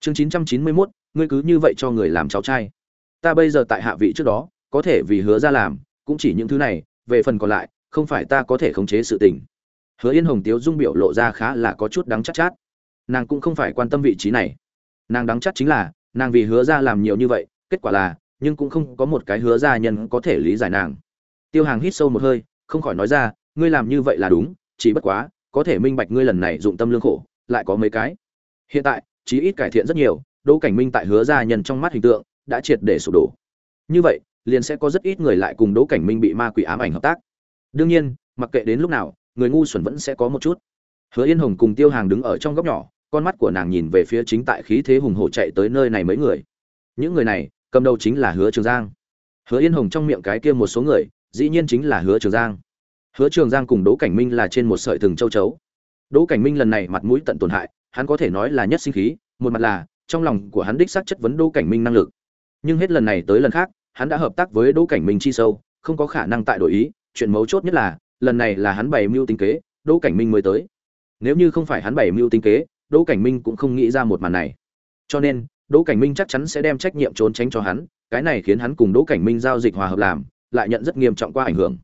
chương chín trăm chín mươi mốt ngươi cứ như vậy cho người làm cháu trai. Ta bây giờ tại hạ vị trước đó có thể vì hứa ra làm cũng chỉ những thứ này về phần còn lại không phải ta có thể khống chế sự tình. Hứa yên hồng tiếu dung biểu lộ ra khá là có chút đắng chắc chát, chát. Nàng cũng không phải quan tâm vị trí này. Nàng đắng chắc chính là nàng vì hứa ra làm nhiều như vậy kết quả là nhưng cũng không có một cái hứa ra nhân có thể lý giải nàng. Tiêu hàng hít sâu một hơi không khỏi nói ra ngươi làm như vậy là đúng chỉ bất quá có thể minh bạch ngươi lần này dụng tâm lương khổ lại có mấy cái. Hiện tại chí ít cải thiện rất nhiều, đỗ cảnh minh tại hứa gia nhân trong mắt hình tượng đã triệt để sụp đổ. Như vậy, liền sẽ có rất ít người lại cùng đỗ cảnh minh bị ma quỷ ám ảnh hợp tác. Đương nhiên, mặc kệ đến lúc nào, người ngu xuẩn vẫn sẽ có một chút. Hứa yên hồng cùng tiêu hàng đứng ở trong góc nhỏ, con mắt của nàng nhìn về phía chính tại khí thế hùng hổ chạy tới nơi này mấy người. Những người này, cầm đầu chính là hứa trường giang. Hứa yên hồng trong miệng cái kia một số người, dĩ nhiên chính là hứa trường giang. Hứa trường giang cùng đỗ cảnh minh là trên một sợi thừng châu chấu. Đỗ cảnh minh lần này mặt mũi tận tổn hại hắn có thể nói là nhất sinh khí, một mặt là, trong lòng của hắn đích xác chất vấn đỗ cảnh minh năng lực. Nhưng hết lần này tới lần khác, hắn đã hợp tác với đỗ cảnh minh chi sâu, không có khả năng tại đổi ý, chuyện mấu chốt nhất là, lần này là hắn bày mưu tính kế, đỗ cảnh minh mới tới. Nếu như không phải hắn bày mưu tính kế, đỗ cảnh minh cũng không nghĩ ra một màn này. Cho nên, đỗ cảnh minh chắc chắn sẽ đem trách nhiệm trốn tránh cho hắn, cái này khiến hắn cùng đỗ cảnh minh giao dịch hòa hợp làm, lại nhận rất nghiêm trọng qua ảnh hưởng.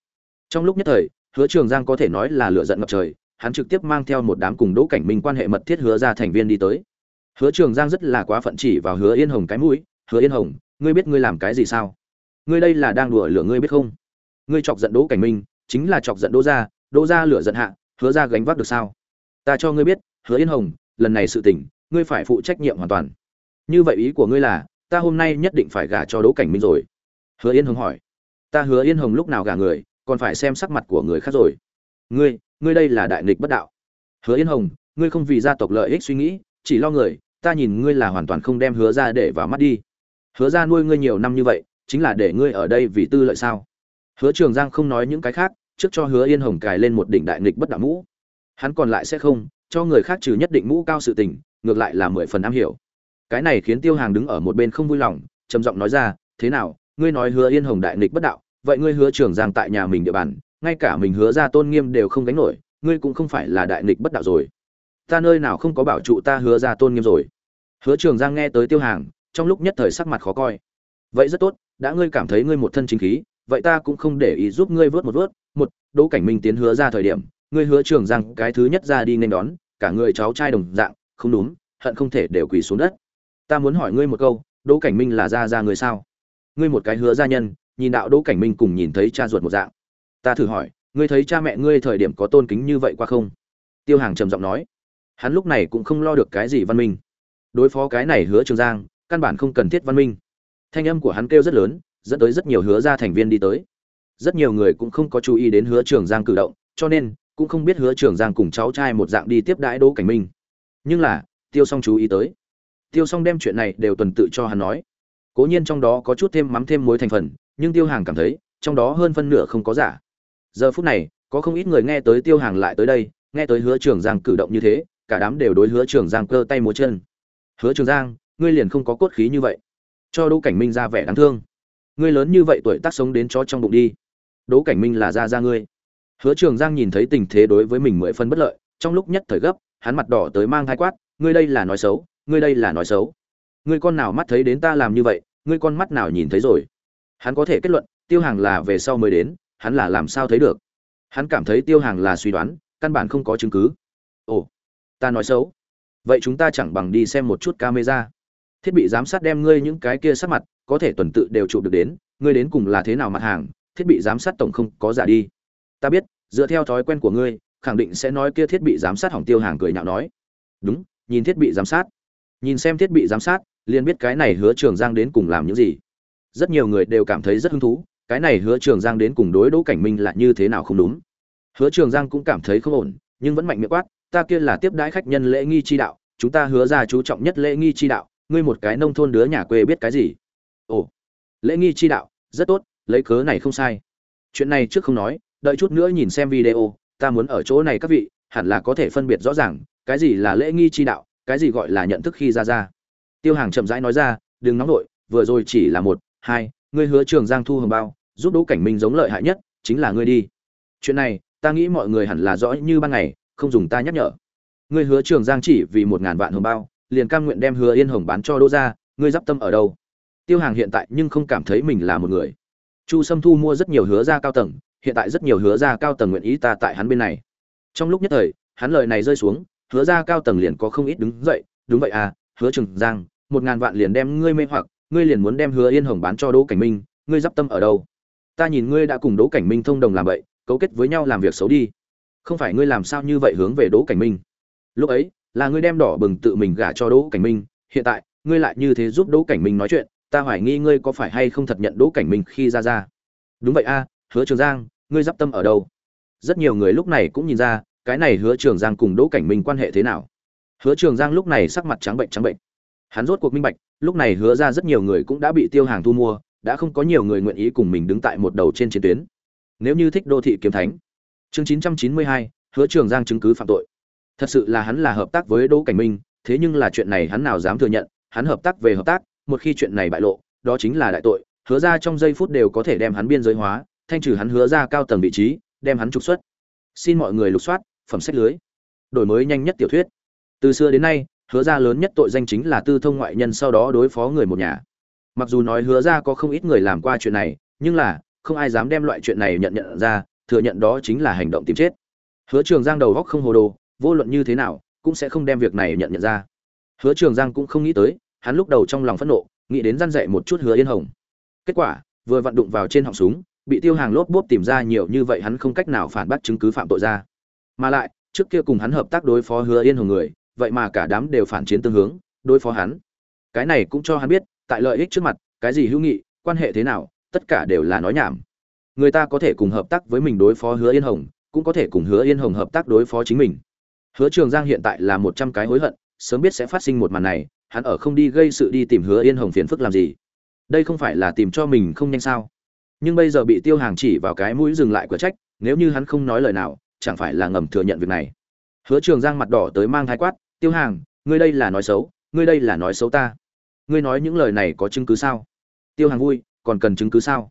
Trong lúc nhất thời, hứa trường giang có thể nói là lửa giận ngập trời hắn trực tiếp mang theo một đám cùng đỗ cảnh minh quan hệ mật thiết hứa ra thành viên đi tới. Hứa trường giang rất là quá phận chỉ vào hứa yên hồng cái mũi, hứa yên hồng, ngươi biết ngươi làm cái gì sao? Ngươi đây là đang đùa lửa ngươi biết không? Ngươi chọc giận đỗ cảnh minh, chính là chọc giận đỗ gia đỗ gia lửa giận hạ, hứa Gia gánh vác được sao? Ta cho ngươi biết, hứa yên hồng, lần này sự tình, ngươi phải phụ trách nhiệm hoàn toàn. Như vậy ý của ngươi là, ta hôm nay nhất định phải gả cho đỗ cảnh minh rồi. Hứa yên hồng hỏi. Ta hứa yên hồng lúc nào gả người, còn phải xem sắc mặt của người khác rồi. Ngươi ngươi đây là đại nghịch bất đạo. Hứa yên hồng, ngươi không vì gia tộc lợi ích suy nghĩ, chỉ lo người, ta nhìn ngươi là hoàn toàn không đem hứa ra để vào mắt đi. Hứa ra nuôi ngươi nhiều năm như vậy, chính là để ngươi ở đây vì tư lợi sao? Hứa trường giang không nói những cái khác, trước cho hứa yên hồng cài lên một đỉnh đại nghịch bất đạo mũ. Hắn còn lại sẽ không, cho người khác trừ nhất định mũ cao sự tình, ngược lại là mười phần am hiểu. Cái này khiến tiêu hàng đứng ở một bên không vui lòng, trầm giọng nói ra, thế nào, ngươi nói hứa yên hồng đại nghịch bất đạo, vậy ngươi hứa trường giang tại nhà mình địa bàn ngay cả mình hứa ra tôn nghiêm đều không gánh nổi, ngươi cũng không phải là đại nghịch bất đạo rồi. Ta nơi nào không có bảo trụ ta hứa ra tôn nghiêm rồi? Hứa trường giang nghe tới tiêu hàng, trong lúc nhất thời sắc mặt khó coi. Vậy rất tốt, đã ngươi cảm thấy ngươi một thân chính khí, vậy ta cũng không để ý giúp ngươi vớt một vớt, một, đỗ cảnh minh tiến hứa ra thời điểm, ngươi hứa trường giang cái thứ nhất ra đi nên đón, cả người cháu trai đồng dạng, không đúng, hận không thể đều quỳ xuống đất. Ta muốn hỏi ngươi một câu, đỗ cảnh minh là ra ra người sao? Ngươi một cái hứa gia nhân, nhìn đạo đỗ cảnh minh cùng nhìn thấy cha ruột một dạng ta thử hỏi, ngươi thấy cha mẹ ngươi thời điểm có tôn kính như vậy qua không? Tiêu hàng trầm giọng nói. Hắn lúc này cũng không lo được cái gì văn minh. Đối phó cái này hứa trường giang, căn bản không cần thiết văn minh. Thanh âm của hắn kêu rất lớn, dẫn tới rất nhiều hứa ra thành viên đi tới. Rất nhiều người cũng không có chú ý đến hứa trường giang cử động, cho nên cũng không biết hứa trường giang cùng cháu trai một dạng đi tiếp đãi đỗ cảnh minh. Nhưng là, tiêu s o n g chú ý tới. Tiêu s o n g đem chuyện này đều tuần tự cho hắn nói. Cố nhiên trong đó có chút thêm mắm thêm muối thành phần, nhưng tiêu hàng cảm thấy, trong đó hơn phân nửa không có giả giờ phút này, có không ít người nghe tới tiêu hàng lại tới đây, nghe tới hứa trường giang cử động như thế, cả đám đều đối hứa trường giang cơ tay múa chân. Hứa trường giang, ngươi liền không có cốt khí như vậy. Cho đỗ cảnh minh ra vẻ đáng thương. Ngươi lớn như vậy tuổi tác sống đến chó trong bụng đi. Đỗ cảnh minh là ra ra ngươi. Hứa trường giang nhìn thấy tình thế đối với mình mười phân bất lợi, trong lúc nhất thời gấp, hắn mặt đỏ tới mang thai quát, ngươi đây là nói xấu, ngươi đây là nói xấu. Ngươi con nào mắt thấy đến ta làm như vậy, ngươi con mắt nào nhìn thấy rồi? Hắn có thể kết luận, tiêu hàng là về sau mới đến hắn là làm sao thấy được? Hắn cảm thấy tiêu hàng là suy đoán, căn bản không có chứng cứ. Ồ, ta nói xấu. Vậy chúng ta chẳng bằng đi xem một chút camera. Thiết bị giám sát đem ngươi những cái kia sát mặt, có thể tuần tự đều chụp được đến, ngươi đến cùng là thế nào mặt hàng, thiết bị giám sát tổng không có giả đi. Ta biết, dựa theo thói quen của ngươi, khẳng định sẽ nói kia thiết bị giám sát hỏng tiêu hàng cười nhạo nói. Đúng, nhìn thiết bị giám sát. Nhìn xem thiết bị giám sát, liền biết cái này hứa trường giang đến cùng làm những gì. Rất nhiều người đều cảm thấy rất hứng thú cái này hứa trường giang đến cùng đối đỗ cảnh minh là như thế nào không đúng. Hứa trường giang cũng cảm thấy không ổn, nhưng vẫn mạnh miệng quát, ta kia là tiếp đãi khách nhân lễ nghi chi đạo, chúng ta hứa ra chú trọng nhất lễ nghi chi đạo, ngươi một cái nông thôn đứa nhà quê biết cái gì? Ồ, lễ nghi chi đạo, rất tốt, lấy cớ này không sai. Chuyện này trước không nói, đợi chút nữa nhìn xem video, ta muốn ở chỗ này các vị, hẳn là có thể phân biệt rõ ràng, cái gì là lễ nghi chi đạo, cái gì gọi là nhận thức khi ra ra. Tiêu hàng chậm rãi nói ra, đừng nóng nổi vừa rồi chỉ là một, hai, ngươi hứa trường giang thu hồng bao giúp đỗ cảnh minh giống lợi hại nhất chính là ngươi đi. Chuyện này, ta nghĩ mọi người hẳn là rõ như ban ngày, không dùng ta nhắc nhở. Ngươi hứa trường giang chỉ vì một ngàn vạn hồng bao, liền cam nguyện đem hứa yên hồng bán cho đỗ gia, ngươi d tâm ở đâu? Tiêu hàng hiện tại nhưng không cảm thấy mình là một người. Chu sâm thu mua rất nhiều hứa gia cao tầng, hiện tại rất nhiều hứa gia cao tầng nguyện ý ta tại hắn bên này. Trong lúc nhất thời, hắn lời này rơi xuống, hứa gia cao tầng liền có không ít đứng dậy, đúng vậy à hứa trường giang, một ngàn vạn liền đem ngươi mê hoặc, ngươi liền muốn đem hứa yên hồng bán cho đỗ cảnh minh, ngươi d tâm ở đâu? Ta nhìn ngươi đã cùng đỗ cảnh minh thông đồng làm vậy, cấu kết với nhau làm việc xấu đi. Không phải ngươi làm sao như vậy hướng về đỗ cảnh minh? Lúc ấy, là ngươi đem đỏ bừng tự mình gả cho đỗ cảnh minh, hiện tại, ngươi lại như thế giúp đỗ cảnh minh nói chuyện, ta hoài nghi ngươi có phải hay không thật nhận đỗ cảnh minh khi ra ra. Đúng vậy a, hứa trường giang, ngươi d tâm ở đâu? Rất nhiều người lúc này cũng nhìn ra, cái này hứa trường giang cùng đỗ cảnh minh quan hệ thế nào. Hứa trường giang lúc này sắc mặt trắng bệnh trắng bệnh. Hắn rốt cuộc minh bạch, lúc này hứa ra rất nhiều người cũng đã bị tiêu hàng thu mua đã không có nhiều người nguyện ý cùng mình đứng tại một đầu trên chiến tuyến. Nếu như thích đô thị kiếm thánh chương 992, hứa trường giang chứng cứ phạm tội. Thật sự là hắn là hợp tác với đỗ cảnh minh thế nhưng là chuyện này hắn nào dám thừa nhận hắn hợp tác về hợp tác một khi chuyện này bại lộ đó chính là đại tội hứa ra trong giây phút đều có thể đem hắn biên giới hóa thanh trừ hắn hứa ra cao tầng vị trí đem hắn trục xuất. Xin mọi người lục soát phẩm sách lưới. Đổi mới nhanh nhất tiểu thuyết. Từ xưa đến nay hứa ra lớn nhất tội danh chính là tư thông ngoại nhân sau đó đối phó người một nhà mặc dù nói hứa ra có không ít người làm qua chuyện này, nhưng là, không ai dám đem loại chuyện này nhận nhận ra, thừa nhận đó chính là hành động tìm chết. Hứa trường giang đầu góc không hồ đồ, vô luận như thế nào, cũng sẽ không đem việc này nhận nhận ra. Hứa trường giang cũng không nghĩ tới, hắn lúc đầu trong lòng phẫn nộ, nghĩ đến răn dậy một chút hứa yên hồng. Kết quả, vừa vặn đụng vào trên họng súng, bị tiêu hàng lốp bốp tìm ra nhiều như vậy hắn không cách nào phản bác chứng cứ phạm tội ra. Mà lại, trước kia cùng hắn hợp tác đối phó hứa yên hồng người, vậy mà cả đám đều phản chiến tương hướng, đối phó hắn. Cái này cũng cho hắn biết tại lợi ích trước mặt, cái gì hữu nghị, quan hệ thế nào, tất cả đều là nói nhảm. Người ta có thể cùng hợp tác với mình đối phó hứa yên hồng, cũng có thể cùng hứa yên hồng hợp tác đối phó chính mình. Hứa trường giang hiện tại là một trăm cái hối hận, sớm biết sẽ phát sinh một màn này, hắn ở không đi gây sự đi tìm hứa yên hồng phiền phức làm gì? Đây không phải là tìm cho mình không nhanh sao? Nhưng bây giờ bị tiêu hàng chỉ vào cái mũi dừng lại của trách, nếu như hắn không nói lời nào, chẳng phải là ngầm thừa nhận việc này. Hứa trường giang mặt đỏ tới mang thái quát, tiêu hàng, ngươi đây là nói xấu, ngươi đây là nói xấu ta ngươi nói những lời này có chứng cứ sao? Tiêu hàng vui, còn cần chứng cứ sao?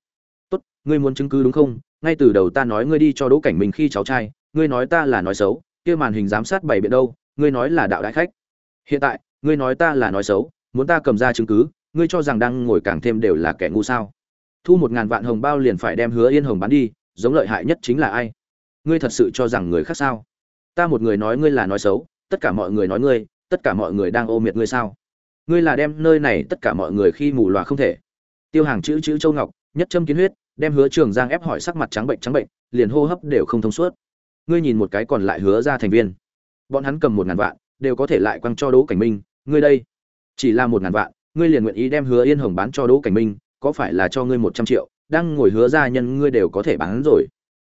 Tốt, ngươi muốn chứng cứ đúng không? Ngay từ đầu ta nói ngươi đi cho đỗ cảnh mình khi cháu trai, ngươi nói ta là nói xấu, kia màn hình giám sát bày biện đâu, ngươi nói là đạo đại khách. Hiện tại, ngươi nói ta là nói xấu, muốn ta cầm ra chứng cứ, ngươi cho rằng đang ngồi càng thêm đều là kẻ ngu sao? Thu một ngàn vạn hồng bao liền phải đem hứa yên hồng bán đi, giống lợi hại nhất chính là ai? Ngươi thật sự cho rằng người khác sao? Ta một người nói ngươi là nói xấu, tất cả mọi người nói ngươi, tất cả mọi người đang ô miệt ngươi sao? Ngươi là đem nơi này tất cả mọi người khi mù loà không thể. Tiêu hàng chữ chữ châu ngọc, nhất châm kiến huyết, đem hứa trường giang ép hỏi sắc mặt trắng bệnh trắng bệnh, liền hô hấp đều không thông suốt. Ngươi nhìn một cái còn lại hứa ra thành viên. Bọn hắn cầm một ngàn vạn, đều có thể lại quăng cho đỗ cảnh minh, ngươi đây. Chỉ là một ngàn vạn, ngươi liền nguyện ý đem hứa yên hồng bán cho đỗ cảnh minh, có phải là cho ngươi một trăm triệu, đang ngồi hứa ra nhân ngươi đều có thể bán rồi.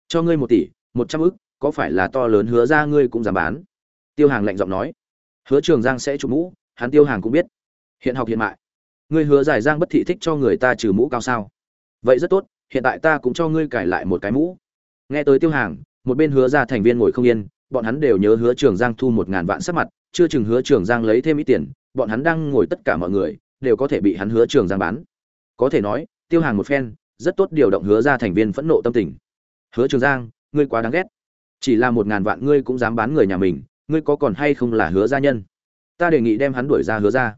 Cho ngươi một tỷ, một trăm ức, có phải là to lớn hứa ra ngươi cũng dám bán? Tiêu hàng lạnh giọng nói. Hứa trường giang sẽ chụp mũ, hắn tiêu hàng cũng biết hiện học hiện mại. Ngươi hứa giải giang bất thị thích cho người ta trừ mũ cao sao? Vậy rất tốt, hiện tại ta cũng cho ngươi cải lại một cái mũ. Nghe tới tiêu hàng, một bên hứa ra thành viên ngồi không yên, bọn hắn đều nhớ hứa trường giang thu một ngàn vạn sắc mặt, chưa chừng hứa trường giang lấy thêm ít tiền, bọn hắn đang ngồi tất cả mọi người, đều có thể bị hắn hứa trường giang bán. Có thể nói, tiêu hàng một phen, rất tốt điều động hứa ra thành viên phẫn nộ tâm tình. Hứa trường giang, ngươi quá đáng ghét. Chỉ là một ngàn vạn ngươi cũng dám bán người nhà mình, ngươi có còn hay không là hứa gia nhân? Ta đề nghị đem hắn đuổi ra hứa ra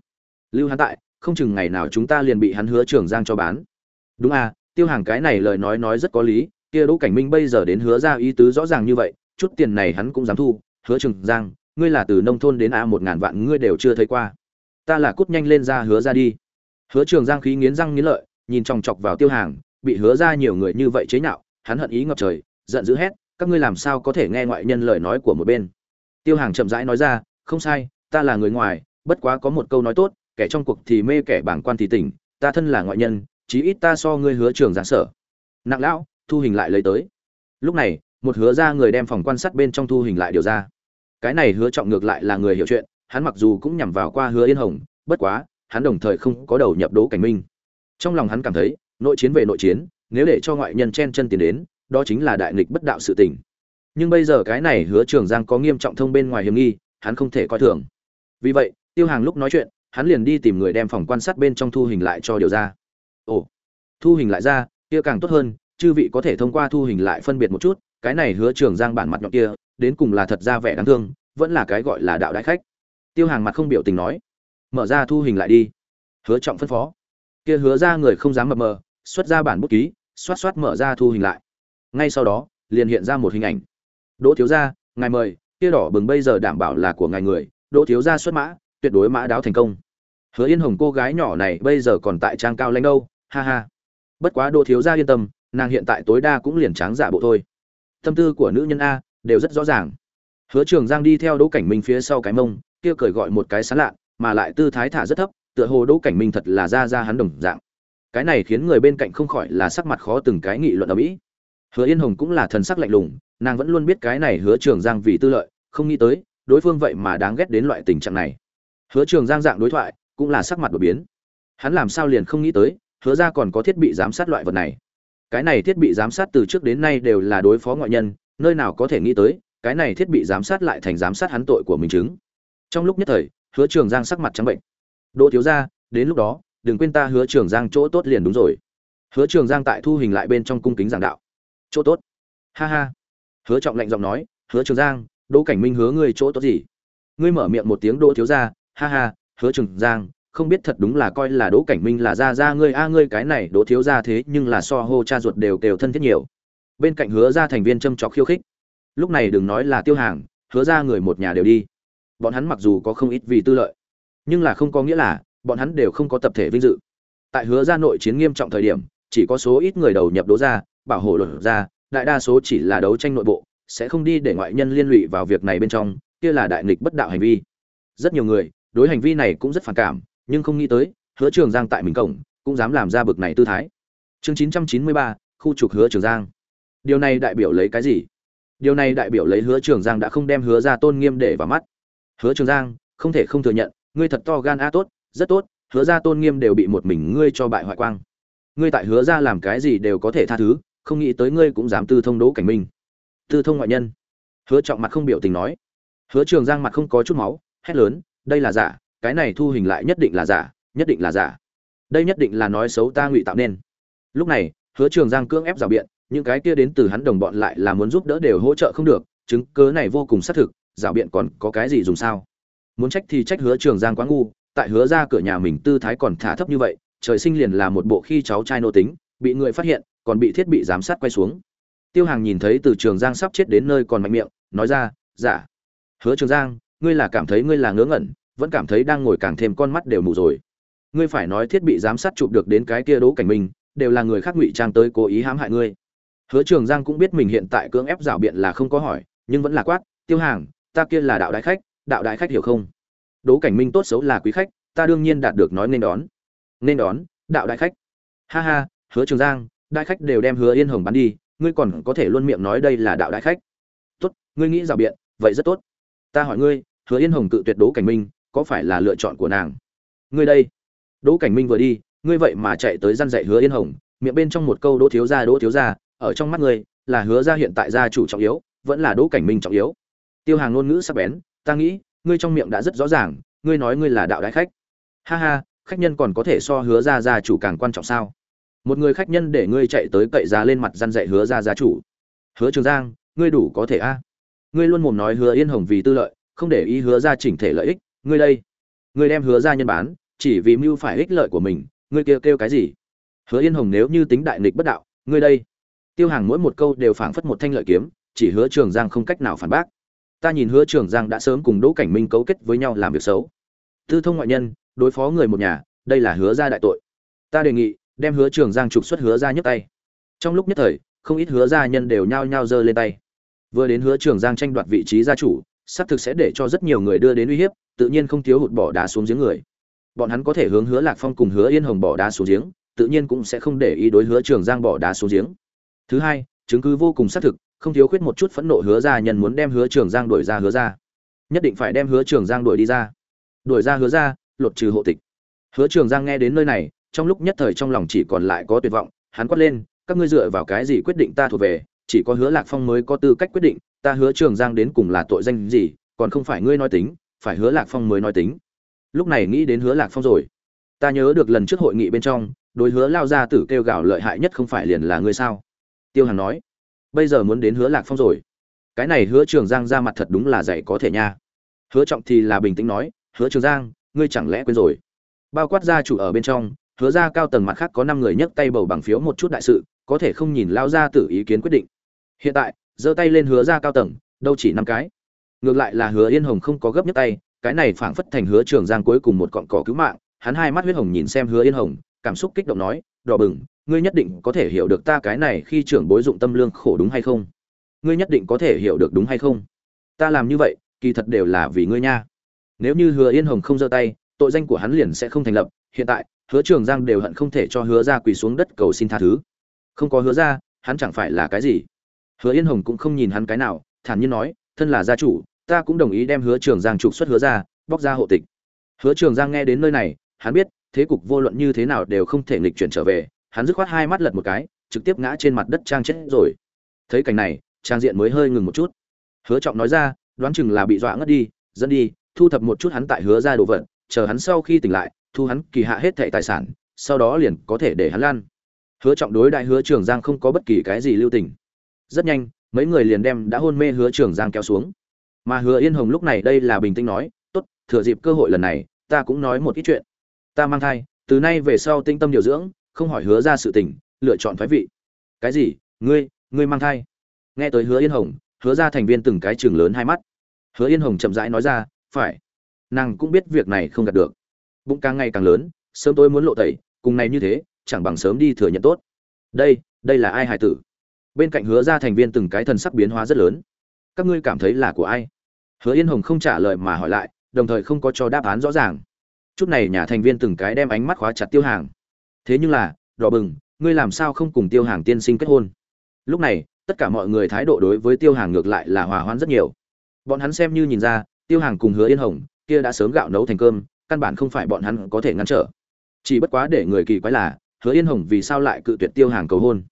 lưu hắn tại, không chừng ngày nào chúng ta liền bị hắn hứa trường giang cho bán. Đúng à tiêu hàng cái này lời nói nói rất có lý, kia đỗ cảnh minh bây giờ đến hứa ra ý tứ rõ ràng như vậy, chút tiền này hắn cũng dám thu, hứa trường giang, ngươi là từ nông thôn đến a một ngàn vạn ngươi đều chưa thấy qua. Ta là cút nhanh lên ra hứa ra đi. Hứa trường giang khí nghiến răng nghiến lợi, nhìn chòng chọc vào tiêu hàng, bị hứa ra nhiều người như vậy chế nhạo, hắn hận ý ngập trời, giận dữ hét, các ngươi làm sao có thể nghe ngoại nhân lời nói của một bên. Tiêu hàng chậm rãi nói ra, không sai, ta là người ngoài, bất quá có một câu nói tốt kẻ trong cuộc thì mê kẻ bảng quan thì tỉnh, ta thân là ngoại nhân, chí ít ta so ngươi hứa trường giang sở. Nặng lão, thu hình lại lấy tới. Lúc này, một hứa ra người đem phòng quan sát bên trong thu hình lại điều ra. Cái này hứa trọng ngược lại là người hiểu chuyện, hắn mặc dù cũng nhằm vào qua hứa yên hồng, bất quá, hắn đồng thời không có đầu nhập đỗ cảnh minh. Trong lòng hắn cảm thấy, nội chiến về nội chiến, nếu để cho ngoại nhân chen chân tiền đến, đó chính là đại nghịch bất đạo sự tình. Nhưng bây giờ cái này hứa trường giang có nghiêm trọng thông bên ngoài hiểm nghi, hắn không thể coi thường. Vì vậy, tiêu hàng lúc nói chuyện hắn liền đi tìm người đem phòng quan sát bên trong thu hình lại cho điều ra. Ồ, thu hình lại ra, kia càng tốt hơn, chư vị có thể thông qua thu hình lại phân biệt một chút, cái này hứa trường giang bản mặt nhọn kia, đến cùng là thật ra vẻ đáng thương, vẫn là cái gọi là đạo đại khách. Tiêu hàng mặt không biểu tình nói, mở ra thu hình lại đi. Hứa trọng phân phó. Kia hứa ra người không dám mập mờ, xuất ra bản bút ký, xoát xoát mở ra thu hình lại. Ngay sau đó, liền hiện ra một hình ảnh. Đỗ thiếu gia, ngài mời, kia đỏ bừng bây giờ đảm bảo là của ngài người, đỗ thiếu gia xuất mã, tuyệt đối mã đáo thành công hứa yên hồng cô gái nhỏ này bây giờ còn tại trang cao lãnh đâu, ha ha. Bất quá đỗ thiếu gia yên tâm, nàng hiện tại tối đa cũng liền tráng giả bộ thôi. Tâm tư của nữ nhân a đều rất rõ ràng. Hứa trường giang đi theo đỗ cảnh minh phía sau cái mông, kia cười gọi một cái sán lạ, mà lại tư thái thả rất thấp, tựa hồ đỗ cảnh minh thật là ra ra hắn đồng dạng. Cái này khiến người bên cạnh không khỏi là sắc mặt khó từng cái nghị luận ở mỹ. Hứa yên hồng cũng là thần sắc lạnh lùng, nàng vẫn luôn biết cái này hứa trường giang vì tư lợi, không nghĩ tới, đối phương vậy mà đáng ghét đến loại tình trạng này. Hứa trường giang dạng đối thoại cũng là sắc mặt đột biến. Hắn làm sao liền không nghĩ tới, hứa ra còn có thiết bị giám sát loại vật này. Cái này thiết bị giám sát từ trước đến nay đều là đối phó ngoại nhân, nơi nào có thể nghĩ tới, cái này thiết bị giám sát lại thành giám sát hắn tội của mình chứng. Trong lúc nhất thời, hứa trường giang sắc mặt trắng bệnh. Đỗ thiếu ra đến lúc đó, đừng quên ta hứa trường giang chỗ tốt liền đúng rồi. Hứa trường giang tại thu hình lại bên trong cung kính giảng đạo. Chỗ tốt. Ha ha. Hứa trọng lạnh giọng nói, hứa trường giang, đỗ cảnh minh hứa ngươi chỗ tốt gì? Ngươi mở miệng một tiếng, đỗ thiếu ra ha ha hứa trường giang, không biết thật đúng là coi là đỗ cảnh minh là ra ra ngươi, a ngươi cái này đỗ thiếu ra thế nhưng là so hô cha ruột đều đều thân thiết nhiều. Bên cạnh hứa ra thành viên châm trọc khiêu khích. Lúc này đừng nói là tiêu hàng, hứa ra người một nhà đều đi. Bọn hắn mặc dù có không ít vì tư lợi, nhưng là không có nghĩa là bọn hắn đều không có tập thể vinh dự. Tại hứa ra nội chiến nghiêm trọng thời điểm, chỉ có số ít người đầu nhập đố ra bảo hộ luật ra đại đa số chỉ là đấu tranh nội bộ, sẽ không đi để ngoại nhân liên lụy vào việc này bên trong, kia là đại nghịch bất đạo hành vi. Rất nhiều người đối hành vi này cũng rất phản cảm, nhưng không nghĩ tới, hứa trường giang tại mình cổng, cũng dám làm ra bực này tư thái. Chương chín trăm chín mươi ba, khu trục hứa trường giang. Điều này đại biểu lấy cái gì? Điều này đại biểu lấy hứa trường giang đã không đem hứa ra tôn nghiêm để vào mắt. Hứa trường giang, không thể không thừa nhận, ngươi thật to gan a tốt, rất tốt, hứa ra tôn nghiêm đều bị một mình ngươi cho bại hoại quang. Ngươi tại hứa ra làm cái gì đều có thể tha thứ, không nghĩ tới ngươi cũng dám tư thông đỗ cảnh minh. Tư thông ngoại nhân. Hứa trọng mặt không biểu tình nói. Hứa trường giang mặt không có chút máu, hét lớn đây là giả, cái này thu hình lại nhất định là giả, nhất định là giả. Đây nhất định là nói xấu ta ngụy tạo nên. Lúc này, hứa trường giang cưỡng ép rào biện, những cái kia đến từ hắn đồng bọn lại là muốn giúp đỡ đều hỗ trợ không được, chứng cớ này vô cùng xác thực, rào biện còn có cái gì dùng sao? Muốn trách thì trách hứa trường giang quá ngu, tại hứa ra cửa nhà mình tư thái còn thả thấp như vậy, trời sinh liền là một bộ khi cháu trai nô tính, bị người phát hiện, còn bị thiết bị giám sát quay xuống. Tiêu hàng nhìn thấy từ trường giang sắp chết đến nơi còn mạnh miệng, nói ra, giả. Hứa trường giang ngươi là cảm thấy ngươi là ngớ ngẩn, vẫn cảm thấy đang ngồi càng thêm con mắt đều mù rồi. Ngươi phải nói thiết bị giám sát chụp được đến cái kia đố cảnh mình, đều là người khác ngụy trang tới cố ý hãm hại ngươi. Hứa trường giang cũng biết mình hiện tại cưỡng ép rảo biện là không có hỏi, nhưng vẫn là quát, tiêu hàng, ta kia là đạo đại khách, đạo đại khách hiểu không? Đố cảnh minh tốt xấu là quý khách, ta đương nhiên đạt được nói nên đón. Nên đón, đạo đại khách. Ha ha, hứa trường giang, đại khách đều đem hứa yên hồng bắn đi, ngươi còn có thể luôn miệng nói đây là đạo đại khách. Tốt, ngươi nghĩ rào biện, vậy rất tốt. Ta hỏi ngươi hứa yên hồng cự tuyệt đỗ cảnh minh, có phải là lựa chọn của nàng? Ngươi đây. Đỗ cảnh minh vừa đi, ngươi vậy mà chạy tới răn dạy hứa yên hồng, miệng bên trong một câu đỗ thiếu gia, đỗ thiếu gia, ở trong mắt ngươi, là hứa gia hiện tại gia chủ trọng yếu, vẫn là đỗ cảnh minh trọng yếu. Tiêu hàng ngôn ngữ sắc bén, ta nghĩ, ngươi trong miệng đã rất rõ ràng, ngươi nói ngươi là đạo đại khách. Ha ha, khách nhân còn có thể so hứa ra gia chủ càng quan trọng sao? Một người khách nhân để ngươi chạy tới cậy giá lên mặt răn dạy hứa ra gia chủ. Hứa trường giang, ngươi đủ có thể a. Ngươi luôn mồm nói hứa yên hồng vì tư lợi không để ý hứa ra chỉnh thể lợi ích, ngươi đây, ngươi đem hứa ra nhân bán, chỉ vì mưu phải ích lợi của mình, ngươi kêu kêu cái gì? Hứa yên hồng nếu như tính đại nghịch bất đạo, ngươi đây. Tiêu hàng mỗi một câu đều phảng phất một thanh lợi kiếm, chỉ hứa trường giang không cách nào phản bác. Ta nhìn hứa trường giang đã sớm cùng đỗ cảnh minh cấu kết với nhau làm việc xấu. Tư thông ngoại nhân, đối phó người một nhà, đây là hứa ra đại tội. Ta đề nghị, đem hứa trường giang trục xuất hứa ra nhấc tay. Trong lúc nhất thời, không ít hứa gia nhân đều nhao nhao giơ lên tay. Vừa đến hứa trường giang tranh đoạt vị trí gia chủ xác thực sẽ để cho rất nhiều người đưa đến uy hiếp, tự nhiên không thiếu hụt bỏ đá xuống giếng người. Bọn hắn có thể hướng hứa lạc phong cùng hứa yên hồng bỏ đá xuống giếng, tự nhiên cũng sẽ không để ý đối hứa trường giang bỏ đá xuống giếng. Thứ hai, chứng cứ vô cùng xác thực, không thiếu khuyết một chút phẫn nộ hứa gia nhân muốn đem hứa trường giang đuổi ra hứa ra nhất định phải đem hứa trường giang đuổi đi ra. Đuổi ra hứa ra lột trừ hộ tịch. Hứa trường giang nghe đến nơi này, trong lúc nhất thời trong lòng chỉ còn lại có tuyệt vọng, hắn quát lên, các ngươi dựa vào cái gì quyết định ta thuộc về? Chỉ có hứa lạc phong mới có tư cách quyết định ta hứa trường giang đến cùng là tội danh gì, còn không phải ngươi nói tính, phải hứa lạc phong mới nói tính. Lúc này nghĩ đến hứa lạc phong rồi. Ta nhớ được lần trước hội nghị bên trong, đối hứa lao ra tử kêu gào lợi hại nhất không phải liền là ngươi sao? Tiêu Hằng nói. Bây giờ muốn đến hứa lạc phong rồi. Cái này hứa trường giang ra mặt thật đúng là dạy có thể nha. Hứa trọng thì là bình tĩnh nói, hứa trường giang, ngươi chẳng lẽ quên rồi? Bao quát gia chủ ở bên trong, hứa ra cao tầng mặt khác có năm người nhấc tay bầu bằng phiếu một chút đại sự, có thể không nhìn lao ra tử ý kiến quyết định. Hiện tại giơ tay lên hứa ra cao tầng, đâu chỉ năm cái. Ngược lại là hứa yên hồng không có gấp nhấc tay, cái này phảng phất thành hứa trường giang cuối cùng một cọn cỏ cứu mạng, hắn hai mắt huyết hồng nhìn xem hứa yên hồng, cảm xúc kích động nói, đỏ bừng, ngươi nhất định có thể hiểu được ta cái này khi trưởng bối dụng tâm lương khổ đúng hay không? Ngươi nhất định có thể hiểu được đúng hay không? Ta làm như vậy, kỳ thật đều là vì ngươi nha. Nếu như hứa yên hồng không giơ tay, tội danh của hắn liền sẽ không thành lập, hiện tại, hứa trường giang đều hận không thể cho hứa ra quỳ xuống đất cầu xin tha thứ. Không có hứa ra, hắn chẳng phải là cái gì? Hứa yên hồng cũng không nhìn hắn cái nào, thản nhiên nói, thân là gia chủ, ta cũng đồng ý đem hứa trường giang trục xuất hứa ra, bóc ra hộ tịch. Hứa trường giang nghe đến nơi này, hắn biết, thế cục vô luận như thế nào đều không thể nghịch chuyển trở về, hắn dứt khoát hai mắt lật một cái, trực tiếp ngã trên mặt đất trang chết rồi. Thấy cảnh này, trang diện mới hơi ngừng một chút. Hứa trọng nói ra, đoán chừng là bị dọa ngất đi, dẫn đi, thu thập một chút hắn tại hứa ra đồ vật, chờ hắn sau khi tỉnh lại, thu hắn kỳ hạ hết thảy tài sản, sau đó liền có thể để hắn lan hứa trọng đối đại hứa trường giang không có bất kỳ cái gì lưu tình rất nhanh, mấy người liền đem đã hôn mê hứa trường giang kéo xuống. Mà hứa yên hồng lúc này đây là bình tĩnh nói, tốt, thừa dịp cơ hội lần này, ta cũng nói một ít chuyện. Ta mang thai, từ nay về sau tinh tâm điều dưỡng, không hỏi hứa ra sự tình, lựa chọn thoái vị. Cái gì? Ngươi ngươi mang thai? Nghe tới hứa yên hồng, hứa ra thành viên từng cái trường lớn hai mắt. Hứa yên hồng chậm rãi nói ra, phải, nàng cũng biết việc này không đạt được. Bụng càng ngày càng lớn, sớm tôi muốn lộ tẩy, cùng này như thế, chẳng bằng sớm đi thừa nhận tốt. Đây đây là ai hải tử? Bên cạnh hứa ra thành viên từng cái thần sắc biến hóa rất lớn. Các ngươi cảm thấy là của ai? Hứa yên hồng không trả lời mà hỏi lại, đồng thời không có cho đáp án rõ ràng. Chút này nhà thành viên từng cái đem ánh mắt khóa chặt tiêu hàng. Thế nhưng là, đỏ bừng, ngươi làm sao không cùng tiêu hàng tiên sinh kết hôn? Lúc này, tất cả mọi người thái độ đối với tiêu hàng ngược lại là hòa hoãn rất nhiều. Bọn hắn xem như nhìn ra, tiêu hàng cùng hứa yên hồng kia đã sớm gạo nấu thành cơm, căn bản không phải bọn hắn có thể ngăn trở. Chỉ bất quá để người kỳ quái là, hứa yên hồng vì sao lại cự tuyệt tiêu hàng cầu hôn?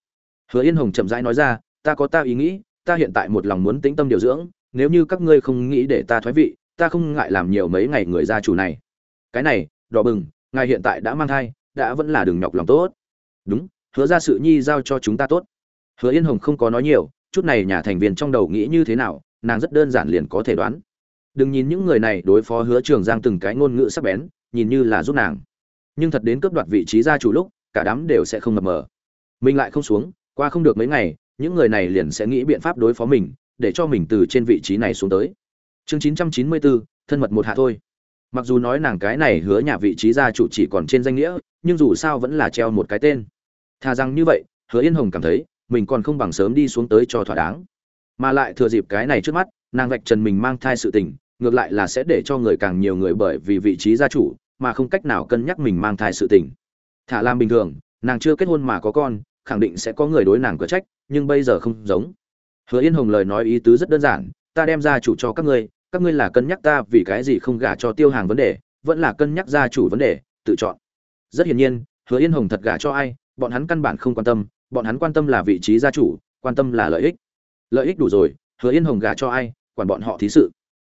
Hứa yên hồng chậm rãi nói ra, ta có ta ý nghĩ, ta hiện tại một lòng muốn tĩnh tâm điều dưỡng, nếu như các ngươi không nghĩ để ta thoái vị, ta không ngại làm nhiều mấy ngày người gia chủ này. Cái này, đỏ bừng, ngài hiện tại đã mang thai, đã vẫn là đường nhọc lòng tốt. Đúng, hứa ra sự nhi giao cho chúng ta tốt. Hứa yên hồng không có nói nhiều, chút này nhà thành viên trong đầu nghĩ như thế nào, nàng rất đơn giản liền có thể đoán. Đừng nhìn những người này đối phó hứa trường giang từng cái ngôn ngữ sắc bén, nhìn như là giúp nàng. Nhưng thật đến cướp đoạt vị trí gia chủ lúc, cả đám đều sẽ không mập mờ. Mình lại không xuống qua không được mấy ngày, những người này liền sẽ nghĩ biện pháp đối phó mình, để cho mình từ trên vị trí này xuống tới. Chương chín trăm chín mươi bốn thân mật một hạ thôi. Mặc dù nói nàng cái này hứa nhà vị trí gia chủ chỉ còn trên danh nghĩa, nhưng dù sao vẫn là treo một cái tên. Thà rằng như vậy, hứa yên hồng cảm thấy, mình còn không bằng sớm đi xuống tới cho thỏa đáng. Mà lại thừa dịp cái này trước mắt, nàng vạch trần mình mang thai sự tình, ngược lại là sẽ để cho người càng nhiều người bởi vì vị trí gia chủ, mà không cách nào cân nhắc mình mang thai sự tình. Thả làm bình thường, nàng chưa kết hôn mà có con khẳng định sẽ có người đối nàng cửa trách, nhưng bây giờ không giống. Hứa yên hồng lời nói ý tứ rất đơn giản, ta đem gia chủ cho các ngươi các ngươi là cân nhắc ta vì cái gì không gả cho tiêu hàng vấn đề, vẫn là cân nhắc gia chủ vấn đề, tự chọn. Rất hiển nhiên, hứa yên hồng thật gả cho ai, bọn hắn căn bản không quan tâm, bọn hắn quan tâm là vị trí gia chủ, quan tâm là lợi ích. Lợi ích đủ rồi, hứa yên hồng gả cho ai, quản bọn họ thí sự.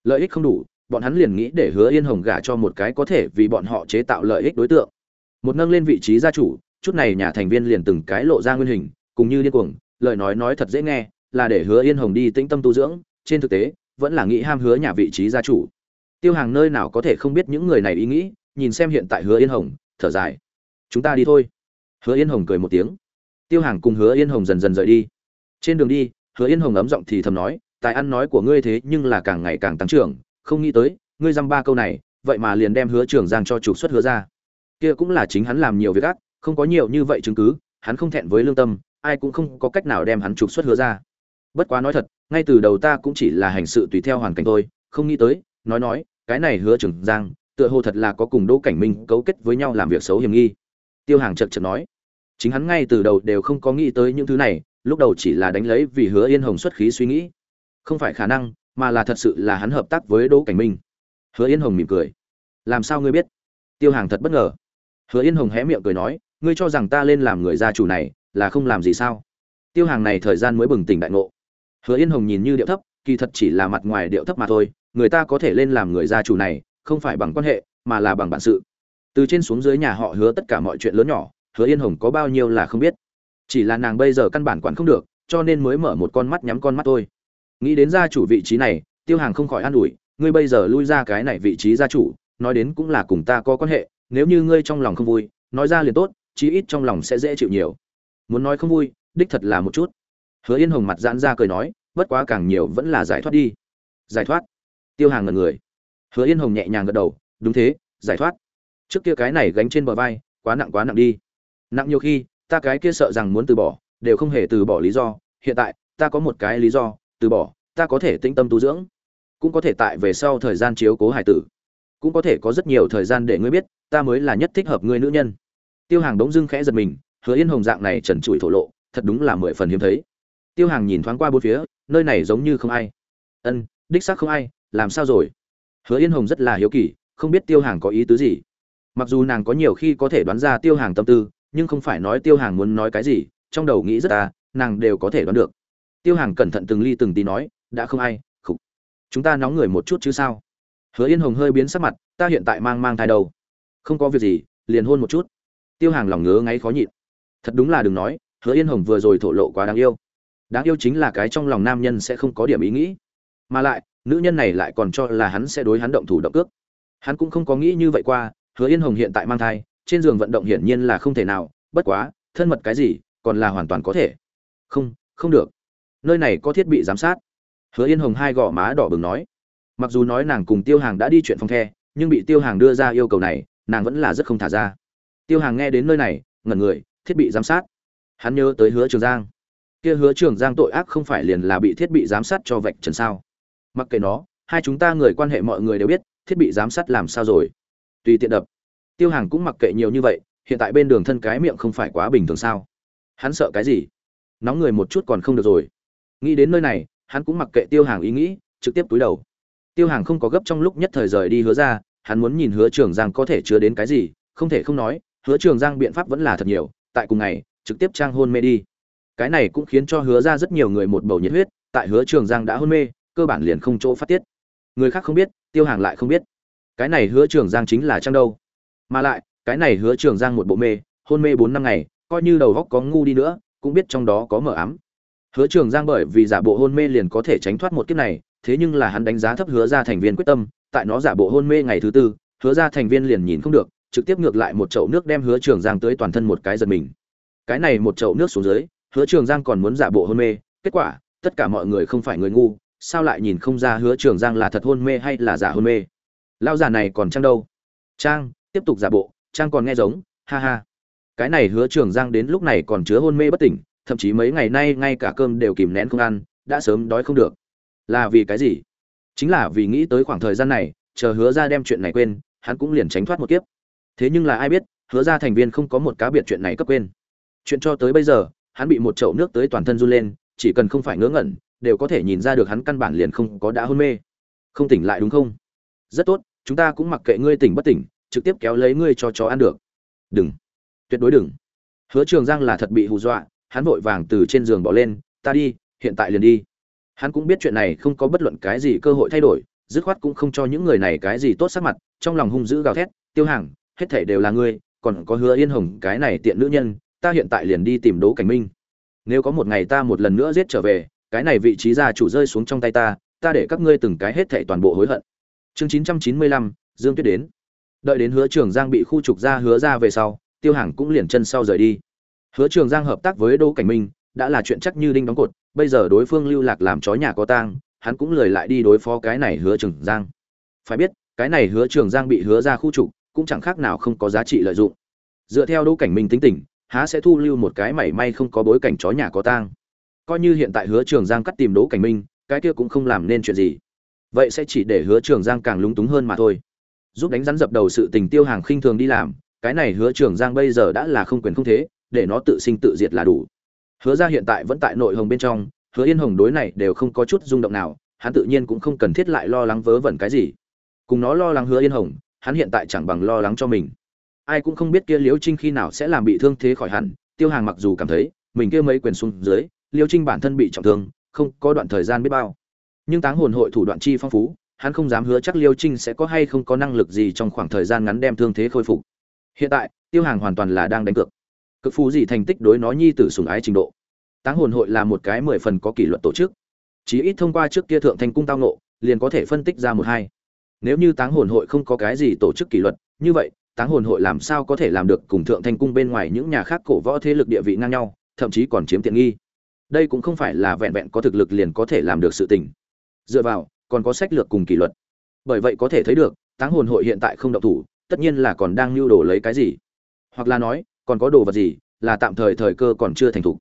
Lợi ích không đủ, bọn hắn liền nghĩ để hứa yên hồng gả cho một cái có thể vì bọn họ chế tạo lợi ích đối tượng. Một nâng lên vị trí gia chủ chút này nhà thành viên liền từng cái lộ ra nguyên hình, cùng như điên cuồng, lời nói nói thật dễ nghe, là để hứa yên hồng đi tĩnh tâm tu dưỡng, trên thực tế, vẫn là nghĩ ham hứa nhà vị trí gia chủ. Tiêu hàng nơi nào có thể không biết những người này ý nghĩ, nhìn xem hiện tại hứa yên hồng, thở dài. Chúng ta đi thôi. Hứa yên hồng cười một tiếng. Tiêu hàng cùng hứa yên hồng dần dần rời đi. Trên đường đi, hứa yên hồng ấm giọng thì thầm nói, tài ăn nói của ngươi thế nhưng là càng ngày càng tăng trưởng, không nghĩ tới, ngươi dăm ba câu này, vậy mà liền đem hứa trưởng giang cho trục xuất hứa ra. Kia cũng là chính hắn làm nhiều việc ác không có nhiều như vậy chứng cứ, hắn không thẹn với lương tâm, ai cũng không có cách nào đem hắn trục xuất hứa ra. Bất quá nói thật, ngay từ đầu ta cũng chỉ là hành sự tùy theo hoàn cảnh thôi, không nghĩ tới, nói nói, cái này hứa trưởng giang, tựa hồ thật là có cùng đỗ cảnh minh cấu kết với nhau làm việc xấu hiểm nghi. Tiêu hàng chật chật nói, chính hắn ngay từ đầu đều không có nghĩ tới những thứ này, lúc đầu chỉ là đánh lấy vì hứa yên hồng xuất khí suy nghĩ. Không phải khả năng, mà là thật sự là hắn hợp tác với đỗ cảnh minh. Hứa yên hồng mỉm cười. Làm sao ngươi biết? Tiêu hàng thật bất ngờ. Hứa yên hồng hé miệng cười nói ngươi cho rằng ta lên làm người gia chủ này là không làm gì sao? Tiêu hàng này thời gian mới bừng tỉnh đại ngộ. Hứa yên hồng nhìn như điệu thấp, kỳ thật chỉ là mặt ngoài điệu thấp mà thôi, người ta có thể lên làm người gia chủ này, không phải bằng quan hệ, mà là bằng bản sự. Từ trên xuống dưới nhà họ hứa tất cả mọi chuyện lớn nhỏ, hứa yên hồng có bao nhiêu là không biết. Chỉ là nàng bây giờ căn bản quản không được, cho nên mới mở một con mắt nhắm con mắt thôi. Nghĩ đến gia chủ vị trí này, tiêu hàng không khỏi an ủi, ngươi bây giờ lui ra cái này vị trí gia chủ, nói đến cũng là cùng ta có quan hệ, nếu như ngươi trong lòng không vui, nói ra liền tốt chí ít trong lòng sẽ dễ chịu nhiều. Muốn nói không vui, đích thật là một chút. Hứa yên hồng mặt giãn ra cười nói, bất quá càng nhiều vẫn là giải thoát đi. Giải thoát? Tiêu hàng ngần người. Hứa yên hồng nhẹ nhàng gật đầu, đúng thế, giải thoát. Trước kia cái này gánh trên bờ vai, quá nặng quá nặng đi. Nặng nhiều khi, ta cái kia sợ rằng muốn từ bỏ, đều không hề từ bỏ lý do. Hiện tại, ta có một cái lý do, từ bỏ, ta có thể tĩnh tâm tu dưỡng. Cũng có thể tại về sau thời gian chiếu cố hải tử. Cũng có thể có rất nhiều thời gian để ngươi biết, ta mới là nhất thích hợp ngươi nữ nhân tiêu hàng đống dưng khẽ giật mình hứa yên hồng dạng này trần trụi thổ lộ thật đúng là mười phần hiếm thấy. Tiêu hàng nhìn thoáng qua bốn phía nơi này giống như không ai. Ân đích xác không ai làm sao rồi? Hứa yên hồng rất là hiếu kỳ không biết tiêu hàng có ý tứ gì. Mặc dù nàng có nhiều khi có thể đoán ra tiêu hàng tâm tư nhưng không phải nói tiêu hàng muốn nói cái gì trong đầu nghĩ rất ta nàng đều có thể đoán được. Tiêu hàng cẩn thận từng ly từng tí nói đã không ai khục. Chúng ta nóng người một chút chứ sao? Hứa yên hồng hơi biến sắc mặt ta hiện tại mang mang thai đầu, không có việc gì liền hôn một chút tiêu hàng lòng ngứa ngáy khó nhịn. Thật đúng là đừng nói, hứa yên hồng vừa rồi thổ lộ quá đáng yêu. Đáng yêu chính là cái trong lòng nam nhân sẽ không có điểm ý nghĩ. Mà lại, nữ nhân này lại còn cho là hắn sẽ đối hắn động thủ động cước. Hắn cũng không có nghĩ như vậy qua, hứa yên hồng hiện tại mang thai, trên giường vận động hiển nhiên là không thể nào, bất quá, thân mật cái gì, còn là hoàn toàn có thể. Không không được. Nơi này có thiết bị giám sát. Hứa yên hồng hai gò má đỏ bừng nói. Mặc dù nói nàng cùng tiêu hàng đã đi chuyện phong the, nhưng bị tiêu hàng đưa ra yêu cầu này, nàng vẫn là rất không thả ra tiêu hàng nghe đến nơi này, ngẩn người, thiết bị giám sát. Hắn nhớ tới hứa trường giang. Kia hứa trường giang tội ác không phải liền là bị thiết bị giám sát cho vạch trần sao? Mặc kệ nó, hai chúng ta người quan hệ mọi người đều biết, thiết bị giám sát làm sao rồi? Tùy tiện đập. Tiêu hàng cũng mặc kệ nhiều như vậy, hiện tại bên đường thân cái miệng không phải quá bình thường sao? Hắn sợ cái gì? Nóng người một chút còn không được rồi. Nghĩ đến nơi này, hắn cũng mặc kệ tiêu hàng ý nghĩ, trực tiếp túi đầu. Tiêu hàng không có gấp trong lúc nhất thời rời đi hứa ra, hắn muốn nhìn hứa trường giang có thể chứa đến cái gì, không thể không nói hứa trường giang biện pháp vẫn là thật nhiều, tại cùng ngày, trực tiếp trang hôn mê đi. Cái này cũng khiến cho hứa ra rất nhiều người một bầu nhiệt huyết, tại hứa trường giang đã hôn mê, cơ bản liền không chỗ phát tiết. Người khác không biết, tiêu hàng lại không biết. Cái này hứa trường giang chính là trang đâu. Mà lại, cái này hứa trường giang một bộ mê, hôn mê bốn năm ngày, coi như đầu góc có ngu đi nữa, cũng biết trong đó có mờ ám. Hứa trường giang bởi vì giả bộ hôn mê liền có thể tránh thoát một kiếp này, thế nhưng là hắn đánh giá thấp hứa ra thành viên quyết tâm, tại nó giả bộ hôn mê ngày thứ tư, hứa ra thành viên liền nhìn không được trực tiếp ngược lại một chậu nước đem hứa trường giang tới toàn thân một cái giật mình. Cái này một chậu nước xuống dưới, hứa trường giang còn muốn giả bộ hôn mê, kết quả, tất cả mọi người không phải người ngu, sao lại nhìn không ra hứa trường giang là thật hôn mê hay là giả hôn mê? Lão già này còn trang đâu? Trang, tiếp tục giả bộ, trang còn nghe giống, ha ha. Cái này hứa trường giang đến lúc này còn chứa hôn mê bất tỉnh, thậm chí mấy ngày nay ngay cả cơm đều kìm nén không ăn, đã sớm đói không được. Là vì cái gì? Chính là vì nghĩ tới khoảng thời gian này, chờ hứa ra đem chuyện này quên, hắn cũng liền tránh thoát một kiếp thế nhưng là ai biết, hứa ra thành viên không có một cá biệt chuyện này cấp quên. Chuyện cho tới bây giờ, hắn bị một chậu nước tới toàn thân run lên, chỉ cần không phải ngớ ngẩn, đều có thể nhìn ra được hắn căn bản liền không có đã hôn mê. Không tỉnh lại đúng không? Rất tốt, chúng ta cũng mặc kệ ngươi tỉnh bất tỉnh, trực tiếp kéo lấy ngươi cho chó ăn được. Đừng. Tuyệt đối đừng. Hứa trường giang là thật bị hù dọa, hắn vội vàng từ trên giường bỏ lên, ta đi, hiện tại liền đi. Hắn cũng biết chuyện này không có bất luận cái gì cơ hội thay đổi, dứt khoát cũng không cho những người này cái gì tốt sắc mặt, trong lòng hung dữ gào thét, tiêu hàng hết thảy đều là ngươi, còn có hứa yên hồng, cái này tiện nữ nhân, ta hiện tại liền đi tìm Đỗ cảnh minh. Nếu có một ngày ta một lần nữa giết trở về, cái này vị trí gia chủ rơi xuống trong tay ta ta để các ngươi từng cái hết thảy toàn bộ hối hận. Chương chín trăm chín mươi lăm, dương tuyết đến. Đợi đến hứa trường giang bị khu trục ra hứa ra về sau, tiêu hàng cũng liền chân sau rời đi. Hứa trường giang hợp tác với đỗ cảnh minh, đã là chuyện chắc như đinh đóng cột, bây giờ đối phương lưu lạc làm chó nhà có tang, hắn cũng lười lại đi đối phó cái này hứa trường giang. Phải biết, cái này hứa trường giang bị hứa ra khu trục cũng chẳng khác nào không có giá trị lợi dụng. Dựa theo đỗ cảnh minh tính tình, há sẽ thu lưu một cái mảy may không có bối cảnh chó nhà có tang. Coi như hiện tại hứa trường giang cắt tìm đỗ cảnh minh, cái kia cũng không làm nên chuyện gì. Vậy sẽ chỉ để hứa trường giang càng lúng túng hơn mà thôi. Giúp đánh rắn dập đầu sự tình tiêu hàng khinh thường đi làm, cái này hứa trường giang bây giờ đã là không quyền không thế, để nó tự sinh tự diệt là đủ. Hứa ra hiện tại vẫn tại nội hồng bên trong, hứa yên hồng đối này đều không có chút rung động nào, hắn tự nhiên cũng không cần thiết lại lo lắng vớ vẩn cái gì. Cùng nó lo lắng hứa yên hồng hắn hiện tại chẳng bằng lo lắng cho mình. Ai cũng không biết kia liễu trinh khi nào sẽ làm bị thương thế khỏi hẳn, tiêu hàng mặc dù cảm thấy, mình kia mấy quyền xuống dưới, liễu trinh bản thân bị trọng thương, không có đoạn thời gian biết bao. Nhưng táng hồn hội thủ đoạn chi phong phú, hắn không dám hứa chắc liêu trinh sẽ có hay không có năng lực gì trong khoảng thời gian ngắn đem thương thế khôi phục. Hiện tại, tiêu hàng hoàn toàn là đang đánh cược. Cực phú gì thành tích đối nó nhi tử sùng ái trình độ. Táng hồn hội là một cái mười phần có kỷ luật tổ chức. Chí ít thông qua trước kia thượng thành cung tao nộ liền có thể phân tích ra một hai nếu như táng hồn hội không có cái gì tổ chức kỷ luật, như vậy, táng hồn hội làm sao có thể làm được cùng thượng thanh cung bên ngoài những nhà khác cổ võ thế lực địa vị ngang nhau, thậm chí còn chiếm tiện nghi? Đây cũng không phải là vẹn vẹn có thực lực liền có thể làm được sự tình. Dựa vào, còn có sách lược cùng kỷ luật. Bởi vậy có thể thấy được, táng hồn hội hiện tại không động thủ, tất nhiên là còn đang lưu đồ lấy cái gì. Hoặc là nói, còn có đồ vật gì là tạm thời thời cơ còn chưa thành thục.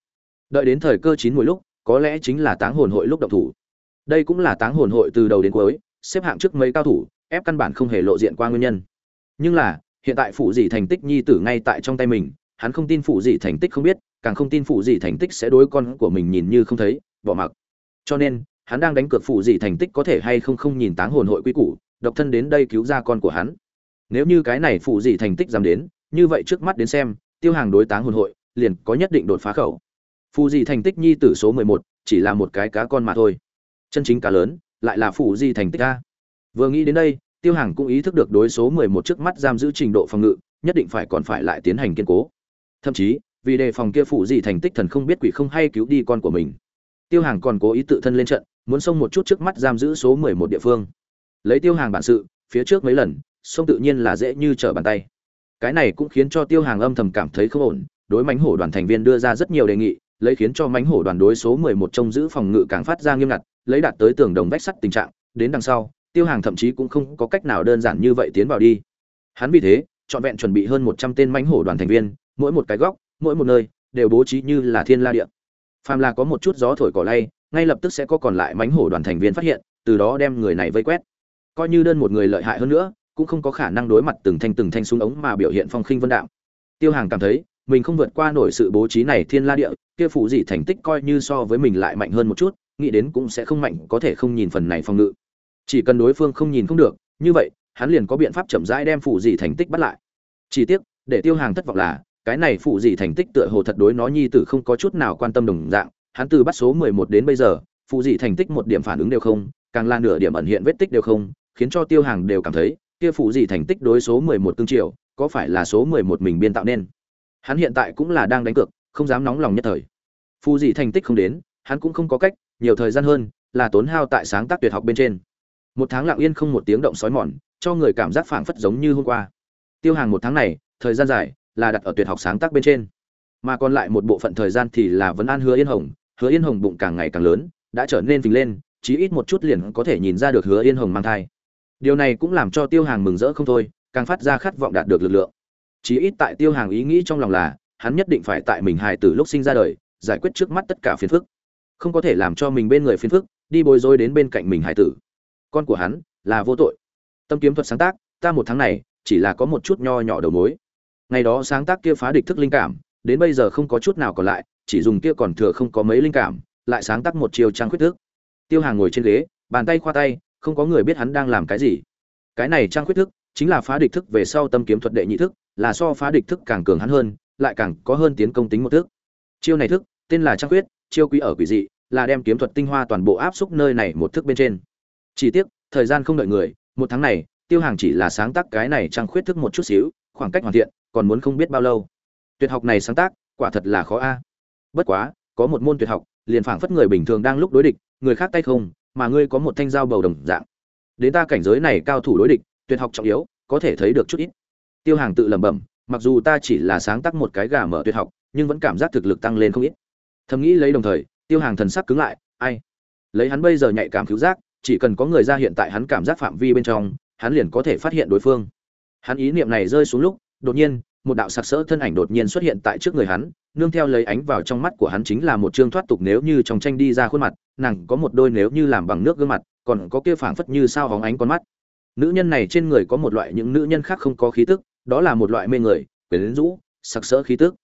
Đợi đến thời cơ chín mỗi lúc, có lẽ chính là táng hồn hội lúc động thủ. Đây cũng là táng hồn hội từ đầu đến cuối xếp hạng trước mấy cao thủ, ép căn bản không hề lộ diện qua nguyên nhân. Nhưng là, hiện tại phụ dị thành tích nhi tử ngay tại trong tay mình, hắn không tin phụ dị thành tích không biết, càng không tin phụ dị thành tích sẽ đối con của mình nhìn như không thấy, bỏ mặc. Cho nên, hắn đang đánh cược phụ dị thành tích có thể hay không không nhìn táng hồn hội quy củ, độc thân đến đây cứu ra con của hắn. Nếu như cái này phụ dị thành tích dám đến, như vậy trước mắt đến xem, tiêu hàng đối táng hồn hội, liền có nhất định đột phá khẩu. Phụ dị thành tích nhi tử số mười một, chỉ là một cái cá con mà thôi. Chân chính cá lớn lại là phụ di thành tích a. Vừa nghĩ đến đây, tiêu hàng cũng ý thức được đối số mười một trước mắt giam giữ trình độ phòng ngự, nhất định phải còn phải lại tiến hành kiên cố. Thậm chí, vì đề phòng kia phụ di thành tích thần không biết quỷ không hay cứu đi con của mình. Tiêu hàng còn cố ý tự thân lên trận, muốn xông một chút trước mắt giam giữ số mười một địa phương. Lấy tiêu hàng bản sự, phía trước mấy lần, xông tự nhiên là dễ như trở bàn tay. Cái này cũng khiến cho tiêu hàng âm thầm cảm thấy không ổn, đối mánh hổ đoàn thành viên đưa ra rất nhiều đề nghị lấy khiến cho mánh hổ đoàn đối số mười một trông giữ phòng ngự càng phát ra nghiêm ngặt, lấy đạt tới tường đồng vách sắt tình trạng, đến đằng sau, tiêu hàng thậm chí cũng không có cách nào đơn giản như vậy tiến vào đi. Hắn vì thế chọn vẹn chuẩn bị hơn một trăm tên mánh hổ đoàn thành viên, mỗi một cái góc, mỗi một nơi, đều bố trí như là thiên la địa. Phàm là có một chút gió thổi cỏ lay, ngay lập tức sẽ có còn lại mánh hổ đoàn thành viên phát hiện, từ đó đem người này vây quét. Coi như đơn một người lợi hại hơn nữa, cũng không có khả năng đối mặt từng thanh từng thanh súng ống mà biểu hiện phong khinh vân đạo tiêu hàng cảm thấy, mình không vượt qua nổi sự bố trí này thiên la địa kia phụ gì thành tích coi như so với mình lại mạnh hơn một chút, nghĩ đến cũng sẽ không mạnh, có thể không nhìn phần này phòng ngự. Chỉ cần đối phương không nhìn không được, như vậy, hắn liền có biện pháp chậm rãi đem phụ gì thành tích bắt lại. Chỉ tiếc, để tiêu hàng thất vọng là, cái này phụ gì thành tích tựa hồ thật đối nó nhi tử không có chút nào quan tâm đồng dạng, hắn từ bắt số mười một đến bây giờ phụ gì thành tích một điểm phản ứng đều không, càng là nửa điểm ẩn hiện vết tích đều không, khiến cho tiêu hàng đều cảm thấy, kia phụ gì thành tích đối số mười một tương triệu, có phải là số mười một mình biên tạo nên? Hắn hiện tại cũng là đang đánh cược, không dám nóng lòng nhất thời phù gì thành tích không đến, hắn cũng không có cách, nhiều thời gian hơn, là tốn hao tại sáng tác tuyệt học bên trên. Một tháng lặng yên không một tiếng động sói mòn, cho người cảm giác phảng phất giống như hôm qua. Tiêu hàng một tháng này, thời gian dài, là đặt ở tuyệt học sáng tác bên trên. Mà còn lại một bộ phận thời gian thì là vấn an hứa yên hồng, hứa yên hồng bụng càng ngày càng lớn, đã trở nên phình lên, chí ít một chút liền có thể nhìn ra được hứa yên hồng mang thai. Điều này cũng làm cho tiêu hàng mừng rỡ không thôi, càng phát ra khát vọng đạt được lực lượng. Chí ít tại tiêu hàng ý nghĩ trong lòng là, hắn nhất định phải tại mình hài từ lúc sinh ra đời giải quyết trước mắt tất cả phiền phức. Không có thể làm cho mình bên người phiền phức, đi bồi dối đến bên cạnh mình hải tử. Con của hắn là vô tội. Tâm kiếm thuật sáng tác, ta một tháng này, chỉ là có một chút nho nhỏ đầu mối. Ngày đó sáng tác kia phá địch thức linh cảm, đến bây giờ không có chút nào còn lại, chỉ dùng kia còn thừa không có mấy linh cảm, lại sáng tác một chiều trang khuyết thức. Tiêu hàng ngồi trên ghế, bàn tay khoa tay, không có người biết hắn đang làm cái gì. Cái này trang khuyết thức, chính là phá địch thức về sau tâm kiếm thuật đệ nhị thức, là so phá địch thức càng cường hắn hơn, lại càng có hơn tiến công tính một thức. Chiêu này thức tên là trang Quyết, chiêu quý ở quỷ dị là đem kiếm thuật tinh hoa toàn bộ áp xúc nơi này một thức bên trên. Chỉ tiếc thời gian không đợi người một tháng này tiêu hàng chỉ là sáng tác cái này trang khuyết thức một chút xíu khoảng cách hoàn thiện còn muốn không biết bao lâu. Tuyệt học này sáng tác quả thật là khó a. Bất quá có một môn tuyệt học liền phảng phất người bình thường đang lúc đối địch người khác tay không mà ngươi có một thanh dao bầu đồng dạng. Đến ta cảnh giới này cao thủ đối địch tuyệt học trọng yếu có thể thấy được chút ít. Tiêu hàng tự lẩm bẩm mặc dù ta chỉ là sáng tác một cái gà mở tuyệt học nhưng vẫn cảm giác thực lực tăng lên không ít thầm nghĩ lấy đồng thời, tiêu hàng thần sắc cứng lại, ai? Lấy hắn bây giờ nhạy cảm cứu giác, chỉ cần có người ra hiện tại hắn cảm giác phạm vi bên trong, hắn liền có thể phát hiện đối phương. Hắn ý niệm này rơi xuống lúc, đột nhiên, một đạo sặc sỡ thân ảnh đột nhiên xuất hiện tại trước người hắn, nương theo lấy ánh vào trong mắt của hắn chính là một chương thoát tục nếu như trong tranh đi ra khuôn mặt, nàng có một đôi nếu như làm bằng nước gương mặt, còn có kia phảng phất như sao hóng ánh con mắt. Nữ nhân này trên người có một loại những nữ nhân khác không có khí tức, đó là một loại mê người, quyến rũ, sặc sỡ khí tức.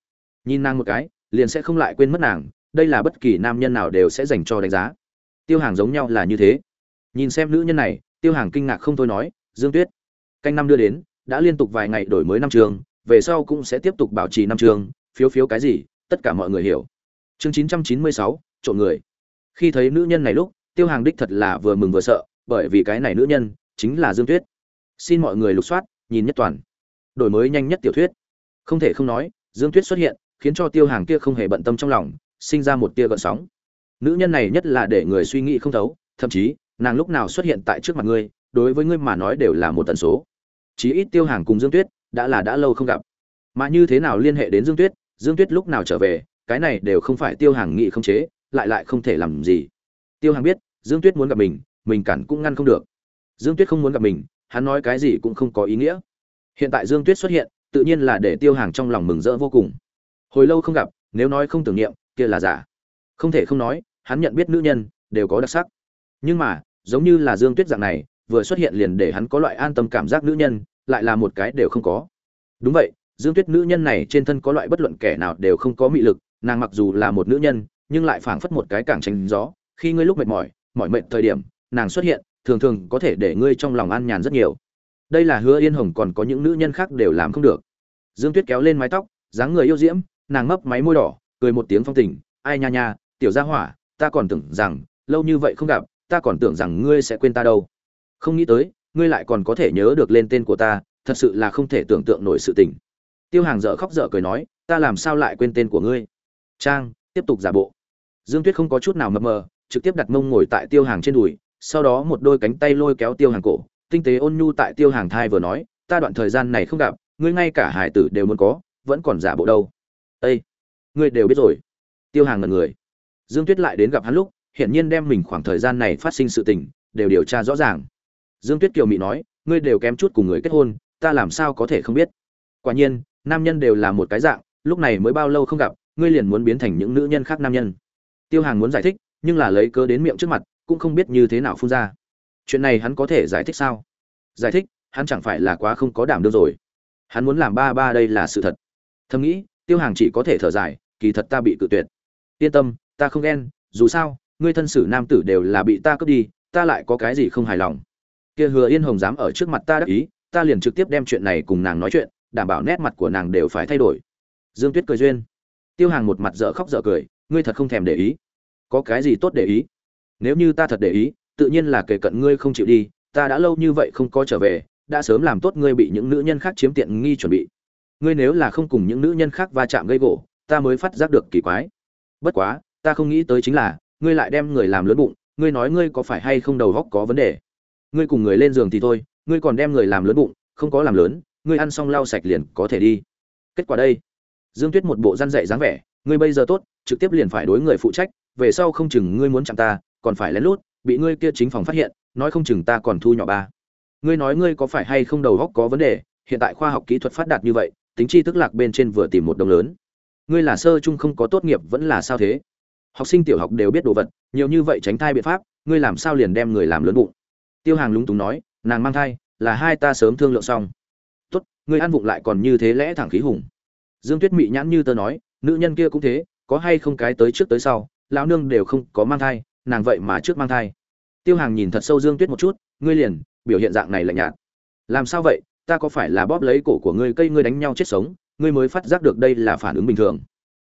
Nhìn nàng một cái liền sẽ không lại quên mất nàng, đây là bất kỳ nam nhân nào đều sẽ dành cho đánh giá. Tiêu hàng giống nhau là như thế. Nhìn xem nữ nhân này, tiêu hàng kinh ngạc không thôi nói, dương tuyết, canh năm đưa đến, đã liên tục vài ngày đổi mới năm trường, về sau cũng sẽ tiếp tục bảo trì năm trường, phiếu phiếu cái gì, tất cả mọi người hiểu. Chương chín trăm chín mươi sáu trộn người. Khi thấy nữ nhân này lúc, tiêu hàng đích thật là vừa mừng vừa sợ, bởi vì cái này nữ nhân chính là dương tuyết. Xin mọi người lục soát, nhìn nhất toàn. Đổi mới nhanh nhất tiểu thuyết. Không thể không nói, dương tuyết xuất hiện khiến cho tiêu hàng kia không hề bận tâm trong lòng, sinh ra một tia gợn sóng. Nữ nhân này nhất là để người suy nghĩ không thấu, thậm chí, nàng lúc nào xuất hiện tại trước mặt ngươi, đối với ngươi mà nói đều là một tần số. Chí ít tiêu hàng cùng dương tuyết, đã là đã lâu không gặp. Mà như thế nào liên hệ đến dương tuyết dương tuyết lúc nào trở về, cái này đều không phải tiêu hàng nghị không chế, lại lại không thể làm gì. Tiêu hàng biết, dương tuyết muốn gặp mình mình cản cũng ngăn không được. Dương tuyết không muốn gặp mình, hắn nói cái gì cũng không có ý nghĩa. Hiện tại dương tuyết xuất hiện, tự nhiên là để tiêu hàng trong lòng mừng rỡ vô cùng hồi lâu không gặp, nếu nói không tưởng niệm, kia là giả. Không thể không nói, hắn nhận biết nữ nhân, đều có đặc sắc. Nhưng mà, giống như là dương tuyết dạng này, vừa xuất hiện liền để hắn có loại an tâm cảm giác nữ nhân, lại là một cái đều không có. Đúng vậy, dương tuyết nữ nhân này trên thân có loại bất luận kẻ nào đều không có mị lực, nàng mặc dù là một nữ nhân, nhưng lại phảng phất một cái cảng tránh gió. Khi ngươi lúc mệt mỏi mỏi mệt thời điểm, nàng xuất hiện, thường thường có thể để ngươi trong lòng an nhàn rất nhiều. Đây là hứa yên hồng còn có những nữ nhân khác đều làm không được. Dương tuyết kéo lên mái tóc, dáng người yêu diễm nàng mấp máy môi đỏ, cười một tiếng phong tình, ai nha nha, tiểu gia hỏa, ta còn tưởng rằng, lâu như vậy không gặp, ta còn tưởng rằng ngươi sẽ quên ta đâu. Không nghĩ tới, ngươi lại còn có thể nhớ được lên tên của ta, thật sự là không thể tưởng tượng nổi sự tình. Tiêu hàng dở khóc dở cười nói, ta làm sao lại quên tên của ngươi? Trang, tiếp tục giả bộ. Dương tuyết không có chút nào mập mờ, trực tiếp đặt mông ngồi tại tiêu hàng trên đùi, sau đó một đôi cánh tay lôi kéo tiêu hàng cổ, tinh tế ôn nhu tại tiêu hàng thai vừa nói, ta đoạn thời gian này không gặp, ngươi ngay cả hải tử đều muốn có, vẫn còn giả bộ đâu ây ngươi đều biết rồi. Tiêu hàng ngần người. Dương tuyết lại đến gặp hắn lúc, hiển nhiên đem mình khoảng thời gian này phát sinh sự tình, đều điều tra rõ ràng. Dương tuyết kiều mị nói, ngươi đều kém chút cùng người kết hôn, ta làm sao có thể không biết? Quả nhiên, nam nhân đều là một cái dạng, lúc này mới bao lâu không gặp, ngươi liền muốn biến thành những nữ nhân khác nam nhân. Tiêu hàng muốn giải thích, nhưng là lấy cớ đến miệng trước mặt, cũng không biết như thế nào phun ra. Chuyện này hắn có thể giải thích sao? Giải thích, hắn chẳng phải là quá không có đảm đương rồi. Hắn muốn làm ba ba đây là sự thật. Thầm nghĩ tiêu hàng chỉ có thể thở dài, kỳ thật ta bị cự tuyệt. Yên tâm, ta không ghen, dù sao, ngươi thân sử nam tử đều là bị ta cướp đi, ta lại có cái gì không hài lòng. Kia hứa yên hồng dám ở trước mặt ta đắc ý, ta liền trực tiếp đem chuyện này cùng nàng nói chuyện, đảm bảo nét mặt của nàng đều phải thay đổi. Dương tuyết cười duyên. Tiêu hàng một mặt dở khóc dở cười, ngươi thật không thèm để ý. Có cái gì tốt để ý? Nếu như ta thật để ý, tự nhiên là kể cận ngươi không chịu đi, ta đã lâu như vậy không có trở về, đã sớm làm tốt ngươi bị những nữ nhân khác chiếm tiện nghi chuẩn bị ngươi nếu là không cùng những nữ nhân khác va chạm gây gỗ, ta mới phát giác được kỳ quái. Bất quá, ta không nghĩ tới chính là, ngươi lại đem người làm lớn bụng, ngươi nói ngươi có phải hay không đầu góc có vấn đề? Ngươi cùng người lên giường thì thôi, ngươi còn đem người làm lớn bụng, không có làm lớn, ngươi ăn xong lau sạch liền có thể đi. Kết quả đây. Dương tuyết một bộ răn dạy dáng vẻ, ngươi bây giờ tốt, trực tiếp liền phải đối người phụ trách, về sau không chừng ngươi muốn chạm ta, còn phải lén lút, bị ngươi kia chính phòng phát hiện, nói không chừng ta còn thu nhỏ ba. Ngươi nói ngươi có phải hay không đầu góc có vấn đề, hiện tại khoa học kỹ thuật phát đạt như vậy tính chi thức lạc bên trên vừa tìm một đồng lớn. Ngươi là sơ chung không có tốt nghiệp vẫn là sao thế? Học sinh tiểu học đều biết đồ vật, nhiều như vậy tránh thai biện pháp, ngươi làm sao liền đem người làm lớn bụng? Tiêu hàng lúng túng nói, nàng mang thai, là hai ta sớm thương lượng xong. Tốt, ngươi ăn vụng lại còn như thế lẽ thẳng khí hùng. Dương tuyết mị nhãn như tớ nói, nữ nhân kia cũng thế, có hay không cái tới trước tới sau, lão nương đều không có mang thai, nàng vậy mà trước mang thai. Tiêu hàng nhìn thật sâu dương tuyết một chút, ngươi liền, biểu hiện dạng này lạnh nhạt. Làm sao vậy? Ta có phải là bóp lấy cổ của ngươi cây ngươi đánh nhau chết sống, ngươi mới phát giác được đây là phản ứng bình thường.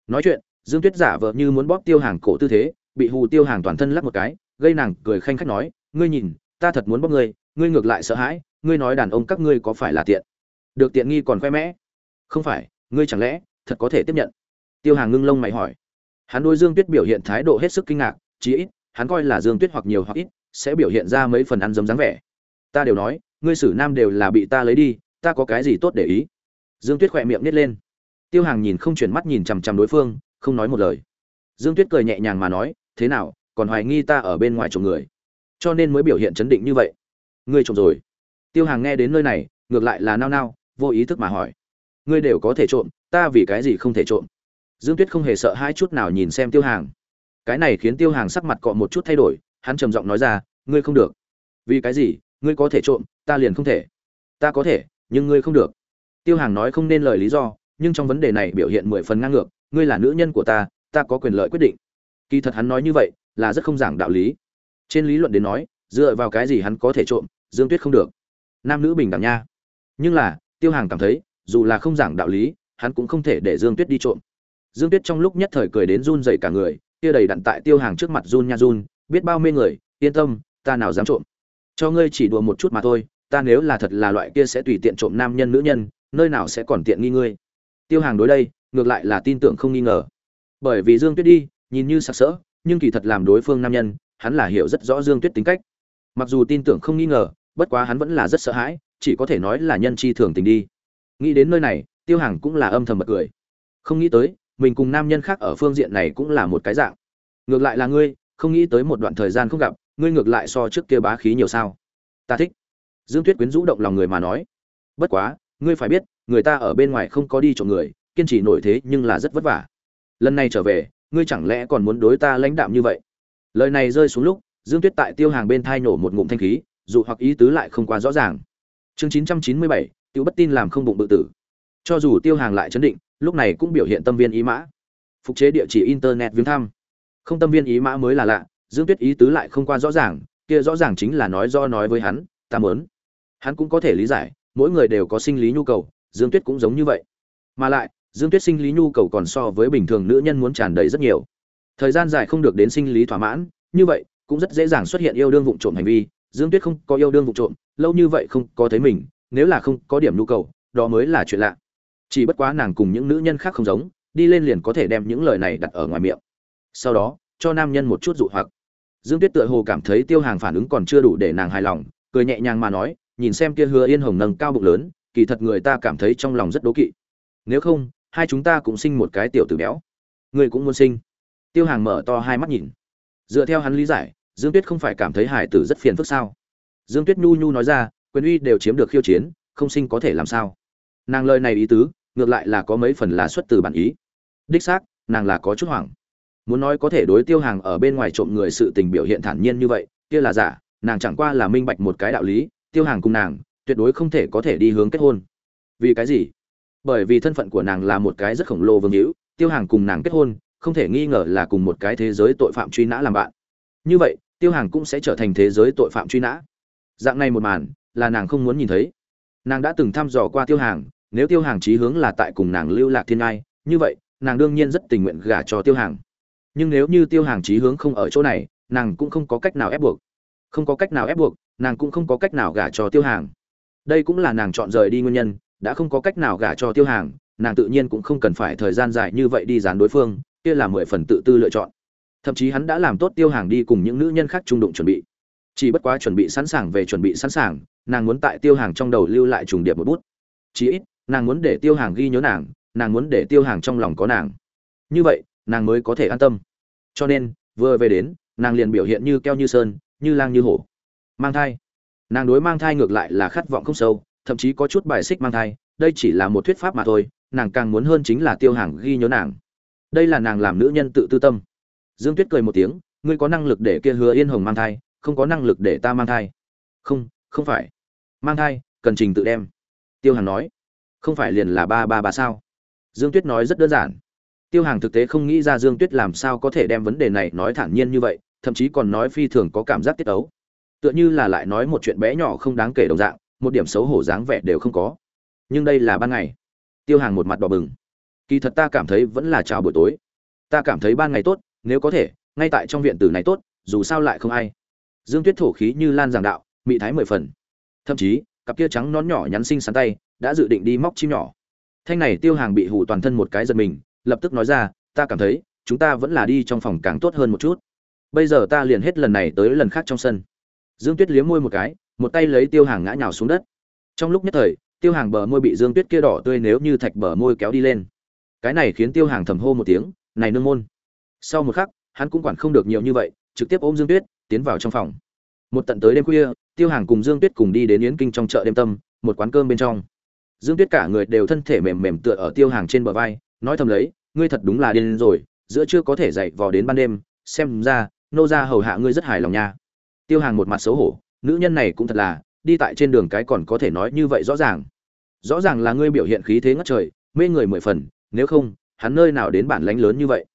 Nói chuyện, dương tuyết giả vờ như muốn bóp tiêu hàng cổ tư thế, bị hù tiêu hàng toàn thân lắc một cái, gây nàng cười khanh khách nói, ngươi nhìn, ta thật muốn bóp ngươi ngươi ngược lại sợ hãi, ngươi nói đàn ông các ngươi có phải là tiện? Được tiện nghi còn khoe mẽ. Không phải, ngươi chẳng lẽ thật có thể tiếp nhận? Tiêu hàng ngưng lông mày hỏi. Hắn đôi dương tuyết biểu hiện thái độ hết sức kinh ngạc, chí ít, hắn coi là dương tuyết hoặc nhiều hoặc ít sẽ biểu hiện ra mấy phần ăn dấm dáng vẻ. Ta đều nói ngươi xử nam đều là bị ta lấy đi, ta có cái gì tốt để ý? Dương tuyết khỏe miệng nít lên. Tiêu hàng nhìn không chuyển mắt nhìn chằm chằm đối phương, không nói một lời. Dương tuyết cười nhẹ nhàng mà nói, thế nào, còn hoài nghi ta ở bên ngoài chồng người? Cho nên mới biểu hiện chấn định như vậy. Ngươi trộm rồi. Tiêu hàng nghe đến nơi này, ngược lại là nao nao, vô ý thức mà hỏi, ngươi đều có thể trộm, ta vì cái gì không thể trộm? Dương tuyết không hề sợ hai chút nào nhìn xem tiêu hàng. Cái này khiến tiêu hàng sắc mặt cọ một chút thay đổi, hắn trầm giọng nói ra, ngươi không được. Vì cái gì? Ngươi có thể trộm ta liền không thể. Ta có thể, nhưng ngươi không được. Tiêu hàng nói không nên lời lý do, nhưng trong vấn đề này biểu hiện mười phần ngang ngược, ngươi là nữ nhân của ta ta có quyền lợi quyết định. Kỳ thật hắn nói như vậy, là rất không giảng đạo lý. Trên lý luận đến nói, dựa vào cái gì hắn có thể trộm, dương tuyết không được. Nam nữ bình đẳng nha. Nhưng là, tiêu hàng cảm thấy, dù là không giảng đạo lý, hắn cũng không thể để dương tuyết đi trộm. Dương tuyết trong lúc nhất thời cười đến run dậy cả người kia đầy đặn tại tiêu hàng trước mặt run nha run, biết bao mê người, yên tâm, ta nào dám trộm. Cho ngươi chỉ đùa một chút mà thôi ta nếu là thật là loại kia sẽ tùy tiện trộm nam nhân nữ nhân, nơi nào sẽ còn tiện nghi ngươi? Tiêu hàng đối đây, ngược lại là tin tưởng không nghi ngờ. Bởi vì dương tuyết đi, nhìn như sặc sỡ, nhưng kỳ thật làm đối phương nam nhân, hắn là hiểu rất rõ dương tuyết tính cách. Mặc dù tin tưởng không nghi ngờ, bất quá hắn vẫn là rất sợ hãi, chỉ có thể nói là nhân chi thường tình đi. Nghĩ đến nơi này, tiêu hàng cũng là âm thầm bật cười. Không nghĩ tới, mình cùng nam nhân khác ở phương diện này cũng là một cái dạng. Ngược lại là ngươi, không nghĩ tới một đoạn thời gian không gặp, ngươi ngược lại so trước kia bá khí nhiều sao. Ta thích dương tuyết quyến rũ động lòng người mà nói, bất quá, ngươi phải biết, người ta ở bên ngoài không có đi trộm người, kiên trì nổi thế nhưng là rất vất vả. Lần này trở về, ngươi chẳng lẽ còn muốn đối ta lãnh đạm như vậy? Lời này rơi xuống lúc, dương tuyết tại tiêu hàng bên thai nổ một ngụm thanh khí, dù hoặc ý tứ lại không quá rõ ràng. Chương chín trăm chín mươi bảy tiêu bất tin làm không bụng bự tử. Cho dù tiêu hàng lại chấn định, lúc này cũng biểu hiện tâm viên ý mã. Phục chế địa chỉ internet viếng thăm. Không tâm viên ý mã mới là lạ, dương tuyết ý tứ lại không qua rõ ràng, kia rõ ràng chính là nói do nói với hắn, ta mớn hắn cũng có thể lý giải, mỗi người đều có sinh lý nhu cầu, dương tuyết cũng giống như vậy. Mà lại, dương tuyết sinh lý nhu cầu còn so với bình thường nữ nhân muốn tràn đầy rất nhiều. Thời gian dài không được đến sinh lý thỏa mãn, như vậy, cũng rất dễ dàng xuất hiện yêu đương vụ trộm hành vi. Dương tuyết không có yêu đương vụ trộm, lâu như vậy không có thấy mình, nếu là không có điểm nhu cầu, đó mới là chuyện lạ. Chỉ bất quá nàng cùng những nữ nhân khác không giống, đi lên liền có thể đem những lời này đặt ở ngoài miệng. Sau đó, cho nam nhân một chút dụ hoặc. Dương tuyết tựa hồ cảm thấy tiêu hàng phản ứng còn chưa đủ để nàng hài lòng, cười nhẹ nhàng mà nói nhìn xem kia hứa yên hồng nâng cao bụng lớn, kỳ thật người ta cảm thấy trong lòng rất đố kỵ. Nếu không, hai chúng ta cũng sinh một cái tiểu tử béo. Người cũng muốn sinh. Tiêu hàng mở to hai mắt nhìn. Dựa theo hắn lý giải, dương tuyết không phải cảm thấy hải tử rất phiền phức sao? Dương tuyết nhu nhu nói ra, quyền uy đều chiếm được khiêu chiến, không sinh có thể làm sao? Nàng lời này ý tứ, ngược lại là có mấy phần là xuất từ bản ý. Đích xác, nàng là có chút hoảng. Muốn nói có thể đối tiêu hàng ở bên ngoài trộm người sự tình biểu hiện thản nhiên như vậy, kia là giả, nàng chẳng qua là minh bạch một cái đạo lý tiêu hàng cùng nàng, tuyệt đối không thể có thể đi hướng kết hôn. Vì cái gì? Bởi vì thân phận của nàng là một cái rất khổng lồ vương hữu, tiêu hàng cùng nàng kết hôn, không thể nghi ngờ là cùng một cái thế giới tội phạm truy nã làm bạn. Như vậy, tiêu hàng cũng sẽ trở thành thế giới tội phạm truy nã. Dạng này một màn, là nàng không muốn nhìn thấy. Nàng đã từng thăm dò qua tiêu hàng, nếu tiêu hàng trí hướng là tại cùng nàng lưu lạc thiên ngai, như vậy, nàng đương nhiên rất tình nguyện gả cho tiêu hàng. Nhưng nếu như tiêu hàng trí hướng không ở chỗ này, nàng cũng không có cách nào ép buộc. Không có cách nào ép buộc nàng cũng không có cách nào gả cho tiêu hàng. Đây cũng là nàng chọn rời đi nguyên nhân, đã không có cách nào gả cho tiêu hàng, nàng tự nhiên cũng không cần phải thời gian dài như vậy đi dán đối phương, kia là mười phần tự tư lựa chọn. Thậm chí hắn đã làm tốt tiêu hàng đi cùng những nữ nhân khác trung đụng chuẩn bị. Chỉ bất quá chuẩn bị sẵn sàng về chuẩn bị sẵn sàng, nàng muốn tại tiêu hàng trong đầu lưu lại trùng điệp một bút. Chí ít, nàng muốn để tiêu hàng ghi nhớ nàng nàng muốn để tiêu hàng trong lòng có nàng. Như vậy, nàng mới có thể an tâm. Cho nên, vừa về đến, nàng liền biểu hiện như keo như sơn, như lang như hổ mang thai. Nàng đối mang thai ngược lại là khát vọng không sâu, thậm chí có chút bài xích mang thai, đây chỉ là một thuyết pháp mà thôi, nàng càng muốn hơn chính là tiêu hàng ghi nhớ nàng. Đây là nàng làm nữ nhân tự tư tâm. Dương tuyết cười một tiếng, ngươi có năng lực để kia hứa yên hồng mang thai, không có năng lực để ta mang thai. Không không phải. Mang thai, cần trình tự đem. Tiêu hàng nói. Không phải liền là ba ba ba sao? Dương tuyết nói rất đơn giản. Tiêu hàng thực tế không nghĩ ra dương tuyết làm sao có thể đem vấn đề này nói thản nhiên như vậy, thậm chí còn nói phi thường có cảm giác tiết ấu tựa như là lại nói một chuyện bé nhỏ không đáng kể đồng dạng, một điểm xấu hổ dáng vẻ đều không có. Nhưng đây là ban ngày. Tiêu hàng một mặt đỏ bừng. Kỳ thật ta cảm thấy vẫn là chào buổi tối. Ta cảm thấy ban ngày tốt, nếu có thể, ngay tại trong viện tử này tốt, dù sao lại không ai. Dương tuyết thổ khí như lan giảng đạo, mị thái mười phần. Thậm chí, cặp kia trắng nón nhỏ nhắn xinh sắn tay, đã dự định đi móc chim nhỏ. Thanh này tiêu hàng bị hủ toàn thân một cái giật mình, lập tức nói ra, ta cảm thấy, chúng ta vẫn là đi trong phòng càng tốt hơn một chút. Bây giờ ta liền hết lần này tới lần khác trong sân dương tuyết liếm môi một cái, một tay lấy tiêu hàng ngã nhào xuống đất. Trong lúc nhất thời, tiêu hàng bờ môi bị dương tuyết kia đỏ tươi nếu như thạch bờ môi kéo đi lên. Cái này khiến tiêu hàng thầm hô một tiếng, này nương môn. Sau một khắc, hắn cũng quản không được nhiều như vậy, trực tiếp ôm dương tuyết, tiến vào trong phòng. Một tận tới đêm khuya, tiêu hàng cùng dương tuyết cùng đi đến yến kinh trong chợ đêm tâm, một quán cơm bên trong. Dương tuyết cả người đều thân thể mềm mềm tựa ở tiêu hàng trên bờ vai, nói thầm lấy, ngươi thật đúng là điên rồi, giữa chưa có thể dậy vò đến ban đêm, xem ra, nô gia hầu hạ ngươi rất hài lòng nha tiêu hàng một mặt xấu hổ, nữ nhân này cũng thật là, đi tại trên đường cái còn có thể nói như vậy rõ ràng. Rõ ràng là ngươi biểu hiện khí thế ngất trời, mê người mười phần, nếu không, hắn nơi nào đến bản lánh lớn như vậy?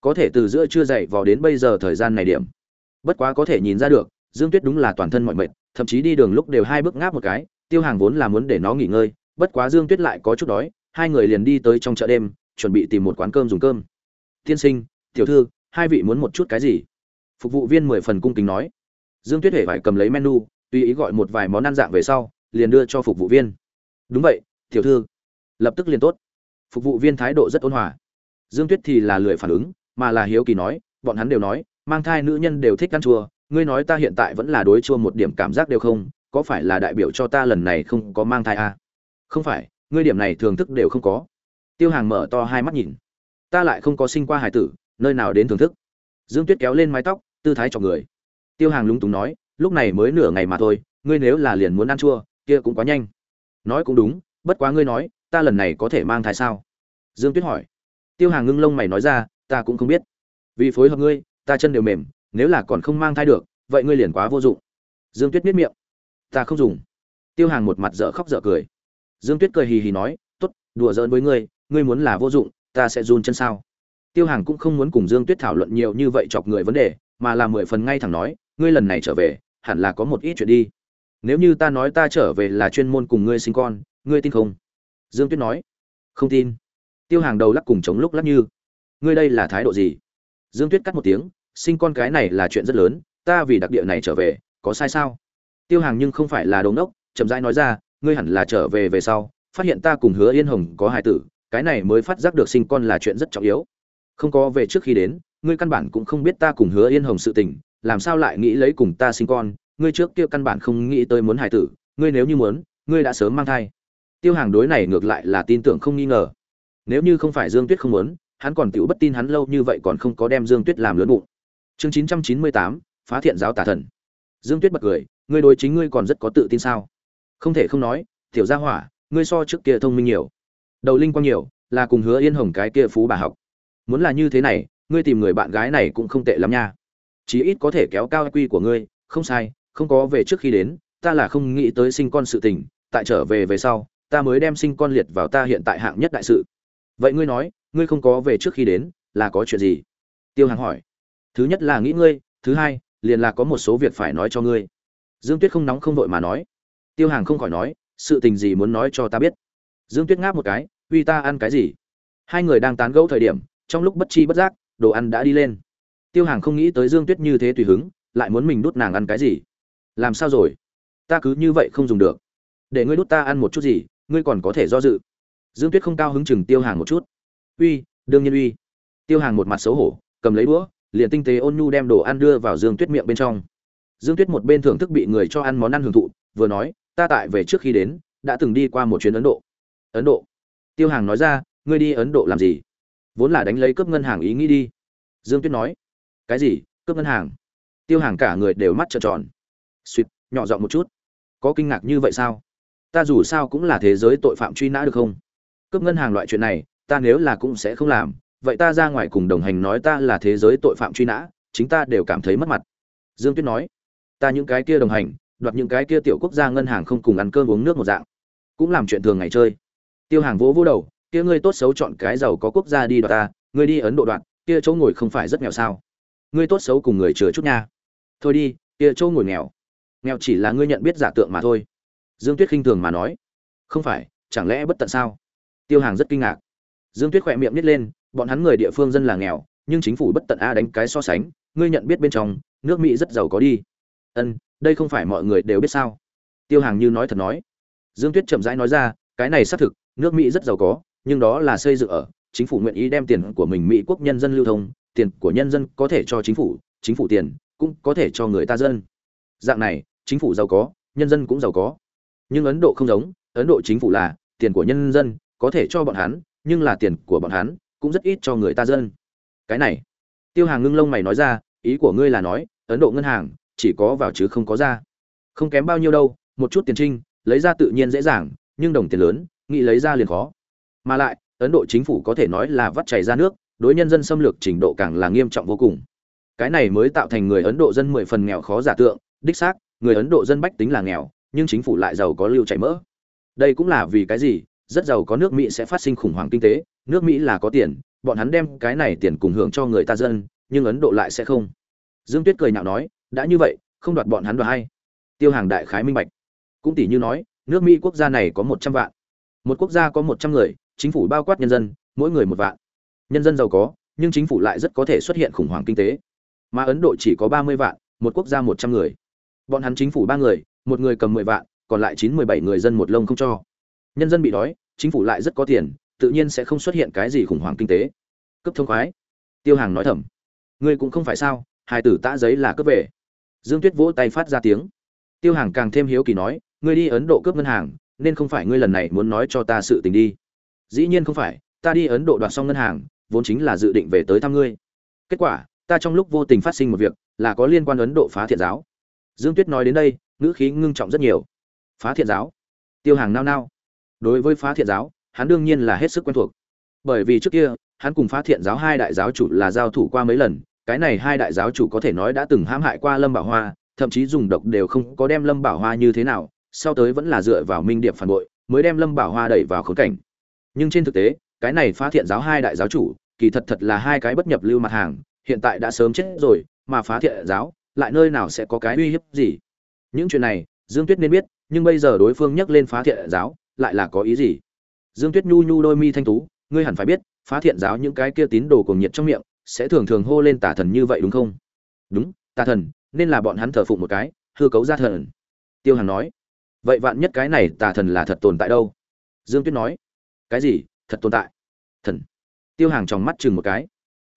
Có thể từ giữa chưa dậy vào đến bây giờ thời gian này điểm. Bất quá có thể nhìn ra được, dương tuyết đúng là toàn thân mọi mệt, thậm chí đi đường lúc đều hai bước ngáp một cái, tiêu hàng vốn là muốn để nó nghỉ ngơi, bất quá dương tuyết lại có chút đói, hai người liền đi tới trong chợ đêm, chuẩn bị tìm một quán cơm dùng cơm. Tiên sinh, tiểu thư, hai vị muốn một chút cái gì? Phục vụ viên mười phần cung kính nói dương tuyết hề phải cầm lấy menu, tùy ý gọi một vài món ăn dạng về sau, liền đưa cho phục vụ viên. Đúng vậy, tiểu thư. Lập tức liền tốt. Phục vụ viên thái độ rất ôn hòa. Dương tuyết thì là lười phản ứng, mà là hiếu kỳ nói, bọn hắn đều nói, mang thai nữ nhân đều thích ăn chua, ngươi nói ta hiện tại vẫn là đối chua một điểm cảm giác đều không, có phải là đại biểu cho ta lần này không có mang thai à? không phải, ngươi điểm này thưởng thức đều không có. Tiêu hàng mở to hai mắt nhìn. Ta lại không có sinh qua hải tử, nơi nào đến thưởng thức? Dương tuyết kéo lên mái tóc, tư thái cho người tiêu hàng lúng túng nói, lúc này mới nửa ngày mà thôi, ngươi nếu là liền muốn ăn chua, kia cũng quá nhanh. Nói cũng đúng, bất quá ngươi nói, ta lần này có thể mang thai sao? Dương tuyết hỏi. Tiêu hàng ngưng lông mày nói ra, ta cũng không biết. Vì phối hợp ngươi, ta chân đều mềm, nếu là còn không mang thai được, vậy ngươi liền quá vô dụng. Dương tuyết biết miệng. Ta không dùng. Tiêu hàng một mặt dở khóc dở cười. Dương tuyết cười hì hì nói t ố t đùa giỡn với ngươi ngươi muốn là vô dụng, ta sẽ run chân sao? Tiêu hàng cũng không muốn cùng dương tuyết thảo luận nhiều như vậy chọc người vấn đề, mà là mười phần ngay thẳng nói ngươi lần này trở về, hẳn là có một ít chuyện đi. Nếu như ta nói ta trở về là chuyên môn cùng ngươi sinh con, ngươi tin không? Dương tuyết nói. Không tin. Tiêu hàng đầu lắc cùng chống lúc lắc như. Ngươi đây là thái độ gì? Dương tuyết cắt một tiếng. Sinh con cái này là chuyện rất lớn, ta vì đặc địa này trở về, có sai sao? Tiêu hàng nhưng không phải là đống đốc, chậm rãi nói ra, ngươi hẳn là trở về về sau, phát hiện ta cùng hứa yên hồng có hài tử, cái này mới phát giác được sinh con là chuyện rất trọng yếu. Không có về trước khi đến, ngươi căn bản cũng không biết ta cùng hứa yên hồng sự tình làm sao lại nghĩ lấy cùng ta sinh con, ngươi trước kia căn bản không nghĩ tới muốn hài tử, ngươi nếu như muốn, ngươi đã sớm mang thai. Tiêu hàng đối này ngược lại là tin tưởng không nghi ngờ. Nếu như không phải dương tuyết không muốn, hắn còn tựu bất tin hắn lâu như vậy còn không có đem dương tuyết làm lớn bụng. Chương chín trăm chín mươi tám, phá thiện giáo tà thần. Dương tuyết bật cười, ngươi đối chính ngươi còn rất có tự tin sao? Không thể không nói, tiểu gia hỏa, ngươi so trước kia thông minh nhiều. Đầu linh quang nhiều, là cùng hứa yên hồng cái kia phú bà học. Muốn là như thế này, ngươi tìm người bạn gái này cũng không tệ lắm nha chí ít có thể kéo cao quy của ngươi, không sai, không có về trước khi đến, ta là không nghĩ tới sinh con sự tình, tại trở về về sau, ta mới đem sinh con liệt vào ta hiện tại hạng nhất đại sự. Vậy ngươi nói, ngươi không có về trước khi đến, là có chuyện gì? Tiêu hàng hỏi. Thứ nhất là nghĩ ngươi, thứ hai, liền là có một số việc phải nói cho ngươi. Dương tuyết không nóng không vội mà nói. Tiêu hàng không khỏi nói, sự tình gì muốn nói cho ta biết? Dương tuyết ngáp một cái, uy ta ăn cái gì? Hai người đang tán gẫu thời điểm, trong lúc bất chi bất giác, đồ ăn đã đi lên tiêu hàng không nghĩ tới dương tuyết như thế tùy hứng, lại muốn mình đút nàng ăn cái gì? Làm sao rồi? Ta cứ như vậy không dùng được. Để ngươi đút ta ăn một chút gì, ngươi còn có thể do dự. Dương tuyết không cao hứng chừng tiêu hàng một chút. Uy, đương nhiên uy. Tiêu hàng một mặt xấu hổ, cầm lấy đũa, liền tinh tế ôn nhu đem đồ ăn đưa vào dương tuyết miệng bên trong. Dương tuyết một bên thưởng thức bị người cho ăn món ăn hưởng thụ, vừa nói, ta tại về trước khi đến, đã từng đi qua một chuyến ấn độ. Ấn độ? Tiêu hàng nói ra, ngươi đi ấn độ làm gì? Vốn là đánh lấy cướp ngân hàng ý nghĩ đi. Dương tuyết nói cái gì? Cướp ngân hàng. Tiêu hàng cả người đều mắt trợn tròn. Suýt nhỏ giọng một chút. Có kinh ngạc như vậy sao? Ta dù sao cũng là thế giới tội phạm truy nã được không? Cướp ngân hàng loại chuyện này, ta nếu là cũng sẽ không làm. Vậy ta ra ngoài cùng đồng hành nói ta là thế giới tội phạm truy nã, chính ta đều cảm thấy mất mặt. Dương tuyết nói, ta những cái kia đồng hành, đoạt những cái kia tiểu quốc gia ngân hàng không cùng ăn cơm uống nước một dạng, cũng làm chuyện thường ngày chơi. Tiêu hàng vỗ vỗ đầu, kia ngươi tốt xấu chọn cái giàu có quốc gia đi đoạt ta, ngươi đi ấn độ đoạt, kia chỗ ngồi không phải rất nghèo sao? Ngươi tốt xấu cùng người chừa chút nha. Thôi đi, kia châu ngồi nghèo. Nghèo chỉ là ngươi nhận biết giả tượng mà thôi. Dương tuyết khinh thường mà nói. Không phải, chẳng lẽ bất tận sao? Tiêu hàng rất kinh ngạc. Dương tuyết khỏe miệng nít lên, bọn hắn người địa phương dân là nghèo, nhưng chính phủ bất tận a đánh cái so sánh, ngươi nhận biết bên trong, nước mỹ rất giàu có đi. Ân, đây không phải mọi người đều biết sao? Tiêu hàng như nói thật nói. Dương tuyết chậm rãi nói ra, cái này xác thực, nước mỹ rất giàu có, nhưng đó là xây dựng ở, chính phủ nguyện ý đem tiền của mình mỹ quốc nhân dân lưu thông tiền của nhân dân có thể cho chính phủ chính phủ tiền cũng có thể cho người ta dân. Dạng này, chính phủ giàu có, nhân dân cũng giàu có. Nhưng ấn độ không giống, ấn độ chính phủ là tiền của nhân dân, có thể cho bọn hắn, nhưng là tiền của bọn hắn cũng rất ít cho người ta dân. Cái này, tiêu hàng ngưng lông mày nói ra, ý của ngươi là nói, ấn độ ngân hàng chỉ có vào chứ không có ra. Không kém bao nhiêu đâu, một chút tiền trinh, lấy ra tự nhiên dễ dàng, nhưng đồng tiền lớn, nghĩ lấy ra liền khó. Mà lại, ấn độ chính phủ có thể nói là vắt chảy ra nước đối nhân dân xâm lược trình độ càng là nghiêm trọng vô cùng. Cái này mới tạo thành người ấn độ dân mười phần nghèo khó giả tượng, đích xác, người ấn độ dân bách tính là nghèo, nhưng chính phủ lại giàu có lưu chảy mỡ. Đây cũng là vì cái gì? Rất giàu có nước mỹ sẽ phát sinh khủng hoảng kinh tế, nước mỹ là có tiền, bọn hắn đem cái này tiền cùng hưởng cho người ta dân, nhưng ấn độ lại sẽ không. Dương tuyết cười nhạo nói, đã như vậy, không đoạt bọn hắn đoạt hay. Tiêu hàng đại khái minh bạch. Cũng tỷ như nói, nước mỹ quốc gia này có một trăm vạn. Một quốc gia có một trăm người, chính phủ bao quát nhân dân, mỗi người một vạn nhân dân giàu có, nhưng chính phủ lại rất có thể xuất hiện khủng hoảng kinh tế. Mà ấn độ chỉ có ba mươi vạn, một quốc gia một trăm người. Bọn hắn chính phủ ba người, một người cầm mười vạn, còn lại chín mười bảy người dân một lông không cho. Nhân dân bị đói, chính phủ lại rất có tiền, tự nhiên sẽ không xuất hiện cái gì khủng hoảng kinh tế. Cấp thông khoái. Tiêu hàng nói thầm. Ngươi cũng không phải sao hai tử tã giấy là cấp về. Dương tuyết vỗ tay phát ra tiếng. Tiêu hàng càng thêm hiếu kỳ nói, ngươi đi ấn độ cướp ngân hàng, nên không phải ngươi lần này muốn nói cho ta sự tình đi. Dĩ nhiên không phải, ta đi ấn độ đoạt xong ngân hàng vốn chính là dự định về tới thăm ngươi. Kết quả, ta trong lúc vô tình phát sinh một việc, là có liên quan ấn độ phá thiện giáo. Dương tuyết nói đến đây, ngữ khí ngưng trọng rất nhiều. Phá thiện giáo? Tiêu hàng nao nao. Đối với phá thiện giáo, hắn đương nhiên là hết sức quen thuộc. Bởi vì trước kia, hắn cùng phá thiện giáo hai đại giáo chủ là giao thủ qua mấy lần, cái này hai đại giáo chủ có thể nói đã từng hãm hại qua lâm bảo hoa, thậm chí dùng độc đều không có đem lâm bảo hoa như thế nào, sau tới vẫn là dựa vào minh điệp phản bội, mới đem lâm bảo hoa đẩy vào khốn cảnh. Nhưng trên thực tế cái này phá thiện giáo hai đại giáo chủ, kỳ thật thật là hai cái bất nhập lưu mặt hàng, hiện tại đã sớm chết rồi, mà phá thiện giáo lại nơi nào sẽ có cái uy hiếp gì? Những chuyện này, dương tuyết nên biết, nhưng bây giờ đối phương nhắc lên phá thiện giáo lại là có ý gì? Dương tuyết nhu nhu đôi mi thanh tú, ngươi hẳn phải biết, phá thiện giáo những cái kia tín đồ cuồng nhiệt trong miệng, sẽ thường thường hô lên tà thần như vậy đúng không? Đúng, tà thần, nên là bọn hắn thờ phụng một cái, hư cấu ra thần. Tiêu hàn nói, vậy vạn nhất cái này tà thần là thật tồn tại đâu? Dương tuyết nói, cái gì? Thật tồn tại. Thần. Tiêu hàng trong mắt chừng một cái.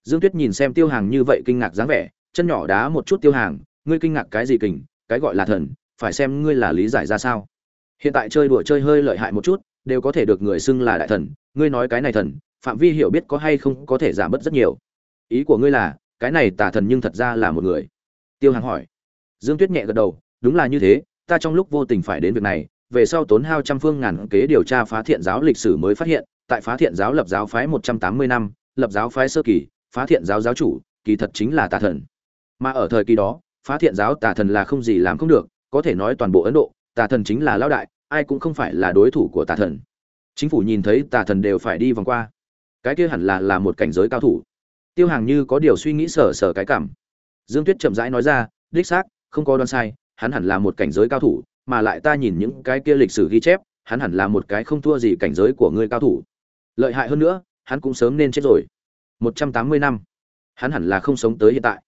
Dương tuyết nhìn xem tiêu hàng như vậy kinh ngạc dáng vẻ, chân nhỏ đá một chút tiêu hàng, ngươi kinh ngạc cái gì kình? Cái gọi là thần, phải xem ngươi là lý giải ra sao. Hiện tại chơi đùa chơi hơi lợi hại một chút, đều có thể được người xưng là đại thần, ngươi nói cái này thần, phạm vi hiểu biết có hay không có thể giảm bớt rất nhiều. Ý của ngươi là, cái này tà thần nhưng thật ra là một người. Tiêu hàng hỏi. Dương tuyết nhẹ gật đầu, đúng là như thế, ta trong lúc vô tình phải đến việc này về sau tốn hao trăm phương ngàn kế điều tra phá thiện giáo lịch sử mới phát hiện, tại phá thiện giáo lập giáo phái một trăm tám mươi năm, lập giáo phái sơ kỳ, phá thiện giáo giáo chủ, kỳ thật chính là tà thần. Mà ở thời kỳ đó, phá thiện giáo tà thần là không gì làm không được, có thể nói toàn bộ ấn độ, tà thần chính là lão đại, ai cũng không phải là đối thủ của tà thần. Chính phủ nhìn thấy tà thần đều phải đi vòng qua. Cái kia hẳn là là một cảnh giới cao thủ. Tiêu hàng như có điều suy nghĩ sở sở cái cảm. Dương tuyết chậm rãi nói ra, đích xác, không có đoán sai, hắn hẳn là một cảnh giới cao thủ mà lại ta nhìn những cái kia lịch sử ghi chép, hắn hẳn là một cái không thua gì cảnh giới của người cao thủ. Lợi hại hơn nữa, hắn cũng sớm nên chết rồi. Một trăm tám mươi năm. Hắn hẳn là không sống tới hiện tại.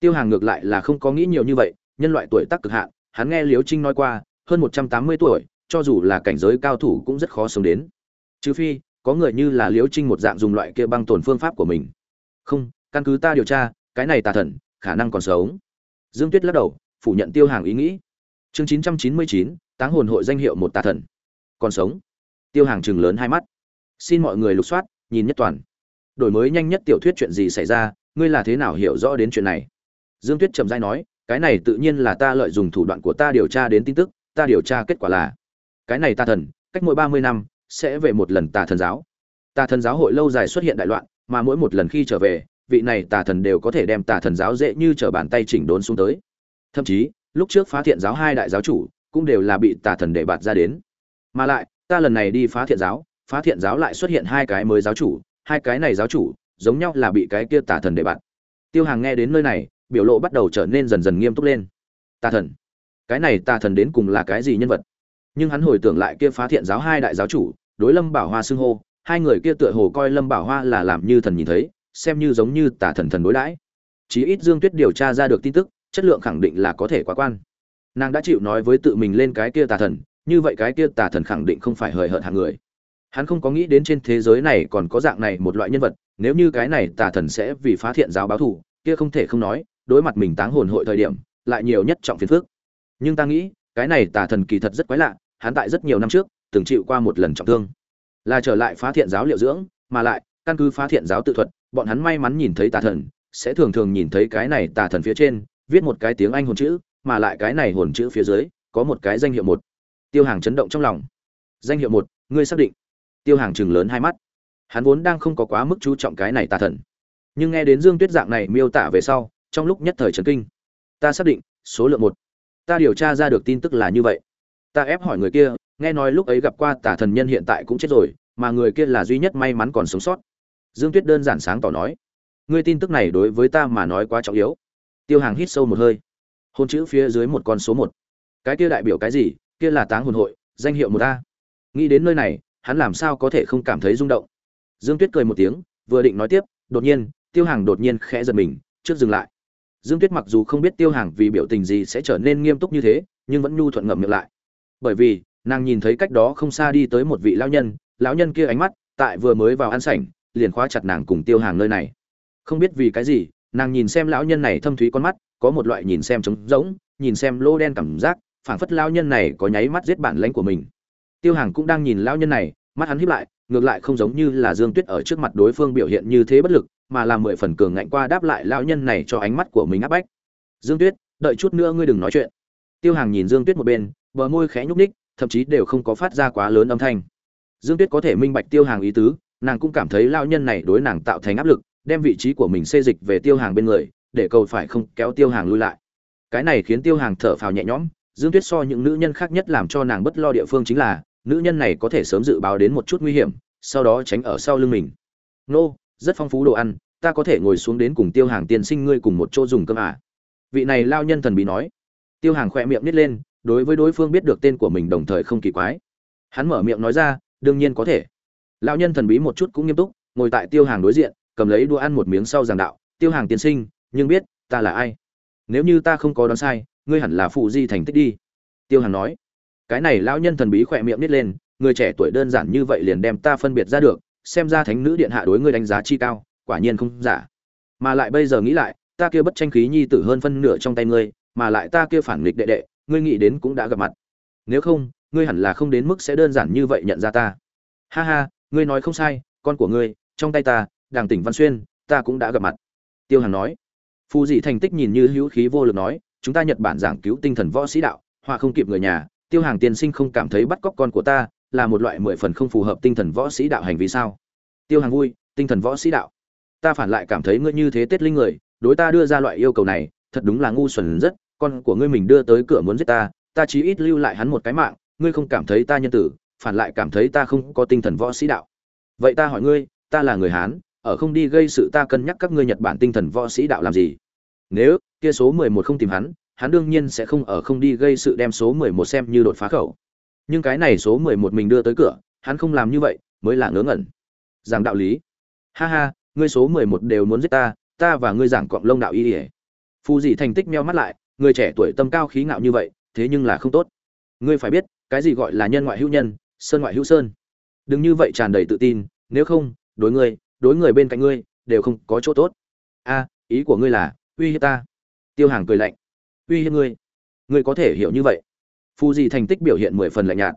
Tiêu hàng ngược lại là không có nghĩ nhiều như vậy, nhân loại tuổi tác cực hạn, hắn nghe liếu trinh nói qua, hơn một trăm tám mươi tuổi, cho dù là cảnh giới cao thủ cũng rất khó sống đến. Trừ phi, có người như là liếu trinh một dạng dùng loại kia băng tổn phương pháp của mình. Không, căn cứ ta điều tra, cái này tà thần, khả năng còn sống. Dương tuyết lắc đầu, phủ nhận tiêu hàng ý nghĩ chương chín trăm chín mươi chín, táng hồn hội danh hiệu một tà thần. Còn sống. Tiêu hàng chừng lớn hai mắt. Xin mọi người lục soát, nhìn nhất toàn. Đổi mới nhanh nhất tiểu thuyết chuyện gì xảy ra, ngươi là thế nào hiểu rõ đến chuyện này? Dương tuyết trầm dai nói, cái này tự nhiên là ta lợi dụng thủ đoạn của ta điều tra đến tin tức, ta điều tra kết quả là, cái này tà thần, cách mỗi ba mươi năm, sẽ về một lần tà thần giáo. Tà thần giáo hội lâu dài xuất hiện đại loạn, mà mỗi một lần khi trở về, vị này tà thần đều có thể đem tà thần giáo dễ như trở bàn tay chỉnh đốn xuống tới. Thậm chí lúc trước phá thiện giáo hai đại giáo chủ cũng đều là bị tà thần để bạt ra đến. Mà lại, ta lần này đi phá thiện giáo, phá thiện giáo lại xuất hiện hai cái mới giáo chủ, hai cái này giáo chủ giống nhau là bị cái kia tà thần để bạt. Tiêu hàng nghe đến nơi này, biểu lộ bắt đầu trở nên dần dần nghiêm túc lên. Tà thần? Cái này tà thần đến cùng là cái gì nhân vật? Nhưng hắn hồi tưởng lại kia phá thiện giáo hai đại giáo chủ, đối lâm bảo hoa xưng hô, hai người kia tựa hồ coi lâm bảo hoa là làm như thần nhìn thấy, xem như giống như tà thần thần đối đãi. Chí ít dương tuyết điều tra ra được tin tức chất lượng khẳng định là có thể quá quan. Nàng đã chịu nói với tự mình lên cái kia tà thần, như vậy cái kia tà thần khẳng định không phải hời hợt hàng người. Hắn không có nghĩ đến trên thế giới này còn có dạng này một loại nhân vật, nếu như cái này tà thần sẽ vì phá thiện giáo báo thù, kia không thể không nói, đối mặt mình táng hồn hội thời điểm, lại nhiều nhất trọng phiền phước nhưng ta nghĩ, cái này tà thần kỳ thật rất quái lạ, hắn tại rất nhiều năm trước, từng chịu qua một lần trọng thương. Là trở lại phá thiện giáo liệu dưỡng, mà lại, căn cứ phá thiện giáo tự thuật, bọn hắn may mắn nhìn thấy tà thần, sẽ thường thường nhìn thấy cái này tà thần phía trên viết một cái tiếng anh hồn chữ, mà lại cái này hồn chữ phía dưới có một cái danh hiệu một. Tiêu hàng chấn động trong lòng. Danh hiệu một, ngươi xác định. Tiêu hàng chừng lớn hai mắt. Hắn vốn đang không có quá mức chú trọng cái này tà thần. Nhưng nghe đến dương tuyết dạng này miêu tả về sau, trong lúc nhất thời trấn kinh. Ta xác định, số lượng một. Ta điều tra ra được tin tức là như vậy. Ta ép hỏi người kia, nghe nói lúc ấy gặp qua tà thần nhân hiện tại cũng chết rồi, mà người kia là duy nhất may mắn còn sống sót. Dương tuyết đơn giản sáng tỏ nói. Ngươi tin tức này đối với ta mà nói quá trọng yếu tiêu hàng hít sâu một hơi. Hôn chữ phía dưới một con số một. Cái kia đại biểu cái gì? Kia là táng hồn hội, danh hiệu một a. Nghĩ đến nơi này, hắn làm sao có thể không cảm thấy rung động? Dương tuyết cười một tiếng, vừa định nói tiếp, đột nhiên, tiêu hàng đột nhiên khẽ giật mình, trước dừng lại. Dương tuyết mặc dù không biết tiêu hàng vì biểu tình gì sẽ trở nên nghiêm túc như thế, nhưng vẫn nhu thuận ngậm miệng lại. Bởi vì, nàng nhìn thấy cách đó không xa đi tới một vị lão nhân lão nhân kia ánh mắt, tại vừa mới vào ăn sảnh, liền khóa chặt nàng cùng tiêu hàng nơi này. Không biết vì cái gì nàng nhìn xem lão nhân này thâm thúy con mắt, có một loại nhìn xem trống rỗng, nhìn xem lô đen cảm giác, phảng phất lão nhân này có nháy mắt giết bản lãnh của mình. Tiêu hàng cũng đang nhìn lão nhân này, mắt hắn híp lại, ngược lại không giống như là dương tuyết ở trước mặt đối phương biểu hiện như thế bất lực, mà là mười phần cường ngạnh qua đáp lại lão nhân này cho ánh mắt của mình áp bách. Dương tuyết, đợi chút nữa ngươi đừng nói chuyện. Tiêu hàng nhìn dương tuyết một bên, bờ môi khẽ nhúc ních thậm chí đều không có phát ra quá lớn âm thanh. Dương tuyết có thể minh bạch tiêu hàng ý tứ, nàng cũng cảm thấy lão nhân này đối nàng tạo thành áp lực đem vị trí của mình xê dịch về tiêu hàng bên người, để cầu phải không kéo tiêu hàng lui lại. Cái này khiến tiêu hàng thở phào nhẹ nhõm, dương tuyết so những nữ nhân khác nhất làm cho nàng bất lo địa phương chính là, nữ nhân này có thể sớm dự báo đến một chút nguy hiểm, sau đó tránh ở sau lưng mình. Nô, rất phong phú đồ ăn, ta có thể ngồi xuống đến cùng tiêu hàng tiên sinh ngươi cùng một chỗ dùng cơm à. vị này lao nhân thần bí nói. Tiêu hàng khỏe miệng nít lên, đối với đối phương biết được tên của mình đồng thời không kỳ quái. Hắn mở miệng nói ra, đương nhiên có thể. Lão nhân thần bí một chút cũng nghiêm túc, ngồi tại tiêu hàng đối diện cầm lấy đũa ăn một miếng sau giảng đạo, tiêu hàng tiên sinh, nhưng biết ta là ai? Nếu như ta không có đoán sai, ngươi hẳn là phụ di thành tích đi. Tiêu hàng nói. Cái này lão nhân thần bí khỏe miệng nít lên, người trẻ tuổi đơn giản như vậy liền đem ta phân biệt ra được, xem ra thánh nữ điện hạ đối ngươi đánh giá chi cao, quả nhiên không giả. Mà lại bây giờ nghĩ lại, ta kia bất tranh khí nhi tử hơn phân nửa trong tay ngươi, mà lại ta kia phản nghịch đệ đệ, ngươi nghĩ đến cũng đã gặp mặt. Nếu không, ngươi hẳn là không đến mức sẽ đơn giản như vậy nhận ra ta. Ha ha, ngươi nói không sai, con của ngươi, trong tay ta đàng tỉnh văn xuyên, ta cũng đã gặp mặt. Tiêu hằng nói. Phù dị thành tích nhìn như hữu khí vô lực nói, chúng ta nhật bản giảng cứu tinh thần võ sĩ đạo họa không kịp người nhà, tiêu hàng tiên sinh không cảm thấy bắt cóc con của ta là một loại mười phần không phù hợp tinh thần võ sĩ đạo hành vi sao? Tiêu hàng vui, tinh thần võ sĩ đạo. Ta phản lại cảm thấy ngươi như thế tết linh người, đối ta đưa ra loại yêu cầu này, thật đúng là ngu xuẩn rất, con của ngươi mình đưa tới cửa muốn giết ta ta chí ít lưu lại hắn một cái mạng, ngươi không cảm thấy ta nhân tử, phản lại cảm thấy ta không có tinh thần võ sĩ đạo. Vậy ta hỏi ngươi, ta là người hán ở không đi gây sự ta cân nhắc các ngươi nhật bản tinh thần võ sĩ đạo làm gì. Nếu, kia số mười một không tìm hắn hắn đương nhiên sẽ không ở không đi gây sự đem số mười một xem như đột phá khẩu. Nhưng cái này số mười một mình đưa tới cửa, hắn không làm như vậy, mới là ngớ ngẩn. Giảng đạo lý. Ha ha, ngươi số mười một đều muốn giết ta ta và ngươi giảng cọng lông đạo y ỉa phu dị thành tích meo mắt lại, người trẻ tuổi tâm cao khí ngạo như vậy, thế nhưng là không tốt. Ngươi phải biết, cái gì gọi là nhân ngoại hữu nhân, sơn ngoại hữu sơn. Đừng như vậy tràn đầy tự tin, nếu không, đối ngươi đối người bên cạnh ngươi, đều không có chỗ tốt. A, ý của ngươi là, uy hiếp ta. Tiêu hàng cười lạnh. Uy hiếp ngươi? Ngươi có thể hiểu như vậy. Phù dị thành tích biểu hiện mười phần lạnh nhạt.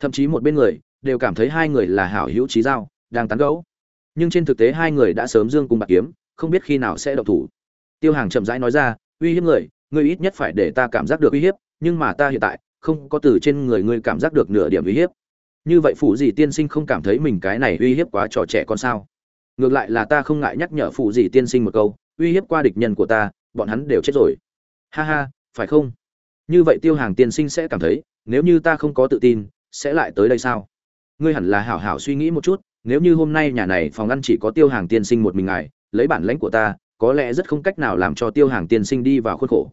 Thậm chí một bên người, đều cảm thấy hai người là hảo hữu trí giao, đang tán gẫu. Nhưng trên thực tế hai người đã sớm dương cùng bạc kiếm, không biết khi nào sẽ động thủ. Tiêu hàng chậm rãi nói ra, uy hiếp người, ngươi ít nhất phải để ta cảm giác được uy hiếp, nhưng mà ta hiện tại, không có từ trên người ngươi cảm giác được nửa điểm uy hiếp. Như vậy phụ gì tiên sinh không cảm thấy mình cái này uy hiếp quá trò trẻ con sao? Ngược lại là ta không ngại nhắc nhở phụ gì tiên sinh một câu, uy hiếp qua địch nhân của ta, bọn hắn đều chết rồi. Ha ha, phải không? Như vậy tiêu hàng tiên sinh sẽ cảm thấy, nếu như ta không có tự tin, sẽ lại tới đây sao? Ngươi hẳn là hảo hảo suy nghĩ một chút, nếu như hôm nay nhà này phòng ăn chỉ có tiêu hàng tiên sinh một mình ngài, lấy bản lãnh của ta, có lẽ rất không cách nào làm cho tiêu hàng tiên sinh đi vào khuôn khổ.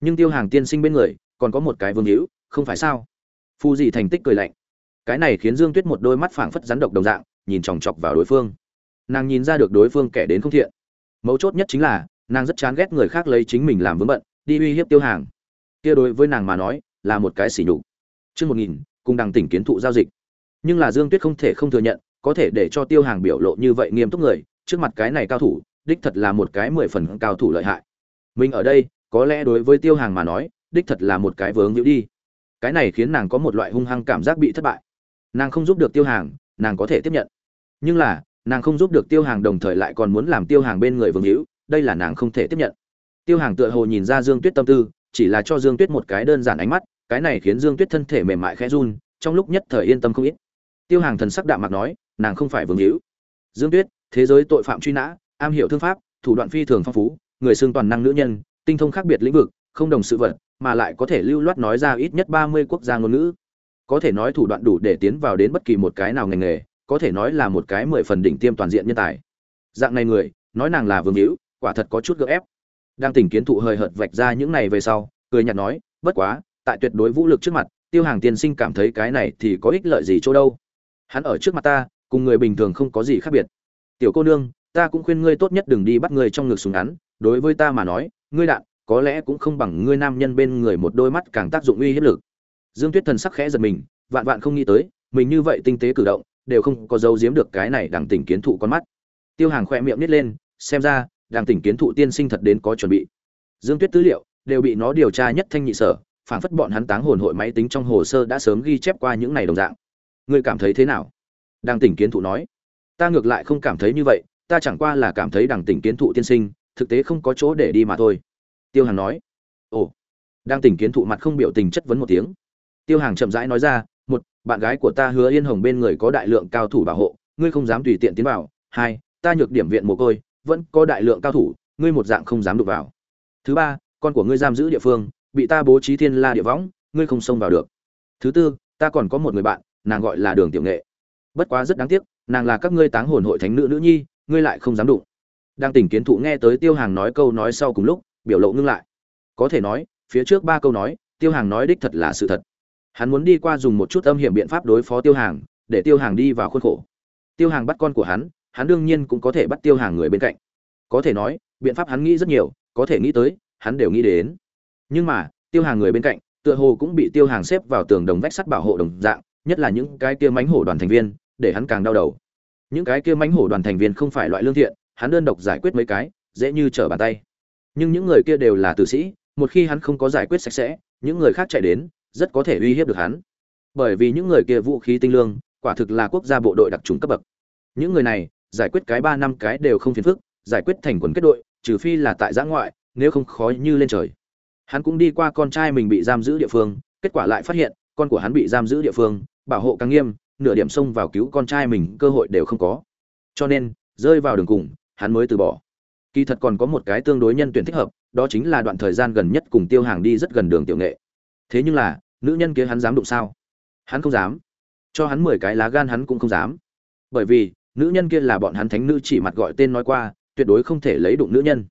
Nhưng tiêu hàng tiên sinh bên người, còn có một cái vương hữu, không phải sao? Phu dị thành tích cười lạnh. Cái này khiến dương tuyết một đôi mắt phảng phất rắn độc đồng dạng, nhìn chòng chọc vào đối phương nàng nhìn ra được đối phương kẻ đến không thiện. Mấu chốt nhất chính là, nàng rất chán ghét người khác lấy chính mình làm vướng bận, đi uy hiếp tiêu hàng. Kia đối với nàng mà nói, là một cái sỉ nhục. Chương một nghìn, cùng đằng tỉnh kiến thụ giao dịch. Nhưng là dương tuyết không thể không thừa nhận, có thể để cho tiêu hàng biểu lộ như vậy nghiêm túc người, trước mặt cái này cao thủ, đích thật là một cái mười phần cao thủ lợi hại. Mình ở đây, có lẽ đối với tiêu hàng mà nói, đích thật là một cái vướng hữu đi. Cái này khiến nàng có một loại hung hăng cảm giác bị thất bại. Nàng không giúp được tiêu hàng, nàng có thể tiếp nhận. Nhưng là nàng không giúp được tiêu hàng đồng thời lại còn muốn làm tiêu hàng bên người vương hữu, đây là nàng không thể tiếp nhận. Tiêu hàng tựa hồ nhìn ra dương tuyết tâm tư, chỉ là cho dương tuyết một cái đơn giản ánh mắt, cái này khiến dương tuyết thân thể mềm mại khẽ run, trong lúc nhất thời yên tâm không ít. Tiêu hàng thần sắc đạm mặt nói, nàng không phải vương hữu. Dương tuyết, thế giới tội phạm truy nã, am hiểu thương pháp, thủ đoạn phi thường phong phú, người xương toàn năng nữ nhân, tinh thông khác biệt lĩnh vực, không đồng sự vật, mà lại có thể lưu loát nói ra ít nhất ba mươi quốc gia ngôn ngữ. Có thể nói thủ đoạn đủ để tiến vào đến bất kỳ một cái nào ngành nghề có thể nói là một cái mười phần đỉnh tiêm toàn diện nhân tài. Dạng này người, nói nàng là vương hữu, quả thật có chút gượng ép. Đang tỉnh kiến thụ hơi hợt vạch ra những này về sau, cười nhạt nói, bất quá, tại tuyệt đối vũ lực trước mặt, tiêu hàng tiên sinh cảm thấy cái này thì có ích lợi gì chỗ đâu? Hắn ở trước mặt ta, cùng người bình thường không có gì khác biệt. Tiểu cô nương, ta cũng khuyên ngươi tốt nhất đừng đi bắt người trong ngực súng ngắn, đối với ta mà nói, ngươi đạn, có lẽ cũng không bằng ngươi nam nhân bên người một đôi mắt càng tác dụng uy hiếp lực. Dương tuyết thần sắc khẽ giật mình, vạn vạn không nghĩ tới, mình như vậy tinh tế cử động đều không có dấu giếm được cái này đằng tỉnh kiến thụ con mắt. Tiêu hàng khoe miệng nít lên, xem ra, đằng tỉnh kiến thụ tiên sinh thật đến có chuẩn bị. Dương tuyết tư liệu đều bị nó điều tra nhất thanh nhị sở, phản phất bọn hắn táng hồn hội máy tính trong hồ sơ đã sớm ghi chép qua những này đồng dạng. Ngươi cảm thấy thế nào? Đằng tỉnh kiến thụ nói. Ta ngược lại không cảm thấy như vậy, ta chẳng qua là cảm thấy đằng tỉnh kiến thụ tiên sinh, thực tế không có chỗ để đi mà thôi. Tiêu hàng nói. Ồ. Đang tỉnh kiến thụ mặt không biểu tình chất vấn một tiếng. Tiêu hàng chậm rãi nói ra bạn gái của ta hứa yên hồng bên người có đại lượng cao thủ bảo hộ, ngươi không dám tùy tiện tiến vào. Hai, ta nhược điểm viện mồ côi, vẫn có đại lượng cao thủ, ngươi một dạng không dám đụng vào. Thứ ba, con của ngươi giam giữ địa phương, bị ta bố trí thiên la địa võng, ngươi không xông vào được. Thứ tư, ta còn có một người bạn, nàng gọi là đường tiểu nghệ. Bất quá rất đáng tiếc, nàng là các ngươi táng hồn hội thánh nữ nữ nhi, ngươi lại không dám đụng. Đang tỉnh kiến thụ nghe tới tiêu hàng nói câu nói sau cùng lúc, biểu lộ ngưng lại. Có thể nói, phía trước ba câu nói, tiêu hàng nói đích thật là sự thật hắn muốn đi qua dùng một chút âm hiểm biện pháp đối phó tiêu hàng, để tiêu hàng đi vào khuôn khổ. Tiêu hàng bắt con của hắn hắn đương nhiên cũng có thể bắt tiêu hàng người bên cạnh. Có thể nói, biện pháp hắn nghĩ rất nhiều, có thể nghĩ tới, hắn đều nghĩ đến. Nhưng mà, tiêu hàng người bên cạnh, tựa hồ cũng bị tiêu hàng xếp vào tường đồng vách sắt bảo hộ đồng dạng, nhất là những cái kia mánh hổ đoàn thành viên, để hắn càng đau đầu. Những cái kia mánh hổ đoàn thành viên không phải loại lương thiện, hắn đơn độc giải quyết mấy cái, dễ như trở bàn tay. Nhưng những người kia đều là tử sĩ, một khi hắn không có giải quyết sạch sẽ, những người khác chạy đến rất có thể uy hiếp được hắn. Bởi vì những người kia vũ khí tinh lương, quả thực là quốc gia bộ đội đặc trùng cấp bậc. Những người này, giải quyết cái ba năm cái đều không phiền phức, giải quyết thành quần kết đội, trừ phi là tại giã ngoại, nếu không khó như lên trời. Hắn cũng đi qua con trai mình bị giam giữ địa phương, kết quả lại phát hiện, con của hắn bị giam giữ địa phương, bảo hộ càng nghiêm, nửa điểm xông vào cứu con trai mình cơ hội đều không có. Cho nên, rơi vào đường cùng, hắn mới từ bỏ. Kỳ thật còn có một cái tương đối nhân tuyển thích hợp, đó chính là đoạn thời gian gần nhất cùng tiêu hàng đi rất gần đường tiểu nghệ. Thế nhưng là nữ nhân kia hắn dám đụng sao? Hắn không dám. Cho hắn mười cái lá gan hắn cũng không dám. Bởi vì, nữ nhân kia là bọn hắn thánh nữ chỉ mặt gọi tên nói qua, tuyệt đối không thể lấy đụng nữ nhân.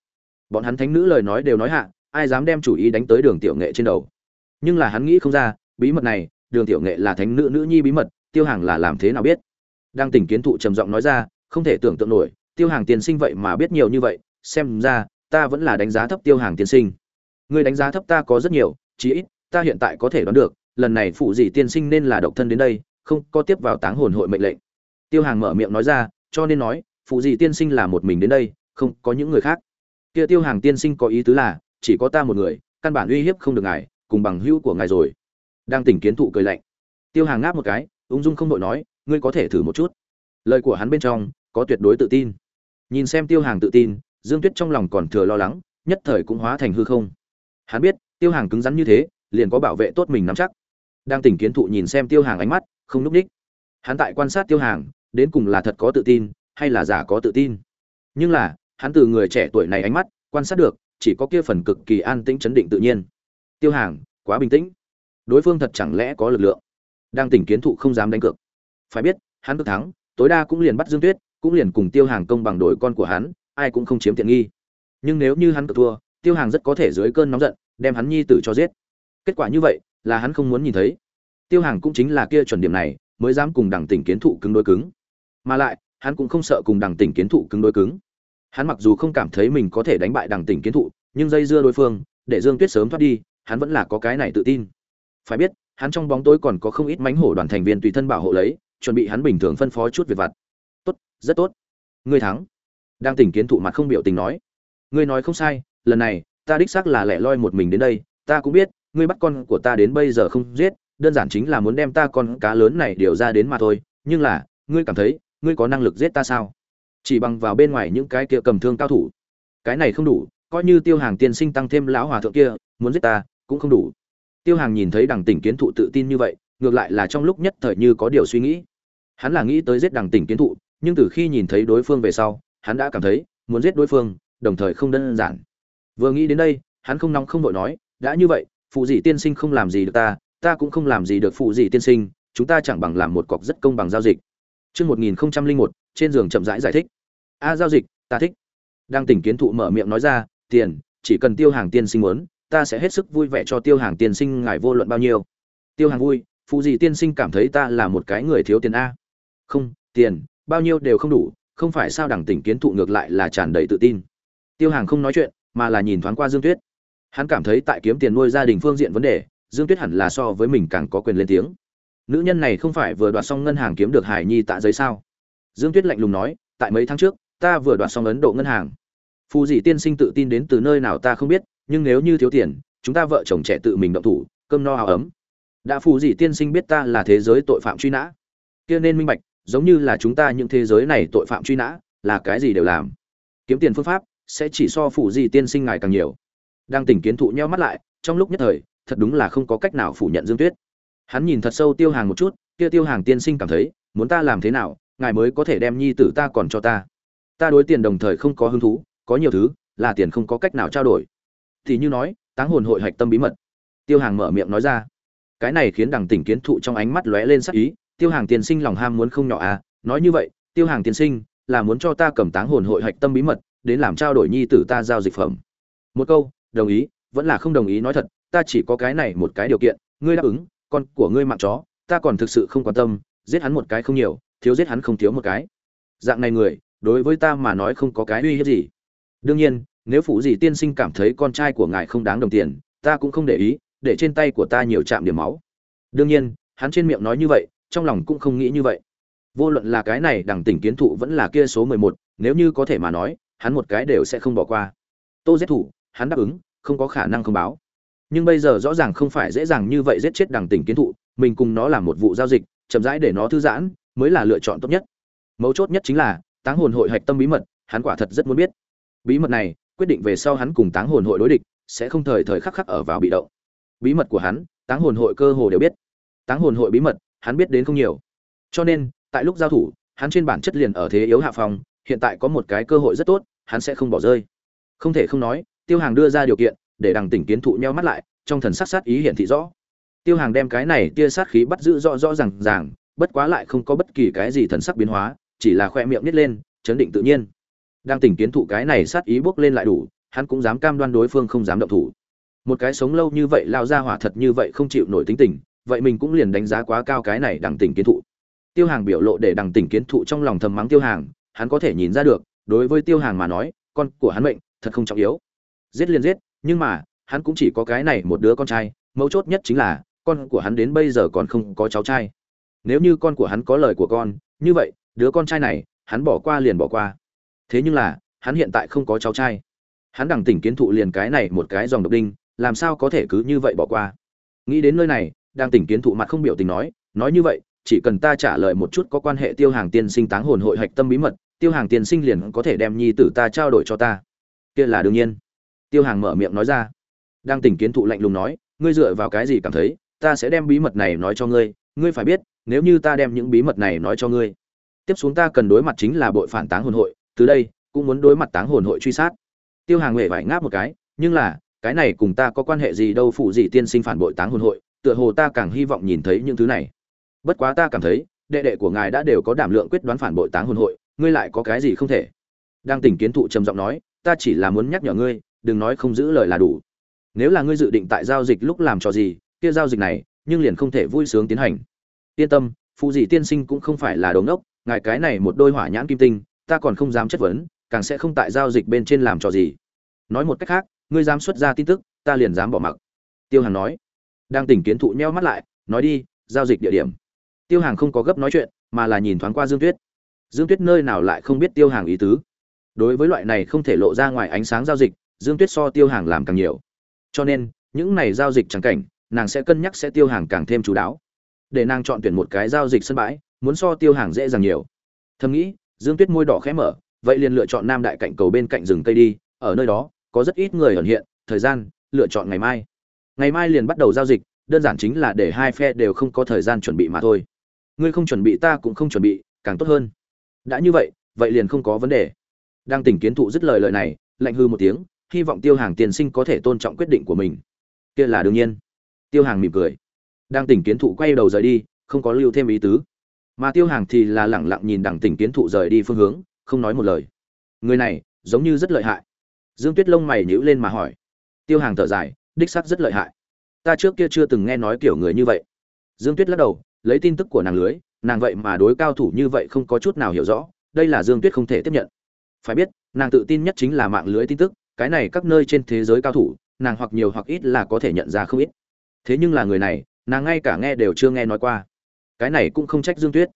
Bọn hắn thánh nữ lời nói đều nói hạ, ai dám đem chủ ý đánh tới đường tiểu nghệ trên đầu. Nhưng là hắn nghĩ không ra, bí mật này, đường tiểu nghệ là thánh nữ nữ nhi bí mật, tiêu hàng là làm thế nào biết? Đang tỉnh kiến thụ trầm giọng nói ra, không thể tưởng tượng nổi, tiêu hàng tiên sinh vậy mà biết nhiều như vậy, xem ra, ta vẫn là đánh giá thấp tiêu hàng tiên sinh. Người đánh giá thấp ta có rất nhiều, chí ít ta hiện tại có thể đoán được, lần này phụ gì tiên sinh nên là độc thân đến đây, không có tiếp vào táng hồn hội mệnh lệnh. Tiêu hàng mở miệng nói ra, cho nên nói, phụ gì tiên sinh là một mình đến đây, không có những người khác. Kia tiêu hàng tiên sinh có ý tứ là, chỉ có ta một người, căn bản uy hiếp không được ngài, cùng bằng hữu của ngài rồi. Đang tỉnh kiến thụ cười lạnh. Tiêu hàng ngáp một cái, ung dung không đội nói, ngươi có thể thử một chút. Lời của hắn bên trong, có tuyệt đối tự tin. Nhìn xem tiêu hàng tự tin, dương tuyết trong lòng còn thừa lo lắng, nhất thời cũng hóa thành hư không. Hắn biết, tiêu hàng cứng rắn như thế liền có bảo vệ tốt mình nắm chắc. Đang tỉnh kiến thụ nhìn xem tiêu hàng ánh mắt, không núp đích hắn tại quan sát tiêu hàng, đến cùng là thật có tự tin, hay là giả có tự tin. Nhưng là, hắn từ người trẻ tuổi này ánh mắt, quan sát được, chỉ có kia phần cực kỳ an tĩnh chấn định tự nhiên. Tiêu hàng, quá bình tĩnh. Đối phương thật chẳng lẽ có lực lượng? Đang tỉnh kiến thụ không dám đánh cược. Phải biết, hắn cực thắng, tối đa cũng liền bắt dương tuyết, cũng liền cùng tiêu hàng công bằng đổi con của hắn, ai cũng không chiếm tiện nghi. Nhưng nếu như hắn cực thua, tiêu hàng rất có thể dưới cơn nóng giận, đem hắn nhi tử cho giết kết quả như vậy, là hắn không muốn nhìn thấy. Tiêu hàng cũng chính là kia chuẩn điểm này, mới dám cùng đằng tỉnh kiến thụ cứng đối cứng. Mà lại, hắn cũng không sợ cùng đằng tỉnh kiến thụ cứng đối cứng. Hắn mặc dù không cảm thấy mình có thể đánh bại đằng tỉnh kiến thụ, nhưng dây dưa đối phương, để dương tuyết sớm thoát đi, hắn vẫn là có cái này tự tin. Phải biết, hắn trong bóng tối còn có không ít mánh hổ đoàn thành viên tùy thân bảo hộ lấy, chuẩn bị hắn bình thường phân phó chút việc vặt. Tốt, rất tốt. Ngươi thắng. Đang tỉnh kiến thụ mặt không biểu tình nói. Ngươi nói không sai, lần này, ta đích xác là lẻ loi một mình đến đây, ta cũng biết ngươi bắt con của ta đến bây giờ không giết, đơn giản chính là muốn đem ta con cá lớn này điều ra đến mà thôi, nhưng là, ngươi cảm thấy, ngươi có năng lực giết ta sao? Chỉ bằng vào bên ngoài những cái kia cầm thương cao thủ. Cái này không đủ, coi như tiêu hàng tiên sinh tăng thêm lão hòa thượng kia, muốn giết ta, cũng không đủ. Tiêu hàng nhìn thấy đằng tỉnh kiến thụ tự tin như vậy, ngược lại là trong lúc nhất thời như có điều suy nghĩ. Hắn là nghĩ tới giết đằng tỉnh kiến thụ, nhưng từ khi nhìn thấy đối phương về sau, hắn đã cảm thấy, muốn giết đối phương, đồng thời không đơn giản. Vừa nghĩ đến đây, hắn không nóng không vội nói, đã như vậy phụ dị tiên sinh không làm gì được ta ta cũng không làm gì được phụ dị tiên sinh chúng ta chẳng bằng làm một cọc rất công bằng giao dịch chương một nghìn một trên giường chậm rãi giải thích. A giao dịch, ta thích. Đang tỉnh kiến thụ mở miệng nói ra, tiền, chỉ cần tiêu hàng tiên sinh muốn, ta sẽ hết sức vui vẻ cho tiêu hàng tiên sinh ngài vô luận bao nhiêu. Tiêu hàng vui, phụ gì tiên sinh cảm thấy ta là một cái người thiếu tiền a? Không, tiền, bao nhiêu đều không đủ, không phải sao đằng tỉnh kiến thụ ngược lại là tràn đầy tự tin. Tiêu hàng không nói chuyện, mà là nhìn thoáng qua Dương Tuyết. Hắn cảm thấy tại kiếm tiền nuôi gia đình phương diện vấn đề, Dương Tuyết hẳn là so với mình càng có quyền lên tiếng. Nữ nhân này không phải vừa đoạt xong ngân hàng kiếm được Hải Nhi tạ giấy sao? Dương Tuyết lạnh lùng nói, tại mấy tháng trước, ta vừa đoạt xong Ấn Độ ngân hàng. Phù dị tiên sinh tự tin đến từ nơi nào ta không biết, nhưng nếu như thiếu tiền, chúng ta vợ chồng trẻ tự mình động thủ, cơm no áo ấm đã phù Dị tiên sinh biết ta là thế giới tội phạm truy nã kia nên minh bạch giống như là chúng ta những thế giới này tội phạm truy nã là cái gì đều làm kiếm tiền phương pháp sẽ chỉ so phù Dị tiên sinh ngài càng nhiều đang tỉnh kiến thụ nheo mắt lại, trong lúc nhất thời, thật đúng là không có cách nào phủ nhận dương tuyết. Hắn nhìn thật sâu tiêu hàng một chút, kia tiêu hàng tiên sinh cảm thấy, muốn ta làm thế nào, ngài mới có thể đem nhi tử ta còn cho ta. Ta đối tiền đồng thời không có hứng thú, có nhiều thứ, là tiền không có cách nào trao đổi. Thì như nói, táng hồn hội hạch tâm bí mật. Tiêu hàng mở miệng nói ra. Cái này khiến đằng tỉnh kiến thụ trong ánh mắt lóe lên sắc ý, tiêu hàng tiên sinh lòng ham muốn không nhỏ à nói như vậy, tiêu hàng tiên sinh, là muốn cho ta cầm táng hồn hội hạch tâm bí mật, đến làm trao đổi nhi tử ta giao dịch phẩm. Một câu đồng ý, vẫn là không đồng ý nói thật, ta chỉ có cái này một cái điều kiện, ngươi đáp ứng, con của ngươi mạng chó, ta còn thực sự không quan tâm, giết hắn một cái không nhiều, thiếu giết hắn không thiếu một cái. Dạng này người, đối với ta mà nói không có cái uy hiếp gì. Đương nhiên, nếu phụ gì tiên sinh cảm thấy con trai của ngài không đáng đồng tiền, ta cũng không để ý, để trên tay của ta nhiều chạm điểm máu. Đương nhiên, hắn trên miệng nói như vậy, trong lòng cũng không nghĩ như vậy. Vô luận là cái này đằng tỉnh kiến thụ vẫn là kia số mười một, nếu như có thể mà nói, hắn một cái đều sẽ không bỏ qua. Tô giết thủ hắn đáp ứng, không có khả năng không báo. Nhưng bây giờ rõ ràng không phải dễ dàng như vậy giết chết đằng tỉnh kiến thụ, mình cùng nó làm một vụ giao dịch, chậm rãi để nó thư giãn, mới là lựa chọn tốt nhất. Mấu chốt nhất chính là, táng hồn hội hạch tâm bí mật, hắn quả thật rất muốn biết. Bí mật này, quyết định về sau hắn cùng táng hồn hội đối địch, sẽ không thời thời khắc khắc ở vào bị động. Bí mật của hắn, táng hồn hội cơ hồ đều biết. Táng hồn hội bí mật, hắn biết đến không nhiều. Cho nên, tại lúc giao thủ, hắn trên bản chất liền ở thế yếu hạ phòng, hiện tại có một cái cơ hội rất tốt, hắn sẽ không bỏ rơi. Không thể không nói tiêu hàng đưa ra điều kiện, để đằng tỉnh kiến thụ nheo mắt lại, trong thần sắc sát ý hiện thị rõ. Tiêu hàng đem cái này tia sát khí bắt giữ rõ rõ ràng ràng, bất quá lại không có bất kỳ cái gì thần sắc biến hóa, chỉ là khoe miệng nít lên, chấn định tự nhiên. Đang tỉnh kiến thụ cái này sát ý bước lên lại đủ, hắn cũng dám cam đoan đối phương không dám động thủ. Một cái sống lâu như vậy, lao ra hỏa thật như vậy không chịu nổi tính tình, vậy mình cũng liền đánh giá quá cao cái này đằng tỉnh kiến thụ. Tiêu hàng biểu lộ để đằng tỉnh kiến thụ trong lòng thầm mắng tiêu hàng, hắn có thể nhìn ra được, đối với tiêu hàng mà nói, con của hắn mệnh thật không trọng yếu giết liền giết, nhưng mà, hắn cũng chỉ có cái này một đứa con trai, mấu chốt nhất chính là, con của hắn đến bây giờ còn không có cháu trai. Nếu như con của hắn có lời của con, như vậy, đứa con trai này, hắn bỏ qua liền bỏ qua. Thế nhưng là, hắn hiện tại không có cháu trai. Hắn đằng tỉnh kiến thụ liền cái này một cái dòng độc đinh, làm sao có thể cứ như vậy bỏ qua? Nghĩ đến nơi này đang tỉnh kiến thụ mặt không biểu tình nói nói như vậy, chỉ cần ta trả lời một chút có quan hệ tiêu hàng tiên sinh táng hồn hội hạch tâm bí mật, tiêu hàng tiên sinh liền có thể đem nhi tử ta trao đổi cho ta. Kia là đương nhiên tiêu hàng mở miệng nói ra. Đang tỉnh kiến thụ lạnh lùng nói, ngươi dựa vào cái gì cảm thấy, ta sẽ đem bí mật này nói cho ngươi ngươi phải biết, nếu như ta đem những bí mật này nói cho ngươi, tiếp xuống ta cần đối mặt chính là bội phản táng hồn hội, từ đây, cũng muốn đối mặt táng hồn hội truy sát. Tiêu hàng huệ vải ngáp một cái, nhưng là, cái này cùng ta có quan hệ gì đâu, phụ gì tiên sinh phản bội táng hồn hội, tựa hồ ta càng hy vọng nhìn thấy những thứ này. Bất quá ta cảm thấy, đệ đệ của ngài đã đều có đảm lượng quyết đoán phản bội táng hồn hội, ngươi lại có cái gì không thể? Đang tỉnh kiến thụ trầm giọng nói, ta chỉ là muốn nhắc nhở ngươi đừng nói không giữ lời là đủ. Nếu là ngươi dự định tại giao dịch lúc làm trò gì, kia giao dịch này, nhưng liền không thể vui sướng tiến hành. Yên tâm, phụ dị tiên sinh cũng không phải là đồ ngốc, ngài cái này một đôi hỏa nhãn kim tinh, ta còn không dám chất vấn, càng sẽ không tại giao dịch bên trên làm trò gì. Nói một cách khác, ngươi dám xuất ra tin tức, ta liền dám bỏ mặc. Tiêu hàng nói. Đang tỉnh kiến thụ nheo mắt lại, nói đi, giao dịch địa điểm. Tiêu hàng không có gấp nói chuyện, mà là nhìn thoáng qua dương tuyết. Dương tuyết nơi nào lại không biết tiêu hàng ý tứ. Đối với loại này không thể lộ ra ngoài ánh sáng giao dịch dương tuyết so tiêu hàng làm càng nhiều. Cho nên, những này giao dịch chẳng cảnh, nàng sẽ cân nhắc sẽ tiêu hàng càng thêm chú đáo. Để nàng chọn tuyển một cái giao dịch sân bãi, muốn so tiêu hàng dễ dàng nhiều. Thầm nghĩ, dương tuyết môi đỏ khẽ mở, vậy liền lựa chọn nam đại cạnh cầu bên cạnh rừng cây đi, ở nơi đó, có rất ít người ẩn hiện, thời gian, lựa chọn ngày mai. Ngày mai liền bắt đầu giao dịch, đơn giản chính là để hai phe đều không có thời gian chuẩn bị mà thôi. Ngươi không chuẩn bị ta cũng không chuẩn bị, càng tốt hơn. Đã như vậy vậy liền không có vấn đề. Đang tỉnh kiến thụ dứt lời lời này, lạnh hư một tiếng hy vọng tiêu hàng tiền sinh có thể tôn trọng quyết định của mình. Kia là đương nhiên. Tiêu hàng mỉm cười. Đang tỉnh kiến thụ quay đầu rời đi, không có lưu thêm ý tứ. Mà tiêu hàng thì là lẳng lặng nhìn đằng tỉnh kiến thụ rời đi phương hướng, không nói một lời. Người này, giống như rất lợi hại. Dương tuyết lông mày nhíu lên mà hỏi. Tiêu hàng thở dài, đích xác rất lợi hại. Ta trước kia chưa từng nghe nói kiểu người như vậy. Dương tuyết lắc đầu, lấy tin tức của nàng lưới, nàng vậy mà đối cao thủ như vậy không có chút nào hiểu rõ, đây là dương tuyết không thể tiếp nhận. Phải biết, nàng tự tin nhất chính là mạng lưới tin tức cái này các nơi trên thế giới cao thủ, nàng hoặc nhiều hoặc ít là có thể nhận ra không ít. Thế nhưng là người này, nàng ngay cả nghe đều chưa nghe nói qua. Cái này cũng không trách dương tuyết.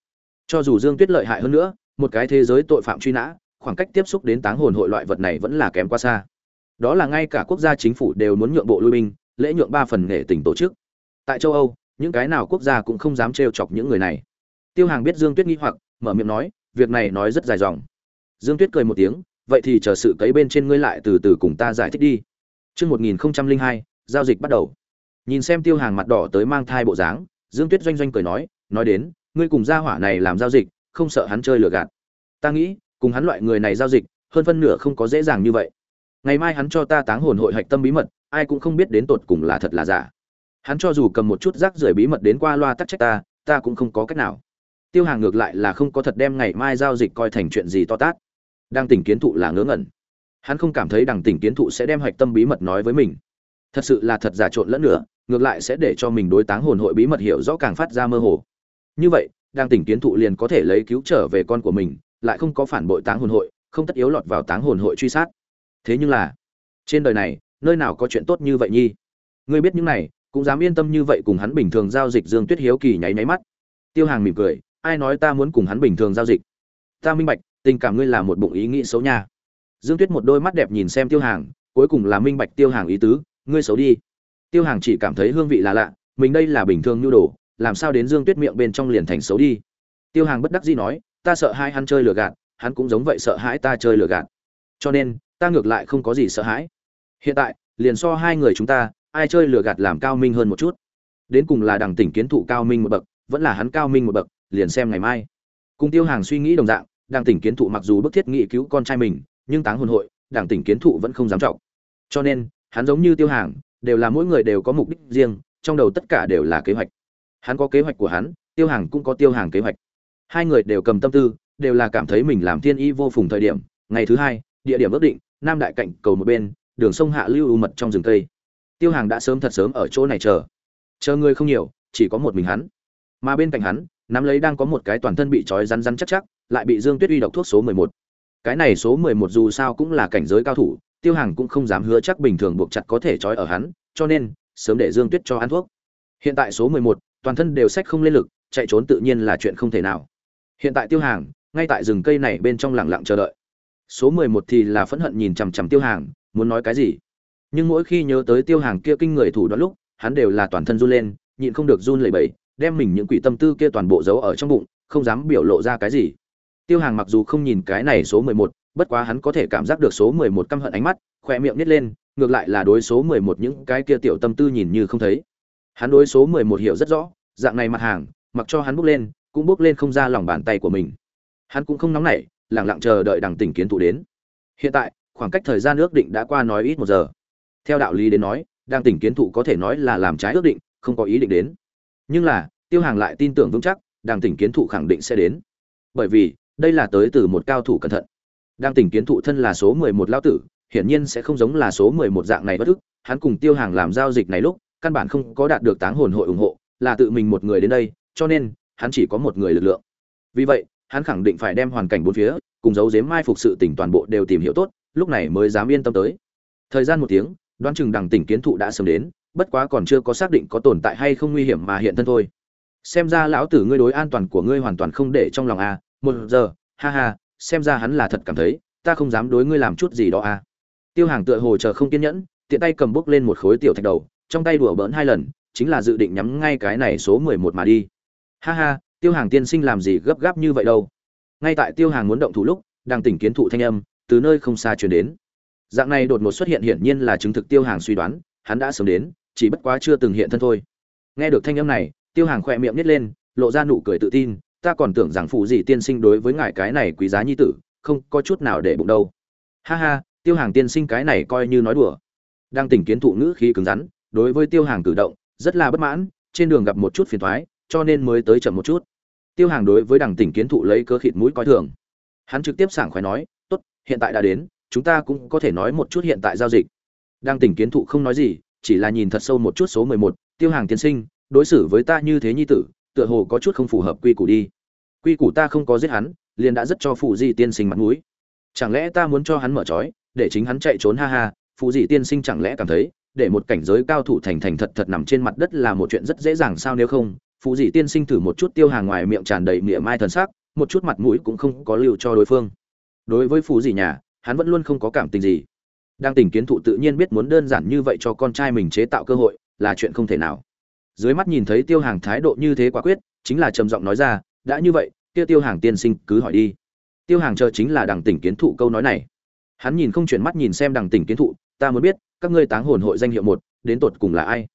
Cho dù dương tuyết lợi hại hơn nữa, một cái thế giới tội phạm truy nã, khoảng cách tiếp xúc đến táng hồn hội loại vật này vẫn là kém quá xa. Đó là ngay cả quốc gia chính phủ đều muốn nhượng bộ lui binh, lễ nhượng ba phần nghệ tỉnh tổ chức. Tại châu âu, những cái nào quốc gia cũng không dám trêu chọc những người này. Tiêu hàng biết dương tuyết nghi hoặc, mở miệng nói, việc này nói rất dài dòng. Dương tuyết cười một tiếng vậy thì chờ sự cấy bên trên ngươi lại từ từ cùng ta giải thích đi Chương 1002, giao dịch bắt đầu. Nhìn xem Tiêu Hàng mặt đỏ tới mang thai bộ dáng, Dương Tuyết doanh doanh cười nói, nói đến, ngươi cùng gia hỏa này làm giao dịch, không sợ hắn chơi lừa gạt. Ta nghĩ, cùng hắn loại người này giao dịch, hơn phân nửa không có dễ dàng như vậy. Ngày mai hắn cho ta táng hồn hội hạch tâm bí mật, ai cũng không biết đến tột cùng là thật là giả. Hắn cho dù cầm một chút rác rưởi bí mật đến qua loa tắc trách ta, ta cũng không có cách nào. Tiêu Hàng ngược lại là không có thật đem ngày mai giao dịch coi thành chuyện gì to tát. Đang tỉnh kiến thụ là ngớ ngẩn. Hắn không cảm thấy đằng tỉnh kiến thụ sẽ đem hạch tâm bí mật nói với mình. Thật sự là thật giả trộn lẫn nữa, ngược lại sẽ để cho mình đối táng hồn hội bí mật hiểu rõ càng phát ra mơ hồ. Như vậy đang tỉnh kiến thụ liền có thể lấy cứu trở về con của mình, lại không có phản bội táng hồn hội, không tất yếu lọt vào táng hồn hội truy sát. Thế nhưng là, trên đời này, nơi nào có chuyện tốt như vậy nhi? Ngươi biết những này, cũng dám yên tâm như vậy cùng hắn bình thường giao dịch dương tuyết hiếu kỳ nháy nháy mắt. Tiêu hàng mỉm cười, ai nói ta muốn cùng hắn bình thường giao dịch? Ta minh bạch tình cảm ngươi là một bụng ý nghĩ xấu nha. Dương tuyết một đôi mắt đẹp nhìn xem tiêu hàng, cuối cùng là minh bạch tiêu hàng ý tứ, ngươi xấu đi. Tiêu hàng chỉ cảm thấy hương vị là lạ, mình đây là bình thường nhu đồ, làm sao đến dương tuyết miệng bên trong liền thành xấu đi. Tiêu hàng bất đắc dĩ nói, ta sợ hai hắn chơi lừa gạt, hắn cũng giống vậy sợ hãi ta chơi lừa gạt. Cho nên, ta ngược lại không có gì sợ hãi. Hiện tại, liền so hai người chúng ta, ai chơi lừa gạt làm cao minh hơn một chút. Đến cùng là đằng tỉnh kiến thụ cao minh một bậc, vẫn là hắn cao minh một bậc, liền xem ngày mai. Cùng tiêu hàng suy nghĩ đồng dạng đảng tỉnh kiến thụ mặc dù bức thiết nghị cứu con trai mình, nhưng táng hồn hội, đảng tỉnh kiến thụ vẫn không dám trọng. Cho nên, hắn giống như tiêu hàng, đều là mỗi người đều có mục đích riêng, trong đầu tất cả đều là kế hoạch. Hắn có kế hoạch của hắn, tiêu hàng cũng có tiêu hàng kế hoạch. Hai người đều cầm tâm tư, đều là cảm thấy mình làm thiên y vô phùng thời điểm, ngày thứ hai, địa điểm ước định, nam đại cạnh cầu một bên, đường sông hạ lưu u mật trong rừng tây. tiêu hàng đã sớm thật sớm ở chỗ này chờ. Chờ người không nhiều, chỉ có một mình hắn. Mà bên cạnh hắn nắm lấy đang có một cái toàn thân bị trói rắn rắn chắc chắc, lại bị dương tuyết uy độc thuốc số mười một. Cái này số mười một dù sao cũng là cảnh giới cao thủ, tiêu hàng cũng không dám hứa chắc bình thường buộc chặt có thể trói ở hắn, cho nên, sớm để dương tuyết cho ăn thuốc. Hiện tại số mười một, toàn thân đều sách không lên lực, chạy trốn tự nhiên là chuyện không thể nào. Hiện tại tiêu hàng ngay tại rừng cây này bên trong lặng lặng chờ đợi. Số mười một thì là phẫn hận nhìn chằm chằm tiêu hàng muốn nói cái gì? Nhưng mỗi khi nhớ tới tiêu hàng kia kinh người thủ đoạn lúc, hắn đều là toàn thân run lên, nhịn không được run lẩy bẩy đem mình những quỷ tâm tư kia toàn bộ giấu ở trong bụng không dám biểu lộ ra cái gì Tiêu Hàng mặc dù không nhìn cái này số 11, bất quá hắn có thể cảm giác được số 11 căm hận ánh mắt, khỏe miệng nhếch lên, ngược lại là đối số 11 những cái kia tiểu tâm tư nhìn như không thấy. Hắn đối số 11 hiểu rất rõ, dạng này mặt hàng, mặc cho hắn bước lên, cũng bước lên không ra lòng bàn tay của mình. Hắn cũng không nóng nảy, lặng lặng chờ đợi đằng tỉnh kiến tụ đến. Hiện tại, khoảng cách thời gian ước định đã qua nói ít một giờ. Theo đạo lý đến nói, đang tỉnh kiến thụ có thể nói là làm trái ước định, không có ý định đến. Nhưng là, Tiêu Hàng lại tin tưởng vững chắc, đàng tỉnh kiến thụ khẳng định sẽ đến. Bởi vì, đây là tới từ một cao thủ cẩn thận. Đang tỉnh kiến thụ thân là số mười một lao tử hiển nhiên sẽ không giống là số mười một dạng này bất ức. Hắn cùng tiêu hàng làm giao dịch này lúc căn bản không có đạt được táng hồn hội ủng hộ là tự mình một người đến đây cho nên hắn chỉ có một người lực lượng. Vì vậy hắn khẳng định phải đem hoàn cảnh bốn phía cùng dấu dếm mai phục sự tỉnh toàn bộ đều tìm hiểu tốt lúc này mới dám yên tâm tới. Thời gian một tiếng đoán chừng đằng tỉnh kiến thụ đã sớm đến bất quá còn chưa có xác định có tồn tại hay không nguy hiểm mà hiện thân thôi. Xem ra lão tử ngươi đối an toàn của ngươi hoàn toàn không để trong lòng a. À, một giờ ha ha xem ra hắn là thật cảm thấy ta không dám đối ngươi làm chút gì đó à. Tiêu hàng tựa hồ chờ không kiên nhẫn tiện tay cầm bốc lên một khối tiểu thạch đầu trong tay đùa bỡn hai lần chính là dự định nhắm ngay cái này số mười một mà đi. Ha ha tiêu hàng tiên sinh làm gì gấp gáp như vậy đâu. Ngay tại tiêu hàng muốn động thủ lúc đang tỉnh kiến thụ thanh âm từ nơi không xa truyền đến. Dạng này đột ngột xuất hiện hiển nhiên là chứng thực tiêu hàng suy đoán hắn đã sớm đến chỉ bất quá chưa từng hiện thân thôi. Nghe được thanh âm này, tiêu hàng khỏe miệng nhếch lên, lộ ra nụ cười tự tin, ta còn tưởng rằng phụ gì tiên sinh đối với ngài cái này quý giá nhi tử, không có chút nào để bụng đâu. Ha ha, tiêu hàng tiên sinh cái này coi như nói đùa. Đang tỉnh kiến thụ ngữ khí cứng rắn, đối với tiêu hàng cử động, rất là bất mãn, trên đường gặp một chút phiền thoái cho nên mới tới chậm một chút. Tiêu hàng đối với đằng tỉnh kiến thụ lấy cớ khịt mũi coi thường. Hắn trực tiếp sảng khoái nói, tốt, hiện tại đã đến, chúng ta cũng có thể nói một chút hiện tại giao dịch. Đang tỉnh kiến thụ không nói gì chỉ là nhìn thật sâu một chút số mười một, tiêu hàng tiên sinh, đối xử với ta như thế nhi tử, tựa hồ có chút không phù hợp quy củ đi. Quy củ ta không có giết hắn, liền đã rất cho phụ di tiên sinh mặt mũi. Chẳng lẽ ta muốn cho hắn mở trói, để chính hắn chạy trốn ha ha phụ di tiên sinh chẳng lẽ cảm thấy, để một cảnh giới cao thủ thành thành thật thật nằm trên mặt đất là một chuyện rất dễ dàng sao nếu không? Phụ di tiên sinh thử một chút tiêu hàng ngoài miệng tràn đầy miệng mai thần sắc, một chút mặt mũi cũng không có lưu cho đối phương. Đối với phụ di nhà, hắn vẫn luôn không có cảm tình gì đang tình kiến thụ tự nhiên biết muốn đơn giản như vậy cho con trai mình chế tạo cơ hội, là chuyện không thể nào. Dưới mắt nhìn thấy tiêu hàng thái độ như thế quả quyết, chính là trầm giọng nói ra, đã như vậy, kia tiêu hàng tiên sinh cứ hỏi đi. Tiêu hàng chờ chính là đằng tỉnh kiến thụ câu nói này. Hắn nhìn không chuyển mắt nhìn xem đằng tỉnh kiến thụ, ta muốn biết, các ngươi táng hồn hội danh hiệu một, đến tột cùng là ai?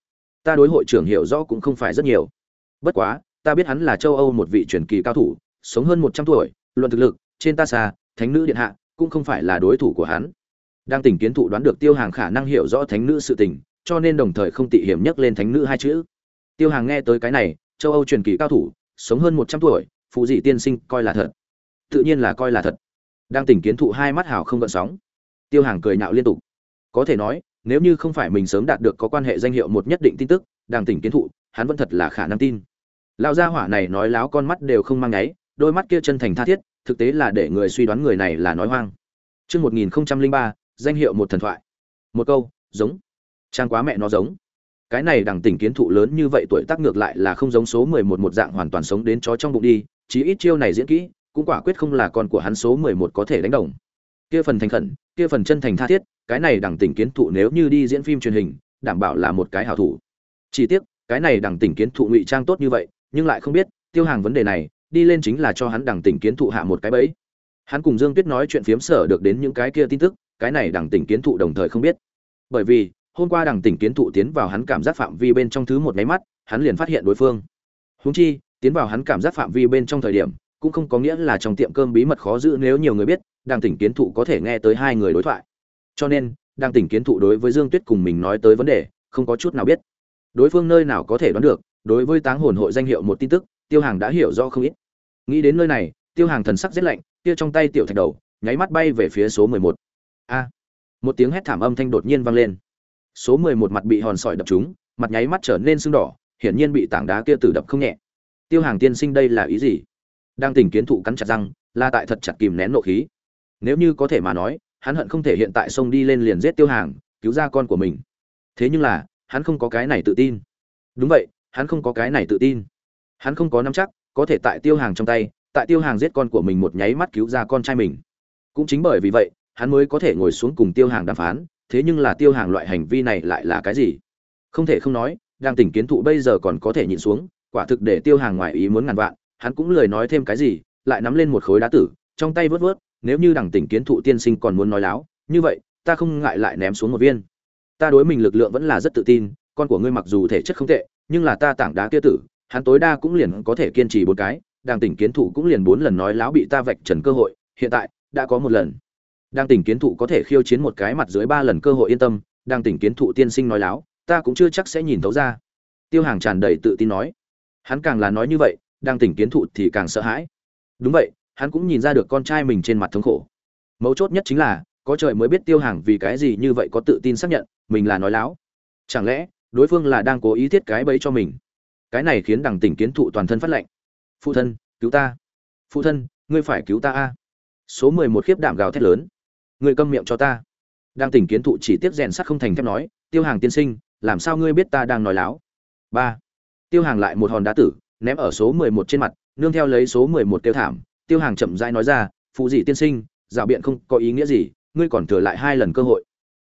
Ta đối hội trưởng hiểu rõ cũng không phải rất nhiều. Bất quá, ta biết hắn là châu âu một vị truyền kỳ cao thủ, sống hơn một trăm tuổi, luận thực lực, trên ta xa, thánh nữ điện hạ, cũng không phải là đối thủ của hắn đang tỉnh kiến thụ đoán được tiêu hàng khả năng hiểu rõ thánh nữ sự tình cho nên đồng thời không tị hiểm nhắc lên thánh nữ hai chữ. Tiêu hàng nghe tới cái này châu âu truyền kỳ cao thủ sống hơn một trăm tuổi phụ dị tiên sinh coi là thật. Tự nhiên là coi là thật. Đang tỉnh kiến thụ hai mắt hào không gợn sóng. Tiêu hàng cười nhạo liên tục. Có thể nói nếu như không phải mình sớm đạt được có quan hệ danh hiệu một nhất định tin tức đang tỉnh kiến thụ hắn vẫn thật là khả năng tin. Lão gia hỏa này nói láo con mắt đều không mang ngáy đôi mắt kia chân thành tha thiết thực tế là để người suy đoán người này là nói hoang. Trước 1003, danh hiệu một thần thoại. Một câu, giống. Trang quá mẹ nó giống. Cái này đằng tỉnh kiến thụ lớn như vậy tuổi tác ngược lại là không giống số 11 một một dạng hoàn toàn sống đến chó trong bụng đi, chí ít chiêu này diễn kỹ, cũng quả quyết không là con của hắn số 11 có thể đánh đồng. Kia phần thành khẩn, kia phần chân thành tha thiết, cái này đằng tỉnh kiến thụ nếu như đi diễn phim truyền hình, đảm bảo là một cái hảo thủ. Chỉ tiếc, cái này đằng tỉnh kiến thụ ngụy trang tốt như vậy, nhưng lại không biết, tiêu hàng vấn đề này, đi lên chính là cho hắn đằng tỉnh kiến thụ hạ một cái bẫy. Hắn cùng Dương Tuyết nói chuyện phiếm sở được đến những cái kia tin tức, cái này đằng tỉnh kiến thụ đồng thời không biết. Bởi vì, hôm qua đằng tỉnh kiến thụ tiến vào hắn cảm giác phạm vi bên trong thứ một máy mắt, hắn liền phát hiện đối phương. húng chi, tiến vào hắn cảm giác phạm vi bên trong thời điểm, cũng không có nghĩa là trong tiệm cơm bí mật khó giữ nếu nhiều người biết, đằng tỉnh kiến thụ có thể nghe tới hai người đối thoại. Cho nên, đằng tỉnh kiến thụ đối với Dương Tuyết cùng mình nói tới vấn đề, không có chút nào biết. Đối phương nơi nào có thể đoán được, đối với Táng Hồn hội danh hiệu một tin tức, Tiêu Hàng đã hiểu rõ không ít. Nghĩ đến nơi này, Tiêu Hàng thần sắc rét lạnh, kia trong tay tiểu thạch đầu, nháy mắt bay về phía số 11. A! một tiếng hét thảm âm thanh đột nhiên vang lên. Số 11 mặt bị hòn sỏi đập trúng, mặt nháy mắt trở nên sưng đỏ, hiển nhiên bị tảng đá kia tử đập không nhẹ. Tiêu Hàng tiên sinh đây là ý gì? Đang tỉnh kiến thụ cắn chặt răng, la tại thật chặt kìm nén nộ khí. Nếu như có thể mà nói, hắn hận không thể hiện tại xông đi lên liền giết Tiêu Hàng, cứu ra con của mình. Thế nhưng là, hắn không có cái này tự tin. Đúng vậy, hắn không có cái này tự tin. Hắn không có nắm chắc, có thể tại tiêu hàng trong tay tại tiêu hàng giết con của mình một nháy mắt cứu ra con trai mình cũng chính bởi vì vậy hắn mới có thể ngồi xuống cùng tiêu hàng đàm phán, thế nhưng là tiêu hàng loại hành vi này lại là cái gì? Không thể không nói, đang tỉnh kiến thụ bây giờ còn có thể nhịn xuống, quả thực để tiêu hàng ngoài ý muốn ngàn vạn, hắn cũng lời nói thêm cái gì, lại nắm lên một khối đá tử, trong tay vớt vớt, nếu như đằng tỉnh kiến thụ tiên sinh còn muốn nói láo, như vậy, ta không ngại lại ném xuống một viên. Ta đối mình lực lượng vẫn là rất tự tin, con của ngươi mặc dù thể chất không tệ, nhưng là ta tảng đá kia tử, hắn tối đa cũng liền có thể kiên trì bốn cái đang tỉnh kiến thụ cũng liền bốn lần nói láo bị ta vạch trần cơ hội, hiện tại, đã có một lần đang tỉnh kiến thụ có thể khiêu chiến một cái mặt dưới ba lần cơ hội yên tâm, đang tỉnh kiến thụ tiên sinh nói láo, ta cũng chưa chắc sẽ nhìn thấu ra. Tiêu hàng tràn đầy tự tin nói. Hắn càng là nói như vậy, đang tỉnh kiến thụ thì càng sợ hãi. Đúng vậy, hắn cũng nhìn ra được con trai mình trên mặt thống khổ. Mấu chốt nhất chính là, có trời mới biết tiêu hàng vì cái gì như vậy có tự tin xác nhận, mình là nói láo. Chẳng lẽ, đối phương là đang cố ý thiết cái bẫy cho mình? Cái này khiến đằng tỉnh kiến thụ toàn thân phát lệnh phụ thân, cứu ta. Phụ thân, ngươi phải cứu ta a. Số mười một khiếp đảm gào thét lớn ngươi câm miệng cho ta. Đang tỉnh kiến thụ chỉ tiếp rèn sắt không thành thép nói, tiêu hàng tiên sinh, làm sao ngươi biết ta đang nói láo? Ba. Tiêu hàng lại một hòn đá tử, ném ở số mười một trên mặt, nương theo lấy số mười một tiêu thảm. Tiêu hàng chậm rãi nói ra phụ dị tiên sinh, rào biện không có ý nghĩa gì, ngươi còn thừa lại hai lần cơ hội.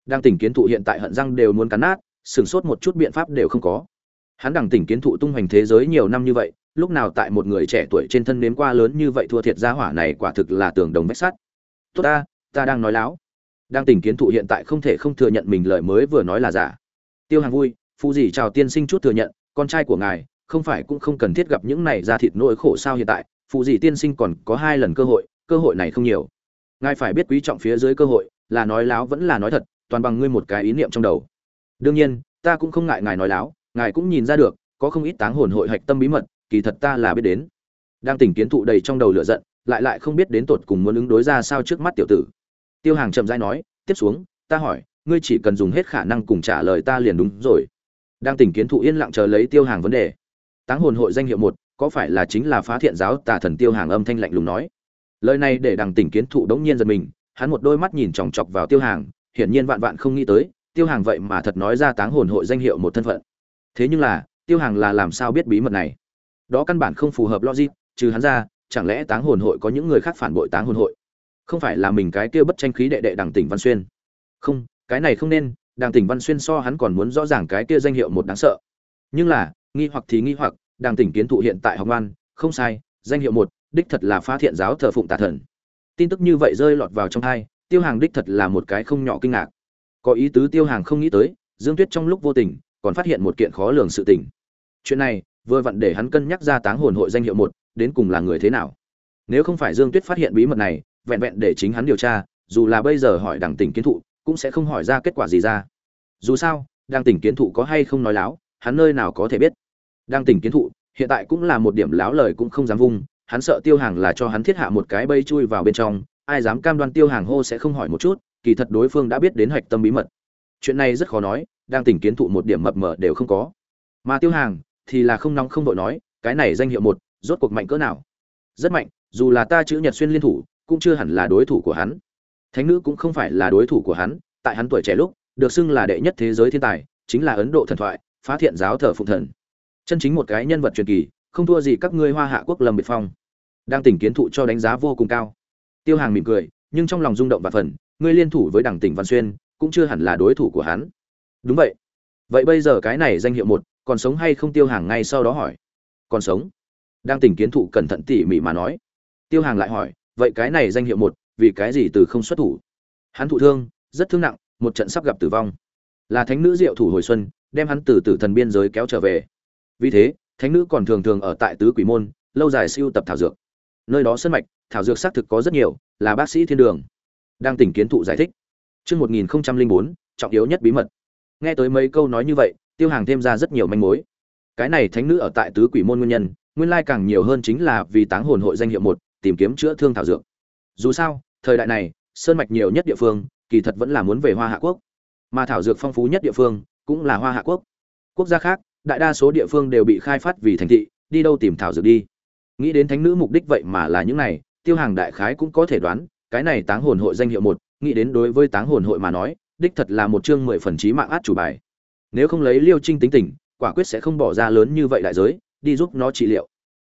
Đang tỉnh kiến thụ hiện tại hận răng đều muốn cắn nát, sửng sốt một chút biện pháp đều không có. Hắn đằng tỉnh kiến thụ tung hoành thế giới nhiều năm như vậy, lúc nào tại một người trẻ tuổi trên thân nếm qua lớn như vậy thua thiệt gia hỏa này quả thực là tường đồng vách sắt. Tốt ta ta đang nói láo. Đang tỉnh kiến thụ hiện tại không thể không thừa nhận mình lời mới vừa nói là giả. Tiêu hàng vui phụ gì chào tiên sinh chút thừa nhận, con trai của ngài, không phải cũng không cần thiết gặp những này ra thịt nỗi khổ sao hiện tại phụ gì tiên sinh còn có hai lần cơ hội cơ hội này không nhiều. Ngài phải biết quý trọng phía dưới cơ hội, là nói láo vẫn là nói thật, toàn bằng ngươi một cái ý niệm trong đầu. Đương nhiên, ta cũng không ngại ngài nói láo, ngài cũng nhìn ra được, có không ít táng hồn hội hạch tâm bí mật, kỳ thật ta là biết đến. Đang tỉnh kiến thụ đầy trong đầu lửa giận, lại lại không biết đến tột cùng muốn ứng đối ra sao trước mắt tiểu tử tiêu hàng chậm rãi nói, tiếp xuống, ta hỏi, ngươi chỉ cần dùng hết khả năng cùng trả lời ta liền đúng rồi. Đang tỉnh kiến thụ yên lặng chờ lấy tiêu hàng vấn đề. Táng hồn hội danh hiệu một, có phải là chính là phá thiện giáo tà thần tiêu hàng âm thanh lạnh lùng nói? Lời này để đằng tỉnh kiến thụ đống nhiên giật mình, hắn một đôi mắt nhìn chòng chọc vào tiêu hàng, hiển nhiên vạn vạn không nghĩ tới, tiêu hàng vậy mà thật nói ra táng hồn hội danh hiệu một thân phận. Thế nhưng là, tiêu hàng là làm sao biết bí mật này? Đó căn bản không phù hợp logic, trừ hắn ra, chẳng lẽ táng hồn hội có những người khác phản bội táng hồn hội? Không phải là mình cái kia bất tranh khí đệ đệ đằng tỉnh văn xuyên. Không, cái này không nên, đằng tỉnh văn xuyên so hắn còn muốn rõ ràng cái kia danh hiệu một đáng sợ. Nhưng là, nghi hoặc thì nghi hoặc đảng tỉnh kiến thụ hiện tại học ngoan không sai, danh hiệu một, đích thật là phá thiện giáo thờ phụng tà thần. Tin tức như vậy rơi lọt vào trong hai, tiêu hàng đích thật là một cái không nhỏ kinh ngạc. Có ý tứ tiêu hàng không nghĩ tới, dương tuyết trong lúc vô tình, còn phát hiện một kiện khó lường sự tình. Chuyện này, vừa vặn để hắn cân nhắc ra táng hồn hội danh hiệu một, đến cùng là người thế nào. Nếu không phải dương tuyết phát hiện bí mật này vẹn vẹn để chính hắn điều tra, dù là bây giờ hỏi đảng tỉnh kiến thụ, cũng sẽ không hỏi ra kết quả gì ra. Dù sao đảng tỉnh kiến thụ có hay không nói láo, hắn nơi nào có thể biết. Đảng tỉnh kiến thụ, hiện tại cũng là một điểm láo lời cũng không dám vung, hắn sợ tiêu hàng là cho hắn thiết hạ một cái bẫy chui vào bên trong, ai dám cam đoan tiêu hàng hô sẽ không hỏi một chút, kỳ thật đối phương đã biết đến hạch tâm bí mật. Chuyện này rất khó nói đang tỉnh kiến thụ một điểm mập mờ đều không có. Mà tiêu hàng thì là không nóng không vội nói, cái này danh hiệu một, rốt cuộc mạnh cỡ nào? Rất mạnh, dù là ta chữ nhật xuyên liên thủ cũng chưa hẳn là đối thủ của hắn. Thánh nữ cũng không phải là đối thủ của hắn, tại hắn tuổi trẻ lúc, được xưng là đệ nhất thế giới thiên tài, chính là ấn độ thần thoại, phá thiện giáo thờ phụng thần. Chân chính một cái nhân vật truyền kỳ, không thua gì các ngươi hoa hạ quốc lâm biệt phong. Đang tỉnh kiến thụ cho đánh giá vô cùng cao. Tiêu hàng mỉm cười, nhưng trong lòng rung động và phần, ngươi liên thủ với đảng tỉnh văn xuyên, cũng chưa hẳn là đối thủ của hắn. Đúng vậy. Vậy bây giờ cái này danh hiệu một, còn sống hay không tiêu hàng ngay sau đó hỏi. Còn sống. Đang tỉnh kiến thụ cẩn thận tỉ mỉ mà nói. Tiêu hàng lại hỏi vậy cái này danh hiệu một vì cái gì từ không xuất thủ? Hắn thụ thương rất thương nặng một trận sắp gặp tử vong. Là thánh nữ diệu thủ hồi xuân đem hắn từ tử thần biên giới kéo trở về. Vì thế thánh nữ còn thường thường ở tại tứ quỷ môn lâu dài siêu tập thảo dược. Nơi đó sân mạch thảo dược xác thực có rất nhiều là bác sĩ thiên đường. Đang tỉnh kiến thụ giải thích. Trước 1004, trọng yếu nhất bí mật. Nghe tới mấy câu nói như vậy, Tiêu Hàng thêm ra rất nhiều manh mối. Cái này thánh nữ ở tại tứ quỷ môn nguyên nhân, nguyên lai càng nhiều hơn chính là vì táng hồn hội danh hiệu một, tìm kiếm chữa thương thảo dược. Dù sao, thời đại này, sơn mạch nhiều nhất địa phương, kỳ thật vẫn là muốn về Hoa Hạ quốc. Mà thảo dược phong phú nhất địa phương, cũng là Hoa Hạ quốc. Quốc gia khác, đại đa số địa phương đều bị khai phát vì thành thị, đi đâu tìm thảo dược đi. Nghĩ đến thánh nữ mục đích vậy mà là những này, Tiêu Hàng đại khái cũng có thể đoán, cái này táng hồn hội danh hiệu một, nghĩ đến đối với táng hồn hội mà nói, đích thật là một chương mười phần chí mạng át chủ bài. Nếu không lấy Liêu Trinh tính tình, quả quyết sẽ không bỏ ra lớn như vậy đại giới, đi giúp nó trị liệu.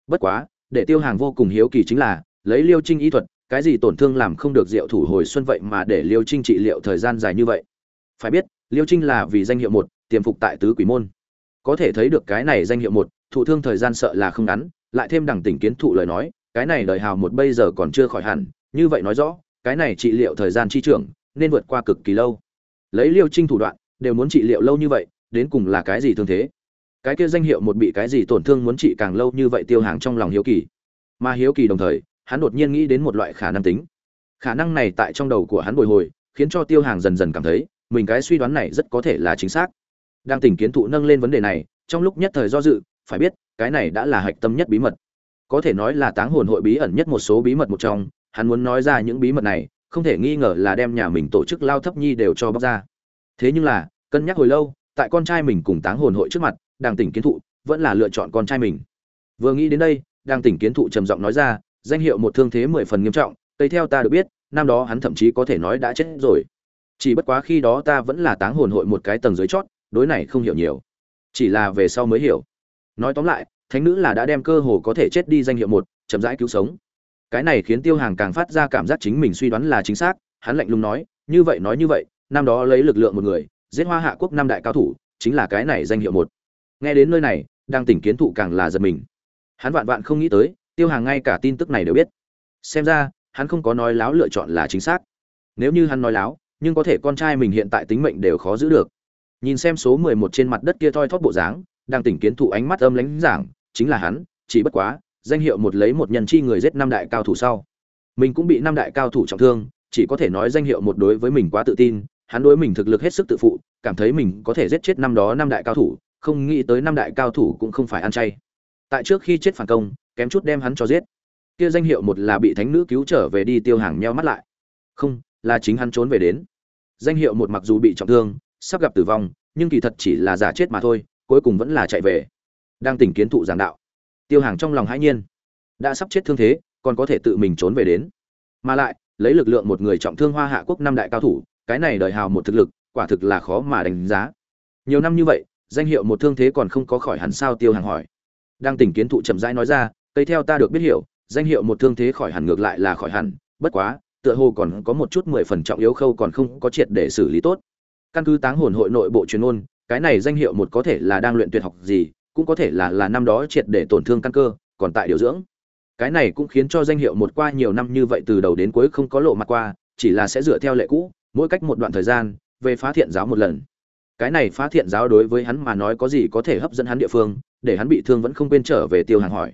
Bất quá, để Tiêu Hàng vô cùng hiếu kỳ chính là, lấy Liêu Trinh y thuật, cái gì tổn thương làm không được diệu thủ hồi xuân vậy mà để Liêu Trinh trị liệu thời gian dài như vậy. Phải biết, Liêu Trinh là vì danh hiệu một, tiềm phục tại tứ quỷ môn. Có thể thấy được cái này danh hiệu một, thụ thương thời gian sợ là không ngắn, lại thêm đẳng tỉnh kiến thụ lời nói, cái này đời hào một bây giờ còn chưa khỏi hẳn, như vậy nói rõ, cái này trị liệu thời gian chi trưởng nên vượt qua cực kỳ lâu. Lấy Liêu Trinh thủ đoạn, đều muốn trị liệu lâu như vậy, đến cùng là cái gì thương thế? Cái kia danh hiệu một bị cái gì tổn thương muốn trị càng lâu như vậy tiêu hàng trong lòng hiếu kỳ. Mà hiếu kỳ đồng thời, hắn đột nhiên nghĩ đến một loại khả năng tính. Khả năng này tại trong đầu của hắn bồi hồi khiến cho tiêu hàng dần dần cảm thấy mình cái suy đoán này rất có thể là chính xác. Đang tỉnh kiến thụ nâng lên vấn đề này trong lúc nhất thời do dự phải biết cái này đã là hạch tâm nhất bí mật. Có thể nói là táng hồn hội bí ẩn nhất một số bí mật một trong hắn muốn nói ra những bí mật này không thể nghi ngờ là đem nhà mình tổ chức lao thấp nhi đều cho bóc ra. Thế nhưng là cân nhắc hồi lâu tại con trai mình cùng táng hồn hội trước mặt đang tỉnh kiến thụ vẫn là lựa chọn con trai mình. Vừa nghĩ đến đây, đàng tỉnh kiến thụ trầm giọng nói ra, danh hiệu một thương thế mười phần nghiêm trọng, tây theo ta được biết, năm đó hắn thậm chí có thể nói đã chết rồi. Chỉ bất quá khi đó ta vẫn là táng hồn hội một cái tầng dưới chót, đối này không hiểu nhiều. Chỉ là về sau mới hiểu. Nói tóm lại, thánh nữ là đã đem cơ hồ có thể chết đi danh hiệu một, chậm rãi cứu sống. Cái này khiến tiêu hàng càng phát ra cảm giác chính mình suy đoán là chính xác, hắn lạnh lùng nói, như vậy nói như vậy, năm đó lấy lực lượng một người, giết hoa hạ quốc năm đại cao thủ, chính là cái này danh hiệu một nghe đến nơi này, đang tỉnh kiến thụ càng là giật mình. Hắn vạn vạn không nghĩ tới, tiêu hàng ngay cả tin tức này đều biết. Xem ra, hắn không có nói láo lựa chọn là chính xác. Nếu như hắn nói láo, nhưng có thể con trai mình hiện tại tính mệnh đều khó giữ được. Nhìn xem số mười một trên mặt đất kia thoi thóp bộ dáng, đang tỉnh kiến thụ ánh mắt âm lánh giảng, chính là hắn, chỉ bất quá, danh hiệu một lấy một nhân chi người giết năm đại cao thủ sau. Mình cũng bị năm đại cao thủ trọng thương, chỉ có thể nói danh hiệu một đối với mình quá tự tin, hắn đối mình thực lực hết sức tự phụ, cảm thấy mình có thể giết chết năm đó năm đại cao thủ không nghĩ tới năm đại cao thủ cũng không phải ăn chay. Tại trước khi chết phản công, kém chút đem hắn cho giết. Kia danh hiệu một là bị thánh nữ cứu trở về đi tiêu hàng nheo mắt lại. Không, là chính hắn trốn về đến. Danh hiệu một mặc dù bị trọng thương, sắp gặp tử vong, nhưng kỳ thật chỉ là giả chết mà thôi, cuối cùng vẫn là chạy về. Đang tỉnh kiến thụ giảng đạo. Tiêu hàng trong lòng hãi nhiên. Đã sắp chết thương thế, còn có thể tự mình trốn về đến. Mà lại, lấy lực lượng một người trọng thương hoa hạ quốc năm đại cao thủ, cái này đòi hào một thực lực, quả thực là khó mà đánh giá. Nhiều năm như vậy danh hiệu một thương thế còn không có khỏi hẳn sao tiêu hàng hỏi. Đang tỉnh kiến thụ chậm rãi nói ra, cây theo ta được biết hiểu, danh hiệu một thương thế khỏi hẳn ngược lại là khỏi hẳn, bất quá, tựa hồ còn có một chút mười phần trọng yếu khâu còn không có triệt để xử lý tốt. Căn cứ táng hồn hội nội bộ chuyên môn cái này danh hiệu một có thể là đang luyện tuyệt học gì, cũng có thể là là năm đó triệt để tổn thương căn cơ, còn tại điều dưỡng. Cái này cũng khiến cho danh hiệu một qua nhiều năm như vậy từ đầu đến cuối không có lộ mặt qua, chỉ là sẽ dựa theo lệ cũ, mỗi cách một đoạn thời gian, về phá thiện giáo một lần cái này phá thiện giáo đối với hắn mà nói có gì có thể hấp dẫn hắn địa phương, để hắn bị thương vẫn không quên trở về tiêu hàng hỏi.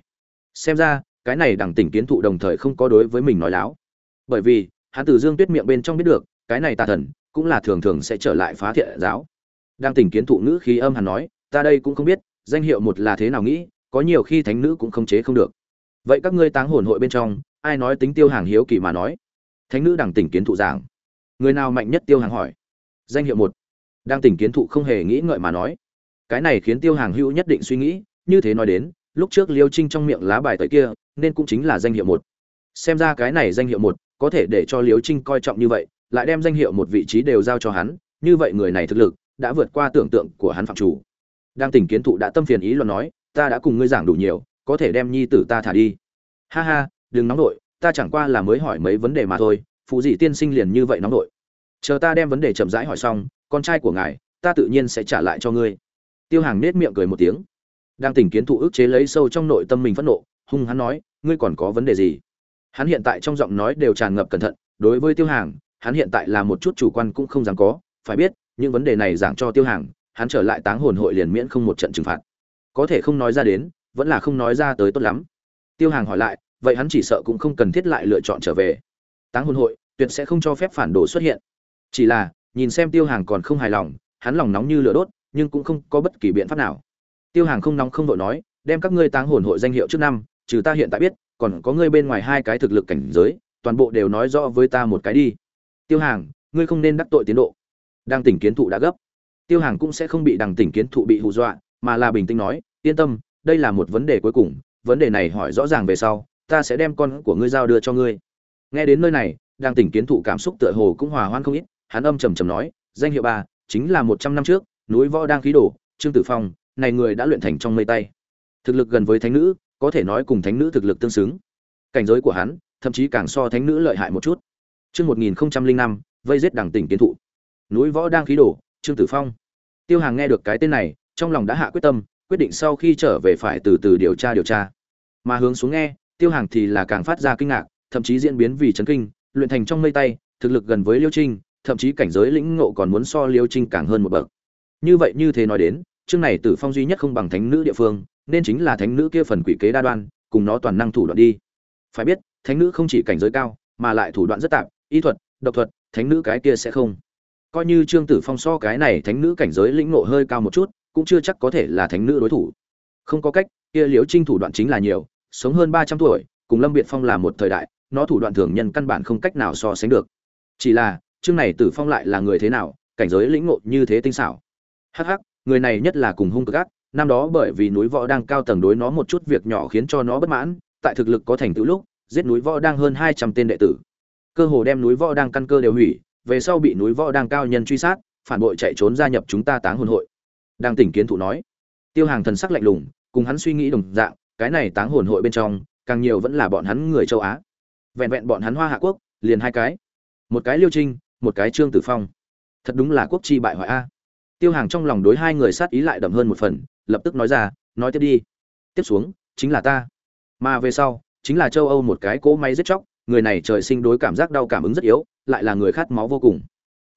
Xem ra, cái này đẳng tỉnh kiến thụ đồng thời không có đối với mình nói láo. Bởi vì, hắn từ dương tuyết miệng bên trong biết được, cái này tà thần, cũng là thường thường sẽ trở lại phá thiện giáo. Đang tỉnh kiến thụ ngữ khí âm hắn nói, ta đây cũng không biết, danh hiệu một là thế nào nghĩ, có nhiều khi thánh nữ cũng không chế không được. Vậy các ngươi táng hồn hội bên trong, ai nói tính tiêu hàng hiếu kỳ mà nói? Thánh nữ đẳng tỉnh kiến thụ giảng. Người nào mạnh nhất tiêu hàng hỏi? Danh hiệu một đang tỉnh kiến thụ không hề nghĩ ngợi mà nói. Cái này khiến tiêu hàng hữu nhất định suy nghĩ, như thế nói đến, lúc trước liêu trinh trong miệng lá bài tới kia, nên cũng chính là danh hiệu một. Xem ra cái này danh hiệu một, có thể để cho liêu trinh coi trọng như vậy, lại đem danh hiệu một vị trí đều giao cho hắn, như vậy người này thực lực đã vượt qua tưởng tượng của hắn phạm chủ. Đang tỉnh kiến thụ đã tâm phiền ý luận nói, ta đã cùng ngươi giảng đủ nhiều, có thể đem nhi tử ta thả đi. Ha ha, đừng nóng nổi ta chẳng qua là mới hỏi mấy vấn đề mà thôi, phụ dị tiên sinh liền như vậy nóng nổi chờ ta đem vấn đề chậm rãi hỏi xong con trai của ngài, ta tự nhiên sẽ trả lại cho ngươi. Tiêu hàng nết miệng cười một tiếng. Đang tỉnh kiến thụ ức chế lấy sâu trong nội tâm mình phẫn nộ, hung hắn nói, ngươi còn có vấn đề gì? Hắn hiện tại trong giọng nói đều tràn ngập cẩn thận, đối với tiêu hàng, hắn hiện tại là một chút chủ quan cũng không dám có, phải biết, những vấn đề này giảng cho tiêu hàng, hắn trở lại táng hồn hội liền miễn không một trận trừng phạt. Có thể không nói ra đến, vẫn là không nói ra tới tốt lắm. Tiêu hàng hỏi lại, vậy hắn chỉ sợ cũng không cần thiết lại lựa chọn trở về. Táng hồn hội, tuyệt sẽ không cho phép phản đồ xuất hiện. Chỉ là nhìn xem tiêu hàng còn không hài lòng, hắn lòng nóng như lửa đốt, nhưng cũng không có bất kỳ biện pháp nào. Tiêu hàng không nóng không vội nói, đem các ngươi táng hồn hội danh hiệu trước năm, trừ ta hiện tại biết, còn có ngươi bên ngoài hai cái thực lực cảnh giới, toàn bộ đều nói rõ với ta một cái đi. Tiêu hàng, ngươi không nên đắc tội tiến độ. Đang tỉnh kiến thụ đã gấp. Tiêu hàng cũng sẽ không bị đằng tỉnh kiến thụ bị hù dọa, mà là bình tĩnh nói, yên tâm, đây là một vấn đề cuối cùng, vấn đề này hỏi rõ ràng về sau, ta sẽ đem con của ngươi giao đưa cho ngươi. Nghe đến nơi này đang tỉnh kiến thụ cảm xúc tựa hồ cũng hòa hoan không ít hắn âm trầm trầm nói danh hiệu ba chính là một trăm năm trước núi võ đang khí đổ trương tử phong này người đã luyện thành trong mây tay thực lực gần với thánh nữ có thể nói cùng thánh nữ thực lực tương xứng cảnh giới của hắn thậm chí càng so thánh nữ lợi hại một chút Chương 1005, vây giết đảng tỉnh kiến thụ. Núi võ đang khí đổ, Trương Tử Phong. Tiêu Hàng nghe được cái tên này, trong lòng đã hạ quyết tâm, quyết định sau khi trở về phải từ từ điều tra điều tra. Mà hướng xuống nghe, Tiêu Hàng thì là càng phát ra kinh ngạc, thậm chí diễn biến vì chấn kinh, luyện thành trong mây tay, thực lực gần với Liêu Trinh, thậm chí cảnh giới lĩnh ngộ còn muốn so Liêu Trinh càng hơn một bậc. Như vậy như thế nói đến, chương này Tử Phong duy nhất không bằng thánh nữ địa phương, nên chính là thánh nữ kia phần quỷ kế đa đoan, cùng nó toàn năng thủ đoạn đi. Phải biết, thánh nữ không chỉ cảnh giới cao, mà lại thủ đoạn rất tạp, y thuật, độc thuật, thánh nữ cái kia sẽ không. Coi như Trương Tử Phong so cái này thánh nữ cảnh giới lĩnh ngộ hơi cao một chút, cũng chưa chắc có thể là thánh nữ đối thủ. Không có cách, kia Liễu Trinh thủ đoạn chính là nhiều, sống hơn ba trăm tuổi, cùng Lâm Biệt Phong là một thời đại, nó thủ đoạn thường nhân căn bản không cách nào so sánh được. Chỉ là, chương này Tử Phong lại là người thế nào, cảnh giới lĩnh ngộ như thế tinh xảo. Hắc hắc, người này nhất là cùng hung cực ác, năm đó bởi vì núi võ đang cao tầng đối nó một chút việc nhỏ khiến cho nó bất mãn, tại thực lực có thành tựu lúc, giết núi võ đang hơn hai trăm tên đệ tử. Cơ hồ đem núi võ đang căn cơ đều hủy, về sau bị núi võ đang cao nhân truy sát, phản bội chạy trốn gia nhập chúng ta Táng Hồn hội. Đang tỉnh kiến thụ nói. Tiêu Hàng thần sắc lạnh lùng, cùng hắn suy nghĩ đồng dạng, cái này Táng Hồn hội bên trong, càng nhiều vẫn là bọn hắn người châu Á. Vẹn vẹn bọn hắn Hoa Hạ quốc, liền hai cái. Một cái Liêu Trinh, một cái Trương Tử Phong. Thật đúng là quốc chi bại hoại a. Tiêu Hàng trong lòng đối hai người sát ý lại đậm hơn một phần, lập tức nói ra, nói tiếp đi. Tiếp xuống, chính là ta. Mà về sau, chính là châu Âu một cái cỗ máy giết chóc, người này trời sinh đối cảm giác đau cảm ứng rất yếu, lại là người khát máu vô cùng.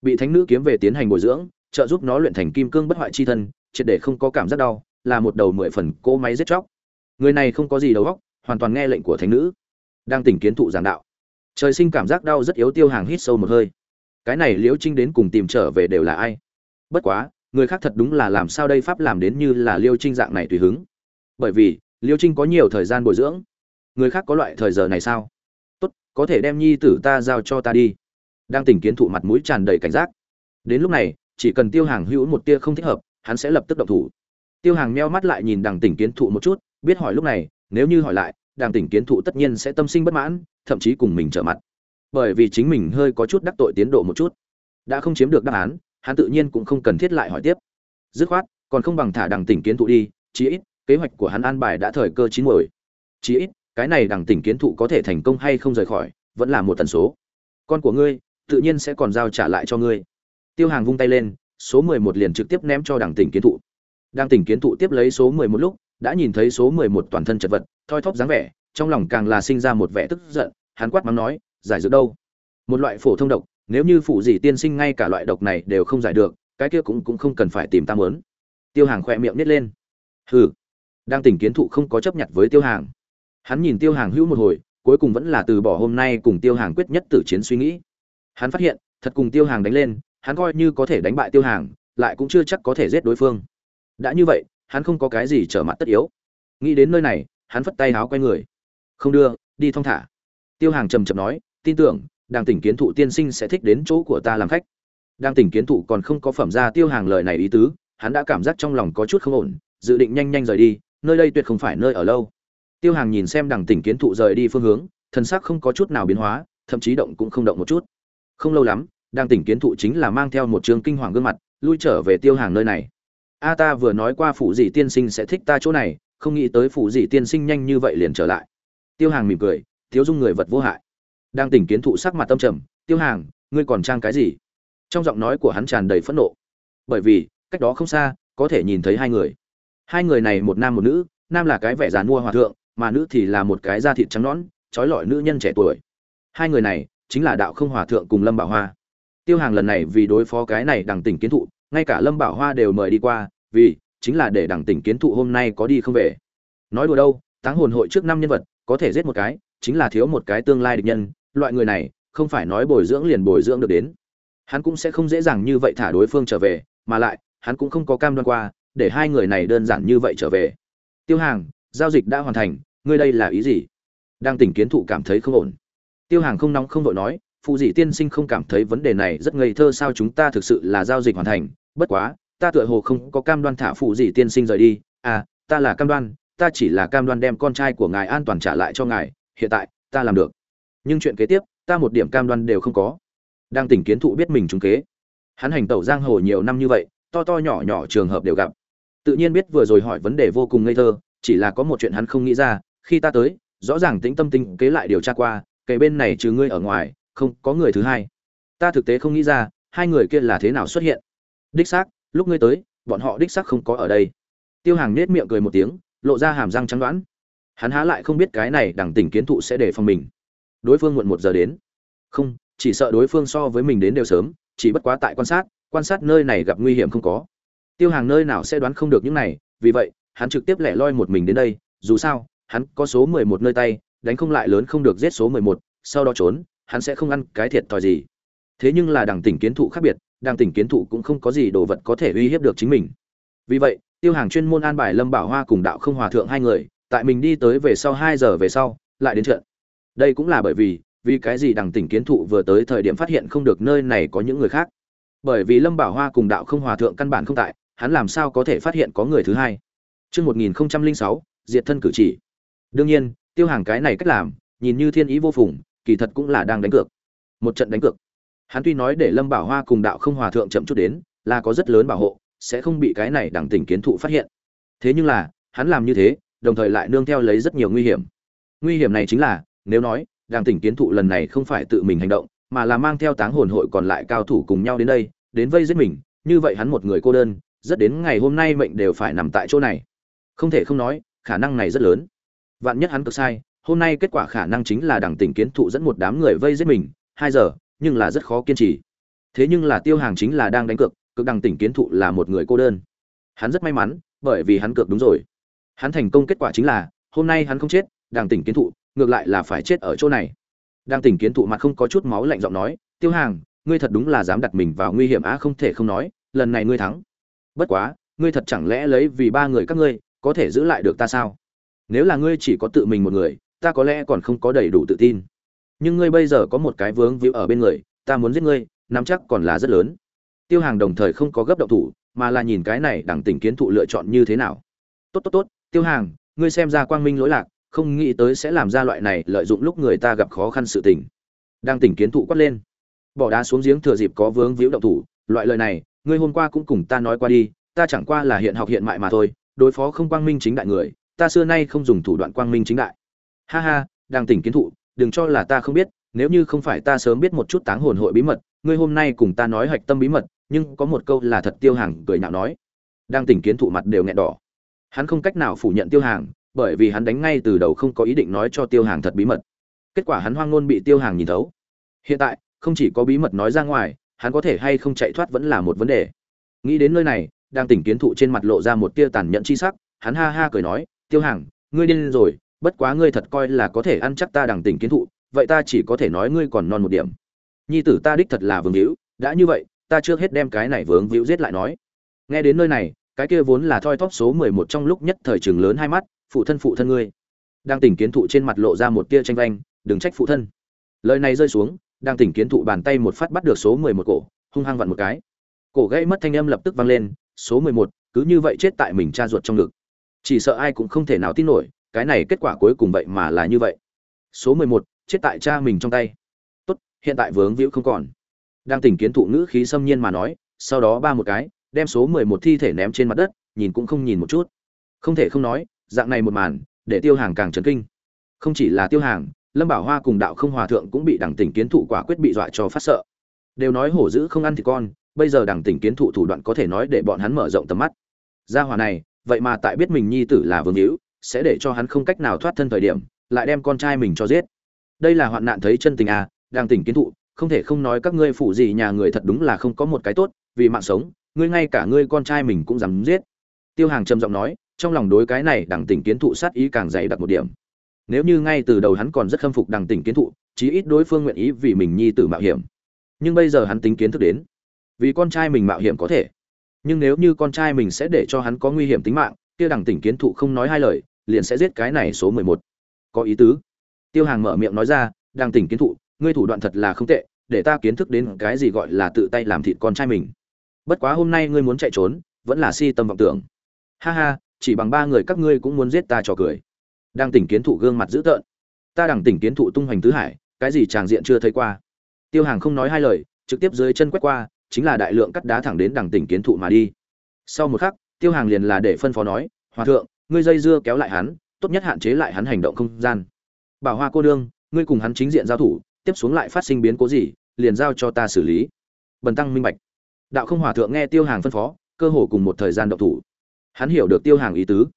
Bị thánh nữ kiếm về tiến hành bồi dưỡng, trợ giúp nó luyện thành kim cương bất hoại chi thân, triệt để không có cảm giác đau, là một đầu mười phần cỗ máy giết chóc. Người này không có gì đầu óc, hoàn toàn nghe lệnh của thánh nữ. Đang tỉnh kiến thụ giảng đạo. Trời sinh cảm giác đau rất yếu tiêu hàng hít sâu một hơi. Cái này Liễu Trinh đến cùng tìm trở về đều là ai? Bất quá, người khác thật đúng là làm sao đây pháp làm đến như là Liêu Trinh dạng này tùy hứng. Bởi vì, Liêu Trinh có nhiều thời gian bồi dưỡng. Người khác có loại thời giờ này sao? Tốt, có thể đem nhi tử ta giao cho ta đi đang tỉnh kiến thụ mặt mũi tràn đầy cảnh giác đến lúc này chỉ cần tiêu hàng hữu một tia không thích hợp hắn sẽ lập tức động thủ tiêu hàng meo mắt lại nhìn đằng tỉnh kiến thụ một chút biết hỏi lúc này nếu như hỏi lại đằng tỉnh kiến thụ tất nhiên sẽ tâm sinh bất mãn thậm chí cùng mình trở mặt bởi vì chính mình hơi có chút đắc tội tiến độ một chút. Đã không chiếm được đáp án, hắn tự nhiên cũng không cần thiết lại hỏi tiếp. Dứt khoát, còn không bằng thả đằng tỉnh kiến thụ đi, chí ít, kế hoạch của hắn an bài đã thời cơ chín muồi. Chí ít, cái này đằng tỉnh kiến thụ có thể thành công hay không rời khỏi, vẫn là một tần số. Con của ngươi, tự nhiên sẽ còn giao trả lại cho ngươi. Tiêu hàng vung tay lên, số mười một liền trực tiếp ném cho đằng tỉnh kiến thụ. Đang tỉnh kiến thụ tiếp lấy số mười một lúc, đã nhìn thấy số mười một toàn thân chật vật, thoi thóp dáng vẻ, trong lòng càng là sinh ra một vẻ tức giận, hắn quát mắng nói giải dược đâu? Một loại phổ thông độc, nếu như phụ gì tiên sinh ngay cả loại độc này đều không giải được, cái kia cũng cũng không cần phải tìm tam lớn tiêu hàng khỏe miệng nít lên. Hừ. Đang tỉnh kiến thụ không có chấp nhận với tiêu hàng. Hắn nhìn tiêu hàng hữu một hồi, cuối cùng vẫn là từ bỏ hôm nay cùng tiêu hàng quyết nhất tử chiến suy nghĩ. Hắn phát hiện, thật cùng tiêu hàng đánh lên, hắn coi như có thể đánh bại tiêu hàng, lại cũng chưa chắc có thể giết đối phương. Đã như vậy, hắn không có cái gì trở mặt tất yếu. Nghĩ đến nơi này, hắn phất tay háo quay người. Không đưa, đi thong thả. Tiêu hàng trầm trầm nói tin tưởng đang tỉnh kiến thụ tiên sinh sẽ thích đến chỗ của ta làm khách. Đang tỉnh kiến thụ còn không có phẩm ra tiêu hàng lời này ý tứ, hắn đã cảm giác trong lòng có chút không ổn, dự định nhanh nhanh rời đi, nơi đây tuyệt không phải nơi ở lâu. Tiêu hàng nhìn xem đằng tỉnh kiến thụ rời đi phương hướng, thần sắc không có chút nào biến hóa, thậm chí động cũng không động một chút. Không lâu lắm đang tỉnh kiến thụ chính là mang theo một trường kinh hoàng gương mặt, lui trở về tiêu hàng nơi này. A ta vừa nói qua phủ dị tiên sinh sẽ thích ta chỗ này, không nghĩ tới phủ dị tiên sinh nhanh như vậy liền trở lại. Tiêu hàng mỉm cười, thiếu dung người vật vô hại đang tỉnh kiến thụ sắc mặt tâm trầm, tiêu hàng, ngươi còn trang cái gì? Trong giọng nói của hắn tràn đầy phẫn nộ. Bởi vì, cách đó không xa, có thể nhìn thấy hai người. Hai người này một nam một nữ, nam là cái vẻ dàn mua hòa thượng, mà nữ thì là một cái da thịt trắng nõn, trói lọi nữ nhân trẻ tuổi. Hai người này chính là đạo không hòa thượng cùng lâm bảo hoa. Tiêu hàng lần này vì đối phó cái này đằng tỉnh kiến thụ, ngay cả lâm bảo hoa đều mời đi qua, vì chính là để đằng tỉnh kiến thụ hôm nay có đi không về. Nói đùa đâu, táng hồn hội trước năm nhân vật, có thể giết một cái, chính là thiếu một cái tương lai địch nhân loại người này, không phải nói bồi dưỡng liền bồi dưỡng được đến. Hắn cũng sẽ không dễ dàng như vậy thả đối phương trở về, mà lại, hắn cũng không có cam đoan qua, để hai người này đơn giản như vậy trở về. Tiêu hàng, giao dịch đã hoàn thành, ngươi đây là ý gì? Đang tỉnh kiến thụ cảm thấy không ổn. Tiêu hàng không nóng không vội nói, phụ dị tiên sinh không cảm thấy vấn đề này rất ngây thơ sao chúng ta thực sự là giao dịch hoàn thành? Bất quá, ta tựa hồ không có cam đoan thả phụ dị tiên sinh rời đi. À ta là cam đoan, ta chỉ là cam đoan đem con trai của ngài an toàn trả lại cho ngài, hiện tại, ta làm được nhưng chuyện kế tiếp, ta một điểm cam đoan đều không có. Đang tỉnh kiến thụ biết mình trúng kế. Hắn hành tẩu giang hồ nhiều năm như vậy, to to nhỏ nhỏ trường hợp đều gặp. Tự nhiên biết vừa rồi hỏi vấn đề vô cùng ngây thơ, chỉ là có một chuyện hắn không nghĩ ra, khi ta tới, rõ ràng tính tâm tinh kế lại điều tra qua kể bên này trừ ngươi ở ngoài, không có người thứ hai. Ta thực tế không nghĩ ra, hai người kia là thế nào xuất hiện. Đích xác, lúc ngươi tới, bọn họ đích xác không có ở đây. Tiêu hàng nết miệng cười một tiếng, lộ ra hàm răng trắng đoãn hắn há lại không biết cái này đằng tỉnh kiến thụ sẽ để phòng mình đối phương muộn một giờ đến. Không, chỉ sợ đối phương so với mình đến đều sớm, chỉ bất quá tại quan sát quan sát nơi này gặp nguy hiểm không có. Tiêu hàng nơi nào sẽ đoán không được những này, vì vậy, hắn trực tiếp lẻ loi một mình đến đây, dù sao, hắn có số mười một nơi tay, đánh không lại lớn không được giết số mười một, sau đó trốn, hắn sẽ không ăn cái thiệt thòi gì. Thế nhưng là đằng tỉnh kiến thụ khác biệt, đằng tỉnh kiến thụ cũng không có gì đồ vật có thể uy hiếp được chính mình. Vì vậy, tiêu hàng chuyên môn an bài lâm bảo hoa cùng đạo không hòa thượng hai người, tại mình đi tới về sau hai giờ về sau, lại đến trận đây cũng là bởi vì vì cái gì đằng tỉnh kiến thụ vừa tới thời điểm phát hiện không được nơi này có những người khác bởi vì lâm bảo hoa cùng đạo không hòa thượng căn bản không tại hắn làm sao có thể phát hiện có người thứ hai Trước 1006, diệt thân cử chỉ. Đương nhiên, tiêu hàng cái này cách làm, nhìn như thiên ý vô phùng, kỳ thật cũng là đang đánh cược. Một trận đánh cược. Hắn tuy nói để Lâm Bảo Hoa cùng đạo không hòa thượng chậm chút đến, là có rất lớn bảo hộ, sẽ không bị cái này đẳng tỉnh kiến thụ phát hiện. Thế nhưng là, hắn làm như thế, đồng thời lại nương theo lấy rất nhiều nguy hiểm. Nguy hiểm này chính là, nếu nói, đàng tỉnh kiến thụ lần này không phải tự mình hành động, mà là mang theo táng hồn hội còn lại cao thủ cùng nhau đến đây, đến vây giết mình, như vậy hắn một người cô đơn, rất đến ngày hôm nay mệnh đều phải nằm tại chỗ này. Không thể không nói, khả năng này rất lớn. Vạn nhất hắn cực sai, hôm nay kết quả khả năng chính là đàng tỉnh kiến thụ dẫn một đám người vây giết mình, hai giờ, nhưng là rất khó kiên trì. Thế nhưng là Tiêu Hàng chính là đang đánh cược, cực đàng tỉnh kiến thụ là một người cô đơn. Hắn rất may mắn, bởi vì hắn cược đúng rồi. Hắn thành công kết quả chính là, hôm nay hắn không chết, đàng tỉnh kiến thụ, ngược lại là phải chết ở chỗ này. Đang tỉnh kiến thụ mặt không có chút máu lạnh giọng nói, "Tiêu Hàng, ngươi thật đúng là dám đặt mình vào nguy hiểm á không thể không nói, lần này ngươi thắng. Bất quá, ngươi thật chẳng lẽ lấy vì ba người các ngươi có thể giữ lại được ta sao? Nếu là ngươi chỉ có tự mình một người, ta có lẽ còn không có đầy đủ tự tin. Nhưng ngươi bây giờ có một cái vướng víu ở bên người, ta muốn giết ngươi, nắm chắc còn là rất lớn." Tiêu Hàng đồng thời không có gấp động thủ, mà là nhìn cái này đằng tỉnh kiến thụ lựa chọn như thế nào. "Tốt tốt tốt, Tiêu Hàng, ngươi xem ra quang minh lỗi lạc, không nghĩ tới sẽ làm ra loại này lợi dụng lúc người ta gặp khó khăn sự tình." Đang tỉnh kiến thụ quát lên. Bỏ đá xuống giếng thừa dịp có vướng víu động thủ, loại lời này, ngươi hôm qua cũng cùng ta nói qua đi, ta chẳng qua là hiện học hiện mại mà thôi, đối phó không quang minh chính đại người, ta xưa nay không dùng thủ đoạn quang minh chính đại. Ha ha, đang tỉnh kiến thụ, đừng cho là ta không biết, nếu như không phải ta sớm biết một chút táng hồn hội bí mật, ngươi hôm nay cùng ta nói hạch tâm bí mật, nhưng có một câu là thật tiêu hàng, cười nhạo nói. Đang tỉnh kiến thụ mặt đều nghẹn đỏ. Hắn không cách nào phủ nhận tiêu hàng bởi vì hắn đánh ngay từ đầu không có ý định nói cho tiêu hàng thật bí mật. Kết quả hắn hoang ngôn bị tiêu hàng nhìn thấu. Hiện tại, không chỉ có bí mật nói ra ngoài, hắn có thể hay không chạy thoát vẫn là một vấn đề. Nghĩ đến nơi này, đang tỉnh kiến thụ trên mặt lộ ra một tia tàn nhẫn chi sắc, hắn ha ha cười nói, tiêu hàng, ngươi điên rồi, bất quá ngươi thật coi là có thể ăn chắc ta đằng tỉnh kiến thụ, vậy ta chỉ có thể nói ngươi còn non một điểm. Nhi tử ta đích thật là vương hữu đã như vậy, ta trước hết đem cái này vướng víu giết lại nói. Nghe đến nơi này, cái kia vốn là thoi thóp số mười một trong lúc nhất thời trường lớn hai mắt phụ thân phụ thân ngươi. Đang tỉnh kiến thụ trên mặt lộ ra một tia tranh vanh, đừng trách phụ thân. Lời này rơi xuống, đang tỉnh kiến thụ bàn tay một phát bắt được số mười một cổ, hung hăng vặn một cái. Cổ gãy mất thanh âm lập tức vang lên, số mười một, cứ như vậy chết tại mình cha ruột trong ngực. Chỉ sợ ai cũng không thể nào tin nổi, cái này kết quả cuối cùng vậy mà là như vậy. Số mười một, chết tại cha mình trong tay. Tốt, hiện tại vướng víu không còn. Đang tỉnh kiến thụ ngữ khí xâm nhiên mà nói, sau đó ba một cái, đem số mười một thi thể ném trên mặt đất, nhìn cũng không nhìn một chút. Không thể không nói dạng này một màn, để tiêu hàng càng chấn kinh. Không chỉ là tiêu hàng, lâm bảo hoa cùng đạo không hòa thượng cũng bị đảng tỉnh kiến thụ quả quyết bị dọa cho phát sợ. Đều nói hổ dữ không ăn thì con, bây giờ đảng tỉnh kiến thụ thủ đoạn có thể nói để bọn hắn mở rộng tầm mắt. Gia hòa này, vậy mà tại biết mình nhi tử là vương hữu, sẽ để cho hắn không cách nào thoát thân thời điểm, lại đem con trai mình cho giết. Đây là hoạn nạn thấy chân tình à đảng tỉnh kiến thụ, không thể không nói các ngươi phụ gì nhà người thật đúng là không có một cái tốt, vì mạng sống, ngươi ngay cả ngươi con trai mình cũng dám giết. Tiêu hàng trầm giọng nói trong lòng đối cái này đằng tỉnh kiến thụ sát ý càng dày đặc một điểm. Nếu như ngay từ đầu hắn còn rất khâm phục đằng tỉnh kiến thụ, chí ít đối phương nguyện ý vì mình nhi tử mạo hiểm. Nhưng bây giờ hắn tính kiến thức đến, vì con trai mình mạo hiểm có thể. Nhưng nếu như con trai mình sẽ để cho hắn có nguy hiểm tính mạng, kia đằng tỉnh kiến thụ không nói hai lời, liền sẽ giết cái này số mười một. Có ý tứ. Tiêu hàng mở miệng nói ra, đằng tỉnh kiến thụ, ngươi thủ đoạn thật là không tệ, để ta kiến thức đến cái gì gọi là tự tay làm thịt con trai mình. Bất quá hôm nay ngươi muốn chạy trốn, vẫn là si tâm vọng tưởng. Ha ha chỉ bằng ba người các ngươi cũng muốn giết ta trò cười. Đang tỉnh kiến thụ gương mặt dữ tợn. Ta đằng tỉnh kiến thụ tung hoành tứ hải, cái gì tràng diện chưa thấy qua. Tiêu hàng không nói hai lời, trực tiếp dưới chân quét qua, chính là đại lượng cắt đá thẳng đến đằng tỉnh kiến thụ mà đi. Sau một khắc, tiêu hàng liền là để phân phó nói, hòa thượng, ngươi dây dưa kéo lại hắn, tốt nhất hạn chế lại hắn hành động không gian. Bảo hoa cô đương ngươi cùng hắn chính diện giao thủ, tiếp xuống lại phát sinh biến cố gì, liền giao cho ta xử lý. Bần tăng minh bạch. Đạo không hòa thượng nghe tiêu hàng phân phó, cơ hồ cùng một thời gian động thủ hắn hiểu được tiêu hàng ý tứ.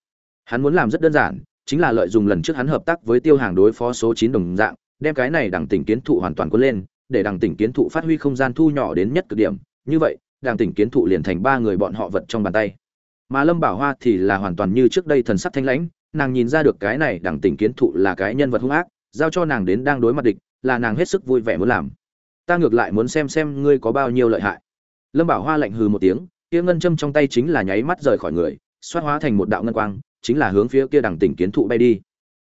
Hắn muốn làm rất đơn giản, chính là lợi dụng lần trước hắn hợp tác với tiêu hàng đối phó số chín đồng dạng, đem cái này đằng tỉnh kiến thụ hoàn toàn quân lên, để đằng tỉnh kiến thụ phát huy không gian thu nhỏ đến nhất cực điểm. Như vậy, đằng tỉnh kiến thụ liền thành ba người bọn họ vật trong bàn tay. Mà lâm bảo hoa thì là hoàn toàn như trước đây thần sắc thanh lãnh, nàng nhìn ra được cái này đằng tỉnh kiến thụ là cái nhân vật hung ác, giao cho nàng đến đang đối mặt địch, là nàng hết sức vui vẻ muốn làm. Ta ngược lại muốn xem xem ngươi có bao nhiêu lợi hại. Lâm bảo hoa lạnh hừ một tiếng kia ngân châm trong tay chính là nháy mắt rời khỏi người xoát hóa thành một đạo ngân quang, chính là hướng phía kia đằng tỉnh kiến thụ bay đi.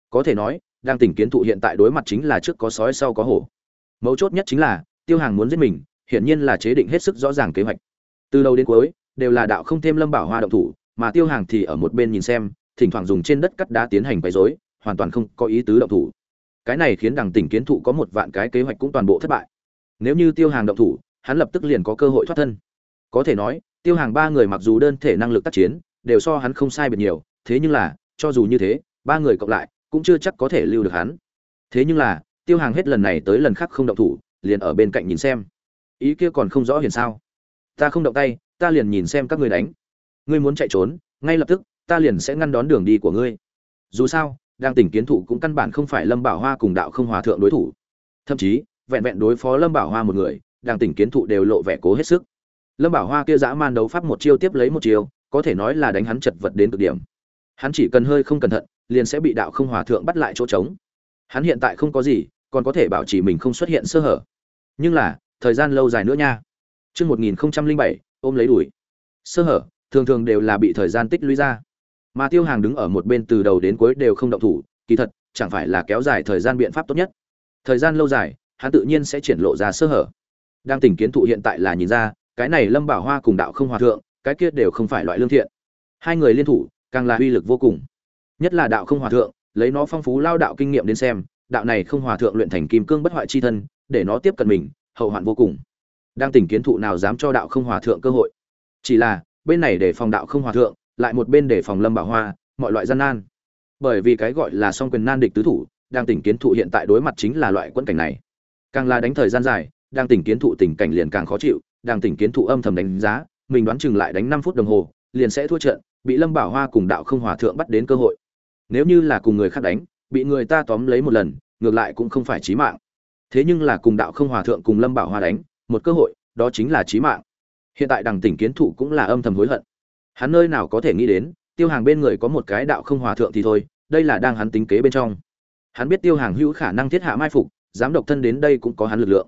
Có thể nói, đằng tỉnh kiến thụ hiện tại đối mặt chính là trước có sói sau có hổ. Mấu chốt nhất chính là, tiêu hàng muốn giết mình, hiển nhiên là chế định hết sức rõ ràng kế hoạch. Từ đầu đến cuối, đều là đạo không thêm lâm bảo hoa động thủ, mà tiêu hàng thì ở một bên nhìn xem, thỉnh thoảng dùng trên đất cắt đá tiến hành quấy rối, hoàn toàn không có ý tứ động thủ. Cái này khiến đằng tỉnh kiến thụ có một vạn cái kế hoạch cũng toàn bộ thất bại. Nếu như tiêu hàng động thủ, hắn lập tức liền có cơ hội thoát thân. Có thể nói, tiêu hàng ba người mặc dù đơn thể năng lực tác chiến đều so hắn không sai biệt nhiều, thế nhưng là, cho dù như thế, ba người cộng lại, cũng chưa chắc có thể lưu được hắn. Thế nhưng là, tiêu hàng hết lần này tới lần khác không động thủ, liền ở bên cạnh nhìn xem. Ý kia còn không rõ hiển sao? Ta không động tay, ta liền nhìn xem các ngươi đánh. Ngươi muốn chạy trốn, ngay lập tức, ta liền sẽ ngăn đón đường đi của ngươi. Dù sao, đang tỉnh kiến thủ cũng căn bản không phải lâm bảo hoa cùng đạo không hòa thượng đối thủ. Thậm chí, vẹn vẹn đối phó lâm bảo hoa một người, đang tỉnh kiến thụ đều lộ vẻ cố hết sức. Lâm bảo hoa kia dã man đấu pháp một chiêu tiếp lấy một chiêu có thể nói là đánh hắn chật vật đến cực điểm hắn chỉ cần hơi không cẩn thận liền sẽ bị đạo không hòa thượng bắt lại chỗ trống hắn hiện tại không có gì còn có thể bảo trì mình không xuất hiện sơ hở nhưng là thời gian lâu dài nữa nha Trước 1007, ôm lấy đuổi. Sơ hở, thường thường đều là bị thời gian tích lũy ra. Mà Tiêu Hàng đứng ở một bên từ đầu đến cuối đều không động thủ, kỳ thật, chẳng phải là kéo dài thời gian biện pháp tốt nhất. Thời gian lâu dài, hắn tự nhiên sẽ triển lộ ra sơ hở. Đang tỉnh kiến thụ hiện tại là nhìn ra, cái này Lâm Bảo Hoa cùng đạo không hòa thượng, cái kia đều không phải loại lương thiện. Hai người liên thủ, càng là uy lực vô cùng. Nhất là đạo không hòa thượng, lấy nó phong phú lao đạo kinh nghiệm đến xem, đạo này không hòa thượng luyện thành kim cương bất hoại chi thân, để nó tiếp cận mình, hậu hoạn vô cùng. Đang tỉnh kiến thụ nào dám cho đạo không hòa thượng cơ hội. Chỉ là, bên này để phòng đạo không hòa thượng, lại một bên để phòng Lâm Bảo Hoa, mọi loại gian nan. Bởi vì cái gọi là song quyền nan địch tứ thủ, đang tỉnh kiến thụ hiện tại đối mặt chính là loại quân cảnh này. Càng là đánh thời gian dài, đang tỉnh kiến thụ tình cảnh liền càng khó chịu, đang tỉnh kiến thụ âm thầm đánh giá, mình đoán chừng lại đánh năm phút đồng hồ, liền sẽ thua trận bị lâm bảo hoa cùng đạo không hòa thượng bắt đến cơ hội. Nếu như là cùng người khác đánh bị người ta tóm lấy một lần ngược lại cũng không phải chí mạng. Thế nhưng là cùng đạo không hòa thượng cùng lâm bảo hoa đánh một cơ hội đó chính là chí mạng. Hiện tại đằng tỉnh kiến thụ cũng là âm thầm hối hận. Hắn nơi nào có thể nghĩ đến tiêu hàng bên người có một cái đạo không hòa thượng thì thôi đây là đang hắn tính kế bên trong. Hắn biết tiêu hàng hữu khả năng thiết hạ mai phục dám độc thân đến đây cũng có hắn lực lượng.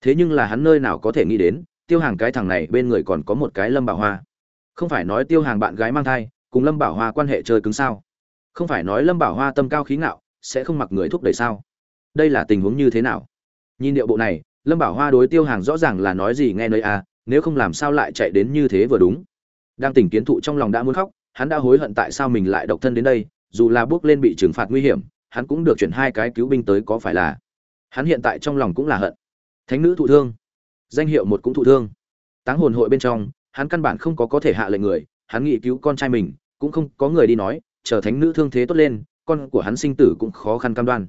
Thế nhưng là hắn nơi nào có thể nghĩ đến tiêu hàng cái thằng này bên người còn có một cái lâm bảo hoa. Không phải nói tiêu hàng bạn gái mang thai, cùng lâm bảo hoa quan hệ chơi cứng sao? Không phải nói lâm bảo hoa tâm cao khí ngạo, sẽ không mặc người thúc đẩy sao? Đây là tình huống như thế nào? Nhìn điệu bộ này, lâm bảo hoa đối tiêu hàng rõ ràng là nói gì nghe nơi à nếu không làm sao lại chạy đến như thế vừa đúng. Đang tỉnh kiến thụ trong lòng đã muốn khóc, hắn đã hối hận tại sao mình lại độc thân đến đây, dù là bước lên bị trừng phạt nguy hiểm, hắn cũng được chuyển hai cái cứu binh tới có phải là? Hắn hiện tại trong lòng cũng là hận. Thánh nữ thụ thương danh hiệu một cũng thụ thương. Táng hồn hội bên trong, hắn căn bản không có có thể hạ lệnh người, hắn nghĩ cứu con trai mình, cũng không có người đi nói chờ thánh nữ thương thế tốt lên, con của hắn sinh tử cũng khó khăn cam đoan.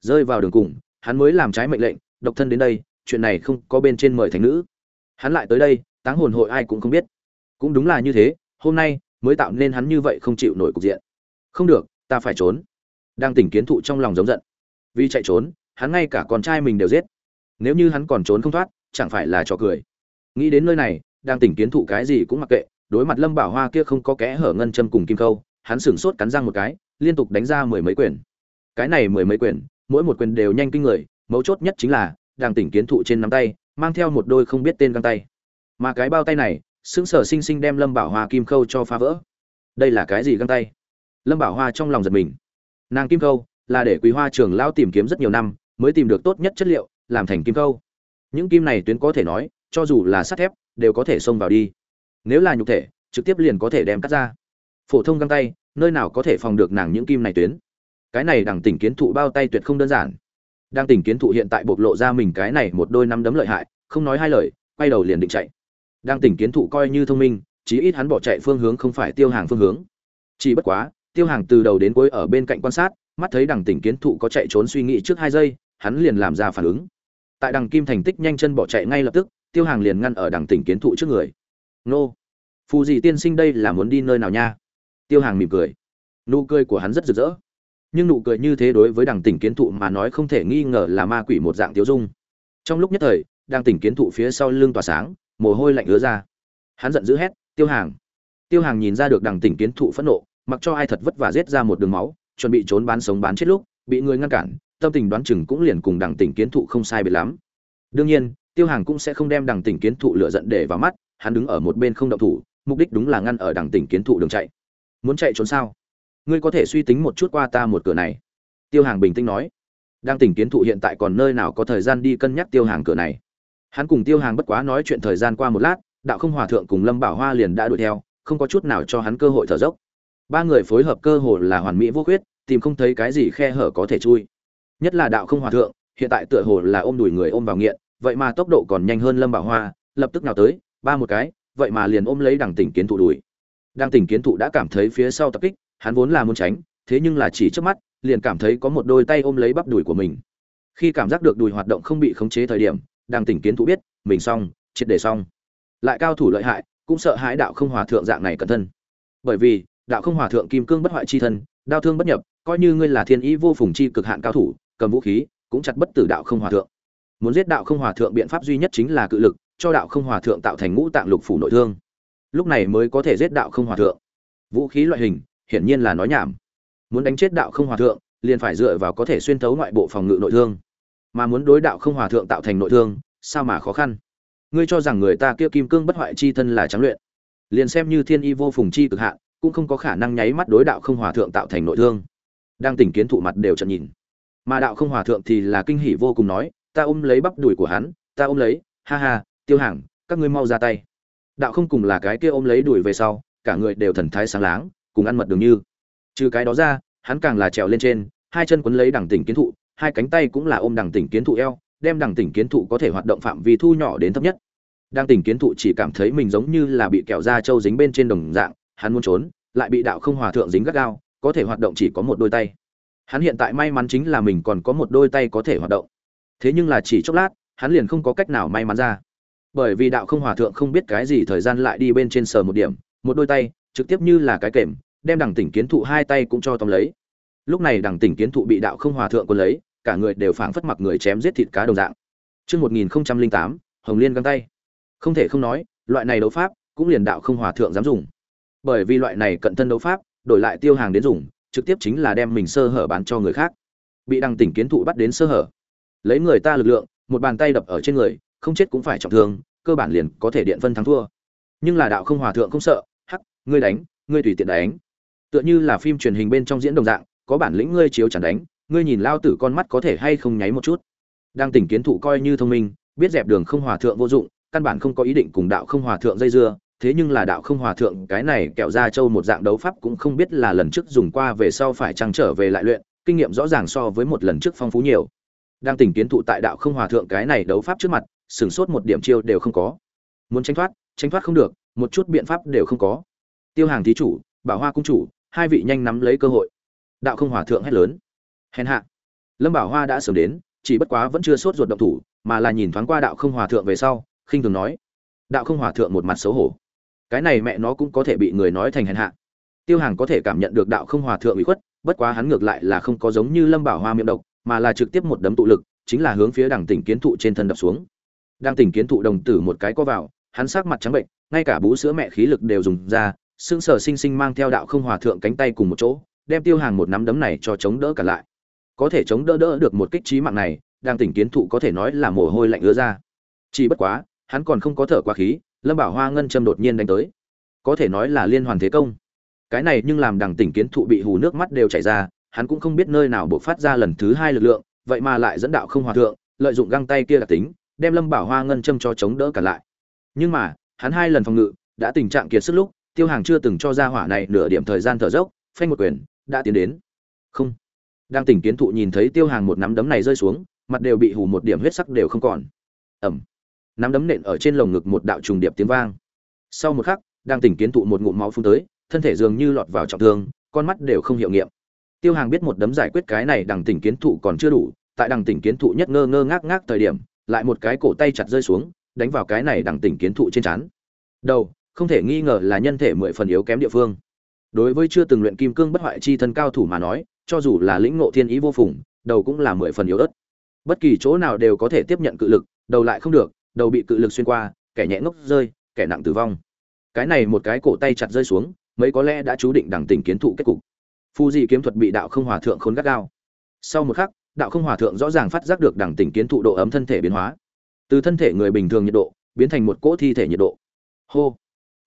Rơi vào đường cùng, hắn mới làm trái mệnh lệnh, độc thân đến đây, chuyện này không có bên trên mời thánh nữ. Hắn lại tới đây, táng hồn hội ai cũng không biết. Cũng đúng là như thế, hôm nay mới tạo nên hắn như vậy không chịu nổi cục diện. Không được, ta phải trốn. Đang tỉnh kiến thụ trong lòng giống giận. Vì chạy trốn, hắn ngay cả con trai mình đều giết. Nếu như hắn còn trốn không thoát chẳng phải là trò cười. Nghĩ đến nơi này, đang tỉnh kiến thụ cái gì cũng mặc kệ, đối mặt lâm bảo hoa kia không có kẽ hở ngân châm cùng kim câu hắn sửng sốt cắn răng một cái, liên tục đánh ra mười mấy quyền. Cái này mười mấy quyền, mỗi một quyền đều nhanh kinh người, mấu chốt nhất chính là, đang tỉnh kiến thụ trên nắm tay, mang theo một đôi không biết tên găng tay. Mà cái bao tay này, sững sờ sinh sinh đem lâm bảo hoa kim khâu cho phá vỡ. Đây là cái gì găng tay? Lâm bảo hoa trong lòng giật mình. Nàng kim khâu, là để quý hoa trường lao tìm kiếm rất nhiều năm, mới tìm được tốt nhất chất liệu, làm thành kim khâu những kim này tuyến có thể nói, cho dù là sắt thép, đều có thể xông vào đi. Nếu là nhục thể, trực tiếp liền có thể đem cắt ra. Phổ thông găng tay, nơi nào có thể phòng được nàng những kim này tuyến? Cái này đằng tỉnh kiến thụ bao tay tuyệt không đơn giản. Đang tỉnh kiến thụ hiện tại bộc lộ ra mình cái này một đôi năm đấm lợi hại, không nói hai lời, quay đầu liền định chạy. Đang tỉnh kiến thụ coi như thông minh, chí ít hắn bỏ chạy phương hướng không phải tiêu hàng phương hướng. Chỉ bất quá, tiêu hàng từ đầu đến cuối ở bên cạnh quan sát, mắt thấy đằng tỉnh kiến thụ có chạy trốn suy nghĩ trước hai giây, hắn liền làm ra phản ứng tại đằng kim thành tích nhanh chân bỏ chạy ngay lập tức, tiêu hàng liền ngăn ở đằng tỉnh kiến thụ trước người. Nô, phù gì tiên sinh đây là muốn đi nơi nào nha? Tiêu hàng mỉm cười. Nụ cười của hắn rất rực rỡ. Nhưng nụ cười như thế đối với đằng tỉnh kiến thụ mà nói không thể nghi ngờ là ma quỷ một dạng tiêu dung. Trong lúc nhất thời, đằng tỉnh kiến thụ phía sau lưng tỏa sáng, mồ hôi lạnh ứa ra. Hắn giận dữ hét, tiêu hàng! Tiêu hàng nhìn ra được đằng tỉnh kiến thụ phẫn nộ, mặc cho ai thật vất vả giết ra một đường máu, chuẩn bị trốn bán sống bán chết lúc, bị người ngăn cản tâm tình đoán chừng cũng liền cùng đằng tỉnh kiến thụ không sai biệt lắm. Đương nhiên, tiêu hàng cũng sẽ không đem đằng tỉnh kiến thụ lựa giận để vào mắt, hắn đứng ở một bên không động thủ, mục đích đúng là ngăn ở đằng tỉnh kiến thụ đường chạy. Muốn chạy trốn sao? Ngươi có thể suy tính một chút qua ta một cửa này. Tiêu hàng bình tĩnh nói. Đang tỉnh kiến thụ hiện tại còn nơi nào có thời gian đi cân nhắc tiêu hàng cửa này? Hắn cùng tiêu hàng bất quá nói chuyện thời gian qua một lát, đạo không hòa thượng cùng lâm bảo hoa liền đã đuổi theo, không có chút nào cho hắn cơ hội thở dốc. Ba người phối hợp cơ hội là hoàn mỹ vô khuyết, tìm không thấy cái gì khe hở có thể chui nhất là đạo không hòa thượng, hiện tại tựa hồ là ôm đùi người ôm vào nghiện, vậy mà tốc độ còn nhanh hơn lâm bảo hoa, lập tức nào tới, ba một cái, vậy mà liền ôm lấy đằng tỉnh kiến thụ đùi. Đằng tỉnh kiến thụ đã cảm thấy phía sau tập kích, hắn vốn là muốn tránh, thế nhưng là chỉ trước mắt, liền cảm thấy có một đôi tay ôm lấy bắp đùi của mình. Khi cảm giác được đùi hoạt động không bị khống chế thời điểm, đằng tỉnh kiến thụ biết, mình xong, triệt để xong. Lại cao thủ lợi hại, cũng sợ hãi đạo không hòa thượng dạng này cẩn thân. Bởi vì, đạo không hòa thượng kim cương bất hoại chi thân, đao thương bất nhập, coi như ngươi là thiên ý vô phùng chi cực hạn cao thủ cầm vũ khí, cũng chặt bất tử đạo không hòa thượng. Muốn giết đạo không hòa thượng biện pháp duy nhất chính là cự lực, cho đạo không hòa thượng tạo thành ngũ tạng lục phủ nội thương. Lúc này mới có thể giết đạo không hòa thượng. Vũ khí loại hình, hiển nhiên là nói nhảm. Muốn đánh chết đạo không hòa thượng, liền phải dựa vào có thể xuyên thấu ngoại bộ phòng ngự nội thương. Mà muốn đối đạo không hòa thượng tạo thành nội thương, sao mà khó khăn? Ngươi cho rằng người ta kia kim cương bất hoại chi thân là trắng luyện. Liền xem như thiên y vô phùng chi cực hạn, cũng không có khả năng nháy mắt đối đạo không hòa thượng tạo thành nội thương. Đang tỉnh kiến thụ mặt đều trận nhìn mà đạo không hòa thượng thì là kinh hỉ vô cùng nói, ta ôm lấy bắp đùi của hắn, ta ôm lấy, ha ha, tiêu hàng các ngươi mau ra tay. Đạo không cùng là cái kia ôm lấy đùi về sau, cả người đều thần thái sáng láng, cùng ăn mật đường như. Trừ cái đó ra, hắn càng là trèo lên trên, hai chân quấn lấy đằng tỉnh kiến thụ, hai cánh tay cũng là ôm đằng tỉnh kiến thụ eo, đem đằng tỉnh kiến thụ có thể hoạt động phạm vi thu nhỏ đến thấp nhất. Đang tỉnh kiến thụ chỉ cảm thấy mình giống như là bị kẹo da trâu dính bên trên đồng dạng, hắn muốn trốn, lại bị đạo không hòa thượng dính gắt gao, có thể hoạt động chỉ có một đôi tay hắn hiện tại may mắn chính là mình còn có một đôi tay có thể hoạt động thế nhưng là chỉ chốc lát hắn liền không có cách nào may mắn ra bởi vì đạo không hòa thượng không biết cái gì thời gian lại đi bên trên sờ một điểm một đôi tay trực tiếp như là cái kềm đem đằng tỉnh kiến thụ hai tay cũng cho tóm lấy lúc này đằng tỉnh kiến thụ bị đạo không hòa thượng cuốn lấy cả người đều phảng phất mặc người chém giết thịt cá đồng dạng Chương 1008, Hồng Liên găng tay. Không thể không nói, loại này đấu pháp cũng liền đạo không hòa thượng dám dùng. Bởi vì loại này cận thân đấu pháp, đổi lại tiêu hàng đến dùng, trực tiếp chính là đem mình sơ hở bán cho người khác. Bị đăng tỉnh kiến thụ bắt đến sơ hở, lấy người ta lực lượng, một bàn tay đập ở trên người, không chết cũng phải trọng thương, cơ bản liền có thể điện phân thắng thua. Nhưng là đạo không hòa thượng không sợ, hắc, ngươi đánh, ngươi tùy tiện đánh. Tựa như là phim truyền hình bên trong diễn đồng dạng, có bản lĩnh ngươi chiếu chẳng đánh, ngươi nhìn lao tử con mắt có thể hay không nháy một chút đang tỉnh kiến thụ coi như thông minh biết dẹp đường không hòa thượng vô dụng căn bản không có ý định cùng đạo không hòa thượng dây dưa thế nhưng là đạo không hòa thượng, cái này kẹo ra châu một dạng đấu pháp cũng không biết là lần trước dùng qua về sau phải trăng trở về lại luyện, kinh nghiệm rõ ràng so với một lần trước phong phú nhiều. Đang tỉnh kiến thụ tại đạo không hòa thượng cái này đấu pháp trước mặt, sửng sốt một điểm chiêu đều không có. Muốn tránh thoát tránh thoát không được, một chút biện pháp đều không có. Tiêu hàng thí chủ, bảo hoa cung chủ, hai vị nhanh nắm lấy cơ hội. Đạo không hòa thượng hét lớn. Hèn hạ. Lâm bảo hoa đã sớm đến, chỉ bất quá vẫn chưa sốt ruột động thủ, mà là nhìn thoáng qua đạo không hòa thượng về sau, khinh thường nói. Đạo không hòa thượng một mặt xấu hổ cái này mẹ nó cũng có thể bị người nói thành hèn hạ. Tiêu hàng có thể cảm nhận được đạo không hòa thượng bị khuất, bất quá hắn ngược lại là không có giống như lâm bảo hoa miệng độc, mà là trực tiếp một đấm tụ lực, chính là hướng phía đằng tỉnh kiến thụ trên thân đập xuống. Đang tỉnh kiến thụ đồng tử một cái có vào, hắn sắc mặt trắng bệnh, ngay cả bú sữa mẹ khí lực đều dùng ra xương sở sinh sinh mang theo đạo không hòa thượng cánh tay cùng một chỗ, đem tiêu hàng một nắm đấm này cho chống đỡ cả lại. Có thể chống đỡ đỡ được một kích trí mạng này đang tỉnh kiến thụ có thể nói là mồ hôi lạnh ứa ra. Chỉ bất quá, hắn còn không có thở quá khí lâm bảo hoa ngân châm đột nhiên đánh tới. Có thể nói là liên hoàn thế công. Cái này nhưng làm đằng tỉnh kiến thụ bị hù nước mắt đều chảy ra, hắn cũng không biết nơi nào buộc phát ra lần thứ hai lực lượng, vậy mà lại dẫn đạo không hòa thượng, lợi dụng găng tay kia đặc tính, đem lâm bảo hoa ngân châm cho chống đỡ cả lại. Nhưng mà, hắn hai lần phòng ngự, đã tình trạng kiệt sức lúc, tiêu hàng chưa từng cho ra hỏa này nửa điểm thời gian thở dốc, phanh một quyền, đã tiến đến. Không. Đang tỉnh kiến thụ nhìn thấy tiêu hàng một nắm đấm này rơi xuống, mặt đều bị hù một điểm huyết sắc đều không còn. Ẩm nắm đấm nện ở trên lồng ngực một đạo trùng điệp tiếng vang. Sau một khắc, đang tỉnh kiến thụ một ngụm máu phun tới, thân thể dường như lọt vào trọng thương, con mắt đều không hiệu nghiệm. Tiêu hàng biết một đấm giải quyết cái này đằng tỉnh kiến thụ còn chưa đủ, tại đằng tỉnh kiến thụ nhất ngơ ngơ ngác ngác thời điểm, lại một cái cổ tay chặt rơi xuống, đánh vào cái này đằng tỉnh kiến thụ trên trán. Đầu, không thể nghi ngờ là nhân thể mười phần yếu kém địa phương. Đối với chưa từng luyện kim cương bất hoại chi thân cao thủ mà nói, cho dù là lĩnh ngộ thiên ý vô phùng, đầu cũng là mười phần yếu ớt. Bất kỳ chỗ nào đều có thể tiếp nhận cự lực, đầu lại không được đầu bị cự lực xuyên qua, kẻ nhẹ ngốc rơi, kẻ nặng tử vong. Cái này một cái cổ tay chặt rơi xuống, mấy có lẽ đã chú định đẳng tình kiến thụ kết cục. Phu di kiếm thuật bị đạo không hòa thượng khốn gắt gao. Sau một khắc, đạo không hòa thượng rõ ràng phát giác được đẳng tình kiến thụ độ ấm thân thể biến hóa. Từ thân thể người bình thường nhiệt độ, biến thành một cỗ thi thể nhiệt độ. Hô!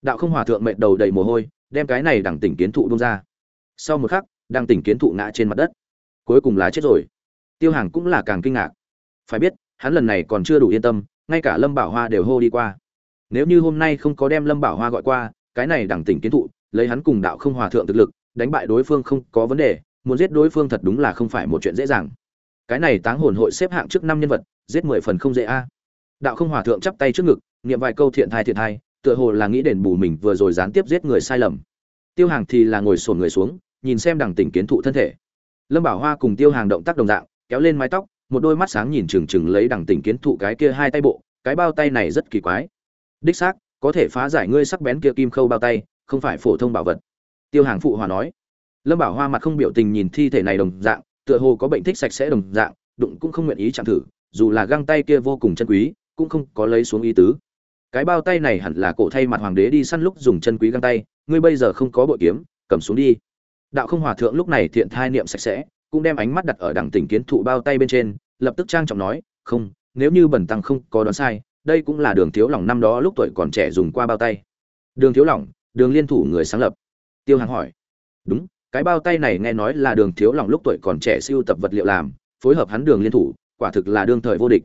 Đạo không hòa thượng mệt đầu đầy mồ hôi, đem cái này đẳng tỉnh kiến thụ bông ra. Sau một khắc, đẳng tỉnh kiến thụ ngã trên mặt đất. Cuối cùng là chết rồi. Tiêu hàng cũng là càng kinh ngạc. Phải biết, hắn lần này còn chưa đủ yên tâm ngay cả lâm bảo hoa đều hô đi qua. Nếu như hôm nay không có đem lâm bảo hoa gọi qua, cái này đẳng tỉnh kiến thụ, lấy hắn cùng đạo không hòa thượng thực lực, đánh bại đối phương không có vấn đề, muốn giết đối phương thật đúng là không phải một chuyện dễ dàng. Cái này táng hồn hội xếp hạng trước năm nhân vật, giết mười phần không dễ a. Đạo không hòa thượng chắp tay trước ngực, niệm vài câu thiện thai thiện thai, tựa hồ là nghĩ đền bù mình vừa rồi gián tiếp giết người sai lầm. Tiêu hàng thì là ngồi sổn người xuống, nhìn xem đằng tỉnh kiến thụ thân thể. Lâm bảo hoa cùng tiêu hàng động tác đồng dạng, kéo lên mái tóc một đôi mắt sáng nhìn chừng chừng lấy đằng tỉnh kiến thụ cái kia hai tay bộ, cái bao tay này rất kỳ quái. Đích xác, có thể phá giải ngươi sắc bén kia kim khâu bao tay, không phải phổ thông bảo vật. Tiêu hàng phụ hòa nói. Lâm bảo hoa mặt không biểu tình nhìn thi thể này đồng dạng, tựa hồ có bệnh thích sạch sẽ đồng dạng, đụng cũng không nguyện ý chạm thử, dù là găng tay kia vô cùng chân quý, cũng không có lấy xuống ý tứ. Cái bao tay này hẳn là cổ thay mặt hoàng đế đi săn lúc dùng chân quý găng tay, ngươi bây giờ không có bội kiếm, cầm xuống đi. Đạo không hòa thượng lúc này thiện thai niệm sạch sẽ cũng đem ánh mắt đặt ở đằng tỉnh kiến thụ bao tay bên trên lập tức trang trọng nói không nếu như bẩn tăng không có đoán sai đây cũng là đường thiếu lỏng năm đó lúc tuổi còn trẻ dùng qua bao tay. Đường thiếu lỏng, đường liên thủ người sáng lập. Tiêu hàng hỏi. Đúng cái bao tay này nghe nói là đường thiếu lỏng lúc tuổi còn trẻ siêu tập vật liệu làm phối hợp hắn đường liên thủ quả thực là đương thời vô địch.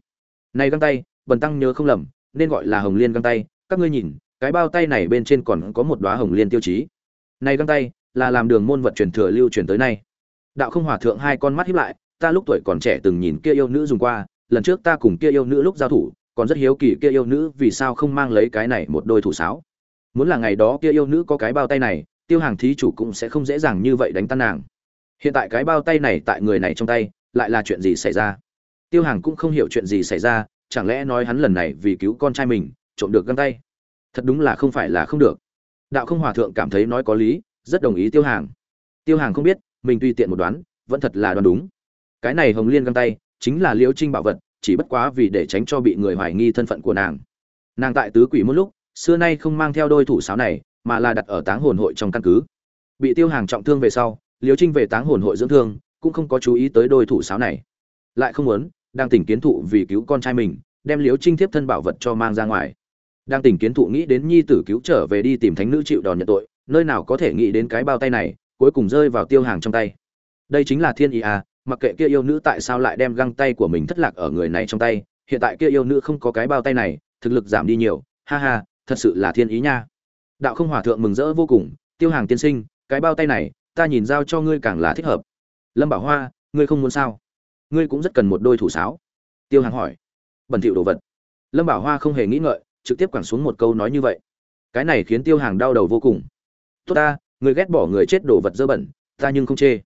Này găng tay bần tăng nhớ không lầm nên gọi là hồng liên găng tay các ngươi nhìn cái bao tay này bên trên còn có một đóa hồng liên tiêu chí. Này găng tay là làm đường môn vật truyền thừa lưu truyền tới nay đạo không hòa thượng hai con mắt hiếp lại, ta lúc tuổi còn trẻ từng nhìn kia yêu nữ dùng qua, lần trước ta cùng kia yêu nữ lúc giao thủ, còn rất hiếu kỳ kia yêu nữ vì sao không mang lấy cái này một đôi thủ sáo. Muốn là ngày đó kia yêu nữ có cái bao tay này, tiêu hàng thí chủ cũng sẽ không dễ dàng như vậy đánh tan nàng. Hiện tại cái bao tay này tại người này trong tay, lại là chuyện gì xảy ra? Tiêu hàng cũng không hiểu chuyện gì xảy ra, chẳng lẽ nói hắn lần này vì cứu con trai mình, trộm được găng tay? Thật đúng là không phải là không được. Đạo không hòa thượng cảm thấy nói có lý, rất đồng ý tiêu hàng. Tiêu hàng không biết mình tùy tiện một đoán, vẫn thật là đoán đúng. Cái này hồng liên găng tay, chính là liễu trinh bảo vật, chỉ bất quá vì để tránh cho bị người hoài nghi thân phận của nàng. Nàng tại tứ quỷ một lúc, xưa nay không mang theo đôi thủ sáo này, mà là đặt ở táng hồn hội trong căn cứ. Bị tiêu hàng trọng thương về sau, liễu trinh về táng hồn hội dưỡng thương, cũng không có chú ý tới đôi thủ sáo này. Lại không muốn, đang tỉnh kiến thụ vì cứu con trai mình, đem liễu trinh tiếp thân bảo vật cho mang ra ngoài. Đang tỉnh kiến thụ nghĩ đến nhi tử cứu trở về đi tìm thánh nữ chịu đòn nhận tội, nơi nào có thể nghĩ đến cái bao tay này cuối cùng rơi vào tiêu hàng trong tay. Đây chính là thiên ý à mặc kệ kia yêu nữ tại sao lại đem găng tay của mình thất lạc ở người này trong tay, hiện tại kia yêu nữ không có cái bao tay này, thực lực giảm đi nhiều. Ha ha, thật sự là thiên ý nha. Đạo không hòa thượng mừng rỡ vô cùng, tiêu hàng tiên sinh, cái bao tay này, ta nhìn giao cho ngươi càng là thích hợp. Lâm bảo hoa, ngươi không muốn sao? Ngươi cũng rất cần một đôi thủ sáo. Tiêu hàng hỏi, bẩn thỉu đồ vật. Lâm bảo hoa không hề nghĩ ngợi, trực tiếp quẳng xuống một câu nói như vậy. Cái này khiến tiêu hàng đau đầu vô cùng. Tốt ta người ghét bỏ người chết đổ vật dơ bẩn ta nhưng không chê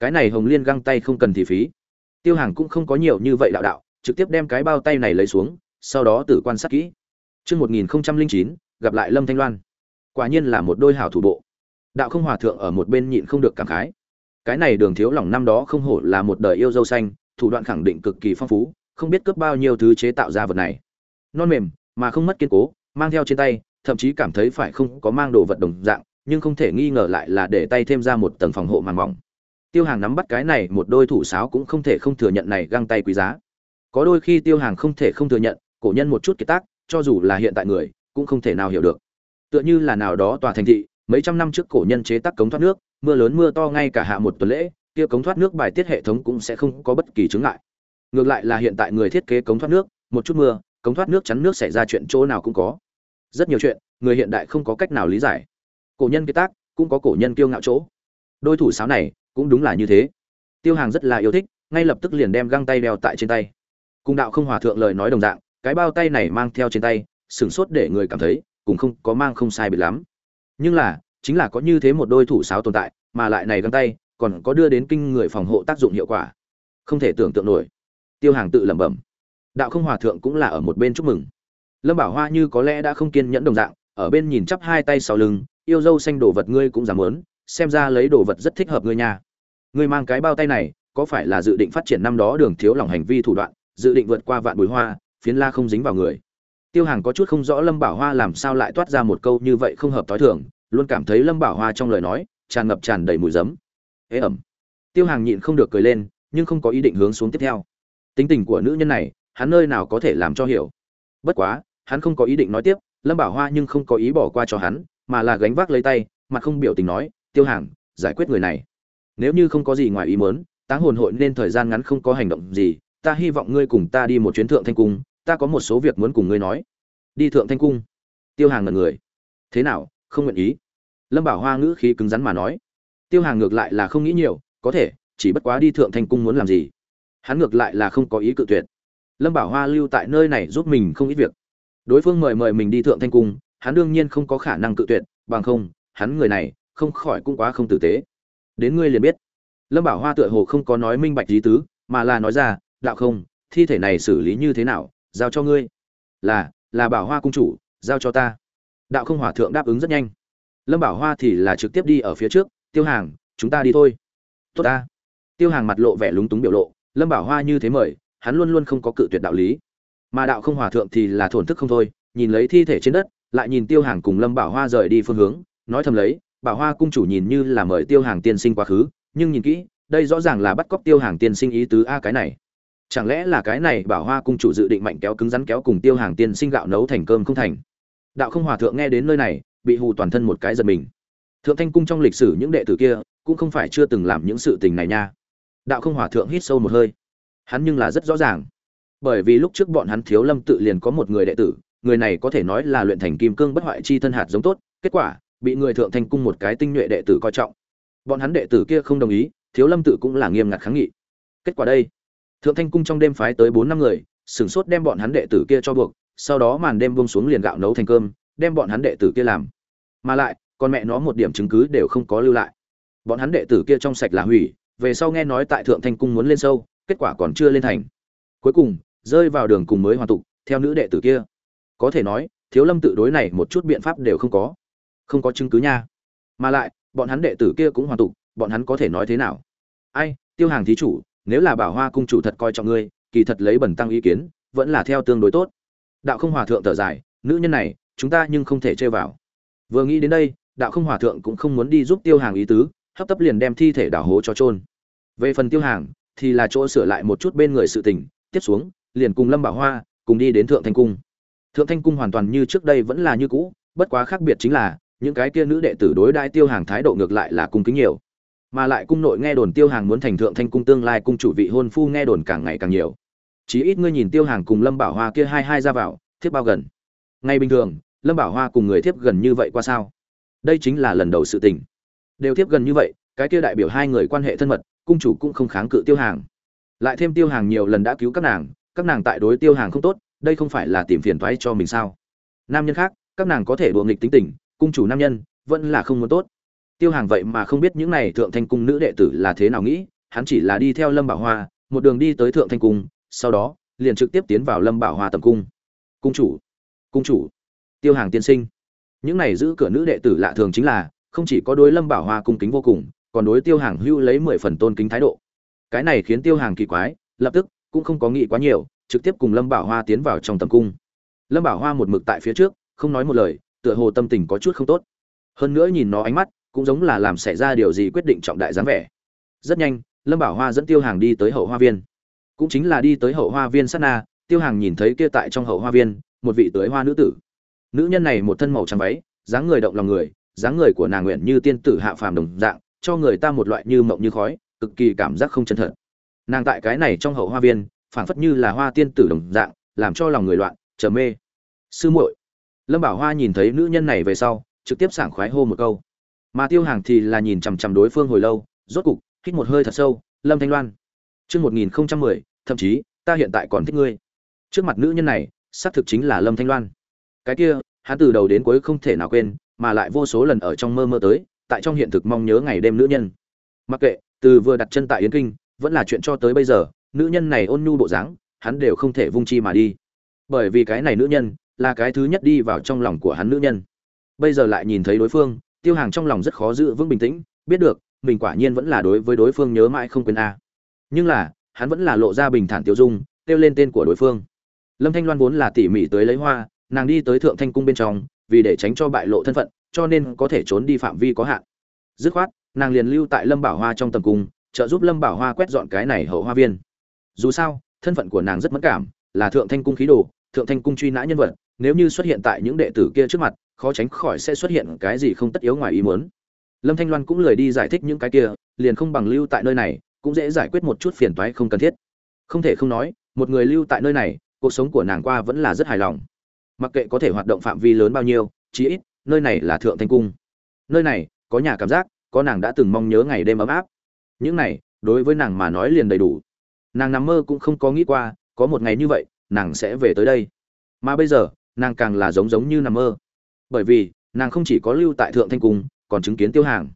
cái này hồng liên găng tay không cần thì phí tiêu hàng cũng không có nhiều như vậy đạo đạo trực tiếp đem cái bao tay này lấy xuống sau đó tự quan sát kỹ Trước 1009, gặp lại Lâm Thanh Loan. Quả nhiên là một đôi hảo thủ bộ. Đạo không hòa thượng ở một bên nhịn không được cảm khái. Cái này đường thiếu lòng năm đó không hổ là một đời yêu dâu xanh, thủ đoạn khẳng định cực kỳ phong phú, không biết cướp bao nhiêu thứ chế tạo ra vật này. Non mềm, mà không mất kiên cố, mang theo trên tay, thậm chí cảm thấy phải không có mang đồ vật đồng dạng, nhưng không thể nghi ngờ lại là để tay thêm ra một tầng phòng hộ màng mỏng. Tiêu hàng nắm bắt cái này, một đôi thủ sáo cũng không thể không thừa nhận này găng tay quý giá. Có đôi khi tiêu hàng không thể không thừa nhận, cổ nhân một chút kiệt tác, cho dù là hiện tại người, cũng không thể nào hiểu được. Tựa như là nào đó tòa thành thị, mấy trăm năm trước cổ nhân chế tác cống thoát nước, mưa lớn mưa to ngay cả hạ một tuần lễ, kia cống thoát nước bài tiết hệ thống cũng sẽ không có bất kỳ chứng ngại. Ngược lại là hiện tại người thiết kế cống thoát nước, một chút mưa, cống thoát nước chắn nước xảy ra chuyện chỗ nào cũng có. Rất nhiều chuyện, người hiện đại không có cách nào lý giải cổ nhân kiệt tác, cũng có cổ nhân kiêu ngạo chỗ. Đôi thủ sáo này, cũng đúng là như thế. Tiêu hàng rất là yêu thích, ngay lập tức liền đem găng tay đeo tại trên tay. Cùng đạo không hòa thượng lời nói đồng dạng, cái bao tay này mang theo trên tay, sửng sốt để người cảm thấy, cũng không có mang không sai biệt lắm. Nhưng là, chính là có như thế một đôi thủ sáo tồn tại, mà lại này găng tay, còn có đưa đến kinh người phòng hộ tác dụng hiệu quả. Không thể tưởng tượng nổi. Tiêu hàng tự lẩm bẩm. Đạo không hòa thượng cũng là ở một bên chúc mừng. Lâm bảo hoa như có lẽ đã không kiên nhẫn đồng dạng, ở bên nhìn chắp hai tay sau lưng yêu dâu xanh đồ vật ngươi cũng dám muốn, xem ra lấy đồ vật rất thích hợp ngươi nha. Ngươi mang cái bao tay này, có phải là dự định phát triển năm đó đường thiếu lòng hành vi thủ đoạn, dự định vượt qua vạn bùi hoa, phiến la không dính vào người? Tiêu hàng có chút không rõ lâm bảo hoa làm sao lại toát ra một câu như vậy không hợp t thường, luôn cảm thấy lâm bảo hoa trong lời nói, tràn ngập tràn đầy mùi giấm. Ế ẩm. Tiêu hàng nhịn không được cười lên, nhưng không có ý định hướng xuống tiếp theo. Tính tình của nữ nhân này, hắn nơi nào có thể làm cho hiểu? Bất quá, hắn không có ý định nói tiếp, lâm bảo hoa nhưng không có ý bỏ qua cho hắn mà là gánh vác lấy tay, mặt không biểu tình nói, tiêu hàng, giải quyết người này. Nếu như không có gì ngoài ý muốn, táng hồn hội nên thời gian ngắn không có hành động gì, ta hy vọng ngươi cùng ta đi một chuyến thượng thanh cung, ta có một số việc muốn cùng ngươi nói. Đi thượng thanh cung? Tiêu hàng ngần người. Thế nào, không nguyện ý? Lâm bảo hoa ngữ khí cứng rắn mà nói. Tiêu hàng ngược lại là không nghĩ nhiều, có thể, chỉ bất quá đi thượng thanh cung muốn làm gì? Hắn ngược lại là không có ý cự tuyệt. Lâm bảo hoa lưu tại nơi này giúp mình không ít việc. Đối phương mời mời mình đi thượng thanh cung hắn đương nhiên không có khả năng cự tuyệt, bằng không, hắn người này không khỏi cũng quá không tử tế. Đến ngươi liền biết. Lâm bảo hoa tựa hồ không có nói minh bạch ý tứ, mà là nói ra, đạo không, thi thể này xử lý như thế nào, giao cho ngươi. Là là bảo hoa cung chủ, giao cho ta. Đạo không hòa thượng đáp ứng rất nhanh. Lâm bảo hoa thì là trực tiếp đi ở phía trước, tiêu hàng, chúng ta đi thôi. Tốt ta. Tiêu hàng mặt lộ vẻ lúng túng biểu lộ, lâm bảo hoa như thế mời, hắn luôn luôn không có cự tuyệt đạo lý. Mà đạo không hòa thượng thì là thổn thức không thôi, nhìn lấy thi thể trên đất lại nhìn tiêu hàng cùng lâm bảo hoa rời đi phương hướng, nói thầm lấy, bảo hoa cung chủ nhìn như là mời tiêu hàng tiên sinh quá khứ, nhưng nhìn kỹ, đây rõ ràng là bắt cóc tiêu hàng tiên sinh ý tứ a cái này. Chẳng lẽ là cái này bảo hoa cung chủ dự định mạnh kéo cứng rắn kéo cùng tiêu hàng tiên sinh gạo nấu thành cơm không thành? Đạo không hòa thượng nghe đến nơi này, bị hù toàn thân một cái giật mình. Thượng thanh cung trong lịch sử những đệ tử kia, cũng không phải chưa từng làm những sự tình này nha. Đạo không hòa thượng hít sâu một hơi. Hắn nhưng là rất rõ ràng. Bởi vì lúc trước bọn hắn thiếu lâm tự liền có một người đệ tử người này có thể nói là luyện thành kim cương bất hoại chi thân hạt giống tốt, kết quả, bị người thượng thanh cung một cái tinh nhuệ đệ tử coi trọng. Bọn hắn đệ tử kia không đồng ý, thiếu lâm tự cũng là nghiêm ngặt kháng nghị. Kết quả đây, thượng thanh cung trong đêm phái tới bốn năm người, sửng sốt đem bọn hắn đệ tử kia cho buộc, sau đó màn đêm buông xuống liền gạo nấu thành cơm, đem bọn hắn đệ tử kia làm. Mà lại, con mẹ nó một điểm chứng cứ đều không có lưu lại. Bọn hắn đệ tử kia trong sạch là hủy, về sau nghe nói tại thượng thanh cung muốn lên sâu, kết quả còn chưa lên thành. Cuối cùng, rơi vào đường cùng mới hoàn tụ. theo nữ đệ tử kia có thể nói, thiếu lâm tự đối này một chút biện pháp đều không có. Không có chứng cứ nha. Mà lại, bọn hắn đệ tử kia cũng hoàn tục, bọn hắn có thể nói thế nào? Ai, tiêu hàng thí chủ, nếu là bảo hoa cung chủ thật coi trọng ngươi, kỳ thật lấy bẩn tăng ý kiến, vẫn là theo tương đối tốt. Đạo không hòa thượng thở dài, nữ nhân này, chúng ta nhưng không thể chơi vào. Vừa nghĩ đến đây, đạo không hòa thượng cũng không muốn đi giúp tiêu hàng ý tứ, hấp tấp liền đem thi thể đảo hố cho trôn về phần tiêu hàng, thì là chỗ sửa lại một chút bên người sự tình, tiếp xuống, liền cùng lâm bảo hoa, cùng đi đến thượng thanh cung thượng thanh cung hoàn toàn như trước đây vẫn là như cũ, bất quá khác biệt chính là, những cái kia nữ đệ tử đối đãi tiêu hàng thái độ ngược lại là cung kính nhiều. Mà lại cung nội nghe đồn tiêu hàng muốn thành thượng thanh cung tương lai cung chủ vị hôn phu nghe đồn càng ngày càng nhiều. Chí ít ngươi nhìn tiêu hàng cùng lâm bảo hoa kia hai hai ra vào, thiếp bao gần. Ngay bình thường, lâm bảo hoa cùng người thiếp gần như vậy qua sao? Đây chính là lần đầu sự tình. Đều thiếp gần như vậy, cái kia đại biểu hai người quan hệ thân mật, cung chủ cũng không kháng cự tiêu hàng. Lại thêm tiêu hàng nhiều lần đã cứu các nàng các nàng tại đối tiêu hàng không tốt đây không phải là tìm phiền toái cho mình sao? Nam nhân khác, các nàng có thể đùa nghịch tính tình, cung chủ nam nhân, vẫn là không muốn tốt. Tiêu hàng vậy mà không biết những này thượng thanh cung nữ đệ tử là thế nào nghĩ, hắn chỉ là đi theo lâm bảo hoa, một đường đi tới thượng thanh cung, sau đó, liền trực tiếp tiến vào lâm bảo hoa tầm cung. Cung chủ cung chủ, tiêu hàng tiên sinh. Những này giữ cửa nữ đệ tử lạ thường chính là, không chỉ có đối lâm bảo hoa cung kính vô cùng, còn đối tiêu hàng hưu lấy mười phần tôn kính thái độ. Cái này khiến tiêu hàng kỳ quái, lập tức cũng không có nghĩ quá nhiều trực tiếp cùng lâm bảo hoa tiến vào trong tầm cung. Lâm bảo hoa một mực tại phía trước, không nói một lời, tựa hồ tâm tình có chút không tốt. Hơn nữa nhìn nó ánh mắt, cũng giống là làm xảy ra điều gì quyết định trọng đại dáng vẻ. Rất nhanh, lâm bảo hoa dẫn tiêu hàng đi tới hậu hoa viên. Cũng chính là đi tới hậu hoa viên sát na, tiêu hàng nhìn thấy kia tại trong hậu hoa viên, một vị tưới hoa nữ tử. Nữ nhân này một thân màu trắng váy, dáng người động lòng người, dáng người của nàng nguyện như tiên tử hạ phàm đồng dạng, cho người ta một loại như mộng như khói, cực kỳ cảm giác không chân thật. Nàng tại cái này trong hậu hoa viên phảng phất như là hoa tiên tử đồng dạng, làm cho lòng người loạn, chờ mê. Sư muội. Lâm bảo hoa nhìn thấy nữ nhân này về sau, trực tiếp sảng khoái hô một câu. Mà tiêu hàng thì là nhìn chằm chằm đối phương hồi lâu, rốt cục, hít một hơi thật sâu, lâm thanh loan. Chương một nghìn không trăm mười, thậm chí, ta hiện tại còn thích ngươi. Trước mặt nữ nhân này, xác thực chính là lâm thanh loan. Cái kia, hắn từ đầu đến cuối không thể nào quên, mà lại vô số lần ở trong mơ mơ tới, tại trong hiện thực mong nhớ ngày đêm nữ nhân. Mặc kệ, từ vừa đặt chân tại yến kinh, vẫn là chuyện cho tới bây giờ nữ nhân này ôn nhu bộ dáng, hắn đều không thể vung chi mà đi. Bởi vì cái này nữ nhân là cái thứ nhất đi vào trong lòng của hắn nữ nhân. Bây giờ lại nhìn thấy đối phương, tiêu hàng trong lòng rất khó giữ vững bình tĩnh, biết được, mình quả nhiên vẫn là đối với đối phương nhớ mãi không quên a. Nhưng là, hắn vẫn là lộ ra bình thản tiêu dung, kêu lên tên của đối phương. Lâm thanh loan vốn là tỉ mỉ tới lấy hoa, nàng đi tới thượng thanh cung bên trong, vì để tránh cho bại lộ thân phận, cho nên có thể trốn đi phạm vi có hạn. Dứt khoát, nàng liền lưu tại lâm bảo hoa trong tầm cung, trợ giúp lâm bảo hoa quét dọn cái này hậu hoa viên dù sao, thân phận của nàng rất mất cảm, là thượng thanh cung khí đồ, thượng thanh cung truy nã nhân vật, nếu như xuất hiện tại những đệ tử kia trước mặt, khó tránh khỏi sẽ xuất hiện cái gì không tất yếu ngoài ý muốn. Lâm thanh loan cũng lười đi giải thích những cái kia, liền không bằng lưu tại nơi này, cũng dễ giải quyết một chút phiền toái không cần thiết. Không thể không nói, một người lưu tại nơi này, cuộc sống của nàng qua vẫn là rất hài lòng. Mặc kệ có thể hoạt động phạm vi lớn bao nhiêu, chí ít, nơi này là thượng thanh cung. Nơi này, có nhà cảm giác, có nàng đã từng mong nhớ ngày đêm ấm áp. Những này, đối với nàng mà nói liền đầy đủ nàng nằm mơ cũng không có nghĩ qua, có một ngày như vậy, nàng sẽ về tới đây. Mà bây giờ, nàng càng là giống giống như nằm mơ. Bởi vì, nàng không chỉ có lưu tại thượng thanh cung, còn chứng kiến tiêu hàng.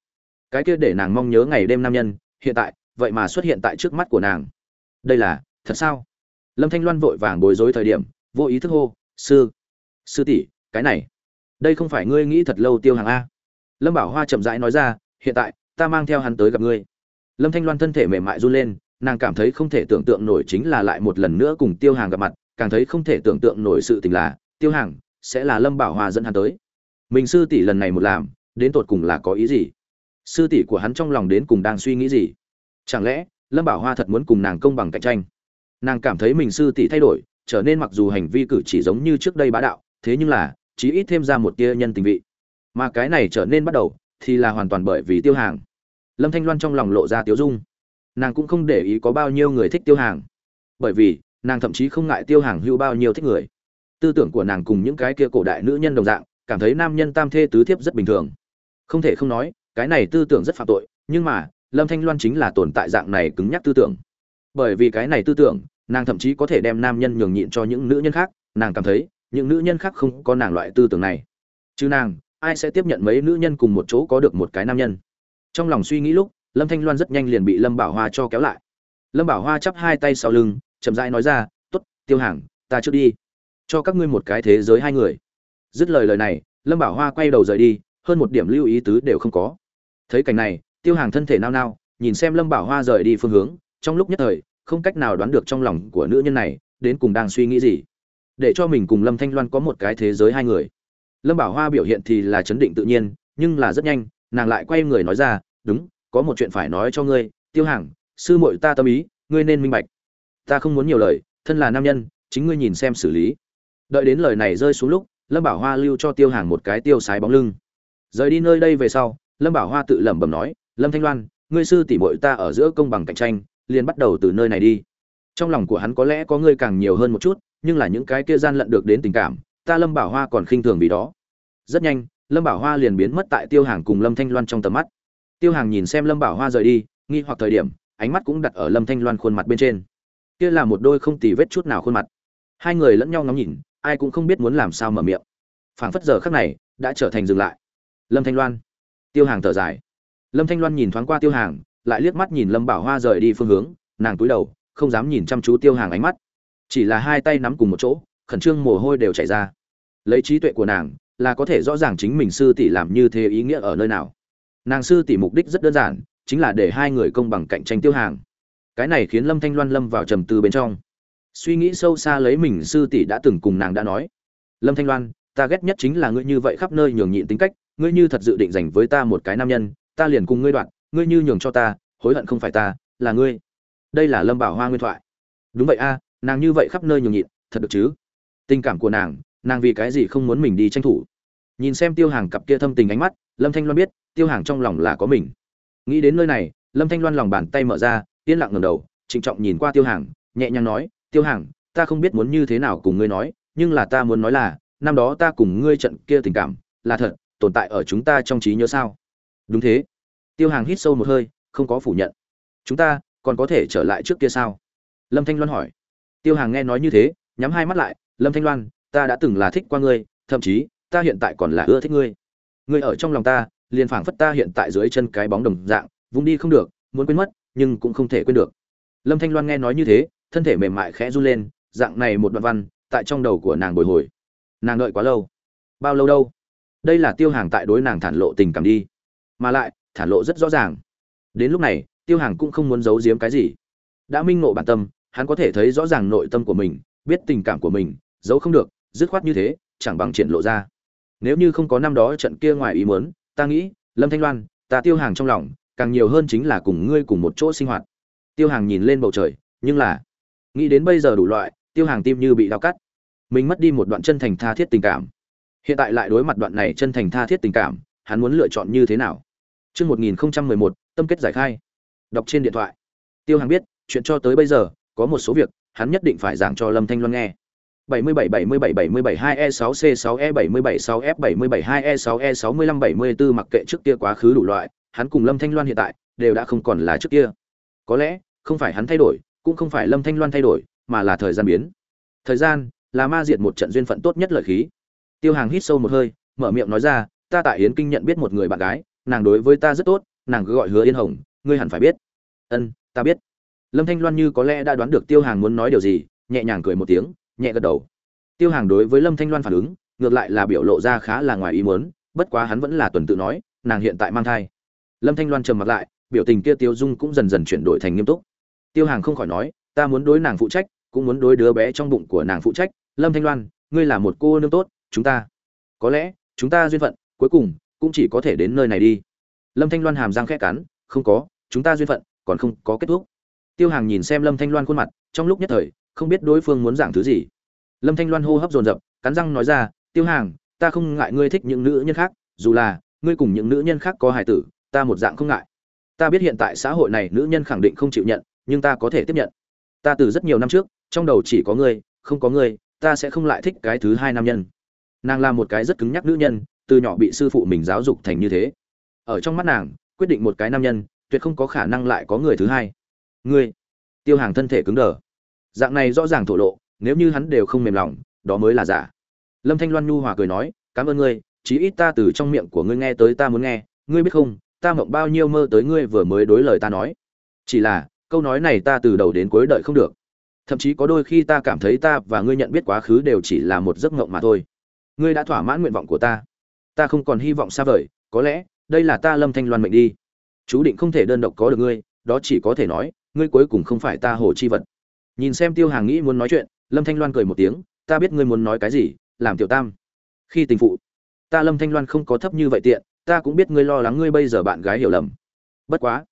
Cái kia để nàng mong nhớ ngày đêm nam nhân, hiện tại, vậy mà xuất hiện tại trước mắt của nàng. Đây là, thật sao? Lâm thanh loan vội vàng bối rối thời điểm, vô ý thức hô, sư sư tỷ, cái này, đây không phải ngươi nghĩ thật lâu tiêu hàng a. Lâm bảo hoa chậm rãi nói ra, hiện tại, ta mang theo hắn tới gặp ngươi. Lâm thanh loan thân thể mềm mại run lên nàng cảm thấy không thể tưởng tượng nổi chính là lại một lần nữa cùng tiêu hàng gặp mặt, càng thấy không thể tưởng tượng nổi sự tình là, tiêu hàng sẽ là lâm bảo hòa dẫn hắn tới. Mình sư tỷ lần này một làm, đến tột cùng là có ý gì? Sư tỷ của hắn trong lòng đến cùng đang suy nghĩ gì? Chẳng lẽ, lâm bảo hoa thật muốn cùng nàng công bằng cạnh tranh? Nàng cảm thấy mình sư tỷ thay đổi, trở nên mặc dù hành vi cử chỉ giống như trước đây bá đạo, thế nhưng là, chí ít thêm ra một tia nhân tình vị. Mà cái này trở nên bắt đầu, thì là hoàn toàn bởi vì tiêu hàng. Lâm thanh loan trong lòng lộ ra tiếu dung nàng cũng không để ý có bao nhiêu người thích tiêu hàng. Bởi vì, nàng thậm chí không ngại tiêu hàng hưu bao nhiêu thích người. Tư tưởng của nàng cùng những cái kia cổ đại nữ nhân đồng dạng, cảm thấy nam nhân tam thê tứ thiếp rất bình thường. Không thể không nói, cái này tư tưởng rất phạm tội, nhưng mà, lâm thanh loan chính là tồn tại dạng này cứng nhắc tư tưởng. Bởi vì cái này tư tưởng, nàng thậm chí có thể đem nam nhân nhường nhịn cho những nữ nhân khác, nàng cảm thấy, những nữ nhân khác không có nàng loại tư tưởng này. Chứ nàng, ai sẽ tiếp nhận mấy nữ nhân cùng một chỗ có được một cái nam nhân? Trong lòng suy nghĩ lúc lâm thanh loan rất nhanh liền bị lâm bảo hoa cho kéo lại. Lâm bảo hoa chắp hai tay sau lưng, chậm rãi nói ra t ố t tiêu hàng, ta trước đi, cho các ngươi một cái thế giới hai người. Dứt lời lời này, lâm bảo hoa quay đầu rời đi, hơn một điểm lưu ý tứ đều không có. Thấy cảnh này, tiêu hàng thân thể nao nao, nhìn xem lâm bảo hoa rời đi phương hướng, trong lúc nhất thời, không cách nào đoán được trong lòng của nữ nhân này, đến cùng đang suy nghĩ gì. Để cho mình cùng lâm thanh loan có một cái thế giới hai người. Lâm bảo hoa biểu hiện thì là chấn định tự nhiên, nhưng là rất nhanh, nàng lại quay người nói ra, đúng có một chuyện phải nói cho ngươi, tiêu hàng, sư muội ta tâm ý, ngươi nên minh bạch. Ta không muốn nhiều lời, thân là nam nhân, chính ngươi nhìn xem xử lý. Đợi đến lời này rơi xuống lúc, lâm bảo hoa lưu cho tiêu hàng một cái tiêu sái bóng lưng. Rời đi nơi đây về sau, lâm bảo hoa tự lẩm bẩm nói, lâm thanh loan, ngươi sư tỷ muội ta ở giữa công bằng cạnh tranh, liền bắt đầu từ nơi này đi. Trong lòng của hắn có lẽ có ngươi càng nhiều hơn một chút, nhưng là những cái kia gian lận được đến tình cảm, ta lâm bảo hoa còn khinh thường vì đó. Rất nhanh, lâm bảo hoa liền biến mất tại tiêu hàng cùng lâm thanh loan trong tầm mắt tiêu hàng nhìn xem lâm bảo hoa rời đi, nghi hoặc thời điểm, ánh mắt cũng đặt ở lâm thanh loan khuôn mặt bên trên. Kia là một đôi không tì vết chút nào khuôn mặt. Hai người lẫn nhau ngắm nhìn, ai cũng không biết muốn làm sao mở miệng. Phảng phất giờ khắc này, đã trở thành dừng lại. Lâm thanh loan. Tiêu hàng thở dài. Lâm thanh loan nhìn thoáng qua tiêu hàng, lại liếc mắt nhìn lâm bảo hoa rời đi phương hướng, nàng cúi đầu, không dám nhìn chăm chú tiêu hàng ánh mắt. Chỉ là hai tay nắm cùng một chỗ, khẩn trương mồ hôi đều chảy ra. Lấy trí tuệ của nàng, là có thể rõ ràng chính mình sư tỷ làm như thế ý nghĩa ở nơi nào nàng sư tỷ mục đích rất đơn giản, chính là để hai người công bằng cạnh tranh tiêu hàng. Cái này khiến lâm thanh loan lâm vào trầm tư bên trong. Suy nghĩ sâu xa lấy mình, sư tỷ đã từng cùng nàng đã nói, lâm thanh loan, ta ghét nhất chính là ngươi như vậy khắp nơi nhường nhịn tính cách, ngươi như thật dự định dành với ta một cái nam nhân, ta liền cùng ngươi đoạn, ngươi như nhường cho ta, hối hận không phải ta, là ngươi. Đây là lâm bảo hoa nguyên thoại. Đúng vậy a, nàng như vậy khắp nơi nhường nhịn, thật được chứ? Tình cảm của nàng nàng vì cái gì không muốn mình đi tranh thủ? Nhìn xem tiêu hàng cặp kia thâm tình ánh mắt, lâm thanh loan biết tiêu hàng trong lòng là có mình. Nghĩ đến nơi này, lâm thanh loan lòng bàn tay mở ra, yên lặng ngầm đầu, trịnh trọng nhìn qua tiêu hàng, nhẹ nhàng nói, tiêu hàng, ta không biết muốn như thế nào cùng ngươi nói, nhưng là ta muốn nói là, năm đó ta cùng ngươi trận kia tình cảm, là thật, tồn tại ở chúng ta trong trí nhớ sao? Đúng thế. Tiêu hàng hít sâu một hơi, không có phủ nhận. Chúng ta còn có thể trở lại trước kia sao? Lâm thanh loan hỏi. Tiêu hàng nghe nói như thế, nhắm hai mắt lại, lâm thanh loan, ta đã từng là thích qua ngươi, thậm chí, ta hiện tại còn là ưa thích ngươi. Ngươi ở trong lòng ta liền phảng phất ta hiện tại dưới chân cái bóng đồng dạng, vung đi không được, muốn quên mất, nhưng cũng không thể quên được. Lâm thanh loan nghe nói như thế, thân thể mềm mại khẽ run lên, dạng này một đoạn văn, tại trong đầu của nàng bồi hồi. Nàng đợi quá lâu. Bao lâu đâu? Đây là tiêu hàng tại đối nàng thản lộ tình cảm đi. Mà lại, thản lộ rất rõ ràng. Đến lúc này, tiêu hàng cũng không muốn giấu giếm cái gì. Đã minh ngộ bản tâm, hắn có thể thấy rõ ràng nội tâm của mình, biết tình cảm của mình, giấu không được, dứt khoát như thế, chẳng bằng triển lộ ra. Nếu như không có năm đó trận kia ngoài ý muốn ta nghĩ lâm thanh loan ta tiêu hàng trong lòng càng nhiều hơn chính là cùng ngươi cùng một chỗ sinh hoạt tiêu hàng nhìn lên bầu trời nhưng là nghĩ đến bây giờ đủ loại tiêu hàng tim như bị đau cắt mình mất đi một đoạn chân thành tha thiết tình cảm hiện tại lại đối mặt đoạn này chân thành tha thiết tình cảm hắn muốn lựa chọn như thế nào Trước 1011, tâm kết giải khai. Đọc trên điện thoại. Tiêu Hàng biết, chuyện cho tới bây giờ, có một số việc, hắn nhất định phải giảng cho Lâm Thanh Loan nghe. 77 77 77 2E6C6E 77 6F 77 2E6E 65 74 mặc kệ trước kia quá khứ đủ loại, hắn cùng Lâm Thanh Loan hiện tại đều đã không còn là trước kia. Có lẽ, không phải hắn thay đổi, cũng không phải Lâm Thanh Loan thay đổi, mà là thời gian biến. Thời gian là ma diệt một trận duyên phận tốt nhất lợi khí. Tiêu Hàng hít sâu một hơi, mở miệng nói ra, ta tại Yến Kinh nhận biết một người bạn gái, nàng đối với ta rất tốt, nàng cứ gọi Hứa Yên Hồng, ngươi hẳn phải biết. Ân, ta biết. Lâm Thanh Loan như có lẽ đã đoán được Tiêu Hàng muốn nói điều gì, nhẹ nhàng cười một tiếng, nhẹ gật đầu. Tiêu Hàng đối với Lâm Thanh Loan phản ứng, ngược lại là biểu lộ ra khá là ngoài ý muốn, bất quá hắn vẫn là tuần tự nói, nàng hiện tại mang thai. Lâm Thanh Loan trầm mặt lại, biểu tình kia Tiêu Dung cũng dần dần chuyển đổi thành nghiêm túc. Tiêu Hàng không khỏi nói, ta muốn đối nàng phụ trách, cũng muốn đối đứa bé trong bụng của nàng phụ trách, Lâm Thanh Loan, ngươi là một cô nương tốt, chúng ta, có lẽ, chúng ta duyên phận, cuối cùng cũng chỉ có thể đến nơi này đi. Lâm Thanh Loan hàm răng khẽ cắn, không có, chúng ta duyên phận còn không có kết thúc. Tiêu Hàng nhìn xem Lâm Thanh Loan khuôn mặt, trong lúc nhất thời, không biết đối phương muốn giảng thứ gì. Lâm thanh loan hô hấp dồn dập, cắn răng nói ra, tiêu hàng, ta không ngại ngươi thích những nữ nhân khác, dù là ngươi cùng những nữ nhân khác có hài tử, ta một dạng không ngại. Ta biết hiện tại xã hội này nữ nhân khẳng định không chịu nhận, nhưng ta có thể tiếp nhận. Ta từ rất nhiều năm trước, trong đầu chỉ có ngươi, không có ngươi, ta sẽ không lại thích cái thứ hai nam nhân. Nàng là một cái rất cứng nhắc nữ nhân, từ nhỏ bị sư phụ mình giáo dục thành như thế. Ở trong mắt nàng, quyết định một cái nam nhân, tuyệt không có khả năng lại có người thứ hai. Ngươi? Tiêu hàng thân thể cứng đờ dạng này rõ ràng thổ lộ, nếu như hắn đều không mềm lòng, đó mới là giả. Lâm thanh loan nhu hòa cười nói, cảm ơn ngươi, chí ít ta từ trong miệng của ngươi nghe tới ta muốn nghe, ngươi biết không, ta mộng bao nhiêu mơ tới ngươi vừa mới đối lời ta nói. Chỉ là, câu nói này ta từ đầu đến cuối đợi không được. Thậm chí có đôi khi ta cảm thấy ta và ngươi nhận biết quá khứ đều chỉ là một giấc mộng mà thôi. Ngươi đã thỏa mãn nguyện vọng của ta. Ta không còn hy vọng xa vời, có lẽ, đây là ta lâm thanh loan mệnh đi. Chú định không thể đơn độc có được ngươi, đó chỉ có thể nói, ngươi cuối cùng không phải ta hồ chi vật nhìn xem tiêu hàng nghĩ muốn nói chuyện, lâm thanh loan cười một tiếng, ta biết ngươi muốn nói cái gì, làm tiểu tam. Khi tình phụ. Ta lâm thanh loan không có thấp như vậy tiện, ta cũng biết ngươi lo lắng ngươi bây giờ bạn gái hiểu lầm. Bất quá,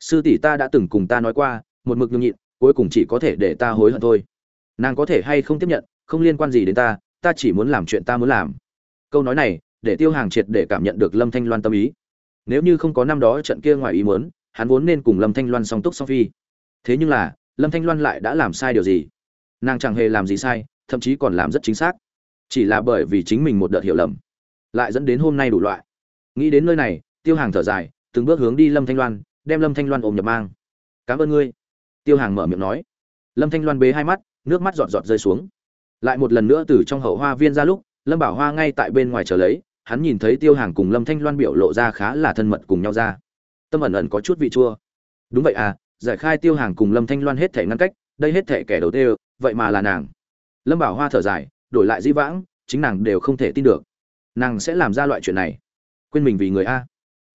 sư tỷ ta đã từng cùng ta nói qua, một mực nhường nhịn, cuối cùng chỉ có thể để ta hối hận thôi. Nàng có thể hay không tiếp nhận, không liên quan gì đến ta ta chỉ muốn làm chuyện ta muốn làm. Câu nói này, để tiêu hàng triệt để cảm nhận được lâm thanh loan tâm ý. Nếu như không có năm đó trận kia ngoài ý muốn, hắn vốn nên cùng lâm thanh loan song túc song phi. Thế nhưng là lâm thanh loan lại đã làm sai điều gì? Nàng chẳng hề làm gì sai, thậm chí còn làm rất chính xác. Chỉ là bởi vì chính mình một đợt hiểu lầm, lại dẫn đến hôm nay đủ loại. Nghĩ đến nơi này, tiêu hàng thở dài, từng bước hướng đi lâm thanh loan, đem lâm thanh loan ôm nhập mang. Cảm ơn ngươi. Tiêu hàng mở miệng nói. Lâm thanh loan bế hai mắt, nước mắt giọt giọt rơi xuống. Lại một lần nữa từ trong hậu hoa viên ra lúc, lâm bảo hoa ngay tại bên ngoài chờ lấy, hắn nhìn thấy tiêu hàng cùng lâm thanh loan biểu lộ ra khá là thân mật cùng nhau ra. Tâm ẩn ẩn có chút vị chua. Đúng vậy à giải khai tiêu hàng cùng lâm thanh loan hết thể ngăn cách, đây hết thể kẻ đầu tiên, vậy mà là nàng. Lâm bảo hoa thở dài, đổi lại dĩ vãng, chính nàng đều không thể tin được. Nàng sẽ làm ra loại chuyện này. Quên mình vì người a.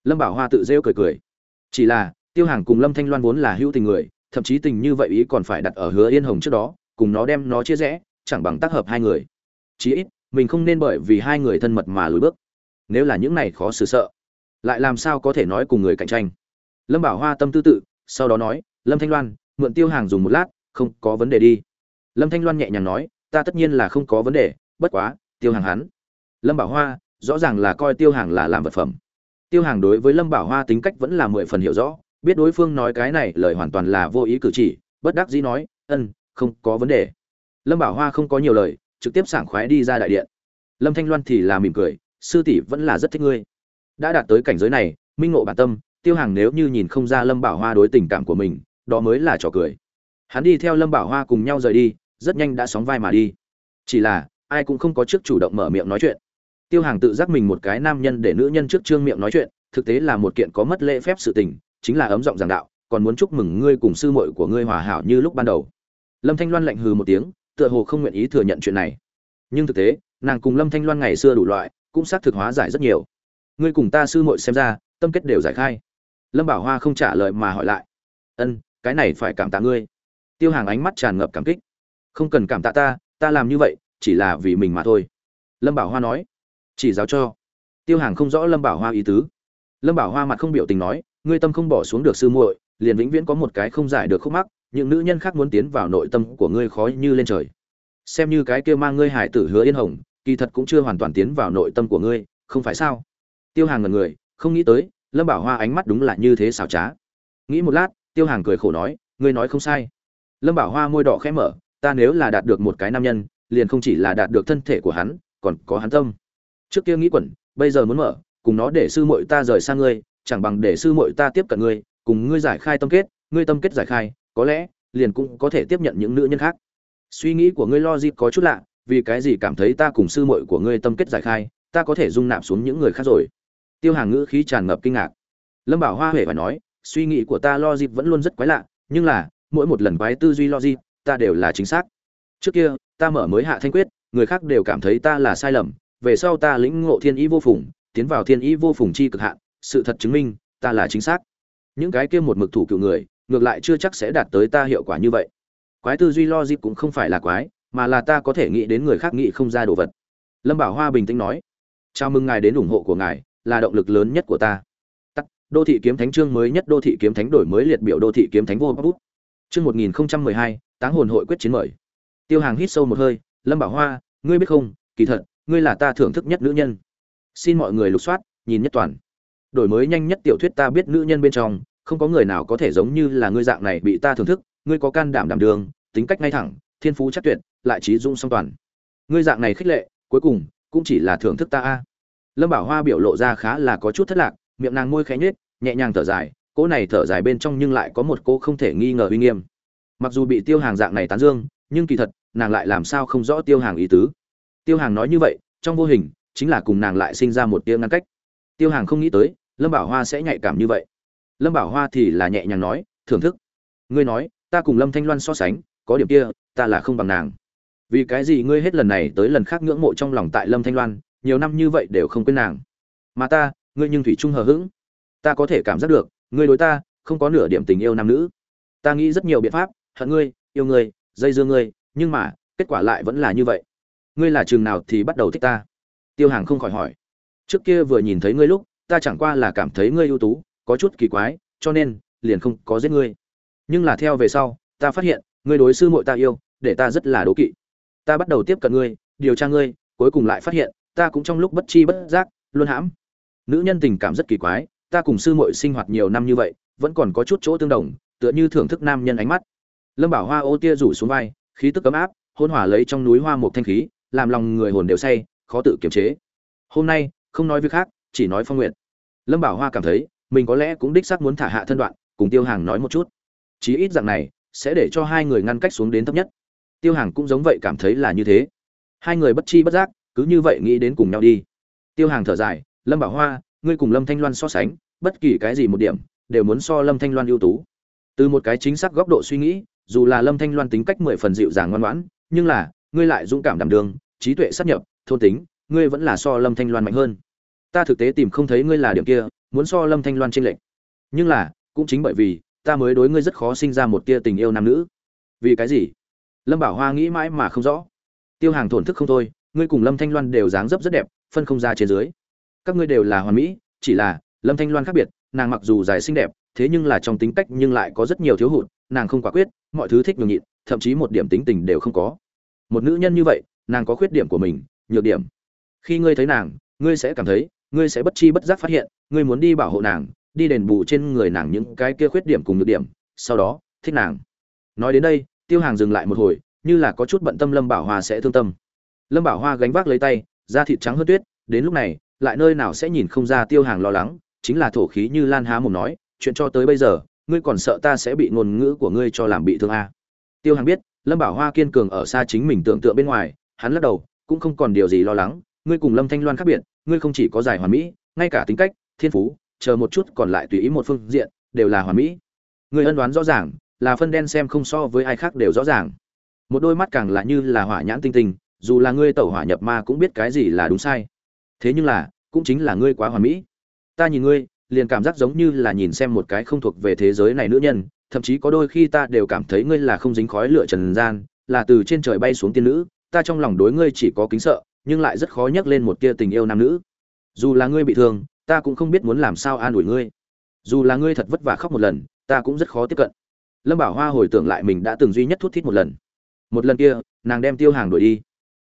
Lâm bảo hoa tự rêu cười cười. Chỉ là, tiêu hàng cùng lâm thanh loan vốn là hữu tình người, thậm chí tình như vậy ý còn phải đặt ở hứa yên hồng trước đó, cùng nó đem nó chia rẽ, chẳng bằng tác hợp hai người. Chí ít, mình không nên bởi vì hai người thân mật mà lùi bước. Nếu là những này khó xử sợ. Lại làm sao có thể nói cùng người cạnh tranh? Lâm bảo hoa tâm tư tự sau đó nói, lâm thanh loan, mượn tiêu hàng dùng một lát, không có vấn đề đi. Lâm thanh loan nhẹ nhàng nói, ta tất nhiên là không có vấn đề, bất quá, tiêu hàng hắn. Lâm bảo hoa, rõ ràng là coi tiêu hàng là làm vật phẩm. Tiêu hàng đối với lâm bảo hoa tính cách vẫn là mười phần hiểu rõ, biết đối phương nói cái này lời hoàn toàn là vô ý cử chỉ, bất đắc dĩ nói ân không có vấn đề. Lâm bảo hoa không có nhiều lời, trực tiếp sảng khoái đi ra đại điện. Lâm thanh loan thì là mỉm cười, sư tỷ vẫn là rất thích ngươi. Đã đạt tới cảnh giới này, minh ngộ bản tâm tiêu hàng nếu như nhìn không ra lâm bảo hoa đối tình cảm của mình, đó mới là trò cười. Hắn đi theo lâm bảo hoa cùng nhau rời đi, rất nhanh đã sóng vai mà đi. Chỉ là, ai cũng không có trước chủ động mở miệng nói chuyện. Tiêu hàng tự giác mình một cái nam nhân để nữ nhân trước trương miệng nói chuyện, thực tế là một kiện có mất lễ phép sự tình, chính là ấm giọng giảng đạo, còn muốn chúc mừng ngươi cùng sư muội của ngươi hòa hảo như lúc ban đầu. Lâm thanh loan lạnh hừ một tiếng, tựa hồ không nguyện ý thừa nhận chuyện này. Nhưng thực tế, nàng cùng lâm thanh loan ngày xưa đủ loại, cũng xác thực hóa giải rất nhiều. Ngươi cùng ta sư muội xem ra, tâm kết đều giải khai lâm bảo hoa không trả lời mà hỏi lại. Ân, cái này phải cảm tạ ngươi. Tiêu hàng ánh mắt tràn ngập cảm kích. Không cần cảm tạ ta ta làm như vậy chỉ là vì mình mà thôi. Lâm bảo hoa nói. Chỉ giáo cho. Tiêu hàng không rõ lâm bảo hoa ý tứ. Lâm bảo hoa mặt không biểu tình nói, ngươi tâm không bỏ xuống được sư muội, liền vĩnh viễn có một cái không giải được khúc mắc, những nữ nhân khác muốn tiến vào nội tâm của ngươi khó như lên trời. Xem như cái kia mang ngươi hải tử hứa yên hồng, kỳ thật cũng chưa hoàn toàn tiến vào nội tâm của ngươi, không phải sao? Tiêu hàng ngần người, không nghĩ tới lâm bảo hoa ánh mắt đúng là như thế xảo trá. Nghĩ một lát, tiêu hàng cười khổ nói, ngươi nói không sai. Lâm bảo hoa môi đỏ khẽ mở, ta nếu là đạt được một cái nam nhân, liền không chỉ là đạt được thân thể của hắn, còn có hắn tâm. Trước kia nghĩ quẩn, bây giờ muốn mở, cùng nó để sư muội ta rời sang ngươi, chẳng bằng để sư muội ta tiếp cận ngươi, cùng ngươi giải khai tâm kết, ngươi tâm kết giải khai, có lẽ, liền cũng có thể tiếp nhận những nữ nhân khác. Suy nghĩ của ngươi lo dịp có chút lạ, vì cái gì cảm thấy ta cùng sư muội của ngươi tâm kết giải khai, ta có thể dung nạp xuống những người khác rồi? Tiêu hàng ngữ khí tràn ngập kinh ngạc. Lâm bảo hoa huệ phải nói, suy nghĩ của ta lo dịp vẫn luôn rất quái lạ, nhưng là, mỗi một lần quái tư duy lo dịp ta đều là chính xác. Trước kia, ta mở mới hạ thanh quyết, người khác đều cảm thấy ta là sai lầm, về sau ta lĩnh ngộ thiên ý vô phùng, tiến vào thiên ý vô phùng chi cực hạn, sự thật chứng minh, ta là chính xác. Những cái kia một mực thủ cựu người, ngược lại chưa chắc sẽ đạt tới ta hiệu quả như vậy. Quái tư duy lo dịp cũng không phải là quái, mà là ta có thể nghĩ đến người khác nghĩ không ra đồ vật. Lâm bảo hoa bình tĩnh nói, chào mừng ngài đến ủng hộ của ngài là động lực lớn nhất của ta. Tắt, đô thị kiếm thánh chương mới nhất đô thị kiếm thánh đổi mới liệt biểu đô thị kiếm thánh vô bút. Chương một nghìn mười táng hồn hội quyết chiến mời. Tiêu hàng hít sâu một hơi, lâm bảo hoa, ngươi biết không, kỳ thật, ngươi là ta thưởng thức nhất nữ nhân. Xin mọi người lục soát, nhìn nhất toàn. Đổi mới nhanh nhất tiểu thuyết ta biết nữ nhân bên trong, không có người nào có thể giống như là ngươi dạng này bị ta thưởng thức, ngươi có can đảm đảm đường, tính cách ngay thẳng, thiên phú chắc tuyệt, lại trí dung song toàn. Ngươi dạng này khích lệ, cuối cùng, cũng chỉ là thưởng thức ta a lâm bảo hoa biểu lộ ra khá là có chút thất lạc, miệng nàng môi khẽ nhếch, nhẹ nhàng thở dài, cỗ này thở dài bên trong nhưng lại có một cô không thể nghi ngờ uy nghiêm. Mặc dù bị tiêu hàng dạng này tán dương, nhưng kỳ thật, nàng lại làm sao không rõ tiêu hàng ý tứ. Tiêu hàng nói như vậy, trong vô hình, chính là cùng nàng lại sinh ra một tia ngăn cách. Tiêu hàng không nghĩ tới, lâm bảo hoa sẽ nhạy cảm như vậy. Lâm bảo hoa thì là nhẹ nhàng nói, thưởng thức. Ngươi nói, ta cùng lâm thanh loan so sánh, có điểm kia, ta là không bằng nàng. Vì cái gì ngươi hết lần này tới lần khác ngưỡng mộ trong lòng tại lâm thanh loan nhiều năm như vậy đều không quên nàng. Mà ta, ngươi nhưng thủy trung hờ hững. Ta có thể cảm giác được, ngươi đối ta, không có nửa điểm tình yêu nam nữ. Ta nghĩ rất nhiều biện pháp, hận ngươi, yêu ngươi, dây dưa ngươi, nhưng mà, kết quả lại vẫn là như vậy. Ngươi là chừng nào thì bắt đầu thích ta? Tiêu hàng không khỏi hỏi. Trước kia vừa nhìn thấy ngươi lúc, ta chẳng qua là cảm thấy ngươi ưu tú, có chút kỳ quái, cho nên, liền không có giết ngươi. Nhưng là theo về sau, ta phát hiện, ngươi đối sư muội ta yêu, để ta rất là đố kỵ. Ta bắt đầu tiếp cận ngươi, điều tra ngươi, cuối cùng lại phát hiện ta cũng trong lúc bất chi bất giác, luôn hãm. Nữ nhân tình cảm rất kỳ quái, ta cùng sư muội sinh hoạt nhiều năm như vậy, vẫn còn có chút chỗ tương đồng, tựa như thưởng thức nam nhân ánh mắt. Lâm bảo hoa ô tia rủ xuống vai, khí tức ấm áp, hôn hỏa lấy trong núi hoa một thanh khí, làm lòng người hồn đều say, khó tự kiềm chế. Hôm nay, không nói việc khác, chỉ nói phong nguyện. Lâm bảo hoa cảm thấy, mình có lẽ cũng đích xác muốn thả hạ thân đoạn, cùng tiêu hàng nói một chút. Chí ít dạng này, sẽ để cho hai người ngăn cách xuống đến thấp nhất. Tiêu hàng cũng giống vậy cảm thấy là như thế. Hai người bất chi bất giác cứ như vậy nghĩ đến cùng nhau đi. Tiêu hàng thở dài, lâm bảo hoa, ngươi cùng lâm thanh loan so sánh, bất kỳ cái gì một điểm, đều muốn so lâm thanh loan ưu tú. Từ một cái chính xác góc độ suy nghĩ, dù là lâm thanh loan tính cách mười phần dịu dàng ngoan ngoãn, nhưng là, ngươi lại dũng cảm đảm đường trí tuệ sắp nhập, thôn tính, ngươi vẫn là so lâm thanh loan mạnh hơn. Ta thực tế tìm không thấy ngươi là điểm kia, muốn so lâm thanh loan tranh lệch. Nhưng là, cũng chính bởi vì, ta mới đối ngươi rất khó sinh ra một tia tình yêu nam nữ. Vì cái gì? Lâm bảo hoa nghĩ mãi mà không rõ. Tiêu hàng thổn thức không thôi ngươi cùng lâm thanh loan đều dáng dấp rất đẹp, phân không ra trên dưới. Các ngươi đều là hoàn mỹ, chỉ là, lâm thanh loan khác biệt, nàng mặc dù dài xinh đẹp, thế nhưng là trong tính cách nhưng lại có rất nhiều thiếu hụt, nàng không quả quyết, mọi thứ thích nhường nhịn, thậm chí một điểm tính tình đều không có. Một nữ nhân như vậy, nàng có khuyết điểm của mình, nhược điểm. Khi ngươi thấy nàng, ngươi sẽ cảm thấy, ngươi sẽ bất chi bất giác phát hiện, ngươi muốn đi bảo hộ nàng, đi đền bù trên người nàng những cái kia khuyết điểm cùng nhược điểm, sau đó, thích nàng. Nói đến đây, tiêu hàng dừng lại một hồi, như là có chút bận tâm lâm bảo Hòa sẽ thương tâm lâm bảo hoa gánh vác lấy tay, da thịt trắng hơn tuyết, đến lúc này, lại nơi nào sẽ nhìn không ra tiêu hàng lo lắng, chính là thổ khí như lan há mồm nói, chuyện cho tới bây giờ, ngươi còn sợ ta sẽ bị ngôn ngữ của ngươi cho làm bị thương à. tiêu hàng biết, lâm bảo hoa kiên cường ở xa chính mình tưởng tượng bên ngoài, hắn lắc đầu, cũng không còn điều gì lo lắng, ngươi cùng lâm thanh loan khác biệt, ngươi không chỉ có giải hoàn mỹ, ngay cả tính cách, thiên phú, chờ một chút còn lại tùy ý một phương diện, đều là hoàn mỹ ngươi ân đoán rõ ràng, là phân đen xem không so với ai khác đều rõ ràng một đôi mắt càng là như là hỏa nhãn tinh tinh dù là ngươi tẩu hỏa nhập ma cũng biết cái gì là đúng sai. Thế nhưng là, cũng chính là ngươi quá hoàn mỹ. Ta nhìn ngươi, liền cảm giác giống như là nhìn xem một cái không thuộc về thế giới này nữ nhân, thậm chí có đôi khi ta đều cảm thấy ngươi là không dính khói lửa trần gian, là từ trên trời bay xuống tiên nữ. Ta trong lòng đối ngươi chỉ có kính sợ, nhưng lại rất khó nhắc lên một tia tình yêu nam nữ. Dù là ngươi bị thương, ta cũng không biết muốn làm sao an ủi ngươi. Dù là ngươi thật vất vả khóc một lần, ta cũng rất khó tiếp cận. Lâm bảo hoa hồi tưởng lại mình đã từng duy nhất thút thít một lần. Một lần kia, nàng đem tiêu hàng đuổi đi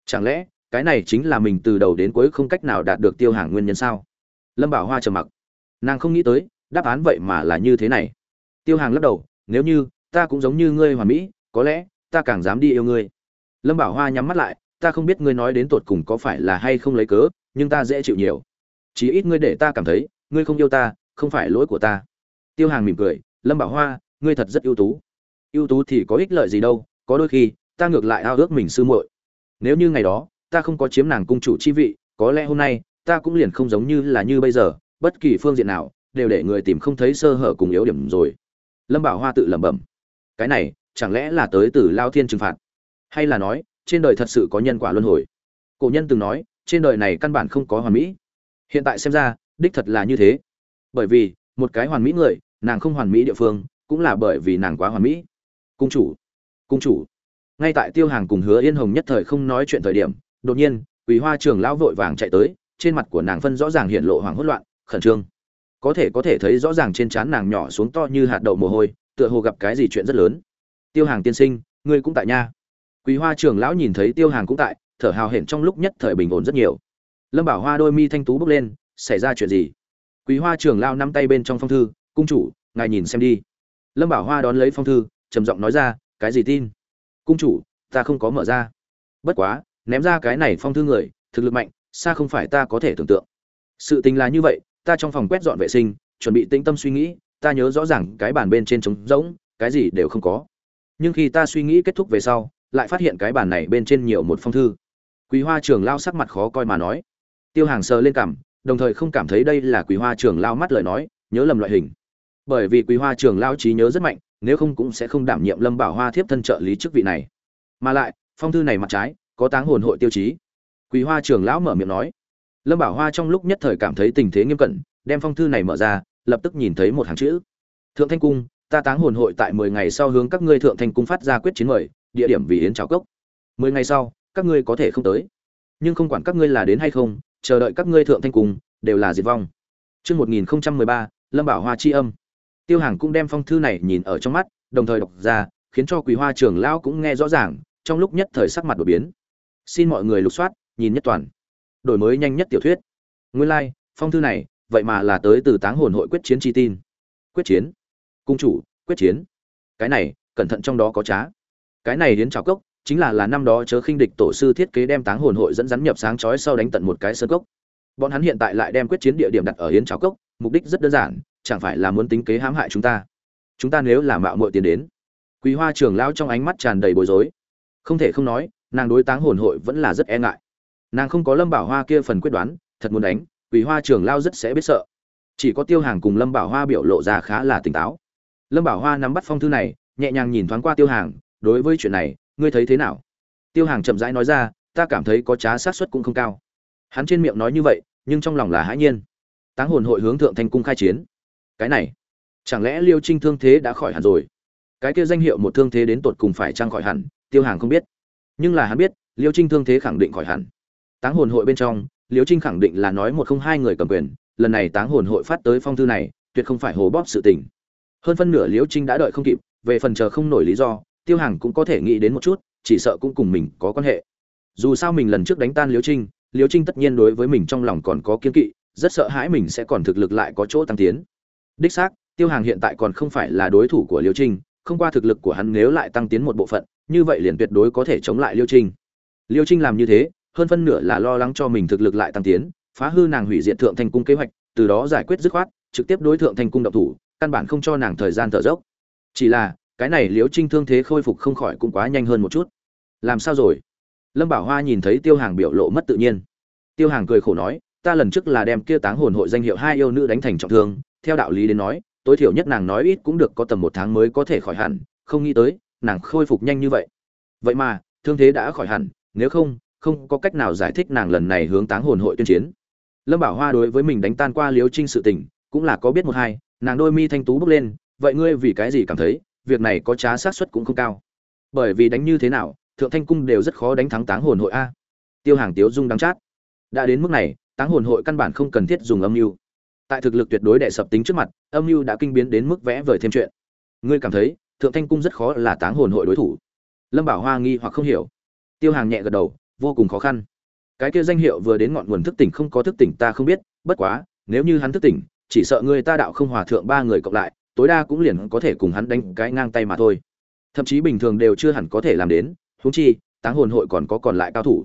chẳng lẽ, cái này chính là mình từ đầu đến cuối không cách nào đạt được tiêu hàng nguyên nhân sao? Lâm bảo hoa trầm mặc. Nàng không nghĩ tới, đáp án vậy mà là như thế này. Tiêu hàng lắc đầu, nếu như, ta cũng giống như ngươi hoàn mỹ, có lẽ, ta càng dám đi yêu ngươi. Lâm bảo hoa nhắm mắt lại, ta không biết ngươi nói đến tột cùng có phải là hay không lấy cớ, nhưng ta dễ chịu nhiều. Chỉ ít ngươi để ta cảm thấy, ngươi không yêu ta, không phải lỗi của ta. Tiêu hàng mỉm cười, lâm bảo hoa, ngươi thật rất ưu tú. Ưu tú thì có ích lợi gì đâu, có đôi khi, ta ngược lại ao ước mình sư muội nếu như ngày đó, ta không có chiếm nàng cung chủ chi vị, có lẽ hôm nay, ta cũng liền không giống như là như bây giờ, bất kỳ phương diện nào, đều để người tìm không thấy sơ hở cùng yếu điểm rồi. Lâm bảo hoa tự lẩm bẩm. Cái này, chẳng lẽ là tới từ lao thiên trừng phạt? Hay là nói, trên đời thật sự có nhân quả luân hồi? Cổ nhân từng nói, trên đời này căn bản không có hoàn mỹ. Hiện tại xem ra, đích thật là như thế. Bởi vì, một cái hoàn mỹ người, nàng không hoàn mỹ địa phương, cũng là bởi vì nàng quá hoàn mỹ. Cung chủ. Cung chủ ngay tại tiêu hàng cùng hứa yên hồng nhất thời không nói chuyện thời điểm, đột nhiên quý hoa trường lão vội vàng chạy tới, trên mặt của nàng phân rõ ràng hiện lộ hoảng hốt loạn, khẩn trương. Có thể có thể thấy rõ ràng trên trán nàng nhỏ xuống to như hạt đậu mồ hôi, tựa hồ gặp cái gì chuyện rất lớn. Tiêu hàng tiên sinh, ngươi cũng tại nha. Quý hoa trường lão nhìn thấy tiêu hàng cũng tại, thở hào hển trong lúc nhất thời bình ổn rất nhiều. Lâm bảo hoa đôi mi thanh tú bước lên, xảy ra chuyện gì? Quý hoa trường lao nắm tay bên trong phong thư, cung chủ, ngài nhìn xem đi. Lâm bảo hoa đón lấy phong thư, trầm giọng nói ra, cái gì tin? Cung chủ, ta không có mở ra. Bất quá, ném ra cái này phong thư người, thực lực mạnh, xa không phải ta có thể tưởng tượng. Sự tình là như vậy, ta trong phòng quét dọn vệ sinh, chuẩn bị tĩnh tâm suy nghĩ, ta nhớ rõ ràng cái bàn bên trên trống rỗng, cái gì đều không có. Nhưng khi ta suy nghĩ kết thúc về sau, lại phát hiện cái bàn này bên trên nhiều một phong thư. Quý hoa trường lao sắc mặt khó coi mà nói. Tiêu hàng sờ lên cảm, đồng thời không cảm thấy đây là quý hoa trường lao mắt lời nói, nhớ lầm loại hình. Bởi vì quý hoa trường lao trí nhớ rất mạnh nếu không cũng sẽ không đảm nhiệm lâm bảo hoa thiếp thân trợ lý chức vị này. Mà lại phong thư này mặt trái có táng hồn hội tiêu chí. Quý hoa trường lão mở miệng nói. Lâm bảo hoa trong lúc nhất thời cảm thấy tình thế nghiêm cẩn đem phong thư này mở ra lập tức nhìn thấy một hàng chữ. Thượng thanh cung ta táng hồn hội tại mười ngày sau hướng các ngươi thượng thanh cung phát ra quyết chiến mời địa điểm vì yến trào cốc. Mười ngày sau các ngươi có thể không tới. Nhưng không quản các ngươi là đến hay không chờ đợi các ngươi thượng thanh cung đều là diệt vong. Trước 1013, Lâm Bảo Hoa chi âm. Tiêu Hàng cũng đem phong thư này nhìn ở trong mắt, đồng thời đọc ra, khiến cho Quỳ Hoa trưởng lão cũng nghe rõ ràng, trong lúc nhất thời sắc mặt đổi biến. Xin mọi người lục soát, nhìn nhất toàn. Đổi mới nhanh nhất tiểu thuyết. Nguyên lai, like, phong thư này, vậy mà là tới từ Táng Hồn hội quyết chiến chi tin. Quyết chiến? Cung chủ, quyết chiến? Cái này, cẩn thận trong đó có trá. Cái này đến trào cốc, chính là là năm đó chớ khinh địch tổ sư thiết kế đem Táng Hồn hội dẫn dắn nhập sáng chói sau đánh tận một cái sơn cốc. Bọn hắn hiện tại lại đem quyết chiến địa điểm đặt ở Yến Trào Cốc, mục đích rất đơn giản, chẳng phải là muốn tính kế hãm hại chúng ta. Chúng ta nếu là mạo muội tiền đến. Quý Hoa trưởng lão trong ánh mắt tràn đầy bối rối. Không thể không nói, nàng đối Táng Hồn hội vẫn là rất e ngại. Nàng không có Lâm Bảo Hoa kia phần quyết đoán, thật muốn đánh, Quý Hoa trưởng lão rất sẽ biết sợ. Chỉ có Tiêu Hàng cùng Lâm Bảo Hoa biểu lộ ra khá là tỉnh táo. Lâm Bảo Hoa nắm bắt phong thư này, nhẹ nhàng nhìn thoáng qua Tiêu Hàng, đối với chuyện này, ngươi thấy thế nào? Tiêu Hàng chậm rãi nói ra, ta cảm thấy có trá sát suất cũng không cao hắn trên miệng nói như vậy nhưng trong lòng là hãi nhiên táng hồn hội hướng thượng thanh cung khai chiến cái này, chẳng lẽ liêu trinh thương thế đã khỏi hẳn rồi? Cái kia danh hiệu một thương thế đến tột cùng phải trăng khỏi hẳn, tiêu hàng không biết. Nhưng là hắn biết, liêu trinh thương thế khẳng định khỏi hẳn. Táng hồn hội bên trong, liêu trinh khẳng định là nói một không hai người cầm quyền, lần này táng hồn hội phát tới phong thư này, tuyệt không phải hồ bóp sự tình. Hơn phân nửa liêu trinh đã đợi không kịp, về phần chờ không nổi lý do, tiêu hàng cũng có thể nghĩ đến một chút, chỉ sợ cũng cùng mình có quan hệ. Dù sao mình lần trước đánh tan liêu trinh liêu trinh tất nhiên đối với mình trong lòng còn có kiên kỵ, rất sợ hãi mình sẽ còn thực lực lại có chỗ tăng tiến đích xác, tiêu hàng hiện tại còn không phải là đối thủ của liêu trinh, không qua thực lực của hắn nếu lại tăng tiến một bộ phận, như vậy liền tuyệt đối có thể chống lại liêu trinh. Liêu trinh làm như thế, hơn phân nửa là lo lắng cho mình thực lực lại tăng tiến, phá hư nàng hủy diệt thượng thành cung kế hoạch, từ đó giải quyết dứt khoát, trực tiếp đối thượng thành cung độc thủ, căn bản không cho nàng thời gian thở dốc. Chỉ là, cái này liêu trinh thương thế khôi phục không khỏi cũng quá nhanh hơn một chút. Làm sao rồi? Lâm bảo hoa nhìn thấy tiêu hàng biểu lộ mất tự nhiên. Tiêu hàng cười khổ nói, ta lần trước là đem kia táng hồn hội danh hiệu hai yêu nữ đánh thành trọng thương theo đạo lý đến nói, tối thiểu nhất nàng nói ít cũng được có tầm một tháng mới có thể khỏi hẳn, không nghĩ tới, nàng khôi phục nhanh như vậy. Vậy mà, thương thế đã khỏi hẳn, nếu không không có cách nào giải thích nàng lần này hướng táng hồn hội tuyên chiến. Lâm bảo hoa đối với mình đánh tan qua liếu trinh sự tình, cũng là có biết một hai, nàng đôi mi thanh tú bước lên, vậy ngươi vì cái gì cảm thấy, việc này có trá sát suất cũng không cao? Bởi vì đánh như thế nào, thượng thanh cung đều rất khó đánh thắng táng hồn hội a. Tiêu hàng tiếu dung đắng chát. Đã đến mức này, táng hồn hội căn bản không cần thiết dùng âm mưu tại thực lực tuyệt đối đệ sập tính trước mặt, âm mưu đã kinh biến đến mức vẽ vời thêm chuyện. Ngươi cảm thấy, thượng thanh cung rất khó là táng hồn hội đối thủ. Lâm bảo hoa nghi hoặc không hiểu. Tiêu hàng nhẹ gật đầu, vô cùng khó khăn. Cái kia danh hiệu vừa đến ngọn nguồn thức tỉnh không có thức tỉnh ta không biết, bất quá, nếu như hắn thức tỉnh, chỉ sợ người ta đạo không hòa thượng ba người cộng lại, tối đa cũng liền có thể cùng hắn đánh cái ngang tay mà thôi. Thậm chí bình thường đều chưa hẳn có thể làm đến, huống chi, táng hồn hội còn có còn lại cao thủ.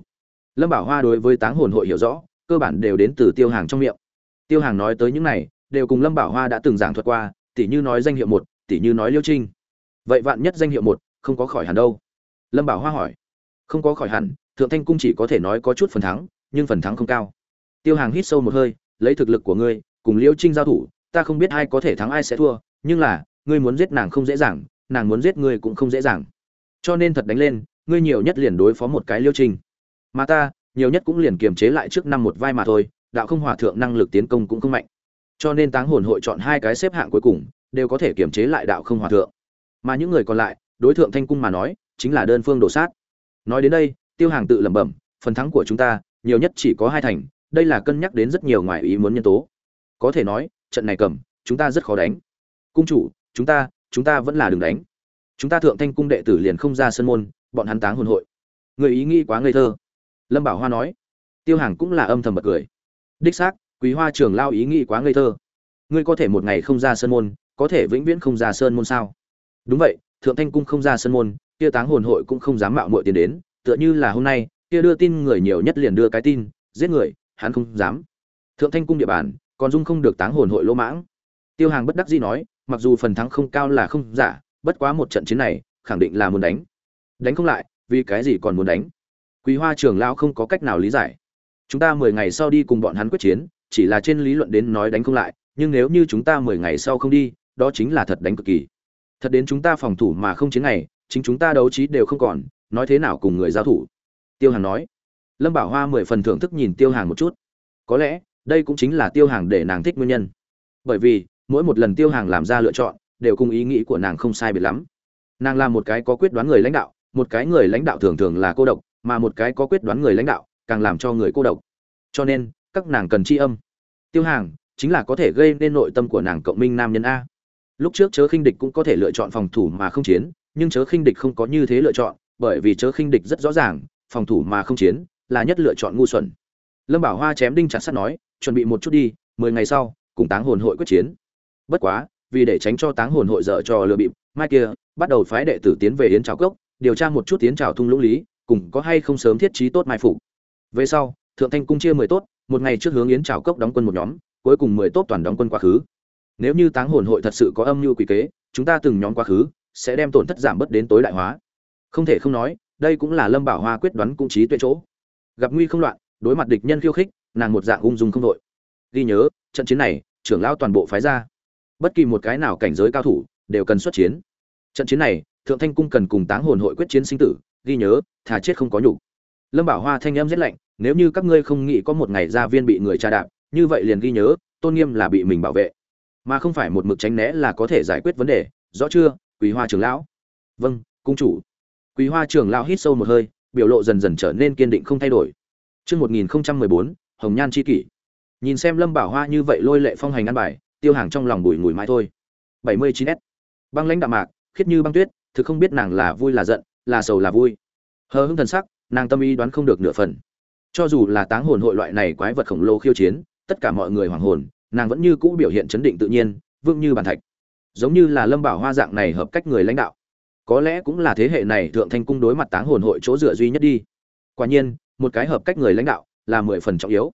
Lâm bảo hoa đối với táng hồn hội hiểu rõ, cơ bản đều đến từ tiêu hàng trong miệng tiêu hàng nói tới những này, đều cùng lâm bảo hoa đã từng giảng thuật qua, tỉ như nói danh hiệu một, tỉ như nói liêu trinh. Vậy vạn nhất danh hiệu một, không có khỏi hẳn đâu? Lâm bảo hoa hỏi. Không có khỏi hẳn, thượng thanh cung chỉ có thể nói có chút phần thắng, nhưng phần thắng không cao. Tiêu hàng hít sâu một hơi, lấy thực lực của ngươi, cùng liêu trinh giao thủ, ta không biết ai có thể thắng ai sẽ thua, nhưng là, ngươi muốn giết nàng không dễ dàng, nàng muốn giết ngươi cũng không dễ dàng. Cho nên thật đánh lên, ngươi nhiều nhất liền đối phó một cái liêu trinh. Mà ta, nhiều nhất cũng liền kiềm chế lại trước năm một vai mà thôi đạo không hòa thượng năng lực tiến công cũng không mạnh. Cho nên táng hồn hội chọn hai cái xếp hạng cuối cùng, đều có thể kiềm chế lại đạo không hòa thượng. Mà những người còn lại, đối tượng thanh cung mà nói, chính là đơn phương đổ sát. Nói đến đây, tiêu hàng tự lẩm bẩm, phần thắng của chúng ta, nhiều nhất chỉ có hai thành, đây là cân nhắc đến rất nhiều ngoài ý muốn nhân tố. Có thể nói, trận này cầm, chúng ta rất khó đánh. Cung chủ, chúng ta chúng ta vẫn là đường đánh. Chúng ta thượng thanh cung đệ tử liền không ra sân môn, bọn hắn táng hồn hội. Người ý nghĩ quá ngây thơ. Lâm bảo hoa nói. Tiêu hàng cũng là âm thầm bật cười đích xác, quý hoa trưởng lao ý nghĩ quá ngây thơ. Ngươi có thể một ngày không ra sơn môn, có thể vĩnh viễn không ra sơn môn sao? Đúng vậy, thượng thanh cung không ra sơn môn, kia táng hồn hội cũng không dám mạo muội tiền đến, tựa như là hôm nay, kia đưa tin người nhiều nhất liền đưa cái tin, giết người, hắn không dám. Thượng thanh cung địa bàn, còn dung không được táng hồn hội lỗ mãng. Tiêu hàng bất đắc dĩ nói, mặc dù phần thắng không cao là không giả, bất quá một trận chiến này, khẳng định là muốn đánh. Đánh không lại, vì cái gì còn muốn đánh? Quý hoa trưởng lão không có cách nào lý giải chúng ta mười ngày sau đi cùng bọn hắn quyết chiến, chỉ là trên lý luận đến nói đánh không lại, nhưng nếu như chúng ta mười ngày sau không đi, đó chính là thật đánh cực kỳ. Thật đến chúng ta phòng thủ mà không chiến ngày chính chúng ta đấu trí đều không còn, nói thế nào cùng người giao thủ? Tiêu hàng nói. Lâm bảo hoa mười phần thưởng thức nhìn tiêu hàng một chút. Có lẽ, đây cũng chính là tiêu hàng để nàng thích nguyên nhân. Bởi vì, mỗi một lần tiêu hàng làm ra lựa chọn, đều cùng ý nghĩ của nàng không sai biệt lắm. Nàng là một cái có quyết đoán người lãnh đạo, một cái người lãnh đạo thường thường là cô độc, mà một cái có quyết đoán người lãnh đạo càng làm cho người cô độc. Cho nên, các nàng cần tri âm. Tiêu hàng, chính là có thể gây nên nội tâm của nàng cộng minh nam nhân a. Lúc trước chớ khinh địch cũng có thể lựa chọn phòng thủ mà không chiến, nhưng chớ khinh địch không có như thế lựa chọn, bởi vì chớ khinh địch rất rõ ràng, phòng thủ mà không chiến là nhất lựa chọn ngu xuẩn. Lâm bảo hoa chém đinh chặt sắt nói, chuẩn bị một chút đi, mười ngày sau, cùng táng hồn hội quyết chiến. Bất quá, vì để tránh cho táng hồn hội dở trò lừa bịp, mai kia, bắt đầu phái đệ tử tiến về yến trào cốc, điều tra một chút tiến trào thung lũng lý, cùng có hay không sớm thiết trí tốt mai phục về sau, thượng thanh cung chia mười tốt, một ngày trước hướng yến trào cốc đóng quân một nhóm, cuối cùng mười tốt toàn đóng quân quá khứ. Nếu như táng hồn hội thật sự có âm mưu quỷ kế, chúng ta từng nhóm quá khứ sẽ đem tổn thất giảm bớt đến tối đại hóa. Không thể không nói, đây cũng là lâm bảo hoa quyết đoán cung trí tuệ chỗ. Gặp nguy không loạn, đối mặt địch nhân khiêu khích, nàng một dạng ung dung không đội. Ghi nhớ, trận chiến này, trưởng lão toàn bộ phái ra. Bất kỳ một cái nào cảnh giới cao thủ đều cần xuất chiến. Trận chiến này, thượng thanh cung cần cùng táng hồn hội quyết chiến sinh tử, ghi nhớ, thà chết không có nhục lâm bảo hoa thanh âm rất lạnh, nếu như các ngươi không nghĩ có một ngày gia viên bị người tra đạp, như vậy liền ghi nhớ, tôn nghiêm là bị mình bảo vệ. Mà không phải một mực tránh né là có thể giải quyết vấn đề, rõ chưa, quý hoa trưởng lão? Vâng cung chủ. Quý hoa trưởng lão hít sâu một hơi, biểu lộ dần dần trở nên kiên định không thay đổi. Chương một nghìn bốn, hồng nhan chi kỷ. Nhìn xem lâm bảo hoa như vậy lôi lệ phong hành ăn bài, tiêu hàng trong lòng bùi ngùi mãi thôi. Bảy mươi chín s. Băng lãnh đạm mạc, khiết như băng tuyết, thực không biết nàng là vui là giận, là sầu là vui. Hờ hững thần sắc nàng tâm ý đoán không được nửa phần. Cho dù là táng hồn hội loại này quái vật khổng lồ khiêu chiến, tất cả mọi người hoàng hồn, nàng vẫn như cũ biểu hiện chấn định tự nhiên vương như bàn thạch. Giống như là lâm bảo hoa dạng này hợp cách người lãnh đạo. Có lẽ cũng là thế hệ này thượng thanh cung đối mặt táng hồn hội chỗ dựa duy nhất đi. Quả nhiên, một cái hợp cách người lãnh đạo là mười phần trọng yếu.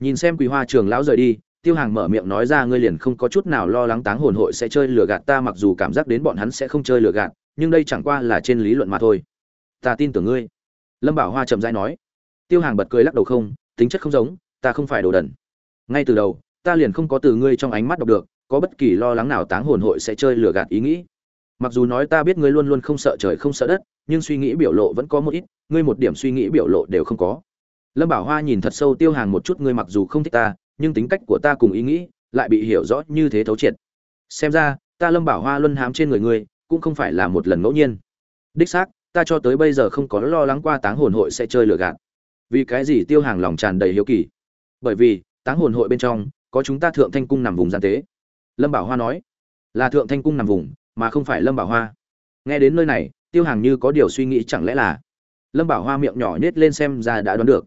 Nhìn xem quý hoa trường lão rời đi, tiêu hàng mở miệng nói ra ngươi liền không có chút nào lo lắng táng hồn hội sẽ chơi lừa gạt ta, mặc dù cảm giác đến bọn hắn sẽ không chơi lừa gạt, nhưng đây chẳng qua là trên lý luận mà thôi. Ta tin tưởng ngươi lâm bảo hoa chậm rãi nói. Tiêu hàng bật cười lắc đầu không, tính chất không giống, ta không phải đồ đần. Ngay từ đầu, ta liền không có từ ngươi trong ánh mắt đọc được, có bất kỳ lo lắng nào táng hồn hội sẽ chơi lừa gạt ý nghĩ. Mặc dù nói ta biết ngươi luôn luôn không sợ trời không sợ đất, nhưng suy nghĩ biểu lộ vẫn có một ít, ngươi một điểm suy nghĩ biểu lộ đều không có. Lâm bảo hoa nhìn thật sâu tiêu hàng một chút, ngươi mặc dù không thích ta, nhưng tính cách của ta cùng ý nghĩ lại bị hiểu rõ như thế thấu triệt. Xem ra, ta lâm bảo hoa luân hám trên người ngươi, cũng không phải là một lần ngẫu nhiên. Đích xác ta cho tới bây giờ không có lo lắng qua táng hồn hội sẽ chơi lừa gạt. Vì cái gì tiêu hàng lòng tràn đầy hiếu kỳ? Bởi vì, táng hồn hội bên trong, có chúng ta thượng thanh cung nằm vùng gian tế. Lâm bảo hoa nói, là thượng thanh cung nằm vùng, mà không phải lâm bảo hoa. Nghe đến nơi này, tiêu hàng như có điều suy nghĩ chẳng lẽ là, lâm bảo hoa miệng nhỏ nhét lên xem ra đã đoán được.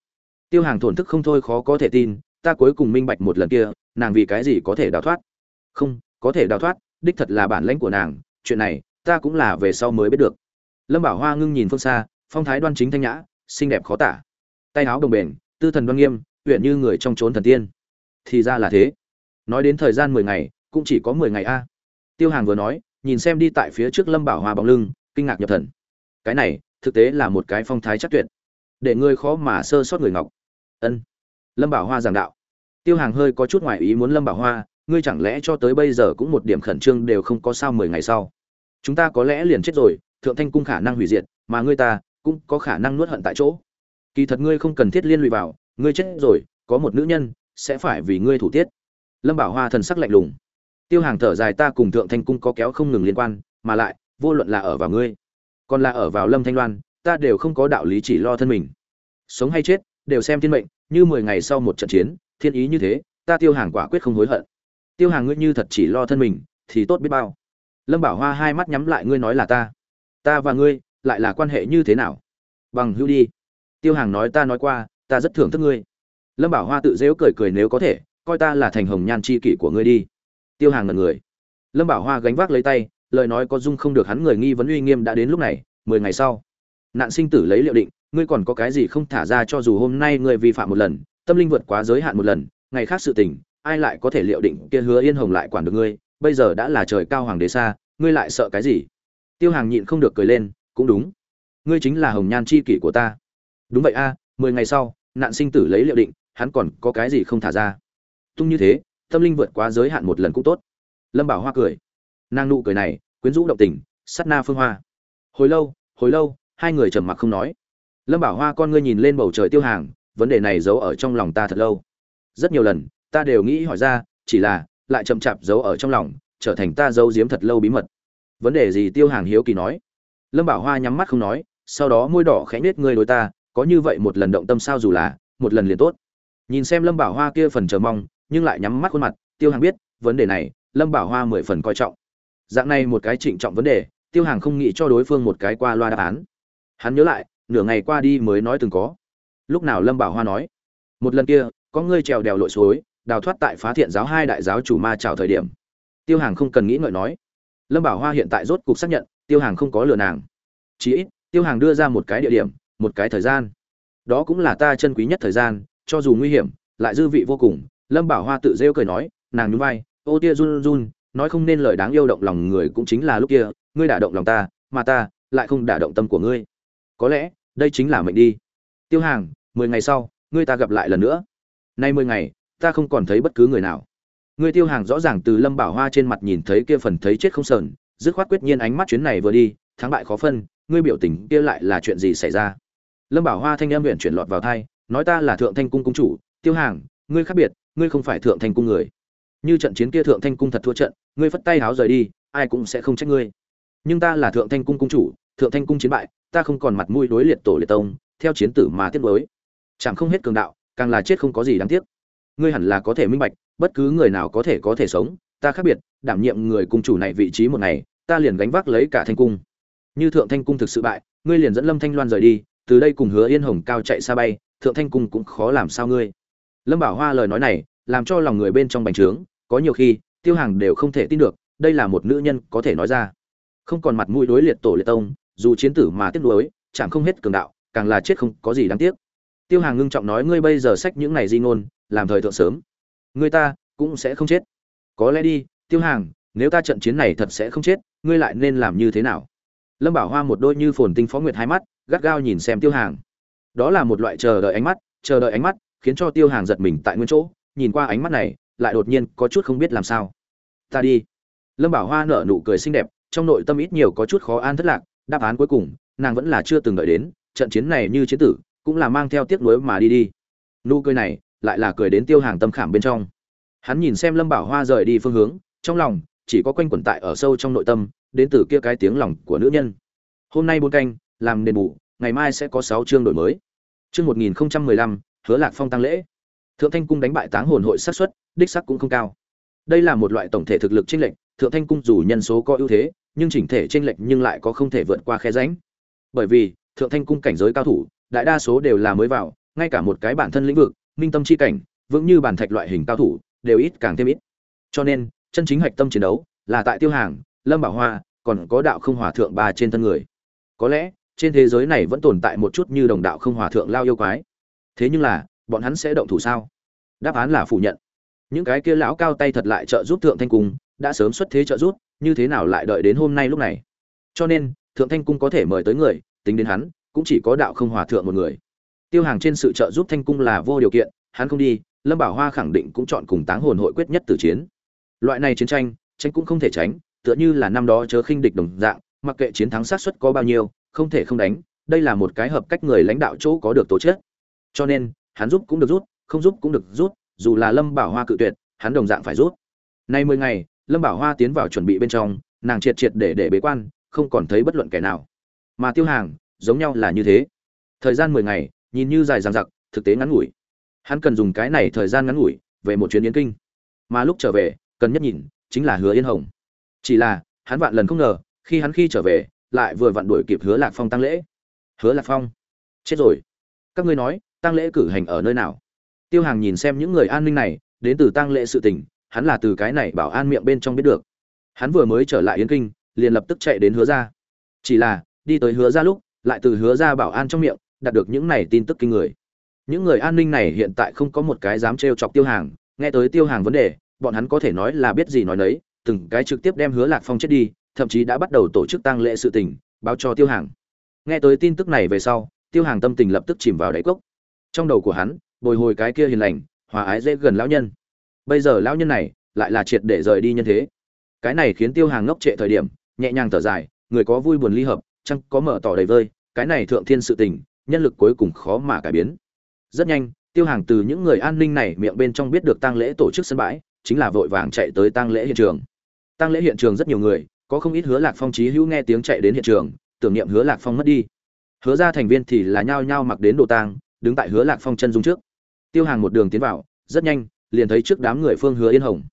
Tiêu hàng thổn thức không thôi khó có thể tin, ta cuối cùng minh bạch một lần kia, nàng vì cái gì có thể đào thoát? Không, có thể đào thoát, đích thật là bản lãnh của nàng, chuyện này, ta cũng là về sau mới biết được lâm bảo hoa ngưng nhìn phương xa, phong thái đoan chính thanh nhã, xinh đẹp khó tả. Tay áo đồng bền, tư thần đoan nghiêm huyện như người trong trốn thần tiên. Thì ra là thế. Nói đến thời gian mười ngày, cũng chỉ có mười ngày a. Tiêu hàng vừa nói, nhìn xem đi tại phía trước lâm bảo hoa bóng lưng, kinh ngạc nhập thần. Cái này, thực tế là một cái phong thái chắc tuyệt. Để ngươi khó mà sơ sót người ngọc. Ân. Lâm bảo hoa giảng đạo. Tiêu hàng hơi có chút ngoại ý muốn lâm bảo hoa, ngươi chẳng lẽ cho tới bây giờ cũng một điểm khẩn trương đều không có sao mười ngày sau. Chúng ta có lẽ liền chết rồi thượng thanh cung khả năng hủy diệt, mà ngươi ta cũng có khả năng nuốt hận tại chỗ. Kỳ thật ngươi không cần thiết liên lụy vào, ngươi chết rồi, có một nữ nhân sẽ phải vì ngươi thủ tiết. Lâm bảo hoa thần sắc lạnh lùng. Tiêu hàng thở dài ta cùng thượng thanh cung có kéo không ngừng liên quan, mà lại, vô luận là ở vào ngươi, còn là ở vào lâm thanh loan, ta đều không có đạo lý chỉ lo thân mình. Sống hay chết, đều xem thiên mệnh, như mười ngày sau một trận chiến, thiên ý như thế, ta tiêu hàng quả quyết không hối hận. Tiêu hàng ngươi như thật chỉ lo thân mình, thì tốt biết bao. Lâm bảo hoa hai mắt nhắm lại, ngươi nói là ta ta và ngươi lại là quan hệ như thế nào? Bằng hữu đi. Tiêu hàng nói ta nói qua, ta rất thưởng thức ngươi. Lâm bảo hoa tự dễu cười cười nếu có thể, coi ta là thành hồng nhan c h i kỷ của ngươi đi. Tiêu hàng ngần người. Lâm bảo hoa gánh vác lấy tay, lời nói có dung không được hắn người nghi vấn uy nghiêm đã đến lúc này, mười ngày sau. Nạn sinh tử lấy liệu định, ngươi còn có cái gì không thả ra cho dù hôm nay ngươi vi phạm một lần, tâm linh vượt quá giới hạn một lần, ngày khác sự tình, ai lại có thể liệu định kia hứa yên hồng lại quản được ngươi? Bây giờ đã là trời cao hoàng đế xa, ngươi lại sợ cái gì? Tiêu hàng nhịn không được cười lên, cũng đúng. Ngươi chính là hồng nhan c h i kỷ của ta. Đúng vậy a, mười ngày sau, nạn sinh tử lấy liệu định, hắn còn có cái gì không thả ra? Tung như thế, tâm linh vượt quá giới hạn một lần cũng tốt. Lâm bảo hoa cười. Nàng nụ cười này, quyến rũ động tình, sắt na phương hoa. Hồi lâu hồi lâu, hai người trầm mặc không nói. Lâm bảo hoa con ngươi nhìn lên bầu trời tiêu hàng, vấn đề này giấu ở trong lòng ta thật lâu. Rất nhiều lần, ta đều nghĩ hỏi ra, chỉ là lại chậm chạp giấu ở trong lòng, trở thành ta giấu giếm thật lâu bí mật vấn đề gì tiêu hàng hiếu kỳ nói? Lâm bảo hoa nhắm mắt không nói, sau đó môi đỏ khẽ nết người đối ta, có như vậy một lần động tâm sao dù là, một lần liền tốt. Nhìn xem lâm bảo hoa kia phần chờ mong, nhưng lại nhắm mắt khuôn mặt, tiêu hàng biết, vấn đề này, lâm bảo hoa mười phần coi trọng. Dạng này một cái trịnh trọng vấn đề, tiêu hàng không nghĩ cho đối phương một cái qua loa đáp án. Hắn nhớ lại, nửa ngày qua đi mới nói từng có. Lúc nào lâm bảo hoa nói? Một lần kia, có ngươi trèo đèo lội suối, đào thoát tại phá thiện giáo hai đại giáo chủ ma trào thời điểm. Tiêu hàng không cần nghĩ ngợi nói lâm bảo hoa hiện tại rốt cục xác nhận, tiêu hàng không có lừa nàng. Chí ít, tiêu hàng đưa ra một cái địa điểm, một cái thời gian. Đó cũng là ta chân quý nhất thời gian, cho dù nguy hiểm, lại dư vị vô cùng. Lâm bảo hoa tự rêu cười nói, nàng nhún vai, ô tia run run, nói không nên lời đáng yêu động lòng người cũng chính là lúc kia, ngươi đả động lòng ta, mà ta lại không đả động tâm của ngươi. Có lẽ, đây chính là mệnh đi. Tiêu hàng, mười ngày sau, ngươi ta gặp lại lần nữa. Nay mười ngày, ta không còn thấy bất cứ người nào ngươi tiêu hàng rõ ràng từ lâm bảo hoa trên mặt nhìn thấy kia phần thấy chết không sờn dứt khoát quyết nhiên ánh mắt chuyến này vừa đi thắng bại khó phân ngươi biểu tình kia lại là chuyện gì xảy ra? Lâm bảo hoa thanh em huyền chuyển lọt vào tai, nói ta là thượng thanh cung cung chủ tiêu hàng ngươi khác biệt ngươi không phải thượng thanh cung người. Như trận chiến kia thượng thanh cung thật thua trận ngươi phất tay háo rời đi ai cũng sẽ không trách ngươi. Nhưng ta là thượng thanh cung cung chủ thượng thanh cung chiến bại ta không còn mặt mũi đối liệt tổ liệt tông theo chiến tử mà tiếp nối chẳng không hết cường đạo càng là chết không có gì đáng tiếc. Ngươi hẳn là có thể minh bạch bất cứ người nào có thể có thể sống, ta khác biệt, đảm nhiệm người cung chủ này vị trí một ngày, ta liền gánh vác lấy cả thanh cung. Như thượng thanh cung thực sự bại, ngươi liền dẫn lâm thanh loan rời đi, từ đây cùng hứa yên hồng cao chạy xa bay, thượng thanh cung cũng khó làm sao ngươi. Lâm bảo hoa lời nói này, làm cho lòng người bên trong bành trướng, có nhiều khi, tiêu hàng đều không thể tin được, đây là một nữ nhân có thể nói ra. Không còn mặt mũi đối liệt tổ liệt tông, dù chiến tử mà tiếc nuối, chẳng không hết cường đạo, càng là chết không có gì đáng tiếc. Tiêu hàng ngưng trọng nói, ngươi bây giờ sách những này di ngôn, làm thời thượng sớm ngươi ta cũng sẽ không chết. Có lẽ đi, tiêu hàng, nếu ta trận chiến này thật sẽ không chết, ngươi lại nên làm như thế nào? Lâm bảo hoa một đôi như phồn tinh phó nguyệt hai mắt, gắt gao nhìn xem tiêu hàng. Đó là một loại chờ đợi ánh mắt, chờ đợi ánh mắt khiến cho tiêu hàng giật mình tại nguyên chỗ, nhìn qua ánh mắt này, lại đột nhiên có chút không biết làm sao. Ta đi. Lâm bảo hoa nở nụ cười xinh đẹp, trong nội tâm ít nhiều có chút khó an thất lạc, đáp án cuối cùng, nàng vẫn là chưa từng đợi đến, trận chiến này như chiến tử, cũng là mang theo tiếc nuối mà đi đi. Nụ cười này lại là cười đến tiêu hàng tâm khảm bên trong. Hắn nhìn xem lâm bảo hoa rời đi phương hướng, trong lòng chỉ có quanh quẩn tại ở sâu trong nội tâm, đến từ kia cái tiếng lòng của nữ nhân. Hôm nay bốn canh, làm đền bù, ngày mai sẽ có sáu chương đổi mới. Chương một nghìn không trăm mười lăm, hứa lạc phong tăng lễ. Thượng thanh cung đánh bại táng hồn hội sát xuất đích sắc cũng không cao. Đây là một loại tổng thể thực lực chênh lệch, thượng thanh cung dù nhân số có ưu thế, nhưng chỉnh thể chênh lệch nhưng lại có không thể vượt qua khe ránh bởi vì, thượng thanh cung cảnh giới cao thủ, đại đa số đều là mới vào, ngay cả một cái bản thân lĩnh vực minh tâm chi cảnh, vững như bản thạch loại hình cao thủ, đều ít càng thêm ít. Cho nên, chân chính hạch tâm chiến đấu là tại tiêu hàng, lâm bảo hoa, còn có đạo không hòa thượng ba trên thân người. Có lẽ, trên thế giới này vẫn tồn tại một chút như đồng đạo không hòa thượng lao yêu quái. Thế nhưng là, bọn hắn sẽ động thủ sao? Đáp án là phủ nhận. Những cái kia lão cao tay thật lại trợ giúp thượng thanh cung, đã sớm xuất thế trợ giúp, như thế nào lại đợi đến hôm nay lúc này? Cho nên, thượng thanh cung có thể mời tới người, tính đến hắn, cũng chỉ có đạo không hòa thượng một người tiêu hàng trên sự trợ giúp thanh cung là vô điều kiện, hắn không đi, lâm bảo hoa khẳng định cũng chọn cùng táng hồn hội quyết nhất từ chiến. Loại này chiến tranh tranh cũng không thể tránh, tựa như là năm đó chớ khinh địch đồng dạng, mặc kệ chiến thắng sát suất có bao nhiêu, không thể không đánh, đây là một cái hợp cách người lãnh đạo chỗ có được tổ chức cho nên, hắn giúp cũng được rút, không giúp cũng được rút, dù là lâm bảo hoa cự tuyệt, hắn đồng dạng phải rút. Nay mười ngày, lâm bảo hoa tiến vào chuẩn bị bên trong, nàng triệt triệt để để bế quan, không còn thấy bất luận kẻ nào. Mà tiêu hàng, giống nhau là như thế. Thời gian mười ngày nhìn như dài dằng dặc, thực tế ngắn ngủi. Hắn cần dùng cái này thời gian ngắn ngủi về một chuyến yến kinh. Mà lúc trở về, cần nhất nhìn, chính là hứa yên hồng. Chỉ là, hắn vạn lần không ngờ, khi hắn khi trở về, lại vừa vặn đuổi kịp hứa lạc phong tăng lễ. Hứa lạc phong, chết rồi. Các ngươi nói tăng lễ cử hành ở nơi nào? Tiêu hàng nhìn xem những người an ninh này, đến từ tăng lễ sự tình, hắn là từ cái này bảo an miệng bên trong biết được. Hắn vừa mới trở lại yến kinh, liền lập tức chạy đến hứa ra chỉ là, đi tới hứa ra lúc, lại từ hứa ra bảo an trong miệng đạt được những này tin tức kinh người. Những người an ninh này hiện tại không có một cái dám trêu chọc tiêu hàng, nghe tới tiêu hàng vấn đề, bọn hắn có thể nói là biết gì nói nấy, từng cái trực tiếp đem hứa lạc phong chết đi, thậm chí đã bắt đầu tổ chức tang lễ sự tình, báo cho tiêu hàng. Nghe tới tin tức này về sau, tiêu hàng tâm tình lập tức chìm vào đáy cốc. Trong đầu của hắn, bồi hồi cái kia hiền lành, hòa ái dễ gần lão nhân. Bây giờ lão nhân này lại là triệt để rời đi nhân thế. Cái này khiến tiêu hàng ngốc trệ thời điểm, nhẹ nhàng thở dài, người có vui buồn ly hợp, chăng có mở tỏ đầy vơi, cái này thượng thiên sự tình nhân lực cuối cùng khó mà cải biến. Rất nhanh, tiêu hàng từ những người an ninh này miệng bên trong biết được tang lễ tổ chức sân bãi, chính là vội vàng chạy tới tang lễ hiện trường. Tang lễ hiện trường rất nhiều người, có không ít hứa lạc phong trí hữu nghe tiếng chạy đến hiện trường, tưởng niệm hứa lạc phong mất đi. Hứa ra thành viên thì là nhao nhao mặc đến đồ tang, đứng tại hứa lạc phong chân dung trước. Tiêu hàng một đường tiến vào, rất nhanh, liền thấy trước đám người phương hứa yên hồng.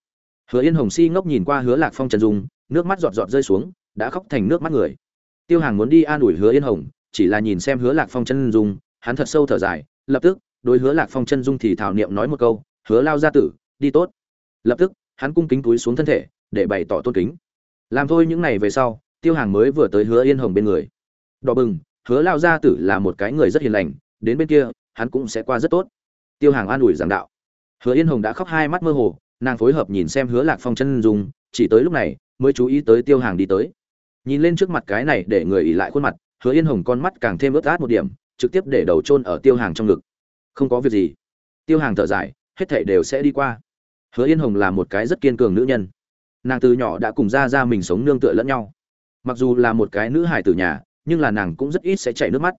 Hứa yên hồng si ngốc nhìn qua hứa lạc phong chân dung, nước mắt giọt giọt rơi xuống, đã khóc thành nước mắt người. Tiêu hàng muốn đi an ủi hứa yên hồng chỉ là nhìn xem hứa lạc phong chân dung, hắn thật sâu thở dài, lập tức, đối hứa lạc phong chân dung thì thảo niệm nói một câu, hứa lao gia tử, đi tốt. Lập tức, hắn cung kính túi xuống thân thể, để bày tỏ tôn kính. Làm thôi những này về sau, tiêu hàng mới vừa tới hứa yên hồng bên người. Đỏ bừng, hứa lao gia tử là một cái người rất hiền lành, đến bên kia, hắn cũng sẽ qua rất tốt. Tiêu hàng an ủi giảng đạo. Hứa yên hồng đã khóc hai mắt mơ hồ, nàng phối hợp nhìn xem hứa lạc phong chân dung, chỉ tới lúc này, mới chú ý tới tiêu hàng đi tới. Nhìn lên trước mặt cái này để người ỉ lại khuôn mặt hứa yên hồng con mắt càng thêm ướt át một điểm, trực tiếp để đầu chôn ở tiêu hàng trong ngực. Không có việc gì. Tiêu hàng thở dài, hết thảy đều sẽ đi qua. Hứa yên hồng là một cái rất kiên cường nữ nhân. Nàng từ nhỏ đã cùng ra ra mình sống nương tựa lẫn nhau. Mặc dù là một cái nữ hải tử nhà, nhưng là nàng cũng rất ít sẽ chảy nước mắt.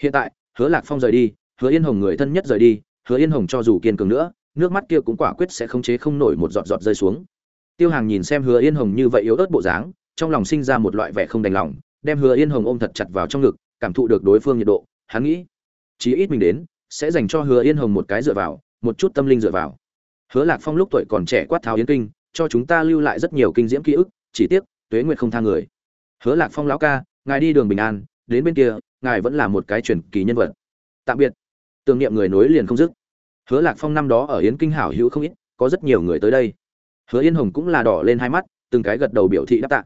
Hiện tại, hứa lạc phong rời đi, hứa yên hồng người thân nhất rời đi, hứa yên hồng cho dù kiên cường nữa, nước mắt kia cũng quả quyết sẽ không chế không nổi một giọt giọt rơi xuống. Tiêu hàng nhìn xem hứa yên hồng như vậy yếu ớt bộ dáng, trong lòng sinh ra một loại vẻ không đành lòng đem hứa yên hồng ôm thật chặt vào trong ngực, cảm thụ được đối phương nhiệt độ, hắn nghĩ, chí ít mình đến, sẽ dành cho hứa yên hồng một cái dựa vào, một chút tâm linh dựa vào. Hứa lạc phong lúc tuổi còn trẻ quát tháo yến kinh, cho chúng ta lưu lại rất nhiều kinh diễm ký ức, chỉ tiếc, tuế nguyệt không tha người. Hứa lạc phong lão ca, ngài đi đường bình an, đến bên kia, ngài vẫn là một cái truyền kỳ nhân vật. Tạm biệt. Tưởng niệm người nối liền không dứt. Hứa lạc phong năm đó ở yến kinh hảo hữu không ít, có rất nhiều người tới đây. Hứa yên hồng cũng là đỏ lên hai mắt, từng cái gật đầu biểu thị đáp tạ.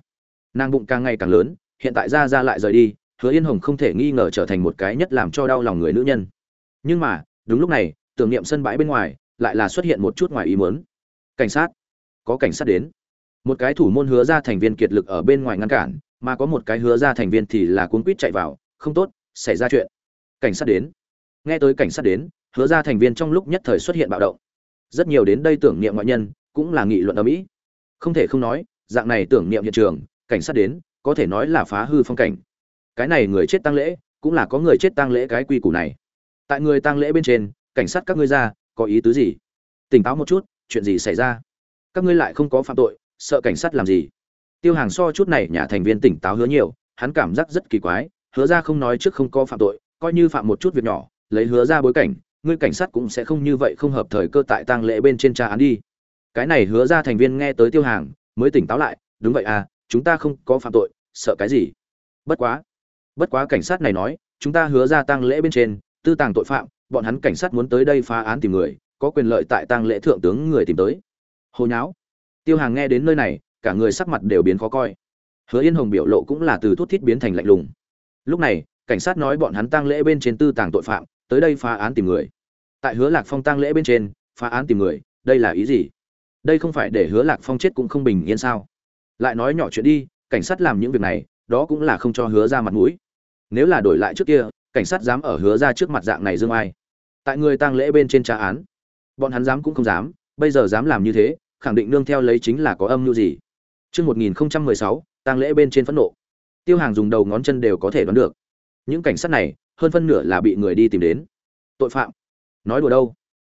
Nàng bụng càng ngày càng lớn hiện tại ra ra lại rời đi, hứa yên hồng không thể nghi ngờ trở thành một cái nhất làm cho đau lòng người nữ nhân. Nhưng mà, đúng lúc này, tưởng niệm sân bãi bên ngoài, lại là xuất hiện một chút ngoài ý muốn. Cảnh sát. Có cảnh sát đến. Một cái thủ môn hứa ra thành viên kiệt lực ở bên ngoài ngăn cản, mà có một cái hứa ra thành viên thì là cuốn quýt chạy vào, không tốt, xảy ra chuyện. Cảnh sát đến. Nghe tới cảnh sát đến, hứa ra thành viên trong lúc nhất thời xuất hiện bạo động. Rất nhiều đến đây tưởng niệm ngoại nhân, cũng là nghị luận ở mỹ. Không thể không nói, dạng này tưởng niệm hiện trường, cảnh sát đến có thể nói là phá hư phong cảnh. Cái này người chết tăng lễ, cũng là có người chết tăng lễ cái quy củ này. Tại người tăng lễ bên trên, cảnh sát các ngươi ra, có ý tứ gì? Tỉnh táo một chút, chuyện gì xảy ra? Các ngươi lại không có phạm tội, sợ cảnh sát làm gì? Tiêu hàng so chút này nhà thành viên tỉnh táo hứa nhiều, hắn cảm giác rất kỳ quái, hứa ra không nói trước không có phạm tội, coi như phạm một chút việc nhỏ, lấy hứa ra bối cảnh, ngươi cảnh sát cũng sẽ không như vậy không hợp thời cơ tại tang lễ bên trên tra án đi. Cái này hứa ra thành viên nghe tới tiêu hàng, mới tỉnh táo lại, đúng vậy à chúng ta không có phạm tội, sợ cái gì? Bất quá bất quá cảnh sát này nói, chúng ta hứa ra tang lễ bên trên, tư tàng tội phạm, bọn hắn cảnh sát muốn tới đây phá án tìm người, có quyền lợi tại tang lễ thượng tướng người tìm tới. Hồ nháo, tiêu hàng nghe đến nơi này, cả người sắc mặt đều biến khó coi. Hứa yên hồng biểu lộ cũng là từ thút thít biến thành lạnh lùng. Lúc này, cảnh sát nói bọn hắn tang lễ bên trên tư tàng tội phạm, tới đây phá án tìm người. Tại hứa lạc phong tang lễ bên trên, phá án tìm người, đây là ý gì? Đây không phải để hứa lạc phong chết cũng không bình yên sao? Lại nói nhỏ chuyện đi cảnh sát làm những việc này đó cũng là không cho hứa ra mặt mũi nếu là đổi lại trước kia cảnh sát dám ở hứa ra trước mặt dạng này dương ai tại người tang lễ bên trên tra án bọn hắn dám cũng không dám bây giờ dám làm như thế khẳng định nương theo lấy chính là có âm mưu gì Trước 1016, tang lễ bên trên phẫn nộ. Tiêu Hàng dùng đầu ngón chân đều có thể đoán được. Những cảnh sát này, hơn phân nửa là bị người đi tìm đến. Tội phạm? Nói đùa đâu?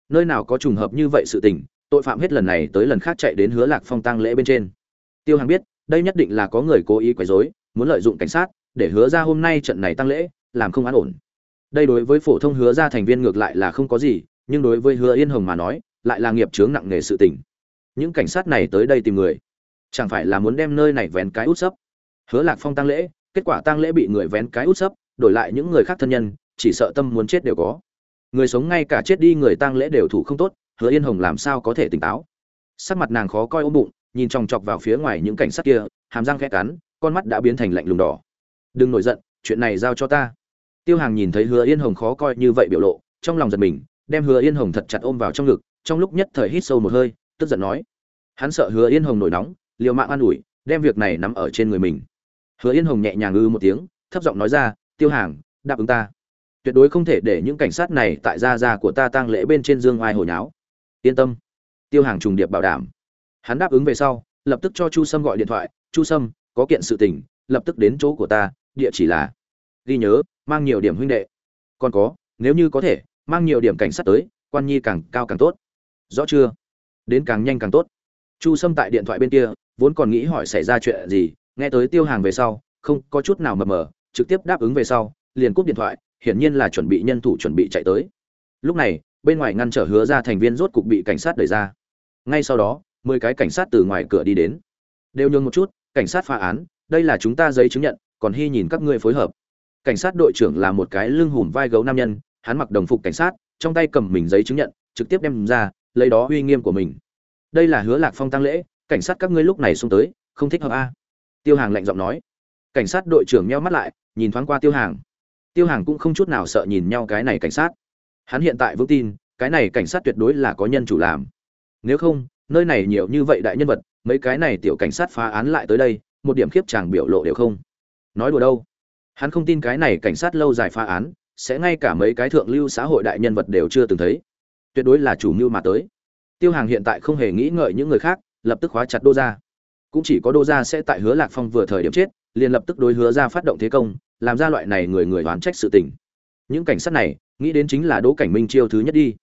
Nơi nào có trùng hợp như vậy sự tình, tội phạm hết lần này tới lần khác chạy đến Hứa Lạc Phong tang lễ bên trên. Tiêu Hàng biết, đây nhất định là có người cố ý quấy rối, muốn lợi dụng cảnh sát để hứa ra hôm nay trận này tăng lễ, làm không an ổn. Đây đối với phổ thông hứa ra thành viên ngược lại là không có gì, nhưng đối với Hứa Yên Hồng mà nói, lại là nghiệp chướng nặng nề sự tình. Những cảnh sát này tới đây tìm người, chẳng phải là muốn đem nơi này vén cái út sấp. Hứa Lạc Phong tăng lễ, kết quả tăng lễ bị người vén cái út sấp, đổi lại những người khác thân nhân, chỉ sợ tâm muốn chết đều có. Người sống ngay cả chết đi người tăng lễ đều thủ không tốt, Hứa Yên Hồng làm sao có thể tỉnh táo. Sắc mặt nàng khó coi ôm bụng, nhìn chòng chọc vào phía ngoài những cảnh sát kia, hàm răng khẽ cắn, con mắt đã biến thành lạnh lùng đỏ. "Đừng nổi giận, chuyện này giao cho ta." Tiêu Hàng nhìn thấy Hứa Yên Hồng khó coi như vậy biểu lộ, trong lòng giật mình, đem Hứa Yên Hồng thật chặt ôm vào trong ngực, trong lúc nhất thời hít sâu một hơi, tức giận nói: Hắn sợ Hứa Yên Hồng nổi nóng, liều mạng an ủi, đem việc này nắm ở trên người mình. Hứa Yên Hồng nhẹ nhàng ư một tiếng, thấp giọng nói ra, "Tiêu Hàng, đáp ứng ta. Tuyệt đối không thể để những cảnh sát này tại gia gia của ta tang lễ bên trên dương oai hồi nháo." Yên tâm. Tiêu Hàng trùng điệp bảo đảm. Hắn đáp ứng về sau, lập tức cho Chu Sâm gọi điện thoại, "Chu Sâm, có kiện sự tình, lập tức đến chỗ của ta, địa chỉ là." Ghi nhớ, mang nhiều điểm huynh đệ. Còn có, nếu như có thể, mang nhiều điểm cảnh sát tới, quan nhi càng cao càng tốt rõ chưa đến càng nhanh càng tốt chu sâm tại điện thoại bên kia vốn còn nghĩ hỏi xảy ra chuyện gì nghe tới tiêu hàng về sau không có chút nào mập mờ trực tiếp đáp ứng về sau liền cúp điện thoại hiển nhiên là chuẩn bị nhân thủ chuẩn bị chạy tới lúc này bên ngoài ngăn trở hứa ra thành viên rốt cục bị cảnh sát đẩy ra ngay sau đó mười cái cảnh sát từ ngoài cửa đi đến. Đều nhường một chút, cảnh sát phá án, đây là chúng ta giấy chứng nhận, còn hy nhìn các ngươi phối hợp. Cảnh sát đội trưởng là một cái lưng hùm vai gấu nam nhân, hắn mặc đồng phục cảnh sát, trong tay cầm mình giấy chứng nhận, trực tiếp đem ra, lấy đó uy nghiêm của mình. Đây là hứa lạc phong tăng lễ, cảnh sát các ngươi lúc này xông tới, không thích hợp a. Tiêu hàng lạnh giọng nói. Cảnh sát đội trưởng meo mắt lại, nhìn thoáng qua tiêu hàng. Tiêu hàng cũng không chút nào sợ nhìn nhau cái này cảnh sát. Hắn hiện tại vững tin, cái này cảnh sát tuyệt đối là có nhân chủ làm. Nếu không nơi này nhiều như vậy đại nhân vật, mấy cái này tiểu cảnh sát phá án lại tới đây, một điểm khiếp chàng biểu lộ đều không. Nói đùa đâu? Hắn không tin cái này cảnh sát lâu dài phá án, sẽ ngay cả mấy cái thượng lưu xã hội đại nhân vật đều chưa từng thấy. Tuyệt đối là chủ mưu mà tới. Tiêu hàng hiện tại không hề nghĩ ngợi những người khác, lập tức khóa chặt đô gia. Cũng chỉ có đô gia sẽ tại hứa lạc phong vừa thời điểm chết, liền lập tức đối hứa ra phát động thế công, làm ra loại này người người đoán trách sự tình. Những cảnh sát này, nghĩ đến chính là đỗ cảnh minh chiêu thứ nhất đi.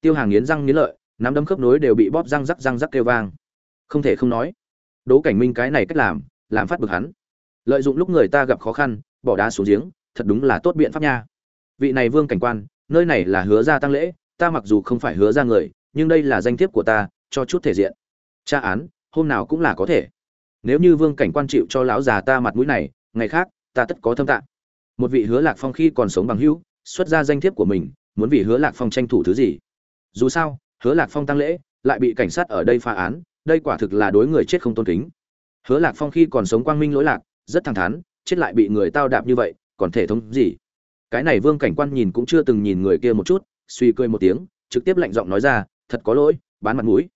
Tiêu hàng nghiến răng nghiến lợi nắm đấm khớp nối đều bị bóp răng rắc răng rắc kêu vang. Không thể không nói, đỗ cảnh minh cái này cách làm làm phát bực hắn. Lợi dụng lúc người ta gặp khó khăn, bỏ đá xuống giếng, thật đúng là tốt biện pháp nha. Vị này vương cảnh quan, nơi này là hứa ra tăng lễ, ta mặc dù không phải hứa ra người, nhưng đây là danh thiếp của ta, cho chút thể diện. Tra án, hôm nào cũng là có thể. Nếu như vương cảnh quan chịu cho lão già ta mặt mũi này, ngày khác, ta tất có thâm tạng một vị hứa lạc phong khi còn sống bằng hữu, xuất ra danh thiếp của mình, muốn vì hứa lạc phong tranh thủ thứ gì? Dù sao hứa lạc phong tăng lễ, lại bị cảnh sát ở đây phá án, đây quả thực là đối người chết không tôn kính. Hứa lạc phong khi còn sống quang minh lỗi lạc, rất thẳng thắn, chết lại bị người tao đạp như vậy, còn thể thống gì? Cái này vương cảnh quan nhìn cũng chưa từng nhìn người kia một chút, suy cười một tiếng, trực tiếp lạnh giọng nói ra, thật có lỗi, bán mặt mũi.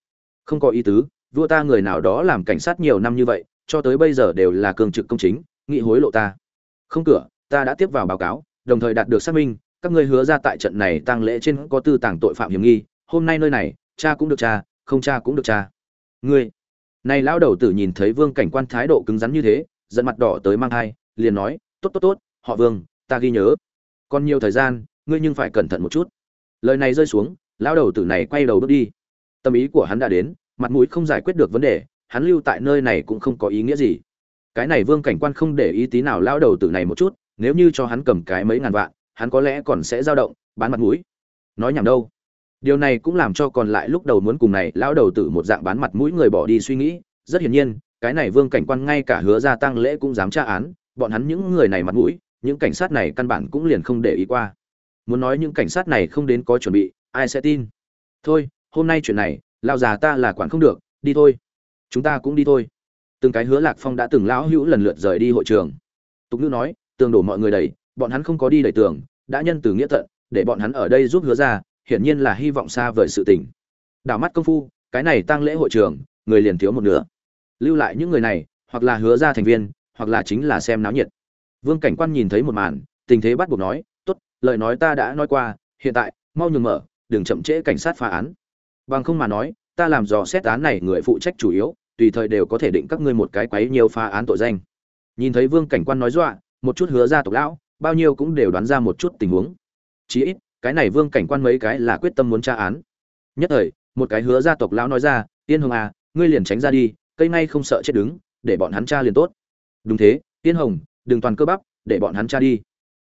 Không có ý tứ, vua ta người nào đó làm cảnh sát nhiều năm như vậy, cho tới bây giờ đều là cường trực công chính nghị hối lộ ta. Không cửa, ta đã tiếp vào báo cáo, đồng thời đạt được xác minh, các ngươi hứa ra tại trận này tăng lễ trên có tư tàng tội phạm hiểm nghi hôm nay nơi này, cha cũng được cha, không cha cũng được cha. Ngươi. Này lão đầu tử nhìn thấy vương cảnh quan thái độ cứng rắn như thế, giận mặt đỏ tới mang thai, liền nói, tốt tốt tốt, họ vương, ta ghi nhớ. Còn nhiều thời gian, ngươi nhưng phải cẩn thận một chút. Lời này rơi xuống, lão đầu tử này quay đầu bước đi. Tâm ý của hắn đã đến, mặt mũi không giải quyết được vấn đề, hắn lưu tại nơi này cũng không có ý nghĩa gì. Cái này vương cảnh quan không để ý tí nào lão đầu tử này một chút, nếu như cho hắn cầm cái mấy ngàn vạn, hắn có lẽ còn sẽ dao động, bán mặt mũi. Nói nhảm đâu điều này cũng làm cho còn lại lúc đầu muốn cùng này lão đầu tử một dạng bán mặt mũi người bỏ đi suy nghĩ, rất hiển nhiên, cái này vương cảnh quan ngay cả hứa ra tăng lễ cũng dám tra án, bọn hắn những người này mặt mũi, những cảnh sát này căn bản cũng liền không để ý qua. Muốn nói những cảnh sát này không đến có chuẩn bị, ai sẽ tin? Thôi, hôm nay chuyện này lao già ta là quản không được, đi thôi. Chúng ta cũng đi thôi. Từng cái hứa lạc phong đã từng lão hữu lần lượt rời đi hội trường. Tục ngữ nói, tường đổ mọi người đẩy bọn hắn không có đi đẩy tường, đã nhân từ nghĩa tận để bọn hắn ở đây giúp hứa ra hiển nhiên là hy vọng xa vời sự tình. Đảo mắt công phu, cái này tăng lễ hội trường, người liền thiếu một nửa. Lưu lại những người này, hoặc là hứa ra thành viên, hoặc là chính là xem náo nhiệt. Vương cảnh quan nhìn thấy một màn, tình thế bắt buộc nói, tốt, lời nói ta đã nói qua, hiện tại, mau nhường mở, đừng chậm trễ cảnh sát phá án. Bằng không mà nói, ta làm dò xét án này người phụ trách chủ yếu, tùy thời đều có thể định các ngươi một cái quấy nhiều phá án tội danh. Nhìn thấy vương cảnh quan nói dọa, một chút hứa ra tộc lão, bao nhiêu cũng đều đoán ra một chút tình huống. Chí ít cái này vương cảnh quan mấy cái là quyết tâm muốn tra án. Nhất thời, một cái hứa gia tộc lão nói ra tiên hồng à ngươi liền tránh ra đi, cây ngay không sợ chết đứng, để bọn hắn tra liền tốt. Đúng thế tiên hồng, đừng toàn cơ bắp, để bọn hắn tra đi.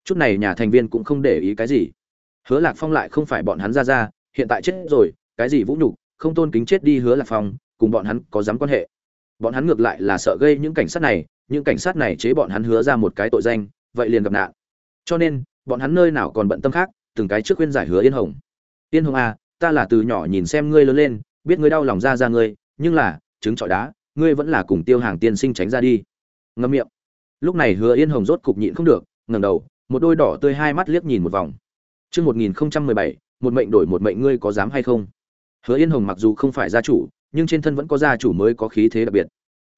Chút này nhà thành viên cũng không để ý cái gì. Hứa lạc phong lại không phải bọn hắn ra ra, hiện tại chết rồi, cái gì vũ nhục, không tôn kính chết đi hứa lạc phong, cùng bọn hắn có dám quan hệ. Bọn hắn ngược lại là sợ gây những cảnh sát này, những cảnh sát này chế bọn hắn hứa ra một cái tội danh, vậy liền gặp nạn. Cho nên, bọn hắn nơi nào còn bận tâm khác từng cái trước khuyên giải hứa yên hồng yên hồng à ta là từ nhỏ nhìn xem ngươi lớn lên biết ngươi đau lòng ra ra ngươi nhưng là trứng trọi đá ngươi vẫn là cùng tiêu hàng tiên sinh tránh ra đi ngâm miệng lúc này hứa yên hồng rốt cục nhịn không được ngẩng đầu một đôi đỏ tươi hai mắt liếc nhìn một vòng Trước 1017, một mệnh đổi một mệnh ngươi có dám hay không? Hứa Yên Hồng mặc dù không phải gia chủ, nhưng trên thân vẫn có gia chủ mới có khí thế đặc biệt.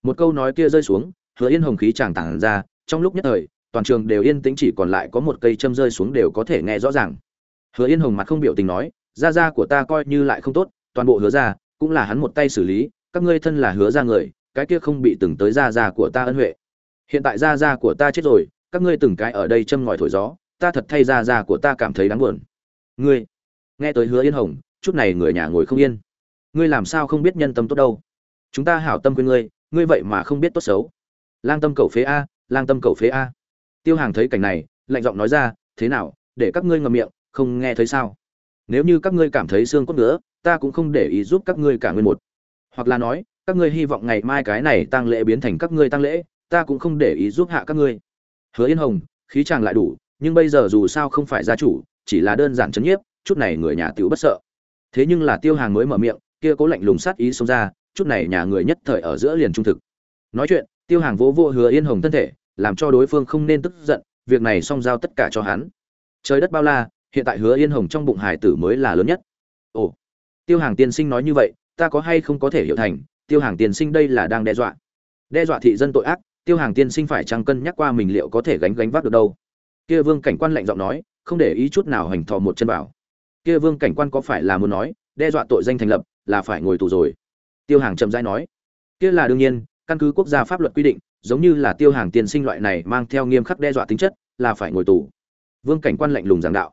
Một câu nói kia rơi xuống, Hứa Yên Hồng khí chàng tản ra, trong lúc nhất thời, toàn trường đều yên tĩnh chỉ còn lại có một cây châm rơi xuống đều có thể nghe rõ ràng. Hứa Yên Hồng mặt không biểu tình nói, gia gia của ta coi như lại không tốt, toàn bộ Hứa gia cũng là hắn một tay xử lý, các ngươi thân là Hứa gia người, cái kia không bị từng tới gia gia của ta ân huệ. Hiện tại gia gia của ta chết rồi, các ngươi từng cái ở đây châm ngòi thổi gió, ta thật thay gia gia của ta cảm thấy đáng buồn. Ngươi, nghe tới Hứa Yên Hồng, chút này người nhà ngồi không yên ngươi làm sao không biết nhân tâm tốt đâu chúng ta hảo tâm quên ngươi ngươi vậy mà không biết tốt xấu lang tâm cầu phế a lang tâm cầu phế a tiêu hàng thấy cảnh này, lạnh giọng nói ra, thế nào, để các ngươi ngậm miệng, không nghe thấy sao? Nếu như các ngươi cảm thấy xương cốt nữa ta cũng không để ý giúp các ngươi cả nguyên một. Hoặc là nói, các ngươi hy vọng ngày mai cái này tăng lễ biến thành các ngươi tăng lễ, ta cũng không để ý giúp hạ các ngươi. Hứa yên hồng, khí chàng lại đủ, nhưng bây giờ dù sao không phải gia chủ, chỉ là đơn giản chấn nhiếp, chút này người nhà tiểu bất sợ. Thế nhưng là tiêu hàng mới mở miệng, kia cố lạnh lùng sát ý xông ra, chút này nhà người nhất thời ở giữa liền trung thực. Nói chuyện, tiêu hàng vỗ vô hứa yên hồng thân thể làm cho đối phương không nên tức giận, việc này xong giao tất cả cho hắn. Trời đất bao la, hiện tại hứa yên hồng trong bụng hải tử mới là lớn nhất. Ồ, tiêu hàng tiên sinh nói như vậy, ta có hay không có thể hiểu thành, tiêu hàng tiên sinh đây là đang đe dọa. Đe dọa thị dân tội ác, tiêu hàng tiên sinh phải chăng cân nhắc qua mình liệu có thể gánh gánh vác được đâu? Kia vương cảnh quan lạnh giọng nói, không để ý chút nào hành thọ một chân bảo. kia vương cảnh quan có phải là muốn nói, đe dọa tội danh thành lập, là phải ngồi tù rồi? Tiêu hàng chậm rãi nói, kia là đương nhiên, căn cứ quốc gia pháp luật quy định giống như là tiêu hàng tiên sinh loại này mang theo nghiêm khắc đe dọa tính chất, là phải ngồi tù. Vương cảnh quan lạnh lùng giảng đạo.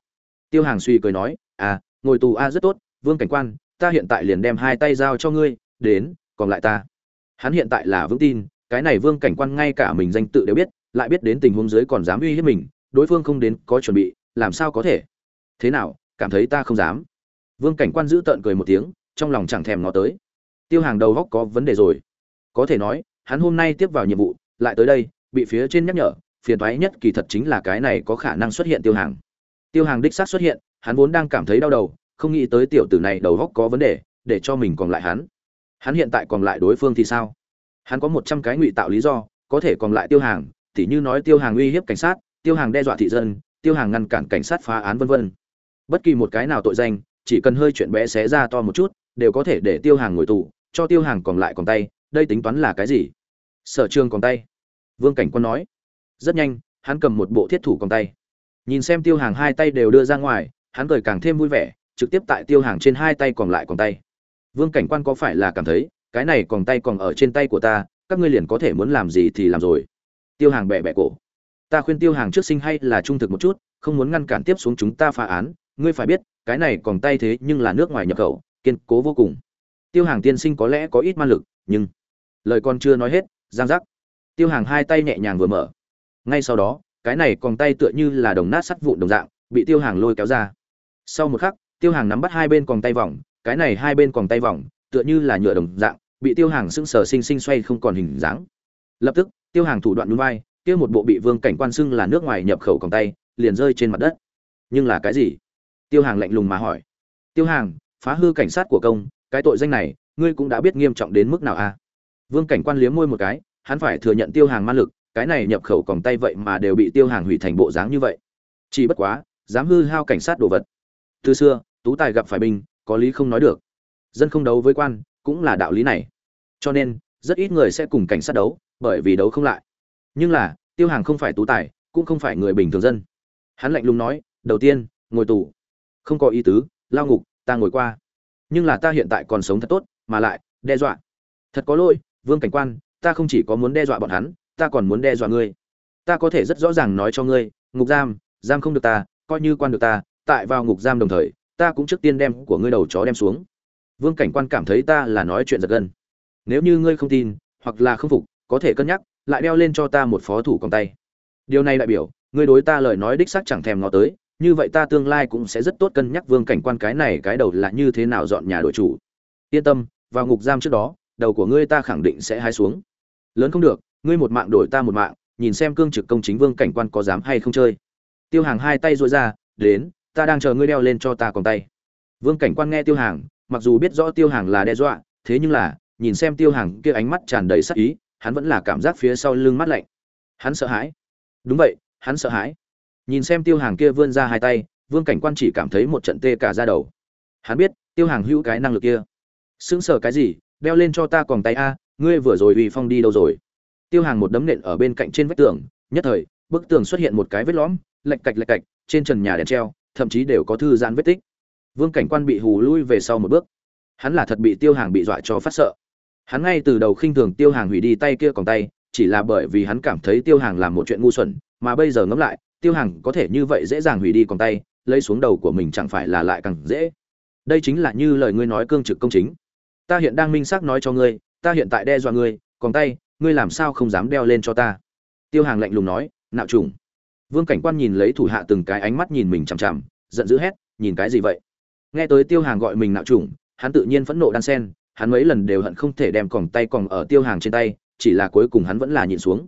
Tiêu hàng suy cười nói à ngồi tù a rất tốt, vương cảnh quan, ta hiện tại liền đem hai tay giao cho ngươi, đến, còn lại ta. Hắn hiện tại là vững tin, cái này vương cảnh quan ngay cả mình danh tự đều biết, lại biết đến tình huống dưới còn dám uy hiếp mình, đối phương không đến có chuẩn bị, làm sao có thể? Thế nào, cảm thấy ta không dám? Vương cảnh quan giữ tợn cười một tiếng, trong lòng chẳng thèm nó tới. Tiêu hàng đầu góc có vấn đề rồi. Có thể nói hắn hôm nay tiếp vào nhiệm vụ, lại tới đây, bị phía trên nhắc nhở, phiền toái nhất kỳ thật chính là cái này có khả năng xuất hiện tiêu hàng. Tiêu hàng đích xác xuất hiện, hắn vốn đang cảm thấy đau đầu, không nghĩ tới tiểu tử này đầu góc có vấn đề, để cho mình còn lại hắn. Hắn hiện tại còn lại đối phương thì sao? Hắn có một trăm cái ngụy tạo lý do, có thể còn lại tiêu hàng, tỉ như nói tiêu hàng uy hiếp cảnh sát, tiêu hàng đe dọa thị dân, tiêu hàng ngăn cản cảnh sát phá án vân vân. Bất kỳ một cái nào tội danh, chỉ cần hơi chuyện bé xé ra to một chút, đều có thể để tiêu hàng ngồi tù, cho tiêu hàng còn lại còn tay, đây tính toán là cái gì? Sở trường còn tay. Vương cảnh quân nói. Rất nhanh, hắn cầm một bộ thiết thủ còn tay. Nhìn xem tiêu hàng hai tay đều đưa ra ngoài, hắn cười càng thêm vui vẻ, trực tiếp tại tiêu hàng trên hai tay còn lại còn tay. Vương cảnh quan có phải là cảm thấy, cái này còn tay còn ở trên tay của ta, các ngươi liền có thể muốn làm gì thì làm rồi. Tiêu hàng bẹ bẹ cổ. Ta khuyên tiêu hàng trước sinh hay là trung thực một chút, không muốn ngăn cản tiếp xuống chúng ta phá án, ngươi phải biết, cái này còn tay thế nhưng là nước ngoài nhập khẩu, kiên cố vô cùng. Tiêu hàng tiên sinh có lẽ có ít ma lực, nhưng lời con chưa nói hết giang giác. Tiêu hàng hai tay nhẹ nhàng vừa mở. Ngay sau đó, cái này còn tay tựa như là đồng nát sắt vụn đồng dạng, bị tiêu hàng lôi kéo ra. Sau một khắc, tiêu hàng nắm bắt hai bên còn tay vòng, cái này hai bên còn tay vòng, tựa như là nhựa đồng dạng, bị tiêu hàng sững sờ sinh sinh xoay không còn hình dáng. Lập tức, tiêu hàng thủ đoạn núi vai, kia một bộ bị vương cảnh quan xưng là nước ngoài nhập khẩu còn tay, liền rơi trên mặt đất. Nhưng là cái gì? Tiêu hàng lạnh lùng mà hỏi. Tiêu hàng, phá hư cảnh sát của công, cái tội danh này, ngươi cũng đã biết nghiêm trọng đến mức nào a à? Vương cảnh quan liếm môi một cái, hắn phải thừa nhận tiêu hàng ma lực, cái này nhập khẩu còn tay vậy mà đều bị tiêu hàng hủy thành bộ dáng như vậy. Chỉ bất quá, dám hư hao cảnh sát đồ vật. Từ xưa, tú tài gặp phải binh, có lý không nói được. Dân không đấu với quan, cũng là đạo lý này. Cho nên, rất ít người sẽ cùng cảnh sát đấu, bởi vì đấu không lại. Nhưng là, tiêu hàng không phải tú tài, cũng không phải người bình thường dân. Hắn lạnh lùng nói, đầu tiên, ngồi tù. Không có ý tứ, lao ngục, ta ngồi qua. Nhưng là ta hiện tại còn sống thật tốt, mà lại, đe dọa. Thật có lỗi vương cảnh quan, ta không chỉ có muốn đe dọa bọn hắn, ta còn muốn đe dọa ngươi. Ta có thể rất rõ ràng nói cho ngươi, ngục giam giam không được ta, coi như quan được ta, tại vào ngục giam đồng thời, ta cũng trước tiên đem của ngươi đầu chó đem xuống. Vương cảnh quan cảm thấy ta là nói chuyện giật gân. Nếu như ngươi không tin, hoặc là không phục, có thể cân nhắc, lại đeo lên cho ta một phó thủ còng tay. Điều này đại biểu, ngươi đối ta lời nói đích xác chẳng thèm ngó tới, như vậy ta tương lai cũng sẽ rất tốt cân nhắc vương cảnh quan cái này cái đầu là như thế nào dọn nhà đội chủ. Yên tâm, vào ngục giam trước đó đầu của ngươi ta khẳng định sẽ hái xuống. Lớn không được, ngươi một mạng đổi ta một mạng, nhìn xem cương trực công chính vương cảnh quan có dám hay không chơi. Tiêu hàng hai tay dội ra, đến, ta đang chờ ngươi đeo lên cho ta còn tay. Vương cảnh quan nghe tiêu hàng, mặc dù biết rõ tiêu hàng là đe dọa, thế nhưng là, nhìn xem tiêu hàng kia ánh mắt tràn đầy sắc ý, hắn vẫn là cảm giác phía sau lưng mắt lạnh. Hắn sợ hãi. Đúng vậy, hắn sợ hãi. Nhìn xem tiêu hàng kia vươn ra hai tay, vương cảnh quan chỉ cảm thấy một trận tê cả ra đầu. Hắn biết, tiêu hàng hữu cái năng lực kia. Sững sờ cái gì đeo lên cho ta còn tay a, ngươi vừa rồi uy phong đi đâu rồi? Tiêu hàng một đấm nện ở bên cạnh trên vách tường, nhất thời, bức tường xuất hiện một cái vết lõm, lạch cạch lạch cạch, trên trần nhà đèn treo, thậm chí đều có thư giãn vết tích. Vương cảnh quan bị hù lui về sau một bước. Hắn là thật bị tiêu hàng bị dọa cho phát sợ. Hắn ngay từ đầu khinh thường tiêu hàng hủy đi tay kia còn tay, chỉ là bởi vì hắn cảm thấy tiêu hàng làm một chuyện ngu xuẩn, mà bây giờ ngẫm lại, tiêu hàng có thể như vậy dễ dàng hủy đi còn tay, lấy xuống đầu của mình chẳng phải là lại càng dễ. Đây chính là như lời ngươi nói cương trực công chính ta hiện đang minh xác nói cho ngươi ta hiện tại đe dọa ngươi còn tay ngươi làm sao không dám đeo lên cho ta? Tiêu hàng lạnh lùng nói nạo trùng. Vương cảnh quan nhìn lấy thủ hạ từng cái ánh mắt nhìn mình chằm chằm giận dữ hét nhìn cái gì vậy? Nghe tới tiêu hàng gọi mình nạo trùng hắn tự nhiên phẫn nộ đan sen hắn mấy lần đều hận không thể đem còng tay còng ở tiêu hàng trên tay chỉ là cuối cùng hắn vẫn là nhìn xuống.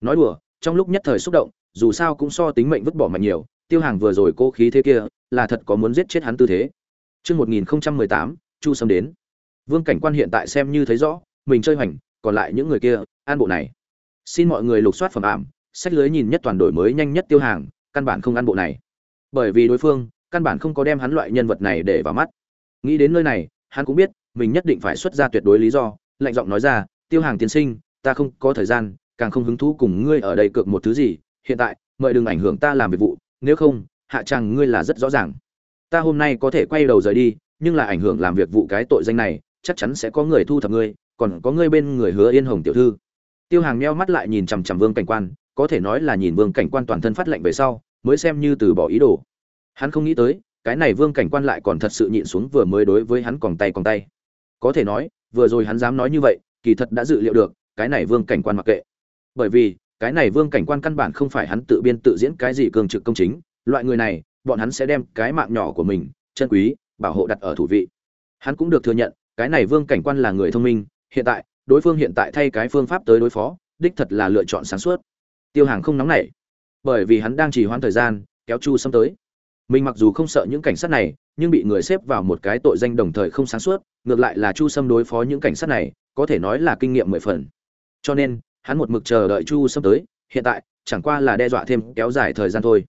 Nói đùa trong lúc nhất thời xúc động dù sao cũng so tính mệnh vứt bỏ mạnh nhiều tiêu hàng vừa rồi cô khí thế kia là thật có muốn giết chết hắn tư thế. Trước 1018, Chu Sâm đến. Vương cảnh quan hiện tại xem như thấy rõ, mình chơi hoành, còn lại những người kia, an bộ này. Xin mọi người lục soát phẩm ảm, sách lưới nhìn nhất toàn đổi mới nhanh nhất tiêu hàng, căn bản không ăn bộ này. Bởi vì đối phương, căn bản không có đem hắn loại nhân vật này để vào mắt. Nghĩ đến nơi này, hắn cũng biết, mình nhất định phải xuất ra tuyệt đối lý do, lạnh giọng nói ra, "Tiêu Hàng tiên sinh, ta không có thời gian, càng không hứng thú cùng ngươi ở đây cược một thứ gì, hiện tại, mời đừng ảnh hưởng ta làm việc vụ, nếu không, hạ chàng ngươi là rất rõ ràng. Ta hôm nay có thể quay đầu rời đi, nhưng là ảnh hưởng làm việc vụ cái tội danh này, chắc chắn sẽ có người thu thập ngươi, còn có ngươi bên người Hứa Yên Hồng tiểu thư." Tiêu Hàng nheo mắt lại nhìn chằm chằm Vương Cảnh Quan, có thể nói là nhìn Vương Cảnh Quan toàn thân phát lạnh về sau, mới xem như từ bỏ ý đồ. Hắn không nghĩ tới, cái này Vương Cảnh Quan lại còn thật sự nhịn xuống vừa mới đối với hắn còn tay còn tay. Có thể nói, vừa rồi hắn dám nói như vậy, kỳ thật đã dự liệu được, cái này Vương Cảnh Quan mặc kệ. Bởi vì, cái này Vương Cảnh Quan căn bản không phải hắn tự biên tự diễn cái gì cường trực công chính, loại người này, bọn hắn sẽ đem cái mạng nhỏ của mình, chân quý, bảo hộ đặt ở thủ vị. Hắn cũng được thừa nhận, cái này Vương Cảnh Quan là người thông minh, hiện tại, đối phương hiện tại thay cái phương pháp tới đối phó, đích thật là lựa chọn sáng suốt. Tiêu Hàng không nóng nảy, bởi vì hắn đang trì hoãn thời gian, kéo Chu xâm tới. Mình mặc dù không sợ những cảnh sát này, nhưng bị người xếp vào một cái tội danh đồng thời không sáng suốt, ngược lại là Chu xâm đối phó những cảnh sát này, có thể nói là kinh nghiệm mười phần. Cho nên, hắn một mực chờ đợi Chu xâm tới, hiện tại chẳng qua là đe dọa thêm kéo dài thời gian thôi.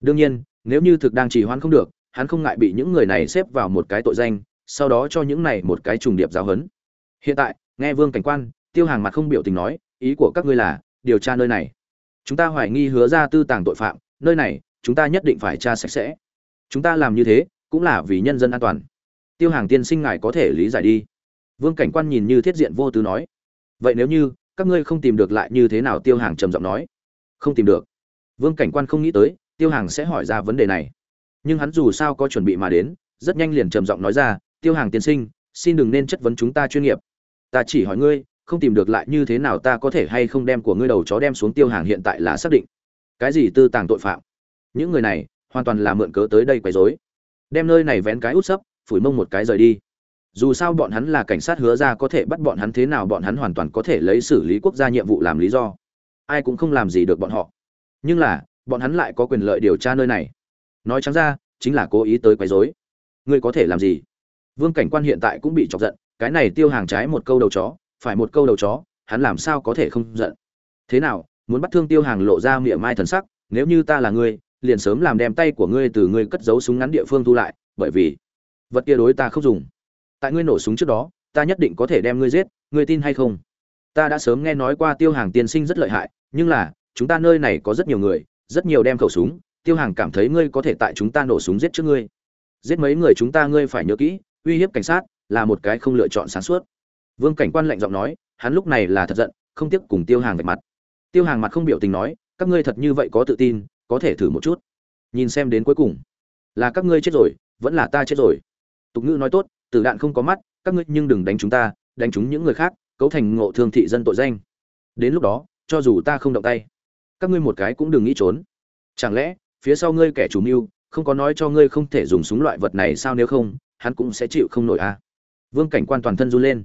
Đương nhiên, nếu như thực đang trì hoãn không được, hắn không ngại bị những người này xếp vào một cái tội danh, sau đó cho những này một cái trùng điệp giáo huấn. Hiện tại, nghe Vương cảnh quan, Tiêu Hàng mặt không biểu tình nói, ý của các ngươi là điều tra nơi này. Chúng ta hoài nghi hứa ra tư tàng tội phạm, nơi này, chúng ta nhất định phải tra sạch sẽ. Chúng ta làm như thế, cũng là vì nhân dân an toàn. Tiêu Hàng tiên sinh ngài có thể lý giải đi. Vương cảnh quan nhìn như thiết diện vô tư nói, vậy nếu như các ngươi không tìm được lại như thế nào Tiêu Hàng trầm giọng nói, không tìm được. Vương cảnh quan không nghĩ tới, Tiêu Hàng sẽ hỏi ra vấn đề này. Nhưng hắn dù sao có chuẩn bị mà đến, rất nhanh liền trầm giọng nói ra, "Tiêu Hàng tiên sinh, xin đừng nên chất vấn chúng ta chuyên nghiệp. Ta chỉ hỏi ngươi, không tìm được lại như thế nào ta có thể hay không đem của ngươi đầu chó đem xuống Tiêu Hàng hiện tại là xác định. Cái gì tư tàng tội phạm? Những người này, hoàn toàn là mượn cớ tới đây quấy rối. Đem nơi này vén cái út sấp, phủi mông một cái rời đi. Dù sao bọn hắn là cảnh sát hứa ra có thể bắt bọn hắn thế nào bọn hắn hoàn toàn có thể lấy xử lý quốc gia nhiệm vụ làm lý do. Ai cũng không làm gì được bọn họ. Nhưng là, bọn hắn lại có quyền lợi điều tra nơi này nói trắng ra chính là cố ý tới quấy rối ngươi có thể làm gì vương cảnh quan hiện tại cũng bị chọc giận, cái này tiêu hàng trái một câu đầu chó, phải một câu đầu chó, hắn làm sao có thể không giận? Thế nào, muốn bắt thương tiêu hàng lộ ra miệng mai thần sắc, nếu như ta là ngươi, liền sớm làm đem tay của ngươi từ ngươi cất giấu súng ngắn địa phương thu lại, bởi vì vật kia đối ta không dùng. Tại ngươi nổ súng trước đó, ta nhất định có thể đem ngươi giết, ngươi tin hay không? Ta đã sớm nghe nói qua tiêu hàng tiên sinh rất lợi hại, nhưng là, chúng ta nơi này có rất nhiều người, rất nhiều đem khẩu súng, tiêu hàng cảm thấy ngươi có thể tại chúng ta nổ súng giết trước ngươi. Giết mấy người chúng ta ngươi phải nhớ kỹ uy hiếp cảnh sát là một cái không lựa chọn sáng suốt. Vương cảnh quan lạnh giọng nói, hắn lúc này là thật giận, không tiếc cùng tiêu hàng vạch mặt. Tiêu hàng mặt không biểu tình nói, các ngươi thật như vậy có tự tin, có thể thử một chút. Nhìn xem đến cuối cùng, là các ngươi chết rồi, vẫn là ta chết rồi. Tục ngữ nói tốt, tử đạn không có mắt, các ngươi nhưng đừng đánh chúng ta, đánh chúng những người khác, cấu thành ngộ thương thị dân tội danh. Đến lúc đó, cho dù ta không động tay, các ngươi một cái cũng đừng nghĩ trốn. Chẳng lẽ, phía sau ngươi kẻ chủ mưu, không có nói cho ngươi không thể dùng súng loại vật này sao nếu không? Hắn cũng sẽ chịu không nổi à vương cảnh quan toàn thân run lên.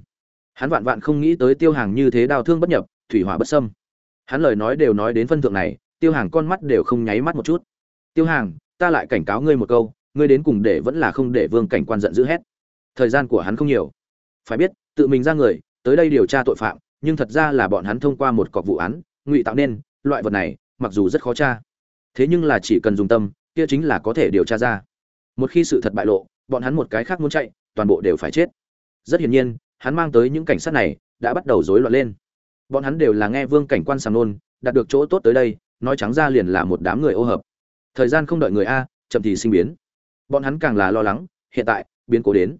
Hắn vạn vạn không nghĩ tới tiêu hàng như thế đau thương bất nhập, thủy hỏa bất sâm hắn lời nói đều nói đến phân thượng này, tiêu hàng con mắt đều không nháy mắt một chút. Tiêu hàng, ta lại cảnh cáo ngươi một câu, ngươi đến cùng để vẫn là không để vương cảnh quan giận dữ hét thời gian của hắn không nhiều. Phải biết, tự mình ra người, tới đây điều tra tội phạm, nhưng thật ra là bọn hắn thông qua một cọc vụ án, ngụy tạo nên, loại vật này, mặc dù rất khó tra. Thế nhưng là chỉ cần dùng tâm, kia chính là có thể điều tra ra. Một khi sự thật bại lộ bọn hắn một cái khác muốn chạy, toàn bộ đều phải chết. Rất hiển nhiên, hắn mang tới những cảnh sát này, đã bắt đầu rối loạn lên. Bọn hắn đều là nghe vương cảnh quan sàng nôn đạt được chỗ tốt tới đây, nói trắng ra liền là một đám người ô hợp. Thời gian không đợi người a, chậm thì sinh biến. Bọn hắn càng là lo lắng, hiện tại, biến cố đến.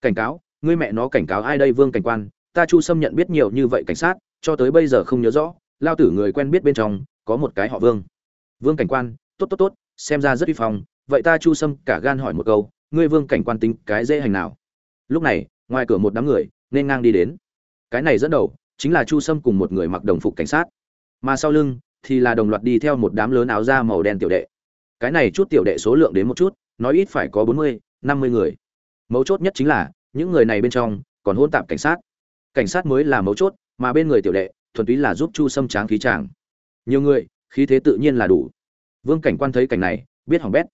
Cảnh cáo, ngươi mẹ nó cảnh cáo ai đây vương cảnh quan? Ta chu sâm nhận biết nhiều như vậy cảnh sát, cho tới bây giờ không nhớ rõ, lao tử người quen biết bên trong, có một cái họ vương. Vương cảnh quan, tốt tốt tốt, xem ra rất uy phong, vậy ta chu sâm cả gan hỏi một câu ngươi vương cảnh quan tính cái dễ hành nào? Lúc này, ngoài cửa một đám người nên ngang đi đến. Cái này dẫn đầu chính là chu sâm cùng một người mặc đồng phục cảnh sát. Mà sau lưng thì là đồng loạt đi theo một đám lớn áo da màu đen tiểu đệ. Cái này chút tiểu đệ số lượng đến một chút, nói ít phải có bốn mươi, năm mươi người. Mấu chốt nhất chính là những người này bên trong còn hôn tạp cảnh sát. Cảnh sát mới là mấu chốt, mà bên người tiểu đệ thuần túy là giúp chu sâm tráng khí tràng. Nhiều người, khí thế tự nhiên là đủ. Vương cảnh quan thấy cảnh này, biết hỏng bét.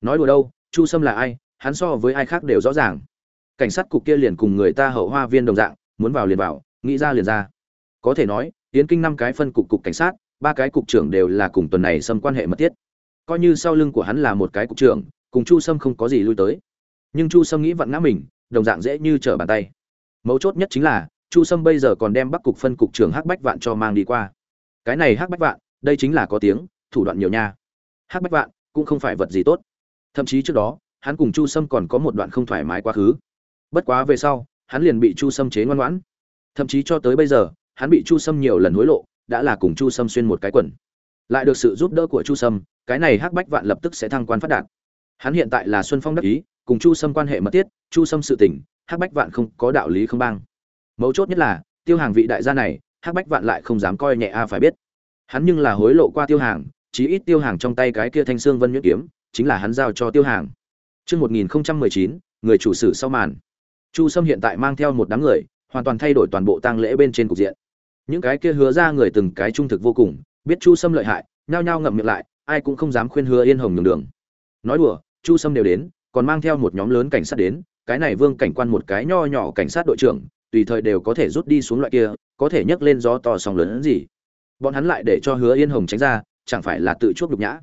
Nói đùa đâu, chu sâm là ai hắn so với ai khác đều rõ ràng. Cảnh sát cục kia liền cùng người ta hậu hoa viên đồng dạng, muốn vào liền vào, nghĩ ra liền ra. Có thể nói, yến kinh năm cái phân cục cục cảnh sát, ba cái cục trưởng đều là cùng tuần này xâm quan hệ mật thiết. Coi như sau lưng của hắn là một cái cục trưởng, cùng chu sâm không có gì lui tới. Nhưng chu sâm nghĩ vặn ngã mình, đồng dạng dễ như trở bàn tay. Mấu chốt nhất chính là, chu sâm bây giờ còn đem bắc cục phân cục trưởng hắc bách vạn cho mang đi qua. Cái này hắc bách vạn, đây chính là có tiếng, thủ đoạn nhiều nha. Hắc bách vạn cũng không phải vật gì tốt. Thậm chí trước đó hắn cùng chu sâm còn có một đoạn không thoải mái quá khứ. Bất quá về sau, hắn liền bị chu sâm chế ngoan ngoãn. Thậm chí cho tới bây giờ, hắn bị chu sâm nhiều lần hối lộ, đã là cùng chu sâm xuyên một cái quần. Lại được sự giúp đỡ của chu sâm, cái này hắc bách vạn lập tức sẽ thăng quan phát đạt. Hắn hiện tại là xuân phong đắc ý, cùng chu sâm quan hệ mật thiết, chu sâm sự tình, hắc bách vạn không có đạo lý không bang. Mấu chốt nhất là, tiêu hàng vị đại gia này, hắc bách vạn lại không dám coi nhẹ a, phải biết. Hắn nhưng là hối lộ qua tiêu hàng, chí ít tiêu hàng trong tay cái kia thanh xương vân nhuyễn kiếm, chính là hắn giao cho tiêu hàng. Trước 1019, người chủ sử sau màn. Chu Sâm hiện tại mang theo một đám người, hoàn toàn thay đổi toàn bộ tang lễ bên trên cục diện. Những cái kia hứa ra người từng cái trung thực vô cùng, biết Chu Sâm lợi hại, nhao nhao ngậm miệng lại, ai cũng không dám khuyên Hứa Yên Hồng nhường đường. Nói đùa, Chu Sâm đều đến, còn mang theo một nhóm lớn cảnh sát đến, cái này Vương cảnh quan một cái nho nhỏ cảnh sát đội trưởng, tùy thời đều có thể rút đi xuống loại kia, có thể nhấc lên gió to sóng lớn gì. Bọn hắn lại để cho Hứa Yên Hồng tránh ra, chẳng phải là tự chuốc nhục nhã.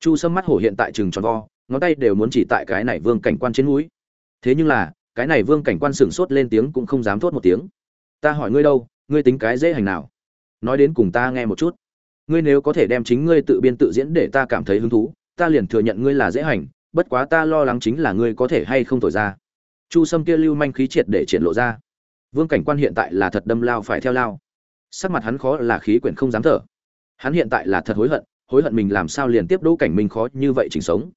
Chu Sâm mắt hổ hiện tại trừng tròn vo, ngón tay đều muốn chỉ tại cái này Vương cảnh quan trên núi. Thế nhưng là, cái này Vương cảnh quan sửng sốt lên tiếng cũng không dám thốt một tiếng. Ta hỏi ngươi đâu, ngươi tính cái dễ hành nào? Nói đến cùng ta nghe một chút. Ngươi nếu có thể đem chính ngươi tự biên tự diễn để ta cảm thấy hứng thú, ta liền thừa nhận ngươi là dễ hành, bất quá ta lo lắng chính là ngươi có thể hay không thổi ra chu sâm kia lưu manh khí triệt để triển lộ ra vương cảnh quan hiện tại là thật đâm lao phải theo lao sắc mặt hắn khó là khí quyển không dám thở hắn hiện tại là thật hối hận hối hận mình làm sao liền tiếp đỗ cảnh mình khó như vậy chỉnh sống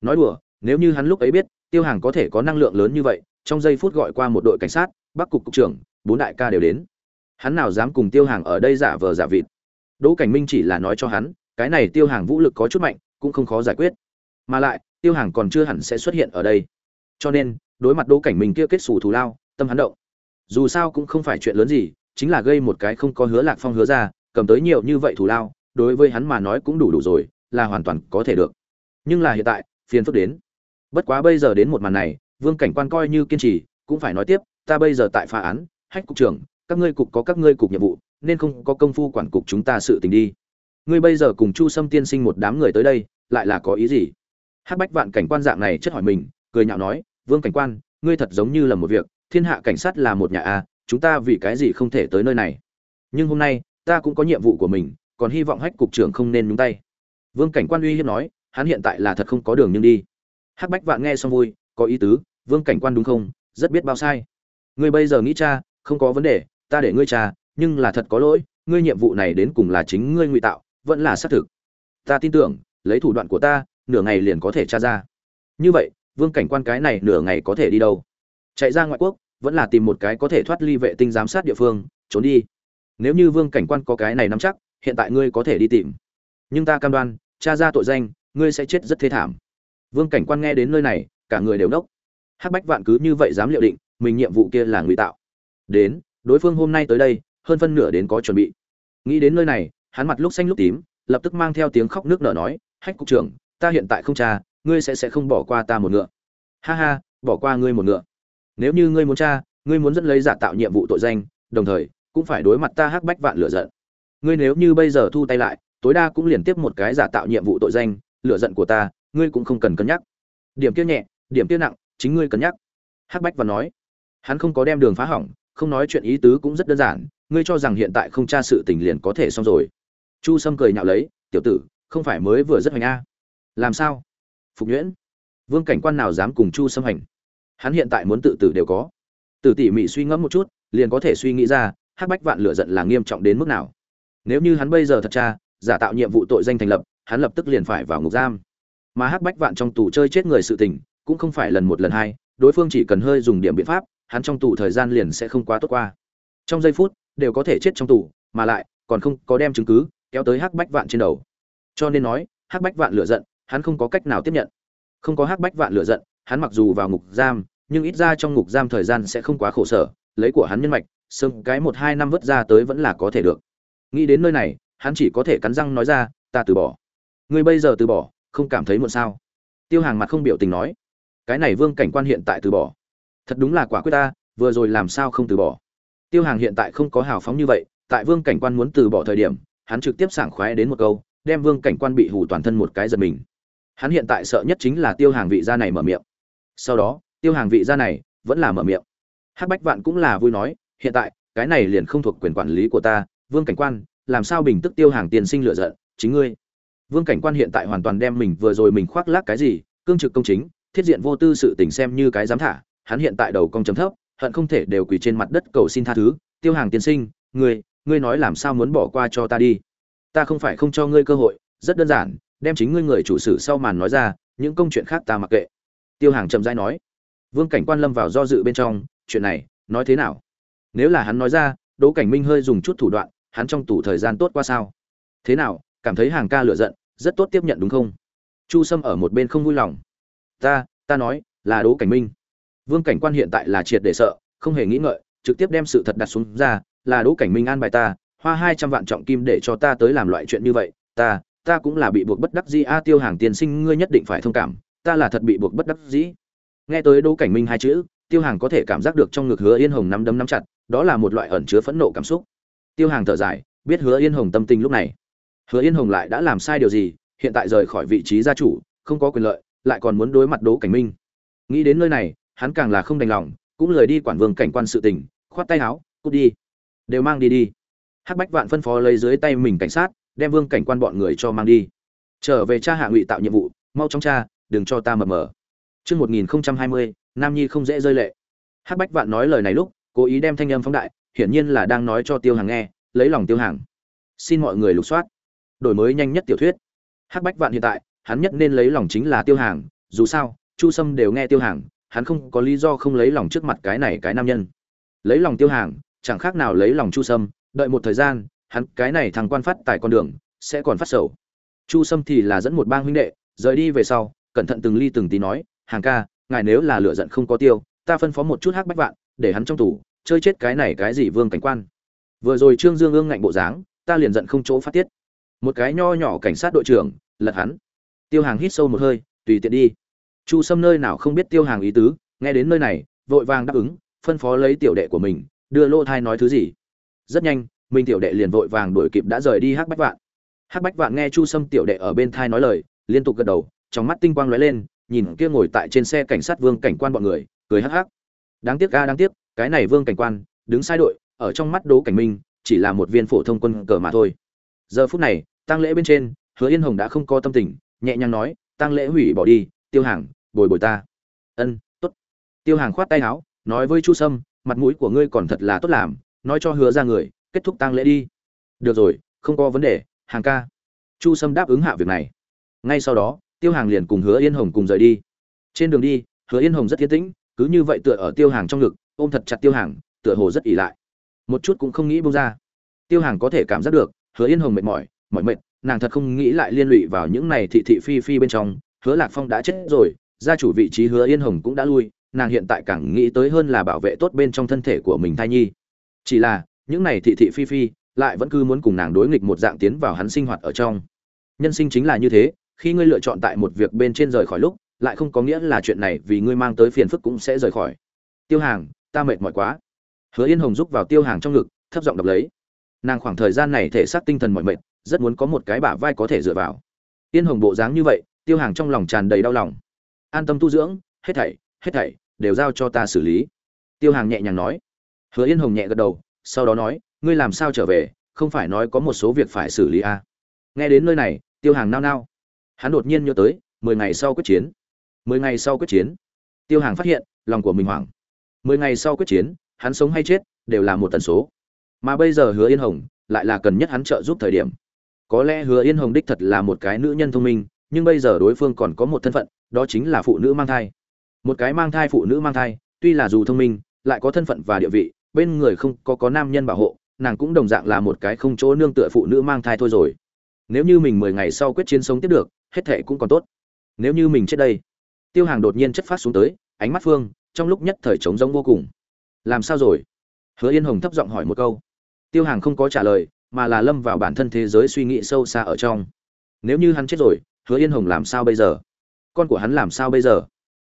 nói đùa, nếu như hắn lúc ấy biết, tiêu hàng có thể có năng lượng lớn như vậy, trong giây phút gọi qua một đội cảnh sát, bắc cục cục trưởng, bốn đại ca đều đến. Hắn nào dám cùng tiêu hàng ở đây giả vờ giả vịt. Đỗ cảnh minh chỉ là nói cho hắn, cái này tiêu hàng vũ lực có chút mạnh, cũng không khó giải quyết. Mà lại, tiêu hàng còn chưa hẳn sẽ xuất hiện ở đây. Cho nên, đối mặt đỗ cảnh minh kia kết xù thù lao, tâm hắn động. Dù sao cũng không phải chuyện lớn gì, chính là gây một cái không có hứa lạc phong hứa ra, cầm tới nhiều như vậy thù lao, đối với hắn mà nói cũng đủ đủ rồi, là hoàn toàn có thể được. Nhưng là hiện tại phiền phức đến. Bất quá bây giờ đến một màn này, vương cảnh quan coi như kiên trì, cũng phải nói tiếp, ta bây giờ tại phá án, hách cục trưởng, các ngươi cục có các ngươi cục nhiệm vụ, nên không có công phu quản cục chúng ta sự tình đi. Ngươi bây giờ cùng chu sâm tiên sinh một đám người tới đây, lại là có ý gì? Hắc bách vạn cảnh quan dạng này chất hỏi mình, cười nhạo nói, vương cảnh quan, ngươi thật giống như là một việc, thiên hạ cảnh sát là một nhà a, chúng ta vì cái gì không thể tới nơi này? Nhưng hôm nay, ta cũng có nhiệm vụ của mình, còn hy vọng hách cục trưởng không nên nhúng tay. Vương cảnh quan uy hiếp nói hắn hiện tại là thật không có đường nhưng đi. Hắc bách vạn nghe xong vui, có ý tứ, vương cảnh quan đúng không? Rất biết bao sai. Ngươi bây giờ nghĩ cha, không có vấn đề, ta để ngươi cha, nhưng là thật có lỗi, ngươi nhiệm vụ này đến cùng là chính ngươi ngụy tạo, vẫn là xác thực. Ta tin tưởng, lấy thủ đoạn của ta, nửa ngày liền có thể tra ra. Như vậy, vương cảnh quan cái này nửa ngày có thể đi đâu? Chạy ra ngoại quốc, vẫn là tìm một cái có thể thoát ly vệ tinh giám sát địa phương, trốn đi. Nếu như vương cảnh quan có cái này nắm chắc, hiện tại ngươi có thể đi tìm. Nhưng ta cam đoan, tra ra tội danh ngươi sẽ chết rất thê thảm. Vương cảnh quan nghe đến nơi này, cả người đều đốc. Hắc bách vạn cứ như vậy dám liệu định, mình nhiệm vụ kia là ngụy tạo. Đến, đối phương hôm nay tới đây, hơn phân nửa đến có chuẩn bị. Nghĩ đến nơi này, hắn mặt lúc xanh lúc tím, lập tức mang theo tiếng khóc nước nở nói, hách cục trưởng, ta hiện tại không cha ngươi sẽ sẽ không bỏ qua ta một ngựa. Ha ha, bỏ qua ngươi một ngựa. Nếu như ngươi muốn cha ngươi muốn dẫn lấy giả tạo nhiệm vụ tội danh, đồng thời, cũng phải đối mặt ta hắc bách vạn lửa giận. Ngươi nếu như bây giờ thu tay lại, tối đa cũng liền tiếp một cái giả tạo nhiệm vụ tội danh lửa giận của ta, ngươi cũng không cần cân nhắc. Điểm kia nhẹ, điểm kia nặng, chính ngươi cân nhắc. Hắc bách vạn nói. Hắn không có đem đường phá hỏng, không nói chuyện ý tứ cũng rất đơn giản, ngươi cho rằng hiện tại không tra sự tình liền có thể xong rồi. Chu sâm cười nhạo lấy, tiểu tử, không phải mới vừa rất hoành a. Làm sao? Phục nhuyễn. Vương cảnh quan nào dám cùng chu Sâm hành? Hắn hiện tại muốn tự tử đều có. Từ tỉ mỉ suy ngẫm một chút, liền có thể suy nghĩ ra, hắc bách vạn lựa giận là nghiêm trọng đến mức nào. Nếu như hắn bây giờ thật cha giả tạo nhiệm vụ tội danh thành lập hắn lập tức liền phải vào ngục giam. Mà hắc bách vạn trong tù chơi chết người sự tình, cũng không phải lần một lần hai, đối phương chỉ cần hơi dùng điểm biện pháp, hắn trong tù thời gian liền sẽ không quá tốt qua. Trong giây phút, đều có thể chết trong tù, mà lại, còn không có đem chứng cứ, kéo tới hắc bách vạn trên đầu. Cho nên nói, hắc bách vạn lựa giận, hắn không có cách nào tiếp nhận. Không có hắc bách vạn lựa giận, hắn mặc dù vào ngục giam, nhưng ít ra trong ngục giam thời gian sẽ không quá khổ sở, lấy của hắn nhân mạch, sớm cái một hai năm vớt ra tới vẫn là có thể được. Nghĩ đến nơi này, hắn chỉ có thể cắn răng nói ra, ta từ bỏ ngươi bây giờ từ bỏ, không cảm thấy muộn sao? Tiêu hàng mặt không biểu tình nói, cái này vương cảnh quan hiện tại từ bỏ. Thật đúng là quả quyết ta, vừa rồi làm sao không từ bỏ? Tiêu hàng hiện tại không có hào phóng như vậy, tại vương cảnh quan muốn từ bỏ thời điểm, hắn trực tiếp sảng khoái đến một câu, đem vương cảnh quan bị hù toàn thân một cái giật mình. Hắn hiện tại sợ nhất chính là tiêu hàng vị gia này mở miệng. Sau đó, tiêu hàng vị gia này vẫn là mở miệng. Hắc bách vạn cũng là vui nói, hiện tại, cái này liền không thuộc quyền quản lý của ta, vương cảnh quan, làm sao bình tức tiêu hàng tiền sinh lựa giận, chính ngươi vương cảnh quan hiện tại hoàn toàn đem mình vừa rồi mình khoác lác cái gì, cương trực công chính, thiết diện vô tư sự tình xem như cái dám thả, hắn hiện tại đầu cong chấm thấp, hận không thể đều quỳ trên mặt đất cầu xin tha thứ. Tiêu hàng tiên sinh, ngươi ngươi nói làm sao muốn bỏ qua cho ta đi? Ta không phải không cho ngươi cơ hội, rất đơn giản, đem chính ngươi người chủ sử sau màn nói ra, những công chuyện khác ta mặc kệ. Tiêu hàng chậm rãi nói. Vương cảnh quan lâm vào do dự bên trong, chuyện này, nói thế nào? Nếu là hắn nói ra, đỗ cảnh minh hơi dùng chút thủ đoạn, hắn trong tủ thời gian tốt qua sao? Thế nào, cảm thấy hàng ca lựa giận rất tốt tiếp nhận đúng không? Chu sâm ở một bên không vui lòng. Ta ta nói, là đỗ cảnh minh. Vương cảnh quan hiện tại là triệt để sợ, không hề nghĩ ngợi, trực tiếp đem sự thật đặt xuống ra, là đỗ cảnh minh an bài ta, hoa hai trăm vạn trọng kim để cho ta tới làm loại chuyện như vậy, ta ta cũng là bị buộc bất đắc dĩ. A, tiêu hàng tiền sinh, ngươi nhất định phải thông cảm, ta là thật bị buộc bất đắc dĩ. Nghe tới đỗ cảnh minh hai chữ, tiêu hàng có thể cảm giác được trong ngực hứa yên hồng nắm đấm nắm chặt, đó là một loại ẩn chứa phẫn nộ cảm xúc. Tiêu hàng thở dài, biết hứa yên hồng tâm tình lúc này hứa yên hồng lại đã làm sai điều gì hiện tại rời khỏi vị trí gia chủ không có quyền lợi lại còn muốn đối mặt đỗ cảnh minh nghĩ đến nơi này hắn càng là không đành lòng cũng lời đi quản vương cảnh quan sự tình khoát tay áo cút đi đều mang đi đi hắc bách vạn phân phó lấy dưới tay mình cảnh sát đem vương cảnh quan bọn người cho mang đi trở về cha hạ ngụy tạo nhiệm vụ mau chóng cha đừng cho ta mập mờ Chương 1020, Nam Nhi không dễ rơi lệ. Hắc Bách Vạn nói lời này lúc, cố ý đem thanh âm phóng đại, hiển nhiên là đang nói cho Tiêu Hàng nghe, lấy lòng Tiêu Hàng. Xin mọi người lục soát. Đổi mới nhanh nhất tiểu thuyết. Hắc Bách Vạn hiện tại, hắn nhất nên lấy lòng chính là Tiêu Hàng, dù sao, Chu Sâm đều nghe Tiêu Hàng, hắn không có lý do không lấy lòng trước mặt cái này cái nam nhân. Lấy lòng Tiêu Hàng, chẳng khác nào lấy lòng Chu Sâm, đợi một thời gian, hắn cái này thằng quan phát tại con đường, sẽ còn phát sầu. Chu Sâm thì là dẫn một bang huynh đệ, rời đi về sau, cẩn thận từng ly từng tí nói, "Hàng ca, ngài nếu là lửa giận không có tiêu, ta phân phó một chút hắc bách vạn, để hắn trong tủ, chơi chết cái này cái gì vương cảnh quan." Vừa rồi Trương Dương ương ngạnh bộ dáng, ta liền giận không chỗ phát tiết. Một cái nho nhỏ cảnh sát đội trưởng, lật hắn. Tiêu Hàng hít sâu một hơi, tùy tiện đi. Chu Sâm nơi nào không biết Tiêu Hàng ý tứ, nghe đến nơi này, vội vàng đáp ứng, phân phó lấy tiểu đệ của mình, đưa lô thai nói thứ gì. Rất nhanh, Minh tiểu đệ liền vội vàng đuổi kịp đã rời đi Hắc Bách Vạn. Hắc Bách Vạn nghe Chu Sâm tiểu đệ ở bên thai nói lời, liên tục gật đầu, trong mắt tinh quang lóe lên, nhìn kia ngồi tại trên xe cảnh sát Vương cảnh quan bọn người, cười hắc hắc. Đáng tiếc ga đáng tiếc, cái này Vương cảnh quan, đứng sai đội, ở trong mắt đố Cảnh Minh, chỉ là một viên phổ thông quân cờ mà thôi. Giờ phút này, Tăng lễ bên trên, Hứa Yên Hồng đã không có tâm tình, nhẹ nhàng nói, tăng lễ hủy bỏ đi, Tiêu Hàng, bồi bồi ta. Ân, tốt. Tiêu Hàng khoát tay áo, nói với Chu Sâm, mặt mũi của ngươi còn thật là tốt làm, nói cho Hứa ra người, kết thúc tăng lễ đi. Được rồi, không có vấn đề, Hàng ca. Chu Sâm đáp ứng hạ việc này. Ngay sau đó, Tiêu Hàng liền cùng Hứa Yên Hồng cùng rời đi. Trên đường đi, Hứa Yên Hồng rất yên tĩnh, cứ như vậy tựa ở Tiêu Hàng trong ngực, ôm thật chặt Tiêu Hàng, tựa hồ rất ỉ lại. Một chút cũng không nghĩ buông ra. Tiêu Hàng có thể cảm giác được, Hứa Yên Hồng mệt mỏi, mỏi mệt, nàng thật không nghĩ lại liên lụy vào những này thị thị phi phi bên trong, Hứa Lạc Phong đã chết rồi, gia chủ vị trí Hứa Yên Hồng cũng đã lui, nàng hiện tại càng nghĩ tới hơn là bảo vệ tốt bên trong thân thể của mình thai nhi. Chỉ là, những này thị thị phi phi lại vẫn cứ muốn cùng nàng đối nghịch một dạng tiến vào hắn sinh hoạt ở trong. Nhân sinh chính là như thế, khi ngươi lựa chọn tại một việc bên trên rời khỏi lúc, lại không có nghĩa là chuyện này vì ngươi mang tới phiền phức cũng sẽ rời khỏi. Tiêu Hàng, ta mệt mỏi quá. Hứa Yên Hồng giúp vào Tiêu Hàng trong ngực, thấp giọng đọc lấy. Nàng khoảng thời gian này thể xác tinh thần mỏi mệt, rất muốn có một cái bả vai có thể dựa vào. Tiên Hồng bộ dáng như vậy, Tiêu Hàng trong lòng tràn đầy đau lòng. An tâm tu dưỡng, hết thảy, hết thảy đều giao cho ta xử lý. Tiêu Hàng nhẹ nhàng nói. Hứa Yên Hồng nhẹ gật đầu, sau đó nói, ngươi làm sao trở về, không phải nói có một số việc phải xử lý à? Nghe đến nơi này, Tiêu Hàng nao nao. Hắn đột nhiên nhớ tới, mười ngày sau quyết chiến. mười ngày sau quyết chiến. Tiêu Hàng phát hiện, lòng của mình hoảng. mười ngày sau quyết chiến, hắn sống hay chết, đều là một tần số. Mà bây giờ Hứa Yên Hồng, lại là cần nhất hắn trợ giúp thời điểm. Có lẽ Hứa Yên Hồng đích thật là một cái nữ nhân thông minh, nhưng bây giờ đối phương còn có một thân phận, đó chính là phụ nữ mang thai. một cái mang thai phụ nữ mang thai tuy là dù thông minh lại có thân phận và địa vị bên người không có có nam nhân bảo hộ nàng cũng đồng dạng là một cái không chỗ nương tựa phụ nữ mang thai thôi rồi. Nếu như mình mười ngày sau quyết chiến sống tiếp được hết thệ cũng còn tốt. Nếu như mình chết đây tiêu hàng đột nhiên chất phát xuống tới ánh mắt phương trong lúc nhất thời trống rỗng vô cùng. Làm sao rồi? Hứa yên hồng thấp giọng hỏi một câu. Tiêu hàng không có trả lời mà là lâm vào bản thân thế giới suy nghĩ sâu xa ở trong. Nếu như hắn chết rồi, hứa yên hồng làm sao bây giờ? Con của hắn làm sao bây giờ?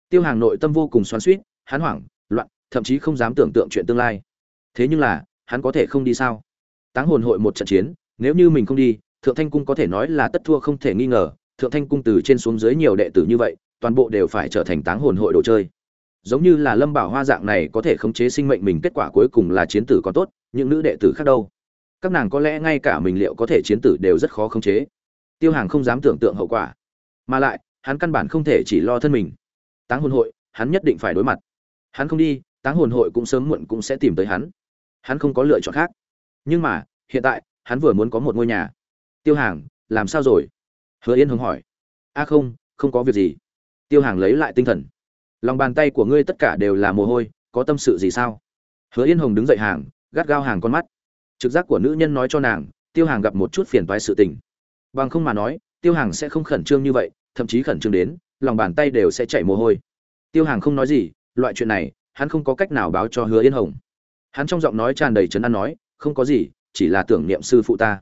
Tiêu hàng nội tâm vô cùng xoắn suýt hắn hoảng, loạn, thậm chí không dám tưởng tượng chuyện tương lai. Thế nhưng là, hắn có thể không đi sao? Táng hồn hội một trận chiến, nếu như mình không đi, thượng thanh cung có thể nói là tất thua không thể nghi ngờ. Thượng thanh cung từ trên xuống dưới nhiều đệ tử như vậy, toàn bộ đều phải trở thành táng hồn hội đồ chơi. Giống như là lâm bảo hoa dạng này có thể khống chế sinh mệnh mình, kết quả cuối cùng là chiến tử còn tốt, những nữ đệ tử khác đâu? Các nàng có lẽ ngay cả mình liệu có thể chiến tử đều rất khó khống chế. Tiêu hàng không dám tưởng tượng hậu quả. Mà lại, hắn căn bản không thể chỉ lo thân mình. Táng hồn hội, hắn nhất định phải đối mặt. Hắn không đi, táng hồn hội cũng sớm muộn cũng sẽ tìm tới hắn. Hắn không có lựa chọn khác. Nhưng mà, hiện tại, hắn vừa muốn có một ngôi nhà. Tiêu hàng, làm sao rồi? Hứa yên hưng hỏi. A không không có việc gì. Tiêu hàng lấy lại tinh thần. Lòng bàn tay của ngươi tất cả đều là mồ hôi, có tâm sự gì sao? Hứa yên hồng đứng dậy hàng, gắt gao hàng con mắt trực giác của nữ nhân nói cho nàng, tiêu hàng gặp một chút phiền toái sự tình. Bằng không mà nói, tiêu hàng sẽ không khẩn trương như vậy, thậm chí khẩn trương đến, lòng bàn tay đều sẽ chảy mồ hôi. Tiêu hàng không nói gì, loại chuyện này, hắn không có cách nào báo cho hứa yên hồng. Hắn trong giọng nói tràn đầy trấn an nói, không có gì, chỉ là tưởng niệm sư phụ ta.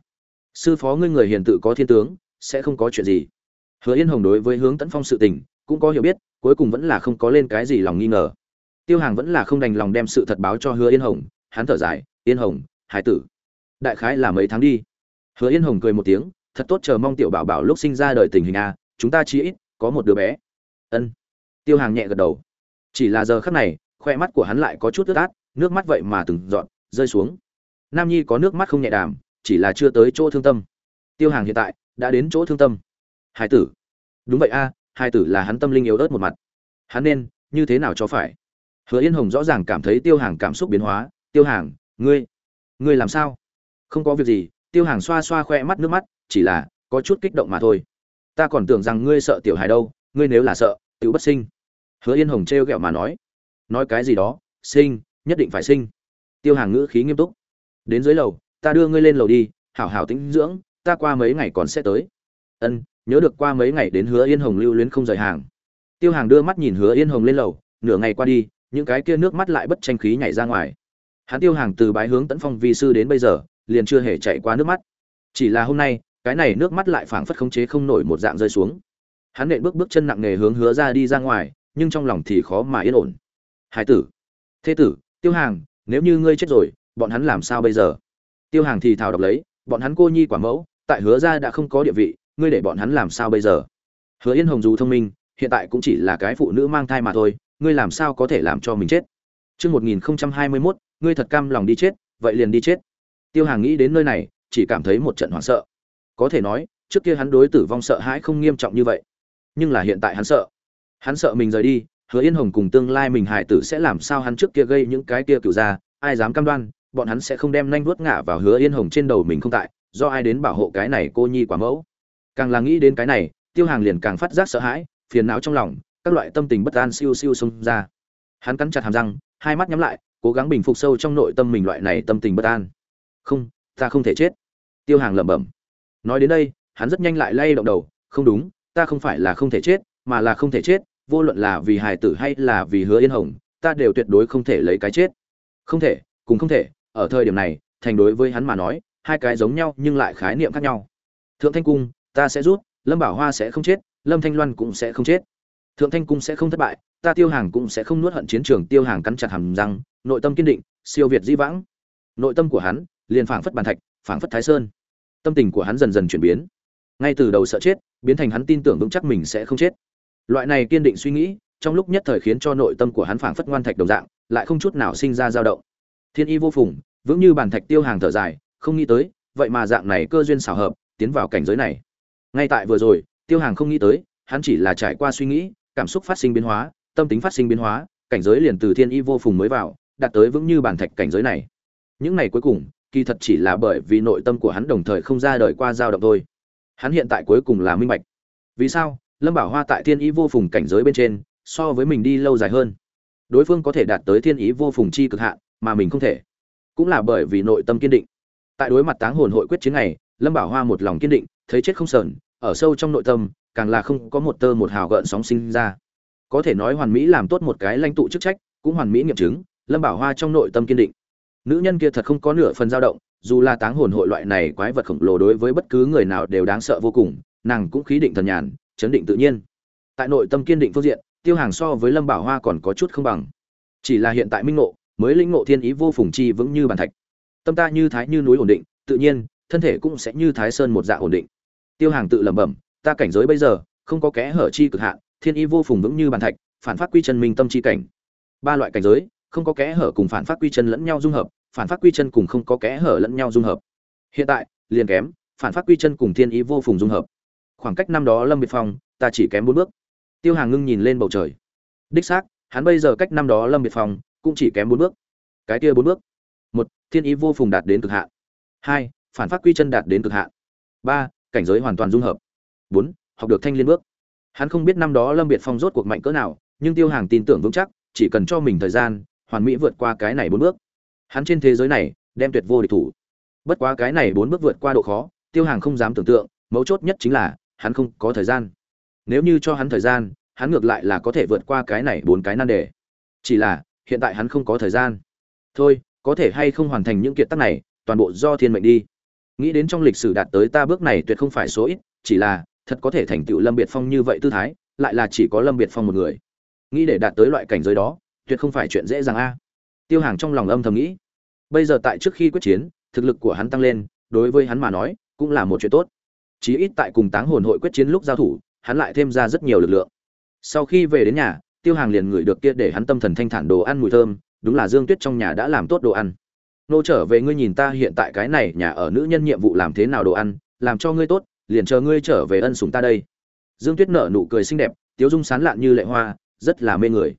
Sư phó ngươi người hiền tự có thiên tướng, sẽ không có chuyện gì. Hứa yên hồng đối với hướng tấn phong sự tình, cũng có hiểu biết, cuối cùng vẫn là không có lên cái gì lòng nghi ngờ. Tiêu hàng vẫn là không đành lòng đem sự thật báo cho hứa yên hồng. Hắn thở dài, yên hồng hải tử. Đại khái là mấy tháng đi. Hứa yên hồng cười một tiếng, thật tốt chờ mong tiểu bảo bảo lúc sinh ra đời tình hình a, chúng ta chỉ ít, có một đứa bé. Ân. Tiêu hàng nhẹ gật đầu. Chỉ là giờ khắc này, khoe mắt của hắn lại có chút ướt át, nước mắt vậy mà từng dọn rơi xuống. Nam nhi có nước mắt không nhẹ đàm, chỉ là chưa tới chỗ thương tâm. Tiêu hàng hiện tại, đã đến chỗ thương tâm. Hải tử. Đúng vậy a hai tử là hắn tâm linh yếu ớt một mặt. Hắn nên, như thế nào cho phải? Hứa yên hồng rõ ràng cảm thấy tiêu hàng cảm xúc biến hóa. Tiêu hàng, ngươi ngươi làm sao? Không có việc gì, tiêu hàng xoa xoa khoe mắt nước mắt, chỉ là có chút kích động mà thôi. Ta còn tưởng rằng ngươi sợ tiểu hài đâu, ngươi nếu là sợ tự bất sinh. Hứa yên hồng trêu ghẹo mà nói. Nói cái gì đó, sinh, nhất định phải sinh. Tiêu hàng ngữ khí nghiêm túc. Đến dưới lầu, ta đưa ngươi lên lầu đi, hảo hảo tĩnh dưỡng, ta qua mấy ngày còn sẽ tới. Ân, nhớ được qua mấy ngày đến hứa yên hồng lưu luyến không rời hàng. Tiêu hàng đưa mắt nhìn hứa yên hồng lên lầu, nửa ngày qua đi, những cái kia nước mắt lại bất tranh khí nhảy ra ngoài hắn tiêu hàng từ bái hướng tấn phong vi sư đến bây giờ liền chưa hề chạy qua nước mắt. Chỉ là hôm nay cái này nước mắt lại phảng phất khống chế không nổi một dạng rơi xuống. Hắn nện bước bước chân nặng nề hướng hứa ra đi ra ngoài nhưng trong lòng thì khó mà yên ổn. Hải tử. Thế tử tiêu hàng nếu như ngươi chết rồi bọn hắn làm sao bây giờ? Tiêu hàng thì thào đọc lấy bọn hắn cô nhi quả mẫu tại hứa ra đã không có địa vị ngươi để bọn hắn làm sao bây giờ? Hứa yên hồng dù thông minh hiện tại cũng chỉ là cái phụ nữ mang thai mà thôi ngươi làm sao có thể làm cho mình chết? Trước 1021, ngươi thật cam lòng đi chết, vậy liền đi chết. Tiêu Hàng nghĩ đến nơi này, chỉ cảm thấy một trận hoảng sợ. Có thể nói, trước kia hắn đối tử vong sợ hãi không nghiêm trọng như vậy, nhưng là hiện tại hắn sợ. Hắn sợ mình rời đi, Hứa Yên Hồng cùng tương lai mình Hải tử sẽ làm sao hắn trước kia gây những cái kia cửu ra, ai dám cam đoan, bọn hắn sẽ không đem nhanh vuốt ngã vào Hứa Yên Hồng trên đầu mình không tại, do ai đến bảo hộ cái này cô nhi quả mẫu càng là nghĩ đến cái này tiêu hàng liền càng phát giác sợ hãi phiền não trong lòng các loại tâm tình bất an siêu siêu xông ra hắn cắn chặt hàm răng hai mắt nhắm lại cố gắng bình phục sâu trong nội tâm mình loại này tâm tình bất an. Không, ta không thể chết. Tiêu hàng lẩm bẩm. Nói đến đây, hắn rất nhanh lại lay động đầu. Không đúng, ta không phải là không thể chết, mà là không thể chết, vô luận là vì hài tử hay là vì hứa yên hồng, ta đều tuyệt đối không thể lấy cái chết. Không thể, cùng không thể, ở thời điểm này, thành đối với hắn mà nói, hai cái giống nhau nhưng lại khái niệm khác nhau. Thượng thanh cung, ta sẽ rút, lâm bảo hoa sẽ không chết, lâm thanh loan cũng sẽ không chết thượng thanh cung sẽ không thất bại, ta tiêu hàng cũng sẽ không nuốt hận chiến trường tiêu hàng cắn chặt hàm răng, nội tâm kiên định, siêu việt di vãng. Nội tâm của hắn liền phảng phất bàn thạch, phảng phất thái sơn. Tâm tình của hắn dần dần chuyển biến. Ngay từ đầu sợ chết, biến thành hắn tin tưởng vững chắc mình sẽ không chết. Loại này kiên định suy nghĩ, trong lúc nhất thời khiến cho nội tâm của hắn phảng phất ngoan thạch đồng dạng, lại không chút nào sinh ra dao động. Thiên y vô phùng, vững như bàn thạch tiêu hàng thở dài, không nghĩ tới, vậy mà dạng này cơ duyên xảo hợp, tiến vào cảnh giới này. Ngay tại vừa rồi, tiêu hàng không nghĩ tới, hắn chỉ là trải qua suy nghĩ cảm xúc phát sinh biến hóa, tâm tính phát sinh biến hóa, cảnh giới liền từ thiên y vô phùng mới vào, đạt tới vững như bản thạch cảnh giới này. Những này cuối cùng, kỳ thật chỉ là bởi vì nội tâm của hắn đồng thời không ra đời qua dao động thôi. Hắn hiện tại cuối cùng là minh bạch. Vì sao? Lâm bảo hoa tại thiên y vô phùng cảnh giới bên trên, so với mình đi lâu dài hơn. Đối phương có thể đạt tới thiên ý vô phùng chi cực hạn, mà mình không thể. Cũng là bởi vì nội tâm kiên định. Tại đối mặt táng hồn hội quyết chiến này, lâm bảo hoa một lòng kiên định, thấy chết không sờn, ở sâu trong nội tâm càng là không có một tơ một hào gợn sóng sinh ra. Có thể nói hoàn mỹ làm tốt một cái lãnh tụ chức trách, cũng hoàn mỹ nghiệm chứng, lâm bảo hoa trong nội tâm kiên định. Nữ nhân kia thật không có nửa phần dao động, dù là táng hồn hội loại này quái vật khổng lồ đối với bất cứ người nào đều đáng sợ vô cùng, nàng cũng khí định thần nhàn, chấn định tự nhiên. Tại nội tâm kiên định phương diện, tiêu hàng so với lâm bảo hoa còn có chút không bằng. Chỉ là hiện tại minh ngộ, mới linh ngộ thiên ý vô phùng chi vững như bàn thạch. Tâm ta như thái như núi ổn định, tự nhiên, thân thể cũng sẽ như thái sơn một dạng ổn định. Tiêu hàng tự lẩm bẩm ta cảnh giới bây giờ không có kẽ hở chi cực hạn, thiên ý vô phùng vững như bàn thạch, phản phát quy chân minh tâm chi cảnh. Ba loại cảnh giới, không có kẽ hở cùng phản phát quy chân lẫn nhau dung hợp, phản phát quy chân cùng không có kẽ hở lẫn nhau dung hợp. Hiện tại, liền kém, phản phát quy chân cùng thiên ý vô phùng dung hợp. Khoảng cách năm đó lâm biệt phong, ta chỉ kém bốn bước. Tiêu hàng ngưng nhìn lên bầu trời. Đích xác, hắn bây giờ cách năm đó lâm biệt phong cũng chỉ kém bốn bước. Cái kia bốn bước. Một, thiên ý vô phùng đạt đến cực hạn. Hai, phản phát quy chân đạt đến cực hạn. Ba, cảnh giới hoàn toàn dung hợp bốn, học được thanh liên bước. Hắn không biết năm đó lâm biệt phong rốt cuộc mạnh cỡ nào, nhưng tiêu hàng tin tưởng vững chắc, chỉ cần cho mình thời gian, hoàn mỹ vượt qua cái này bốn bước. Hắn trên thế giới này, đem tuyệt vô địch thủ. Bất quá cái này bốn bước vượt qua độ khó, tiêu hàng không dám tưởng tượng, mấu chốt nhất chính là, hắn không có thời gian. Nếu như cho hắn thời gian, hắn ngược lại là có thể vượt qua cái này bốn cái nan đề. Chỉ là, hiện tại hắn không có thời gian. Thôi, có thể hay không hoàn thành những kiệt tác này, toàn bộ do thiên mệnh đi. Nghĩ đến trong lịch sử đạt tới ta bước này tuyệt không phải số ít, chỉ là thật có thể thành tựu lâm biệt phong như vậy tư thái, lại là chỉ có lâm biệt phong một người. Nghĩ để đạt tới loại cảnh giới đó, tuyệt không phải chuyện dễ dàng a. Tiêu hàng trong lòng âm thầm nghĩ. Bây giờ tại trước khi quyết chiến, thực lực của hắn tăng lên, đối với hắn mà nói, cũng là một chuyện tốt. Chí ít tại cùng táng hồn hội quyết chiến lúc giao thủ, hắn lại thêm ra rất nhiều lực lượng. Sau khi về đến nhà, tiêu hàng liền ngửi được kia để hắn tâm thần thanh thản đồ ăn mùi thơm, đúng là dương tuyết trong nhà đã làm tốt đồ ăn. Nô trở về ngươi nhìn ta hiện tại cái này nhà ở nữ nhân nhiệm vụ làm thế nào đồ ăn, làm cho ngươi tốt liền chờ ngươi trở về ân sủng ta đây. Dương tuyết nở nụ cười xinh đẹp, tiếu dung sán lạn như lệ hoa, rất là mê người.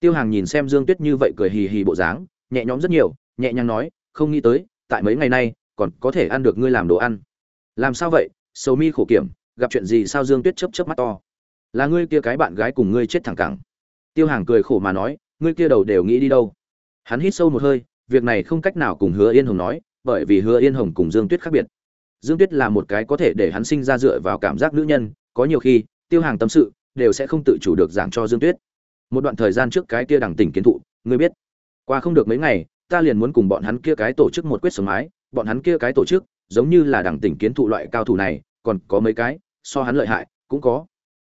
Tiêu hàng nhìn xem dương tuyết như vậy cười hì hì bộ dáng, nhẹ nhõm rất nhiều, nhẹ nhàng nói, không nghĩ tới, tại mấy ngày nay, còn có thể ăn được ngươi làm đồ ăn. Làm sao vậy? Sầu mi khổ kiểm, gặp chuyện gì sao? Dương tuyết chớp chớp mắt to. Là ngươi kia cái bạn gái cùng ngươi chết thẳng cẳng. Tiêu hàng cười khổ mà nói, ngươi kia đầu đều nghĩ đi đâu? Hắn hít sâu một hơi, việc này không cách nào cùng hứa yên hồng nói, bởi vì hứa yên hồng cùng dương tuyết khác biệt dương tuyết là một cái có thể để hắn sinh ra dựa vào cảm giác nữ nhân, có nhiều khi, tiêu hàng tâm sự, đều sẽ không tự chủ được giảng cho dương tuyết. Một đoạn thời gian trước cái kia đằng tỉnh kiến thụ, ngươi biết, qua không được mấy ngày, ta liền muốn cùng bọn hắn kia cái tổ chức một quyết sống mái, bọn hắn kia cái tổ chức, giống như là đằng tỉnh kiến thụ loại cao thủ này, còn có mấy cái, so hắn lợi hại, cũng có.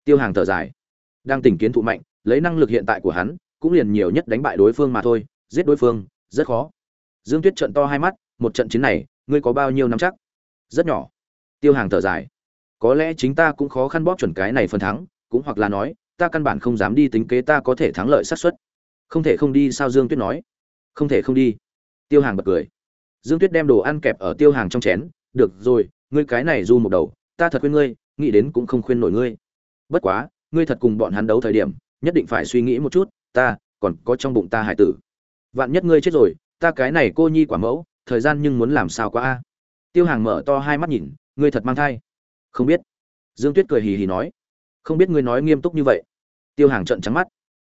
Tiêu hàng thở dài. Đang tỉnh kiến thụ mạnh, lấy năng lực hiện tại của hắn, cũng liền nhiều nhất đánh bại đối phương mà thôi, giết đối phương, rất khó. Dương tuyết trận to hai mắt, một trận chiến này, ngươi có bao nhiêu năm chắc? Rất nhỏ. Tiêu hàng thở dài. Có lẽ chính ta cũng khó khăn bóp chuẩn cái này phần thắng, cũng hoặc là nói, ta căn bản không dám đi tính kế ta có thể thắng lợi xác suất. Không thể không đi sao dương tuyết nói. Không thể không đi. Tiêu hàng bật cười. Dương tuyết đem đồ ăn kẹp ở tiêu hàng trong chén. Được rồi, ngươi cái này du một đầu, ta thật khuyên ngươi, nghĩ đến cũng không khuyên nổi ngươi. Bất quá, ngươi thật cùng bọn hắn đấu thời điểm, nhất định phải suy nghĩ một chút, ta còn có trong bụng ta hải tử. Vạn nhất ngươi chết rồi, ta cái này cô nhi quả mẫu, thời gian nhưng muốn làm sao quá a? Tiêu hàng mở to hai mắt nhìn ngươi thật mang thai? Không biết. Dương tuyết cười hì hì nói không biết ngươi nói nghiêm túc như vậy. Tiêu hàng trận trắng mắt.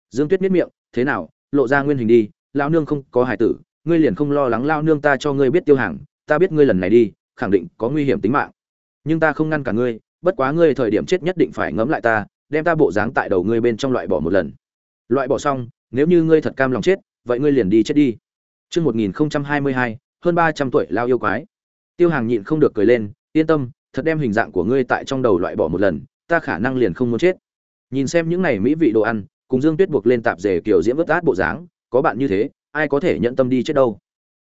Dương tuyết miết miệng thế nào lộ ra nguyên hình đi lao nương không có hải tử ngươi liền không lo lắng lao nương ta cho ngươi biết tiêu hàng ta biết ngươi lần này đi khẳng định có nguy hiểm tính mạng. Nhưng ta không ngăn cả ngươi bất quá ngươi thời điểm chết nhất định phải ngẫm lại ta đem ta bộ dáng tại đầu ngươi bên trong loại bỏ một lần. Loại bỏ xong nếu như ngươi thật cam lòng chết vậy ngươi liền đi chết đi. Trước 1022, hơn 300 tuổi lao yêu quái. Tiêu Hàng nhịn không được cười lên, yên tâm, thật đem hình dạng của ngươi tại trong đầu loại bỏ một lần, ta khả năng liền không muốn chết. Nhìn xem những này mỹ vị đồ ăn, cùng Dương Tuyết buộc lên tạp dề kiểu diễm vớt át bộ dáng, có bạn như thế, ai có thể nhận tâm đi chết đâu.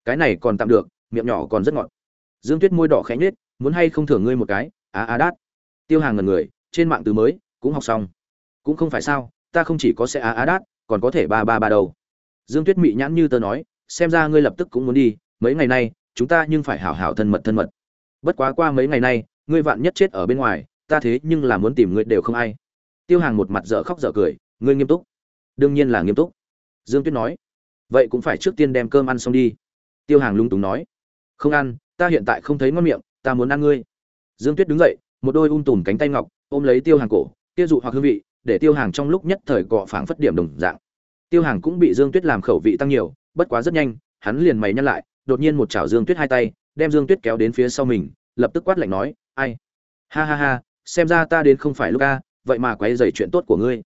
Cái này còn tạm được, miệng nhỏ còn rất ngọt. Dương Tuyết môi đỏ khẽ nhếch, muốn hay không thưởng ngươi một cái, á á đát. Tiêu Hàng ngẩn người, trên mạng từ mới, cũng học xong. Cũng không phải sao, ta không chỉ có sẽ á á đát, còn có thể ba ba ba đầu. Dương Tuyết mị nhãn như tớ nói, xem ra ngươi lập tức cũng muốn đi, mấy ngày nay, chúng ta nhưng phải hảo hảo thân mật thân mật. Bất quá qua mấy ngày nay, ngươi vạn nhất chết ở bên ngoài, ta thế nhưng là muốn tìm ngươi đều không ai. Tiêu Hàng một mặt dở khóc dở cười, ngươi nghiêm túc? Đương nhiên là nghiêm túc. Dương Tuyết nói. Vậy cũng phải trước tiên đem cơm ăn xong đi. Tiêu Hàng lung túng nói. Không ăn, ta hiện tại không thấy ngon miệng, ta muốn ăn ngươi. Dương Tuyết đứng dậy, một đôi um tùm cánh tay ngọc ôm lấy Tiêu Hàng cổ, kia dụ hoặc hương vị, để tiêu hàng trong lúc nhất thời cọ phảng phất điểm đồng dạng tiêu hàng cũng bị dương tuyết làm khẩu vị tăng nhiều bất quá rất nhanh hắn liền mày nhăn lại đột nhiên một chảo dương tuyết hai tay, đem dương tuyết kéo đến phía sau mình, lập tức quát lạnh nói, ai? Ha ha ha, xem ra ta đến không phải lúc a, vậy mà quấy rầy chuyện tốt của ngươi.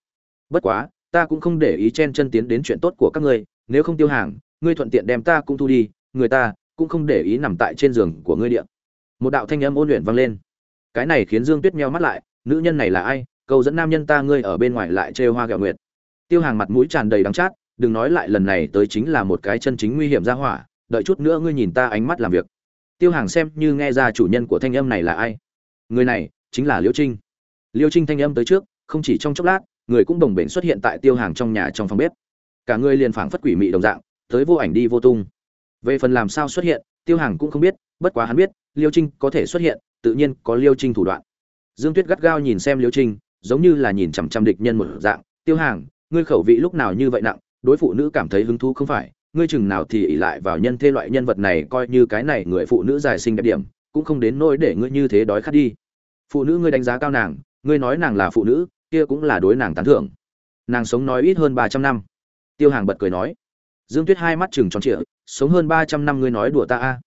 Bất quá, ta cũng không để ý chen chân tiến đến chuyện tốt của các ngươi, nếu không tiêu hàng, ngươi thuận tiện đem ta cũng thu đi, người ta cũng không để ý nằm tại trên giường của ngươi điệp. một đạo thanh âm ôn luyện vang lên. Cái này khiến dương tuyết nheo mắt lại, nữ nhân này là ai? Cầu dẫn nam nhân ta ngươi ở bên ngoài lại trêu hoa gạo nguyệt. Tiêu hàng mặt mũi tràn đầy đắng chát, đừng nói lại lần này tới chính là một cái chân chính nguy hiểm ra hỏa đợi chút nữa ngươi nhìn ta ánh mắt làm việc. Tiêu hàng xem như nghe ra chủ nhân của thanh âm này là ai. Người này chính là liễu trinh. Liễu trinh thanh âm tới trước, không chỉ trong chốc lát, người cũng đồng bền xuất hiện tại tiêu hàng trong nhà trong phòng bếp. Cả người liền phảng phất quỷ mị đồng dạng, tới vô ảnh đi vô tung. Về phần làm sao xuất hiện, tiêu hàng cũng không biết, bất quá hắn biết liêu trinh có thể xuất hiện, tự nhiên có liêu trinh thủ đoạn. Dương tuyết gắt gao nhìn xem liêu trinh, giống như là nhìn chằm chằm địch nhân một dạng. Tiêu hàng, ngươi khẩu vị lúc nào như vậy nặng, đối phụ nữ cảm thấy hứng thú không phải ngươi chừng nào thì ỷ lại vào nhân thế loại nhân vật này coi như cái này người phụ nữ dài sinh đẹp điểm, cũng không đến nỗi để ngươi như thế đói khát đi. Phụ nữ ngươi đánh giá cao nàng, ngươi nói nàng là phụ nữ, kia cũng là đối nàng tán thưởng. Nàng sống nói ít hơn ba trăm năm. Tiêu hàng bật cười nói. Dương tuyết hai mắt chừng tròn trịa, sống hơn ba trăm năm ngươi nói đùa ta a.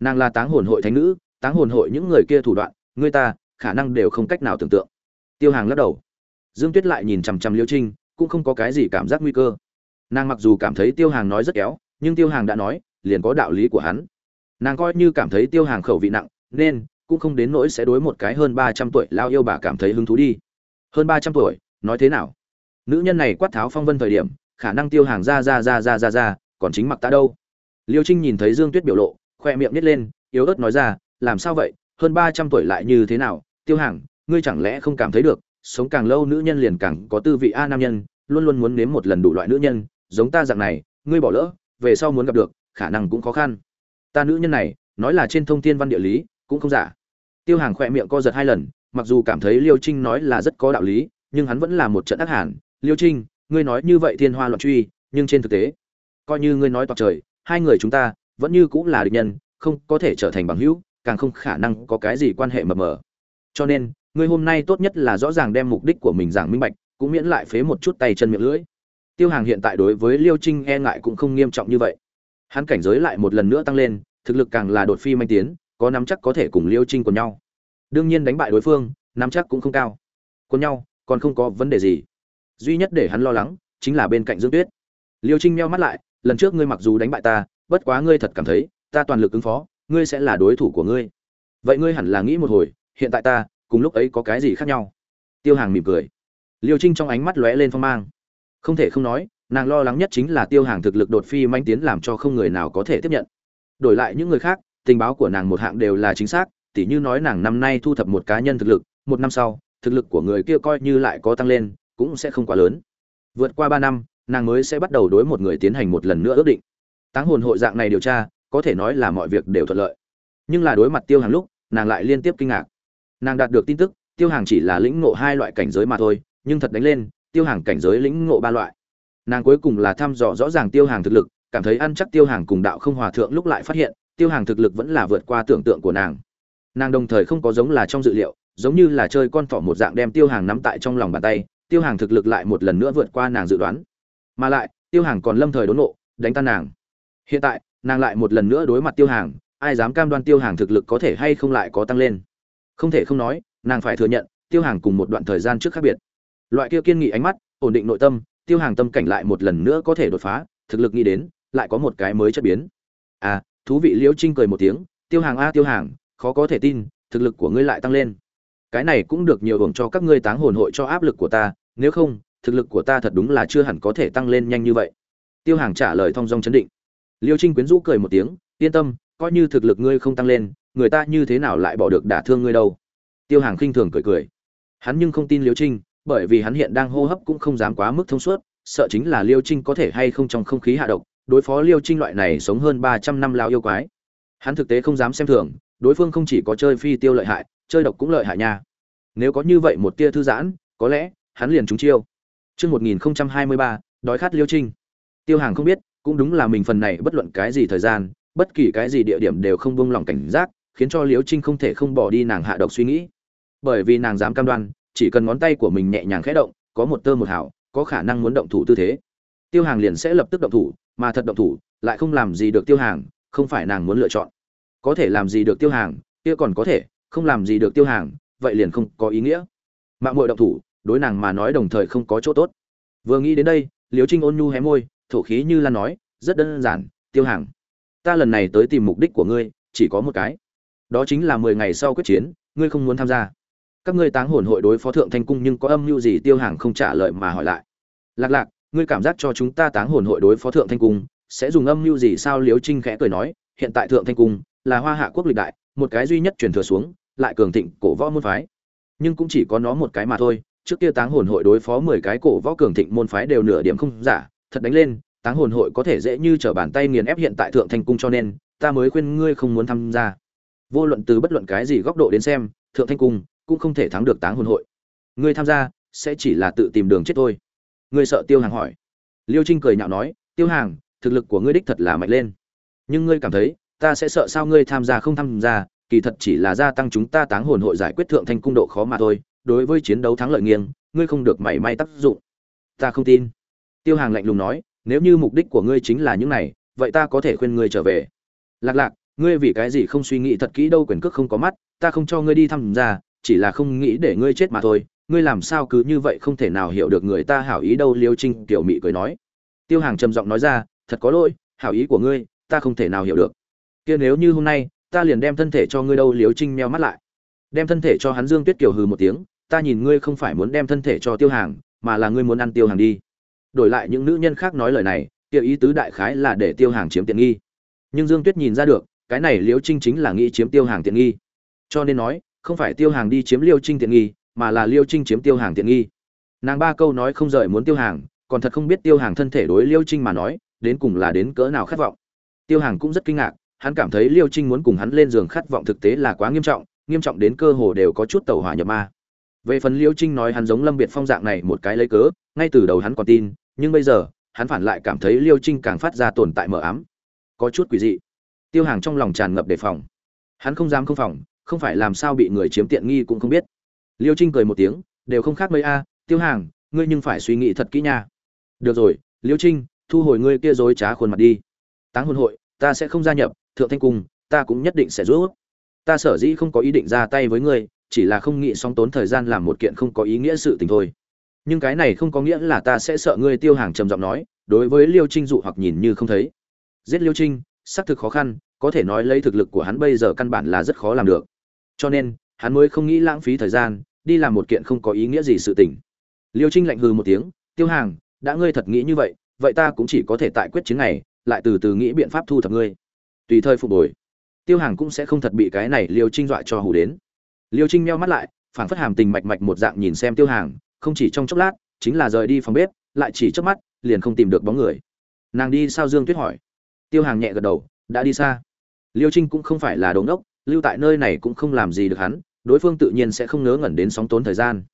Nàng là táng hồn hội thánh nữ, táng hồn hội những người kia thủ đoạn, ngươi ta, khả năng đều không cách nào tưởng tượng. Tiêu hàng lắc đầu. Dương tuyết lại nhìn chằm chằm liêu trinh, cũng không có cái gì cảm giác nguy cơ nàng mặc dù cảm thấy tiêu hàng nói rất kéo, nhưng tiêu hàng đã nói, liền có đạo lý của hắn. Nàng coi như cảm thấy tiêu hàng khẩu vị nặng, nên cũng không đến nỗi sẽ đối một cái hơn ba trăm tuổi lao yêu bà cảm thấy hứng thú đi. Hơn ba trăm tuổi, nói thế nào? Nữ nhân này quát tháo phong vân thời điểm, khả năng tiêu hàng ra ra ra ra ra ra, còn chính mặc ta đâu? Liêu trinh nhìn thấy dương tuyết biểu lộ, khoe miệng nít lên, yếu ớt nói ra, làm sao vậy? Hơn ba trăm tuổi lại như thế nào? Tiêu hàng, ngươi chẳng lẽ không cảm thấy được, sống càng lâu nữ nhân liền càng có tư vị a nam nhân, luôn luôn muốn nếm một lần đủ loại nữ nhân giống ta dạng này, ngươi bỏ lỡ, về sau muốn gặp được, khả năng cũng khó khăn. Ta nữ nhân này, nói là trên thông thiên văn địa lý, cũng không giả. Tiêu hàng khỏe miệng co giật hai lần, mặc dù cảm thấy liêu trinh nói là rất có đạo lý, nhưng hắn vẫn là một trận ác hẳn liêu trinh, ngươi nói như vậy thiên hoa loạn truy, nhưng trên thực tế, coi như ngươi nói toạc trời, hai người chúng ta vẫn như cũng là địch nhân, không có thể trở thành bằng hữu, càng không khả năng có cái gì quan hệ mờ mờ. Cho nên, ngươi hôm nay tốt nhất là rõ ràng đem mục đích của mình giảng minh bạch, cũng miễn lại phế một chút tay chân miệng lưỡi tiêu hàng hiện tại đối với liêu trinh e ngại cũng không nghiêm trọng như vậy. Hắn cảnh giới lại một lần nữa tăng lên, thực lực càng là đột phi manh tiến, có nắm chắc có thể cùng liêu trinh của nhau. Đương nhiên đánh bại đối phương, nắm chắc cũng không cao. Của nhau, còn không có vấn đề gì. Duy nhất để hắn lo lắng, chính là bên cạnh dương tuyết. Liêu trinh meo mắt lại, lần trước ngươi mặc dù đánh bại ta, bất quá ngươi thật cảm thấy, ta toàn lực ứng phó, ngươi sẽ là đối thủ của ngươi. Vậy ngươi hẳn là nghĩ một hồi, hiện tại ta, cùng lúc ấy có cái gì khác nhau? Tiêu hàng mỉm cười. Liêu trinh trong ánh mắt lóe lên phong mang không thể không nói, nàng lo lắng nhất chính là tiêu hàng thực lực đột phi manh tiến làm cho không người nào có thể tiếp nhận. Đổi lại những người khác, tình báo của nàng một hạng đều là chính xác, tỉ như nói nàng năm nay thu thập một cá nhân thực lực, một năm sau, thực lực của người kia coi như lại có tăng lên, cũng sẽ không quá lớn. Vượt qua ba năm, nàng mới sẽ bắt đầu đối một người tiến hành một lần nữa ước định. Táng hồn hội dạng này điều tra, có thể nói là mọi việc đều thuận lợi. Nhưng là đối mặt tiêu hàng lúc, nàng lại liên tiếp kinh ngạc. Nàng đạt được tin tức, tiêu hàng chỉ là lĩnh ngộ hai loại cảnh giới mà thôi, nhưng thật đánh lên tiêu hàng cảnh giới lĩnh ngộ ba loại. Nàng cuối cùng là thăm dò rõ ràng tiêu hàng thực lực, cảm thấy ăn chắc tiêu hàng cùng đạo không hòa thượng lúc lại phát hiện, tiêu hàng thực lực vẫn là vượt qua tưởng tượng của nàng. Nàng đồng thời không có giống là trong dự liệu, giống như là chơi con thỏ một dạng đem tiêu hàng nắm tại trong lòng bàn tay, tiêu hàng thực lực lại một lần nữa vượt qua nàng dự đoán. Mà lại, tiêu hàng còn lâm thời đốn nộ, đánh tan nàng. Hiện tại, nàng lại một lần nữa đối mặt tiêu hàng, ai dám cam đoan tiêu hàng thực lực có thể hay không lại có tăng lên? Không thể không nói, nàng phải thừa nhận, tiêu hàng cùng một đoạn thời gian trước khác biệt loại kia kiên nghị ánh mắt, ổn định nội tâm, tiêu hàng tâm cảnh lại một lần nữa có thể đột phá, thực lực nghĩ đến, lại có một cái mới chất biến. À thú vị liễu trinh cười một tiếng, tiêu hàng a, tiêu hàng, khó có thể tin, thực lực của ngươi lại tăng lên. Cái này cũng được nhiều hưởng cho các ngươi táng hồn hội cho áp lực của ta, nếu không, thực lực của ta thật đúng là chưa hẳn có thể tăng lên nhanh như vậy. Tiêu hàng trả lời thong dong chấn định. Liêu trinh quyến rũ cười một tiếng, yên tâm, coi như thực lực ngươi không tăng lên, người ta như thế nào lại bỏ được đả thương ngươi đâu? Tiêu hàng khinh thường cười cười. Hắn nhưng không tin liêu trinh bởi vì hắn hiện đang hô hấp cũng không dám quá mức thông suốt sợ chính là liêu trinh có thể hay không trong không khí hạ độc đối phó liêu trinh loại này sống hơn ba trăm năm lao yêu quái hắn thực tế không dám xem thường đối phương không chỉ có chơi phi tiêu lợi hại chơi độc cũng lợi hại nha nếu có như vậy một tia thư giãn có lẽ hắn liền trúng chiêu Chương 1023, đói khát liêu trinh. Tiêu hàng không biết, cũng đúng là mình phần này bất luận cái gì thời gian, bất kỳ cái gì địa điểm đều không buông lòng cảnh giác, khiến cho liêu trinh không thể không bỏ đi nàng hạ độc suy nghĩ. Bởi vì nàng dám cam đoan, chỉ cần ngón tay của mình nhẹ nhàng khẽ động, có một tơ một hảo có khả năng muốn động thủ tư thế. Tiêu hàng liền sẽ lập tức động thủ mà thật động thủ lại không làm gì được tiêu hàng không phải nàng muốn lựa chọn. Có thể làm gì được tiêu hàng kia còn có thể không làm gì được tiêu hàng vậy liền không có ý nghĩa. Mạng mội động thủ đối nàng mà nói đồng thời không có chỗ tốt. Vừa nghĩ đến đây liều trinh ôn nhu hé môi thổ khí như lan nói rất đơn giản tiêu hàng ta lần này tới tìm mục đích của ngươi chỉ có một cái. Đó chính là mười ngày sau quyết chiến ngươi không muốn tham gia các ngươi táng hồn hội đối phó thượng thanh cung nhưng có âm mưu gì tiêu hàng không trả lời mà hỏi lại. Lạc lạc, ngươi cảm giác cho chúng ta táng hồn hội đối phó thượng thanh cung, sẽ dùng âm mưu gì sao liếu trinh khẽ cười nói, hiện tại thượng thanh cung là hoa hạ quốc lịch đại, một cái duy nhất truyền thừa xuống, lại cường thịnh cổ võ môn phái. Nhưng cũng chỉ có nó một cái mà thôi, trước kia táng hồn hội đối phó mười cái cổ võ cường thịnh môn phái đều nửa điểm không giả, thật đánh lên, táng hồn hội có thể dễ như trở bàn tay nghiền ép hiện tại thượng thanh cung cho nên, ta mới khuyên ngươi không muốn tham gia. Vô luận từ bất luận cái gì góc độ đến xem, thượng thanh cung cũng không thể thắng được táng hồn hội. Ngươi tham gia sẽ chỉ là tự tìm đường chết thôi. Ngươi sợ tiêu hàng hỏi. Liêu trinh cười nhạo nói, tiêu hàng, thực lực của ngươi đích thật là mạnh lên. Nhưng ngươi cảm thấy, ta sẽ sợ sao ngươi tham gia không tham gia, kỳ thật chỉ là gia tăng chúng ta táng hồn hội giải quyết thượng thanh cung độ khó mà thôi. Đối với chiến đấu thắng lợi nghiêng, ngươi không được mảy may tác dụng. Ta không tin. Tiêu hàng lạnh lùng nói, nếu như mục đích của ngươi chính là những này, vậy ta có thể khuyên ngươi trở về. Lạc lạc, ngươi vì cái gì không suy nghĩ thật kỹ đâu, quyền cước không có mắt, ta không cho ngươi đi tham gia chỉ là không nghĩ để ngươi chết mà thôi, ngươi làm sao cứ như vậy không thể nào hiểu được người ta hảo ý đâu, liêu trinh tiểu mị cười nói. Tiêu hàng trầm giọng nói ra, thật có lỗi, hảo ý của ngươi, ta không thể nào hiểu được. Kia nếu như hôm nay, ta liền đem thân thể cho ngươi đâu. Liêu trinh meo mắt lại. Đem thân thể cho hắn dương tuyết kiều hừ một tiếng, ta nhìn ngươi không phải muốn đem thân thể cho tiêu hàng, mà là ngươi muốn ăn tiêu hàng đi. Đổi lại những nữ nhân khác nói lời này Tiêu ý tứ đại khái là để tiêu hàng chiếm tiện nghi. Nhưng dương tuyết nhìn ra được, cái này liễu trinh chính là nghĩ chiếm tiêu hàng tiện nghi. Cho nên nói không phải tiêu hàng đi chiếm liêu trinh tiện nghi, mà là liêu trinh chiếm tiêu hàng tiện nghi. Nàng ba câu nói không rời muốn tiêu hàng, còn thật không biết tiêu hàng thân thể đối liêu trinh mà nói, đến cùng là đến cỡ nào khát vọng. Tiêu hàng cũng rất kinh ngạc, hắn cảm thấy liêu trinh muốn cùng hắn lên giường khát vọng thực tế là quá nghiêm trọng nghiêm trọng đến cơ hồ đều có chút tẩu hỏa nhập ma. Về phần liêu trinh nói hắn giống lâm biệt phong dạng này một cái lấy cớ, ngay từ đầu hắn còn tin, nhưng bây giờ, hắn phản lại cảm thấy liêu trinh càng phát ra tồn tại mờ ám. Có chút quỷ dị. Tiêu hàng trong lòng tràn ngập đề phòng. Hắn không dám không phòng không phải làm sao bị người chiếm tiện nghi cũng không biết. Liêu trinh cười một tiếng, đều không khác mấy a, tiêu hàng, ngươi nhưng phải suy nghĩ thật kỹ nha. Được rồi, liêu trinh, thu hồi ngươi kia dối trá khuôn mặt đi. Táng hôn hội, ta sẽ không gia nhập, thượng thanh cung, ta cũng nhất định sẽ giúp. Ta sở dĩ không có ý định ra tay với ngươi, chỉ là không nghĩ song tốn thời gian làm một kiện không có ý nghĩa sự tình thôi. Nhưng cái này không có nghĩa là ta sẽ sợ ngươi, tiêu hàng trầm giọng nói, đối với liêu trinh dụ hoặc nhìn như không thấy. Giết liêu trinh, xác thực khó khăn, có thể nói lấy thực lực của hắn bây giờ căn bản là rất khó làm được cho nên, hắn mới không nghĩ lãng phí thời gian, đi làm một kiện không có ý nghĩa gì sự tình. Liêu trinh lạnh hừ một tiếng, tiêu hàng, đã ngươi thật nghĩ như vậy vậy ta cũng chỉ có thể tại quyết chiến này, lại từ từ nghĩ biện pháp thu thập ngươi. Tùy thời phục hồi, tiêu hàng cũng sẽ không thật bị cái này liêu trinh dọa cho hù đến. Liêu trinh meo mắt lại, phảng phất hàm tình mạch mạch một dạng nhìn xem tiêu hàng, không chỉ trong chốc lát, chính là rời đi phòng bếp, lại chỉ trước mắt, liền không tìm được bóng người. Nàng đi sao dương tuyết hỏi. Tiêu hàng nhẹ gật đầu, đã đi xa. Liêu trinh cũng không phải là đống ốc lưu tại nơi này cũng không làm gì được hắn, đối phương tự nhiên sẽ không ngớ ngẩn đến sóng tốn thời gian.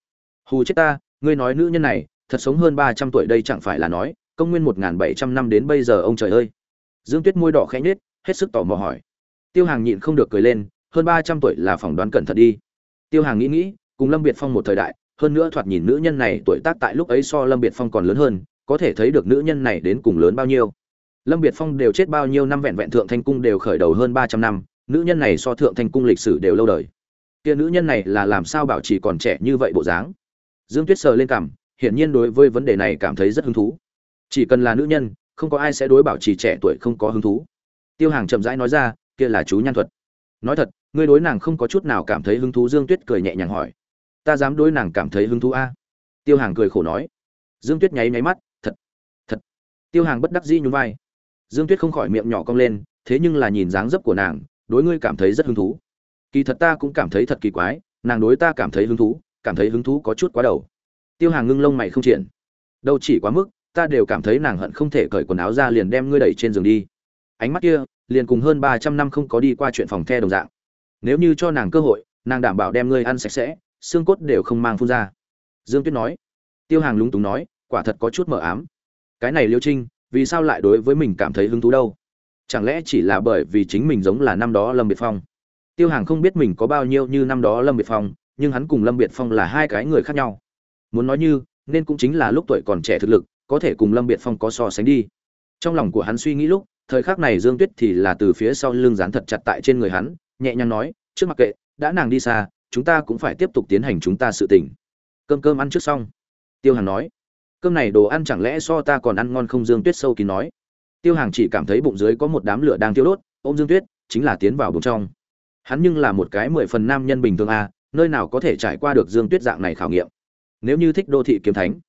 Hù chết ta, ngươi nói nữ nhân này, thật sống hơn ba trăm tuổi đây chẳng phải là nói, công nguyên một n g h n bảy trăm năm đến bây giờ ông trời ơi. Dương tuyết môi đỏ khẽ nhết hết sức tò mò hỏi. Tiêu hàng nhịn không được cười lên, hơn ba trăm tuổi là phỏng đoán cẩn thận đi. Tiêu hàng nghĩ nghĩ, cùng lâm biệt phong một thời đại, hơn nữa thoạt nhìn nữ nhân này tuổi tác tại lúc ấy so lâm biệt phong còn lớn hơn, có thể thấy được nữ nhân này đến cùng lớn bao nhiêu. Lâm biệt phong đều chết bao nhiêu năm vẹn vẹn thượng thanh cung đều khởi đầu hơn ba trăm năm nữ nhân này so thượng thanh cung lịch sử đều lâu đời. Kia nữ nhân này là làm sao bảo trì còn trẻ như vậy bộ dáng? Dương tuyết sờ lên cảm hiển nhiên đối với vấn đề này cảm thấy rất hứng thú. Chỉ cần là nữ nhân, không có ai sẽ đối bảo trì trẻ tuổi không có hứng thú. Tiêu hàng chậm rãi nói ra, kia là chú nhan thuật. Nói thật, ngươi đối nàng không có chút nào cảm thấy hứng thú, dương tuyết cười nhẹ nhàng hỏi. Ta dám đối nàng cảm thấy hứng thú a? Tiêu hàng cười khổ nói. Dương tuyết nháy nháy mắt, thật thật. Tiêu hàng bất đắc dĩ nhún vai. Dương tuyết không khỏi miệng nhỏ cong lên, thế nhưng là nhìn dáng dấp của nàng đối ngươi cảm thấy rất hứng thú. Kỳ thật ta cũng cảm thấy thật kỳ quái, nàng đối ta cảm thấy hứng thú, cảm thấy hứng thú có chút quá đầu. Tiêu hàng ngưng lông mày không triển. Đâu chỉ quá mức, ta đều cảm thấy nàng hận không thể cởi quần áo ra liền đem ngươi đẩy trên giường đi. Ánh mắt kia, liền cùng hơn ba trăm năm không có đi qua chuyện phòng the đồng dạng. Nếu như cho nàng cơ hội, nàng đảm bảo đem ngươi ăn sạch sẽ, xương cốt đều không mang phun ra. Dương tuyết nói. Tiêu hàng lúng túng nói, quả thật có chút mờ ám. Cái này liêu trinh, vì sao lại đối với mình cảm thấy hứng thú đâu? Chẳng lẽ chỉ là bởi vì chính mình giống là năm đó lâm biệt phong? Tiêu hàng không biết mình có bao nhiêu như năm đó lâm biệt phong, nhưng hắn cùng lâm biệt phong là hai cái người khác nhau. Muốn nói như, nên cũng chính là lúc tuổi còn trẻ thực lực, có thể cùng lâm biệt phong có so sánh đi. Trong lòng của hắn suy nghĩ lúc, thời khắc này dương tuyết thì là từ phía sau lưng dán thật chặt tại trên người hắn, nhẹ nhàng nói, trước mặc kệ, đã nàng đi xa, chúng ta cũng phải tiếp tục tiến hành chúng ta sự tỉnh cơm cơm ăn trước xong. Tiêu hàng nói. Cơm này đồ ăn chẳng lẽ so ta còn ăn ngon không? Dương tuyết sâu kín nói tiêu hàng chỉ cảm thấy bụng dưới có một đám lửa đang tiêu đốt ôm dương tuyết chính là tiến vào bụng trong hắn nhưng là một cái mười phần nam nhân bình thường a nơi nào có thể trải qua được dương tuyết dạng này khảo nghiệm nếu như thích đô thị kiếm thánh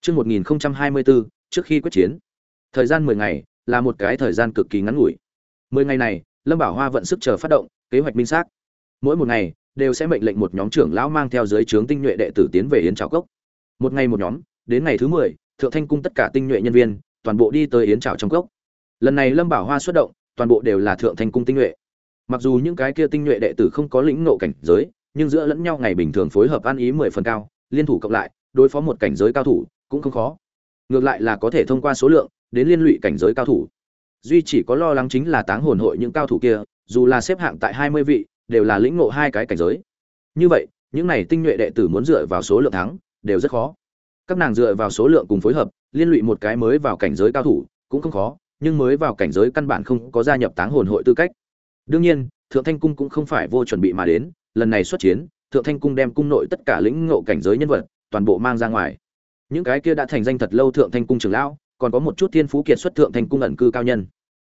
Trước 1024, trước khi quyết chiến, thời gian 10 ngày là một cái thời gian cực kỳ ngắn ngủi. 10 ngày này, Lâm Bảo Hoa vận sức chờ phát động, kế hoạch minh xác. Mỗi một ngày đều sẽ mệnh lệnh một nhóm trưởng lão mang theo dưới trướng tinh nhuệ đệ tử tiến về yến trảo cốc. Một ngày một nhóm, đến ngày thứ 10, Thượng Thanh cung tất cả tinh nhuệ nhân viên, toàn bộ đi tới yến trảo trong cốc. Lần này Lâm Bảo Hoa xuất động, toàn bộ đều là Thượng Thanh cung tinh nhuệ. Mặc dù những cái kia tinh nhuệ đệ tử không có lĩnh ngộ cảnh giới, nhưng giữa lẫn nhau ngày bình thường phối hợp ăn ý 10 phần cao, liên thủ cộng lại, đối phó một cảnh giới cao thủ cũng không khó. Ngược lại là có thể thông qua số lượng đến liên lụy cảnh giới cao thủ. Duy chỉ có lo lắng chính là táng hồn hội những cao thủ kia dù là xếp hạng tại hai mươi vị đều là lĩnh ngộ hai cái cảnh giới. Như vậy những này tinh nhuệ đệ tử muốn dựa vào số lượng thắng đều rất khó. Các nàng dựa vào số lượng cùng phối hợp liên lụy một cái mới vào cảnh giới cao thủ cũng không khó nhưng mới vào cảnh giới căn bản không có gia nhập táng hồn hội tư cách. Đương nhiên, thượng thanh cung cũng không phải vô chuẩn bị mà đến, lần này xuất chiến, thượng thanh cung đem cung nội tất cả lĩnh ngộ cảnh giới nhân vật, toàn bộ mang ra ngoài. Những cái kia đã thành danh thật lâu thượng thanh cung trưởng lão, còn có một chút thiên phú kiệt xuất thượng thanh cung ẩn cư cao nhân.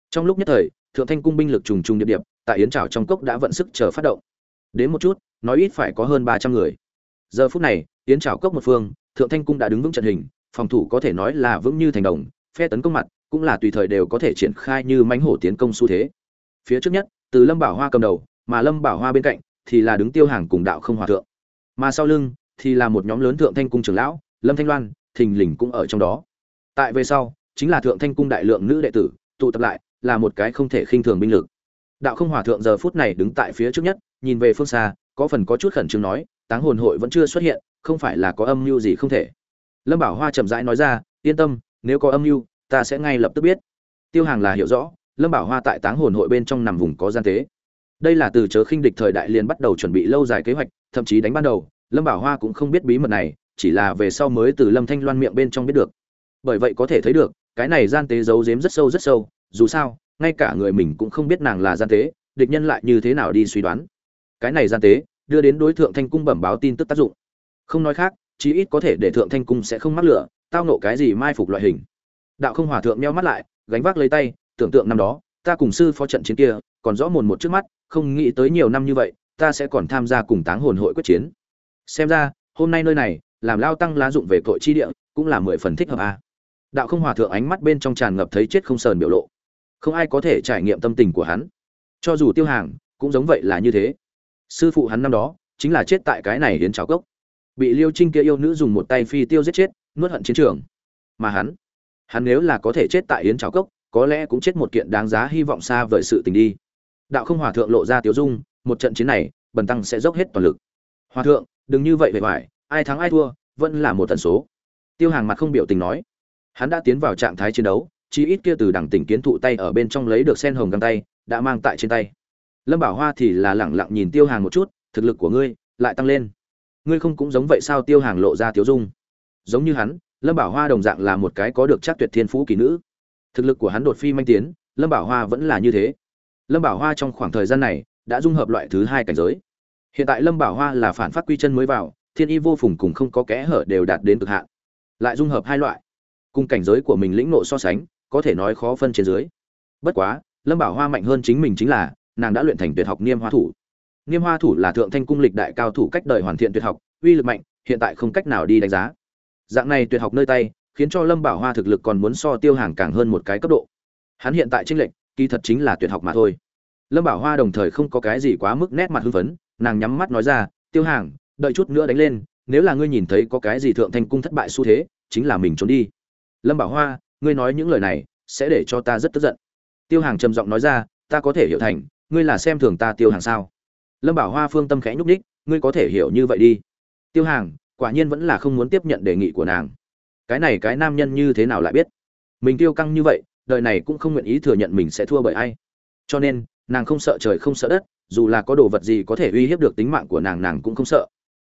Trong lúc nhất thời, thượng thanh cung binh lực trùng trùng điệp điệp tại yến trảo trong cốc đã vận sức chờ phát động. Đến một chút, nói ít phải có hơn ba trăm người. Giờ phút này, yến trảo cốc một phương, thượng thanh cung đã đứng vững trận hình, phòng thủ có thể nói là vững như thành đồng, phe tấn công mặt cũng là tùy thời đều có thể triển khai như mãnh hổ tiến công xu thế. Phía trước nhất, từ lâm bảo hoa cầm đầu, mà lâm bảo hoa bên cạnh thì là đứng tiêu hàng cùng đạo không hòa thượng. Mà sau lưng thì là một nhóm lớn thượng thanh cung trưởng lão, lâm thanh loan, thình lình cũng ở trong đó. Tại về sau, chính là thượng thanh cung đại lượng nữ đệ tử, tụ tập lại là một cái không thể khinh thường binh lực. Đạo không hòa thượng giờ phút này đứng tại phía trước nhất, nhìn về phương xa, có phần có chút khẩn trương nói, táng hồn hội vẫn chưa xuất hiện, không phải là có âm mưu gì không thể. Lâm bảo hoa chậm rãi nói ra, yên tâm, nếu có âm mưu ta sẽ ngay lập tức biết. Tiêu hàng là hiểu rõ, lâm bảo hoa tại táng hồn hội bên trong nằm vùng có gian tế. Đây là từ chớ khinh địch thời đại liền bắt đầu chuẩn bị lâu dài kế hoạch, thậm chí đánh ban đầu, lâm bảo hoa cũng không biết bí mật này, chỉ là về sau mới từ lâm thanh loan miệng bên trong biết được. Bởi vậy có thể thấy được, cái này gian tế giấu giếm rất sâu rất sâu, dù sao, ngay cả người mình cũng không biết nàng là gian tế, địch nhân lại như thế nào đi suy đoán. Cái này gian tế, đưa đến đối tượng thanh cung bẩm báo tin tức tác dụng. Không nói khác, chí ít có thể để thượng thanh cung sẽ không mắc lửa, tao nộ cái gì mai phục loại hình đạo không hòa thượng meo mắt lại, gánh vác lấy tay, tưởng tượng năm đó, ta cùng sư phó trận chiến kia, còn rõ mồn một trước mắt, không nghĩ tới nhiều năm như vậy, ta sẽ còn tham gia cùng táng hồn hội quyết chiến. Xem ra, hôm nay nơi này, làm lao tăng lá dụng về cội chi địa, cũng là mười phần thích hợp a. À. đạo không hòa thượng ánh mắt bên trong tràn ngập thấy chết không sờn biểu lộ. Không ai có thể trải nghiệm tâm tình của hắn. Cho dù tiêu hàng, cũng giống vậy là như thế. Sư phụ hắn năm đó, chính là chết tại cái này đến cháo cốc. Bị liêu trinh kia yêu nữ dùng một tay phi tiêu giết chết, nuốt hận chiến trường. Mà hắn hắn nếu là có thể chết tại yến trào cốc, có lẽ cũng chết một kiện đáng giá hy vọng xa vời sự tình đi. Đạo không hòa thượng lộ ra tiếu dung, một trận chiến này, bần tăng sẽ dốc hết toàn lực. Hòa thượng, đừng như vậy vẻ vải ai thắng ai thua, vẫn là một tần số. Tiêu hàng mặt không biểu tình nói. Hắn đã tiến vào trạng thái chiến đấu chi ít kia từ đẳng tỉnh kiến thụ tay ở bên trong lấy được sen hồng găng tay, đã mang tại trên tay. Lâm bảo hoa thì là lẳng lặng nhìn tiêu hàng một chút, thực lực của ngươi lại tăng lên. Ngươi không cũng giống vậy sao? Tiêu hàng lộ ra tiếu dung. Giống như hắn lâm bảo hoa đồng dạng là một cái có được chắc tuyệt thiên phú kỳ nữ. Thực lực của hắn đột phi manh tiến, lâm bảo hoa vẫn là như thế. Lâm bảo hoa trong khoảng thời gian này đã dung hợp loại thứ hai cảnh giới. Hiện tại lâm bảo hoa là phản phát quy chân mới vào, thiên y vô phùng cùng không có kẽ hở đều đạt đến cực hạn. Lại dung hợp hai loại. Cùng cảnh giới của mình lĩnh nộ so sánh, có thể nói khó phân trên dưới. Bất quá, lâm bảo hoa mạnh hơn chính mình chính là, nàng đã luyện thành tuyệt học niêm hoa thủ. Niêm hoa thủ là thượng thanh cung lịch đại cao thủ cách đời hoàn thiện tuyệt học, uy lực mạnh, hiện tại không cách nào đi đánh giá dạng này tuyệt học nơi tay, khiến cho lâm bảo hoa thực lực còn muốn so tiêu hàng càng hơn một cái cấp độ. Hắn hiện tại tranh lệch, kỳ thật chính là tuyệt học mà thôi. Lâm bảo hoa đồng thời không có cái gì quá mức nét mặt hưng phấn, nàng nhắm mắt nói ra, tiêu hàng, đợi chút nữa đánh lên, nếu là ngươi nhìn thấy có cái gì thượng thanh cung thất bại xu thế, chính là mình trốn đi. Lâm bảo hoa, ngươi nói những lời này, sẽ để cho ta rất tức giận. Tiêu hàng trầm giọng nói ra, ta có thể hiểu thành, ngươi là xem thường ta tiêu hàng sao? Lâm bảo hoa phương tâm khẽ nhúc ních ngươi có thể hiểu như vậy đi. Tiêu hàng quả nhiên vẫn là không muốn tiếp nhận đề nghị của nàng. Cái này cái nam nhân như thế nào lại biết? Mình tiêu căng như vậy, đời này cũng không nguyện ý thừa nhận mình sẽ thua bởi ai. Cho nên, nàng không sợ trời không sợ đất, dù là có đồ vật gì có thể uy hiếp được tính mạng của nàng nàng cũng không sợ.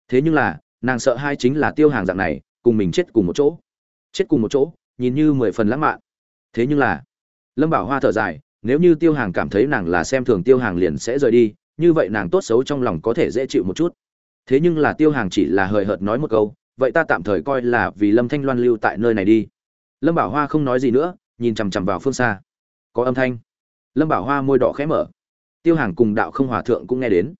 Thế nhưng là, nàng sợ hai chính là tiêu hàng dạng này, cùng mình chết cùng một chỗ. Chết cùng một chỗ, nhìn như mười phần lãng mạn. Thế nhưng là, lâm bảo hoa thở dài, nếu như tiêu hàng cảm thấy nàng là xem thường tiêu hàng liền sẽ rời đi, như vậy nàng tốt xấu trong lòng có thể dễ chịu một chút thế nhưng là tiêu hàng chỉ là hời hợt nói một câu, vậy ta tạm thời coi là vì lâm thanh loan lưu tại nơi này đi. Lâm bảo hoa không nói gì nữa, nhìn chằm chằm vào phương xa. Có âm thanh. Lâm bảo hoa môi đỏ khẽ mở. Tiêu hàng cùng đạo không hòa thượng cũng nghe đến.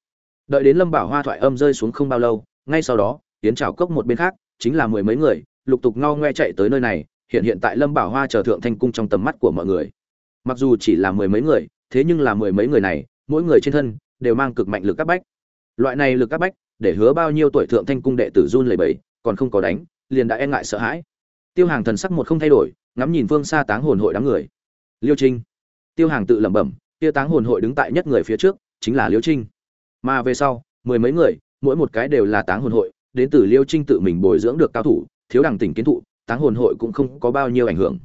Đợi đến lâm bảo hoa thoại âm rơi xuống không bao lâu, ngay sau đó tiến trào cốc một bên khác, chính là mười mấy người, lục tục ngao ngoe chạy tới nơi này, hiện hiện tại lâm bảo hoa chờ thượng thanh cung trong tầm mắt của mọi người. Mặc dù chỉ là mười mấy người, thế nhưng là mười mấy người này, mỗi người trên thân, đều mang cực mạnh lực các bách. Loại này lực các bách để hứa bao nhiêu tuổi thượng thanh cung đệ tử run lẩy bẩy, còn không có đánh, liền đã e ngại sợ hãi. Tiêu hàng thần sắc một không thay đổi, ngắm nhìn phương xa táng hồn hội đám người. Liêu trinh. Tiêu hàng tự lẩm bẩm tiêu táng hồn hội đứng tại nhất người phía trước, chính là liêu trinh. Mà về sau, mười mấy người, mỗi một cái đều là táng hồn hội, đến từ liêu trinh tự mình bồi dưỡng được cao thủ, thiếu đẳng tỉnh kiến thụ, táng hồn hội cũng không có bao nhiêu ảnh hưởng.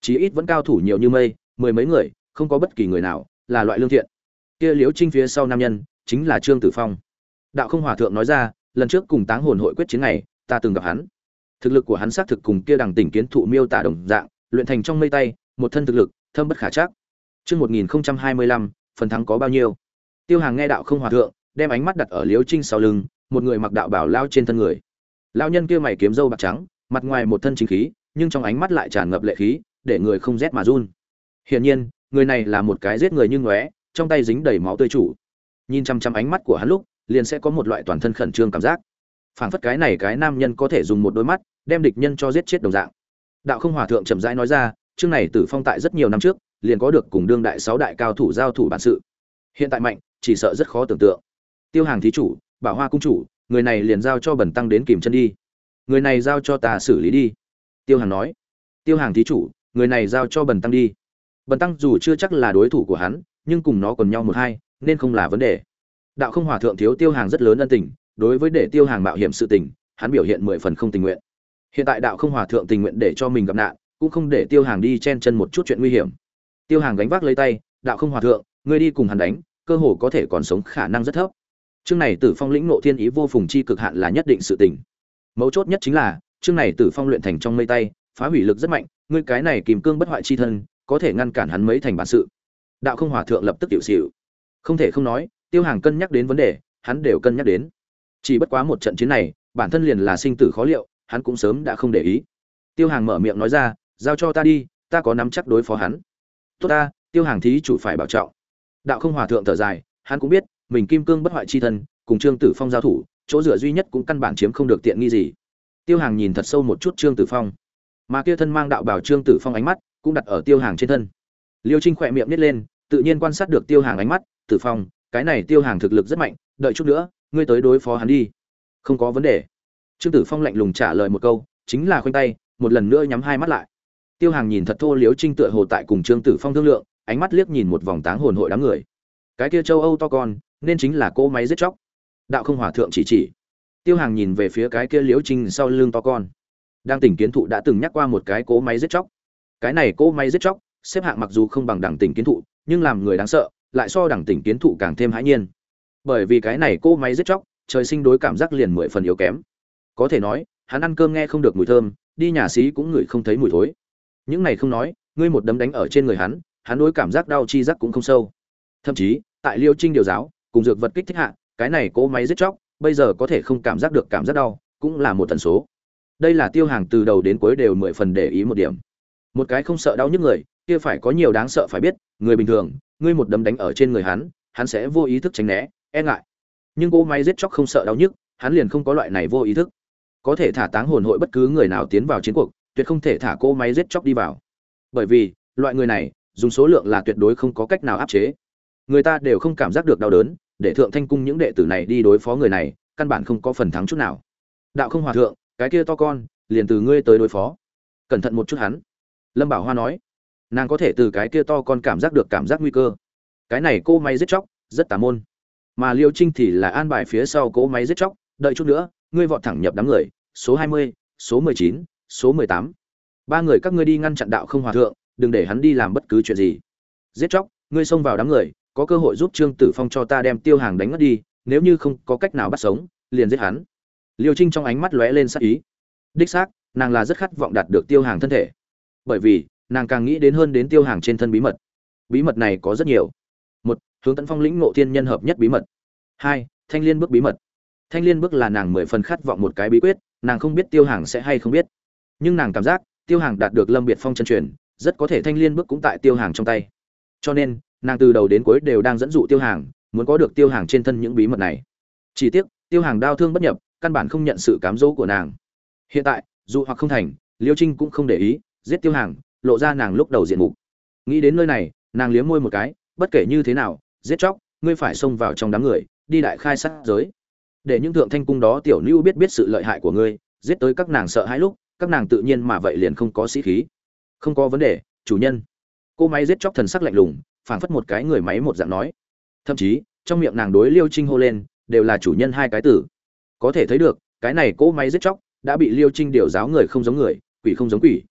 Chí ít vẫn cao thủ nhiều như mây, mười mấy người, không có bất kỳ người nào là loại lương thiện. Kia liêu trinh phía sau nam nhân, chính là trương tử phong đạo không hòa thượng nói ra lần trước cùng táng hồn hội quyết chiến này ta từng gặp hắn thực lực của hắn xác thực cùng kia đằng tỉnh kiến thụ miêu tả đồng dạng luyện thành trong mây tay một thân thực lực thâm bất khả chắc chương một nghìn hai mươi lăm phần thắng có bao nhiêu? Tiêu Hàng nghe đạo không hòa thượng, đem ánh mắt đặt ở liếu Trinh sau lưng, một người mặc đạo bảo lao trên thân người. lao nhân kia mày kiếm râu bạc trắng, mặt ngoài một thân chính khí, nhưng trong ánh mắt lại tràn ngập lệ khí, để người không rét mà run. Hiển nhiên, người này là một cái giết người như ngóe, trong tay dính đầy máu tươi chủ. Nhìn chăm chăm ánh mắt của hắn lúc, liền sẽ có một loại toàn thân khẩn trương cảm giác. Phảng phất cái này cái nam nhân có thể dùng một đôi mắt, đem địch nhân cho giết chết đồng dạng. Đạo không hòa thượng chậm rãi nói ra, chương này Tử Phong tại rất nhiều năm trước, liền có được cùng đương đại sáu đại cao thủ giao thủ bản sự. Hiện tại mạnh, chỉ sợ rất khó tưởng tượng. Tiêu Hàng thí chủ, Bảo Hoa cung chủ, người này liền giao cho Bần tăng đến kìm chân đi. Người này giao cho ta xử lý đi. Tiêu Hàng nói. Tiêu Hàng thí chủ, người này giao cho Bần tăng đi. Bần tăng dù chưa chắc là đối thủ của hắn, nhưng cùng nó còn nhau một hai, nên không là vấn đề. Đạo không hòa thượng thiếu Tiêu Hàng rất lớn ân tình, đối với để Tiêu Hàng mạo hiểm sự tình, hắn biểu hiện mười phần không tình nguyện. Hiện tại đạo không hòa thượng tình nguyện để cho mình gặp nạn, cũng không để Tiêu Hàng đi chen chân một chút chuyện nguy hiểm. Tiêu hàng gánh vác lấy tay đạo không hòa thượng ngươi đi cùng hắn đánh cơ hồ có thể còn sống khả năng rất thấp. Chương này tử phong lĩnh nộ thiên ý vô phùng chi cực hạn là nhất định sự tình. Mấu chốt nhất chính là chương này tử phong luyện thành trong mây tay phá hủy lực rất mạnh ngươi cái này kìm cương bất hoại chi thân có thể ngăn cản hắn mấy thành bản sự. Đạo không hòa thượng lập tức tiểu xỉu. Không thể không nói tiêu hàng cân nhắc đến vấn đề, hắn đều cân nhắc đến. Chỉ bất quá một trận chiến này, bản thân liền là sinh tử khó liệu, hắn cũng sớm đã không để ý. Tiêu hàng mở miệng nói ra, giao cho ta đi, ta có nắm chắc đối phó hắn. Tốt ta, tiêu hàng thí chủ phải bảo trọng. Đạo không hòa thượng thở dài, hắn cũng biết, mình kim cương bất hoại chi thân, cùng trương tử phong giao thủ, chỗ dựa duy nhất cũng căn bản chiếm không được tiện nghi gì. Tiêu hàng nhìn thật sâu một chút trương tử phong. Mà kia thân mang đạo bảo trương tử phong ánh mắt, cũng đặt ở tiêu hàng trên thân. Liêu trinh khỏe miệng nít lên, tự nhiên quan sát được tiêu hàng ánh mắt, tử phong cái này tiêu hàng thực lực rất mạnh, đợi chút nữa, ngươi tới đối phó hắn đi. Không có vấn đề. Trương tử phong lạnh lùng trả lời một câu, chính là khoanh tay, một lần nữa nhắm hai mắt lại. Tiêu hàng nhìn thật thô liếu trinh tựa hồ tại cùng trương tử phong thương lượng, ánh mắt liếc nhìn một vòng táng hồn hội đám người. Cái kia châu âu to con, nên chính là cỗ máy giết chóc. Đạo không hòa thượng chỉ chỉ. Tiêu hàng nhìn về phía cái kia liếu trinh sau lưng to con. Đang tỉnh kiến thụ đã từng nhắc qua một cái cỗ máy giết chóc. Cái này cỗ máy giết chóc, xếp hạng mặc dù không bằng đẳng tỉnh kiến thụ, nhưng làm người đáng sợ lại so đẳng tỉnh kiến thụ càng thêm hãi nhiên. Bởi vì cái này cỗ máy giết chóc, trời sinh đối cảm giác liền mười phần yếu kém. Có thể nói, hắn ăn cơm nghe không được mùi thơm, đi nhà xí cũng ngửi không thấy mùi thối. Những này không nói, ngươi một đấm đánh ở trên người hắn hắn đối cảm giác đau chi giác cũng không sâu. Thậm chí, tại liêu trinh điều giáo, cùng dược vật kích thích hạ, cái này cỗ máy giết chóc, bây giờ có thể không cảm giác được cảm giác đau, cũng là một tần số. Đây là tiêu hàng từ đầu đến cuối đều mười phần để ý một điểm. Một cái không sợ đau nhức người, kia phải có nhiều đáng sợ phải biết, người bình thường ngươi một đấm đánh ở trên người hắn hắn sẽ vô ý thức tránh né e ngại. Nhưng cỗ máy giết chóc không sợ đau nhức, hắn liền không có loại này vô ý thức. Có thể thả táng hồn hội bất cứ người nào tiến vào chiến cuộc, tuyệt không thể thả cô máy giết chóc đi vào. Bởi vì, loại người này, dùng số lượng là tuyệt đối không có cách nào áp chế. Người ta đều không cảm giác được đau đớn, để thượng thanh cung những đệ tử này đi đối phó người này, căn bản không có phần thắng chút nào. Đạo không hòa thượng, cái kia to con, liền từ ngươi tới đối phó. Cẩn thận một chút hắn. Lâm bảo hoa nói nàng có thể từ cái kia to con cảm giác được cảm giác nguy cơ. Cái này cô máy giết chóc, rất tà môn. Mà liêu trinh thì là an bài phía sau cỗ máy giết chóc, đợi chút nữa, ngươi vọt thẳng nhập đám người, số hai mươi, số mười chín, số mười tám. Ba người các ngươi đi ngăn chặn đạo không hòa thượng, đừng để hắn đi làm bất cứ chuyện gì. Giết chóc, ngươi xông vào đám người, có cơ hội giúp trương tử phong cho ta đem tiêu hàng đánh mất đi, nếu như không có cách nào bắt sống, liền giết hắn. Liêu trinh trong ánh mắt lóe lên sắc ý. Đích xác, nàng là rất khát vọng đạt được tiêu hàng thân thể. Bởi vì nàng càng nghĩ đến hơn đến tiêu hàng trên thân bí mật. Bí mật này có rất nhiều. Một, hướng tấn phong lĩnh ngộ thiên nhân hợp nhất bí mật. Hai, thanh liên bước bí mật. Thanh liên bước là nàng mười phần khát vọng một cái bí quyết, nàng không biết tiêu hàng sẽ hay không biết. Nhưng nàng cảm giác, tiêu hàng đạt được lâm biệt phong chân truyền, rất có thể thanh liên bước cũng tại tiêu hàng trong tay. Cho nên, nàng từ đầu đến cuối đều đang dẫn dụ tiêu hàng, muốn có được tiêu hàng trên thân những bí mật này. Chỉ tiếc, tiêu hàng đau thương bất nhập, căn bản không nhận sự cám dỗ của nàng. Hiện tại, dù hoặc không thành, liêu trinh cũng không để ý, giết tiêu hàng lộ ra nàng lúc đầu diện mục. Nghĩ đến nơi này, nàng liếm môi một cái, bất kể như thế nào, giết chóc, ngươi phải xông vào trong đám người, đi đại khai sát giới. Để những thượng thanh cung đó tiểu nữ biết biết sự lợi hại của ngươi, giết tới các nàng sợ hãi lúc, các nàng tự nhiên mà vậy liền không có sĩ khí. Không có vấn đề, chủ nhân. Cô máy giết chóc thần sắc lạnh lùng, phảng phất một cái người máy một dạng nói. Thậm chí, trong miệng nàng đối liêu trinh hô lên, đều là chủ nhân hai cái tử. Có thể thấy được, cái này cỗ máy giết chóc, đã bị liêu trinh điều giáo người không giống người, quỷ không giống quỷ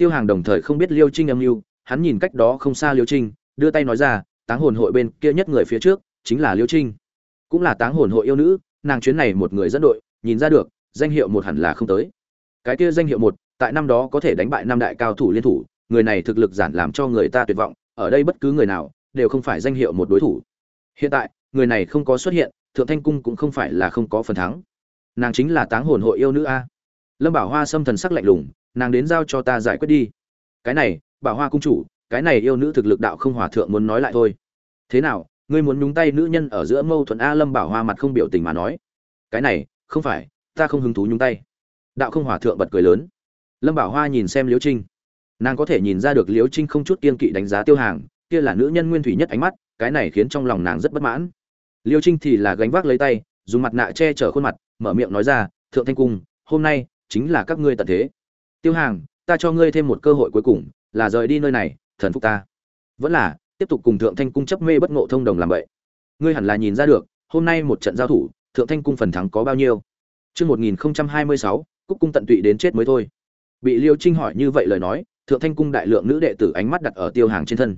tiêu hàng đồng thời không biết liêu trinh âm mưu, hắn nhìn cách đó không xa liêu trinh, đưa tay nói ra, táng hồn hội bên kia nhất người phía trước, chính là liêu trinh. Cũng là táng hồn hội yêu nữ, nàng chuyến này một người dẫn đội, nhìn ra được, danh hiệu một hẳn là không tới. Cái kia danh hiệu một, tại năm đó có thể đánh bại năm đại cao thủ liên thủ, người này thực lực giản làm cho người ta tuyệt vọng, ở đây bất cứ người nào, đều không phải danh hiệu một đối thủ. Hiện tại, người này không có xuất hiện, thượng thanh cung cũng không phải là không có phần thắng. Nàng chính là táng hồn hội yêu nữ a. Lâm bảo hoa xâm thần sắc lạnh lùng nàng đến giao cho ta giải quyết đi. Cái này bảo hoa cung chủ, cái này yêu nữ thực lực đạo không hòa thượng muốn nói lại thôi. Thế nào, ngươi muốn nhúng tay nữ nhân ở giữa mâu thuẫn a lâm bảo hoa mặt không biểu tình mà nói? Cái này, không phải, ta không hứng thú nhúng tay. Đạo không hòa thượng bật cười lớn. Lâm bảo hoa nhìn xem liễu trinh. Nàng có thể nhìn ra được liễu trinh không chút kiên kỵ đánh giá tiêu hàng, kia là nữ nhân nguyên thủy nhất ánh mắt, cái này khiến trong lòng nàng rất bất mãn. Liễu trinh thì là gánh vác lấy tay, dùng mặt nạ che chở khuôn mặt, mở miệng nói ra, thượng thanh cung, hôm nay chính là các ngươi tận thế tiêu hàng ta cho ngươi thêm một cơ hội cuối cùng là rời đi nơi này thần phục ta vẫn là tiếp tục cùng thượng thanh cung chấp mê bất ngộ thông đồng làm vậy ngươi hẳn là nhìn ra được hôm nay một trận giao thủ thượng thanh cung phần thắng có bao nhiêu Trước 1026, Cúc cung tận tụy đến chết mới thôi. Bị Liêu Trinh hỏi như vậy lời nói, Thượng Thanh cung đại lượng nữ đệ tử ánh mắt đặt ở Tiêu Hàng trên thân.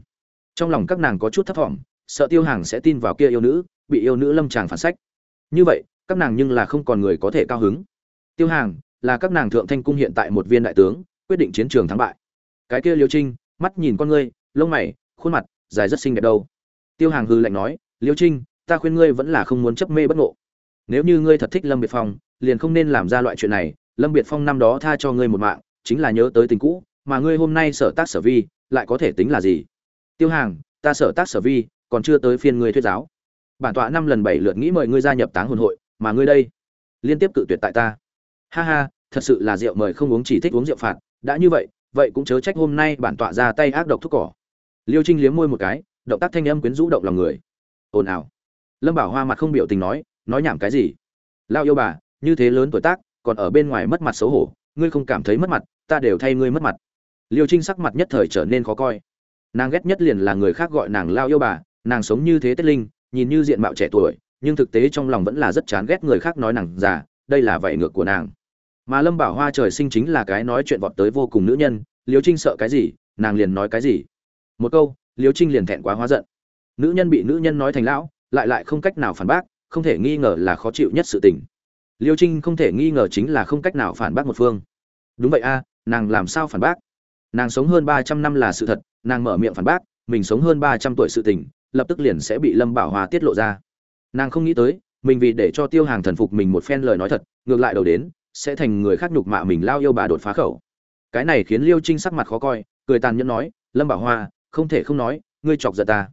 Trong lòng các nàng có chút thấp vọng, sợ Tiêu Hàng sẽ tin vào kia yêu nữ, bị yêu nữ lâm tràng phản sách. Như vậy, các nàng nhưng là không còn người có thể cao hứng. Tiêu Hàng là các nàng Thượng Thanh cung hiện tại một viên đại tướng, quyết định chiến trường thắng bại. Cái kia Liêu Trinh, mắt nhìn con ngươi, lông mày, khuôn mặt, dài rất xinh đẹp đâu. Tiêu Hàng hư lạnh nói, Liêu Trinh, ta khuyên ngươi vẫn là không muốn chấp mê bất ngộ. Nếu như ngươi thật thích Lâm Biệt Phong, liền không nên làm ra loại chuyện này lâm biệt phong năm đó tha cho ngươi một mạng chính là nhớ tới tình cũ mà ngươi hôm nay sở tác sở vi lại có thể tính là gì tiêu hàng ta sở tác sở vi còn chưa tới phiên ngươi thuyết giáo bản tọa năm lần bảy lượt nghĩ mời ngươi gia nhập táng hồn hội mà ngươi đây liên tiếp cự tuyệt tại ta ha ha, thật sự là rượu mời không uống chỉ thích uống rượu phạt, đã như vậy vậy cũng chớ trách hôm nay bản tọa ra tay ác độc thuốc cỏ. Liêu trinh liếm môi một cái, động tác thanh âm quyến rũ động lòng người. Ồn ào. Lâm bảo hoa mặt không biểu tình nói nói nhảm cái gì? Lao yêu bà, như thế lớn tuổi tác, còn ở bên ngoài mất mặt xấu hổ, ngươi không cảm thấy mất mặt, ta đều thay ngươi mất mặt. Liêu trinh sắc mặt nhất thời trở nên khó coi. Nàng ghét nhất liền là người khác gọi nàng lao yêu bà, nàng sống như thế tết linh, nhìn như diện mạo trẻ tuổi, nhưng thực tế trong lòng vẫn là rất chán ghét người khác nói nàng già, đây là vậy ngược của nàng mà lâm bảo hoa trời sinh chính là cái nói chuyện vọt tới vô cùng nữ nhân, liêu trinh sợ cái gì, nàng liền nói cái gì. Một câu, liêu trinh liền thẹn quá hóa giận. Nữ nhân bị nữ nhân nói thành lão, lại lại không cách nào phản bác, không thể nghi ngờ là khó chịu nhất sự tình. Liêu trinh không thể nghi ngờ chính là không cách nào phản bác một phương. Đúng vậy a, nàng làm sao phản bác? Nàng sống hơn ba trăm năm là sự thật, nàng mở miệng phản bác, mình sống hơn ba trăm tuổi sự tình, lập tức liền sẽ bị lâm bảo hòa tiết lộ ra. Nàng không nghĩ tới, mình vì để cho tiêu hàng thần phục mình một phen lời nói thật, ngược lại đầu đến sẽ thành người khác nhục mạ mình lao yêu bà đột phá khẩu. Cái này khiến liêu trinh sắc mặt khó coi, cười tàn nhẫn nói, lâm bảo hoa, không thể không nói, ngươi chọc giận ta.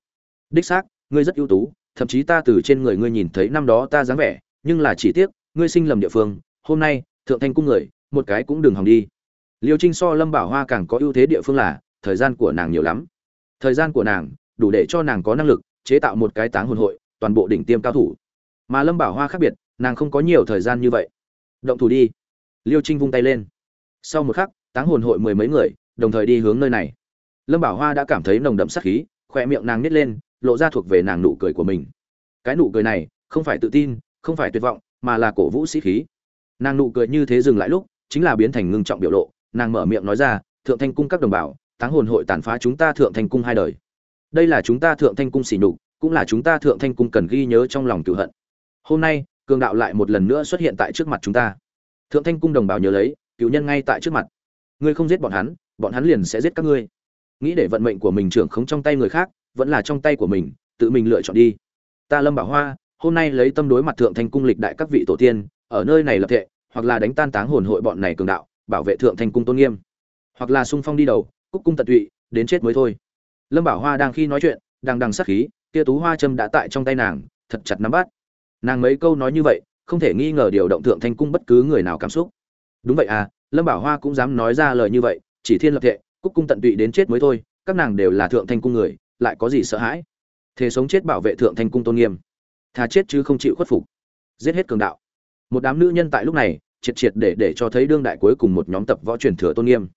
Đích xác, ngươi rất ưu tú, thậm chí ta từ trên người ngươi nhìn thấy năm đó ta dáng vẻ, nhưng là chỉ tiếc, ngươi sinh lầm địa phương, hôm nay, thượng thanh cung người, một cái cũng đừng hòng đi. Liêu trinh so lâm bảo hoa càng có ưu thế địa phương là, thời gian của nàng nhiều lắm. Thời gian của nàng, đủ để cho nàng có năng lực, chế tạo một cái táng hồn hội, toàn bộ đỉnh tiêm cao thủ. Mà lâm bảo hoa khác biệt, nàng không có nhiều thời gian như vậy động thủ đi. Liêu trinh vung tay lên. Sau một khắc, táng hồn hội mười mấy người, đồng thời đi hướng nơi này. Lâm bảo hoa đã cảm thấy nồng đậm sắc khí khoe miệng nàng nít lên, lộ ra thuộc về nàng nụ cười của mình. Cái nụ cười này, không phải tự tin, không phải tuyệt vọng, mà là cổ vũ sĩ khí. Nàng nụ cười như thế dừng lại lúc, chính là biến thành ngưng trọng biểu lộ. Nàng mở miệng nói ra, thượng thanh cung các đồng bào, táng hồn hội tàn phá chúng ta thượng thanh cung hai đời. Đây là chúng ta thượng thanh cung xỉ nhục, cũng là chúng ta thượng thanh cung cần ghi nhớ trong lòng cựu hận. Hôm nay cường đạo lại một lần nữa xuất hiện tại trước mặt chúng ta. Thượng thanh cung đồng bào nhớ lấy, cựu nhân ngay tại trước mặt. Ngươi không giết bọn hắn bọn hắn liền sẽ giết các ngươi. Nghĩ để vận mệnh của mình trưởng không trong tay người khác, vẫn là trong tay của mình, tự mình lựa chọn đi. Ta lâm bảo hoa, hôm nay lấy tâm đối mặt thượng thanh cung lịch đại các vị tổ tiên, ở nơi này lập thệ, hoặc là đánh tan táng hồn hội bọn này cường đạo, bảo vệ thượng thanh cung tôn nghiêm. Hoặc là sung phong đi đầu, cúc cung tận tụy, đến chết mới thôi. Lâm bảo hoa đang khi nói chuyện, đang đằng sắc khí kia tú hoa châm đã tại trong tay nàng, thật chặt nắm bắt nàng mấy câu nói như vậy, không thể nghi ngờ điều động thượng thanh cung bất cứ người nào cảm xúc. Đúng vậy à lâm bảo hoa cũng dám nói ra lời như vậy, chỉ thiên lập thệ, cúc cung tận tụy đến chết mới thôi, các nàng đều là thượng thanh cung người, lại có gì sợ hãi? Thế sống chết bảo vệ thượng thanh cung tôn nghiêm. Thà chết chứ không chịu khuất phục. Giết hết cường đạo. Một đám nữ nhân tại lúc này, triệt triệt để để cho thấy đương đại cuối cùng một nhóm tập võ truyền thừa tôn nghiêm.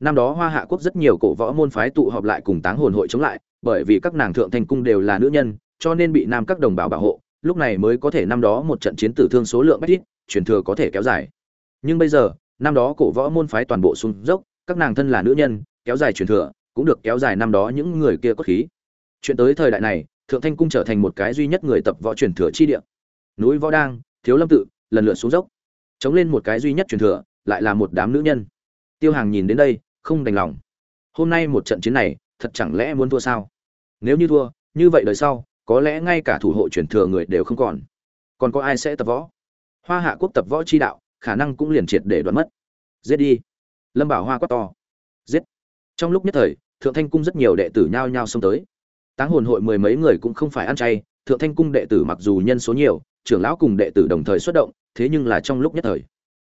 Năm đó hoa hạ quốc rất nhiều cổ võ môn phái tụ họp lại cùng táng hồn hội chống lại, bởi vì các nàng thượng thanh cung đều là nữ nhân, cho nên bị nam các đồng bào bảo hộ lúc này mới có thể năm đó một trận chiến tử thương số lượng ít, truyền thừa có thể kéo dài. Nhưng bây giờ, năm đó cổ võ môn phái toàn bộ xuống dốc, các nàng thân là nữ nhân, kéo dài truyền thừa, cũng được kéo dài năm đó những người kia cốt khí. Chuyện tới thời đại này, thượng thanh cung trở thành một cái duy nhất người tập võ truyền thừa chi địa. Núi võ đang, thiếu lâm tự, lần lượt xuống dốc. Chống lên một cái duy nhất truyền thừa, lại là một đám nữ nhân. Tiêu hàng nhìn đến đây, không đành lòng. Hôm nay một trận chiến này, thật chẳng lẽ muốn thua sao? Nếu như thua, như vậy đời sau có lẽ ngay cả thủ hộ truyền thừa người đều không còn. Còn có ai sẽ tập võ? Hoa hạ quốc tập võ chi đạo, khả năng cũng liền triệt để đoán mất. Giết đi. Lâm bảo hoa quát to. Giết. Trong lúc nhất thời, thượng thanh cung rất nhiều đệ tử nhao nhao xông tới. Táng hồn hội mười mấy người cũng không phải ăn chay, thượng thanh cung đệ tử mặc dù nhân số nhiều, trưởng lão cùng đệ tử đồng thời xuất động, thế nhưng là trong lúc nhất thời.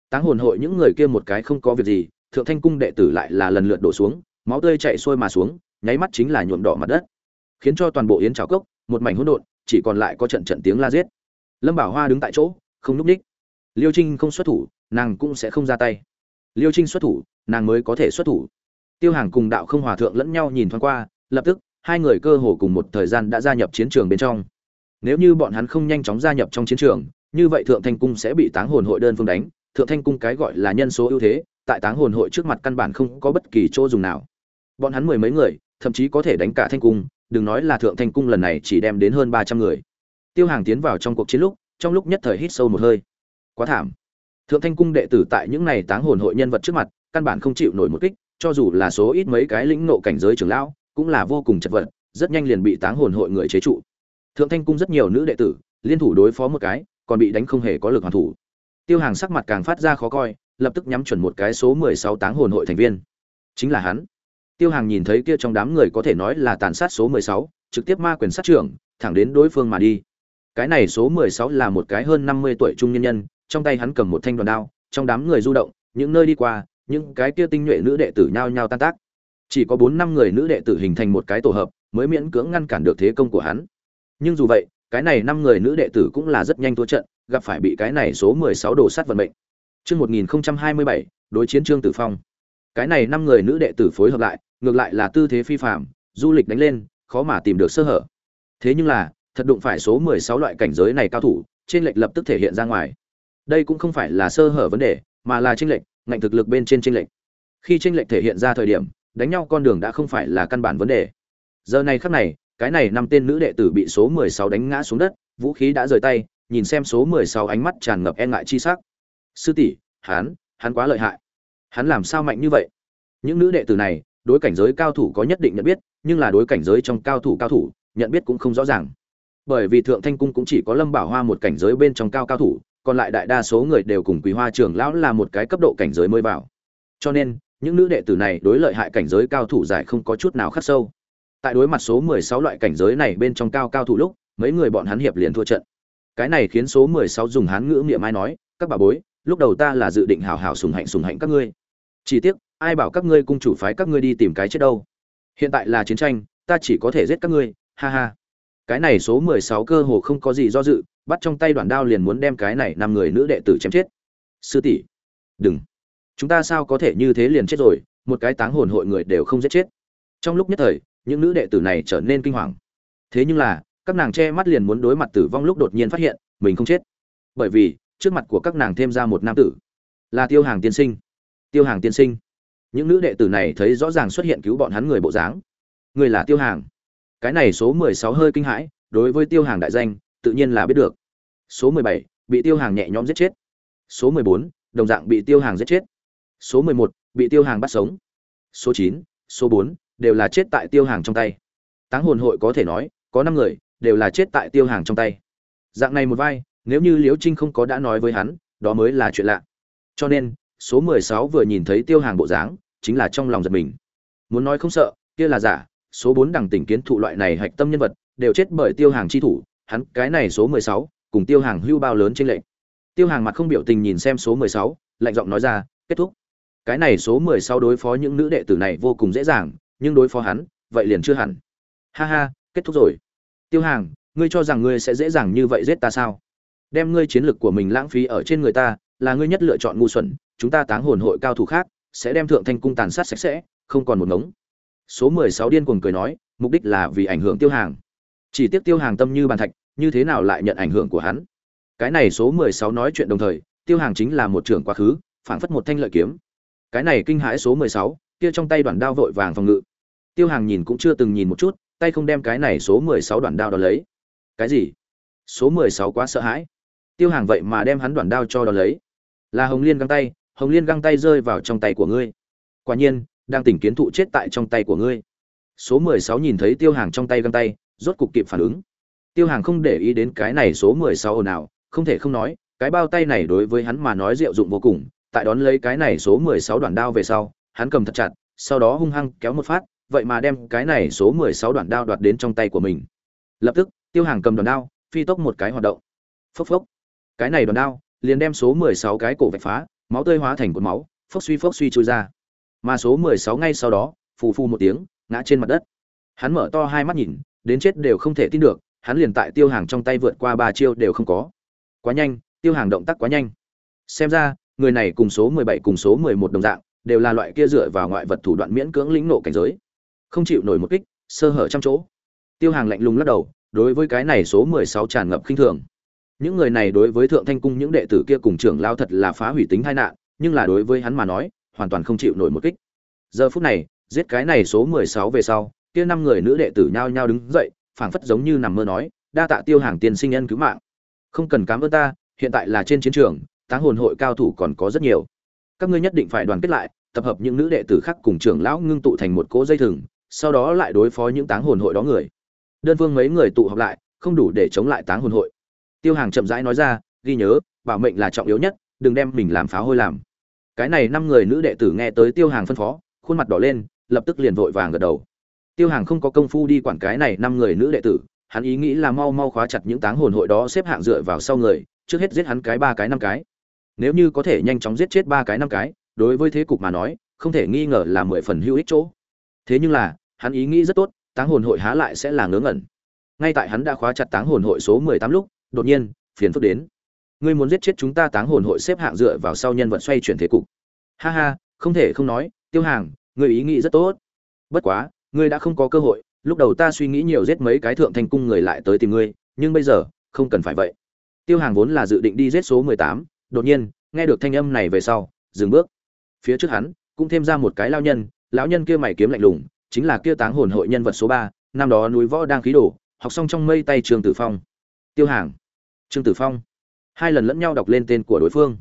Táng hồn hội những người kia một cái không có việc gì, thượng thanh cung đệ tử lại là lần lượt đổ xuống, máu tươi chạy xuôi mà xuống, nháy mắt chính là nhuộm đỏ mặt đất, khiến cho toàn bộ yến trào cốc một mảnh hỗn độn, chỉ còn lại có trận trận tiếng la giết. Lâm bảo hoa đứng tại chỗ, không núp ních. Liêu trinh không xuất thủ, nàng cũng sẽ không ra tay. Liêu trinh xuất thủ, nàng mới có thể xuất thủ. Tiêu hàng cùng đạo không hòa thượng lẫn nhau nhìn thoáng qua, lập tức, hai người cơ hồ cùng một thời gian đã gia nhập chiến trường bên trong. Nếu như bọn hắn không nhanh chóng gia nhập trong chiến trường, như vậy thượng thanh cung sẽ bị táng hồn hội đơn phương đánh. Thượng thanh cung cái gọi là nhân số ưu thế, tại táng hồn hội trước mặt căn bản không có bất kỳ chỗ dùng nào. Bọn hắn mười mấy người, thậm chí có thể đánh cả thanh cung đừng nói là thượng thanh cung lần này chỉ đem đến hơn ba trăm người. Tiêu hàng tiến vào trong cuộc chiến lúc, trong lúc nhất thời hít sâu một hơi. Quá thảm. Thượng thanh cung đệ tử tại những này táng hồn hội nhân vật trước mặt, căn bản không chịu nổi một kích, cho dù là số ít mấy cái lĩnh nộ cảnh giới trưởng lão, cũng là vô cùng chật vật, rất nhanh liền bị táng hồn hội người chế trụ. Thượng thanh cung rất nhiều nữ đệ tử, liên thủ đối phó một cái, còn bị đánh không hề có lực hoàn thủ. Tiêu hàng sắc mặt càng phát ra khó coi, lập tức nhắm chuẩn một cái số mười sáu táng hồn hội thành viên. Chính là hắn tiêu hàng nhìn thấy kia trong đám người có thể nói là tàn sát số mười sáu trực tiếp ma quyền sát trưởng thẳng đến đối phương mà đi. Cái này số mười sáu là một cái hơn năm mươi tuổi trung nhân nhân trong tay hắn cầm một thanh đoàn đao trong đám người du động những nơi đi qua những cái kia tinh nhuệ nữ đệ tử nhao nhao tan tác. Chỉ có bốn năm người nữ đệ tử hình thành một cái tổ hợp mới miễn cưỡng ngăn cản được thế công của hắn. Nhưng dù vậy cái này năm người nữ đệ tử cũng là rất nhanh thua trận gặp phải bị cái này số mười sáu đồ sát vận mệnh. Chương 1027, đối chiến Trương Tử Phong. Cái này năm người nữ đệ tử phối hợp lại, ngược lại là tư thế phi phàm, du lịch đánh lên, khó mà tìm được sơ hở. Thế nhưng là, thật đụng phải số 16 loại cảnh giới này cao thủ, trên lệch lập tức thể hiện ra ngoài. Đây cũng không phải là sơ hở vấn đề, mà là chênh lệch, ngạnh thực lực bên trên chênh lệch. Khi chênh lệch thể hiện ra thời điểm, đánh nhau con đường đã không phải là căn bản vấn đề. Giờ này khắc này, cái này năm tên nữ đệ tử bị số 16 đánh ngã xuống đất, vũ khí đã rời tay, nhìn xem số 16 ánh mắt tràn ngập e ngại chi sắc sư tỷ hắn hắn quá lợi hại hắn làm sao mạnh như vậy những nữ đệ tử này đối cảnh giới cao thủ có nhất định nhận biết, nhưng là đối cảnh giới trong cao thủ cao thủ, nhận biết cũng không rõ ràng. Bởi vì thượng thanh cung cũng chỉ có lâm bảo hoa một cảnh giới bên trong cao cao thủ, còn lại đại đa số người đều cùng quý hoa trưởng lão là một cái cấp độ cảnh giới mới vào. Cho nên, những nữ đệ tử này đối lợi hại cảnh giới cao thủ giải không có chút nào khắc sâu. Tại đối mặt số mười sáu loại cảnh giới này bên trong cao cao thủ lúc, mấy người bọn hắn hiệp liền thua trận. Cái này khiến số mười sáu dùng hán ngữ miệng ai nói, các bà bối, lúc đầu ta là dự định hào hào sùng hạnh sùng hạnh các ngươi chỉ tiếc, ai bảo các ngươi cung chủ phái các ngươi đi tìm cái chết đâu? Hiện tại là chiến tranh, ta chỉ có thể giết các ngươi, ha ha. Cái này số mười sáu cơ hồ không có gì do dự, bắt trong tay đoạn đao liền muốn đem cái này năm người nữ đệ tử chém chết. Sư tỷ, đừng. Chúng ta sao có thể như thế liền chết rồi, một cái táng hồn hội người đều không giết chết. Trong lúc nhất thời, những nữ đệ tử này trở nên kinh hoàng. Thế nhưng là, các nàng che mắt liền muốn đối mặt tử vong lúc đột nhiên phát hiện, mình không chết. Bởi vì, trước mặt của các nàng thêm ra một nam tử. Là tiêu hàng tiên sinh tiêu hàng tiên sinh. Những nữ đệ tử này thấy rõ ràng xuất hiện cứu bọn hắn người bộ dáng. Người là tiêu hàng. Cái này số mười sáu hơi kinh hãi, đối với tiêu hàng đại danh, tự nhiên là biết được. Số mười bảy, bị tiêu hàng nhẹ nhõm giết chết. Số mười bốn, đồng dạng bị tiêu hàng giết chết. Số mười một, bị tiêu hàng bắt sống. Số chín, số bốn, đều là chết tại tiêu hàng trong tay. Táng hồn hội có thể nói, có năm người, đều là chết tại tiêu hàng trong tay. Dạng này một vai, nếu như liễu trinh không có đã nói với hắn, đó mới là chuyện lạ. Cho nên số mười sáu vừa nhìn thấy tiêu hàng bộ dáng, chính là trong lòng giật mình. Muốn nói không sợ, kia là giả, số bốn đẳng tỉnh kiến thụ loại này hạch tâm nhân vật, đều chết bởi tiêu hàng chi thủ, hắn cái này số mười sáu, cùng tiêu hàng hưu bao lớn trên lệnh tiêu hàng mặt không biểu tình nhìn xem số mười sáu, lạnh giọng nói ra, kết thúc. Cái này số mười sáu đối phó những nữ đệ tử này vô cùng dễ dàng, nhưng đối phó hắn, vậy liền chưa hẳn. Ha ha, kết thúc rồi. Tiêu hàng, ngươi cho rằng ngươi sẽ dễ dàng như vậy giết ta sao? Đem ngươi chiến lực của mình lãng phí ở trên người ta, là ngươi nhất lựa chọn ngu xuẩn chúng ta táng hồn hội cao thủ khác, sẽ đem thượng thanh cung tàn sát sạch sẽ, không còn một ngống. Số mười sáu điên cuồng cười nói, mục đích là vì ảnh hưởng tiêu hàng. Chỉ tiếc tiêu hàng tâm như bàn thạch, như thế nào lại nhận ảnh hưởng của hắn? Cái này số mười sáu nói chuyện đồng thời, tiêu hàng chính là một trưởng quá khứ, phảng phất một thanh lợi kiếm. Cái này kinh hãi số mười sáu, kia trong tay đoạn đao vội vàng phòng ngự. Tiêu hàng nhìn cũng chưa từng nhìn một chút, tay không đem cái này số mười sáu đoạn đao đó lấy. Cái gì? Số mười sáu quá sợ hãi. Tiêu hàng vậy mà đem hắn đoạn đao cho đó lấy. Là hồng liên găng tay hồng liên găng tay rơi vào trong tay của ngươi. Quả nhiên, đang tỉnh kiến thụ chết tại trong tay của ngươi. Số mười sáu nhìn thấy tiêu hàng trong tay găng tay, rốt cục kịp phản ứng. Tiêu hàng không để ý đến cái này số mười sáu ồn ào, không thể không nói, cái bao tay này đối với hắn mà nói diệu dụng vô cùng. Tại đón lấy cái này số mười sáu đoạn đao về sau, hắn cầm thật chặt, sau đó hung hăng kéo một phát, vậy mà đem cái này số mười sáu đoạn đao đoạt đến trong tay của mình. Lập tức, tiêu hàng cầm đoạn đao, phi tốc một cái hoạt động. Phốc phốc. Cái này đoạn đao, liền đem số mười sáu cái cổ vạch phá máu tươi hóa thành cột máu, phốc suy phốc suy trôi ra. Mà số mười sáu ngay sau đó, phù phù một tiếng, ngã trên mặt đất. Hắn mở to hai mắt nhìn, đến chết đều không thể tin được, hắn liền tại tiêu hàng trong tay vượt qua ba chiêu đều không có. Quá nhanh, tiêu hàng động tác quá nhanh. Xem ra, người này cùng số mười bảy cùng số mười một đồng dạng, đều là loại kia dựa vào ngoại vật thủ đoạn miễn cưỡng lĩnh nộ cảnh giới. Không chịu nổi một kích, sơ hở trăm chỗ. Tiêu hàng lạnh lùng lắc đầu, đối với cái này số mười sáu tràn ngập khinh thường những người này đối với thượng thanh cung những đệ tử kia cùng trưởng lao thật là phá hủy tính tai nạn, nhưng là đối với hắn mà nói, hoàn toàn không chịu nổi một kích. Giờ phút này, giết cái này số mười sáu về sau, kia năm người nữ đệ tử nhao nhao đứng dậy, phảng phất giống như nằm mơ nói, đa tạ tiêu hàng tiên sinh nhân cứu mạng. Không cần cảm ơn ta, hiện tại là trên chiến trường, táng hồn hội cao thủ còn có rất nhiều. Các ngươi nhất định phải đoàn kết lại, tập hợp những nữ đệ tử khác cùng trưởng lão ngưng tụ thành một cỗ dây thừng, sau đó lại đối phó những táng hồn hội đó người. Đơn phương mấy người tụ họp lại, không đủ để chống lại táng hồn hội tiêu hàng chậm rãi nói ra, ghi nhớ, bảo mệnh là trọng yếu nhất, đừng đem mình làm pháo hôi làm. Cái này năm người nữ đệ tử nghe tới tiêu hàng phân phó, khuôn mặt đỏ lên, lập tức liền vội vàng gật đầu. Tiêu hàng không có công phu đi quản cái này năm người nữ đệ tử, hắn ý nghĩ là mau mau khóa chặt những táng hồn hội đó xếp hạng dựa vào sau người, trước hết giết hắn cái ba cái năm cái. Nếu như có thể nhanh chóng giết chết ba cái năm cái, đối với thế cục mà nói, không thể nghi ngờ là mười phần hữu ích chỗ. Thế nhưng là, hắn ý nghĩ rất tốt, táng hồn hội há lại sẽ là ngớ ngẩn. Ngay tại hắn đã khóa chặt táng hồn hội số mười tám lúc đột nhiên, phiền phức đến. Ngươi muốn giết chết chúng ta táng hồn hội xếp hạng dựa vào sau nhân vật xoay chuyển thế cục. Ha ha, không thể không nói, tiêu hàng, ngươi ý nghĩ rất tốt. Bất quá, ngươi đã không có cơ hội, lúc đầu ta suy nghĩ nhiều giết mấy cái thượng thành cung người lại tới tìm ngươi, nhưng bây giờ, không cần phải vậy. Tiêu hàng vốn là dự định đi giết số mười tám, đột nhiên, nghe được thanh âm này về sau, dừng bước. Phía trước hắn, cũng thêm ra một cái lao nhân, lão nhân kia mày kiếm lạnh lùng, chính là kia táng hồn hội nhân vật số ba, năm đó núi võ đang khí đổ, học xong trong mây tay trường tử phong tiêu hàng. Trương tử phong. Hai lần lẫn nhau đọc lên tên của đối phương.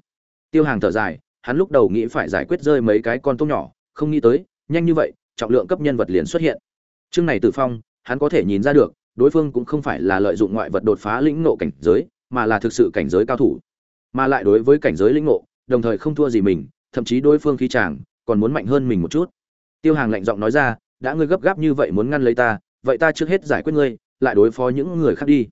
Tiêu hàng thở dài, hắn lúc đầu nghĩ phải giải quyết rơi mấy cái con tôm nhỏ, không nghĩ tới, nhanh như vậy, trọng lượng cấp nhân vật liền xuất hiện. Chương này tử phong, hắn có thể nhìn ra được, đối phương cũng không phải là lợi dụng ngoại vật đột phá lĩnh nộ cảnh giới, mà là thực sự cảnh giới cao thủ. Mà lại đối với cảnh giới lĩnh nộ đồng thời không thua gì mình, thậm chí đối phương khí chàng, còn muốn mạnh hơn mình một chút. Tiêu hàng lạnh giọng nói ra, đã ngươi gấp gáp như vậy muốn ngăn lấy ta, vậy ta trước hết giải quyết ngươi, lại đối phó những người khác đi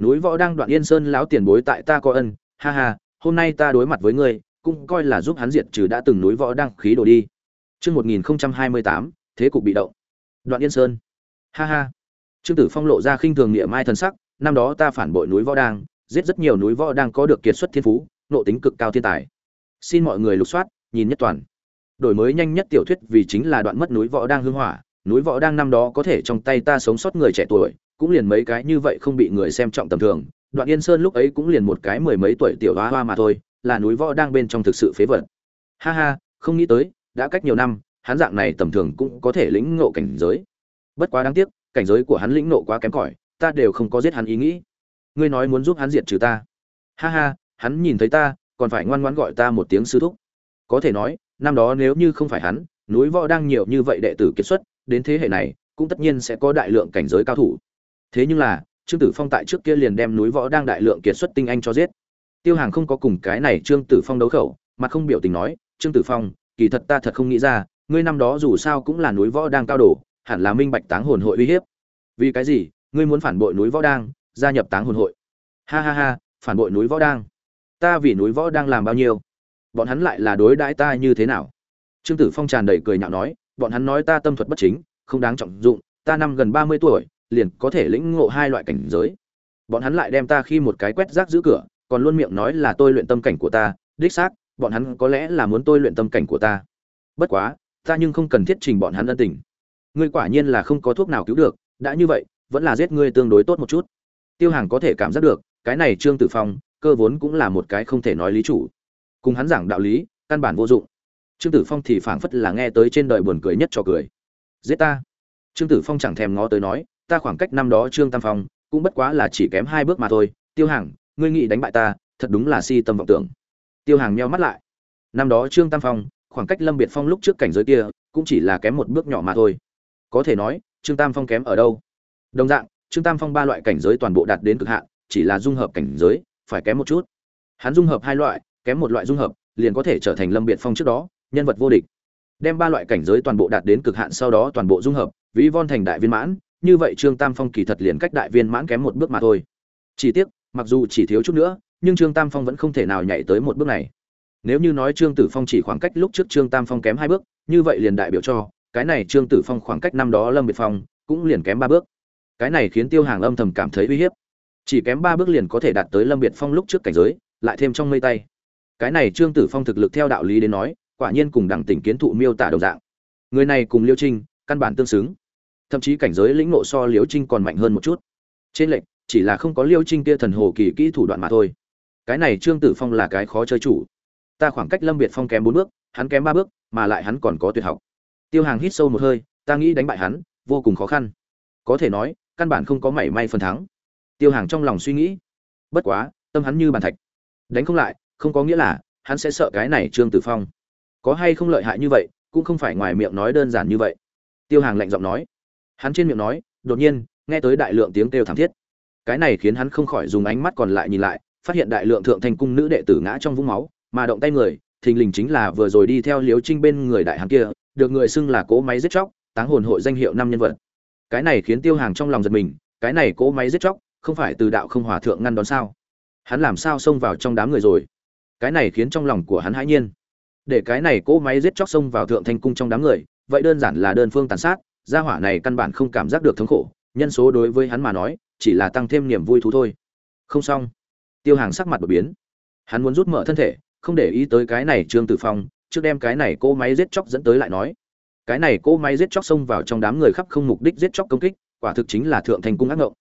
núi võ đang đoạn yên sơn lão tiền bối tại ta có ân ha ha hôm nay ta đối mặt với ngươi cũng coi là giúp hắn diệt trừ đã từng núi võ đang khí đổ đi Chương 1028, thế cục bị động. Đoạn Yên Sơn. Ha ha. Trương Tử Phong lộ ra khinh thường niệm mai thần sắc, năm đó ta phản bội núi võ đang, giết rất nhiều núi võ đang có được kiệt xuất thiên phú, nộ tính cực cao thiên tài. Xin mọi người lục soát, nhìn nhất toàn. Đổi mới nhanh nhất tiểu thuyết vì chính là đoạn mất núi võ đang hương hỏa, núi võ đang năm đó có thể trong tay ta sống sót người trẻ tuổi, cũng liền mấy cái như vậy không bị người xem trọng tầm thường. Đoạn Yên Sơn lúc ấy cũng liền một cái mười mấy tuổi tiểu hoa hoa mà thôi, là núi võ đang bên trong thực sự phế vật. Ha ha, không nghĩ tới, đã cách nhiều năm, hắn dạng này tầm thường cũng có thể lĩnh ngộ cảnh giới. Bất quá đáng tiếc, cảnh giới của hắn lĩnh ngộ quá kém cỏi, ta đều không có giết hắn ý nghĩ. Ngươi nói muốn giúp hắn diệt trừ ta? Ha ha, hắn nhìn thấy ta, còn phải ngoan ngoãn gọi ta một tiếng sư thúc. Có thể nói, năm đó nếu như không phải hắn núi võ đang nhiều như vậy đệ tử kiệt xuất đến thế hệ này cũng tất nhiên sẽ có đại lượng cảnh giới cao thủ thế nhưng là, trương tử phong tại trước kia liền đem núi võ đang đại lượng kiệt xuất tinh anh cho giết. Tiêu hàng không có cùng cái này trương tử phong đấu khẩu, mà không biểu tình nói, trương tử phong, kỳ thật ta thật không nghĩ ra, ngươi năm đó dù sao cũng là núi võ đang cao đổ hẳn là minh bạch táng hồn hội uy hiếp. Vì cái gì, ngươi muốn phản bội núi võ đang, gia nhập táng hồn hội? Ha ha ha, phản bội núi võ đang? Ta vì núi võ đang làm bao nhiêu? Bọn hắn lại là đối đãi ta như thế nào? Trương tử phong tràn đầy cười nhạo nói, bọn hắn nói ta tâm thuật bất chính, không đáng trọng dụng, ta năm gần ba mươi tuổi liền có thể lĩnh ngộ hai loại cảnh giới. Bọn hắn lại đem ta khi một cái quét rác giữ cửa, còn luôn miệng nói là tôi luyện tâm cảnh của ta, đích xác, bọn hắn có lẽ là muốn tôi luyện tâm cảnh của ta. Bất quá, ta nhưng không cần thiết trình bọn hắn ân tình. Ngươi quả nhiên là không có thuốc nào cứu được, đã như vậy, vẫn là giết ngươi tương đối tốt một chút. Tiêu hàng có thể cảm giác được, cái này trương tử phong, cơ vốn cũng là một cái không thể nói lý chủ. Cùng hắn giảng đạo lý, căn bản vô dụng. Trương tử phong thì phảng phất là nghe tới trên đời buồn cười nhất cho cười. Giết ta. Trương tử phong chẳng thèm ngó tới nói ta khoảng cách năm đó trương tam phong cũng bất quá là chỉ kém hai bước mà thôi. Tiêu hàng ngươi nghĩ đánh bại ta, thật đúng là si tâm vọng tưởng. Tiêu hàng nheo mắt lại. Năm đó trương tam phong, khoảng cách lâm biệt phong lúc trước cảnh giới kia cũng chỉ là kém một bước nhỏ mà thôi. Có thể nói, trương tam phong kém ở đâu? Đồng dạng, trương tam phong ba loại cảnh giới toàn bộ đạt đến cực hạn, chỉ là dung hợp cảnh giới, phải kém một chút. Hắn dung hợp hai loại, kém một loại dung hợp, liền có thể trở thành lâm biệt phong trước đó, nhân vật vô địch. Đem ba loại cảnh giới toàn bộ đạt đến cực hạn sau đó toàn bộ dung hợp ví von thành đại viên mãn như vậy trương tam phong kỳ thật liền cách đại viên mãn kém một bước mà thôi. Chỉ tiếc, mặc dù chỉ thiếu chút nữa, nhưng trương tam phong vẫn không thể nào nhảy tới một bước này. Nếu như nói trương tử phong chỉ khoảng cách lúc trước trương tam phong kém hai bước, như vậy liền đại biểu cho, cái này trương tử phong khoảng cách năm đó lâm biệt phong, cũng liền kém ba bước. Cái này khiến tiêu hàng âm thầm cảm thấy uy hiếp. Chỉ kém ba bước liền có thể đạt tới lâm biệt phong lúc trước cảnh giới, lại thêm trong mây tay. Cái này trương tử phong thực lực theo đạo lý đến nói, quả nhiên cùng đẳng tỉnh kiến thụ miêu tả đồng dạng. Người này cùng liêu trinh, căn bản tương xứng thậm chí cảnh giới lĩnh nộ so liễu trinh còn mạnh hơn một chút. Trên lệnh chỉ là không có liễu trinh kia thần hồ kỳ kỹ thủ đoạn mà thôi. Cái này trương tử phong là cái khó chơi chủ. Ta khoảng cách lâm biệt phong kém bốn bước, hắn kém ba bước, mà lại hắn còn có tuyệt học. Tiêu hàng hít sâu một hơi, ta nghĩ đánh bại hắn, vô cùng khó khăn. Có thể nói, căn bản không có mảy may phần thắng. Tiêu hàng trong lòng suy nghĩ. Bất quá, tâm hắn như bàn thạch. Đánh không lại, không có nghĩa là, hắn sẽ sợ cái này trương tử phong. Có hay không lợi hại như vậy, cũng không phải ngoài miệng nói đơn giản như vậy. Tiêu hàng lạnh giọng nói hắn trên miệng nói, đột nhiên, nghe tới đại lượng tiếng kêu thảm thiết. Cái này khiến hắn không khỏi dùng ánh mắt còn lại nhìn lại, phát hiện đại lượng thượng thành cung nữ đệ tử ngã trong vũng máu, mà động tay người, thình lình chính là vừa rồi đi theo liếu trinh bên người đại hán kia, được người xưng là cỗ máy giết chóc, táng hồn hội danh hiệu năm nhân vật. Cái này khiến tiêu hàng trong lòng giật mình, cái này cỗ máy giết chóc, không phải từ đạo không hòa thượng ngăn đón sao? Hắn làm sao xông vào trong đám người rồi? Cái này khiến trong lòng của hắn hãi nhiên. Để cái này cỗ máy giết chóc xông vào thượng thanh cung trong đám người, vậy đơn giản là đơn phương tàn sát gia hỏa này căn bản không cảm giác được thống khổ, nhân số đối với hắn mà nói, chỉ là tăng thêm niềm vui thú thôi. Không xong. Tiêu hàng sắc mặt đột biến. Hắn muốn rút mở thân thể, không để ý tới cái này trương tử phong, trước đem cái này cô máy giết chóc dẫn tới lại nói. Cái này cô máy giết chóc xông vào trong đám người khắp không mục đích giết chóc công kích, quả thực chính là thượng thành cung ác ngộng.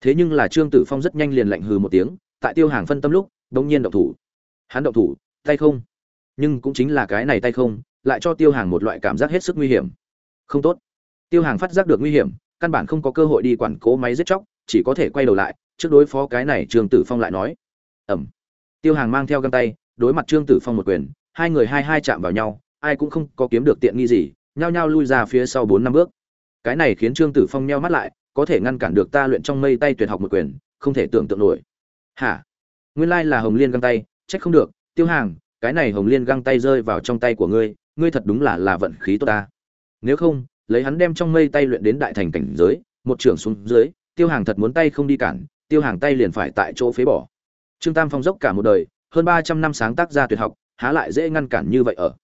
Thế nhưng là trương tử phong rất nhanh liền lạnh hừ một tiếng, tại tiêu hàng phân tâm lúc, bỗng nhiên động thủ. Hắn động thủ, tay không. Nhưng cũng chính là cái này tay không, lại cho tiêu hàng một loại cảm giác hết sức nguy hiểm. Không tốt tiêu hàng phát giác được nguy hiểm, căn bản không có cơ hội đi quản cố máy giết chóc, chỉ có thể quay đầu lại, trước đối phó cái này trương tử phong lại nói. Ẩm tiêu hàng mang theo găng tay, đối mặt trương tử phong một quyền, hai người hai hai chạm vào nhau, ai cũng không có kiếm được tiện nghi gì, nhao nhao lui ra phía sau bốn năm bước. Cái này khiến trương tử phong nheo mắt lại, có thể ngăn cản được ta luyện trong mây tay tuyệt học một quyền, không thể tưởng tượng nổi. Hả? Nguyên lai là hồng liên găng tay, trách không được, tiêu hàng, cái này hồng liên găng tay rơi vào trong tay của ngươi ngươi thật đúng là là vận khí tốt ta. Nếu không lấy hắn đem trong mây tay luyện đến đại thành cảnh giới, một trưởng xuống dưới, tiêu hàng thật muốn tay không đi cản, tiêu hàng tay liền phải tại chỗ phế bỏ. Trương tam phong dốc cả một đời, hơn ba trăm năm sáng tác ra tuyệt học, há lại dễ ngăn cản như vậy ở.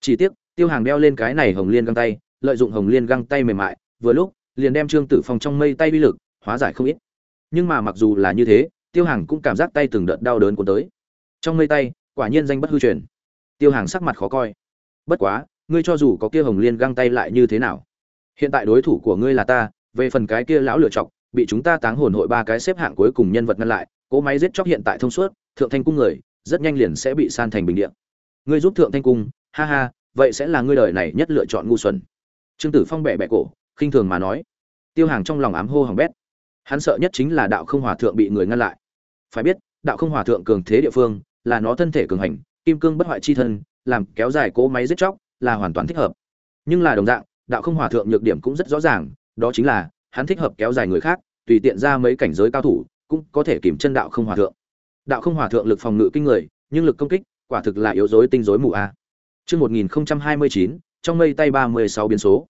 Chỉ tiếc, tiêu hàng đeo lên cái này hồng liên găng tay, lợi dụng hồng liên găng tay mềm mại, vừa lúc, liền đem trương tử phong trong mây tay uy lực, hóa giải không ít. Nhưng mà mặc dù là như thế, tiêu hàng cũng cảm giác tay từng đợt đau đớn cuốn tới. Trong mây tay, quả nhiên danh bất hư truyền. Tiêu hàng sắc mặt khó coi. Bất quá, ngươi cho dù có kia hồng liên găng tay lại như thế nào? Hiện tại đối thủ của ngươi là ta, về phần cái kia lão lựa chọc, bị chúng ta táng hồn hội ba cái xếp hạng cuối cùng nhân vật ngăn lại, cỗ máy giết chóc hiện tại thông suốt, thượng thanh cung người, rất nhanh liền sẽ bị san thành bình địa. Ngươi giúp thượng thanh cung, ha ha, vậy sẽ là ngươi đời này nhất lựa chọn ngu xuẩn. Trương tử phong bẹ bẹ cổ, khinh thường mà nói. Tiêu hàng trong lòng ám hô hỏng bét. Hắn sợ nhất chính là đạo không hòa thượng bị người ngăn lại. Phải biết, đạo không hòa thượng cường thế địa phương, là nó thân thể cường hành, kim cương bất hoại chi thân, làm kéo dài cỗ máy giết chóc, là hoàn toàn thích hợp. Nhưng là đồng dạng đạo không hòa thượng nhược điểm cũng rất rõ ràng đó chính là hắn thích hợp kéo dài người khác tùy tiện ra mấy cảnh giới cao thủ cũng có thể kìm chân đạo không hòa thượng đạo không hòa thượng lực phòng ngự kinh người nhưng lực công kích quả thực là yếu dối tinh dối mù a Chương 1029, trong mây tay 36 biến số.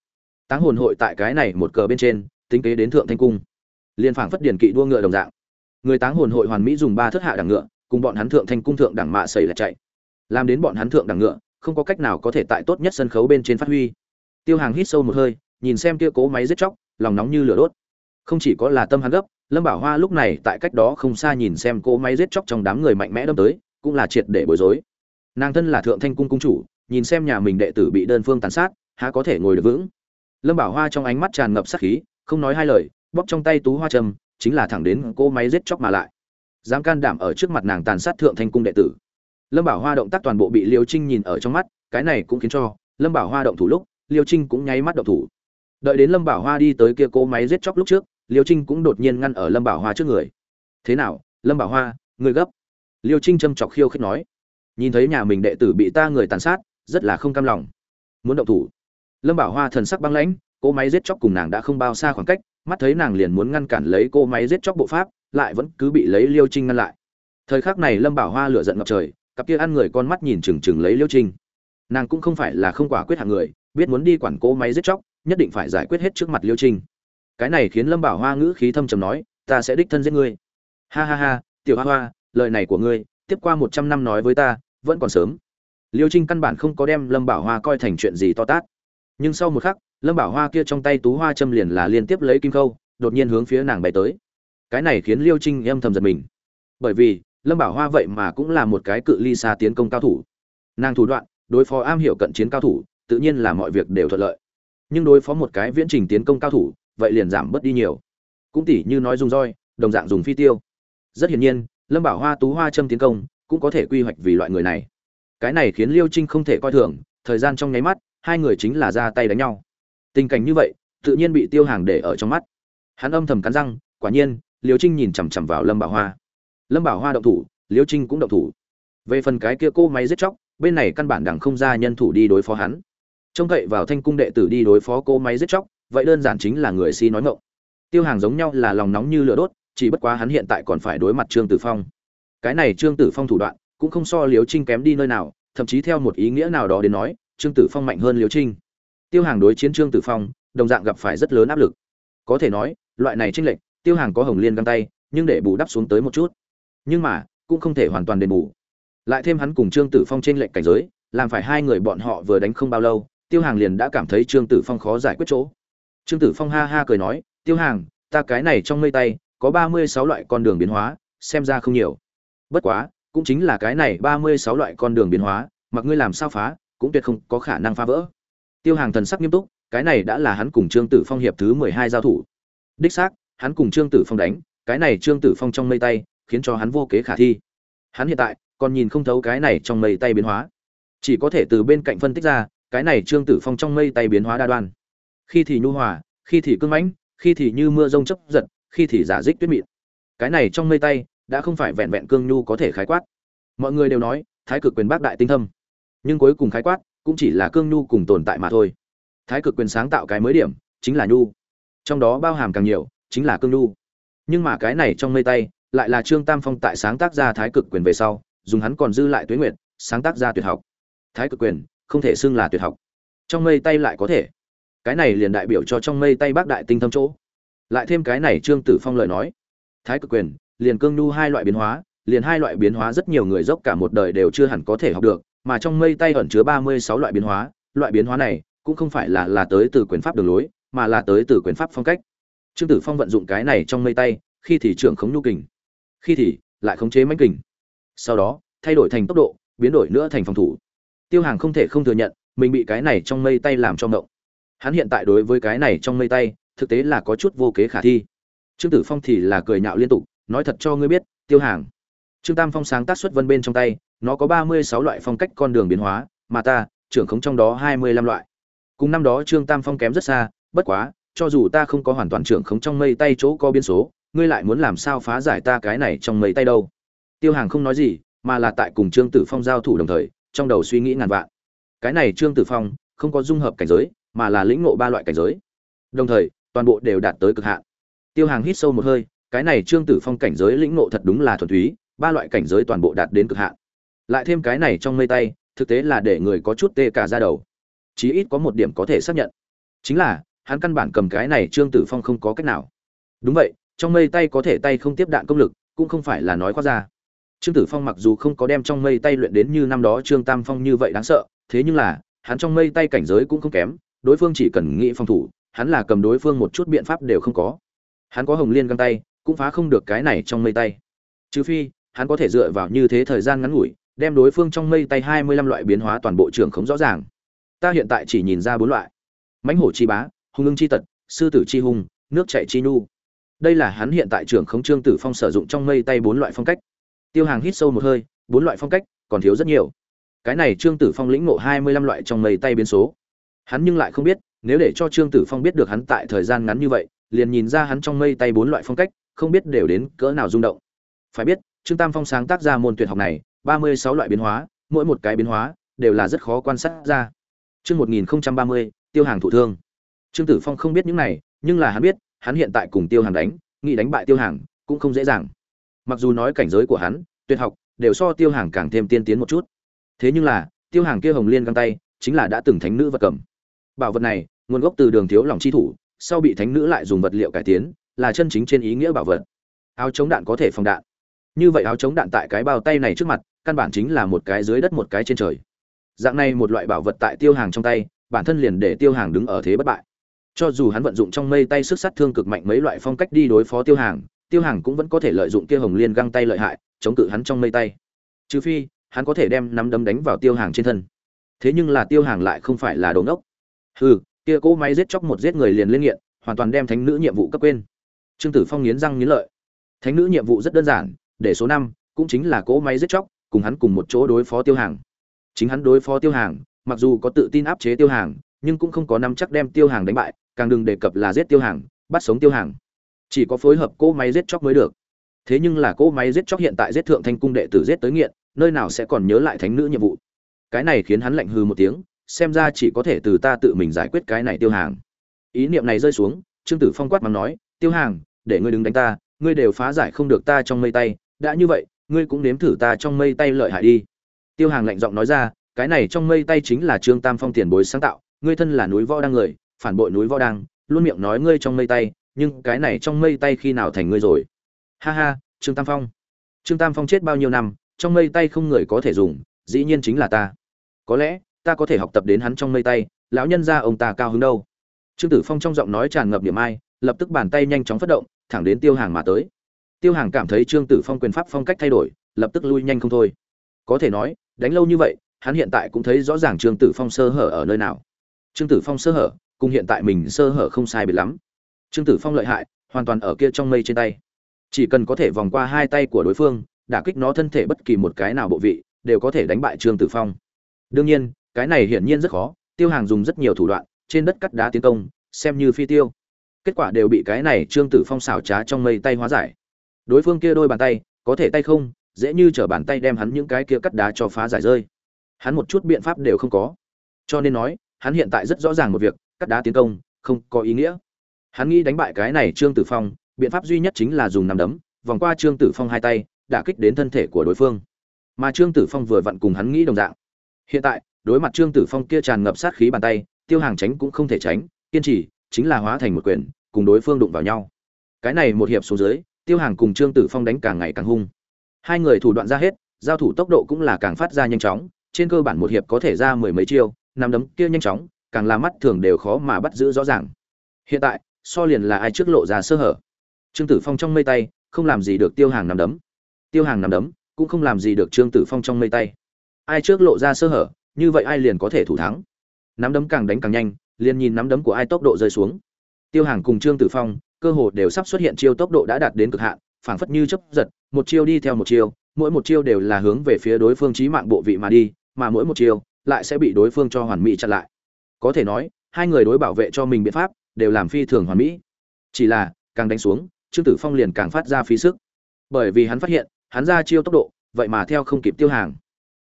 Táng hồn hội tại cái này một cờ bên trên, tính kế đến thượng thanh cung. Liên phảng phất điển kỵ đua ngựa đồng dạng. Người táng hồn hội hoàn mỹ dùng ba thất hạ đẳng ngựa, cùng bọn hắn thượng thanh cung thượng đẳng mạ sẩy là chạy. Làm đến bọn hắn thượng đẳng ngựa, không có cách nào có thể tại tốt nhất sân khấu bên trên phát huy. Tiêu Hàng hít sâu một hơi, nhìn xem kia cố máy giết chóc, lòng nóng như lửa đốt. Không chỉ có là tâm hắn gấp, Lâm Bảo Hoa lúc này tại cách đó không xa nhìn xem cố máy giết chóc trong đám người mạnh mẽ đâm tới, cũng là triệt để bối rối. Nàng thân là thượng thanh cung cung chủ, nhìn xem nhà mình đệ tử bị đơn phương tàn sát há có thể ngồi được vững lâm bảo hoa trong ánh mắt tràn ngập sát khí không nói hai lời bóp trong tay tú hoa trầm chính là thẳng đến cố máy giết chóc mà lại dám can đảm ở trước mặt nàng tàn sát thượng thanh cung đệ tử lâm bảo hoa động tác toàn bộ bị liêu trinh nhìn ở trong mắt cái này cũng khiến cho lâm bảo hoa động thủ lúc liêu trinh cũng nháy mắt động thủ. Đợi đến lâm bảo hoa đi tới kia cô máy giết chóc lúc trước, liêu trinh cũng đột nhiên ngăn ở lâm bảo hoa trước người. Thế nào, lâm bảo hoa người gấp? Liêu trinh châm chọc khiêu khích nói. Nhìn thấy nhà mình đệ tử bị ta người tàn sát, rất là không cam lòng. Muốn động thủ. Lâm bảo hoa thần sắc băng lãnh cô máy giết chóc cùng nàng đã không bao xa khoảng cách, mắt thấy nàng liền muốn ngăn cản lấy cô máy giết chóc bộ pháp, lại vẫn cứ bị lấy liêu trinh ngăn lại. Thời khắc này lâm bảo hoa lửa giận ngập trời, cặp kia ăn người con mắt nhìn chừng chừng lấy liêu trinh nàng cũng không phải là không quả quyết hạng người, biết muốn đi quản cố máy giết chóc, nhất định phải giải quyết hết trước mặt liêu trinh. Cái này khiến lâm bảo hoa ngữ khí thâm trầm nói, ta sẽ đích thân giết ngươi. Ha ha ha, tiểu hoa hoa, lời này của ngươi, tiếp qua một trăm năm nói với ta, vẫn còn sớm. Liêu trinh căn bản không có đem lâm bảo hoa coi thành chuyện gì to tát. Nhưng sau một khắc, lâm bảo hoa kia trong tay tú hoa châm liền là liên tiếp lấy kim khâu, đột nhiên hướng phía nàng bay tới. Cái này khiến liêu trinh em thầm giật mình. Bởi vì, lâm bảo hoa vậy mà cũng là một cái cự ly xa tiến công cao thủ. Nàng thủ đoạn đối phó am hiểu cận chiến cao thủ, tự nhiên là mọi việc đều thuận lợi. Nhưng đối phó một cái viễn trình tiến công cao thủ, vậy liền giảm bớt đi nhiều. Cũng tỉ như nói dùng roi, đồng dạng dùng phi tiêu. Rất hiển nhiên, lâm bảo hoa, tú hoa châm tiến công, cũng có thể quy hoạch vì loại người này. Cái này khiến liêu trinh không thể coi thường, thời gian trong nháy mắt, hai người chính là ra tay đánh nhau. Tình cảnh như vậy, tự nhiên bị tiêu hàng để ở trong mắt. Hắn âm thầm cắn răng, quả nhiên, liêu trinh nhìn chằm chằm vào lâm bảo hoa. Lâm bảo hoa động thủ, liêu trinh cũng động thủ. Về phần cái kia cô máy giết chóc bên này căn bản đẳng không ra nhân thủ đi đối phó hắn. Trông cậy vào thanh cung đệ tử đi đối phó cô máy giết chóc, vậy đơn giản chính là người si nói ngộng tiêu hàng giống nhau là lòng nóng như lửa đốt, chỉ bất quá hắn hiện tại còn phải đối mặt trương tử phong. Cái này trương tử phong thủ đoạn, cũng không so liếu trinh kém đi nơi nào, thậm chí theo một ý nghĩa nào đó đến nói, trương tử phong mạnh hơn liếu trinh. Tiêu hàng đối chiến trương tử phong, đồng dạng gặp phải rất lớn áp lực. Có thể nói, loại này tranh lệch, tiêu hàng có hồng liên găng tay, nhưng để bù đắp xuống tới một chút. Nhưng mà, cũng không thể hoàn toàn đền bù lại thêm hắn cùng trương tử phong trên lệnh cảnh giới làm phải hai người bọn họ vừa đánh không bao lâu tiêu hàng liền đã cảm thấy trương tử phong khó giải quyết chỗ trương tử phong ha ha cười nói tiêu hàng ta cái này trong mây tay có ba mươi sáu loại con đường biến hóa xem ra không nhiều bất quá cũng chính là cái này ba mươi sáu loại con đường biến hóa, mặc ngươi làm sao phá, cũng tuyệt không có khả năng phá vỡ. Tiêu Hàng thần sắc nghiêm túc, cái này đã là hắn cùng Trương Tử Phong hiệp thứ mười hai giao thủ. Đích xác, hắn cùng Trương Tử Phong đánh, cái này Trương Tử Phong trong mây tay, khiến cho hắn vô kế khả thi. Hắn hiện tại còn nhìn không thấu cái này trong mây tay biến hóa, chỉ có thể từ bên cạnh phân tích ra, cái này Trương Tử Phong trong mây tay biến hóa đa đoan. Khi thì nhu hòa, khi thì cương mãnh, khi thì như mưa rông chấp giật, khi thì giả dích tuyết mịn. Cái này trong mây tay, đã không phải vẹn vẹn cương nhu có thể khái quát. Mọi người đều nói thái cực quyền bác đại tinh thâm. Nhưng cuối cùng khái quát cũng chỉ là cương nhu cùng tồn tại mà thôi. Thái cực quyền sáng tạo cái mới điểm chính là nhu. Trong đó bao hàm càng nhiều chính là cương nhu. Nhưng mà cái này trong mây tay lại là trương tam phong tại sáng tác ra thái cực quyền về sau dùng hắn còn dư lại tuế nguyện sáng tác ra tuyệt học. Thái cực quyền không thể xưng là tuyệt học. Trong mây tay lại có thể. Cái này liền đại biểu cho trong mây tay bác đại tinh thâm chỗ. Lại thêm cái này trương tử phong lời nói. Thái cực quyền liền cương nhu hai loại biến hóa, liền hai loại biến hóa rất nhiều người dốc cả một đời đều chưa hẳn có thể học được, mà trong mây tay ẩn chứa 36 loại biến hóa, loại biến hóa này cũng không phải là là tới từ quyền pháp đường lối, mà là tới từ quyền pháp phong cách. Trương Tử Phong vận dụng cái này trong mây tay, khi thì trưởng khống nhu kình, khi thì lại khống chế mãnh kình. Sau đó, thay đổi thành tốc độ, biến đổi nữa thành phòng thủ. Tiêu Hàng không thể không thừa nhận, mình bị cái này trong mây tay làm cho ngộng Hắn hiện tại đối với cái này trong mây tay, thực tế là có chút vô kế khả thi. Trương Tử Phong thì là cười nhạo liên tục, nói thật cho ngươi biết tiêu hàng trương tam phong sáng tác xuất vân bên trong tay nó có ba mươi sáu loại phong cách con đường biến hóa mà ta trưởng khống trong đó hai mươi lăm loại cùng năm đó trương tam phong kém rất xa bất quá cho dù ta không có hoàn toàn trưởng khống trong mây tay chỗ có biến số ngươi lại muốn làm sao phá giải ta cái này trong mây tay đâu tiêu hàng không nói gì, mà là tại cùng trương tử phong giao thủ đồng thời, trong đầu suy nghĩ ngàn vạn. Cái này trương tử phong, không có dung hợp cảnh giới, mà là lĩnh ngộ ba loại cảnh giới. Đồng thời, toàn bộ đều đạt tới cực hạn. Tiêu hàng hít sâu một hơi, cái này trương tử phong cảnh giới lĩnh ngộ thật đúng là thuần túy, ba loại cảnh giới toàn bộ đạt đến cực hạn. Lại thêm cái này trong mây tay, thực tế là để người có chút tê cả ra đầu. Chí ít có một điểm có thể xác nhận. Chính là, hắn căn bản cầm cái này trương tử phong không có cách nào. Đúng vậy, trong mây tay có thể tay không tiếp đạn công lực, cũng không phải là nói khoác ra trương tử phong mặc dù không có đem trong mây tay luyện đến như năm đó trương tam phong như vậy đáng sợ, thế nhưng là, hắn trong mây tay cảnh giới cũng không kém, đối phương chỉ cần nghĩ phòng thủ, hắn là cầm đối phương một chút biện pháp đều không có. Hắn có hồng liên găng tay, cũng phá không được cái này trong mây tay. Trừ phi, hắn có thể dựa vào như thế thời gian ngắn ngủi, đem đối phương trong mây tay hai mươi lăm loại biến hóa toàn bộ trưởng không rõ ràng. Ta hiện tại chỉ nhìn ra bốn loại. Mãnh hổ chi bá, hung ưng chi tật, sư tử chi hung, nước chảy chi nhu. Đây là hắn hiện tại trưởng khống trương tử phong sử dụng trong mây tay bốn loại phong cách tiêu hàng hít sâu một hơi, bốn loại phong cách, còn thiếu rất nhiều. Cái này trương tử phong lĩnh ngộ hai mươi lăm loại trong mây tay biến số. Hắn nhưng lại không biết, nếu để cho trương tử phong biết được hắn tại thời gian ngắn như vậy, liền nhìn ra hắn trong mây tay bốn loại phong cách, không biết đều đến cỡ nào rung động. Phải biết, trương tam phong sáng tác ra môn tuyệt học này, ba mươi sáu loại biến hóa, mỗi một cái biến hóa, đều là rất khó quan sát ra. Chương một nghìn ba mươi, tiêu hàng thụ thương. Trương tử phong không biết những này, nhưng là hắn biết, hắn hiện tại cùng tiêu hàng đánh, nghĩ đánh bại tiêu hàng, cũng không dễ dàng mặc dù nói cảnh giới của hắn, tuyệt học, đều so tiêu hàng càng thêm tiên tiến một chút. Thế nhưng là, tiêu hàng kia hồng liên găng tay, chính là đã từng thánh nữ vật cầm. Bảo vật này, nguồn gốc từ đường thiếu lòng chi thủ, sau bị thánh nữ lại dùng vật liệu cải tiến, là chân chính trên ý nghĩa bảo vật. Áo chống đạn có thể phòng đạn. Như vậy áo chống đạn tại cái bao tay này trước mặt, căn bản chính là một cái dưới đất một cái trên trời. Dạng này một loại bảo vật tại tiêu hàng trong tay, bản thân liền để tiêu hàng đứng ở thế bất bại. Cho dù hắn vận dụng trong mây tay sức sát thương cực mạnh mấy loại phong cách đi đối phó tiêu hàng tiêu hàng cũng vẫn có thể lợi dụng kia hồng liên găng tay lợi hại, chống cự hắn trong mây tay. Trừ phi, hắn có thể đem nắm đấm đánh vào tiêu hàng trên thân. Thế nhưng là tiêu hàng lại không phải là đồ ngốc. Hừ, kia cỗ máy giết chóc một giết người liền lên nghiện, hoàn toàn đem thánh nữ nhiệm vụ cấp quên. Trương tử phong nghiến răng nghiến lợi. Thánh nữ nhiệm vụ rất đơn giản, để số năm cũng chính là cỗ máy giết chóc, cùng hắn cùng một chỗ đối phó tiêu hàng chính hắn đối phó tiêu hàng mặc dù có tự tin áp chế tiêu hàng nhưng cũng không có năm chắc đem tiêu hàng đánh bại, càng đừng đề cập là giết tiêu hàng bắt sống tiêu hàng chỉ có phối hợp cỗ máy giết chóc mới được. Thế nhưng là cỗ máy giết chóc hiện tại giết thượng thanh cung đệ tử giết tới nghiện, nơi nào sẽ còn nhớ lại thánh nữ nhiệm vụ? Cái này khiến hắn lạnh hư một tiếng, xem ra chỉ có thể từ ta tự mình giải quyết cái này tiêu hàng. Ý niệm này rơi xuống, trương tử phong quát mắng nói, tiêu hàng, để ngươi đứng đánh ta, ngươi đều phá giải không được ta trong mây tay, đã như vậy, ngươi cũng nếm thử ta trong mây tay lợi hại đi. Tiêu hàng lạnh giọng nói ra, cái này trong mây tay chính là trương tam phong tiền bối sáng tạo, ngươi thân là núi võ đang người, phản bội núi võ đang, luôn miệng nói ngươi trong mây tay nhưng cái này trong mây tay khi nào thành ngươi rồi? Ha ha, trương tam phong. Trương tam phong chết bao nhiêu năm, trong mây tay không người có thể dùng, dĩ nhiên chính là ta. Có lẽ, ta có thể học tập đến hắn trong mây tay, lão nhân ra ông ta cao hứng đâu. Trương tử phong trong giọng nói tràn ngập điểm ai, lập tức bàn tay nhanh chóng phát động, thẳng đến tiêu hàng mà tới. Tiêu hàng cảm thấy trương tử phong quyền pháp phong cách thay đổi, lập tức lui nhanh không thôi. Có thể nói, đánh lâu như vậy, hắn hiện tại cũng thấy rõ ràng trương tử phong sơ hở ở nơi nào. Trương tử phong sơ hở, cùng hiện tại mình sơ hở không sai biệt lắm trương tử phong lợi hại, hoàn toàn ở kia trong mây trên tay. Chỉ cần có thể vòng qua hai tay của đối phương, đả kích nó thân thể bất kỳ một cái nào bộ vị, đều có thể đánh bại trương tử phong. Đương nhiên, cái này hiển nhiên rất khó, tiêu hàng dùng rất nhiều thủ đoạn, trên đất cắt đá tiến công, xem như phi tiêu. Kết quả đều bị cái này trương tử phong xảo trá trong mây tay hóa giải. Đối phương kia đôi bàn tay, có thể tay không, dễ như t bàn tay đem hắn những cái kia cắt đá cho phá giải rơi. Hắn một chút biện pháp đều không có. Cho nên nói, hắn hiện tại rất rõ ràng một việc, cắt đá tiến công, không có ý nghĩa hắn nghĩ đánh bại cái này trương tử phong, biện pháp duy nhất chính là dùng nằm đấm, vòng qua trương tử phong hai tay, đả kích đến thân thể của đối phương. Mà trương tử phong vừa vặn cùng hắn nghĩ đồng dạng. Hiện tại, đối mặt trương tử phong kia tràn ngập sát khí bàn tay, tiêu hàng tránh cũng không thể tránh, kiên trì, chính là hóa thành một quyền, cùng đối phương đụng vào nhau. Cái này một hiệp xuống dưới, tiêu hàng cùng trương tử phong đánh càng ngày càng hung. Hai người thủ đoạn ra hết, giao thủ tốc độ cũng là càng phát ra nhanh chóng, trên cơ bản một hiệp có thể ra mười mấy chiêu nằm đấm kia nhanh chóng, càng làm mắt thường đều khó mà bắt giữ rõ ràng. Hiện tại so liền là ai trước lộ ra sơ hở. Trương tử phong trong mây tay, không làm gì được tiêu hàng nằm đấm. Tiêu hàng nằm đấm, cũng không làm gì được trương tử phong trong mây tay. Ai trước lộ ra sơ hở, như vậy ai liền có thể thủ thắng. Nắm đấm càng đánh càng nhanh, liền nhìn nắm đấm của ai tốc độ rơi xuống. Tiêu hàng cùng trương tử phong, cơ hồ đều sắp xuất hiện chiêu tốc độ đã đạt đến cực hạn, phảng phất như chấp giật, một chiêu đi theo một chiêu, mỗi một chiêu đều là hướng về phía đối phương trí mạng bộ vị mà đi, mà mỗi một chiêu, lại sẽ bị đối phương cho hoàn mỹ chặn lại. Có thể nói, hai người đối bảo vệ cho mình biện pháp đều làm phi thường hoàn mỹ. Chỉ là, càng đánh xuống, trương tử phong liền càng phát ra phí sức. Bởi vì hắn phát hiện, hắn ra chiêu tốc độ, vậy mà theo không kịp tiêu hàng.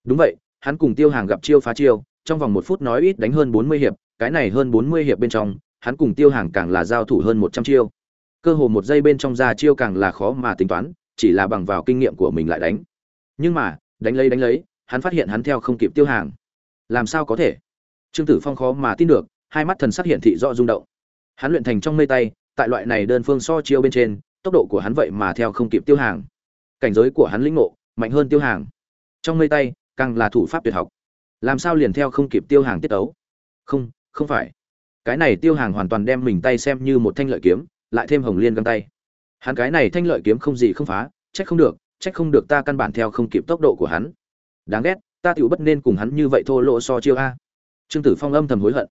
Đúng vậy, hắn cùng tiêu hàng gặp chiêu phá chiêu, trong vòng một phút nói ít đánh hơn bốn mươi hiệp, cái này hơn bốn mươi hiệp bên trong, hắn cùng tiêu hàng càng là giao thủ hơn một trăm chiêu. Cơ hồ một giây bên trong ra chiêu càng là khó mà tính toán, chỉ là bằng vào kinh nghiệm của mình lại đánh. Nhưng mà, đánh lấy đánh lấy, hắn phát hiện hắn theo không kịp tiêu hàng. Làm sao có thể? Trương tử phong khó mà tin được, hai mắt thần sắc hiện thị rõ rung động hắn luyện thành trong mây tay, tại loại này đơn phương so chiêu bên trên, tốc độ của hắn vậy mà theo không kịp tiêu hàng. Cảnh giới của hắn lĩnh ngộ, mạnh hơn tiêu hàng. Trong mây tay, càng là thủ pháp tuyệt học. Làm sao liền theo không kịp tiêu hàng tiết ấu không không phải. Cái này tiêu hàng hoàn toàn đem mình tay xem như một thanh lợi kiếm, lại thêm hồng liên găng tay. Hắn cái này thanh lợi kiếm không gì không phá, trách không được, trách không được ta căn bản theo không kịp tốc độ của hắn. Đáng ghét, ta tựu bất nên cùng hắn như vậy thô lỗ so chiêu a. Trương tử phong âm thầm hối hận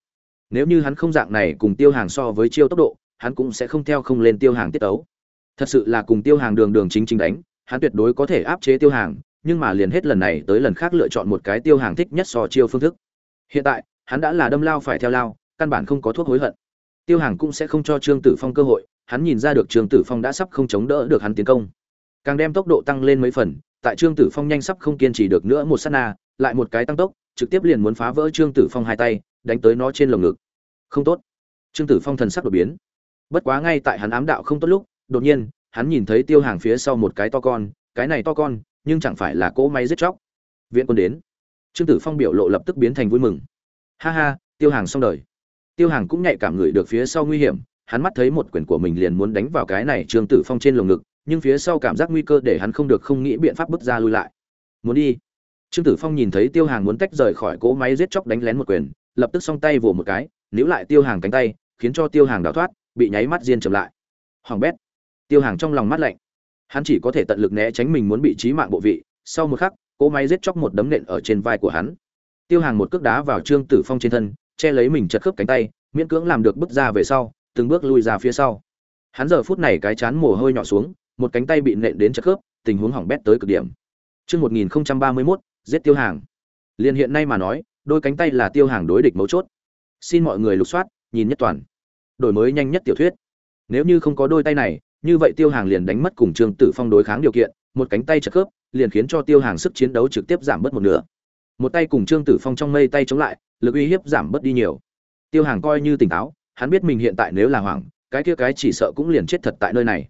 nếu như hắn không dạng này cùng tiêu hàng so với chiêu tốc độ, hắn cũng sẽ không theo không lên tiêu hàng tiết ấu thật sự là cùng tiêu hàng đường đường chính chính đánh, hắn tuyệt đối có thể áp chế tiêu hàng, nhưng mà liền hết lần này tới lần khác lựa chọn một cái tiêu hàng thích nhất so chiêu phương thức. Hiện tại, hắn đã là đâm lao phải theo lao, căn bản không có thuốc hối hận. Tiêu hàng cũng sẽ không cho trương tử phong cơ hội, hắn nhìn ra được trương tử phong đã sắp không chống đỡ được hắn tiến công. Càng đem tốc độ tăng lên mấy phần, tại trương tử phong nhanh sắp không kiên trì được nữa một sát na, lại một cái tăng tốc, trực tiếp liền muốn phá vỡ trương tử phong hai tay đánh tới nó trên lồng ngực. Không tốt. Trương tử phong thần sắc đột biến. Bất quá ngay tại hắn ám đạo không tốt lúc, đột nhiên, hắn nhìn thấy tiêu hàng phía sau một cái to con, cái này to con, nhưng chẳng phải là cỗ máy giết chóc. Viện quân đến. Trương tử phong biểu lộ lập tức biến thành vui mừng. Ha ha, tiêu hàng xong đời. Tiêu hàng cũng nhạy cảm ngửi được phía sau nguy hiểm, hắn mắt thấy một quyền của mình liền muốn đánh vào cái này trương tử phong trên lồng ngực, nhưng phía sau cảm giác nguy cơ để hắn không được không nghĩ biện pháp bước ra lui lại. Muốn đi. Trương tử phong nhìn thấy tiêu hàng muốn tách rời khỏi cỗ máy giết chóc đánh lén một quyền lập tức song tay vồ một cái níu lại tiêu hàng cánh tay khiến cho tiêu hàng đào thoát bị nháy mắt diên chậm lại. Hoàng bét. Tiêu hàng trong lòng mắt lạnh. Hắn chỉ có thể tận lực né tránh mình muốn bị trí mạng bộ vị sau một khắc cỗ máy giết chóc một đấm nện ở trên vai của hắn. Tiêu hàng một cước đá vào trương tử phong trên thân che lấy mình chật khớp cánh tay miễn cưỡng làm được bước ra về sau từng bước lui ra phía sau. Hắn giờ phút này cái chán mồ hôi nhỏ xuống một cánh tay bị nện đến chật khớp tình huống hỏng bét tới cực điểm. Trước 1031, giết tiêu hàng. Liên hiện nay mà nói, đôi cánh tay là tiêu hàng đối địch mấu chốt. Xin mọi người lục soát, nhìn nhất toàn. Đổi mới nhanh nhất tiểu thuyết. Nếu như không có đôi tay này, như vậy tiêu hàng liền đánh mất cùng Trương Tử Phong đối kháng điều kiện, một cánh tay chật khớp, liền khiến cho tiêu hàng sức chiến đấu trực tiếp giảm bớt một nửa. Một tay cùng Trương Tử Phong trong mây tay chống lại, lực uy hiếp giảm bớt đi nhiều. Tiêu hàng coi như tỉnh táo, hắn biết mình hiện tại nếu là hoảng, cái kia cái chỉ sợ cũng liền chết thật tại nơi này.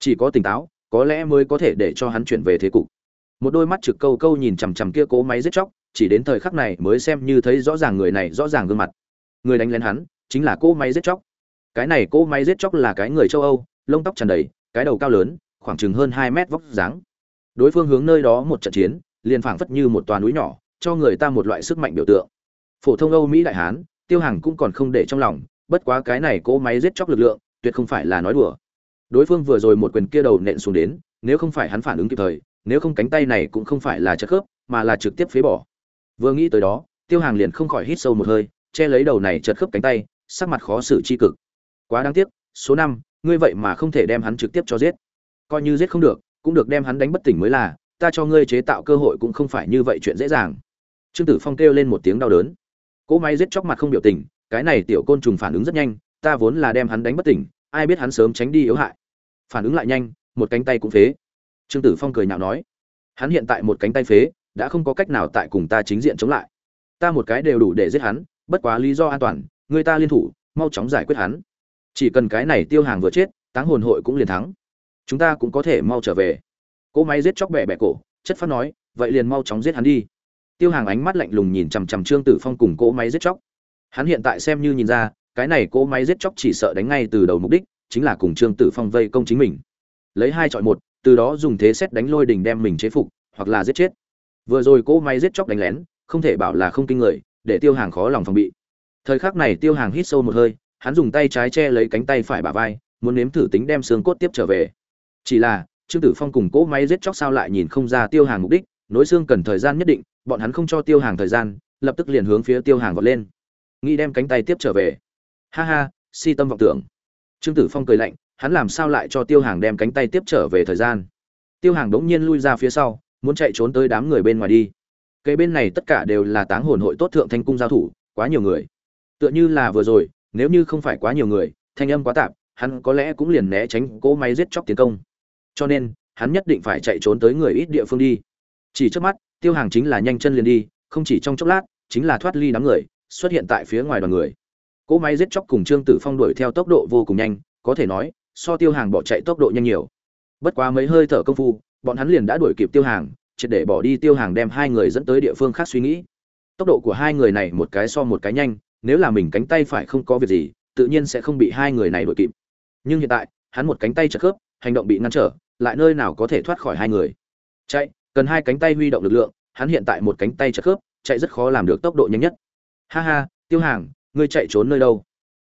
Chỉ có tỉnh táo, có lẽ mới có thể để cho hắn chuyển về thế cục một đôi mắt trực câu câu nhìn chằm chằm kia cố máy giết chóc chỉ đến thời khắc này mới xem như thấy rõ ràng người này rõ ràng gương mặt. Người đánh lén hắn chính là cỗ máy giết chóc. Cái này cỗ máy giết chóc là cái người châu âu, lông tóc tràn đầy, cái đầu cao lớn, khoảng chừng hơn hai mét vóc dáng. Đối phương hướng nơi đó một trận chiến, liền phảng phất như một toàn núi nhỏ, cho người ta một loại sức mạnh biểu tượng. Phổ thông âu mỹ đại hán, tiêu hàng cũng còn không để trong lòng, bất quá cái này cỗ máy giết chóc lực lượng, tuyệt không phải là nói đùa. Đối phương vừa rồi một quyền kia đầu nện xuống đến, nếu không phải hắn phản ứng kịp thời, nếu không cánh tay này cũng không phải là chất khớp, mà là trực tiếp phế bỏ vừa nghĩ tới đó, tiêu hàng liền không khỏi hít sâu một hơi, che lấy đầu này chật khớp cánh tay, sắc mặt khó xử chi cực. Quá đáng tiếc, số năm, ngươi vậy mà không thể đem hắn trực tiếp cho giết. Coi như giết không được, cũng được đem hắn đánh bất tỉnh mới là, ta cho ngươi chế tạo cơ hội cũng không phải như vậy chuyện dễ dàng. Trương tử phong kêu lên một tiếng đau đớn. Cỗ máy giết chóc mặt không biểu tình, cái này tiểu côn trùng phản ứng rất nhanh, ta vốn là đem hắn đánh bất tỉnh, ai biết hắn sớm tránh đi yếu hại. Phản ứng lại nhanh, một cánh tay cũng phế. Trương tử phong cười nhạo nói. Hắn hiện tại một cánh tay phế đã không có cách nào tại cùng ta chính diện chống lại. Ta một cái đều đủ để giết hắn, bất quá lý do an toàn, người ta liên thủ, mau chóng giải quyết hắn. Chỉ cần cái này tiêu hàng vừa chết, táng hồn hội cũng liền thắng. Chúng ta cũng có thể mau trở về. Cỗ máy giết chóc bẻ bẻ cổ, chất phát nói, vậy liền mau chóng giết hắn đi. Tiêu hàng ánh mắt lạnh lùng nhìn chằm chằm trương tử phong cùng cỗ máy giết chóc. Hắn hiện tại xem như nhìn ra, cái này cỗ máy giết chóc chỉ sợ đánh ngay từ đầu mục đích, chính là cùng trương tử phong vây công chính mình. Lấy hai chọi một, từ đó dùng thế xét đánh lôi đình đem mình chế phục, hoặc là giết chết vừa rồi cỗ máy giết chóc đánh lén, không thể bảo là không kinh người, để tiêu hàng khó lòng phòng bị. Thời khắc này tiêu hàng hít sâu một hơi, hắn dùng tay trái che lấy cánh tay phải bả vai, muốn nếm thử tính đem xương cốt tiếp trở về. Chỉ là, trương tử phong cùng cỗ máy giết chóc sao lại nhìn không ra tiêu hàng mục đích nối xương cần thời gian nhất định, bọn hắn không cho tiêu hàng thời gian, lập tức liền hướng phía tiêu hàng vọt lên. Nghĩ đem cánh tay tiếp trở về. Ha ha, si tâm vọng tưởng. Trương tử phong cười lạnh, hắn làm sao lại cho tiêu hàng đem cánh tay tiếp trở về thời gian? Tiêu hàng đống nhiên lui ra phía sau muốn chạy trốn tới đám người bên ngoài đi. Cây bên này tất cả đều là táng hồn hội tốt thượng thanh cung giao thủ, quá nhiều người. Tựa như là vừa rồi, nếu như không phải quá nhiều người, thanh âm quá tạp, hắn có lẽ cũng liền né tránh cỗ máy giết chóc tiến công. Cho nên, hắn nhất định phải chạy trốn tới người ít địa phương đi. Chỉ trước mắt, tiêu hàng chính là nhanh chân liền đi, không chỉ trong chốc lát, chính là thoát ly đám người, xuất hiện tại phía ngoài đoàn người. Cỗ máy giết chóc cùng trương tử phong đuổi theo tốc độ vô cùng nhanh, có thể nói, so tiêu hàng bỏ chạy tốc độ nhanh nhiều. Bất quá mấy hơi thở công phu bọn hắn liền đã đuổi kịp tiêu hàng, triệt để bỏ đi tiêu hàng đem hai người dẫn tới địa phương khác suy nghĩ. Tốc độ của hai người này một cái so một cái nhanh, nếu là mình cánh tay phải không có việc gì, tự nhiên sẽ không bị hai người này đuổi kịp. Nhưng hiện tại, hắn một cánh tay chật khớp, hành động bị ngăn trở, lại nơi nào có thể thoát khỏi hai người. Chạy, cần hai cánh tay huy động lực lượng, hắn hiện tại một cánh tay chật khớp, chạy rất khó làm được tốc độ nhanh nhất. Ha ha, tiêu hàng, ngươi chạy trốn nơi đâu?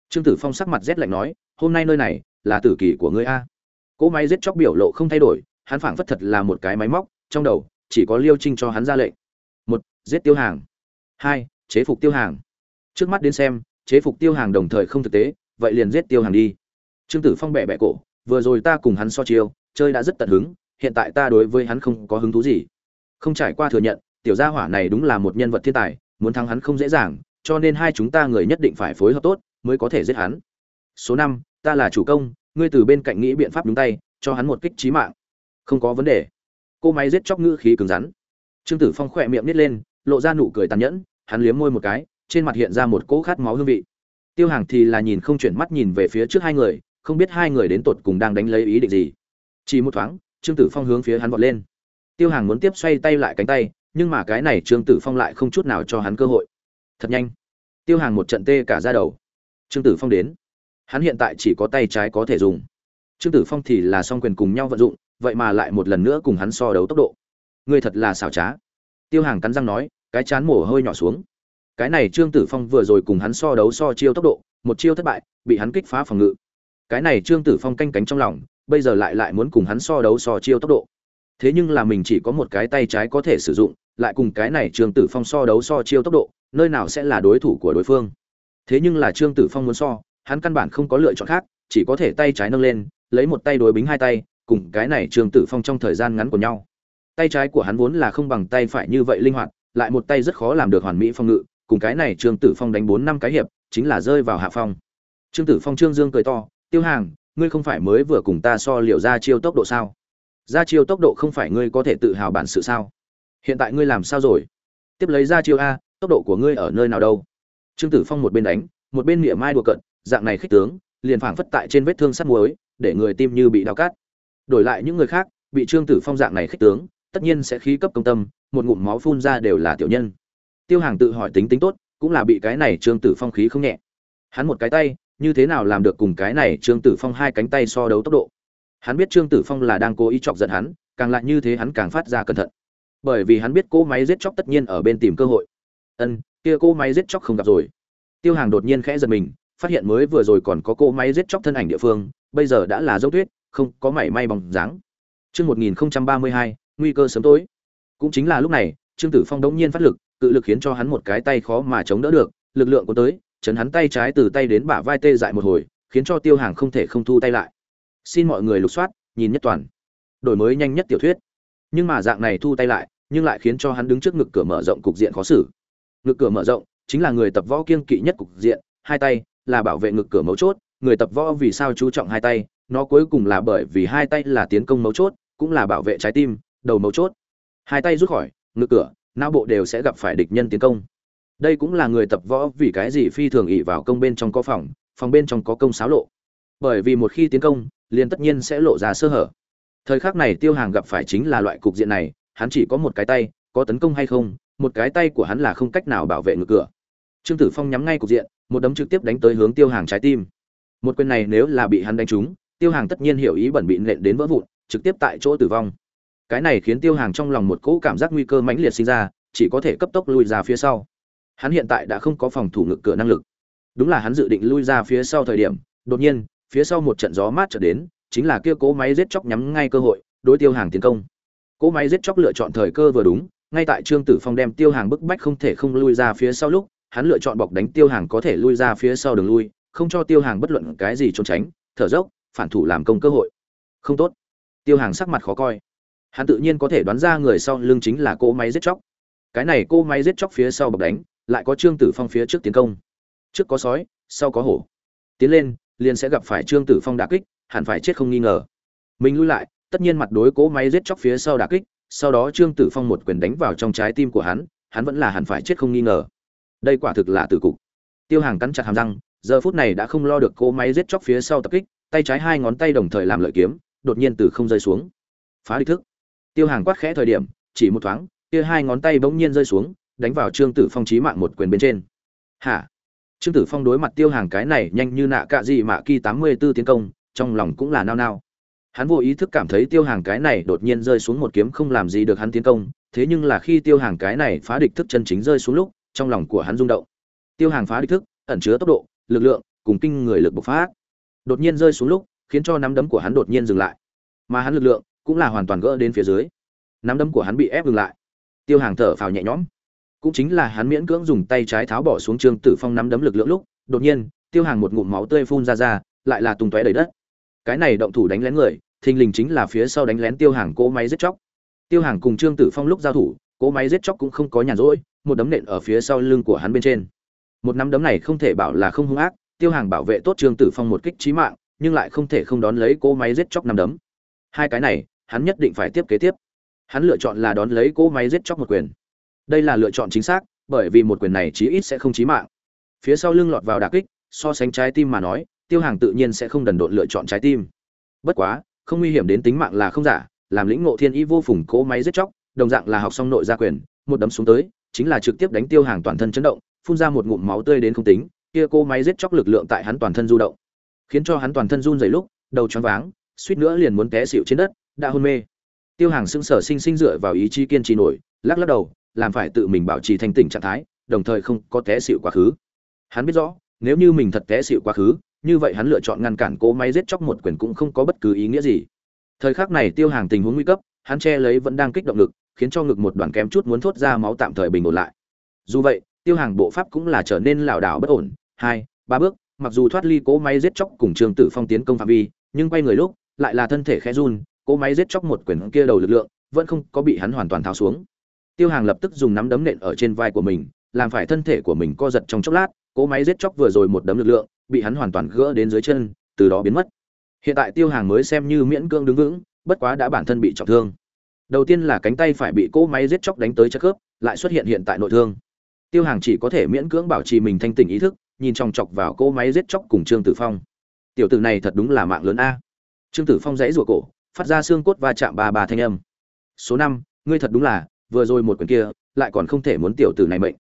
Trương tử phong sắc mặt rét lạnh nói, hôm nay nơi này là tử kỳ của ngươi a. Cỗ máy giết chóc biểu lộ không thay đổi hắn phảng phất thật là một cái máy móc, trong đầu chỉ có liêu trinh cho hắn ra lệnh. Một, giết tiêu hàng. Hai, chế phục tiêu hàng. Trước mắt đến xem, chế phục tiêu hàng đồng thời không thực tế, vậy liền giết tiêu hàng đi. Trương tử phong bẹ bẹ cổ, vừa rồi ta cùng hắn so chiêu, chơi đã rất tận hứng, hiện tại ta đối với hắn không có hứng thú gì. Không trải qua thừa nhận, tiểu gia hỏa này đúng là một nhân vật thiên tài, muốn thắng hắn không dễ dàng, cho nên hai chúng ta người nhất định phải phối hợp tốt, mới có thể giết hắn. Số năm, ta là chủ công, ngươi từ bên cạnh nghĩ biện pháp đúng tay, cho hắn một kích trí mạng không có vấn đề. Cô máy giết chóc ngữ khí cứng rắn. Trương tử phong khỏe miệng nít lên, lộ ra nụ cười tàn nhẫn, hắn liếm môi một cái, trên mặt hiện ra một cỗ khát máu hương vị. Tiêu hàng thì là nhìn không chuyển mắt nhìn về phía trước hai người, không biết hai người đến tột cùng đang đánh lấy ý định gì. Chỉ một thoáng, trương tử phong hướng phía hắn vọt lên. Tiêu hàng muốn tiếp xoay tay lại cánh tay, nhưng mà cái này trương tử phong lại không chút nào cho hắn cơ hội. Thật nhanh. Tiêu hàng một trận tê cả ra đầu. Trương tử phong đến. Hắn hiện tại chỉ có tay trái có thể dùng. Trương tử phong thì là song quyền cùng nhau vận dụng vậy mà lại một lần nữa cùng hắn so đấu tốc độ. Ngươi thật là xảo trá. Tiêu hàng cắn răng nói, cái chán mổ hơi nhỏ xuống. Cái này trương tử phong vừa rồi cùng hắn so đấu so chiêu tốc độ, một chiêu thất bại, bị hắn kích phá phòng ngự. Cái này trương tử phong canh cánh trong lòng, bây giờ lại lại muốn cùng hắn so đấu so chiêu tốc độ. Thế nhưng là mình chỉ có một cái tay trái có thể sử dụng, lại cùng cái này trương tử phong so đấu so chiêu tốc độ, nơi nào sẽ là đối thủ của đối phương? Thế nhưng là trương tử phong muốn so, hắn căn bản không có lựa chọn khác, chỉ có thể tay trái nâng lên, lấy một tay đối bính hai tay cùng cái này trương tử phong trong thời gian ngắn của nhau. Tay trái của hắn vốn là không bằng tay phải như vậy linh hoạt, lại một tay rất khó làm được hoàn mỹ phong ngự, cùng cái này trương tử phong đánh bốn năm cái hiệp, chính là rơi vào hạ phong. Trương tử phong trương dương cười to, tiêu hàng, ngươi không phải mới vừa cùng ta so liệu ra chiêu tốc độ sao? Ra chiêu tốc độ không phải ngươi có thể tự hào bản sự sao? Hiện tại ngươi làm sao rồi? Tiếp lấy ra chiêu a, tốc độ của ngươi ở nơi nào đâu? Trương tử phong một bên đánh, một bên miệng mai đùa cận dạng này khích tướng, liền phảng phất tại trên vết thương sắt muối, để người tim như bị đau cát đổi lại những người khác, bị trương tử phong dạng này khích tướng, tất nhiên sẽ khí cấp công tâm, một ngụm máu phun ra đều là tiểu nhân. Tiêu hàng tự hỏi tính tính tốt, cũng là bị cái này trương tử phong khí không nhẹ. Hắn một cái tay, như thế nào làm được cùng cái này trương tử phong hai cánh tay so đấu tốc độ? Hắn biết trương tử phong là đang cố ý chọc giận hắn, càng lại như thế hắn càng phát ra cẩn thận. Bởi vì hắn biết cỗ máy giết chóc tất nhiên ở bên tìm cơ hội. Ân, kia cỗ máy giết chóc không gặp rồi. Tiêu hàng đột nhiên khẽ giật mình, phát hiện mới vừa rồi còn có cỗ máy giết chóc thân ảnh địa phương, bây giờ đã là dấu tuyết không có mảy may bóng dáng Chương 1032, nguy cơ sớm tối. Cũng chính là lúc này, Trương Tử Phong đống nhiên phát lực, cự lực khiến cho hắn một cái tay khó mà chống đỡ được, lực lượng của tới, chấn hắn tay trái từ tay đến bả vai tê dại một hồi, khiến cho Tiêu Hàng không thể không thu tay lại. Xin mọi người lục soát, nhìn nhất toàn. Đổi mới nhanh nhất tiểu thuyết. Nhưng mà dạng này thu tay lại, nhưng lại khiến cho hắn đứng trước ngực cửa mở rộng cục diện khó xử. Ngực cửa mở rộng, chính là người tập võ kiêng kỵ nhất cục diện, hai tay là bảo vệ ngực cửa mấu chốt, người tập võ vì sao chú trọng hai tay, nó cuối cùng là bởi vì hai tay là tiến công mấu chốt, cũng là bảo vệ trái tim, đầu mấu chốt. Hai tay rút khỏi, ngực cửa, não bộ đều sẽ gặp phải địch nhân tiến công. Đây cũng là người tập võ vì cái gì phi thường ỷ vào công bên trong có phòng, phòng bên trong có công xáo lộ. Bởi vì một khi tiến công, liền tất nhiên sẽ lộ ra sơ hở. Thời khắc này Tiêu Hàng gặp phải chính là loại cục diện này, hắn chỉ có một cái tay, có tấn công hay không, một cái tay của hắn là không cách nào bảo vệ ngực cửa. Trương Tử Phong nhắm ngay cục diện, một đấm trực tiếp đánh tới hướng Tiêu Hàng trái tim. Một quyền này nếu là bị hắn đánh trúng, Tiêu Hàng tất nhiên hiểu ý bẩn bị nện đến vỡ vụn, trực tiếp tại chỗ tử vong. Cái này khiến Tiêu Hàng trong lòng một cỗ cảm giác nguy cơ mãnh liệt sinh ra, chỉ có thể cấp tốc lui ra phía sau. Hắn hiện tại đã không có phòng thủ ngực cửa năng lực. Đúng là hắn dự định lui ra phía sau thời điểm, đột nhiên, phía sau một trận gió mát trở đến, chính là kia cỗ máy giết chóc nhắm ngay cơ hội, đối Tiêu Hàng tiến công. Cỗ máy giết chóc lựa chọn thời cơ vừa đúng, ngay tại Trương Tử Phong đem Tiêu Hàng bức bách không thể không lui ra phía sau lúc, hắn lựa chọn bọc đánh Tiêu Hàng có thể lui ra phía sau đường lui, không cho Tiêu Hàng bất luận cái gì trốn tránh, thở dốc, phản thủ làm công cơ hội. Không tốt. Tiêu Hàng sắc mặt khó coi. Hắn tự nhiên có thể đoán ra người sau lưng chính là cỗ máy giết chóc. Cái này cỗ máy giết chóc phía sau bọc đánh, lại có Trương Tử Phong phía trước tiến công. Trước có sói, sau có hổ. Tiến lên, liền sẽ gặp phải Trương Tử Phong đả kích, hẳn phải chết không nghi ngờ. Mình lui lại, tất nhiên mặt đối cố máy giết chóc phía sau đả kích, sau đó Trương Tử Phong một quyền đánh vào trong trái tim của hắn, hắn vẫn là hẳn phải chết không nghi ngờ đây quả thực là tử cục tiêu hàng cắn chặt hàm răng giờ phút này đã không lo được cỗ máy giết chóc phía sau tập kích, tay trái hai ngón tay đồng thời làm lợi kiếm, đột nhiên từ không rơi xuống. Phá địch thức. Tiêu hàng quát khẽ thời điểm, chỉ một thoáng, kia hai ngón tay bỗng nhiên rơi xuống, đánh vào trương tử phong chí mạng một quyền bên trên. Hả? Trương tử phong đối mặt tiêu hàng cái này nhanh như nạ cạ gì mà kỳ tám mươi 84 tiến công, trong lòng cũng là nao nao. Hắn vô ý thức cảm thấy tiêu hàng cái này đột nhiên rơi xuống một kiếm không làm gì được hắn tiến công, thế nhưng là khi tiêu hàng cái này phá địch thức chân chính rơi xuống lúc, trong lòng của hắn rung động. Tiêu hàng phá địch thức, ẩn chứa tốc độ lực lượng, cùng kinh người lực bộc phát. Đột nhiên rơi xuống lúc, khiến cho nắm đấm của hắn đột nhiên dừng lại. Mà hắn lực lượng cũng là hoàn toàn gỡ đến phía dưới. Nắm đấm của hắn bị ép dừng lại. Tiêu hàng thở phào nhẹ nhõm. Cũng chính là hắn miễn cưỡng dùng tay trái tháo bỏ xuống trương tử phong nắm đấm lực lượng lúc, đột nhiên, tiêu hàng một ngụm máu tươi phun ra ra, lại là tung tóe đầy đất. Cái này động thủ đánh lén người, thình lình chính là phía sau đánh lén tiêu hàng cỗ máy giết chóc. Tiêu hàng cùng trương tử phong lúc giao thủ, cỗ máy giết chóc cũng không có nhàn rỗi, một đấm nện ở phía sau lưng của hắn bên trên một nắm đấm này không thể bảo là không hung ác, tiêu hàng bảo vệ tốt trương tử phong một kích trí mạng, nhưng lại không thể không đón lấy cỗ máy giết chóc nắm đấm. Hai cái này, hắn nhất định phải tiếp kế tiếp. Hắn lựa chọn là đón lấy cỗ máy giết chóc một quyền. Đây là lựa chọn chính xác, bởi vì một quyền này chí ít sẽ không chí mạng. Phía sau lưng lọt vào đà kích, so sánh trái tim mà nói, tiêu hàng tự nhiên sẽ không đần độn lựa chọn trái tim. Bất quá, không nguy hiểm đến tính mạng là không giả, làm lĩnh ngộ thiên ý vô phùng cỗ máy giết chóc, đồng dạng là học xong nội gia quyền, một đấm xuống tới, chính là trực tiếp đánh tiêu hàng toàn thân chấn động phun ra một ngụm máu tươi đến không tính, kia cô máy giết chóc lực lượng tại hắn toàn thân du động, khiến cho hắn toàn thân run rẩy lúc, đầu choáng váng, suýt nữa liền muốn té xịu trên đất, đã hôn mê. Tiêu hàng sững sờ sinh sinh dựa vào ý chí kiên trì nổi, lắc lắc đầu, làm phải tự mình bảo trì thanh tỉnh trạng thái, đồng thời không có té xịu quá khứ. Hắn biết rõ, nếu như mình thật té xịu quá khứ, như vậy hắn lựa chọn ngăn cản cô máy giết chóc một quyền cũng không có bất cứ ý nghĩa gì. Thời khắc này tiêu hàng tình huống nguy cấp, hắn che lấy vẫn đang kích động lực khiến cho ngực một đoàn kém chút muốn thốt ra máu tạm thời bình ổn lại. Dù vậy tiêu hàng bộ pháp cũng là trở nên lảo đảo bất ổn. Hai, ba bước, mặc dù thoát ly cố máy giết chóc cùng trường tử phong tiến công phạm vi, nhưng quay người lúc, lại là thân thể khẽ run cố máy giết chóc một quyền kia đầu lực lượng, vẫn không có bị hắn hoàn toàn tháo xuống. Tiêu hàng lập tức dùng nắm đấm nện ở trên vai của mình, làm phải thân thể của mình co giật trong chốc lát cố máy giết chóc vừa rồi một đấm lực lượng, bị hắn hoàn toàn gỡ đến dưới chân, từ đó biến mất. Hiện tại tiêu hàng mới xem như miễn cưỡng đứng vững, bất quá đã bản thân bị trọng thương. Đầu tiên là cánh tay phải bị cỗ máy giết chóc đánh tới chất khớp, lại xuất hiện hiện tại nội thương tiêu hàng chỉ có thể miễn cưỡng bảo trì mình thanh tỉnh ý thức, nhìn chòng chọc vào cỗ máy giết chóc cùng trương tử phong. Tiểu tử này thật đúng là mạng lớn a. Trương tử phong dãy rủa cổ, phát ra xương cốt va chạm ba ba thanh âm. Số năm, ngươi thật đúng là, vừa rồi một quyền kia, lại còn không thể muốn tiểu tử này mệnh.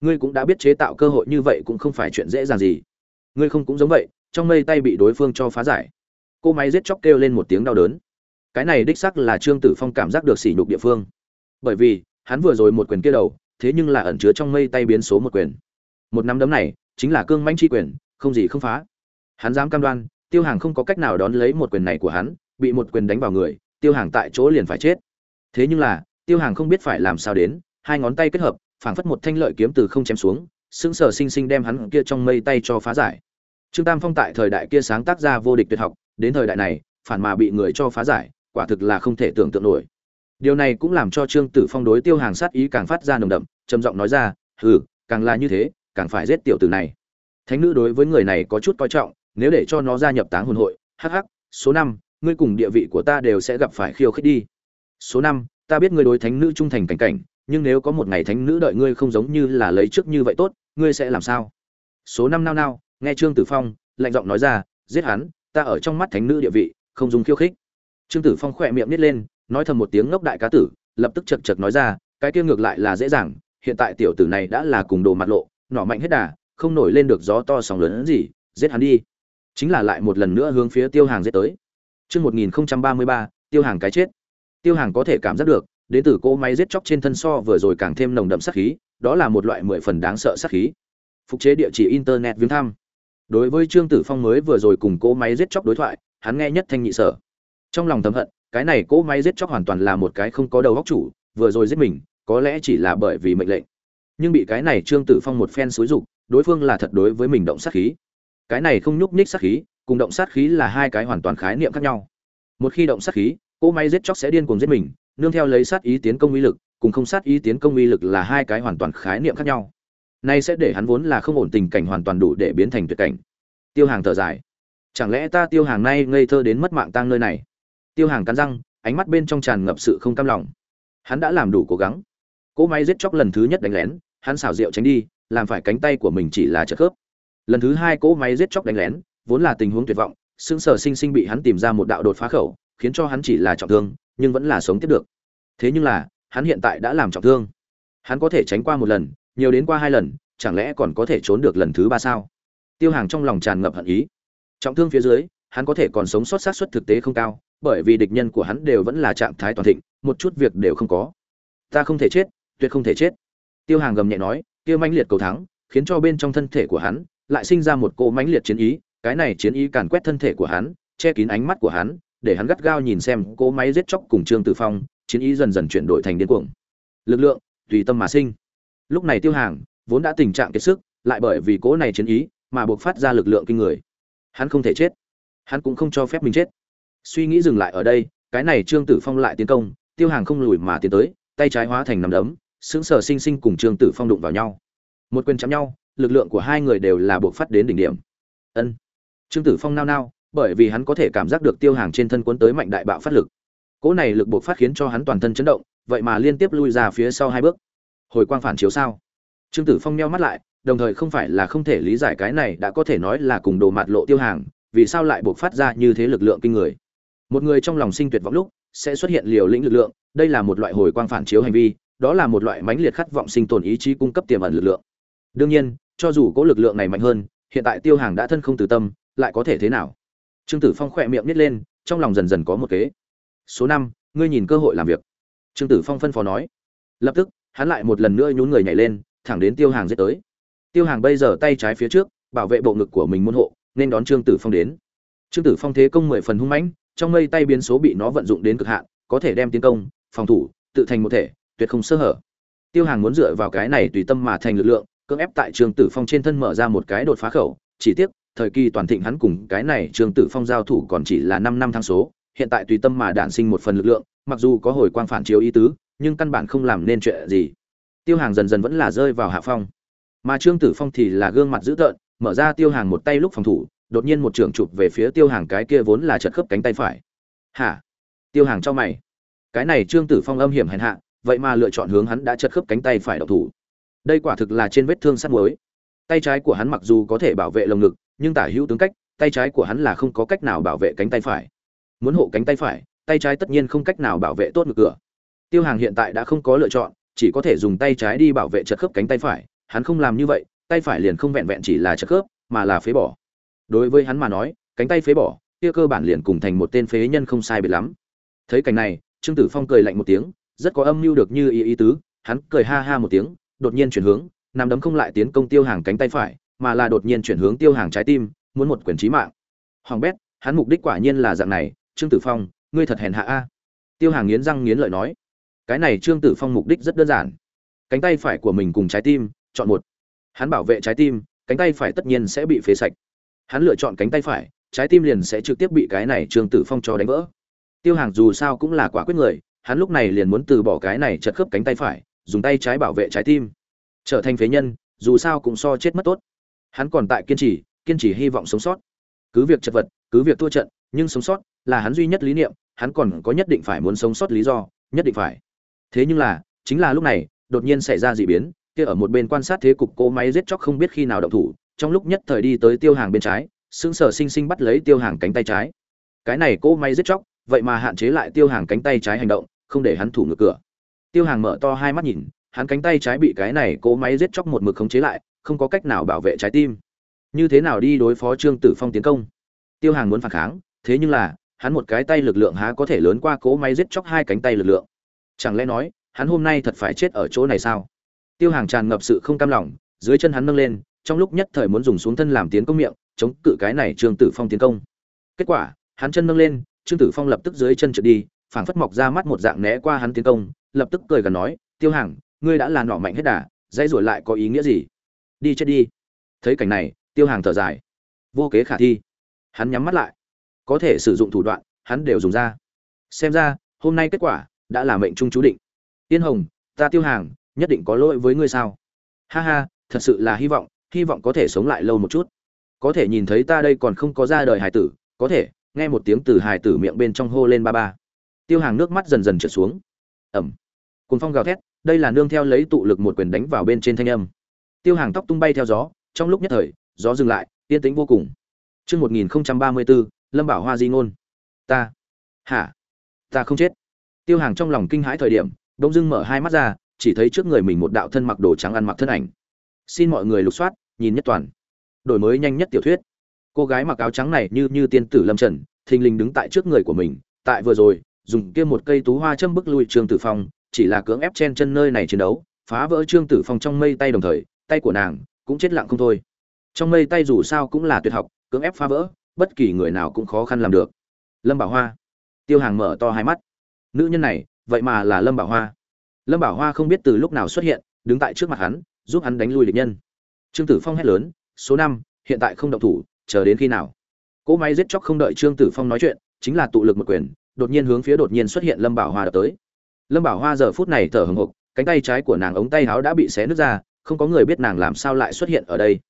Ngươi cũng đã biết chế tạo cơ hội như vậy cũng không phải chuyện dễ dàng gì. Ngươi không cũng giống vậy, trong mây tay bị đối phương cho phá giải. Cô máy giết chóc kêu lên một tiếng đau đớn. Cái này đích sắc là trương tử phong cảm giác được sỉ nhục địa phương. Bởi vì, hắn vừa rồi một quyền kia đầu thế nhưng là ẩn chứa trong mây tay biến số một quyền. Một năm đấm này chính là cương mãnh chi quyền, không gì không phá. Hắn dám cam đoan, tiêu hàng không có cách nào đón lấy một quyền này của hắn, bị một quyền đánh vào người, tiêu hàng tại chỗ liền phải chết. Thế nhưng là, tiêu hàng không biết phải làm sao đến, hai ngón tay kết hợp, phảng phất một thanh lợi kiếm từ không chém xuống, sững sờ sinh sinh đem hắn kia trong mây tay cho phá giải. Trương tam phong tại thời đại kia sáng tác ra vô địch tuyệt học, đến thời đại này, phản mà bị người cho phá giải, quả thực là không thể tưởng tượng nổi điều này cũng làm cho trương tử phong đối tiêu hàng sát ý càng phát ra nồng đậm, trầm giọng nói ra, hừ, càng là như thế, càng phải giết tiểu tử này. Thánh nữ đối với người này có chút coi trọng, nếu để cho nó gia nhập táng hồn hội hh số năm, ngươi cùng địa vị của ta đều sẽ gặp phải khiêu khích đi. Số năm, ta biết ngươi đối thánh nữ trung thành cảnh cảnh, nhưng nếu có một ngày thánh nữ đợi ngươi không giống như là lấy trước như vậy tốt, ngươi sẽ làm sao? Số năm nao nao, nghe trương tử phong lạnh giọng nói ra, giết hắn, ta ở trong mắt thánh nữ địa vị, không dùng khiêu khích. Trương tử phong khỏe miệng nít lên nói thầm một tiếng ngốc đại cá tử, lập tức chật chật nói ra, cái kia ngược lại là dễ dàng, hiện tại tiểu tử này đã là cùng đồ mặt lộ, nỏ mạnh hết đà, không nổi lên được gió to sóng lớn gì, giết hắn đi. Chính là lại một lần nữa hướng phía tiêu hàng giết tới. Chương một nghìn ba mươi ba, tiêu hàng cái chết. Tiêu hàng có thể cảm giác được, đến từ cỗ máy giết chóc trên thân so vừa rồi càng thêm nồng đậm sát khí, đó là một loại mười phần đáng sợ sát khí. Phục chế địa chỉ internet viếng thăm. Đối với trương tử phong mới vừa rồi cùng cỗ máy giết chóc đối thoại, hắn nghe nhất thanh nhị sở. Trong lòng thầm hận cái này cỗ máy giết chóc hoàn toàn là một cái không có đầu góc chủ, vừa rồi giết mình, có lẽ chỉ là bởi vì mệnh lệnh. Nhưng bị cái này trương tử phong một phen xúi dục, đối phương là thật đối với mình động sát khí. Cái này không nhúc nhích sát khí, cùng động sát khí là hai cái hoàn toàn khái niệm khác nhau. Một khi động sát khí, cỗ máy giết chóc sẽ điên cuồng giết mình, nương theo lấy sát ý tiến công uy lực, cùng không sát ý tiến công uy lực là hai cái hoàn toàn khái niệm khác nhau. Nay sẽ để hắn vốn là không ổn tình cảnh hoàn toàn đủ để biến thành tuyệt cảnh. Tiêu hàng thở dài. Chẳng lẽ ta tiêu hàng nay ngây thơ đến mất mạng tang nơi này? Tiêu hàng cắn răng, ánh mắt bên trong tràn ngập sự không cam lòng. Hắn đã làm đủ cố gắng. Cỗ máy giết chóc lần thứ nhất đánh lén, hắn xảo diệu tránh đi, làm phải cánh tay của mình chỉ là trợ khớp. Lần thứ hai cỗ máy giết chóc đánh lén, vốn là tình huống tuyệt vọng, sững sờ sinh sinh bị hắn tìm ra một đạo đột phá khẩu, khiến cho hắn chỉ là trọng thương, nhưng vẫn là sống tiếp được. Thế nhưng là, hắn hiện tại đã làm trọng thương. Hắn có thể tránh qua một lần, nhiều đến qua hai lần, chẳng lẽ còn có thể trốn được lần thứ ba sao? Tiêu hàng trong lòng tràn ngập hận ý. Trọng thương phía dưới, hắn có thể còn sống sót sát suất thực tế không cao bởi vì địch nhân của hắn đều vẫn là trạng thái toàn thịnh, một chút việc đều không có. Ta không thể chết, tuyệt không thể chết. Tiêu hàng gầm nhẹ nói, kia mãnh liệt cầu thắng, khiến cho bên trong thân thể của hắn lại sinh ra một cỗ mãnh liệt chiến ý, cái này chiến ý càn quét thân thể của hắn, che kín ánh mắt của hắn, để hắn gắt gao nhìn xem cỗ máy giết chóc cùng trương tử phong, chiến ý dần dần chuyển đổi thành điên cuồng. Lực lượng, tùy tâm mà sinh. Lúc này tiêu hàng vốn đã tình trạng kiệt sức, lại bởi vì cỗ này chiến ý mà buộc phát ra lực lượng kinh người. Hắn không thể chết. Hắn cũng không cho phép mình chết suy nghĩ dừng lại ở đây, cái này trương tử phong lại tiến công, tiêu hàng không lùi mà tiến tới, tay trái hóa thành nằm đấm, sững sờ sinh sinh cùng trương tử phong đụng vào nhau. Một quyền chạm nhau, lực lượng của hai người đều là buộc phát đến đỉnh điểm. Ân. Trương tử phong nao nao, bởi vì hắn có thể cảm giác được tiêu hàng trên thân cuốn tới mạnh đại bạo phát lực. Cỗ này lực buộc phát khiến cho hắn toàn thân chấn động, vậy mà liên tiếp lui ra phía sau hai bước. Hồi quang phản chiếu sao? Trương tử phong meo mắt lại, đồng thời không phải là không thể lý giải cái này đã có thể nói là cùng đồ mặt lộ tiêu hàng, vì sao lại buộc phát ra như thế lực lượng kinh người? Một người trong lòng sinh tuyệt vọng lúc, sẽ xuất hiện liều lĩnh lực lượng. Đây là một loại hồi quang phản chiếu hành vi, đó là một loại mãnh liệt khát vọng sinh tồn ý chí cung cấp tiềm ẩn lực lượng. Đương nhiên, cho dù có lực lượng này mạnh hơn, hiện tại tiêu hàng đã thân không từ tâm, lại có thể thế nào? Trương tử phong khỏe miệng nít lên, trong lòng dần dần có một kế. Số năm, ngươi nhìn cơ hội làm việc. Trương tử phong phân phó nói. Lập tức, hắn lại một lần nữa nhún người nhảy lên, thẳng đến tiêu hàng giết tới. Tiêu hàng bây giờ tay trái phía trước, bảo vệ bộ ngực của mình môn hộ, nên đón trương tử phong đến. Trương tử phong thế công mười phần hung mãnh trong mây tay biến số bị nó vận dụng đến cực hạn, có thể đem tiến công, phòng thủ, tự thành một thể, tuyệt không sơ hở. Tiêu hàng muốn dựa vào cái này tùy tâm mà thành lực lượng, cưỡng ép tại Trường tử phong trên thân mở ra một cái đột phá khẩu, chỉ tiếc, thời kỳ toàn thịnh hắn cùng cái này Trường tử phong giao thủ còn chỉ là năm năm tháng số, hiện tại tùy tâm mà đản sinh một phần lực lượng, mặc dù có hồi quang phản chiếu ý tứ, nhưng căn bản không làm nên chuyện gì. Tiêu hàng dần dần vẫn là rơi vào hạ phong. Mà trương tử phong thì là gương mặt dữ tợn, mở ra tiêu hàng một tay lúc phòng thủ đột nhiên một trưởng chụp về phía tiêu hàng cái kia vốn là chật khớp cánh tay phải. Hả? Tiêu hàng cho mày. Cái này trương tử phong âm hiểm hèn hạ, vậy mà lựa chọn hướng hắn đã chật khớp cánh tay phải độc thủ. Đây quả thực là trên vết thương sắt muối. Tay trái của hắn mặc dù có thể bảo vệ lồng ngực, nhưng tả hữu tướng cách, tay trái của hắn là không có cách nào bảo vệ cánh tay phải. Muốn hộ cánh tay phải, tay trái tất nhiên không cách nào bảo vệ tốt ngực cửa. Tiêu hàng hiện tại đã không có lựa chọn, chỉ có thể dùng tay trái đi bảo vệ chật khớp cánh tay phải. Hắn không làm như vậy, tay phải liền không vẹn vẹn chỉ là chật khớp, mà là phế bỏ đối với hắn mà nói, cánh tay phế bỏ, kia cơ bản liền cùng thành một tên phế nhân không sai biệt lắm. Thấy cảnh này, trương tử phong cười lạnh một tiếng, rất có âm mưu được như ý ý tứ, hắn cười ha ha một tiếng, đột nhiên chuyển hướng nằm đấm không lại tiến công tiêu hàng cánh tay phải, mà là đột nhiên chuyển hướng tiêu hàng trái tim, muốn một quyền trí mạng. Hoàng bét, hắn mục đích quả nhiên là dạng này, trương tử phong, ngươi thật hèn hạ a. Tiêu hàng nghiến răng nghiến lợi nói. Cái này trương tử phong mục đích rất đơn giản. Cánh tay phải của mình cùng trái tim, chọn một. Hắn bảo vệ trái tim, cánh tay phải tất nhiên sẽ bị phế sạch hắn lựa chọn cánh tay phải, trái tim liền sẽ trực tiếp bị cái này trương tử phong cho đánh vỡ. Tiêu hàng dù sao cũng là quả quyết người, hắn lúc này liền muốn từ bỏ cái này chật khớp cánh tay phải, dùng tay trái bảo vệ trái tim. Trở thành phế nhân, dù sao cũng so chết mất tốt. Hắn còn tại kiên trì kiên trì hy vọng sống sót. Cứ việc chật vật, cứ việc thua trận, nhưng sống sót là hắn duy nhất lý niệm, hắn còn có nhất định phải muốn sống sót lý do, nhất định phải. Thế nhưng là, chính là lúc này, đột nhiên xảy ra d ị biến, kia ở một bên quan sát thế cục cỗ máy giết chóc không biết khi nào động thủ trong lúc nhất thời đi tới tiêu hàng bên trái, sững sờ sinh sinh bắt lấy tiêu hàng cánh tay trái. Cái này cỗ máy giết chóc, vậy mà hạn chế lại tiêu hàng cánh tay trái hành động, không để hắn thủ ngược cửa. Tiêu hàng mở to hai mắt nhìn, hắn cánh tay trái bị cái này cỗ máy giết chóc một mực khống chế lại, không có cách nào bảo vệ trái tim. Như thế nào đi đối phó trương tử phong tiến công? Tiêu hàng muốn phản kháng, thế nhưng là, hắn một cái tay lực lượng há có thể lớn qua cỗ máy giết chóc hai cánh tay lực lượng. Chẳng lẽ nói, hắn hôm nay thật phải chết ở chỗ này sao? Tiêu hàng tràn ngập sự không cam lòng, dưới chân hắn nâng lên trong lúc nhất thời muốn dùng xuống thân làm tiến công miệng, chống cự cái này trương tử phong tiến công. Kết quả, hắn chân nâng lên, trương tử phong lập tức dưới chân trượt đi, phảng phất mọc ra mắt một dạng né qua hắn tiến công, lập tức cười gần nói, tiêu hàng ngươi đã là nọ mạnh hết đà, dãy ruổi lại có ý nghĩa gì? Đi chết đi. Thấy cảnh này, tiêu hàng thở dài. Vô kế khả thi. Hắn nhắm mắt lại. Có thể sử dụng thủ đoạn, hắn đều dùng ra. Xem ra, hôm nay kết quả đã là mệnh trung chú định. Tiên hồng, ta tiêu hàng nhất định có lỗi với ngươi sao? Ha ha, thật sự là hy vọng hy vọng có thể sống lại lâu một chút có thể nhìn thấy ta đây còn không có ra đời hài tử có thể nghe một tiếng từ hài tử miệng bên trong hô lên ba ba tiêu hàng nước mắt dần dần trượt xuống ẩm cùng phong gào thét đây là nương theo lấy tụ lực một quyền đánh vào bên trên thanh âm tiêu hàng tóc tung bay theo gió trong lúc nhất thời gió dừng lại yên tĩnh vô cùng Trước 1034, Lâm Bảo Hoa di ngôn. Ta. Hả? Ta không chết. Tiêu hàng trong lòng kinh hãi thời điểm, đông dưng mở hai mắt ra, chỉ thấy trước người mình một đạo thân mặc đồ trắng ăn mặc thân ảnh. Xin mọi người lục soát, nhìn nhất toàn. Đổi mới nhanh nhất tiểu thuyết. Cô gái mặc áo trắng này như như tiên tử Lâm Trần, thình lình đứng tại trước người của mình, tại vừa rồi, dùng kia một cây tú hoa châm bức lui Trương Tử Phong, chỉ là cưỡng ép chen chân nơi này chiến đấu, phá vỡ Trương Tử Phong trong mây tay đồng thời, tay của nàng cũng chết lặng không thôi. Trong mây tay dù sao cũng là tuyệt học, cưỡng ép phá vỡ, bất kỳ người nào cũng khó khăn làm được. Lâm Bảo Hoa. Tiêu Hàng mở to hai mắt. Nữ nhân này, vậy mà là Lâm Bảo Hoa. Lâm Bảo Hoa không biết từ lúc nào xuất hiện, đứng tại trước mặt hắn, giúp hắn đánh lui địch nhân. Trương Tử Phong hét lớn, "Số năm, hiện tại không động thủ, chờ đến khi nào?" Cỗ máy giết chóc không đợi Trương Tử Phong nói chuyện, chính là tụ lực một quyền, đột nhiên hướng phía đột nhiên xuất hiện Lâm Bảo Hoa đập tới. Lâm Bảo Hoa giờ phút này thở hổn hộc, cánh tay trái của nàng ống tay áo đã bị xé nứt ra, không có người biết nàng làm sao lại xuất hiện ở đây.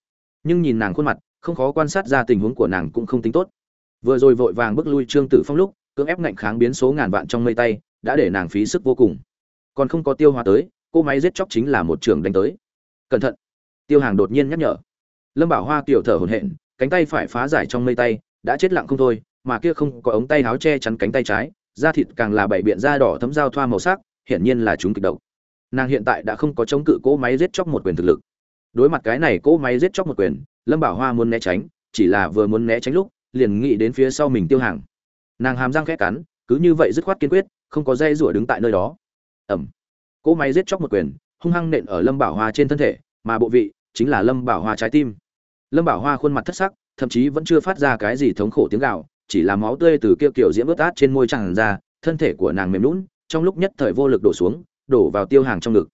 Nhưng nhìn nàng khuôn mặt, không khó quan sát ra tình huống của nàng cũng không tính tốt. Vừa rồi vội vàng bước lui Trương Tử Phong lúc, cưỡng ép ngạnh kháng biến số ngàn vạn trong mây tay, đã để nàng phí sức vô cùng. Còn không có tiêu hóa tới, cô máy giết chóc chính là một trường đánh tới. Cẩn thận. Tiêu Hàng đột nhiên nhắc nhở. Lâm Bảo Hoa tiểu thở hổn hển, cánh tay phải phá giải trong mây tay, đã chết lặng không thôi, mà kia không có ống tay áo che chắn cánh tay trái, da thịt càng là bảy biện da đỏ thấm dao thoa màu sắc, hiển nhiên là chúng kịch độc. Nàng hiện tại đã không có chống cự cỗ máy giết chóc một quyền thực lực. Đối mặt cái này cỗ máy giết chóc một quyền, Lâm Bảo Hoa muốn né tránh, chỉ là vừa muốn né tránh lúc, liền nghĩ đến phía sau mình Tiêu Hàng. Nàng hàm răng khẽ cắn, cứ như vậy dứt khoát kiên quyết, không có dây rủa đứng tại nơi đó. Ầm. Cỗ máy giết chóc một quyền, hung hăng nện ở Lâm Bảo Hoa trên thân thể, mà bộ vị chính là Lâm Bảo Hoa trái tim. Lâm Bảo Hoa khuôn mặt thất sắc, thậm chí vẫn chưa phát ra cái gì thống khổ tiếng gào, chỉ là máu tươi từ kia kiểu diễm ướt át trên môi tràn ra, thân thể của nàng mềm lún, trong lúc nhất thời vô lực đổ xuống, đổ vào tiêu hàng trong ngực.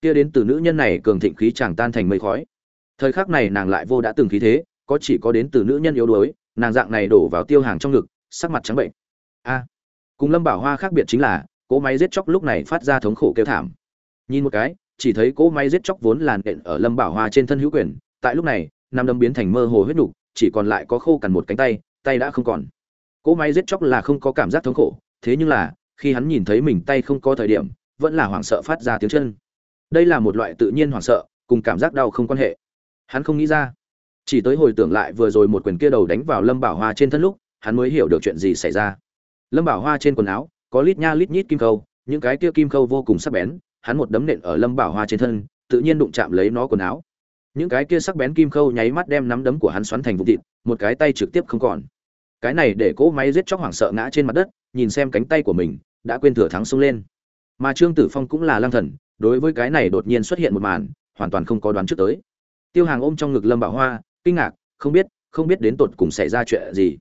Kia đến từ nữ nhân này cường thịnh khí chàng tan thành mây khói. Thời khắc này nàng lại vô đã từng khí thế, có chỉ có đến từ nữ nhân yếu đuối, nàng dạng này đổ vào tiêu hàng trong ngực, sắc mặt trắng bệnh. A. cùng Lâm Bảo Hoa khác biệt chính là, cỗ máy giết chóc lúc này phát ra thống khổ kêu thảm. Nhìn một cái, chỉ thấy cỗ máy giết chóc vốn làn đện ở Lâm Bảo Hoa trên thân hữu quyền, tại lúc này, nam đâm biến thành mơ hồ huyết nục, chỉ còn lại có khô cằn một cánh tay, tay đã không còn. Cỗ máy giết chóc là không có cảm giác thống khổ thế nhưng là khi hắn nhìn thấy mình tay không có thời điểm vẫn là hoảng sợ phát ra tiếng chân. Đây là một loại tự nhiên hoảng sợ cùng cảm giác đau không quan hệ. Hắn không nghĩ ra. Chỉ tới hồi tưởng lại vừa rồi một quyền kia đầu đánh vào lâm bảo hoa trên thân lúc hắn mới hiểu được chuyện gì xảy ra. Lâm bảo hoa trên quần áo có lít nha lít nhít kim khâu những cái kia kim khâu vô cùng sắc bén hắn một đấm nện ở lâm bảo hoa trên thân, tự nhiên đụng chạm lấy nó quần áo. Những cái kia sắc bén kim khâu nháy mắt đem nắm đấm của hắn xoắn thành vụ thịt, một cái tay trực tiếp không còn. Cái này để cỗ máy giết chóc hoảng sợ ngã trên mặt đất, nhìn xem cánh tay của mình, đã quên thừa thắng xông lên. Mà trương tử phong cũng là lang thần, đối với cái này đột nhiên xuất hiện một màn, hoàn toàn không có đoán trước tới. Tiêu hàng ôm trong ngực lâm bảo hoa, kinh ngạc, không biết không biết đến tột cùng xảy ra chuyện gì.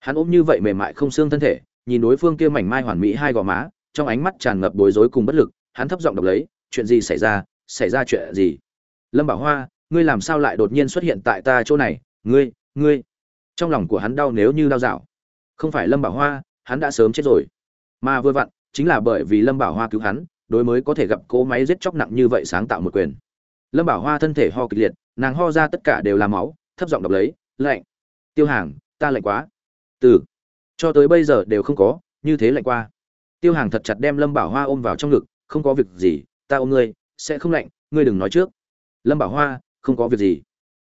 Hắn ôm như vậy mềm mại không xương thân thể, nhìn đối phương kia mảnh mai hoàn mỹ hai gò má, trong ánh mắt tràn ngập bối rối cùng bất lực hắn thấp giọng đọc lấy, chuyện gì xảy ra? Xảy ra chuyện gì? Lâm bảo hoa, ngươi làm sao lại đột nhiên xuất hiện tại ta chỗ này? Ngươi ngươi. Trong lòng của hắn đau nếu như đau dạo. Không phải lâm bảo hoa, hắn đã sớm chết rồi. Mà vừa vặn, chính là bởi vì lâm bảo hoa cứu hắn, đối mới có thể gặp cỗ máy giết chóc nặng như vậy sáng tạo một quyền. Lâm bảo hoa thân thể ho kịch liệt, nàng ho ra tất cả đều là máu, thấp giọng đọc lấy lạnh tiêu hàng, ta lạnh quá. Từ. Cho tới bây giờ đều không có, như thế lạnh qua. Tiêu hàng thật chặt đem lâm bảo hoa ôm vào trong ngực không có việc gì, ta ôm ngươi, sẽ không lạnh, ngươi đừng nói trước. Lâm bảo hoa, không có việc gì.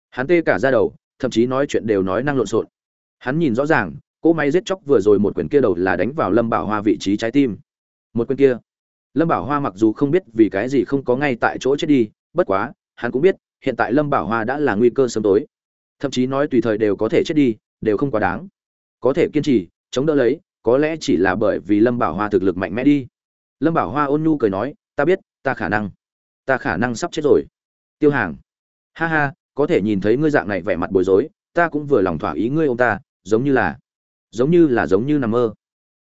Hắn tê cả ra đầu, thậm chí nói chuyện đều nói năng lộn xộn. Hắn nhìn rõ ràng, cỗ máy giết chóc vừa rồi một quyền kia đầu là đánh vào lâm bảo hoa vị trí trái tim. Một quyền kia. Lâm bảo hoa mặc dù không biết vì cái gì không có ngay tại chỗ chết đi, bất quá, hắn cũng biết, hiện tại lâm bảo hoa đã là nguy cơ sớm tối. Thậm chí nói tùy thời đều có thể chết đi, đều không quá đáng. Có thể kiên trì, chống đỡ lấy, có lẽ chỉ là bởi vì lâm bảo hoa thực lực mạnh mẽ đi lâm bảo hoa ôn nhu cười nói, ta biết, ta khả năng, ta khả năng sắp chết rồi. Tiêu hàng, ha ha, có thể nhìn thấy ngươi dạng này vẻ mặt bối rối, ta cũng vừa lòng thỏa ý ngươi ông ta, giống như là, giống như là giống như nằm mơ.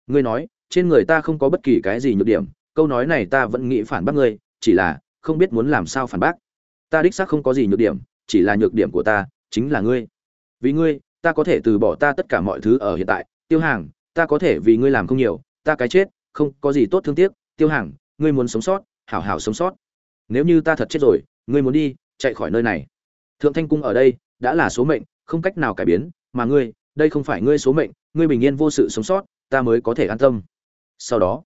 Ngươi nói, trên người ta không có bất kỳ cái gì nhược điểm, câu nói này ta vẫn nghĩ phản bác ngươi, chỉ là không biết muốn làm sao phản bác. Ta đích xác không có gì nhược điểm, chỉ là nhược điểm của ta chính là ngươi. Vì ngươi, ta có thể từ bỏ ta tất cả mọi thứ ở hiện tại. Tiêu hàng, ta có thể vì ngươi làm không nhiều, ta cái chết, không có gì tốt thương tiếc tiêu hàng, ngươi muốn sống sót, hảo hảo sống sót. Nếu như ta thật chết rồi, ngươi muốn đi, chạy khỏi nơi này. Thượng thanh cung ở đây, đã là số mệnh, không cách nào cải biến, mà ngươi, đây không phải ngươi số mệnh, ngươi bình yên vô sự sống sót, ta mới có thể an tâm. Sau đó,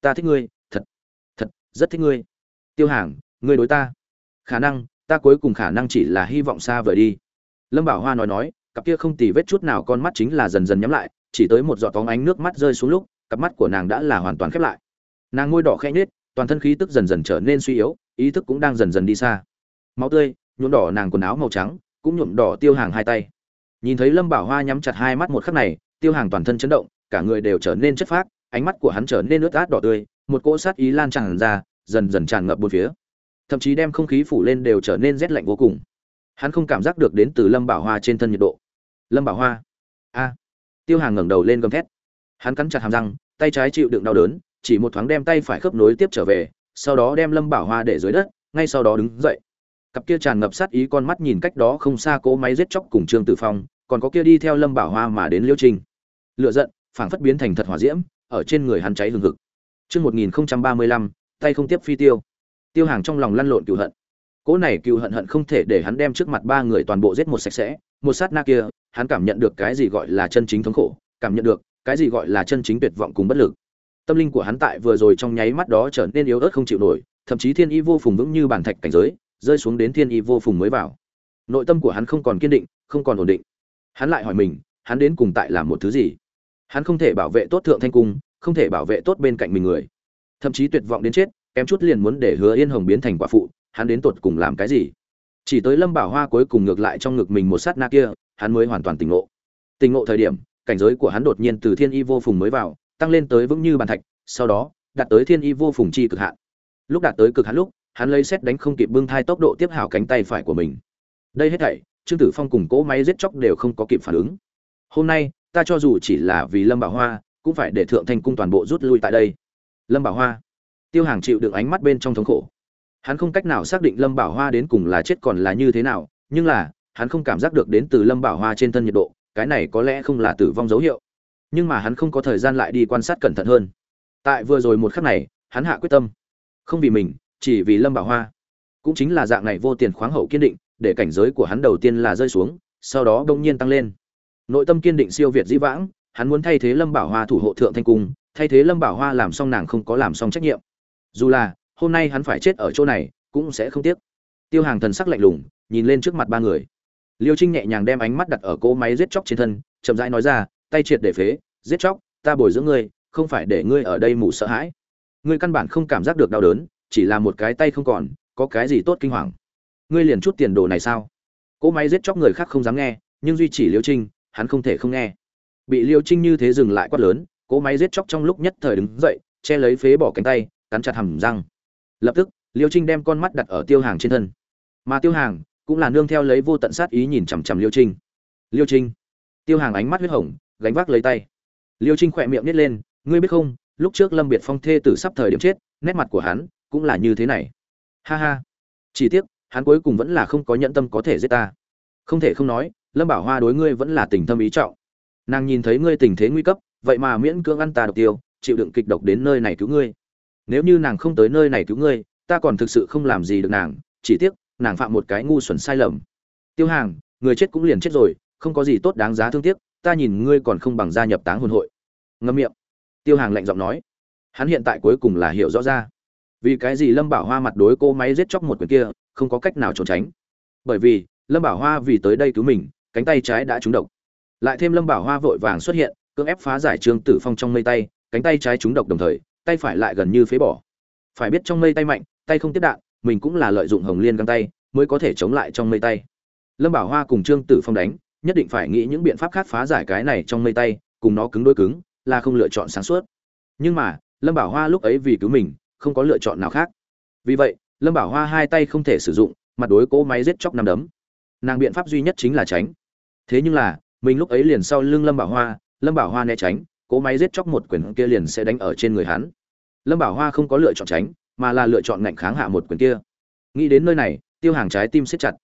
ta thích ngươi, thật thật, rất thích ngươi. Tiêu hàng, ngươi đối ta. Khả năng, ta cuối cùng khả năng chỉ là hy vọng xa vời đi. Lâm bảo hoa nói nói, cặp kia không tì vết chút nào con mắt chính là dần dần nhắm lại, chỉ tới một giọt tóng ánh nước mắt rơi xuống lúc, cặp mắt của nàng đã là hoàn toàn khép lại nàng ngôi đỏ khẽ nhếch, toàn thân khí tức dần dần trở nên suy yếu, ý thức cũng đang dần dần đi xa. Máu tươi, nhuộm đỏ nàng quần áo màu trắng, cũng nhuộm đỏ tiêu hàng hai tay. Nhìn thấy lâm bảo hoa nhắm chặt hai mắt một khắc này, tiêu hàng toàn thân chấn động, cả người đều trở nên chất phác, ánh mắt của hắn trở nên ướt át đỏ tươi, một cỗ sát ý lan tràn ra, dần dần tràn ngập bốn phía. Thậm chí đem không khí phủ lên đều trở nên rét lạnh vô cùng. Hắn không cảm giác được đến từ lâm bảo hoa trên thân nhiệt độ. Lâm bảo hoa. A. Tiêu hàng ngẩng đầu lên gầm thét. Hắn cắn chặt hàm răng, tay trái chịu đựng đau đớn chỉ một thoáng đem tay phải khớp nối tiếp trở về sau đó đem lâm bảo hoa để dưới đất ngay sau đó đứng dậy cặp kia tràn ngập sát ý con mắt nhìn cách đó không xa cỗ máy giết chóc cùng trương tử phong còn có kia đi theo lâm bảo hoa mà đến liêu trinh lựa giận phảng phất biến thành thật hỏa diễm ở trên người hắn cháy hừng hực mươi 1035, tay không tiếp phi tiêu. Tiêu hàng trong lòng lăn lộn cừu hận. Cố này cừu hận hận không thể để hắn đem trước mặt ba người toàn bộ giết một sạch sẽ, một sát na kia, hắn cảm nhận được cái gì gọi là chân chính thống khổ, cảm nhận được cái gì gọi là chân chính tuyệt vọng cùng bất lực. Tâm linh của hắn tại vừa rồi trong nháy mắt đó trở nên yếu ớt không chịu nổi, thậm chí thiên y vô phùng vững như bản thạch cảnh giới, rơi xuống đến thiên y vô phùng mới vào. Nội tâm của hắn không còn kiên định, không còn ổn định. Hắn lại hỏi mình, hắn đến cùng tại làm một thứ gì? Hắn không thể bảo vệ tốt thượng thanh cung, không thể bảo vệ tốt bên cạnh mình người thậm chí tuyệt vọng đến chết kém chút liền muốn để hứa yên hồng biến thành quả phụ hắn đến tột cùng làm cái gì chỉ tới lâm bảo hoa cuối cùng ngược lại trong ngực mình một sát na kia hắn mới hoàn toàn tỉnh ngộ tỉnh ngộ thời điểm cảnh giới của hắn đột nhiên từ thiên y vô phùng mới vào tăng lên tới vững như bàn thạch, sau đó, đạt tới thiên y vô phùng chi cực hạn. Lúc đạt tới cực hạn lúc, hắn lấy xét đánh không kịp bưng thai tốc độ tiếp hảo cánh tay phải của mình. Đây hết thảy, trương tử phong cùng cỗ máy giết chóc đều không có kịp phản ứng. Hôm nay, ta cho dù chỉ là vì lâm bảo hoa, cũng phải để thượng thanh cung toàn bộ rút lui tại đây. Lâm bảo hoa. Tiêu hàng chịu được ánh mắt bên trong thống khổ. Hắn không cách nào xác định lâm bảo hoa đến cùng là chết còn là như thế nào, nhưng là, hắn không cảm giác được đến từ lâm bảo hoa trên thân nhiệt độ, cái này có lẽ không là tử vong dấu hiệu nhưng mà hắn không có thời gian lại đi quan sát cẩn thận hơn. Tại vừa rồi một khắc này, hắn hạ quyết tâm. Không vì mình, chỉ vì lâm bảo hoa. Cũng chính là dạng này vô tiền khoáng hậu kiên định, để cảnh giới của hắn đầu tiên là rơi xuống, sau đó đông nhiên tăng lên. Nội tâm kiên định siêu việt dĩ vãng, hắn muốn thay thế lâm bảo hoa thủ hộ thượng thanh cung, thay thế lâm bảo hoa làm xong nàng không có làm xong trách nhiệm. Dù là, hôm nay hắn phải chết ở chỗ này, cũng sẽ không tiếc. Tiêu hàng thần sắc lạnh lùng, nhìn lên trước mặt ba người. Liêu trinh nhẹ nhàng đem ánh mắt đặt ở cỗ máy giết chóc trên thân, chậm rãi nói ra tay triệt để phế, giết chóc, ta bồi dưỡng ngươi, không phải để ngươi ở đây mù sợ hãi. Ngươi căn bản không cảm giác được đau đớn, chỉ là một cái tay không còn, có cái gì tốt kinh hoàng? Ngươi liền chút tiền đồ này sao? Cỗ máy giết chóc người khác không dám nghe, nhưng duy chỉ liêu trinh, hắn không thể không nghe. Bị liêu trinh như thế dừng lại quát lớn, cỗ máy giết chóc trong lúc nhất thời đứng dậy, che lấy phế bỏ cánh tay, cắn chặt hầm răng. Lập tức, liêu trinh đem con mắt đặt ở tiêu hàng trên thân. Mà tiêu hàng cũng là nương theo lấy vô tận sát ý nhìn chằm chằm liêu trinh. Liêu trinh. Tiêu hàng ánh mắt huyết hồng gánh vác lấy tay. Liêu trinh khỏe miệng nít lên, ngươi biết không, lúc trước lâm biệt phong thê tử sắp thời điểm chết, nét mặt của hắn cũng là như thế này. Ha ha, chỉ tiếc, hắn cuối cùng vẫn là không có nhẫn tâm có thể giết ta. Không thể không nói, lâm bảo hoa đối ngươi vẫn là tình thâm ý trọng. Nàng nhìn thấy ngươi tình thế nguy cấp, vậy mà miễn cưỡng ăn ta độc tiêu, chịu đựng kịch độc đến nơi này cứu ngươi. Nếu như nàng không tới nơi này cứu ngươi, ta còn thực sự không làm gì được nàng, chỉ tiếc, nàng phạm một cái ngu xuẩn sai lầm. Tiêu hàng, người chết cũng liền chết rồi, không có gì tốt đáng giá thương tiếc ta nhìn ngươi còn không bằng gia nhập táng hồn hội. Ngâm miệng. Tiêu hàng lạnh giọng nói. Hắn hiện tại cuối cùng là hiểu rõ ra. Vì cái gì lâm bảo hoa mặt đối cô máy giết chóc một quyền kia, không có cách nào trốn tránh. Bởi vì, lâm bảo hoa vì tới đây cứu mình, cánh tay trái đã trúng độc. Lại thêm lâm bảo hoa vội vàng xuất hiện, cưỡng ép phá giải trương tử phong trong mây tay, cánh tay trái trúng độc đồng thời, tay phải lại gần như phế bỏ. Phải biết trong mây tay mạnh, tay không tiếp đạn, mình cũng là lợi dụng hồng liên găng tay, mới có thể chống lại trong mây tay. Lâm bảo hoa cùng trương tử phong đánh nhất định phải nghĩ những biện pháp khác phá giải cái này trong mây tay, cùng nó cứng đôi cứng, là không lựa chọn sáng suốt. Nhưng mà, lâm bảo hoa lúc ấy vì cứu mình, không có lựa chọn nào khác. Vì vậy, lâm bảo hoa hai tay không thể sử dụng, mặt đối cỗ máy giết chóc năm đấm. Nàng biện pháp duy nhất chính là tránh. Thế nhưng là, mình lúc ấy liền sau lưng lâm bảo hoa, lâm bảo hoa né tránh cỗ máy giết chóc một quyền kia liền sẽ đánh ở trên người hắn. Lâm bảo hoa không có lựa chọn tránh, mà là lựa chọn ngạnh kháng hạ một quyền kia. Nghĩ đến nơi này, tiêu hàng trái tim siết chặt.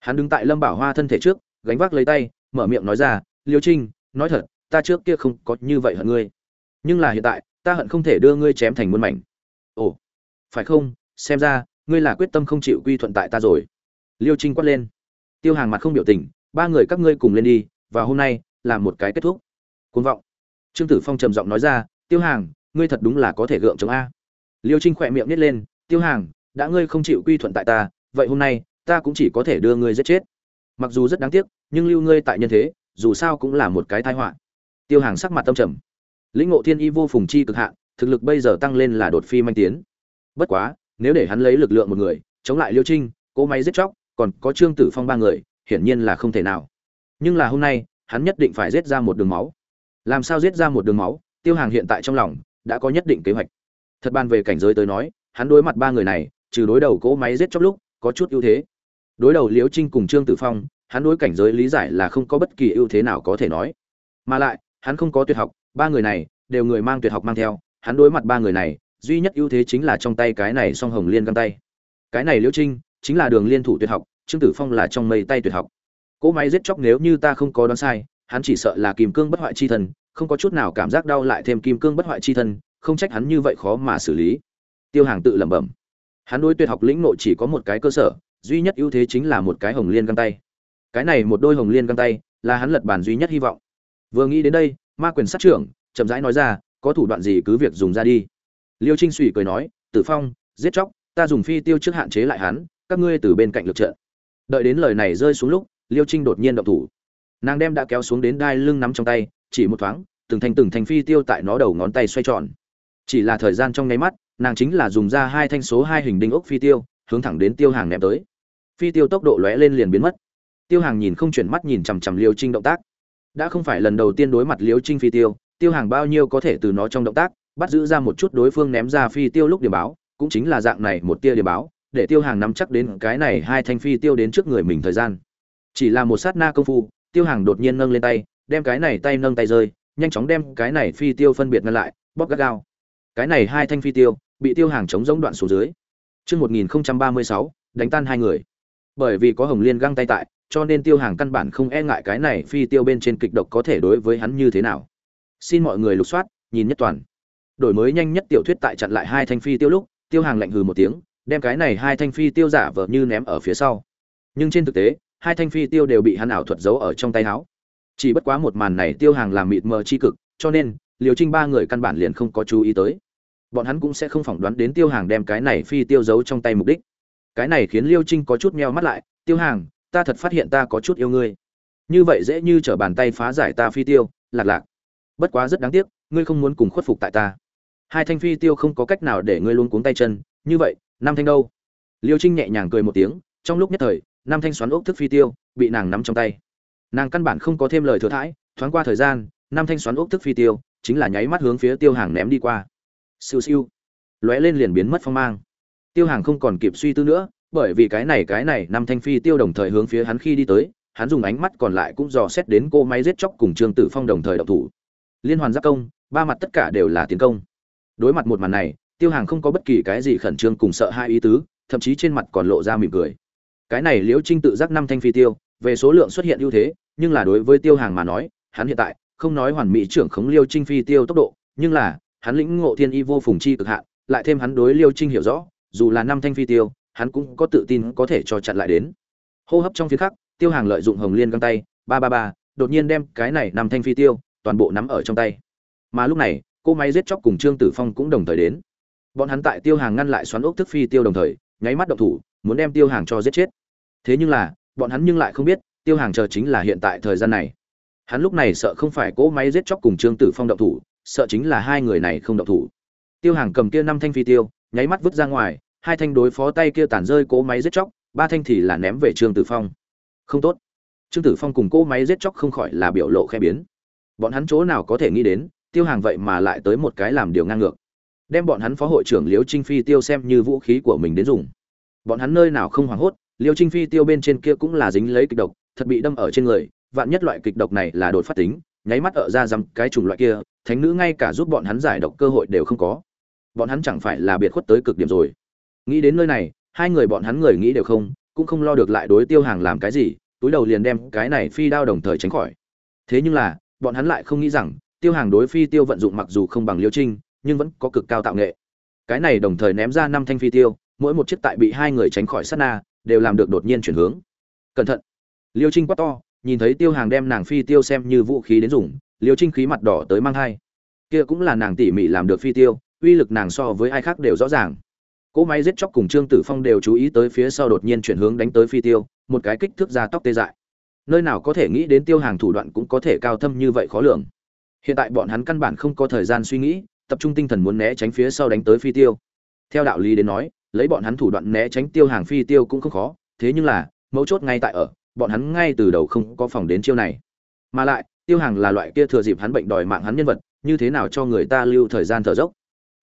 Hắn đứng tại lâm bảo hoa thân thể trước gánh vác lấy tay, mở miệng nói ra, liêu trinh, nói thật, ta trước kia không có như vậy hận ngươi. Nhưng là hiện tại, ta hận không thể đưa ngươi chém thành muôn mảnh. Ồ, phải không? Xem ra, ngươi là quyết tâm không chịu quy thuận tại ta rồi. Liêu trinh quát lên. Tiêu hàng mặt không biểu tình, ba người các ngươi cùng lên đi, và hôm nay là một cái kết thúc. Côn vọng. Trương tử phong trầm giọng nói ra, tiêu hàng, ngươi thật đúng là có thể gượng chống a. Liêu trinh khỏe miệng nít lên, tiêu hàng, đã ngươi không chịu quy thuận tại ta, vậy hôm nay, ta cũng chỉ có thể đưa ngươi giết chết mặc dù rất đáng tiếc, nhưng lưu ngươi tại nhân thế, dù sao cũng là một cái tai họa. Tiêu hàng sắc mặt tâm trầm. Lĩnh ngộ thiên y vô phùng chi cực hạn, thực lực bây giờ tăng lên là đột phi manh tiến. Bất quá, nếu để hắn lấy lực lượng một người, chống lại liêu trinh, cỗ máy giết chóc, còn có trương tử phong ba người, hiển nhiên là không thể nào. Nhưng là hôm nay, hắn nhất định phải giết ra một đường máu. Làm sao giết ra một đường máu, tiêu hàng hiện tại trong lòng, đã có nhất định kế hoạch. Thật ban về cảnh giới tới nói, hắn đối mặt ba người này, trừ đối đầu cỗ máy giết chóc lúc, có chút ưu thế đối đầu liễu trinh cùng trương tử phong, hắn đối cảnh giới lý giải là không có bất kỳ ưu thế nào có thể nói. Mà lại, hắn không có tuyệt học, ba người này đều người mang tuyệt học mang theo, hắn đối mặt ba người này, duy nhất ưu thế chính là trong tay cái này song hồng liên găng tay. Cái này liễu trinh chính là đường liên thủ tuyệt học, trương tử phong là trong mây tay tuyệt học. Cỗ máy giết chóc nếu như ta không có đoán sai, hắn chỉ sợ là kim cương bất hoại chi thần, không có chút nào cảm giác đau lại thêm kim cương bất hoại chi thân không trách hắn như vậy khó mà xử lý. Tiêu hàng tự lẩm bẩm. Hắn đối tuyệt học lĩnh nội chỉ có một cái cơ sở duy nhất ưu thế chính là một cái hồng liên găng tay. Cái này một đôi hồng liên găng tay là hắn lật bàn duy nhất hy vọng. Vừa nghĩ đến đây, ma quyền sát trưởng chậm rãi nói ra, có thủ đoạn gì cứ việc dùng ra đi. Liêu trinh suy cười nói, tử phong, giết chóc, ta dùng phi tiêu trước hạn chế lại hắn, các ngươi từ bên cạnh lực trận đợi đến lời này rơi xuống lúc, liêu trinh đột nhiên động thủ. Nàng đem đã kéo xuống đến đai lưng nắm trong tay, chỉ một thoáng, từng thanh từng thanh phi tiêu tại nó đầu ngón tay xoay tròn. Chỉ là thời gian trong nháy mắt, nàng chính là dùng ra hai thanh số hai hình đinh ốc phi tiêu hướng thẳng đến tiêu hàng ném tới. Phi tiêu tốc độ lóe lên liền biến mất. Tiêu hàng nhìn không chuyển mắt nhìn chằm chằm liêu trinh động tác. Đã không phải lần đầu tiên đối mặt liêu trinh phi tiêu tiêu hàng bao nhiêu có thể từ nó trong động tác, bắt giữ ra một chút đối phương ném ra phi tiêu lúc điểm báo, cũng chính là dạng này một tia điểm báo, để tiêu hàng nắm chắc đến cái này hai thanh phi tiêu đến trước người mình thời gian. Chỉ là một sát na công phu, tiêu hàng đột nhiên nâng lên tay, đem cái này tay nâng tay rơi, nhanh chóng đem cái này phi tiêu phân biệt ngăn lại, bóp gắt gao. Cái này hai thanh phi tiêu, bị tiêu hàng chống giống đoạn xuống dưới chương một nghìn ba mươi sáu, đánh tan hai người. Bởi vì có hồng liên găng tay tại, cho nên tiêu hàng căn bản không e ngại cái này phi tiêu bên trên kịch độc có thể đối với hắn như thế nào. Xin mọi người lục soát, nhìn nhất toàn. Đổi mới nhanh nhất tiểu thuyết tại chặn lại hai thanh phi tiêu lúc, tiêu hàng lạnh hừ một tiếng, đem cái này hai thanh phi tiêu giả vờ như ném ở phía sau. Nhưng trên thực tế, hai thanh phi tiêu đều bị hắn ảo thuật giấu ở trong tay áo. Chỉ bất quá một màn này tiêu hàng làm mịt mờ chi cực, cho nên liều trinh ba người căn bản liền không có chú ý tới bọn hắn cũng sẽ không phỏng đoán đến tiêu hàng đem cái này phi tiêu giấu trong tay mục đích. Cái này khiến liêu trinh có chút meo mắt lại, tiêu hàng, ta thật phát hiện ta có chút yêu ngươi. Như vậy dễ như t r ở bàn tay phá giải ta phi tiêu, lạc lạc. Bất quá rất đáng tiếc, ngươi không muốn cùng khuất phục tại ta. Hai thanh phi tiêu không có cách nào để ngươi luôn cuống tay chân, như vậy, năm thanh đâu? Liêu trinh nhẹ nhàng cười một tiếng, trong lúc nhất thời, năm thanh xoắn ốc thức phi tiêu bị nàng nắm trong tay. Nàng căn bản không có thêm lời thừa thãi, thoáng qua thời gian, năm thanh xoắn ốc thức phi tiêu chính là nháy mắt hướng phía tiêu hàng ném đi qua siêu siêu. Lóe lên liền biến mất phong mang. Tiêu hàng không còn kịp suy tư nữa, bởi vì cái này cái này, năm thanh phi tiêu đồng thời hướng phía hắn khi đi tới, hắn dùng ánh mắt còn lại cũng dò xét đến cô máy giết chóc cùng trương tử phong đồng thời đậu thủ. Liên hoàn giáp công, ba mặt tất cả đều là tiến công. Đối mặt một màn này, tiêu hàng không có bất kỳ cái gì khẩn trương cùng sợ hai ý tứ, thậm chí trên mặt còn lộ ra mỉm cười. Cái này liễu trinh tự giác năm thanh phi tiêu, về số lượng xuất hiện ưu thế, nhưng là đối với tiêu hàng mà nói, hắn hiện tại, không nói hoàn mỹ trưởng khống liêu trinh phi tiêu tốc độ, nhưng là hắn lĩnh ngộ thiên y vô phùng chi cực hạn, lại thêm hắn đối liêu trinh hiểu rõ, dù là năm thanh phi tiêu, hắn cũng có tự tin có thể cho chặn lại đến. Hô hấp trong phía khắc, tiêu hàng lợi dụng hồng liên găng tay, ba ba ba, đột nhiên đem cái này năm thanh phi tiêu, toàn bộ nắm ở trong tay. Mà lúc này, cô máy giết chóc cùng trương tử phong cũng đồng thời đến. Bọn hắn tại tiêu hàng ngăn lại xoắn ốc thức phi tiêu đồng thời, nháy mắt động thủ, muốn đem tiêu hàng cho giết chết. Thế nhưng là, bọn hắn nhưng lại không biết, tiêu hàng chờ chính là hiện tại thời gian này. Hắn lúc này sợ không phải cỗ máy giết chóc cùng trương tử phong động thủ sợ chính là hai người này không động thủ. Tiêu hàng cầm kia năm thanh phi tiêu, nháy mắt vứt ra ngoài, hai thanh đối phó tay kia tản rơi cố máy giết chóc, ba thanh thì là ném về trương tử phong. Không tốt. Trương tử phong cùng cố máy giết chóc không khỏi là biểu lộ khẽ biến. Bọn hắn chỗ nào có thể nghĩ đến, tiêu hàng vậy mà lại tới một cái làm điều ngang ngược. Đem bọn hắn phó hội trưởng liễu trinh phi tiêu xem như vũ khí của mình đến dùng. Bọn hắn nơi nào không hoảng hốt liễu trinh phi tiêu bên trên kia cũng là dính lấy kịch độc, thật bị đâm ở trên người, vạn nhất loại kịch độc này là đột phát tính nháy mắt ở ra dăm cái chủng loại kia, thánh nữ ngay cả giúp bọn hắn giải độc cơ hội đều không có. Bọn hắn chẳng phải là biệt khuất tới cực điểm rồi. Nghĩ đến nơi này, hai người bọn hắn người nghĩ đều không, cũng không lo được lại đối tiêu hàng làm cái gì, túi đầu liền đem cái này phi đao đồng thời tránh khỏi. Thế nhưng là, bọn hắn lại không nghĩ rằng, tiêu hàng đối phi tiêu vận dụng mặc dù không bằng liêu trinh, nhưng vẫn có cực cao tạo nghệ. Cái này đồng thời ném ra năm thanh phi tiêu, mỗi một chiếc tại bị hai người tránh khỏi sát na, đều làm được đột nhiên chuyển hướng. Cẩn thận. Liêu trinh quát to nhìn thấy tiêu hàng đem nàng phi tiêu xem như vũ khí đến dùng, liêu trinh khí mặt đỏ tới mang thai. Kia cũng là nàng tỉ mỉ làm được phi tiêu, uy lực nàng so với ai khác đều rõ ràng. Cỗ máy giết chóc cùng trương tử phong đều chú ý tới phía sau đột nhiên chuyển hướng đánh tới phi tiêu, một cái kích thước ra tóc tê dại. Nơi nào có thể nghĩ đến tiêu hàng thủ đoạn cũng có thể cao thâm như vậy khó lường. Hiện tại bọn hắn căn bản không có thời gian suy nghĩ, tập trung tinh thần muốn né tránh phía sau đánh tới phi tiêu. Theo đạo lý đến nói, lấy bọn hắn thủ đoạn né tránh tiêu hàng phi tiêu cũng không khó, thế nhưng là, mấu chốt ngay tại ở bọn hắn ngay từ đầu không có phòng đến chiêu này. Mà lại, tiêu hàng là loại kia thừa dịp hắn bệnh đòi mạng hắn nhân vật, như thế nào cho người ta lưu thời gian thở dốc?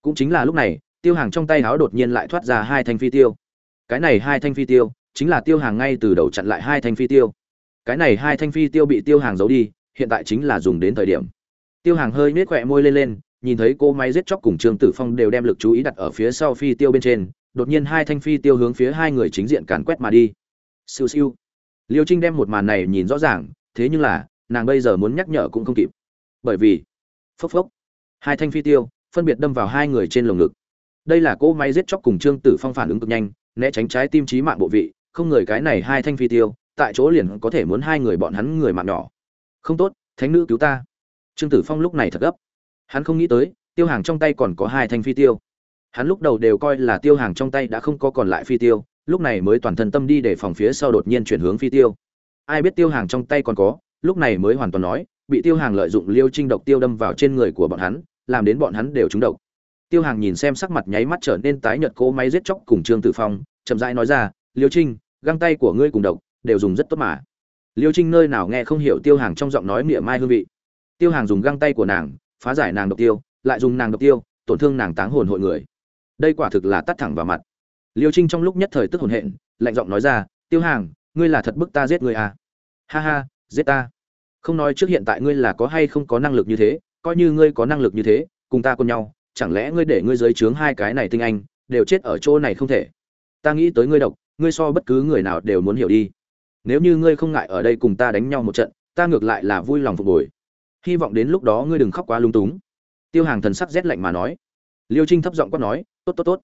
Cũng chính là lúc này, tiêu hàng trong tay háo đột nhiên lại thoát ra hai thanh phi tiêu. Cái này hai thanh phi tiêu, chính là tiêu hàng ngay từ đầu chặn lại hai thanh phi tiêu. Cái này hai thanh phi tiêu bị tiêu hàng giấu đi, hiện tại chính là dùng đến thời điểm. Tiêu hàng hơi nết khỏe môi lên lên, nhìn thấy cô máy giết chóc cùng trương tử phong đều đem lực chú ý đặt ở phía sau phi tiêu bên trên, đột nhiên hai thanh phi tiêu hướng phía hai người chính diện càn quét mà đi. Siêu siêu liêu trinh đem một màn này nhìn rõ ràng, thế nhưng là, nàng bây giờ muốn nhắc nhở cũng không kịp. Bởi vì, phốc phốc, hai thanh phi tiêu, phân biệt đâm vào hai người trên lồng ngực. Đây là cỗ máy giết chóc cùng trương tử phong phản ứng cực nhanh, né tránh trái tim trí mạng bộ vị, không người cái này hai thanh phi tiêu, tại chỗ liền có thể muốn hai người bọn hắn người mạng nhỏ. Không tốt, thánh nữ cứu ta. Trương tử phong lúc này thật gấp. Hắn không nghĩ tới, tiêu hàng trong tay còn có hai thanh phi tiêu. Hắn lúc đầu đều coi là tiêu hàng trong tay đã không có còn lại phi tiêu lúc này mới toàn thân tâm đi để phòng phía sau đột nhiên chuyển hướng phi tiêu. Ai biết tiêu hàng trong tay còn có, lúc này mới hoàn toàn nói, bị tiêu hàng lợi dụng liêu trinh độc tiêu đâm vào trên người của bọn hắn, làm đến bọn hắn đều trúng độc. Tiêu hàng nhìn xem sắc mặt nháy mắt trở nên tái nhợt, cỗ máy giết chóc cùng trương tử phong, chậm rãi nói ra, liêu trinh, găng tay của ngươi cùng độc, đều dùng rất tốt mà. Liêu trinh nơi nào nghe không hiểu tiêu hàng trong giọng nói mỉa mai hương vị. Tiêu hàng dùng găng tay của nàng, phá giải nàng độc tiêu, lại dùng nàng độc tiêu, tổn thương nàng táng hồn hội người. Đây quả thực là tắt thẳng vào mặt liêu trinh trong lúc nhất thời tức hồn hện, lạnh giọng nói ra, tiêu hàng, ngươi là thật bức ta giết ngươi à? Ha ha, giết ta? Không nói trước hiện tại ngươi là có hay không có năng lực như thế, coi như ngươi có năng lực như thế, cùng ta cùng nhau, chẳng lẽ ngươi để ngươi dưới trướng hai cái này tinh anh, đều chết ở chỗ này không thể? Ta nghĩ tới ngươi độc, ngươi so bất cứ người nào đều muốn hiểu đi. Nếu như ngươi không ngại ở đây cùng ta đánh nhau một trận, ta ngược lại là vui lòng phục hồi. Hy vọng đến lúc đó ngươi đừng khóc quá lung túng. Tiêu hàng thần sắc rét lạnh mà nói. Liêu trinh thấp giọng quát nói, tốt tốt tốt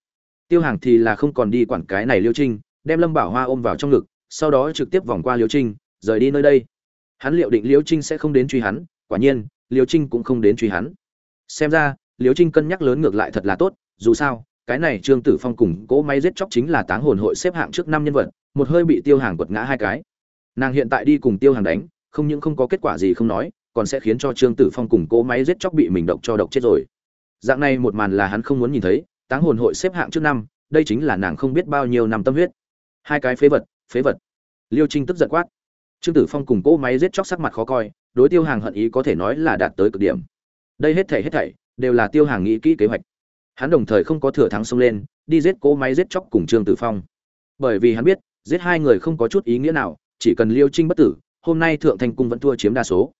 tiêu hàng thì là không còn đi quản cái này liêu trinh, đem lâm bảo hoa ôm vào trong ngực, sau đó trực tiếp vòng qua liêu trinh, rời đi nơi đây. Hắn liệu định liêu trinh sẽ không đến truy hắn, quả nhiên, liêu trinh cũng không đến truy hắn. Xem ra, liêu trinh cân nhắc lớn ngược lại thật là tốt, dù sao, cái này trương tử phong cùng cỗ máy giết chóc chính là táng hồn hội xếp hạng trước năm nhân vật, một hơi bị tiêu hàng quật ngã hai cái. Nàng hiện tại đi cùng tiêu hàng đánh, không những không có kết quả gì không nói, còn sẽ khiến cho trương tử phong cùng cỗ máy giết chóc bị mình độc cho độc chết rồi. Dạng này một màn là hắn không muốn nhìn thấy táng hồn hội xếp hạng trước năm, đây chính là nàng không biết bao nhiêu năm tâm huyết. Hai cái phế vật phế vật. Liêu trinh tức giận quát. Trương tử phong cùng cỗ máy giết chóc sắc mặt khó coi, đối tiêu hàng hận ý có thể nói là đạt tới cực điểm. Đây hết thảy hết thảy, đều là tiêu hàng nghĩ kỹ kế hoạch. Hắn đồng thời không có thừa thắng xông lên, đi giết cỗ máy giết chóc cùng trương tử phong. Bởi vì hắn biết, giết hai người không có chút ý nghĩa nào, chỉ cần liêu trinh bất tử, hôm nay thượng thành cung vẫn thua chiếm đa số.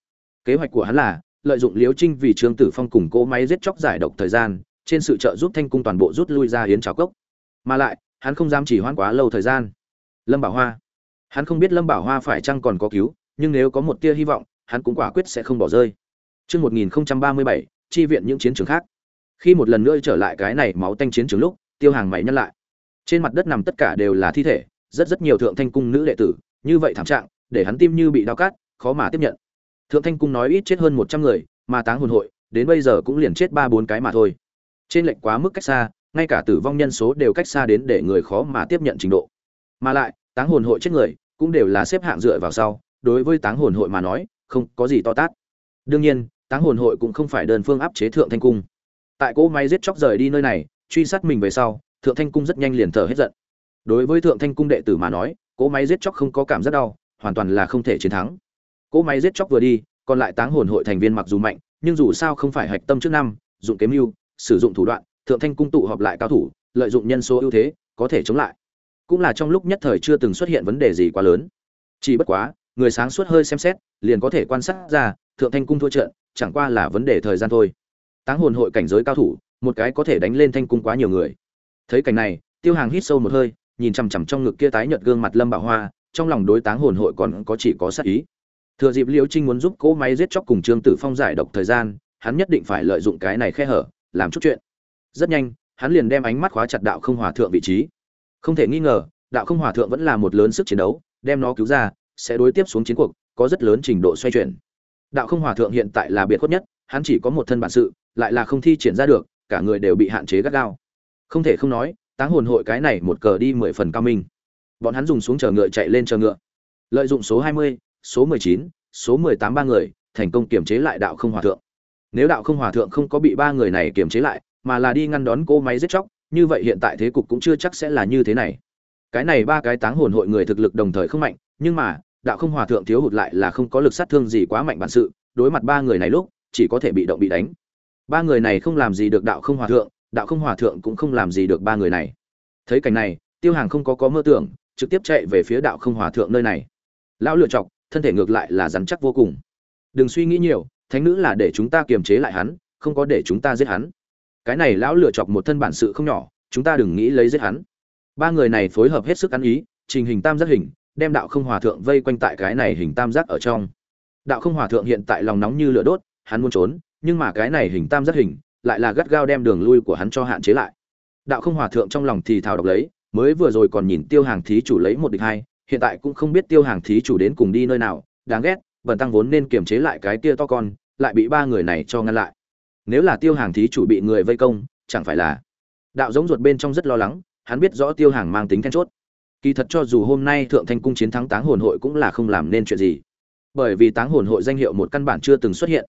Kế hoạch của hắn là, lợi dụng liêu trinh vì trương tử phong cùng cỗ máy giết chóc giải độc thời gian trên sự trợ giúp thanh cung toàn bộ rút lui ra hiến trào cốc mà lại hắn không dám chỉ hoãn quá lâu thời gian lâm bảo hoa hắn không biết lâm bảo hoa phải chăng còn có cứu nhưng nếu có một tia hy vọng hắn cũng quả quyết sẽ không bỏ rơi Trước 1037, chi viện những chiến trường khác. Khi một lần nữa trở lại cái này máu tanh chiến trường lúc, tiêu hàng mày nhăn lại. Trên mặt đất nằm tất cả đều là thi thể, rất rất nhiều thượng thanh cung nữ đệ tử, như vậy thảm trạng, để hắn tim như bị đau cắt, khó mà tiếp nhận. Thượng thanh cung nói ít chết hơn 100 người, mà táng hồn hội, đến bây giờ cũng liền chết 3 4 cái mà thôi trên lệnh quá mức cách xa, ngay cả tử vong nhân số đều cách xa đến để người khó mà tiếp nhận trình độ. Mà lại, táng hồn hội chết người cũng đều là xếp hạng dựa vào sau, đối với táng hồn hội mà nói, không có gì to tát. Đương nhiên, táng hồn hội cũng không phải đơn phương áp chế thượng thanh cung. Tại cỗ máy giết chóc rời đi nơi này, truy sát mình về sau, thượng thanh cung rất nhanh liền thở hết giận. Đối với thượng thanh cung đệ tử mà nói, cỗ máy giết chóc không có cảm giác đau, hoàn toàn là không thể chiến thắng. Cỗ máy giết chóc vừa đi, còn lại táng hồn hội thành viên mặc dù mạnh, nhưng dù sao không phải hạch tâm trước năm, dụng kế mưu sử dụng thủ đoạn, thượng thanh cung tụ họp lại cao thủ, lợi dụng nhân số ưu thế, có thể chống lại. Cũng là trong lúc nhất thời chưa từng xuất hiện vấn đề gì quá lớn. Chỉ bất quá, người sáng suốt hơi xem xét, liền có thể quan sát ra, thượng thanh cung thua trận, chẳng qua là vấn đề thời gian thôi. Táng hồn hội cảnh giới cao thủ, một cái có thể đánh lên thanh cung quá nhiều người. Thấy cảnh này, tiêu hàng hít sâu một hơi, nhìn chằm chằm trong ngực kia tái nhợt gương mặt lâm bảo hoa, trong lòng đối táng hồn hội còn có chỉ có sát ý. Thừa dịp liễu trinh muốn giúp cỗ máy giết chóc cùng trương tử phong giải độc thời gian, hắn nhất định phải lợi dụng cái này khe hở làm chút chuyện. Rất nhanh, hắn liền đem ánh mắt khóa chặt đạo không hòa thượng vị trí. Không thể nghi ngờ, đạo không hòa thượng vẫn là một lớn sức chiến đấu, đem nó cứu ra, sẽ đối tiếp xuống chiến cuộc, có rất lớn trình độ xoay chuyển. Đạo không hòa thượng hiện tại là biệt khuất nhất, hắn chỉ có một thân bản sự, lại là không thi triển ra được, cả người đều bị hạn chế gắt gao. Không thể không nói, táng hồn hội cái này một cờ đi mười phần cao minh. Bọn hắn dùng xuống chờ ngựa chạy lên chờ ngựa. Lợi dụng số hai mươi, số mười chín, số mười tám ba người, thành công kiềm chế lại đạo không hòa thượng nếu đạo không hòa thượng không có bị ba người này kiềm chế lại, mà là đi ngăn đón cô máy giết chóc, như vậy hiện tại thế cục cũng chưa chắc sẽ là như thế này. Cái này ba cái táng hồn hội người thực lực đồng thời không mạnh, nhưng mà, đạo không hòa thượng thiếu hụt lại là không có lực sát thương gì quá mạnh bản sự, đối mặt ba người này lúc, chỉ có thể bị động bị đánh. Ba người này không làm gì được đạo không hòa thượng, đạo không hòa thượng cũng không làm gì được ba người này. Thấy cảnh này, tiêu hàng không có có mơ tưởng, trực tiếp chạy về phía đạo không hòa thượng nơi này. Lão lựa chọc, thân thể ngược lại là rắn chắc vô cùng. Đừng suy nghĩ nhiều thánh nữ là để chúng ta kiềm chế lại hắn, không có để chúng ta giết hắn. Cái này lão lựa chọc một thân bản sự không nhỏ, chúng ta đừng nghĩ lấy giết hắn. Ba người này phối hợp hết sức ăn ý, trình hình tam giác hình, đem đạo không hòa thượng vây quanh tại cái này hình tam giác ở trong. Đạo không hòa thượng hiện tại lòng nóng như lửa đốt, hắn muốn trốn, nhưng mà cái này hình tam giác hình lại là gắt gao đem đường lui của hắn cho hạn chế lại. Đạo không hòa thượng trong lòng thì thào độc lấy, mới vừa rồi còn nhìn tiêu hàng thí chủ lấy một địch hai, hiện tại cũng không biết tiêu hàng thí chủ đến cùng đi nơi nào, đáng ghét bần tăng vốn nên kiềm chế lại cái kia to con, lại bị ba người này cho ngăn lại. Nếu là tiêu hàng thí chủ bị người vây công, chẳng phải là đạo giống ruột bên trong rất lo lắng, hắn biết rõ tiêu hàng mang tính then chốt. Kỳ thật cho dù hôm nay thượng thanh cung chiến thắng táng hồn hội cũng là không làm nên chuyện gì. Bởi vì táng hồn hội danh hiệu một căn bản chưa từng xuất hiện.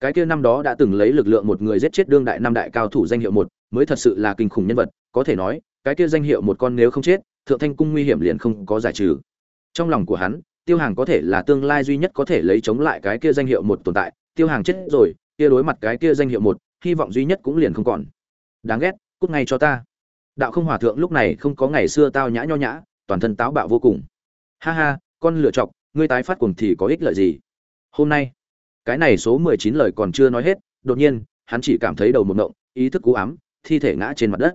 Cái kia năm đó đã từng lấy lực lượng một người giết chết đương đại năm đại cao thủ danh hiệu một, mới thật sự là kinh khủng nhân vật, có thể nói, cái kia danh hiệu một con nếu không chết, thượng thanh cung nguy hiểm liền không có giải trừ. Trong lòng của hắn tiêu hàng có thể là tương lai duy nhất có thể lấy chống lại cái kia danh hiệu một tồn tại. Tiêu hàng chết rồi, kia đối mặt cái kia danh hiệu một, hy vọng duy nhất cũng liền không còn. Đáng ghét, cút ngay cho ta. Đạo không hòa thượng lúc này không có ngày xưa tao nhã nho nhã, toàn thân táo bạo vô cùng. Ha ha, con lựa chọc, ngươi tái phát cùng thì có ích lợi gì? Hôm nay, cái này số mười chín lời còn chưa nói hết, đột nhiên, hắn chỉ cảm thấy đầu một ngộng, ý thức cú ám, thi thể ngã trên mặt đất.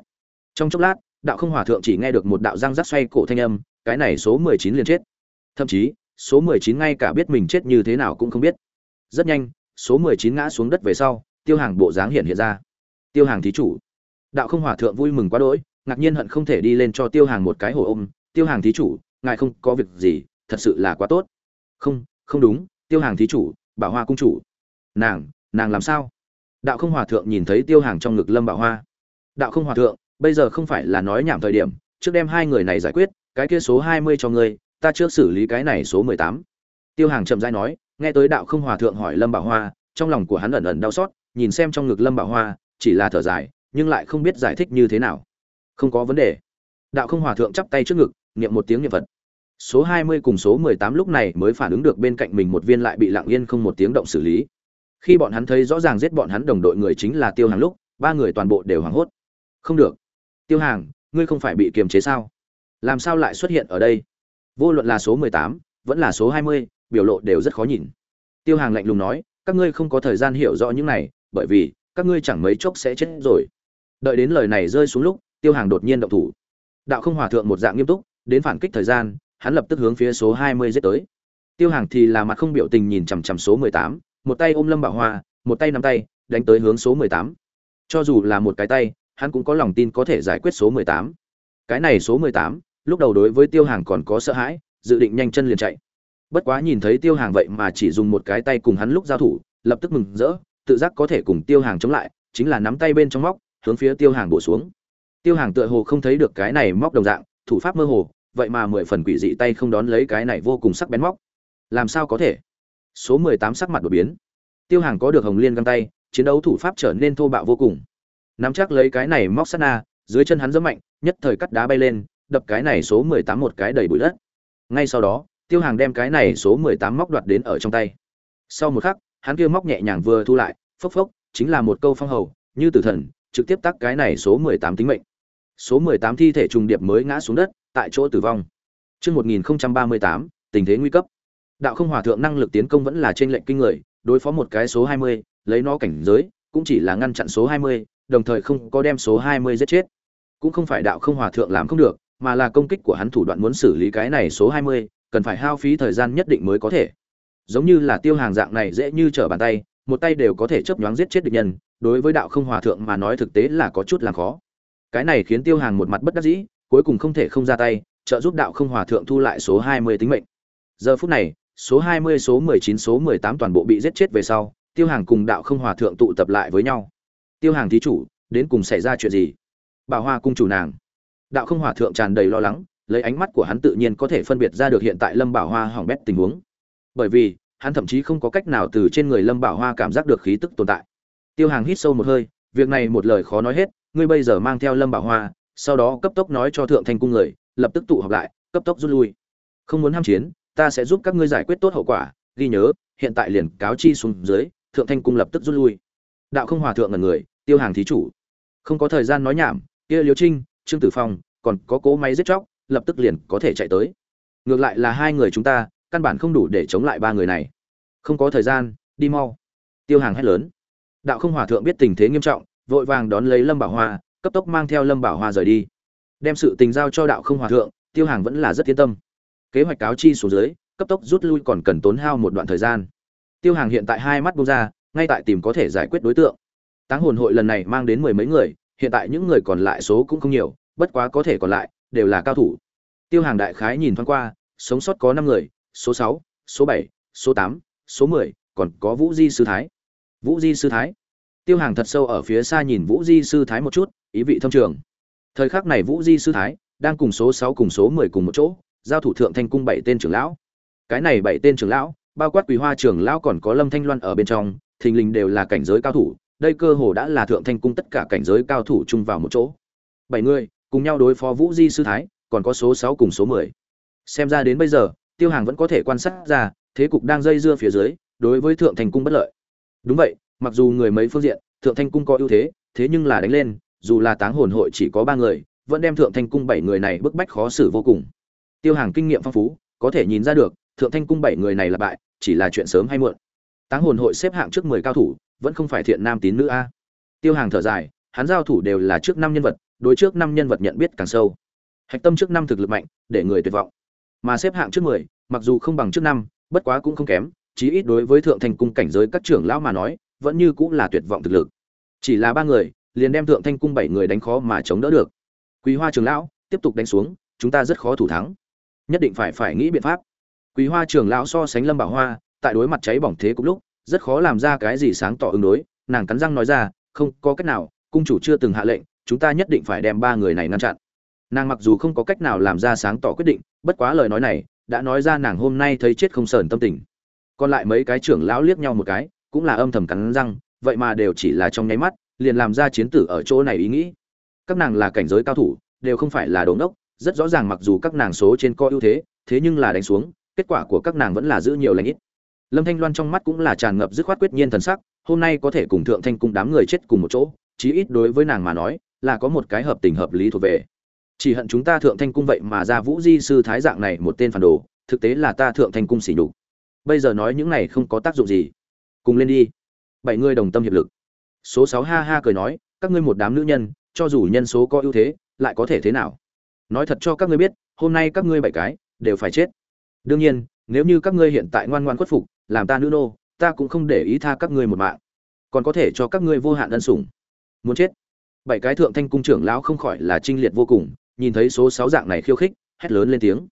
Trong chốc lát, đạo không hòa thượng chỉ nghe được một đạo răng rắc xoay cổ thanh âm, cái này số mười chín liền chết thậm chí, số mười chín ngay cả biết mình chết như thế nào cũng không biết. Rất nhanh, số mười chín ngã xuống đất về sau, tiêu hàng bộ dáng hiện hiện ra. Tiêu hàng thí chủ. Đạo không hòa thượng vui mừng quá đỗi, ngạc nhiên hận không thể đi lên cho tiêu hàng một cái hổ ôm. Tiêu hàng thí chủ, ngài không có việc gì, thật sự là quá tốt. Không không đúng, tiêu hàng thí chủ, bảo hoa cung chủ. Nàng nàng làm sao? Đạo không hòa thượng nhìn thấy tiêu hàng trong ngực lâm bảo hoa. Đạo không hòa thượng, bây giờ không phải là nói nhảm thời điểm, trước đem hai người này giải quyết, cái kia số hai mươi cho ngươi ta trước xử lý cái này số mười tám. Tiêu hàng chậm rãi nói, nghe tới đạo không hòa thượng hỏi lâm bảo hoa, trong lòng của hắn ẩn ẩn đau xót, nhìn xem trong ngực lâm bảo hoa, chỉ là thở dài, nhưng lại không biết giải thích như thế nào. Không có vấn đề. Đạo không hòa thượng chắp tay trước ngực, niệm một tiếng niệm phật. Số hai mươi cùng số mười tám lúc này mới phản ứng được bên cạnh mình một viên lại bị lặng yên không một tiếng động xử lý. Khi bọn hắn thấy rõ ràng giết bọn hắn đồng đội người chính là tiêu hàng lúc, ba người toàn bộ đều hoảng hốt. Không được. Tiêu hàng, ngươi không phải bị kiềm chế sao? Làm sao lại xuất hiện ở đây? Vô luận là số mười tám, vẫn là số hai mươi, biểu lộ đều rất khó nhìn. Tiêu hàng lạnh lùng nói, các ngươi không có thời gian hiểu rõ những này, bởi vì các ngươi chẳng mấy chốc sẽ chết rồi. Đợi đến lời này rơi xuống lúc, tiêu hàng đột nhiên động thủ. Đạo không hòa thượng một dạng nghiêm túc, đến phản kích thời gian, hắn lập tức hướng phía số hai mươi giết tới. Tiêu hàng thì là mặt không biểu tình nhìn chằm chằm số mười tám, một tay ôm lâm bảo hoa, một tay nắm tay, đánh tới hướng số mười tám. Cho dù là một cái tay, hắn cũng có lòng tin có thể giải quyết số mười tám. Cái này số mười tám lúc đầu đối với tiêu hàng còn có sợ hãi, dự định nhanh chân liền chạy. Bất quá nhìn thấy tiêu hàng vậy mà chỉ dùng một cái tay cùng hắn lúc giao thủ, lập tức mừng rỡ, tự giác có thể cùng tiêu hàng chống lại, chính là nắm tay bên trong móc, hướng phía tiêu hàng bổ xuống. Tiêu hàng tựa hồ không thấy được cái này móc đồng dạng, thủ pháp mơ hồ, vậy mà mười phần quỷ dị tay không đón lấy cái này vô cùng sắc bén móc. Làm sao có thể? Số mười tám sắc mặt đột biến. Tiêu hàng có được hồng liên găng tay, chiến đấu thủ pháp trở nên thô bạo vô cùng. Nắm chắc lấy cái này móc sát na, dưới chân hắn rất mạnh, nhất thời cắt đá bay lên đập cái này số mười tám một cái đầy bụi đất ngay sau đó tiêu hàng đem cái này số mười tám móc đoạt đến ở trong tay sau một khắc hắn kia móc nhẹ nhàng vừa thu lại phốc phốc chính là một câu phong hầu như tử thần trực tiếp tắc cái này số mười tám tính mệnh số mười tám thi thể trùng điệp mới ngã xuống đất tại chỗ tử vong Trước 1038, tình thế nguy cấp. Đạo không hòa thượng năng lực tiến công vẫn là trên lệnh kinh người, đối phó một cái số 20, lấy nó cảnh giới, cũng chỉ là ngăn chặn số 20, đồng thời không có đem số 20 giết chết. Cũng không phải đạo không hòa thượng làm không được, mà là công kích của hắn thủ đoạn muốn xử lý cái này số 20, cần phải hao phí thời gian nhất định mới có thể. Giống như là tiêu hàng dạng này dễ như trở bàn tay, một tay đều có thể chớp nhoáng giết chết địch nhân, đối với đạo không hòa thượng mà nói thực tế là có chút làm khó. Cái này khiến tiêu hàng một mặt bất đắc dĩ, cuối cùng không thể không ra tay, trợ giúp đạo không hòa thượng thu lại số 20 tính mệnh. Giờ phút này, số 20, số 19, số 18 toàn bộ bị giết chết về sau, Tiêu Hàng cùng đạo không hòa thượng tụ tập lại với nhau. Tiêu Hàng thí chủ, đến cùng xảy ra chuyện gì? Bảo Hoa cung chủ nàng đạo không hòa thượng tràn đầy lo lắng, lấy ánh mắt của hắn tự nhiên có thể phân biệt ra được hiện tại lâm bảo hoa hỏng bét tình huống. Bởi vì, hắn thậm chí không có cách nào từ trên người lâm bảo hoa cảm giác được khí tức tồn tại. Tiêu hàng hít sâu một hơi, việc này một lời khó nói hết, ngươi bây giờ mang theo lâm bảo hoa, sau đó cấp tốc nói cho thượng thanh cung người, lập tức tụ họp lại, cấp tốc rút lui. Không muốn ham chiến, ta sẽ giúp các ngươi giải quyết tốt hậu quả, ghi nhớ, hiện tại liền cáo chi xuống dưới, thượng thanh cung lập tức rút lui. Đạo không hòa thượng là người, tiêu hàng thí chủ. Không có thời gian nói nhảm, kia liêu trinh trương tử phong còn có cỗ máy giết chóc, lập tức liền có thể chạy tới. Ngược lại là hai người chúng ta, căn bản không đủ để chống lại ba người này. Không có thời gian, đi mau. Tiêu hàng hét lớn. Đạo không hòa thượng biết tình thế nghiêm trọng, vội vàng đón lấy lâm bảo hoa, cấp tốc mang theo lâm bảo hoa rời đi. Đem sự tình giao cho đạo không hòa thượng, tiêu hàng vẫn là rất yên tâm. Kế hoạch cáo chi xuống dưới, cấp tốc rút lui còn cần tốn hao một đoạn thời gian. Tiêu hàng hiện tại hai mắt bông ra, ngay tại tìm có thể giải quyết đối tượng. Táng hồn hội lần này mang đến mười mấy người hiện tại những người còn lại số cũng không nhiều, bất quá có thể còn lại, đều là cao thủ. Tiêu hàng đại khái nhìn thoáng qua, sống sót có năm người, số sáu, số bảy, số tám, số mười, còn có vũ di sư thái. Vũ di sư thái? Tiêu hàng thật sâu ở phía xa nhìn vũ di sư thái một chút, ý vị thâm trường. Thời khắc này vũ di sư thái đang cùng số sáu cùng số mười cùng một chỗ, giao thủ thượng thanh cung bảy tên trưởng lão. Cái này bảy tên trưởng lão, bao quát quỳ hoa trưởng lão còn có lâm thanh loan ở bên trong, thình lình đều là cảnh giới cao thủ đây cơ hồ đã là thượng thanh cung tất cả cảnh giới cao thủ chung vào một chỗ. Bảy người, cùng nhau đối phó vũ di sư thái, còn có số sáu cùng số mười. Xem ra đến bây giờ, tiêu hàng vẫn có thể quan sát ra, thế cục đang dây dưa phía dưới, đối với thượng thanh cung bất lợi. Đúng vậy, mặc dù người mấy phương diện, thượng thanh cung có ưu thế thế nhưng là đánh lên, dù là táng hồn hội chỉ có ba người, vẫn đem thượng thanh cung bảy người này bức bách khó xử vô cùng. Tiêu hàng kinh nghiệm phong phú, có thể nhìn ra được, thượng thanh cung bảy người này là bại, chỉ là chuyện sớm hay muộn táng hồn hội xếp hạng trước mười cao thủ, vẫn không phải thiện nam tín nữ a. Tiêu hàng thở dài, hắn giao thủ đều là trước năm nhân vật, đối trước năm nhân vật nhận biết càng sâu. Hạch tâm trước năm thực lực mạnh, để người tuyệt vọng. Mà xếp hạng trước mười, mặc dù không bằng trước năm, bất quá cũng không kém, chí ít đối với thượng thanh cung cảnh giới các trưởng lão mà nói, vẫn như cũng là tuyệt vọng thực lực. Chỉ là ba người, liền đem thượng thanh cung bảy người đánh khó mà chống đỡ được. Quý hoa trưởng lão, tiếp tục đánh xuống, chúng ta rất khó thủ thắng. Nhất định phải phải nghĩ biện pháp. Quý hoa trưởng lão so sánh lâm bảo hoa tại đối mặt cháy bỏng thế cũng lúc, rất khó làm ra cái gì sáng tỏ ứng đối. Nàng cắn răng nói ra, không, có cách nào, cung chủ chưa từng hạ lệnh, chúng ta nhất định phải đem ba người này ngăn chặn. Nàng mặc dù không có cách nào làm ra sáng tỏ quyết định, bất quá lời nói này đã nói ra nàng hôm nay thấy chết không sờn tâm tình. Còn lại mấy cái trưởng lão liếc nhau một cái, cũng là âm thầm cắn răng, vậy mà đều chỉ là trong nháy mắt, liền làm ra chiến tử ở chỗ này ý nghĩ. Các nàng là cảnh giới cao thủ, đều không phải là đống đốc rất rõ ràng mặc dù các nàng số trên có ưu thế thế nhưng là đánh xuống, kết quả của các nàng vẫn là giữ nhiều lãnh ít lâm thanh loan trong mắt cũng là tràn ngập dứt khoát quyết nhiên thần sắc, hôm nay có thể cùng thượng thanh cung đám người chết cùng một chỗ, chí ít đối với nàng mà nói, là có một cái hợp tình hợp lý thuộc về. Chỉ hận chúng ta thượng thanh cung vậy mà ra vũ di sư thái dạng này một tên phản đồ, thực tế là ta thượng thanh cung xỉ nhục. Bây giờ nói những này không có tác dụng gì. Cùng lên đi. Bảy người đồng tâm hiệp lực. Số sáu ha ha cười nói, các ngươi một đám nữ nhân, cho dù nhân số có ưu thế, lại có thể thế nào? Nói thật cho các ngươi biết, hôm nay các ngươi bảy cái, đều phải chết. Đương nhiên, nếu như các ngươi hiện tại ngoan ngoan khuất phục làm ta nữ nô, ta cũng không để ý tha các ngươi một mạng. Còn có thể cho các ngươi vô hạn ân sủng. Muốn chết. Bảy cái thượng thanh cung trưởng lão không khỏi là trinh liệt vô cùng, nhìn thấy số sáu dạng này khiêu khích, hét lớn lên tiếng.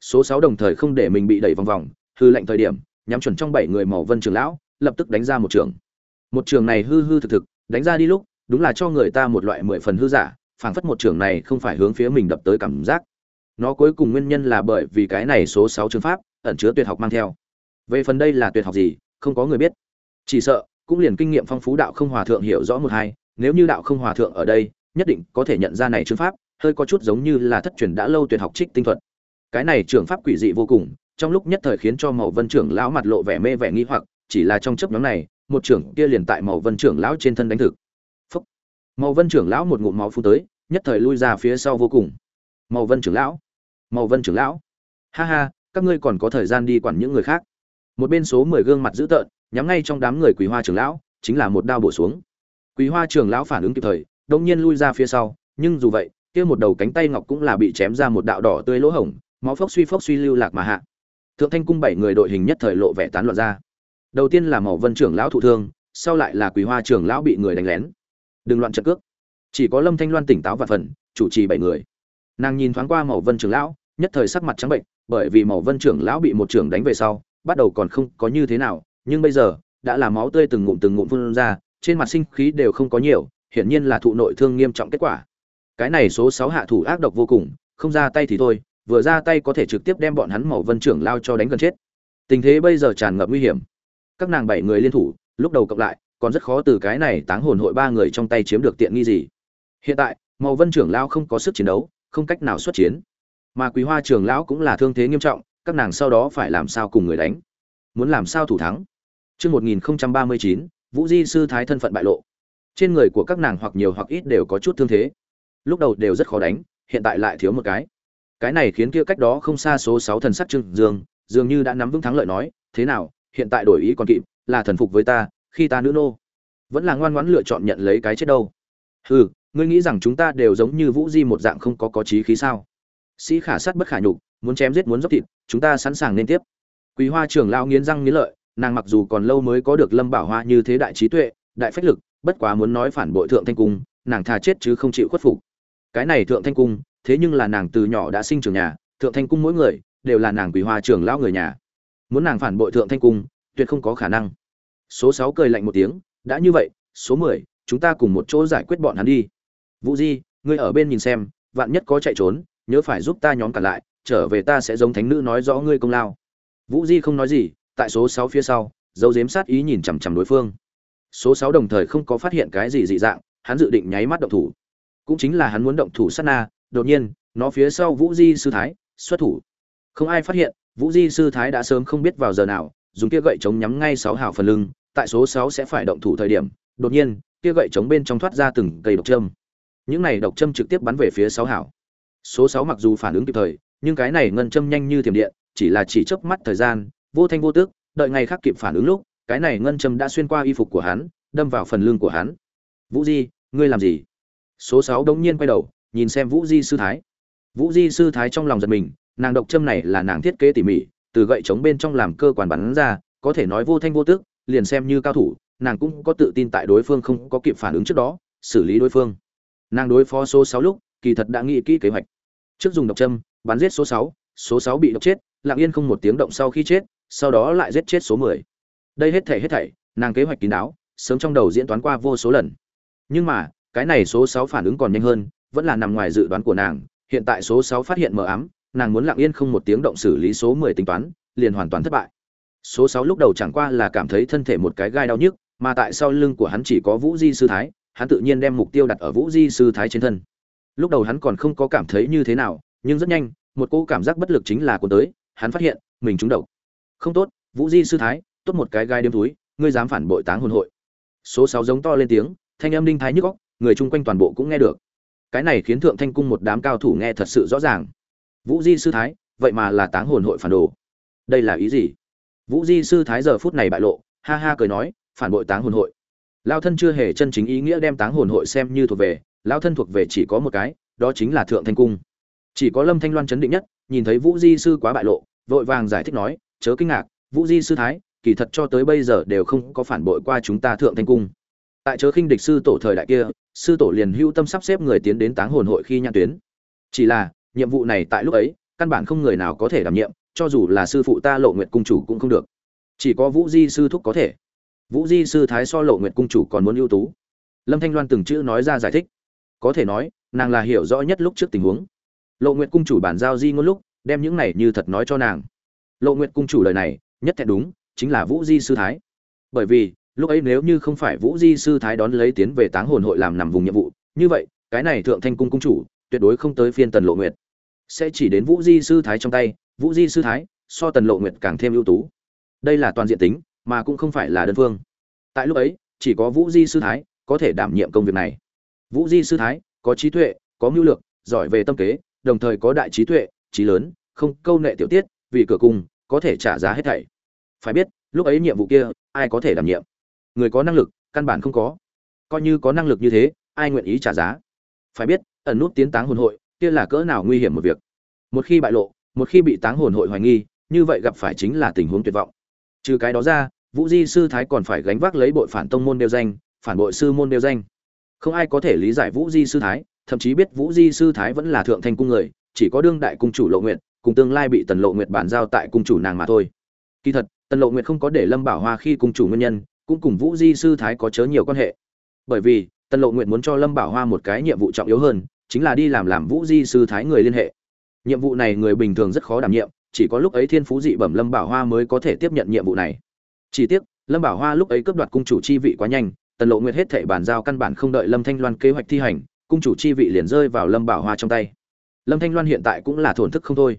Số sáu đồng thời không để mình bị đẩy vòng vòng, hư lệnh thời điểm, nhắm chuẩn trong bảy người màu vân trưởng lão, lập tức đánh ra một trường. Một trường này hư hư thực thực, đánh ra đi lúc, đúng là cho người ta một loại mười phần hư giả, phảng phất một trường này không phải hướng phía mình đập tới cảm giác. Nó cuối cùng nguyên nhân là bởi vì cái này số sáu trường pháp, ẩn chứa tuyệt học mang theo về phần đây là tuyệt học gì, không có người biết. Chỉ sợ, cũng liền kinh nghiệm phong phú đạo không hòa thượng hiểu rõ một hai, nếu như đạo không hòa thượng ở đây, nhất định có thể nhận ra này chương pháp, hơi có chút giống như là thất truyền đã lâu tuyệt học trích tinh thuật. Cái này trường pháp quỷ dị vô cùng, trong lúc nhất thời khiến cho màu vân trưởng lão mặt lộ vẻ mê vẻ nghi hoặc, chỉ là trong chấp nhóm này, một trưởng kia liền tại màu vân trưởng lão trên thân đánh thực. Phúc. màu vân trưởng lão một ngụm máu phun tới, nhất thời lui ra phía sau vô cùng. Màu vân trưởng lão. Màu vân trưởng lão. Ha ha, các ngươi còn có thời gian đi quản những người khác một bên số mười gương mặt dữ tợn, nhắm ngay trong đám người quý hoa trưởng lão, chính là một đao bổ xuống. Quý hoa trưởng lão phản ứng kịp thời, đông nhiên lui ra phía sau, nhưng dù vậy, kia một đầu cánh tay ngọc cũng là bị chém ra một đạo đỏ tươi lỗ hổng, máu phốc suy phốc suy lưu lạc mà hạ. Thượng thanh cung bảy người đội hình nhất thời lộ vẻ tán loạn ra. Đầu tiên là màu vân trưởng lão thụ thương, sau lại là quý hoa trưởng lão bị người đánh lén. Đừng loạn trận cước. Chỉ có lâm thanh loan tỉnh táo và phần, chủ trì bảy người. Nàng nhìn thoáng qua màu vân trưởng lão, nhất thời sắc mặt trắng bệnh, bởi vì màu vân trưởng lão bị một trưởng đánh về sau bắt đầu còn không có như thế nào, nhưng bây giờ, đã là máu tươi từng ngụm từng ngụm phun ra, trên mặt sinh khí đều không có nhiều, hiển nhiên là thụ nội thương nghiêm trọng kết quả. Cái này số sáu hạ thủ ác độc vô cùng, không ra tay thì thôi, vừa ra tay có thể trực tiếp đem bọn hắn màu vân trưởng lao cho đánh gần chết. Tình thế bây giờ tràn ngập nguy hiểm. Các nàng bảy người liên thủ, lúc đầu cộng lại, còn rất khó từ cái này táng hồn hội ba người trong tay chiếm được tiện nghi gì. Hiện tại, màu vân trưởng lao không có sức chiến đấu, không cách nào xuất chiến. Mà quý hoa trưởng lão cũng là thương thế nghiêm trọng các nàng sau đó phải làm sao cùng người đánh muốn làm sao thủ thắng Trước 1039, Vũ Di sư thái thân phận bại lộ. Trên người của các nàng hoặc nhiều hoặc ít đều có chút thương thế. Lúc đầu đều rất khó đánh, hiện tại lại thiếu một cái. Cái này khiến kia cách đó không xa số 6 thần sắc Trương Dương, dường như đã nắm vững thắng lợi nói, thế nào, hiện tại đổi ý còn kịp, là thần phục với ta, khi ta nữ nô, vẫn là ngoan ngoãn lựa chọn nhận lấy cái chết đâu. Hừ, ngươi nghĩ rằng chúng ta đều giống như Vũ Di một dạng không có có chí khí sao? Sĩ khả sát bất khả nhục, muốn chém giết muốn dốc thịt, chúng ta sẵn sàng nên tiếp. Quý Hoa trưởng lao nghiến răng nghiến lợi, nàng mặc dù còn lâu mới có được Lâm Bảo Hoa như thế đại trí tuệ, đại phách lực, bất quá muốn nói phản bội thượng thanh cung, nàng thà chết chứ không chịu khuất phục. Cái này thượng thanh cung, thế nhưng là nàng từ nhỏ đã sinh trưởng nhà, thượng thanh cung mỗi người đều là nàng Quý Hoa trưởng lão người nhà. Muốn nàng phản bội thượng thanh cung, tuyệt không có khả năng. Số sáu cười lạnh một tiếng, đã như vậy, số 10, chúng ta cùng một chỗ giải quyết bọn hắn đi. Vũ Di, ngươi ở bên nhìn xem, vạn nhất có chạy trốn, nhớ phải giúp ta nhóm cả lại, trở về ta sẽ giống thánh nữ nói rõ ngươi công lao. Vũ Di không nói gì, tại số sáu phía sau, dấu giếm sát ý nhìn chằm chằm đối phương. Số sáu đồng thời không có phát hiện cái gì dị dạng, hắn dự định nháy mắt động thủ. Cũng chính là hắn muốn động thủ sát na, đột nhiên, nó phía sau Vũ Di sư thái xuất thủ. Không ai phát hiện, Vũ Di sư thái đã sớm không biết vào giờ nào, dùng kia gậy chống nhắm ngay sáu hào phần lưng, tại số sáu sẽ phải động thủ thời điểm, đột nhiên, kia gậy chống bên trong thoát ra từng cây độc châm. Những này độc châm trực tiếp bắn về phía sáu hào. Số sáu mặc dù phản ứng kịp thời, nhưng cái này ngân châm nhanh như thiểm điện, chỉ là chỉ chớp mắt thời gian, vô thanh vô tức, đợi ngày khác kịp phản ứng lúc, cái này ngân châm đã xuyên qua y phục của hắn, đâm vào phần lưng của hắn. Vũ Di, ngươi làm gì? Số 6 đống nhiên quay đầu, nhìn xem Vũ Di sư thái. Vũ Di sư thái trong lòng giật mình, nàng độc châm này là nàng thiết kế tỉ mỉ, từ gậy chống bên trong làm cơ quan bắn ra, có thể nói vô thanh vô tức, liền xem như cao thủ, nàng cũng có tự tin tại đối phương không có kịp phản ứng trước đó, xử lý đối phương. Nàng đối phó số 6 lúc, kỳ thật đã nghĩ kỹ kế hoạch. Trước dùng độc châm, bắn giết số 6, số 6 bị độc chết, lặng yên không một tiếng động sau khi chết, sau đó lại giết chết số 10. Đây hết thảy hết thảy, nàng kế hoạch kín đáo, sớm trong đầu diễn toán qua vô số lần. Nhưng mà, cái này số 6 phản ứng còn nhanh hơn, vẫn là nằm ngoài dự đoán của nàng, hiện tại số 6 phát hiện mờ ám, nàng muốn lặng yên không một tiếng động xử lý số 10 tính toán, liền hoàn toàn thất bại. Số 6 lúc đầu chẳng qua là cảm thấy thân thể một cái gai đau nhức, mà tại sau lưng của hắn chỉ có Vũ Di sư thái, hắn tự nhiên đem mục tiêu đặt ở Vũ Di sư thái trên thân. Lúc đầu hắn còn không có cảm thấy như thế nào, nhưng rất nhanh, một cô cảm giác bất lực chính là cô tới, hắn phát hiện, mình trúng độc. Không tốt, Vũ Di sư thái, tốt một cái gai đêm túi, ngươi dám phản bội táng hồn hội. Số sáu giống to lên tiếng, thanh âm đinh thái nhức góc người chung quanh toàn bộ cũng nghe được. Cái này khiến Thượng Thanh cung một đám cao thủ nghe thật sự rõ ràng. Vũ Di sư thái, vậy mà là táng hồn hội phản đồ. Đây là ý gì? Vũ Di sư thái giờ phút này bại lộ, ha ha cười nói, phản bội táng hồn hội. Lão thân chưa hề chân chính ý nghĩa đem táng hồn hội xem như thuộc về, lão thân thuộc về chỉ có một cái, đó chính là Thượng Thanh cung chỉ có lâm thanh loan chấn định nhất, nhìn thấy vũ di sư quá bại lộ, vội vàng giải thích nói, chớ kinh ngạc, vũ di sư thái, kỳ thật cho tới bây giờ đều không có phản bội qua chúng ta thượng thanh cung. Tại chớ khinh địch sư tổ thời đại kia, sư tổ liền hưu tâm sắp xếp người tiến đến táng hồn hội khi nhãn tuyến. Chỉ là, nhiệm vụ này tại lúc ấy, căn bản không người nào có thể đảm nhiệm, cho dù là sư phụ ta lộ nguyện cung chủ cũng không được. Chỉ có vũ di sư thúc có thể. Vũ di sư thái so lộ nguyện cung chủ còn muốn ưu tú. Lâm thanh loan từng chữ nói ra giải thích. Có thể nói, nàng là hiểu rõ nhất lúc trước tình huống lộ nguyệt cung chủ bản giao di ngôn lúc, đem những này như thật nói cho nàng. Lộ nguyệt cung chủ lời này, nhất thẹn đúng, chính là vũ di sư thái. Bởi vì, lúc ấy nếu như không phải vũ di sư thái đón lấy tiến về táng hồn hội làm nằm vùng nhiệm vụ, như vậy, cái này thượng thanh cung cung chủ, tuyệt đối không tới phiên tần lộ nguyệt. Sẽ chỉ đến vũ di sư thái trong tay, vũ di sư thái, so tần lộ nguyệt càng thêm ưu tú. Đây là toàn diện tính, mà cũng không phải là đơn phương. Tại lúc ấy, chỉ có vũ di sư thái có thể đảm nhiệm công việc này. Vũ di sư thái có trí tuệ, có mưu lược, giỏi về tâm kế đồng thời có đại trí tuệ, trí lớn, không câu nệ tiểu tiết, vì cửa cung có thể trả giá hết thảy. Phải biết, lúc ấy nhiệm vụ kia, ai có thể đảm nhiệm? Người có năng lực, căn bản không có. Coi như có năng lực như thế, ai nguyện ý trả giá? Phải biết, ẩn nút tiến táng hồn hội, kia là cỡ nào nguy hiểm một việc? Một khi bại lộ, một khi bị táng hồn hội hoài nghi, như vậy gặp phải chính là tình huống tuyệt vọng. Trừ cái đó ra, vũ di sư thái còn phải gánh vác lấy bội phản tông môn đeo danh, phản bội sư môn đeo danh. Không ai có thể lý giải vũ di sư thái thậm chí biết Vũ Di sư thái vẫn là thượng thanh cung người, chỉ có đương đại cung chủ Lộ Nguyệt, cùng tương lai bị Tần Lộ Nguyệt bàn giao tại cung chủ nàng mà thôi. Kỳ thật, Tần Lộ Nguyệt không có để Lâm Bảo Hoa khi cung chủ nguyên nhân, cũng cùng Vũ Di sư thái có chớ nhiều quan hệ. Bởi vì, Tần Lộ Nguyệt muốn cho Lâm Bảo Hoa một cái nhiệm vụ trọng yếu hơn, chính là đi làm làm vũ di sư thái người liên hệ nhiệm vụ này người bình thường rất khó đảm nhiệm chỉ có lúc ấy thiên phú dị bẩm lâm bảo hoa mới có thể tiếp nhận nhiệm vụ này chỉ tiếc lâm bảo hoa lúc ấy cướp đoạt cung chủ chi vị quá nhanh tần lộ nguyệt hết thảy bàn giao căn bản không đợi lâm thanh loan kế hoạch thi hành cung chủ chi vị liền rơi vào lâm bảo hoa trong tay. Lâm thanh loan hiện tại cũng là thổn thức không thôi.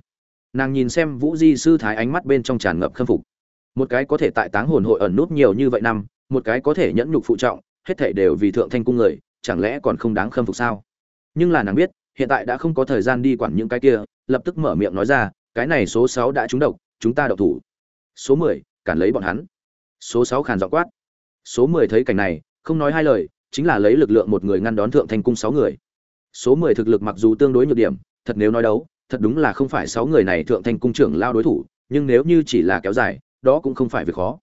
Nàng nhìn xem vũ di sư thái ánh mắt bên trong tràn ngập khâm phục. Một cái có thể tại táng hồn hội ẩn nút nhiều như vậy năm, một cái có thể nhẫn nhục phụ trọng, hết thể đều vì thượng thanh cung người, chẳng lẽ còn không đáng khâm phục sao? Nhưng là nàng biết, hiện tại đã không có thời gian đi quản những cái kia, lập tức mở miệng nói ra, cái này số sáu đã trúng độc, chúng ta độc thủ. Số mười, cản lấy bọn hắn. Số sáu khàn dọ quát. Số mười thấy cảnh này, không nói hai lời chính là lấy lực lượng một người ngăn đón thượng thanh cung sáu người. Số mười thực lực mặc dù tương đối nhược điểm, thật nếu nói đấu, thật đúng là không phải sáu người này thượng thanh cung trưởng lao đối thủ, nhưng nếu như chỉ là kéo dài, đó cũng không phải việc khó.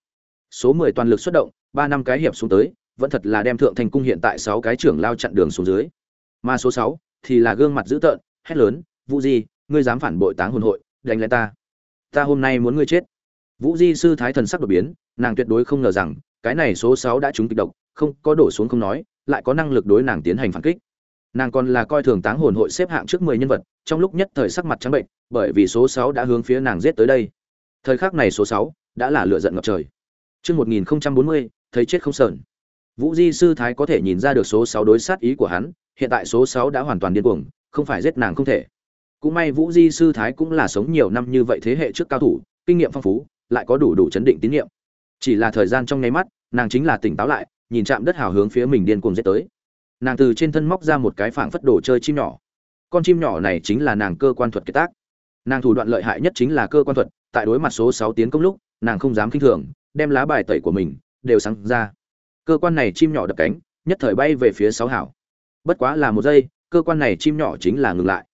Số mười toàn lực xuất động, ba năm cái hiệp xuống tới, vẫn thật là đem thượng thanh cung hiện tại sáu cái trưởng lao chặn đường xuống dưới. Mà số sáu thì là gương mặt dữ tợn, hét lớn, vũ di, ngươi dám phản bội táng hồn hội, đánh lại ta. Ta hôm nay muốn ngươi chết. Vũ di sư thái thần sắc đột biến, nàng tuyệt đối không ngờ rằng, cái này số sáu đã trúng kịch độc không có đổ xuống không nói lại có năng lực đối nàng tiến hành phản kích nàng còn là coi thường táng hồn hội xếp hạng trước mười nhân vật trong lúc nhất thời sắc mặt trắng bệnh bởi vì số sáu đã hướng phía nàng giết tới đây thời khắc này số sáu đã là lựa giận ngập trời Trước 1040, thấy chết không sờn. Vũ Di sư thái có thể nhìn ra được số sáu đối sát ý của hắn, hiện tại số sáu đã hoàn toàn điên cuồng, không phải giết nàng không thể. Cũng may Vũ Di sư thái cũng là sống nhiều năm như vậy thế hệ trước cao thủ, kinh nghiệm phong phú, lại có đủ đủ chấn định tín nhiệm. Chỉ là thời gian trong nháy mắt, nàng chính là tỉnh táo lại, nhìn chạm đất hào hướng phía mình điên cuồng giết tới. Nàng từ trên thân móc ra một cái phảng phất đồ chơi chim nhỏ. Con chim nhỏ này chính là nàng cơ quan thuật kế tác. Nàng thủ đoạn lợi hại nhất chính là cơ quan thuật, tại đối mặt số sáu tiến công lúc, nàng không dám khinh thường, đem lá bài tẩy của mình đều sáng ra. Cơ quan này chim nhỏ đập cánh, nhất thời bay về phía sáu hảo. Bất quá là một giây, cơ quan này chim nhỏ chính là ngừng lại.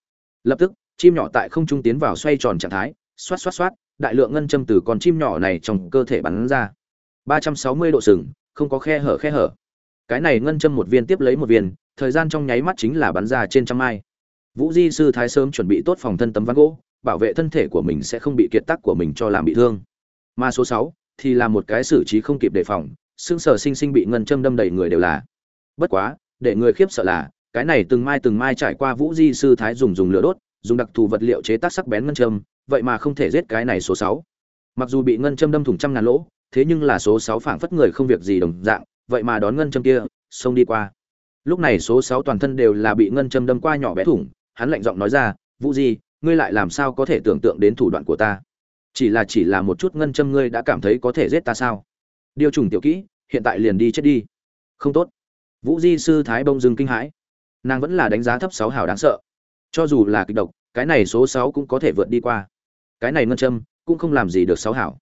Lập tức, chim nhỏ tại không trung tiến vào xoay tròn trạng thái, xoát xoát xoát, đại lượng ngân châm từ con chim nhỏ này trong cơ thể bắn ra. 360 độ sừng, không có khe hở khe hở. Cái này ngân châm một viên tiếp lấy một viên, thời gian trong nháy mắt chính là bắn ra trên trăm mai. Vũ Di sư thái sớm chuẩn bị tốt phòng thân tấm ván gỗ, bảo vệ thân thể của mình sẽ không bị kiệt tác của mình cho làm bị thương. Mà số sáu thì là một cái xử trí không kịp đề phòng, xương sở sinh sinh bị ngân châm đâm đầy người đều là. Bất quá, để người khiếp sợ là, cái này từng mai từng mai trải qua Vũ Di sư thái dùng dùng lửa đốt, dùng đặc thù vật liệu chế tác sắc bén ngân châm, vậy mà không thể giết cái này số sáu Mặc dù bị ngân châm đâm thủng trăm ngàn lỗ, thế nhưng là số 6 phảng phất người không việc gì đồng dạng, vậy mà đón ngân châm kia, xông đi qua. Lúc này số 6 toàn thân đều là bị ngân châm đâm qua nhỏ bé thủng, hắn lạnh giọng nói ra, "Vũ Di, ngươi lại làm sao có thể tưởng tượng đến thủ đoạn của ta?" Chỉ là chỉ là một chút ngân châm ngươi đã cảm thấy có thể giết ta sao? Điều trùng tiểu kỹ, hiện tại liền đi chết đi. Không tốt. Vũ Di sư thái bông dừng kinh hãi. Nàng vẫn là đánh giá thấp 6 hảo đáng sợ. Cho dù là kịch độc, cái này số 6 cũng có thể vượt đi qua. Cái này ngân châm cũng không làm gì được 6 hảo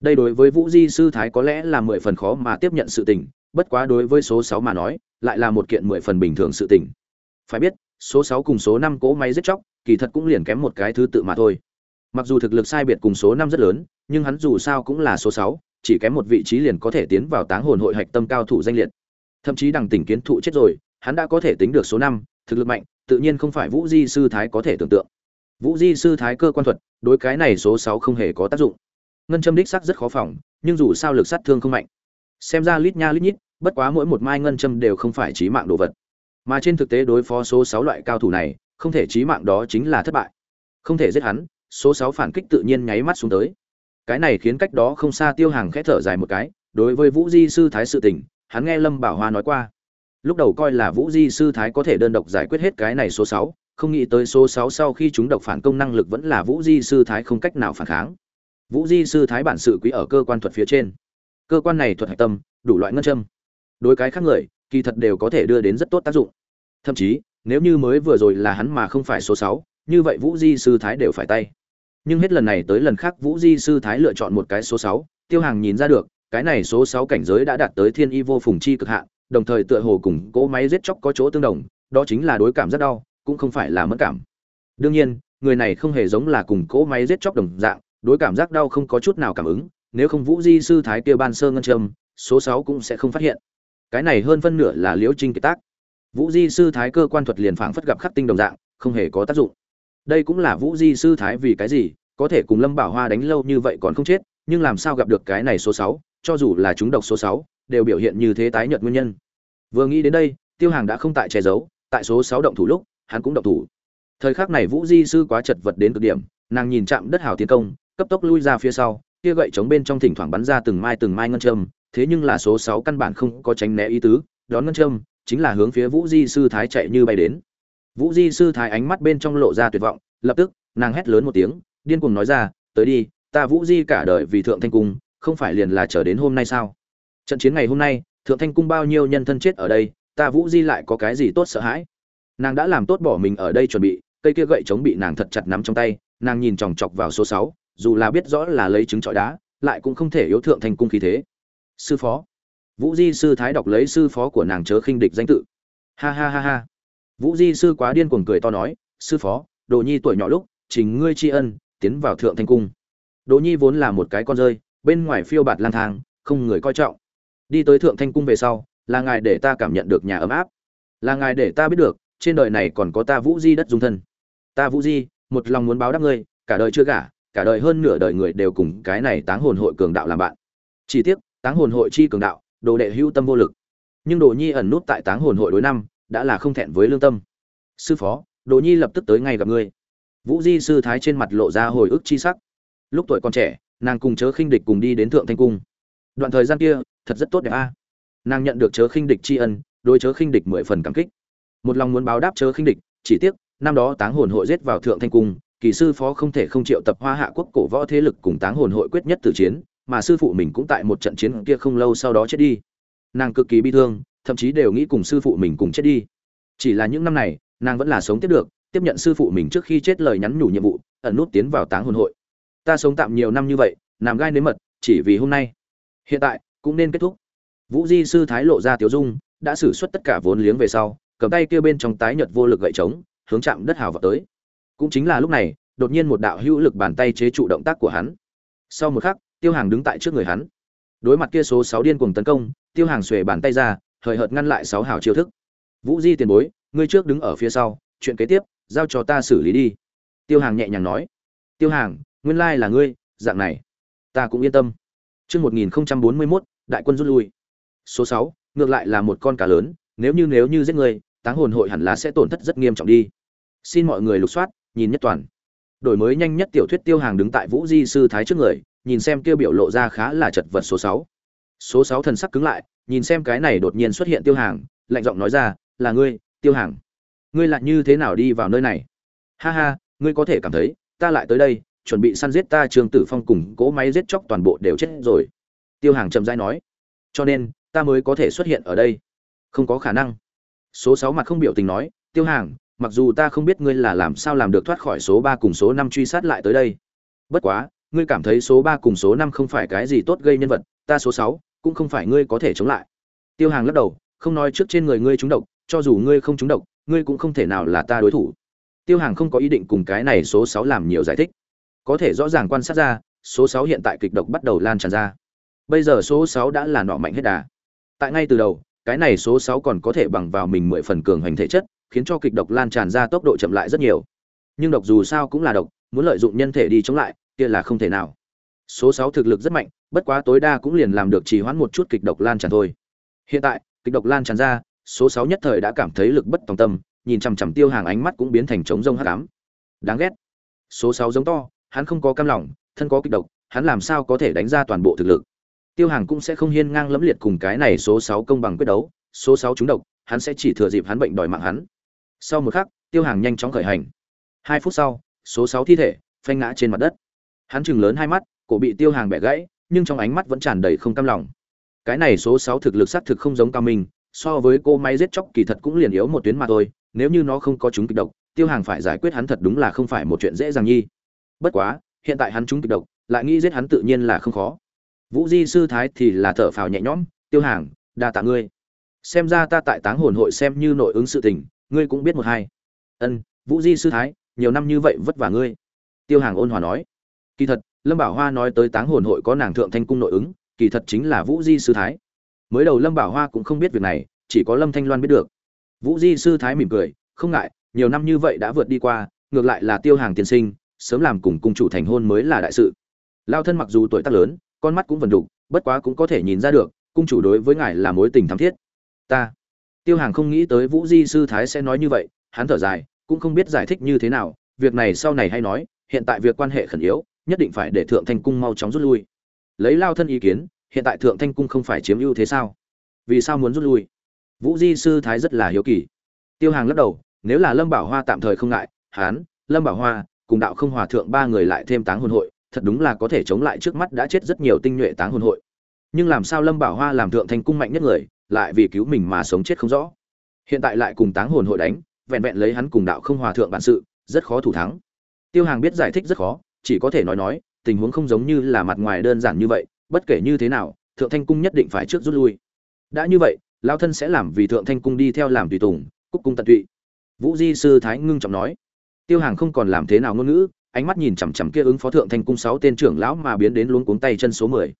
đây đối với vũ di sư thái có lẽ là mười phần khó mà tiếp nhận sự tình, bất quá đối với số sáu mà nói, lại là một kiện mười phần bình thường sự tình. Phải biết, số sáu cùng số năm cỗ máy giết chóc, kỳ thật cũng liền kém một cái thứ tự mà thôi. Mặc dù thực lực sai biệt cùng số năm rất lớn, nhưng hắn dù sao cũng là số sáu, chỉ kém một vị trí liền có thể tiến vào táng hồn hội hạch tâm cao thủ danh liệt. Thậm chí đằng tỉnh kiến thụ chết rồi, hắn đã có thể tính được số năm, thực lực mạnh, tự nhiên không phải vũ di sư thái có thể tưởng tượng. Vũ di sư thái cơ quan thuật, đối cái này số sáu không hề có tác dụng ngân châm đích sắc rất khó phòng, nhưng dù sao lực sát thương không mạnh. Xem ra lít nha lít nhít, bất quá mỗi một mai ngân châm đều không phải chí mạng đồ vật. Mà trên thực tế đối phó số sáu loại cao thủ này, không thể chí mạng đó chính là thất bại. Không thể giết hắn, số sáu phản kích tự nhiên nháy mắt xuống tới. Cái này khiến cách đó không xa tiêu hàng khẽ thở dài một cái, đối với vũ di sư thái sự tình, hắn nghe lâm bảo hoa nói qua. Lúc đầu coi là vũ di sư thái có thể đơn độc giải quyết hết cái này số sáu, không nghĩ tới số sáu sau khi chúng độc phản công năng lực vẫn là vũ di sư thái không cách nào phản kháng vũ di sư thái bản sự quý ở cơ quan thuật phía trên. Cơ quan này thuật hạch tâm, đủ loại ngân châm. Đối cái khác người, kỳ thật đều có thể đưa đến rất tốt tác dụng. Thậm chí, nếu như mới vừa rồi là hắn mà không phải số sáu, như vậy vũ di sư thái đều phải tay. Nhưng hết lần này tới lần khác vũ di sư thái lựa chọn một cái số sáu, tiêu hàng nhìn ra được, cái này số sáu cảnh giới đã đạt tới thiên y vô phùng chi cực hạn, đồng thời tựa hồ cùng cỗ máy giết chóc có chỗ tương đồng, đó chính là đối cảm rất đau, cũng không phải là mất cảm. Đương nhiên, người này không hề giống là cùng cỗ máy giết chóc đồng dạng đối cảm giác đau không có chút nào cảm ứng, nếu không vũ di sư thái kia ban sơ ngân trâm số sáu cũng sẽ không phát hiện. Cái này hơn phân nửa là liễu trinh kiệt tác. Vũ di sư thái cơ quan thuật liền phảng phất gặp khắc tinh đồng dạng, không hề có tác dụng. Đây cũng là vũ di sư thái vì cái gì, có thể cùng lâm bảo hoa đánh lâu như vậy còn không chết, nhưng làm sao gặp được cái này số sáu, cho dù là chúng độc số sáu, đều biểu hiện như thế tái nhợt nguyên nhân. Vừa nghĩ đến đây, tiêu hàng đã không tại che giấu, tại số sáu động thủ lúc, hắn cũng động thủ. Thời khắc này vũ di sư quá chật vật đến cực điểm, nàng nhìn chạm đất hào tiến công cấp tốc lui ra phía sau, kia gậy chống bên trong thỉnh thoảng bắn ra từng mai từng mai ngân châm, thế nhưng là số sáu căn bản không có tránh né ý tứ, đón ngân châm, chính là hướng phía vũ di sư thái chạy như bay đến. Vũ di sư thái ánh mắt bên trong lộ ra tuyệt vọng, lập tức, nàng hét lớn một tiếng, điên cuồng nói ra, tới đi, ta vũ di cả đời vì thượng thanh cung, không phải liền là chờ đến hôm nay sao? Trận chiến ngày hôm nay, thượng thanh cung bao nhiêu nhân thân chết ở đây, ta vũ di lại có cái gì tốt sợ hãi? Nàng đã làm tốt bỏ mình ở đây chuẩn bị, cây kia gậy chống bị nàng thật chặt nắm trong tay, nàng nhìn chòng chọc vào số sáu dù là biết rõ là lấy trứng trọi đá, lại cũng không thể yếu thượng thanh cung khí thế. Sư phó. Vũ di sư thái đọc lấy sư phó của nàng chớ khinh địch danh tự. Ha ha ha ha. Vũ di sư quá điên cuồng cười to nói, sư phó, đồ nhi tuổi nhỏ lúc chính ngươi tri ân, tiến vào thượng thanh cung. Đồ nhi vốn là một cái con rơi, bên ngoài phiêu bạt lang thang, không người coi trọng. Đi tới thượng thanh cung về sau, là ngài để ta cảm nhận được nhà ấm áp. Là ngài để ta biết được, trên đời này còn có ta vũ di đất dung thân. Ta vũ di, một lòng muốn báo đáp ngươi, cả đời chưa gả cả đời hơn nửa đời người đều cùng cái này táng hồn hội cường đạo làm bạn. Chỉ tiếc, táng hồn hội chi cường đạo, đồ đệ hữu tâm vô lực. Nhưng đồ nhi ẩn nút tại táng hồn hội đối năm, đã là không thẹn với lương tâm. Sư phó, đồ nhi lập tức tới ngay gặp ngươi. Vũ di sư thái trên mặt lộ ra hồi ức chi sắc. Lúc tuổi còn trẻ, nàng cùng chớ khinh địch cùng đi đến thượng thanh cung. Đoạn thời gian kia, thật rất tốt đẹp a. Nàng nhận được chớ khinh địch tri ân, đối chớ khinh địch mười phần cảm kích. Một lòng muốn báo đáp chớ khinh địch, chỉ tiếc, năm đó táng hồn hội giết vào thượng thanh cung kỳ sư phó không thể không triệu tập hoa hạ quốc cổ võ thế lực cùng táng hồn hội quyết nhất tử chiến, mà sư phụ mình cũng tại một trận chiến kia không lâu sau đó chết đi. Nàng cực kỳ bi thương, thậm chí đều nghĩ cùng sư phụ mình cùng chết đi. Chỉ là những năm này, nàng vẫn là sống tiếp được, tiếp nhận sư phụ mình trước khi chết lời nhắn nhủ nhiệm vụ, ẩn nút tiến vào táng hồn hội. Ta sống tạm nhiều năm như vậy làm gai nếm mật, chỉ vì hôm nay. Hiện tại, cũng nên kết thúc. Vũ di sư thái lộ ra tiểu dung, đã xử suất tất cả vốn liếng về sau, cầm tay kia bên trong tái nhật vô lực gậy trống, hướng chạm đất hào vào tới cũng chính là lúc này đột nhiên một đạo hữu lực bàn tay chế trụ động tác của hắn. Sau một khắc tiêu hàng đứng tại trước người hắn. Đối mặt kia số sáu điên cuồng tấn công tiêu hàng xuề bàn tay ra hời hợt ngăn lại sáu hào chiêu thức. Vũ di tiền bối ngươi trước đứng ở phía sau chuyện kế tiếp giao cho ta xử lý đi. Tiêu hàng nhẹ nhàng nói. Tiêu hàng nguyên lai là ngươi dạng này. Ta cũng yên tâm. Trước 1041, đại quân rút lui. Số 6, ngược lại là một con cá lớn, nếu như nếu như giết người, táng hồn hội hẳn là sẽ tổn thất rất nghiêm trọng đi. Xin mọi người lục soát, nhìn nhất toàn. Đổi mới nhanh nhất tiểu thuyết tiêu hàng đứng tại Vũ Di sư thái trước người, nhìn xem tiêu biểu lộ ra khá là chật vật số sáu Số sáu thần sắc cứng lại, nhìn xem cái này đột nhiên xuất hiện tiêu hàng, lạnh giọng nói ra, "Là ngươi, tiêu hàng. Ngươi lại như thế nào đi vào nơi này?" "Ha ha, ngươi có thể cảm thấy, ta lại tới đây, chuẩn bị săn giết ta Trương Tử Phong cùng cỗ máy giết chóc toàn bộ đều chết rồi." Tiêu Hàng chậm rãi nói, "Cho nên, ta mới có thể xuất hiện ở đây." "Không có khả năng." Số sáu mặt không biểu tình nói, "Tiêu Hàng, mặc dù ta không biết ngươi là làm sao làm được thoát khỏi số 3 cùng số 5 truy sát lại tới đây. Bất quá, ngươi cảm thấy số 3 cùng số 5 không phải cái gì tốt gây nhân vật, ta số 6 cũng không phải ngươi có thể chống lại." Tiêu Hàng lắc đầu, không nói trước trên người ngươi trúng độc, cho dù ngươi không trúng độc, ngươi cũng không thể nào là ta đối thủ. Tiêu Hàng không có ý định cùng cái này số 6 làm nhiều giải thích có thể rõ ràng quan sát ra số sáu hiện tại kịch độc bắt đầu lan tràn ra bây giờ số sáu đã là nọ mạnh hết đà tại ngay từ đầu cái này số sáu còn có thể bằng vào mình mười phần cường hành thể chất khiến cho kịch độc lan tràn ra tốc độ chậm lại rất nhiều. Nhưng độc dù sao cũng là độc muốn lợi dụng nhân thể đi chống lại kia là không thể nào. Số sáu thực lực rất mạnh bất quá tối đa cũng liền làm được trì hoãn một chút kịch độc lan tràn thôi. Hiện tại kịch độc lan tràn ra số sáu nhất thời đã cảm thấy lực bất tòng tâm nhìn chằm chằm tiêu hàng ánh mắt cũng biến thành trống rông hắc ám. Đáng ghét. Số sáu giống to hắn không có cam lòng, thân có kịch độc, hắn làm sao có thể đánh ra toàn bộ thực lực. Tiêu Hàng cũng sẽ không hiên ngang lẫm liệt cùng cái này số 6 công bằng quyết đấu, số 6 trúng độc, hắn sẽ chỉ thừa dịp hắn bệnh đòi mạng hắn. Sau một khắc, Tiêu Hàng nhanh chóng khởi hành. hai phút sau, số sáu thi thể phanh ngã trên mặt đất. Hắn chừng lớn hai mắt, cổ bị Tiêu Hàng bẻ gãy, nhưng trong ánh mắt vẫn tràn đầy không cam lòng. Cái này số sáu thực lực sát thực không giống Cao Minh, so với cô máy giết chóc kỳ thật cũng liền yếu một tuyến mà thôi, nếu như nó không có chúng kịch độc, Tiêu Hàng phải giải quyết hắn thật đúng là không phải một chuyện dễ dàng nhi bất quá hiện tại hắn chúng kịch độc lại nghĩ giết hắn tự nhiên là không khó vũ di sư thái thì là thở phào nhẹ nhõm tiêu hàng đa tạ ngươi xem ra ta tại táng hồn hội xem như nội ứng sự tình ngươi cũng biết một hai. Ân, vũ di sư thái, nhiều năm như vậy vất vả ngươi. Tiêu hàng ôn hòa nói. Kỳ thật, lâm bảo hoa nói tới táng hồn hội có nàng thượng thanh cung nội ứng, kỳ thật chính là vũ di sư thái. Mới đầu lâm bảo hoa cũng không biết việc này, chỉ có lâm thanh loan biết được. Vũ di sư thái mỉm cười, không ngại, nhiều năm như vậy đã vượt đi qua, ngược lại là tiêu hàng tiên sinh, sớm làm cùng cung chủ thành hôn mới là đại sự. Lao thân mặc dù tuổi tác lớn, con mắt cũng vần đục, bất quá cũng có thể nhìn ra được, cung chủ đối với ngài là mối tình thắm thiết. Ta tiêu hàng không nghĩ tới vũ di sư thái sẽ nói như vậy, hắn thở dài, cũng không biết giải thích như thế nào, việc này sau này hay nói, hiện tại việc quan hệ khẩn yếu, nhất định phải để thượng thanh cung mau chóng rút lui. Lấy lao thân ý kiến, hiện tại thượng thanh cung không phải chiếm ưu thế sao? Vì sao muốn rút lui? Vũ di sư thái rất là hiếu kỳ. Tiêu hàng lắc đầu, nếu là lâm bảo hoa tạm thời không ngại hán lâm bảo hoa, cùng đạo không hòa thượng ba người lại thêm táng hồn hội, thật đúng là có thể chống lại trước mắt đã chết rất nhiều tinh nhuệ táng hồn hội. Nhưng làm sao lâm bảo hoa làm thượng thanh cung mạnh nhất người lại vì cứu mình mà sống chết không rõ. Hiện tại lại cùng táng hồn hội đánh, vẹn vẹn lấy hắn cùng đạo không hòa thượng bản sự, rất khó thủ thắng. Tiêu hàng biết giải thích rất khó, chỉ có thể nói nói, tình huống không giống như là mặt ngoài đơn giản như vậy, bất kể như thế nào, thượng thanh cung nhất định phải trước rút lui. Đã như vậy, lao thân sẽ làm vì thượng thanh cung đi theo làm tùy tùng, cúc cung tận tụy. Vũ di sư thái ngưng trọng nói. Tiêu hàng không còn làm thế nào ngôn ngữ, ánh mắt nhìn chằm chằm kia ứng phó thượng thanh cung sáu tên trưởng lão mà biến đến luống cuống tay chân số mười.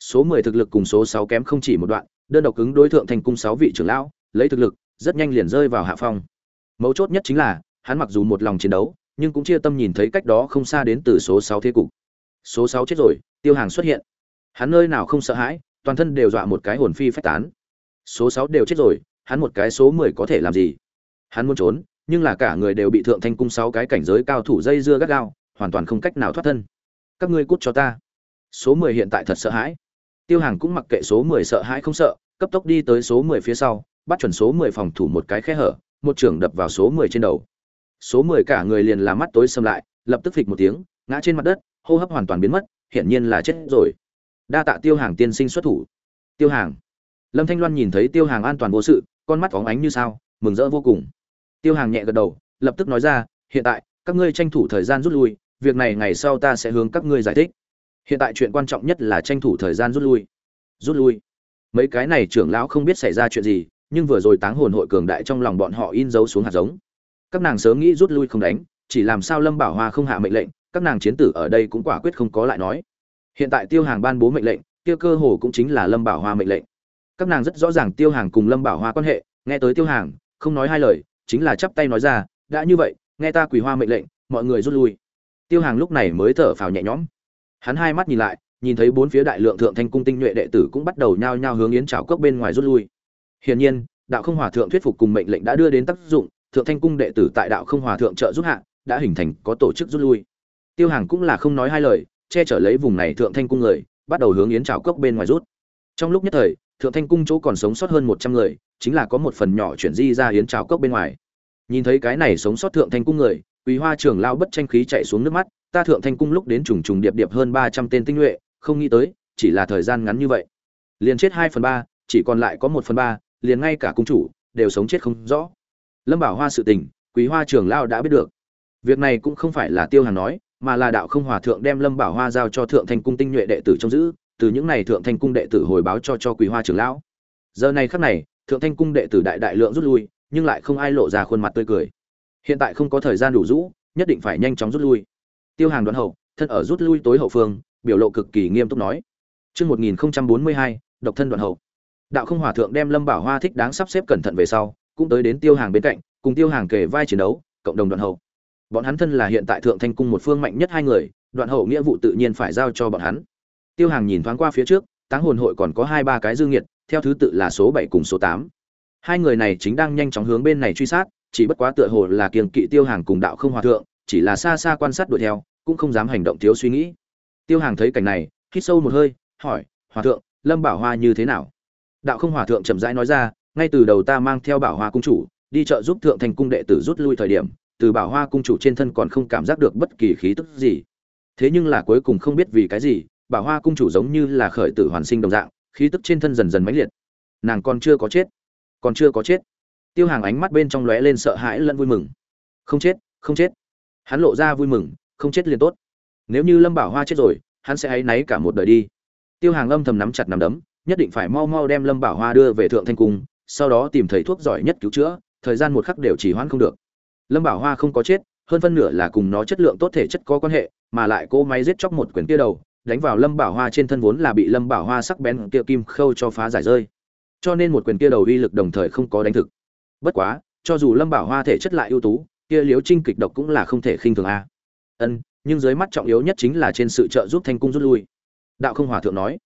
Số mười thực lực cùng số sáu kém không chỉ một đoạn đơn độc ứng đối thượng thanh cung sáu vị trưởng lão, lấy thực lực, rất nhanh liền rơi vào hạ phong. Mấu chốt nhất chính là, hắn mặc dù một lòng chiến đấu, nhưng cũng chia tâm nhìn thấy cách đó không xa đến từ số sáu thế cục. Số sáu chết rồi, tiêu hàng xuất hiện. Hắn nơi nào không sợ hãi, toàn thân đều dọa một cái hồn phi phách tán. Số sáu đều chết rồi, hắn một cái số mười có thể làm gì? Hắn muốn trốn, nhưng là cả người đều bị thượng thanh cung sáu cái cảnh giới cao thủ dây dưa gắt gao, hoàn toàn không cách nào thoát thân. Các ngươi cút cho ta. Số mười hiện tại thật sợ hãi tiêu hàng cũng mặc kệ số mười sợ hãi không sợ, cấp tốc đi tới số mười phía sau, bắt chuẩn số mười phòng thủ một cái khe hở, một trưởng đập vào số mười trên đầu. Số mười cả người liền làm mắt tối xâm lại, lập tức phịch một tiếng, ngã trên mặt đất, hô hấp hoàn toàn biến mất, hiển nhiên là chết rồi. Đa tạ tiêu hàng tiên sinh xuất thủ. Tiêu hàng. Lâm thanh loan nhìn thấy tiêu hàng an toàn vô sự, con mắt phóng ánh như sao, mừng rỡ vô cùng. Tiêu hàng nhẹ gật đầu, lập tức nói ra, hiện tại, các ngươi tranh thủ thời gian rút lui, việc này ngày sau ta sẽ hướng các ngươi giải thích hiện tại chuyện quan trọng nhất là tranh thủ thời gian rút lui. Rút lui. Mấy cái này trưởng lão không biết xảy ra chuyện gì, nhưng vừa rồi táng hồn hội cường đại trong lòng bọn họ in dấu xuống hạt giống. Các nàng sớm nghĩ rút lui không đánh, chỉ làm sao lâm bảo hoa không hạ mệnh lệnh, các nàng chiến tử ở đây cũng quả quyết không có lại nói. Hiện tại tiêu hàng ban bố mệnh lệnh, kia cơ hồ cũng chính là lâm bảo hoa mệnh lệnh. Các nàng rất rõ ràng tiêu hàng cùng lâm bảo hoa quan hệ, nghe tới tiêu hàng, không nói hai lời, chính là chắp tay nói ra, đã như vậy, nghe ta quỳ hoa mệnh lệnh, mọi người rút lui. Tiêu hàng lúc này mới thở phào nhẹ nhõm hắn hai mắt nhìn lại, nhìn thấy bốn phía đại lượng thượng thanh cung tinh nhuệ đệ tử cũng bắt đầu nhao nhao hướng yến trào cốc bên ngoài rút lui. Hiển nhiên, đạo không hòa thượng thuyết phục cùng mệnh lệnh đã đưa đến tác dụng, thượng thanh cung đệ tử tại đạo không hòa thượng trợ giúp hạ, đã hình thành có tổ chức rút lui. Tiêu hàng cũng là không nói hai lời, che chở lấy vùng này thượng thanh cung người, bắt đầu hướng yến trào cốc bên ngoài rút. Trong lúc nhất thời, thượng thanh cung chỗ còn sống sót hơn một trăm người, chính là có một phần nhỏ chuyển di ra yến trào cốc bên ngoài. Nhìn thấy cái này sống sót thượng thanh cung người quý hoa trưởng lao bất tranh khí chạy xuống nước mắt ta thượng thanh cung lúc đến trùng trùng điệp điệp hơn ba trăm tên tinh nhuệ, không nghĩ tới, chỉ là thời gian ngắn như vậy. Liền chết hai phần ba, chỉ còn lại có một phần ba, liền ngay cả cung chủ đều sống chết không rõ. Lâm bảo hoa sự tình, quý hoa trưởng lão đã biết được. Việc này cũng không phải là tiêu hàn nói, mà là đạo không hòa thượng đem lâm bảo hoa giao cho thượng thanh cung tinh nhuệ đệ tử trông giữ, từ những này thượng thanh cung đệ tử hồi báo cho cho quý hoa trưởng lão. Giờ này khắc này, thượng thanh cung đệ tử đại đại lượng rút lui, nhưng lại không ai lộ ra khuôn mặt tươi cười. Hiện tại không có thời gian đủ rũ, nhất định phải nhanh chóng rút lui tiêu hàng đoán hậu thân ở rút lui tối hậu phương biểu lộ cực kỳ nghiêm túc nói Trước 1042, độc thân đoạn hậu. Đạo không hòa thượng đem Lâm Bảo Hoa thích đáng sắp xếp cẩn thận về sau, cũng tới đến Tiêu Hàng bên cạnh, cùng Tiêu Hàng kề vai chiến đấu, cộng đồng đoạn hậu. Bọn hắn thân là hiện tại thượng thanh cung một phương mạnh nhất hai người, đoạn hậu nghĩa vụ tự nhiên phải giao cho bọn hắn. Tiêu Hàng nhìn thoáng qua phía trước, Táng hồn hội còn có hai ba cái dư nghiệt, theo thứ tự là số bảy cùng số tám. Hai người này chính đang nhanh chóng hướng bên này truy sát, chỉ bất quá tựa hồ là kiêng kỵ Tiêu Hàng cùng đạo không hòa thượng, chỉ là xa xa quan sát đuổi theo, cũng không dám hành động thiếu suy nghĩ. Tiêu Hàng thấy cảnh này, hít sâu một hơi, hỏi: "Hòa thượng, Lâm Bảo Hoa như thế nào?" Đạo không hòa thượng chậm rãi nói ra: "Ngay từ đầu ta mang theo Bảo Hoa cung chủ, đi chợ giúp thượng thành cung đệ tử rút lui thời điểm, từ Bảo Hoa cung chủ trên thân còn không cảm giác được bất kỳ khí tức gì. Thế nhưng là cuối cùng không biết vì cái gì, Bảo Hoa cung chủ giống như là khởi tử hoàn sinh đồng dạng, khí tức trên thân dần dần mãnh liệt. Nàng còn chưa có chết, còn chưa có chết." Tiêu Hàng ánh mắt bên trong lóe lên sợ hãi lẫn vui mừng. "Không chết, không chết." Hắn lộ ra vui mừng, không chết liền tốt. Nếu như lâm bảo hoa chết rồi, hắn sẽ áy náy cả một đời đi. Tiêu hàng âm thầm nắm chặt nắm đấm, nhất định phải mau mau đem lâm bảo hoa đưa về thượng thanh cung, sau đó tìm thầy thuốc giỏi nhất cứu chữa, thời gian một khắc đều chỉ hoãn không được. Lâm bảo hoa không có chết, hơn phân nửa là cùng nó chất lượng tốt thể chất có quan hệ, mà lại cô máy giết chóc một quyển kia đầu, đánh vào lâm bảo hoa trên thân vốn là bị lâm bảo hoa sắc bén kia kim khâu cho phá giải rơi. Cho nên một quyền kia đầu uy lực đồng thời không có đánh thực. Bất quá, cho dù lâm bảo hoa thể chất lại ưu tú, kia liếu trinh kịch độc cũng là không thể khinh thường a ân, nhưng dưới mắt trọng yếu nhất chính là trên sự trợ giúp thanh cung rút lui. Đạo không hòa thượng nói.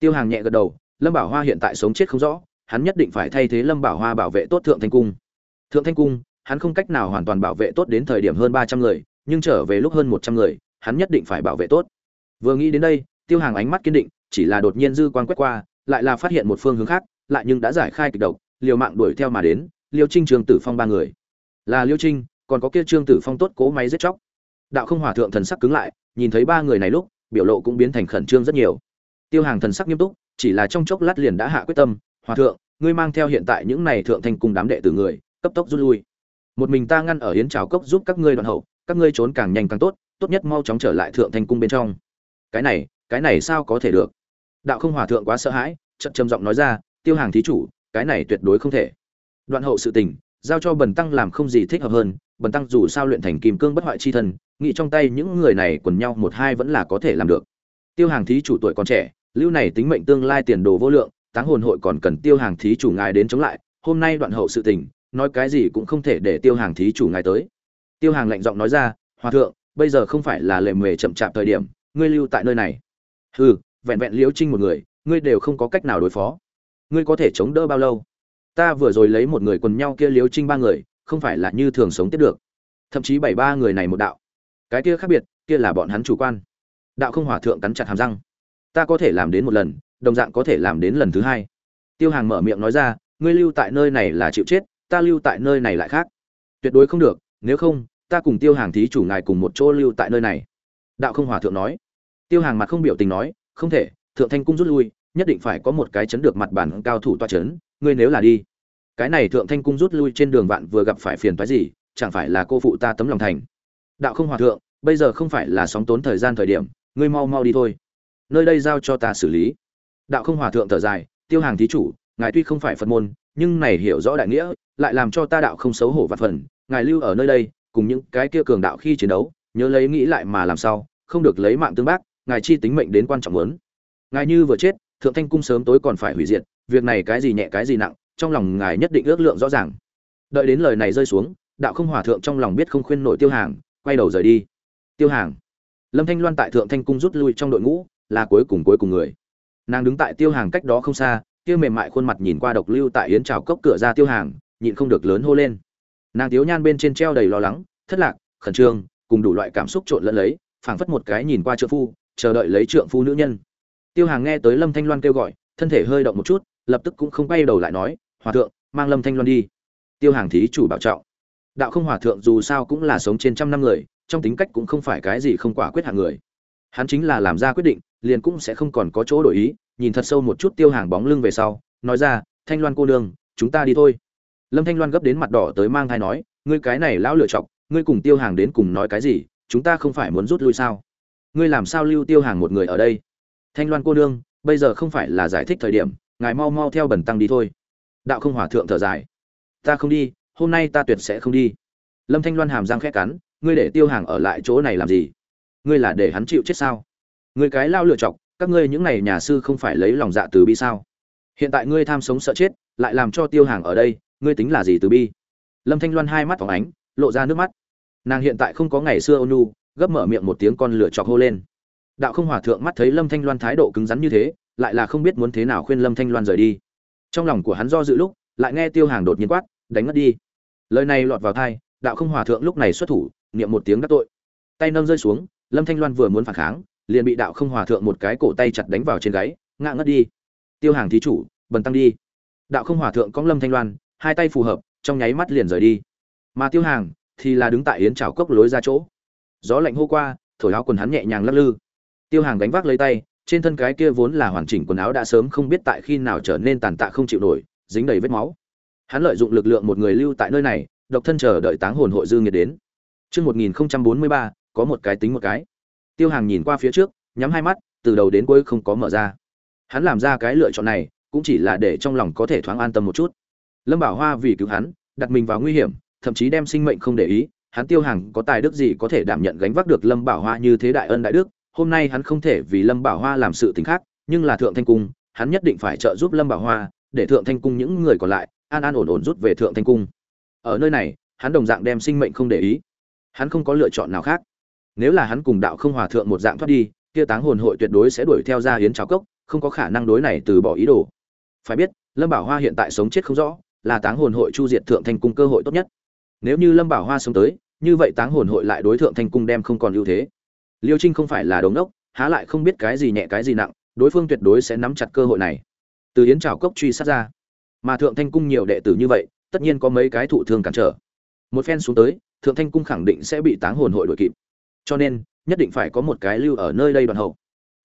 Tiêu hàng nhẹ gật đầu, lâm bảo hoa hiện tại sống chết không rõ, hắn nhất định phải thay thế lâm bảo hoa bảo vệ tốt thượng thanh cung. Thượng thanh cung, hắn không cách nào hoàn toàn bảo vệ tốt đến thời điểm hơn ba trăm người, nhưng trở về lúc hơn một trăm người, hắn nhất định phải bảo vệ tốt. Vừa nghĩ đến đây, tiêu hàng ánh mắt kiên định, chỉ là đột nhiên dư quan quét qua, lại là phát hiện một phương hướng khác, lại nhưng đã giải khai kịch độc, liều mạng đuổi theo mà đến, liêu trinh trường tử phong ba người. Là liêu trinh, còn có kia trương tử phong tốt cố máy giết chóc đạo không hòa thượng thần sắc cứng lại, nhìn thấy ba người này lúc, biểu lộ cũng biến thành khẩn trương rất nhiều. Tiêu hàng thần sắc nghiêm túc, chỉ là trong chốc lát liền đã hạ quyết tâm, hòa thượng, ngươi mang theo hiện tại những này thượng thành cùng đám đệ tử người, cấp tốc rút lui. Một mình ta ngăn ở yến trào cốc giúp các ngươi đoạn hậu, các ngươi trốn càng nhanh càng tốt tốt nhất mau chóng trở lại thượng thành cung bên trong. Cái này cái này sao có thể được? Đạo không hòa thượng quá sợ hãi, chậm trầm giọng nói ra, tiêu hàng thí chủ, cái này tuyệt đối không thể. Đoạn hậu sự tình, giao cho bần tăng làm không gì thích hợp hơn bần tăng dù sao luyện thành kim cương bất hoại chi thân, nghĩ trong tay những người này quần nhau một hai vẫn là có thể làm được. Tiêu hàng thí chủ tuổi còn trẻ, lưu này tính mệnh tương lai tiền đồ vô lượng, táng hồn hội còn cần tiêu hàng thí chủ ngài đến chống lại, hôm nay đoạn hậu sự tình, nói cái gì cũng không thể để tiêu hàng thí chủ ngài tới. Tiêu hàng lạnh giọng nói ra, hòa thượng, bây giờ không phải là lệ mề chậm chạp thời điểm, ngươi lưu tại nơi này. Hừ, vẹn vẹn liễu trinh một người, ngươi đều không có cách nào đối phó. Ngươi có thể chống đỡ bao lâu? Ta vừa rồi lấy một người quần nhau kia liễu trinh ba người không phải là như thường sống tiếp được. Thậm chí bảy ba người này một đạo. Cái kia khác biệt, kia là bọn hắn chủ quan. Đạo không hòa thượng cắn chặt hàm răng. Ta có thể làm đến một lần, đồng dạng có thể làm đến lần thứ hai. Tiêu hàng mở miệng nói ra, ngươi lưu tại nơi này là chịu chết, ta lưu tại nơi này lại khác. Tuyệt đối không được, nếu không, ta cùng tiêu hàng thí chủ ngài cùng một chỗ lưu tại nơi này. Đạo không hòa thượng nói. Tiêu hàng mặt không biểu tình nói, không thể, thượng thanh cung rút lui, nhất định phải có một cái chấn được mặt bản cao thủ toa chấn, ngươi nếu là đi cái này thượng thanh cung rút lui trên đường vạn vừa gặp phải phiền toái gì, chẳng phải là cô phụ ta tấm lòng thành. Đạo không hòa thượng, bây giờ không phải là sóng tốn thời gian thời điểm, ngươi mau mau đi thôi. Nơi đây giao cho ta xử lý. Đạo không hòa thượng thở dài, tiêu hàng thí chủ, ngài tuy không phải phật môn, nhưng này hiểu rõ đại nghĩa, lại làm cho ta đạo không xấu hổ vặt phần, ngài lưu ở nơi đây, cùng những cái kia cường đạo khi chiến đấu, nhớ lấy nghĩ lại mà làm sao, không được lấy mạng tương bác, ngài chi tính mệnh đến quan trọng lớn. Ngài như vừa chết, thượng thanh cung sớm tối còn phải hủy diệt, việc này cái gì nhẹ cái gì nặng trong lòng ngài nhất định ước lượng rõ ràng. Đợi đến lời này rơi xuống, đạo không hòa thượng trong lòng biết không khuyên nổi tiêu hàng, quay đầu rời đi. Tiêu hàng. Lâm thanh loan tại thượng thanh cung rút lui trong đội ngũ, là cuối cùng cuối cùng người. Nàng đứng tại tiêu hàng cách đó không xa, kia mềm mại khuôn mặt nhìn qua độc lưu tại yến trào cốc cửa ra tiêu hàng, nhịn không được lớn hô lên. Nàng tiếu nhan bên trên treo đầy lo lắng, thất lạc, khẩn trương, cùng đủ loại cảm xúc trộn lẫn lấy, phảng phất một cái nhìn qua trượng phu, chờ đợi lấy trượng phu nữ nhân. Tiêu hàng nghe tới lâm thanh loan kêu gọi, thân thể hơi động một chút, lập tức cũng không quay đầu lại nói hòa thượng mang lâm thanh loan đi. Tiêu hàng thí chủ bảo trọng. Đạo không hòa thượng dù sao cũng là sống trên trăm năm người trong tính cách cũng không phải cái gì không quả quyết hạng người. Hắn chính là làm ra quyết định liền cũng sẽ không còn có chỗ đổi ý nhìn thật sâu một chút tiêu hàng bóng lưng về sau nói ra thanh loan cô đương, chúng ta đi thôi. Lâm thanh loan gấp đến mặt đỏ tới mang thai nói ngươi cái này lão lựa chọc ngươi cùng tiêu hàng đến cùng nói cái gì chúng ta không phải muốn rút lui sao? Ngươi làm sao lưu tiêu hàng một người ở đây? Thanh loan cô đương, bây giờ không phải là giải thích thời điểm ngài mau mau theo bẩn tăng đi thôi đạo không hòa thượng thở dài. Ta không đi, hôm nay ta tuyệt sẽ không đi. Lâm thanh loan hàm răng khét cắn, ngươi để tiêu hàng ở lại chỗ này làm gì? Ngươi là để hắn chịu chết sao? Ngươi cái lao lựa chọc, các ngươi những này nhà sư không phải lấy lòng dạ từ bi sao? Hiện tại ngươi tham sống sợ chết, lại làm cho tiêu hàng ở đây, ngươi tính là gì từ bi? Lâm thanh loan hai mắt phóng ánh, lộ ra nước mắt. Nàng hiện tại không có ngày xưa ônu gấp mở miệng một tiếng con lửa chọc hô lên. Đạo không hòa thượng mắt thấy lâm thanh loan thái độ cứng rắn như thế, lại là không biết muốn thế nào khuyên lâm thanh loan rời đi trong lòng của hắn do dự lúc, lại nghe tiêu hàng đột nhiên quát, đánh ngất đi. Lời này lọt vào thai, đạo không hòa thượng lúc này xuất thủ, niệm một tiếng đắc tội. Tay nâng rơi xuống, lâm thanh loan vừa muốn phản kháng, liền bị đạo không hòa thượng một cái cổ tay chặt đánh vào trên gáy, ngã ngất đi. Tiêu hàng thí chủ, bần tăng đi. Đạo không hòa thượng cong lâm thanh loan, hai tay phù hợp, trong nháy mắt liền rời đi. Mà tiêu hàng thì là đứng tại yến trào cốc lối ra chỗ. Gió lạnh hô qua, thổi áo quần hắn nhẹ nhàng lắc lư. Tiêu hàng đánh vác lấy tay trên thân cái kia vốn là hoàn chỉnh quần áo đã sớm không biết tại khi nào trở nên tàn tạ không chịu nổi dính đầy vết máu hắn lợi dụng lực lượng một người lưu tại nơi này độc thân chờ đợi táng hồn hội dư nghiệt đến Trước 1043, có một cái tính một cái. Tiêu Hàng nhìn qua phía trước, nhắm hai mắt, từ đầu đến cuối không có mở ra. Hắn làm ra cái lựa chọn này, cũng chỉ là để trong lòng có thể thoáng an tâm một chút. Lâm Bảo Hoa vì cứu hắn, đặt mình vào nguy hiểm, thậm chí đem sinh mệnh không để ý, hắn Tiêu Hàng có tài đức gì có thể đảm nhận gánh vác được Lâm Bảo Hoa như thế đại ân đại đức, hôm nay hắn không thể vì Lâm Bảo Hoa làm sự tình khác, nhưng là Thượng Thanh cung, hắn nhất định phải trợ giúp Lâm Bảo Hoa, để Thượng Thanh cung những người còn lại an an ổn ổn rút về Thượng Thanh cung. Ở nơi này, hắn đồng dạng đem sinh mệnh không để ý. Hắn không có lựa chọn nào khác. Nếu là hắn cùng đạo không hòa thượng một dạng thoát đi, kia táng hồn hội tuyệt đối sẽ đuổi theo ra hiến cháo cốc, không có khả năng đối này từ bỏ ý đồ. Phải biết, Lâm Bảo Hoa hiện tại sống chết không rõ, là táng hồn hội chu diệt thượng Thanh cung cơ hội tốt nhất. nếu như lâm bảo hoa sống tới như vậy táng hồn hội lại đối thượng thanh cung đem không còn ưu thế liêu trinh không phải là đống đốc, há lại không biết cái gì nhẹ cái gì nặng, đối phương tuyệt đối sẽ nắm chặt cơ hội này. Từ yến trào cốc truy sát ra. Mà thượng thanh cung nhiều đệ tử như vậy, tất nhiên có mấy cái thụ thương cản trở. Một phen xuống tới, thượng thanh cung khẳng định sẽ bị táng hồn hội đội kịp. Cho nên, nhất định phải có một cái lưu ở nơi đây đoạn hậu.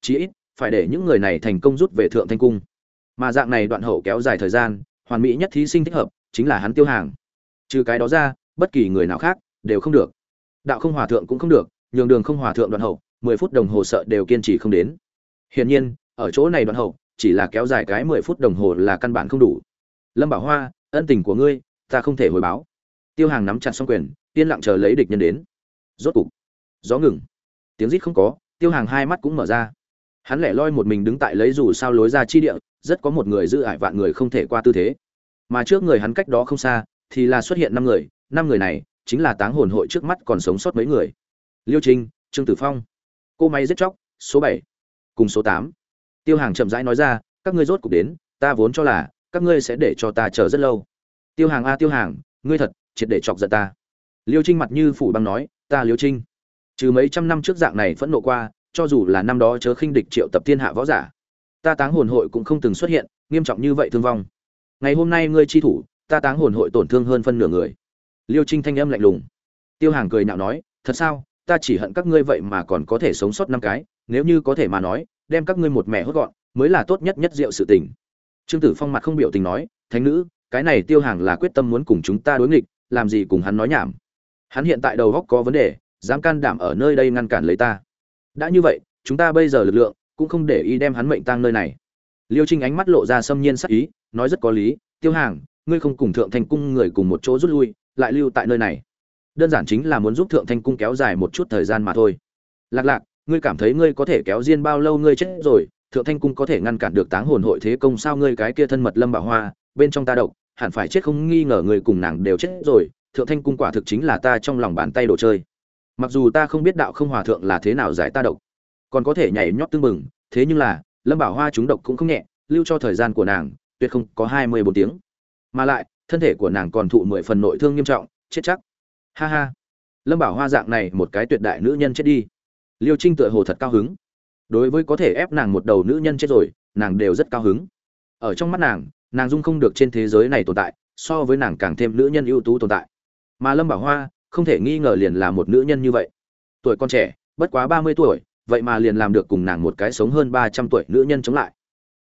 Chí ít, phải để những người này thành công rút về thượng thanh cung. Mà dạng này đoạn hậu kéo dài thời gian, hoàn mỹ nhất thí sinh thích hợp, chính là hắn tiêu hàng. Trừ cái đó ra, bất kỳ người nào khác đều không được. Đạo không hòa thượng cũng không được nhường đường không hòa thượng đoạn hậu, mười phút đồng hồ sợ đều kiên trì không đến. Hiển nhiên, ở chỗ này đoạn hậu, chỉ là kéo dài cái mười phút đồng hồ là căn bản không đủ. Lâm bảo hoa, ân tình của ngươi, ta không thể hồi báo. Tiêu hàng nắm chặt xong quyền, yên lặng chờ lấy địch nhân đến. Rốt cục, gió ngừng. Tiếng rít không có, tiêu hàng hai mắt cũng mở ra. Hắn lẻ loi một mình đứng tại lấy dù sao lối ra chi địa, rất có một người giữ ải vạn người không thể qua tư thế. Mà trước người hắn cách đó không xa, thì là xuất hiện năm người năm người này, chính là táng hồn hội trước mắt còn sống sót mấy người liêu trinh, trương tử phong. Cô máy giết chóc, số bảy, cùng số tám. Tiêu hàng chậm rãi nói ra, các ngươi rốt cục đến, ta vốn cho là, các ngươi sẽ để cho ta chờ rất lâu. Tiêu hàng a, tiêu hàng, ngươi thật, triệt để chọc giận ta. Liêu trinh mặt như phủ băng nói, ta liêu trinh. Trừ mấy trăm năm trước dạng này phẫn nộ qua, cho dù là năm đó chớ khinh địch triệu tập thiên hạ võ giả, ta táng hồn hội cũng không từng xuất hiện, nghiêm trọng như vậy thương vong. Ngày hôm nay ngươi chi thủ, ta táng hồn hội tổn thương hơn phân nửa người. Liêu trinh thanh âm lạnh lùng. Tiêu hàng cười nhạo nói, thật sao? Ta chỉ hận các ngươi vậy mà còn có thể sống sót năm cái, nếu như có thể mà nói, đem các ngươi một mẹ hốt gọn, mới là tốt nhất nhất diệu sự tình. Trương tử phong mặt không biểu tình nói, thánh nữ, cái này tiêu hàng là quyết tâm muốn cùng chúng ta đối nghịch, làm gì cùng hắn nói nhảm. Hắn hiện tại đầu góc có vấn đề, dám can đảm ở nơi đây ngăn cản lấy ta. Đã như vậy, chúng ta bây giờ lực lượng, cũng không để ý đem hắn mệnh tang nơi này. Liêu trinh ánh mắt lộ ra xâm nhiên sắc ý, nói rất có lý, tiêu hàng, ngươi không cùng thượng thành cung người cùng một chỗ rút lui, lại lưu tại nơi này đơn giản chính là muốn giúp thượng thanh cung kéo dài một chút thời gian mà thôi. Lạc lạc, ngươi cảm thấy ngươi có thể kéo diên bao lâu ngươi chết rồi? Thượng thanh cung có thể ngăn cản được táng hồn hội thế công sao ngươi cái kia thân mật lâm bảo hoa, bên trong ta độc, hẳn phải chết không nghi ngờ người cùng nàng đều chết rồi. Thượng thanh cung quả thực chính là ta trong lòng bàn tay đồ chơi. Mặc dù ta không biết đạo không hòa thượng là thế nào giải ta độc, còn có thể nhảy nhót tương mừng thế nhưng là, lâm bảo hoa chúng độc cũng không nhẹ, lưu cho thời gian của nàng, tuyệt không có hai mươi bốn tiếng. Mà lại, thân thể của nàng còn thụ mười phần nội thương nghiêm trọng, chết chắc ha ha. Lâm bảo hoa dạng này một cái tuyệt đại nữ nhân chết đi. Liêu trinh tựa hồ thật cao hứng. Đối với có thể ép nàng một đầu nữ nhân chết rồi, nàng đều rất cao hứng. Ở trong mắt nàng nàng dung không được trên thế giới này tồn tại, so với nàng càng thêm nữ nhân ưu tú tồn tại. Mà lâm bảo hoa, không thể nghi ngờ liền là một nữ nhân như vậy. Tuổi con trẻ, bất quá ba mươi tuổi, vậy mà liền làm được cùng nàng một cái sống hơn ba trăm tuổi nữ nhân chống lại.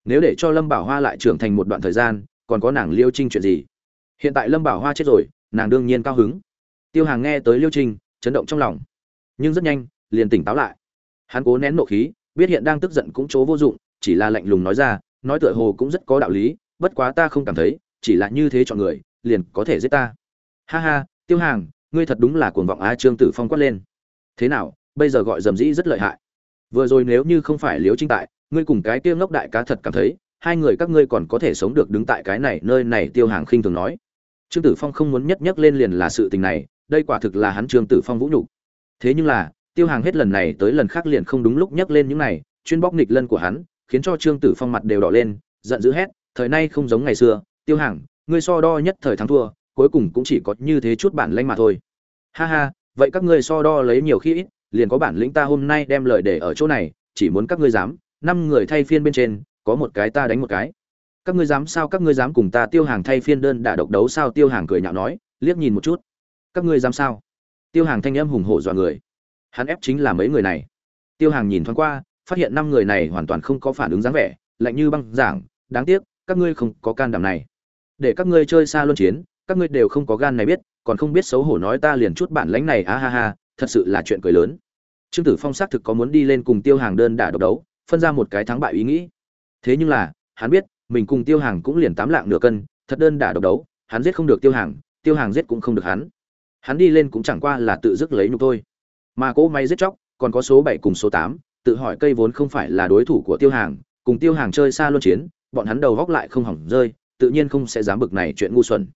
Nếu để cho lâm bảo hoa lại trưởng thành một đoạn thời gian, còn có nàng liêu trinh chuyện gì? Hiện tại lâm bảo hoa chết rồi, nàng đương nhiên cao hứng tiêu hàng nghe tới liêu trinh chấn động trong lòng. Nhưng rất nhanh, liền tỉnh táo lại. Hắn cố nén nộ khí, biết hiện đang tức giận cũng chỗ vô dụng, chỉ là lạnh lùng nói ra, nói tựa hồ cũng rất có đạo lý, bất quá ta không cảm thấy, chỉ là như thế chọn người, liền có thể giết ta. Ha ha, tiêu hàng, ngươi thật đúng là cuồng vọng á trương tử phong quát lên. Thế nào, bây giờ gọi dầm dĩ rất lợi hại. Vừa rồi nếu như không phải liếu trinh tại, ngươi cùng cái tiêu ngốc đại cá thật cảm thấy, hai người các ngươi còn có thể sống được đứng tại cái này, nơi này tiêu hàng khinh thường nói. Trương tử phong không muốn nhất nhắc lên liền là sự tình này đây quả thực là hắn trương tử phong vũ nhục. Thế nhưng là, tiêu hàng hết lần này tới lần khác liền không đúng lúc nhắc lên những này, chuyên bóc nghịch lân của hắn, khiến cho trương tử phong mặt đều đỏ lên, giận dữ hét, thời nay không giống ngày xưa, tiêu hàng, ngươi so đo nhất thời thắng thua, cuối cùng cũng chỉ có như thế chút bản lĩnh mà thôi. Ha ha, vậy các ngươi so đo lấy nhiều khi ít, liền có bản lĩnh ta hôm nay đem lời để ở chỗ này, chỉ muốn các ngươi dám, năm người thay phiên bên trên, có một cái ta đánh một cái. Các ngươi dám sao, các ngươi dám cùng ta tiêu hàng thay phiên đơn đả độc đấu sao? Tiêu hàng cười nhạo nói, liếc nhìn một chút các ngươi dám sao? Tiêu hàng thanh âm hùng hổ dọa người. Hắn ép chính là mấy người này. Tiêu hàng nhìn thoáng qua, phát hiện năm người này hoàn toàn không có phản ứng dáng vẻ, lạnh như băng giảng, đáng tiếc, các ngươi không có can đảm này. Để các ngươi chơi xa luân chiến, các ngươi đều không có gan này biết, còn không biết xấu hổ nói ta liền chút bản lãnh này á ha ha, thật sự là chuyện cười lớn. Trương tử phong xác thực có muốn đi lên cùng tiêu hàng đơn đả độc đấu, phân ra một cái thắng bại ý nghĩ. Thế nhưng là, hắn biết, mình cùng tiêu hàng cũng liền tám lạng nửa cân, thật đơn đả độc đấu, hắn giết không được tiêu hàng tiêu hàng giết cũng không được hắn hắn đi lên cũng chẳng qua là tự dứt lấy nhục thôi. Mà cỗ máy giết chóc, còn có số bảy cùng số tám, tự hỏi cây vốn không phải là đối thủ của tiêu hàng, cùng tiêu hàng chơi xa luân chiến, bọn hắn đầu góc lại không hỏng rơi, tự nhiên không sẽ dám bực này chuyện ngu xuẩn.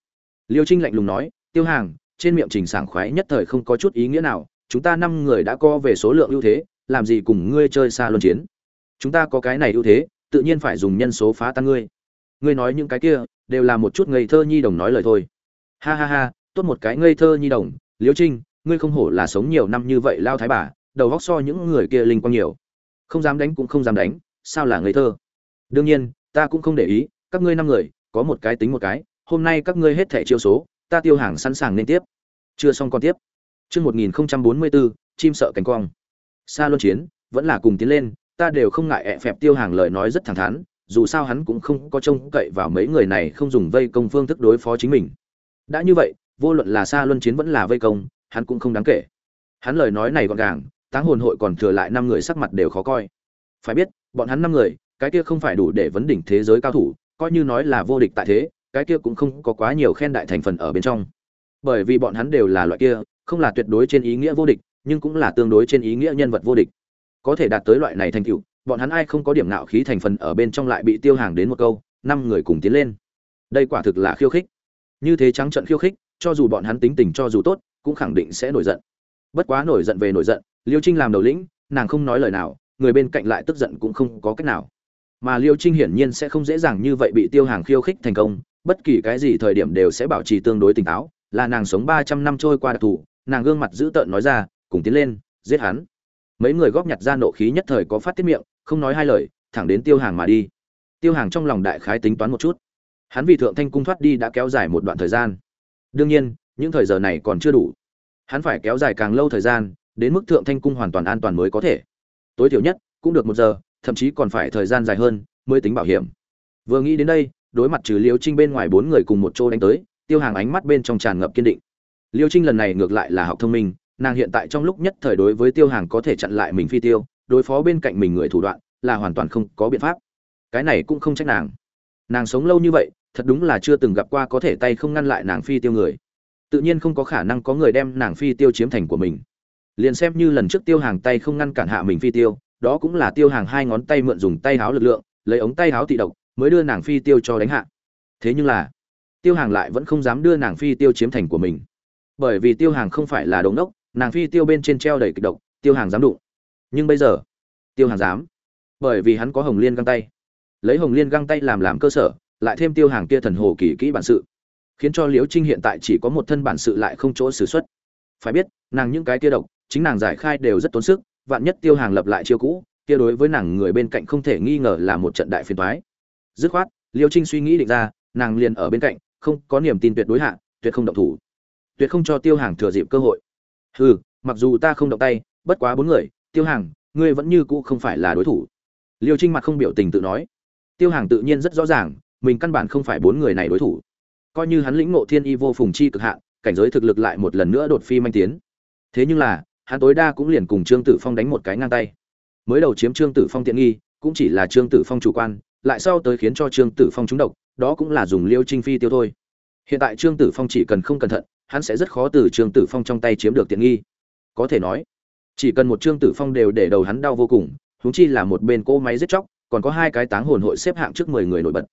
Liêu trinh lạnh lùng nói, tiêu hàng, trên miệng trình sảng khoái nhất thời không có chút ý nghĩa nào, chúng ta năm người đã co về số lượng ưu thế, làm gì cùng ngươi chơi xa luân chiến? Chúng ta có cái này ưu thế, tự nhiên phải dùng nhân số phá tan ngươi. Ngươi nói những cái kia, đều là một chút ngây thơ nhi đồng nói lời thôi. Ha ha ha tốt một cái ngây thơ nhi đồng liễu trinh, ngươi không hổ là sống nhiều năm như vậy lao thái bà, đầu góc so những người kia linh quang nhiều. Không dám đánh cũng không dám đánh, sao là ngây thơ? Đương nhiên, ta cũng không để ý, các ngươi năm người, có một cái tính một cái, hôm nay các ngươi hết thẻ chiêu số, ta tiêu hàng sẵn sàng nên tiếp. Chưa xong còn tiếp. Chương một nghìn bốn mươi bốn chim sợ cánh cong xa luân chiến, vẫn là cùng tiến lên, ta đều không ngại ẹ phẹp tiêu hàng lời nói rất thẳng thắn, dù sao hắn cũng không có trông cậy vào mấy người này không dùng vây công phương thức đối phó chính mình. Đã như vậy vô luận là xa luân chiến vẫn là vây công, hắn cũng không đáng kể. Hắn lời nói này gọn gàng, táng hồn hội còn thừa lại năm người sắc mặt đều khó coi. Phải biết, bọn hắn năm người, cái kia không phải đủ để vấn đỉnh thế giới cao thủ, coi như nói là vô địch tại thế, cái kia cũng không có quá nhiều khen đại thành phần ở bên trong. Bởi vì bọn hắn đều là loại kia, không là tuyệt đối trên ý nghĩa vô địch, nhưng cũng là tương đối trên ý nghĩa nhân vật vô địch. Có thể đạt tới loại này thành tựu, bọn hắn ai không có điểm nạo khí thành phần ở bên trong lại bị tiêu hàng đến một câu, năm người cùng tiến lên. Đây quả thực là khiêu khích. Như thế trắng trận khiêu khích cho dù bọn hắn tính tình cho dù tốt, cũng khẳng định sẽ nổi giận. Bất quá nổi giận về nổi giận, liêu trinh làm đầu lĩnh, nàng không nói lời nào, người bên cạnh lại tức giận cũng không có cách nào. Mà liêu trinh hiển nhiên sẽ không dễ dàng như vậy bị tiêu hàng khiêu khích thành công, bất kỳ cái gì thời điểm đều sẽ bảo trì tương đối tỉnh táo, là nàng sống ba trăm năm trôi qua đặc thù, nàng gương mặt dữ tợn nói ra, cùng tiến lên, giết hắn. Mấy người góp nhặt ra nộ khí nhất thời có phát tiết miệng, không nói hai lời, thẳng đến tiêu hàng mà đi. Tiêu hàng trong lòng đại khái tính toán một chút. Hắn vì thượng thanh cung thoát đi đã kéo dài một đoạn thời gian đương nhiên, những thời giờ này còn chưa đủ. Hắn phải kéo dài càng lâu thời gian, đến mức thượng thanh cung hoàn toàn an toàn mới có thể. Tối thiểu nhất, cũng được một giờ, thậm chí còn phải thời gian dài hơn, mới tính bảo hiểm. Vừa nghĩ đến đây, đối mặt trừ liêu trinh bên ngoài bốn người cùng một chỗ đánh tới, tiêu hàng ánh mắt bên trong tràn ngập kiên định. Liêu trinh lần này ngược lại là học thông minh, nàng hiện tại trong lúc nhất thời đối với tiêu hàng có thể chặn lại mình phi tiêu, đối phó bên cạnh mình người thủ đoạn, là hoàn toàn không có biện pháp. Cái này cũng không trách nàng. Nàng sống lâu như vậy thật đúng là chưa từng gặp qua có thể tay không ngăn lại nàng phi tiêu người. Tự nhiên không có khả năng có người đem nàng phi tiêu chiếm thành của mình. Liền xem như lần trước tiêu hàng tay không ngăn cản hạ mình phi tiêu, đó cũng là tiêu hàng hai ngón tay mượn dùng tay háo lực lượng, lấy ống tay háo thị độc, mới đưa nàng phi tiêu cho đánh hạ. Thế nhưng là, tiêu hàng lại vẫn không dám đưa nàng phi tiêu chiếm thành của mình. Bởi vì tiêu hàng không phải là đống đốc, nàng phi tiêu bên trên treo đầy kịch độc, tiêu hàng dám đụng. Nhưng bây giờ, tiêu hàng dám. Bởi vì hắn có hồng liên găng tay. Lấy hồng liên găng tay làm làm cơ sở lại thêm tiêu hàng kia thần hồ kỳ kỹ bản sự, khiến cho liễu trinh hiện tại chỉ có một thân bản sự lại không chỗ xử xuất. Phải biết, nàng những cái kia độc, chính nàng giải khai đều rất tốn sức, vạn nhất tiêu hàng lập lại chiêu cũ, kia đối với nàng người bên cạnh không thể nghi ngờ là một trận đại phiền toái. Dứt khoát, liễu trinh suy nghĩ định ra, nàng liền ở bên cạnh, không có niềm tin tuyệt đối hạ, tuyệt không động thủ. Tuyệt không cho tiêu hàng thừa dịp cơ hội. Hừ, mặc dù ta không động tay, bất quá bốn người, tiêu hàng, ngươi vẫn như cũ không phải là đối thủ. Liêu trinh mặt không biểu tình tự nói. Tiêu hàng tự nhiên rất rõ ràng mình căn bản không phải bốn người này đối thủ. Coi như hắn lĩnh ngộ thiên y vô phùng chi cực hạn, cảnh giới thực lực lại một lần nữa đột phi manh tiến. Thế nhưng là, hắn tối đa cũng liền cùng trương tử phong đánh một cái ngang tay. Mới đầu chiếm trương tử phong tiện nghi, cũng chỉ là trương tử phong chủ quan, lại sau tới khiến cho trương tử phong trúng độc, đó cũng là dùng liêu trinh phi tiêu thôi. Hiện tại trương tử phong chỉ cần không cẩn thận, hắn sẽ rất khó từ trương tử phong trong tay chiếm được tiện nghi. Có thể nói, chỉ cần một trương tử phong đều để đầu hắn đau vô cùng, huống chi là một bên cỗ máy giết chóc, còn có hai cái táng hồn hội xếp hạng trước mười người nổi bật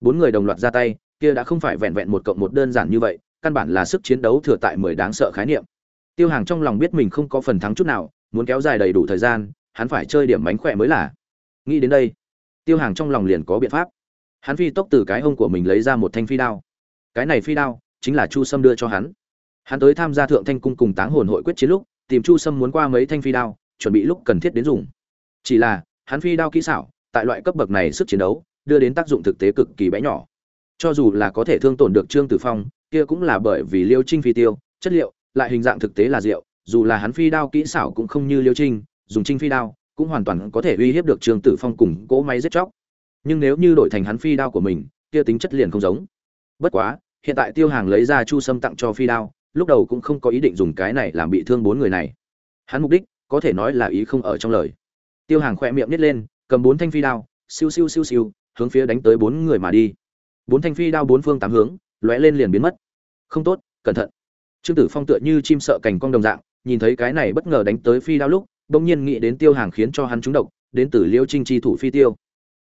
bốn người đồng loạt ra tay, kia đã không phải vẹn vẹn một cộng một đơn giản như vậy, căn bản là sức chiến đấu thừa tại mười đáng sợ khái niệm. Tiêu hàng trong lòng biết mình không có phần thắng chút nào, muốn kéo dài đầy đủ thời gian, hắn phải chơi điểm mánh khỏe mới là. Nghĩ đến đây, tiêu hàng trong lòng liền có biện pháp. Hắn phi tốc từ cái hông của mình lấy ra một thanh phi đao. Cái này phi đao chính là chu sâm đưa cho hắn. Hắn tới tham gia thượng thanh cung cùng táng hồn hội quyết chiến lúc, tìm chu sâm muốn qua mấy thanh phi đao, chuẩn bị lúc cần thiết đến dùng. Chỉ là, hắn phi đao kỹ xảo, tại loại cấp bậc này sức chiến đấu đưa đến tác dụng thực tế cực kỳ bé nhỏ. Cho dù là có thể thương tổn được trương tử phong, kia cũng là bởi vì liêu trinh phi tiêu, chất liệu, lại hình dạng thực tế là rượu, dù là hắn phi đao kỹ xảo cũng không như liêu trinh, dùng trinh phi đao, cũng hoàn toàn có thể uy hiếp được trương tử phong cùng cỗ máy giết chóc. Nhưng nếu như đổi thành hắn phi đao của mình, kia tính chất liền không giống. Bất quá, hiện tại tiêu hàng lấy ra chu sâm tặng cho phi đao, lúc đầu cũng không có ý định dùng cái này làm bị thương bốn người này. Hắn mục đích, có thể nói là ý không ở trong lời. Tiêu hàng khỏe miệng nít lên, cầm bốn thanh phi đao, siêu siêu siêu siêu hướng phía đánh tới bốn người mà đi. Bốn thanh phi đao bốn phương tám hướng, lóe lên liền biến mất. Không tốt, cẩn thận. Trương tử phong tựa như chim sợ cành cong đồng dạng, nhìn thấy cái này bất ngờ đánh tới phi đao lúc, bỗng nhiên nghĩ đến tiêu hàng khiến cho hắn trúng độc, đến từ liêu trinh chi thủ phi tiêu.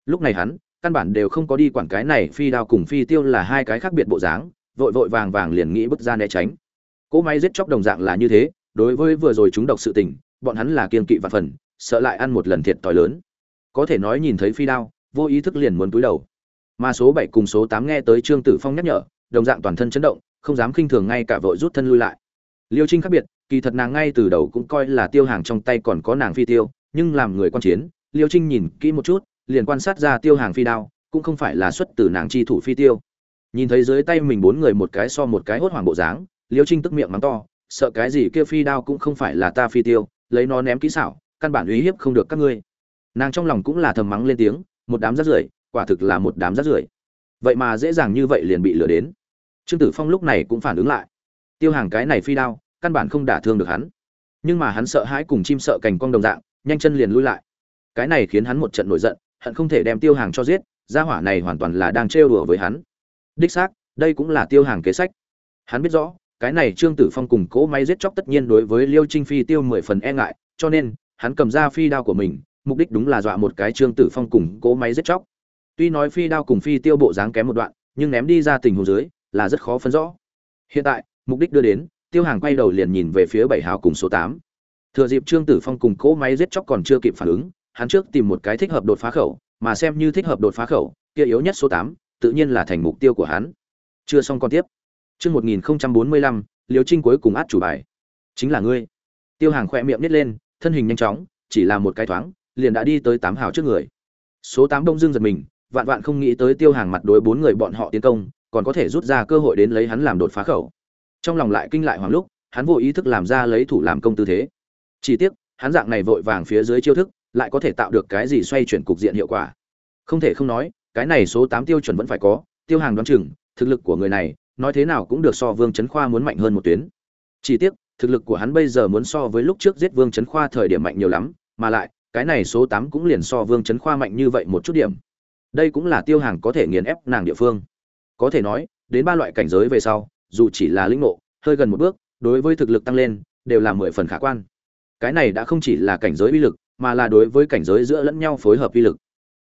Lúc này hắn, căn bản đều không có đi quản cái này phi đao cùng phi tiêu là hai cái khác biệt bộ dáng, vội vội vàng vàng liền nghĩ bước ra né tránh. Cỗ máy giết chóc đồng dạng là như thế, đối với vừa rồi chúng độc sự tình, bọn hắn là kiên kỵ và phần, sợ lại ăn một lần thiệt to lớn. Có thể nói nhìn thấy phi đao vô ý thức liền muốn túi đầu. Mà số bảy cùng số tám nghe tới trương tử phong nhắc nhở, đồng dạng toàn thân chấn động, không dám khinh thường ngay cả vội rút thân lui lại. Liêu trinh khác biệt, kỳ thật nàng ngay từ đầu cũng coi là tiêu hàng trong tay còn có nàng phi tiêu, nhưng làm người quan chiến, liêu trinh nhìn kỹ một chút, liền quan sát ra tiêu hàng phi đao, cũng không phải là xuất từ nàng chi thủ phi tiêu. Nhìn thấy dưới tay mình bốn người một cái so một cái hốt hoảng bộ dáng, liêu trinh tức miệng mắng to, sợ cái gì kia phi đao cũng không phải là ta phi tiêu, lấy nó ném kỹ xảo, căn bản uy hiếp không được các ngươi. Nàng trong lòng cũng là thầm mắng lên tiếng một đám rác rưởi, quả thực là một đám rác rưởi. Vậy mà dễ dàng như vậy liền bị lừa đến. Trương tử phong lúc này cũng phản ứng lại. Tiêu hàng cái này phi đao, căn bản không đả thương được hắn. Nhưng mà hắn sợ hãi cùng chim sợ cành cong đồng dạng, nhanh chân liền lui lại. Cái này khiến hắn một trận nổi giận, hận không thể đem tiêu hàng cho giết, gia hỏa này hoàn toàn là đang trêu đùa với hắn. Đích xác, đây cũng là tiêu hàng kế sách. Hắn biết rõ, cái này trương tử phong cùng cỗ máy giết chóc tất nhiên đối với liêu trinh phi tiêu mười phần e ngại, cho nên, hắn cầm ra phi đao của mình mục đích đúng là dọa một cái trương tử phong cùng cỗ máy giết chóc. Tuy nói phi đao cùng phi tiêu bộ dáng kém một đoạn, nhưng ném đi ra tình hồ dưới, là rất khó phân rõ. Hiện tại, mục đích đưa đến, tiêu hàng quay đầu liền nhìn về phía bảy hào cùng số tám. Thừa dịp trương tử phong cùng cỗ máy giết chóc còn chưa kịp phản ứng, hắn trước tìm một cái thích hợp đột phá khẩu, mà xem như thích hợp đột phá khẩu, kia yếu nhất số tám, tự nhiên là thành mục tiêu của hắn. Chưa xong còn tiếp. Chương một nghìn bốn mươi lăm liều trinh cuối cùng át chủ bài. Chính là ngươi. Tiêu hàng khoe miệng nít lên, thân hình nhanh chóng, chỉ là một cái thoáng liền đã đi tới tám hào trước người. Số tám đông dương giật mình, vạn vạn không nghĩ tới tiêu hàng mặt đối bốn người bọn họ tiến công, còn có thể rút ra cơ hội đến lấy hắn làm đột phá khẩu. Trong lòng lại kinh lại hoàng lúc, hắn vô ý thức làm ra lấy thủ làm công tư thế. Chỉ tiếc, hắn dạng này vội vàng phía dưới chiêu thức, lại có thể tạo được cái gì xoay chuyển cục diện hiệu quả. Không thể không nói, cái này số tám tiêu chuẩn vẫn phải có, tiêu hàng đoán chừng, thực lực của người này, nói thế nào cũng được so vương chấn khoa muốn mạnh hơn một tuyến. Chỉ tiếc, thực lực của hắn bây giờ muốn so với lúc trước giết vương chấn khoa thời điểm mạnh nhiều lắm, mà lại cái này số tám cũng liền so vương chấn khoa mạnh như vậy một chút điểm. Đây cũng là tiêu hàng có thể nghiền ép nàng địa phương. Có thể nói, đến ba loại cảnh giới về sau, dù chỉ là lĩnh ngộ, hơi gần một bước, đối với thực lực tăng lên, đều là mười phần khả quan. Cái này đã không chỉ là cảnh giới uy lực, mà là đối với cảnh giới giữa lẫn nhau phối hợp uy lực.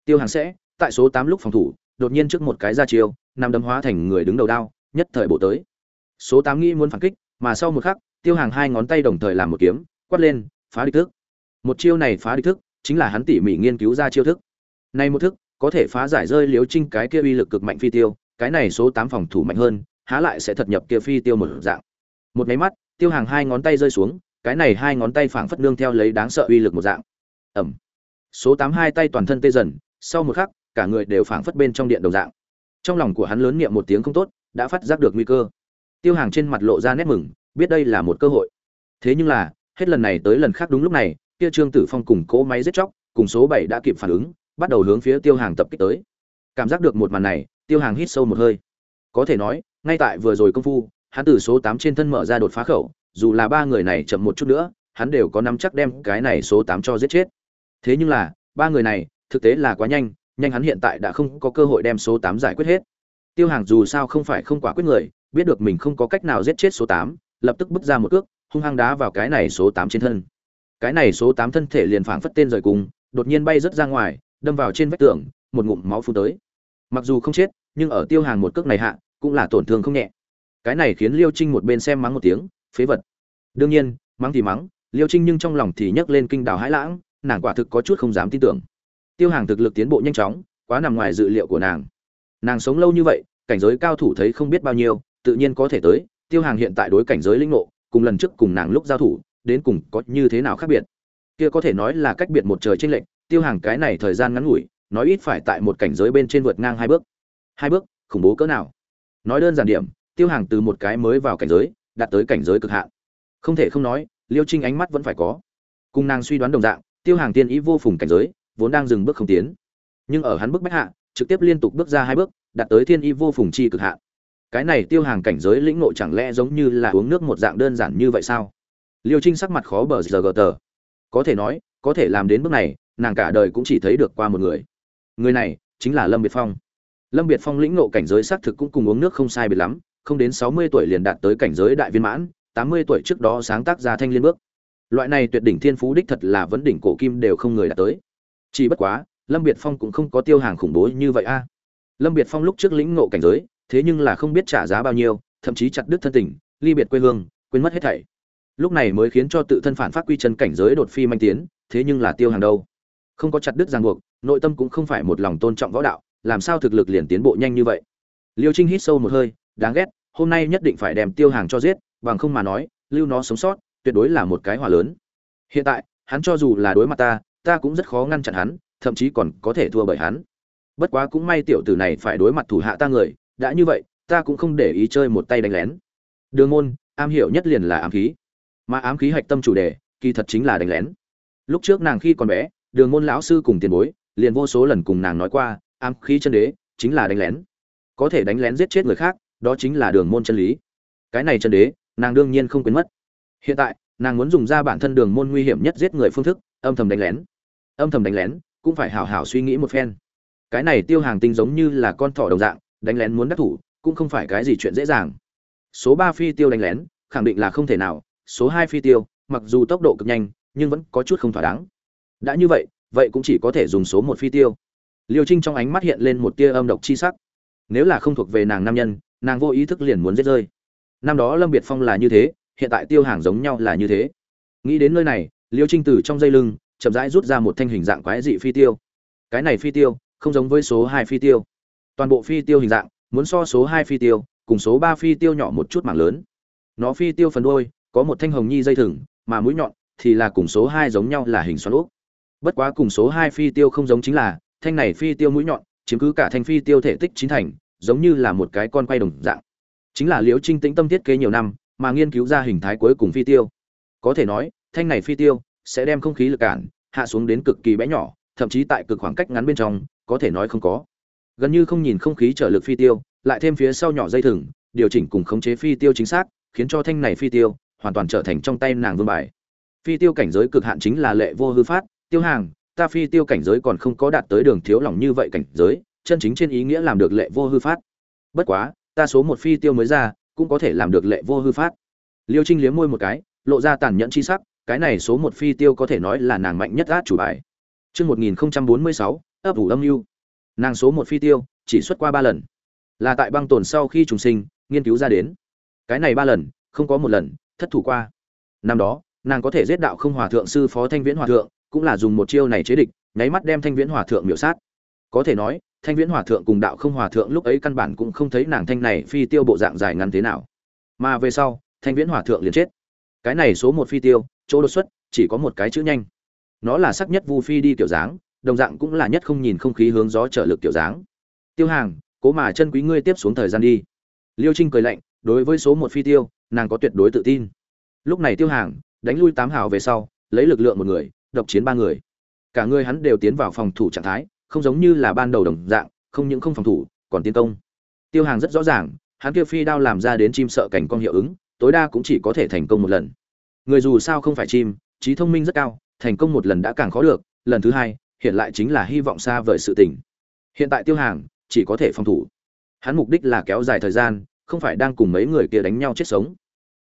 Tiêu hàng sẽ, tại số tám lúc phòng thủ, đột nhiên trước một cái ra chiêu nằm đấm hóa thành người đứng đầu đao, nhất thời bộ tới. Số tám nghĩ muốn phản kích, mà sau một khắc, tiêu hàng hai ngón tay đồng thời làm một kiếm, quát lên, phá địch tức một chiêu này phá địch thức, chính là hắn tỉ mỉ nghiên cứu ra chiêu thức. Nay một thức, có thể phá giải rơi liếu trinh cái kia uy lực cực mạnh phi tiêu, cái này số tám phòng thủ mạnh hơn, há lại sẽ thật nhập kia phi tiêu một dạng. Một máy mắt, tiêu hàng hai ngón tay rơi xuống, cái này hai ngón tay phảng phất nương theo lấy đáng sợ uy lực một dạng. Ẩm số tám hai tay toàn thân tê dần, sau một khắc, cả người đều phảng phất bên trong điện đồng dạng. Trong lòng của hắn lớn niệm một tiếng không tốt, đã phát giác được nguy cơ. Tiêu hàng trên mặt lộ ra nét mừng, biết đây là một cơ hội. Thế nhưng là, hết lần này tới lần khác đúng lúc này kia trương tử phong cùng cỗ máy giết chóc, cùng số bảy đã kịp phản ứng, bắt đầu hướng phía tiêu hàng tập kích tới. Cảm giác được một màn này, tiêu hàng hít sâu một hơi. Có thể nói, ngay tại vừa rồi công phu, hắn từ số tám trên thân mở ra đột phá khẩu, dù là ba người này chậm một chút nữa, hắn đều có nắm chắc đem cái này số tám cho giết chết. Thế nhưng là, ba người này, thực tế là quá nhanh nhanh hắn hiện tại đã không có cơ hội đem số tám giải quyết hết. Tiêu hàng dù sao không phải không quả quyết người, biết được mình không có cách nào giết chết số tám, lập tức bước ra một cước, hung hăng đá vào cái này số tám trên thân cái này số tám thân thể liền phảng phất tên rời cùng, đột nhiên bay rớt ra ngoài, đâm vào trên vách tường, một ngụm máu phun tới. Mặc dù không chết, nhưng ở tiêu hàng một cước này hạ, cũng là tổn thương không nhẹ. Cái này khiến liêu trinh một bên xem mắng một tiếng, phế vật. Đương nhiên, mắng thì mắng, liêu trinh nhưng trong lòng thì nhấc lên kinh đào hãi lãng, nàng quả thực có chút không dám tin tưởng. Tiêu hàng thực lực tiến bộ nhanh chóng, quá nằm ngoài dự liệu của nàng. Nàng sống lâu như vậy, cảnh giới cao thủ thấy không biết bao nhiêu, tự nhiên có thể tới, tiêu hàng hiện tại đối cảnh giới linh ngộ, cùng lần trước cùng nàng lúc giao thủ đến cùng có như thế nào khác biệt. Kia có thể nói là cách biệt một trời chênh lệch. tiêu hàng cái này thời gian ngắn ngủi, nói ít phải tại một cảnh giới bên trên vượt ngang hai bước. Hai bước, khủng bố cỡ nào? Nói đơn giản điểm, tiêu hàng từ một cái mới vào cảnh giới, đạt tới cảnh giới cực hạn. Không thể không nói, liêu trinh ánh mắt vẫn phải có. Cung nàng suy đoán đồng dạng, tiêu hàng tiên ý vô phùng cảnh giới, vốn đang dừng bước không tiến. Nhưng ở hắn bước bách hạ, trực tiếp liên tục bước ra hai bước, đạt tới thiên y vô phùng chi cực hạn. Cái này tiêu hàng cảnh giới lĩnh ngộ chẳng lẽ giống như là uống nước một dạng đơn giản như vậy sao? Liêu trinh sắc mặt khó bờ giờ gờ tờ. Có thể nói, có thể làm đến bước này, nàng cả đời cũng chỉ thấy được qua một người. Người này chính là lâm biệt phong. Lâm biệt phong lĩnh ngộ cảnh giới xác thực cũng cùng uống nước không sai biệt lắm, không đến sáu mươi tuổi liền đạt tới cảnh giới đại viên mãn, tám mươi tuổi trước đó sáng tác ra thanh liên bước. Loại này tuyệt đỉnh thiên phú đích thật là vấn đỉnh cổ kim đều không người đạt tới. Chỉ bất quá, lâm biệt phong cũng không có tiêu hàng khủng bố như vậy a. Lâm biệt phong lúc trước lĩnh ngộ cảnh giới, thế nhưng là không biết trả giá bao nhiêu, thậm chí chặt đứt thân tình, ly biệt quê hương, quên mất hết thảy lúc này mới khiến cho tự thân phản phát quy chân cảnh giới đột phi manh tiến, thế nhưng là tiêu hàng đâu. Không có chặt đứt ràng buộc, nội tâm cũng không phải một lòng tôn trọng võ đạo, làm sao thực lực liền tiến bộ nhanh như vậy? Liêu trinh hít sâu một hơi, đáng ghét, hôm nay nhất định phải đem tiêu hàng cho giết, bằng không mà nói, lưu nó sống sót, tuyệt đối là một cái hỏa lớn. Hiện tại, hắn cho dù là đối mặt ta ta cũng rất khó ngăn chặn hắn, thậm chí còn có thể thua bởi hắn. Bất quá cũng may tiểu tử này phải đối mặt thủ hạ ta người, đã như vậy, ta cũng không để ý chơi một tay đánh lén. Đường môn, am hiểu nhất liền là ám khí mà ám khí hạch tâm chủ đề, kỳ thật chính là đánh lén. Lúc trước nàng khi còn bé, đường môn lão sư cùng tiền bối, liền vô số lần cùng nàng nói qua, ám khí chân đế chính là đánh lén. Có thể đánh lén giết chết người khác, đó chính là đường môn chân lý. Cái này chân đế, nàng đương nhiên không quên mất. Hiện tại, nàng muốn dùng ra bản thân đường môn nguy hiểm nhất giết người phương thức, âm thầm đánh lén. Âm thầm đánh lén, cũng phải hảo hảo suy nghĩ một phen. Cái này tiêu hàng tinh giống như là con thỏ đồng dạng, đánh lén muốn đắc thủ, cũng không phải cái gì chuyện dễ dàng. Số ba phi tiêu đánh lén, khẳng định là không thể nào số hai phi tiêu, mặc dù tốc độ cực nhanh, nhưng vẫn có chút không thỏa đáng. Đã như vậy vậy cũng chỉ có thể dùng số một phi tiêu. Liêu trinh trong ánh mắt hiện lên một tia âm độc chi sắc. Nếu là không thuộc về nàng nam nhân, nàng vô ý thức liền muốn giết rơi. Năm đó lâm biệt phong là như thế, hiện tại tiêu hàng giống nhau là như thế. Nghĩ đến nơi này, liêu trinh từ trong dây lưng, chậm rãi rút ra một thanh hình dạng quái dị phi tiêu. Cái này phi tiêu, không giống với số hai phi tiêu. Toàn bộ phi tiêu hình dạng, muốn so số hai phi tiêu, cùng số ba phi tiêu nhỏ một chút mảng lớn. Nó phi tiêu phần đuôi có một thanh hồng nhi dây thừng, mà mũi nhọn thì là cùng số hai giống nhau là hình xoắn ốc bất quá cùng số hai phi tiêu không giống chính là, thanh này phi tiêu mũi nhọn chiếm cứ cả thanh phi tiêu thể tích chín thành, giống như là một cái con quay đồng dạng. Chính là liễu trinh tĩnh tâm thiết kế nhiều năm, mà nghiên cứu ra hình thái cuối cùng phi tiêu. Có thể nói, thanh này phi tiêu sẽ đem không khí lực cản, hạ xuống đến cực kỳ bé nhỏ, thậm chí tại cực khoảng cách ngắn bên trong, có thể nói không có. Gần như không nhìn không khí trở lực phi tiêu, lại thêm phía sau nhỏ dây thừng, điều chỉnh cùng khống chế phi tiêu chính xác, khiến cho thanh này phi tiêu hoàn toàn trở thành trong tay nàng vương bài. Phi tiêu cảnh giới cực hạn chính là lệ vô hư phát tiêu hàng ta phi tiêu cảnh giới còn không có đạt tới đường thiếu lòng như vậy cảnh giới chân chính trên ý nghĩa làm được lệ vô hư phát. Bất quá ta số một phi tiêu mới ra cũng có thể làm được lệ vô hư phát. Liêu trinh liếm môi một cái lộ ra tàn nhẫn chi sắc cái này số một phi tiêu có thể nói là nàng mạnh nhất át chủ bài. Trước 1046, ấp ủ âm mưu. Nàng số một phi tiêu chỉ xuất qua ba lần. Là tại băng tồn sau khi trùng sinh nghiên cứu ra đến. Cái này ba lần không có một lần thất thủ qua. Năm đó, nàng có thể giết đạo không hòa thượng sư phó thanh viễn hòa thượng, cũng là dùng một chiêu này chế địch, nháy mắt đem thanh viễn hòa thượng miểu sát. Có thể nói, thanh viễn hòa thượng cùng đạo không hòa thượng lúc ấy căn bản cũng không thấy nàng thanh này phi tiêu bộ dạng dài ngắn thế nào. Mà về sau, thanh viễn hòa thượng liền chết. Cái này số một phi tiêu, chỗ đột xuất, chỉ có một cái chữ nhanh. Nó là sắc nhất vu phi đi kiểu dáng, đồng dạng cũng là nhất không nhìn không khí hướng gió trở lực kiểu dáng. Tiêu hàng, cố mà chân quý ngươi tiếp xuống thời gian đi. Liêu trinh cười lạnh, đối với số một phi tiêu nàng có tuyệt đối tự tin. Lúc này tiêu hàng đánh lui tám hào về sau, lấy lực lượng một người, độc chiến ba người. Cả người hắn đều tiến vào phòng thủ trạng thái, không giống như là ban đầu đồng dạng, không những không phòng thủ, còn tiến công. Tiêu hàng rất rõ ràng, hắn kia phi đao làm ra đến chim sợ cảnh con hiệu ứng, tối đa cũng chỉ có thể thành công một lần. Người dù sao không phải chim, trí thông minh rất cao, thành công một lần đã càng khó được, lần thứ hai, hiện lại chính là hy vọng xa vời sự tình. Hiện tại tiêu hàng chỉ có thể phòng thủ. Hắn mục đích là kéo dài thời gian không phải đang cùng mấy người kia đánh nhau chết sống.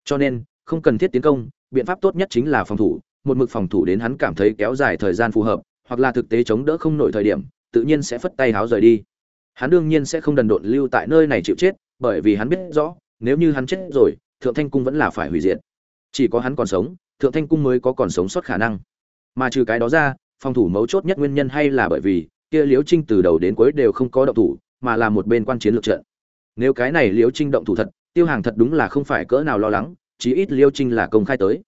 Cho nên, không cần thiết tiến công, biện pháp tốt nhất chính là phòng thủ, một mực phòng thủ đến hắn cảm thấy kéo dài thời gian phù hợp, hoặc là thực tế chống đỡ không nổi thời điểm, tự nhiên sẽ phất tay háo rời đi. Hắn đương nhiên sẽ không đần độn lưu tại nơi này chịu chết, bởi vì hắn biết rõ, nếu như hắn chết rồi, thượng thanh cung vẫn là phải hủy diệt. Chỉ có hắn còn sống, thượng thanh cung mới có còn sống sót khả năng. Mà trừ cái đó ra, phòng thủ mấu chốt nhất nguyên nhân hay là bởi vì, kia liễu trinh từ đầu đến cuối đều không có động thủ, mà là một bên quan chiến lược trận nếu cái này liễu trinh động thủ thật, tiêu hàng thật đúng là không phải cỡ nào lo lắng, chí ít liễu trinh là công khai tới.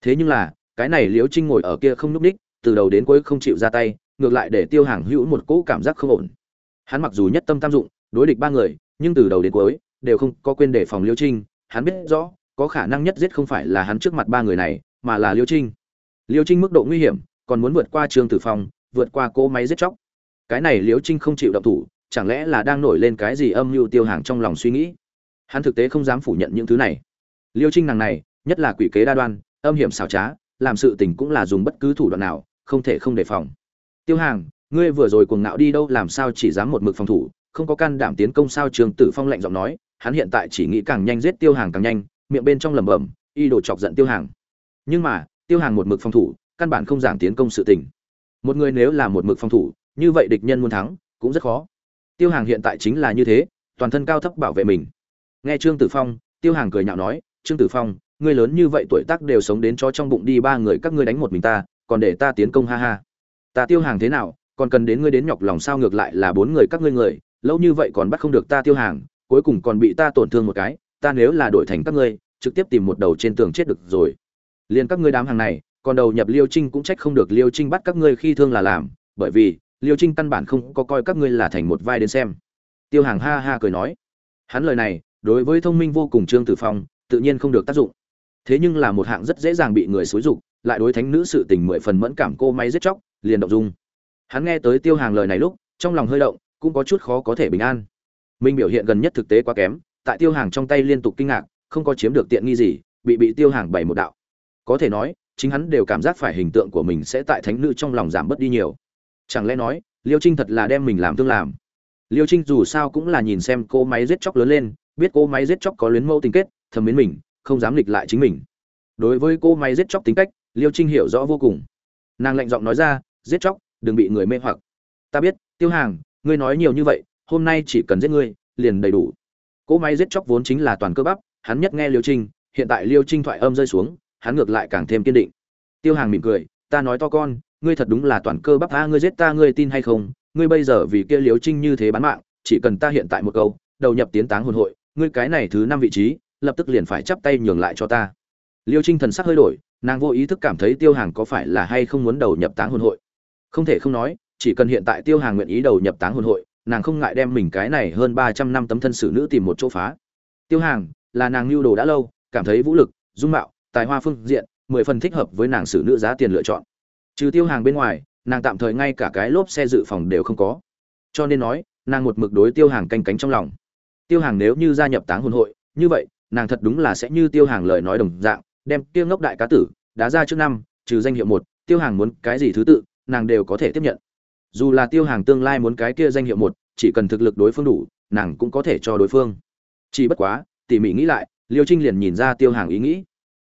Thế nhưng là, cái này liễu trinh ngồi ở kia không núp đích từ đầu đến cuối không chịu ra tay, ngược lại để tiêu hàng hữu một cỗ cảm giác không ổn. Hắn mặc dù nhất tâm tam dụng, đối địch ba người, nhưng từ đầu đến cuối, đều không có quên đề phòng liễu trinh. Hắn biết rõ, có khả năng nhất giết không phải là hắn trước mặt ba người này, mà là liễu trinh. Liễu trinh mức độ nguy hiểm, còn muốn vượt qua Trường tử phong, vượt qua cỗ máy giết chóc. Cái này liễu trinh không chịu động thủ chẳng lẽ là đang nổi lên cái gì âm mưu tiêu hàng trong lòng suy nghĩ? Hắn thực tế không dám phủ nhận những thứ này. Liêu trinh nàng này, nhất là quỷ kế đa đoan, âm hiểm xảo trá, làm sự tình cũng là dùng bất cứ thủ đoạn nào, không thể không đề phòng. Tiêu hàng, ngươi vừa rồi cuồng ngạo đi đâu, làm sao chỉ dám một mực phòng thủ, không có can đảm tiến công sao? Trường tử phong lạnh giọng nói, hắn hiện tại chỉ nghĩ càng nhanh giết tiêu hàng càng nhanh, miệng bên trong lẩm bẩm, y đồ chọc giận tiêu hàng. Nhưng mà, tiêu hàng một mực phòng thủ, căn bản không giảng tiến công sự tình. Một người nếu là một mực phòng thủ, như vậy địch nhân muốn thắng, cũng rất khó tiêu hàng hiện tại chính là như thế, toàn thân cao thấp bảo vệ mình. Nghe trương tử phong, tiêu hàng cười nhạo nói, trương tử phong, ngươi lớn như vậy tuổi tác đều sống đến cho trong bụng đi, ba người các ngươi đánh một mình ta, còn để ta tiến công ha ha. Ta tiêu hàng thế nào, còn cần đến ngươi đến nhọc lòng sao ngược lại là bốn người các ngươi người, lâu như vậy còn bắt không được ta tiêu hàng, cuối cùng còn bị ta tổn thương một cái, ta nếu là đổi thành các ngươi, trực tiếp tìm một đầu trên tường chết được rồi. Liền các ngươi đám hàng này, còn đầu nhập liêu trinh cũng trách không được liêu trinh bắt các ngươi khi thương là làm, bởi vì liêu trinh căn bản không có coi các ngươi là thành một vai đến xem. Tiêu hàng ha ha cười nói. Hắn lời này, đối với thông minh vô cùng trương tử phong, tự nhiên không được tác dụng. Thế nhưng là một hạng rất dễ dàng bị người xúi dục, lại đối thánh nữ sự tình mười phần mẫn cảm cô máy giết chóc, liền động dung. Hắn nghe tới tiêu hàng lời này lúc, trong lòng hơi động, cũng có chút khó có thể bình an. Minh biểu hiện gần nhất thực tế quá kém, tại tiêu hàng trong tay liên tục kinh ngạc, không có chiếm được tiện nghi gì, bị bị tiêu hàng bày một đạo. Có thể nói, chính hắn đều cảm giác phải hình tượng của mình sẽ tại thánh nữ trong lòng giảm bớt đi nhiều chẳng lẽ nói, liêu trinh thật là đem mình làm tương làm? Liêu trinh dù sao cũng là nhìn xem cô máy giết chóc lớn lên, biết cô máy giết chóc có luyến mẫu tình kết, thầm mến mình, không dám nghịch lại chính mình. Đối với cô máy giết chóc tính cách, liêu trinh hiểu rõ vô cùng. Nàng lạnh giọng nói ra, giết chóc, đừng bị người mê hoặc. Ta biết, tiêu hàng, ngươi nói nhiều như vậy, hôm nay chỉ cần giết ngươi, liền đầy đủ. Cỗ máy giết chóc vốn chính là toàn cơ bắp, hắn nhất nghe liêu trinh, hiện tại liêu trinh thoại âm rơi xuống, hắn ngược lại càng thêm kiên định. Tiêu hàng mỉm cười, ta nói to con ngươi thật đúng là toàn cơ bắp tha, ngươi giết ta, ngươi tin hay không? Ngươi bây giờ vì kia liêu trinh như thế bán mạng, chỉ cần ta hiện tại một câu, đầu nhập tiến táng hồn hội, ngươi cái này thứ năm vị trí, lập tức liền phải chắp tay nhường lại cho ta. Liêu trinh thần sắc hơi đổi, nàng vô ý thức cảm thấy tiêu hàng có phải là hay không muốn đầu nhập táng hồn hội? Không thể không nói, chỉ cần hiện tại tiêu hàng nguyện ý đầu nhập táng hồn hội, nàng không ngại đem mình cái này hơn ba trăm năm tấm thân xử nữ tìm một chỗ phá. Tiêu hàng là nàng lưu đồ đã lâu, cảm thấy vũ lực, dung mạo, tài hoa phương diện, mười phần thích hợp với nàng xử nữ giá tiền lựa chọn trừ tiêu hàng bên ngoài, nàng tạm thời ngay cả cái lốp xe dự phòng đều không có. Cho nên nói, nàng một mực đối tiêu hàng canh cánh trong lòng. Tiêu hàng nếu như gia nhập táng hồn hội, như vậy, nàng thật đúng là sẽ như tiêu hàng lời nói đồng dạng, đem tiêu ngốc đại cá tử, đá ra trước năm, trừ danh hiệu một, tiêu hàng muốn cái gì thứ tự, nàng đều có thể tiếp nhận. Dù là tiêu hàng tương lai muốn cái kia danh hiệu một, chỉ cần thực lực đối phương đủ, nàng cũng có thể cho đối phương. Chỉ bất quá, tỉ mỉ nghĩ lại, liêu trinh liền nhìn ra tiêu hàng ý nghĩ.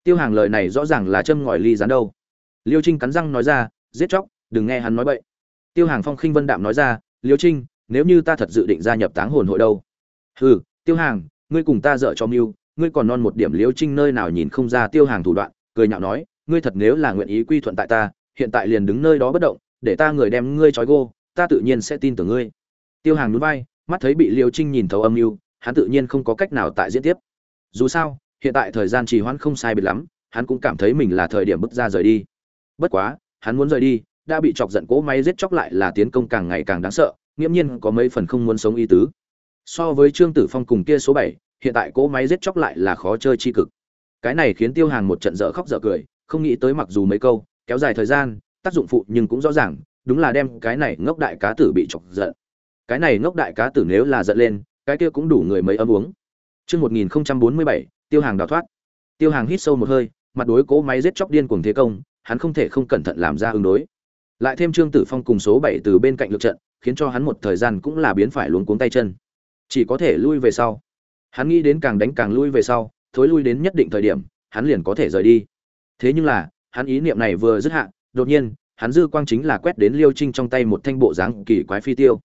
Tiêu hàng lời này rõ ràng là châm ngòi ly rán đâu liêu trinh cắn răng nói ra, giết chóc, đừng nghe hắn nói bậy. Tiêu hàng phong khinh vân đạm nói ra, liêu trinh, nếu như ta thật dự định gia nhập táng hồn hội đâu? Hừ, tiêu hàng, ngươi cùng ta dợ cho mưu, ngươi còn non một điểm liêu trinh nơi nào nhìn không ra tiêu hàng thủ đoạn, cười nhạo nói, ngươi thật nếu là nguyện ý quy thuận tại ta, hiện tại liền đứng nơi đó bất động, để ta người đem ngươi trói gô, ta tự nhiên sẽ tin tưởng ngươi. Tiêu hàng núi vai, mắt thấy bị liêu trinh nhìn thấu âm mưu, hắn tự nhiên không có cách nào tại diễn tiếp. Dù sao, hiện tại thời gian trì hoãn không sai biệt lắm, hắn cũng cảm thấy mình là thời điểm bước ra rời đi bất quá hắn muốn rời đi đã bị chọc giận cỗ máy giết chóc lại là tiến công càng ngày càng đáng sợ nghiễm nhiên có mấy phần không muốn sống y tứ. So với trương tử phong cùng kia số bảy hiện tại cỗ máy giết chóc lại là khó chơi chi cực. Cái này khiến tiêu hàng một trận dở khóc dở cười không nghĩ tới mặc dù mấy câu kéo dài thời gian tác dụng phụ nhưng cũng rõ ràng đúng là đem cái này ngốc đại cá tử bị chọc giận. Cái này ngốc đại cá tử nếu là giận lên cái kia cũng đủ người mấy ấm uống. Trước 1047, tiêu hàng đào thoát. Tiêu hàng hít sâu một hơi, mặt đối cố máy giết chóc điên cuồng thế công, hắn không thể không cẩn thận làm ra ứng đối. Lại thêm Trương Tử Phong cùng số 7 từ bên cạnh lực trận, khiến cho hắn một thời gian cũng là biến phải luống cuống tay chân. Chỉ có thể lui về sau. Hắn nghĩ đến càng đánh càng lui về sau, thối lui đến nhất định thời điểm, hắn liền có thể rời đi. Thế nhưng là, hắn ý niệm này vừa dứt hạ, đột nhiên, hắn dư quang chính là quét đến Liêu Trinh trong tay một thanh bộ dáng kỳ quái phi tiêu.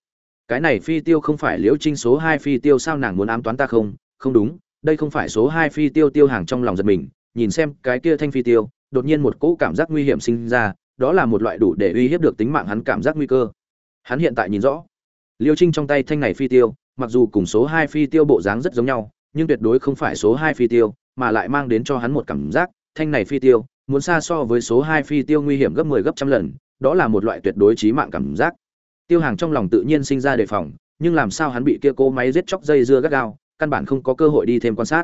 Cái này phi tiêu không phải Liêu Trinh số 2 phi tiêu sao nàng muốn ám toán ta không? Không đúng, đây không phải số 2 phi tiêu tiêu hàng trong lòng giật mình, nhìn xem cái kia thanh phi tiêu, đột nhiên một cỗ cảm giác nguy hiểm sinh ra, đó là một loại đủ để uy hiếp được tính mạng hắn cảm giác nguy cơ. Hắn hiện tại nhìn rõ, Liêu Trinh trong tay thanh này phi tiêu, mặc dù cùng số 2 phi tiêu bộ dáng rất giống nhau, nhưng tuyệt đối không phải số 2 phi tiêu, mà lại mang đến cho hắn một cảm giác, thanh này phi tiêu, muốn xa so với số 2 phi tiêu nguy hiểm gấp 10 gấp trăm lần, đó là một loại tuyệt đối chí mạng cảm giác. Tiêu Hàng trong lòng tự nhiên sinh ra đề phòng, nhưng làm sao hắn bị kia cô máy giết chóc dây dưa gắt gao, căn bản không có cơ hội đi thêm quan sát.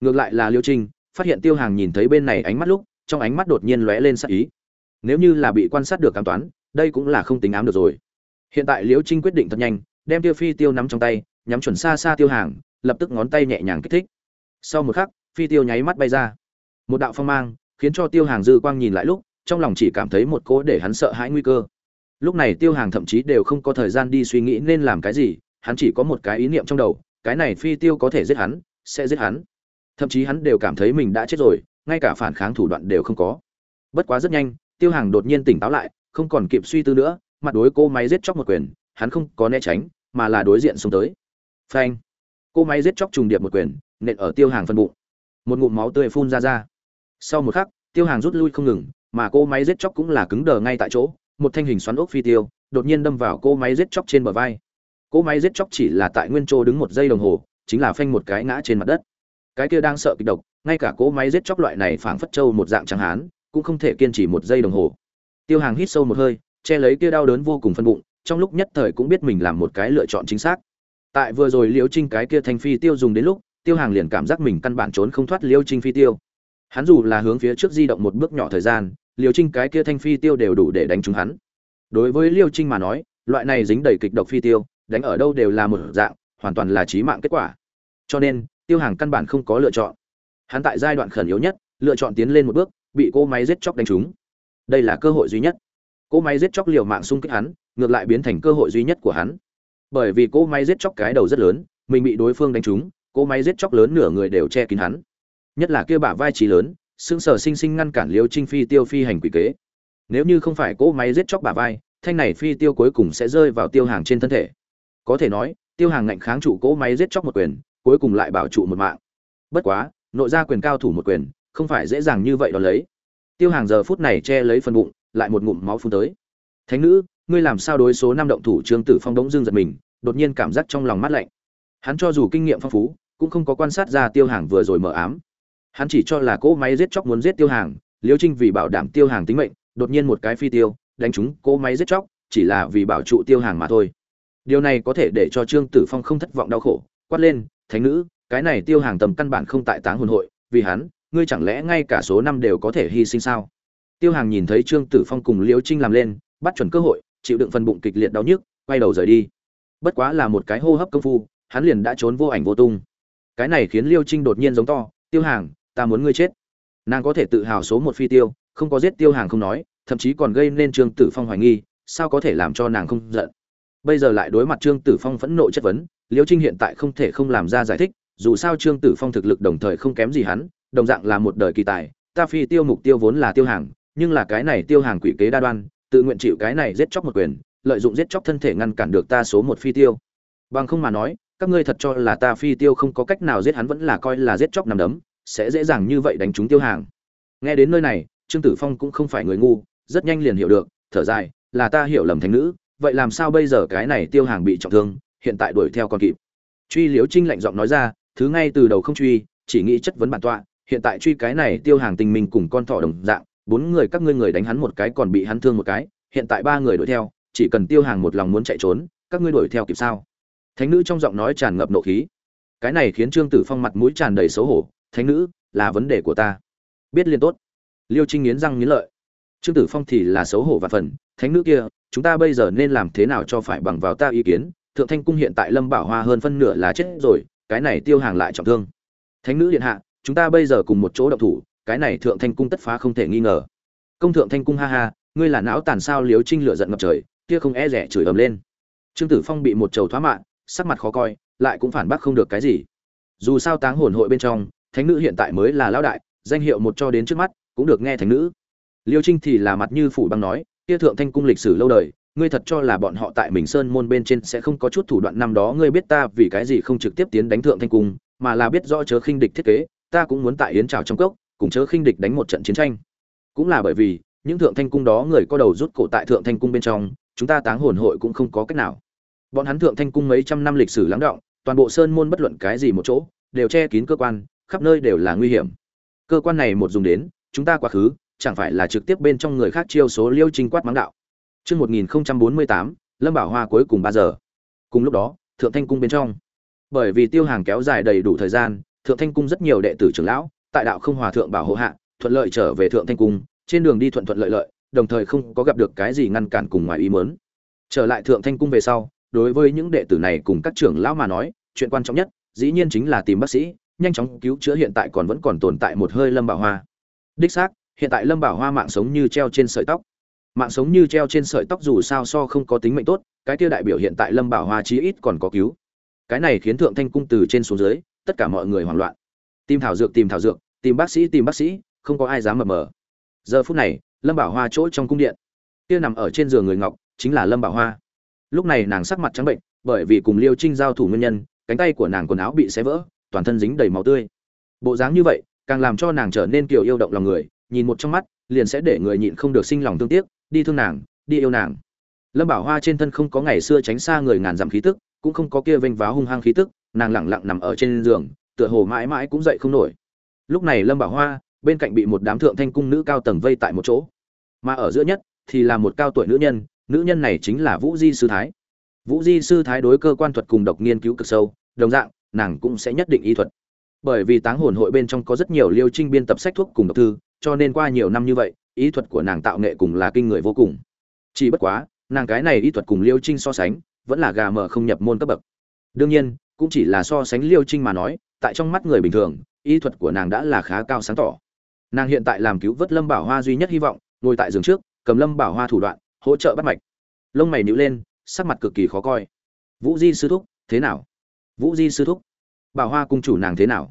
Ngược lại là Liêu Trinh, phát hiện Tiêu Hàng nhìn thấy bên này ánh mắt lúc, trong ánh mắt đột nhiên lóe lên sắc ý. Nếu như là bị quan sát được cảm toán, đây cũng là không tính ám được rồi. Hiện tại Liễu Trinh quyết định thật nhanh, đem Tiêu Phi Tiêu nắm trong tay, nhắm chuẩn xa xa Tiêu Hàng, lập tức ngón tay nhẹ nhàng kích thích. Sau một khắc, Phi Tiêu nháy mắt bay ra. Một đạo phong mang, khiến cho Tiêu Hàng dư quang nhìn lại lúc, trong lòng chỉ cảm thấy một cỗ để hắn sợ hãi nguy cơ. Lúc này Tiêu Hàng thậm chí đều không có thời gian đi suy nghĩ nên làm cái gì, hắn chỉ có một cái ý niệm trong đầu, cái này phi tiêu có thể giết hắn sẽ giết hắn thậm chí hắn đều cảm thấy mình đã chết rồi ngay cả phản kháng thủ đoạn đều không có. Bất quá rất nhanh, tiêu hàng đột nhiên tỉnh táo lại, không còn kịp suy tư nữa, mặt đối cô máy giết chóc một quyền, hắn không có né tránh, mà là đối diện xuống tới. Phanh! Cô máy giết chóc trùng điệp một quyền, nện ở tiêu hàng phân bụng. Một ngụm máu tươi phun ra ra. Sau một khắc, tiêu hàng rút lui không ngừng, mà cô máy giết chóc cũng là cứng đờ ngay tại chỗ, một thanh hình xoắn ốc phi tiêu, đột nhiên đâm vào cô máy giết chóc trên bờ vai. Cô máy giết chóc chỉ là tại nguyên chỗ đứng một giây đồng hồ, chính là phanh một cái ngã trên mặt đất cái kia đang sợ kịch độc, ngay cả cỗ máy giết chóc loại này phảng phất trâu một dạng trắng hán cũng không thể kiên trì một giây đồng hồ. Tiêu hàng hít sâu một hơi, che lấy kia đau đớn vô cùng phân bụng, trong lúc nhất thời cũng biết mình làm một cái lựa chọn chính xác. Tại vừa rồi liêu trinh cái kia thanh phi tiêu dùng đến lúc, tiêu hàng liền cảm giác mình căn bản trốn không thoát liêu trinh phi tiêu. Hắn dù là hướng phía trước di động một bước nhỏ thời gian liêu trinh cái kia thanh phi tiêu đều đủ để đánh trúng hắn. Đối với liêu trinh mà nói, loại này dính đầy kịch độc phi tiêu, đánh ở đâu đều là một dạng, hoàn toàn là chí mạng kết quả. Cho nên tiêu hàng căn bản không có lựa chọn. Hắn tại giai đoạn khẩn yếu nhất, lựa chọn tiến lên một bước, bị cô máy giết chóc đánh trúng. Đây là cơ hội duy nhất. Cô máy giết chóc liều mạng xung kích hắn, ngược lại biến thành cơ hội duy nhất của hắn. Bởi vì cô máy giết chóc cái đầu rất lớn, mình bị đối phương đánh trúng cô máy giết chóc lớn nửa người đều che kín hắn. Nhất là kia bả vai trí lớn xương sở sinh sinh ngăn cản liêu trinh phi tiêu phi hành quỷ kế. Nếu như không phải cỗ máy giết chóc bả vai, thanh này phi tiêu cuối cùng sẽ rơi vào tiêu hàng trên thân thể. Có thể nói, tiêu hàng ngạnh kháng trụ cỗ máy giết chóc một quyền cuối cùng lại bảo trụ một mạng. Bất quá, nội ra quyền cao thủ một quyền, không phải dễ dàng như vậy đón lấy. Tiêu hàng giờ phút này che lấy phần bụng, lại một ngụm máu phun tới. Thánh nữ, ngươi làm sao đối số năm động thủ trương tử phong đống dương giật mình, đột nhiên cảm giác trong lòng mát lạnh. Hắn cho dù kinh nghiệm phong phú, cũng không có quan sát ra tiêu hàng vừa rồi mở ám. Hắn chỉ cho là cỗ máy giết chóc muốn giết tiêu hàng, liêu trinh vì bảo đảm tiêu hàng tính mệnh, đột nhiên một cái phi tiêu, đánh trúng cỗ máy giết chóc, chỉ là vì bảo trụ tiêu hàng mà thôi. Điều này có thể để cho trương tử phong không thất vọng đau khổ, quát lên thánh nữ, cái này tiêu hàng tầm căn bản không tại táng hồn hội, vì hắn, ngươi chẳng lẽ ngay cả số năm đều có thể hy sinh sao? Tiêu hàng nhìn thấy trương tử phong cùng liễu trinh làm lên, bắt chuẩn cơ hội, chịu đựng phần bụng kịch liệt đau nhức, quay đầu rời đi. Bất quá là một cái hô hấp công phu, hắn liền đã trốn vô ảnh vô tung. Cái này khiến liêu trinh đột nhiên giống to, tiêu hàng, ta muốn ngươi chết. Nàng có thể tự hào số một phi tiêu, không có giết tiêu hàng không nói, thậm chí còn gây nên trương tử phong hoài nghi, sao có thể làm cho nàng không giận? Bây giờ lại đối mặt trương tử phong phẫn nộ chất vấn, liêu trinh hiện tại không thể không làm ra giải thích, dù sao trương tử phong thực lực đồng thời không kém gì hắn, đồng dạng là một đời kỳ tài, ta phi tiêu mục tiêu vốn là tiêu hàng, nhưng là cái này tiêu hàng quỷ kế đa đoan, tự nguyện chịu cái này giết chóc một quyền, lợi dụng giết chóc thân thể ngăn cản được ta số một phi tiêu. Bằng không mà nói, các ngươi thật cho là ta phi tiêu không có cách nào giết hắn vẫn là coi là giết chóc nằm đấm, sẽ dễ dàng như vậy đánh trúng tiêu hàng. Nghe đến nơi này, trương tử phong cũng không phải người ngu, rất nhanh liền hiểu được, thở dài, là ta hiểu lầm thành nữ vậy làm sao bây giờ cái này tiêu hàng bị trọng thương, hiện tại đuổi theo còn kịp. Truy liễu trinh lạnh giọng nói ra, thứ ngay từ đầu không truy, chỉ nghĩ chất vấn bản tọa, hiện tại truy cái này tiêu hàng tình mình cùng con thỏ đồng dạng, bốn người các ngươi người đánh hắn một cái còn bị hắn thương một cái, hiện tại ba người đuổi theo, chỉ cần tiêu hàng một lòng muốn chạy trốn, các ngươi đuổi theo kịp sao? Thánh nữ trong giọng nói tràn ngập nộ khí. Cái này khiến trương tử phong mặt mũi tràn đầy xấu hổ, thánh nữ, là vấn đề của ta. Biết liên tốt. Liêu trinh nghiến răng nghiến lợi. Trương tử phong thì là xấu hổ và phần, thánh nữ kia chúng ta bây giờ nên làm thế nào cho phải bằng vào ta ý kiến? Thượng thanh cung hiện tại lâm bảo hoa hơn phân nửa là chết rồi, cái này tiêu hàng lại trọng thương. Thánh nữ điện hạ, chúng ta bây giờ cùng một chỗ động thủ, cái này thượng thanh cung tất phá không thể nghi ngờ. Công thượng thanh cung ha ha, ngươi là não tàn sao liếu trinh lửa giận ngập trời, kia không e rẻ chửi ầm lên. Trương tử phong bị một trầu thoá mạng, sắc mặt khó coi, lại cũng phản bác không được cái gì. Dù sao táng hồn hội bên trong, thánh nữ hiện tại mới là lão đại, danh hiệu một cho đến trước mắt, cũng được nghe thánh nữ. Liêu trinh thì là mặt như phủ băng nói kia thượng thanh cung lịch sử lâu đời, ngươi thật cho là bọn họ tại mình sơn môn bên trên sẽ không có chút thủ đoạn năm đó ngươi biết ta vì cái gì không trực tiếp tiến đánh thượng thanh cung, mà là biết rõ chớ khinh địch thiết kế, ta cũng muốn tại yến trào trong cốc, cùng chớ khinh địch đánh một trận chiến tranh. Cũng là bởi vì, những thượng thanh cung đó người có đầu rút cổ tại thượng thanh cung bên trong, chúng ta táng hồn hội cũng không có cách nào. Bọn hắn thượng thanh cung mấy trăm năm lịch sử lắng động toàn bộ sơn môn bất luận cái gì một chỗ, đều che kín cơ quan, khắp nơi đều là nguy hiểm. Cơ quan này một dùng đến, chúng ta quá khứ chẳng phải là trực tiếp bên trong người khác chiêu số liêu trinh quát mắng đạo Chương 1048, Lâm Bảo Hoa cuối cùng 3 giờ. Cùng lúc đó, Thượng Thanh cung bên trong. Bởi vì tiêu hàng kéo dài đầy đủ thời gian, Thượng Thanh cung rất nhiều đệ tử trưởng lão, tại đạo không hòa thượng bảo hộ hạ, thuận lợi trở về Thượng Thanh cung, trên đường đi thuận thuận lợi lợi, đồng thời không có gặp được cái gì ngăn cản cùng ngoài ý muốn. Trở lại Thượng Thanh cung về sau, đối với những đệ tử này cùng các trưởng lão mà nói, chuyện quan trọng nhất, dĩ nhiên chính là tìm bác sĩ, nhanh chóng cứu chữa hiện tại còn vẫn còn tồn tại một hơi Lâm Bảo Hoa. Đích xác, hiện tại Lâm Bảo Hoa mạng sống như treo trên sợi tóc. Mạng sống như treo trên sợi tóc dù sao so không có tính mệnh tốt, cái kia đại biểu hiện tại lâm bảo hoa chí ít còn có cứu. Cái này khiến thượng thanh cung từ trên xuống dưới, tất cả mọi người hoảng loạn. Tìm thảo dược, tìm thảo dược, tìm bác sĩ, tìm bác sĩ, không có ai dám mờ mờ. Giờ phút này, lâm bảo hoa chỗ trong cung điện, kia nằm ở trên giường người ngọc, chính là lâm bảo hoa. Lúc này nàng sắc mặt trắng bệnh, bởi vì cùng liêu trinh giao thủ nguyên nhân, cánh tay của nàng quần áo bị xé vỡ, toàn thân dính đầy máu tươi. Bộ dáng như vậy, càng làm cho nàng trở nên kiều yêu động lòng người nhìn một trong mắt, liền sẽ để người nhịn không được sinh lòng thương tiếc, đi thương nàng, đi yêu nàng. Lâm bảo hoa trên thân không có ngày xưa tránh xa người ngàn dặm khí tức, cũng không có kia vênh váo hung hăng khí tức, nàng lẳng lặng nằm ở trên giường, tựa hồ mãi mãi cũng dậy không nổi. Lúc này lâm bảo hoa, bên cạnh bị một đám thượng thanh cung nữ cao tầng vây tại một chỗ. Mà ở giữa nhất, thì là một cao tuổi nữ nhân nữ nhân này chính là vũ di sư thái. Vũ di sư thái đối cơ quan thuật cùng độc nghiên cứu cực sâu, đồng dạng, nàng cũng sẽ nhất định y thuật. Bởi vì táng hồn hội bên trong có rất nhiều liêu trinh biên tập sách thuốc cùng độc thư cho nên qua nhiều năm như vậy, ý thuật của nàng tạo nghệ cùng là kinh người vô cùng. Chỉ bất quá, nàng cái này ý thuật cùng liêu trinh so sánh, vẫn là gà mờ không nhập môn cấp bậc. Đương nhiên, cũng chỉ là so sánh liêu trinh mà nói, tại trong mắt người bình thường, ý thuật của nàng đã là khá cao sáng tỏ. Nàng hiện tại làm cứu vớt lâm bảo hoa duy nhất hy vọng, ngồi tại giường trước, cầm lâm bảo hoa thủ đoạn, hỗ trợ bắt mạch. Lông mày nhíu lên, sắc mặt cực kỳ khó coi. Vũ di sư thúc, thế nào? Vũ di sư thúc. Bảo hoa cung chủ nàng thế nào?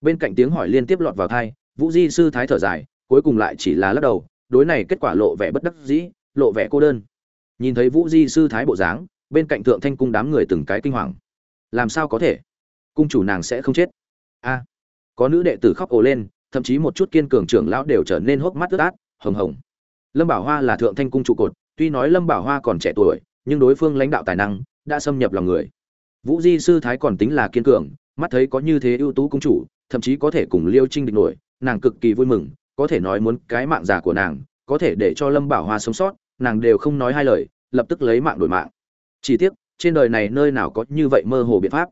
Bên cạnh tiếng hỏi liên tiếp lọt vào thai vũ di sư thái thở dài, cuối cùng lại chỉ là lắc đầu, đối này kết quả lộ vẻ bất đắc dĩ, lộ vẻ cô đơn. Nhìn thấy vũ di sư thái bộ dáng, bên cạnh thượng thanh cung đám người từng cái kinh hoàng. Làm sao có thể? Cung chủ nàng sẽ không chết. A. Có nữ đệ tử khóc ồ lên, thậm chí một chút kiên cường trưởng lão đều trở nên hốc mắt ướt át, hồng hồng. Lâm bảo hoa là thượng thanh cung trụ cột, tuy nói lâm bảo hoa còn trẻ tuổi, nhưng đối phương lãnh đạo tài năng, đã xâm nhập lòng người. Vũ di sư thái còn tính là kiên cường, mắt thấy có như thế ưu tú cung chủ, thậm chí có thể cùng liêu trinh địch nổi nàng cực kỳ vui mừng, có thể nói muốn cái mạng già của nàng, có thể để cho lâm bảo hoa sống sót, nàng đều không nói hai lời, lập tức lấy mạng đổi mạng. Chỉ tiếc, trên đời này nơi nào có như vậy mơ hồ biện pháp.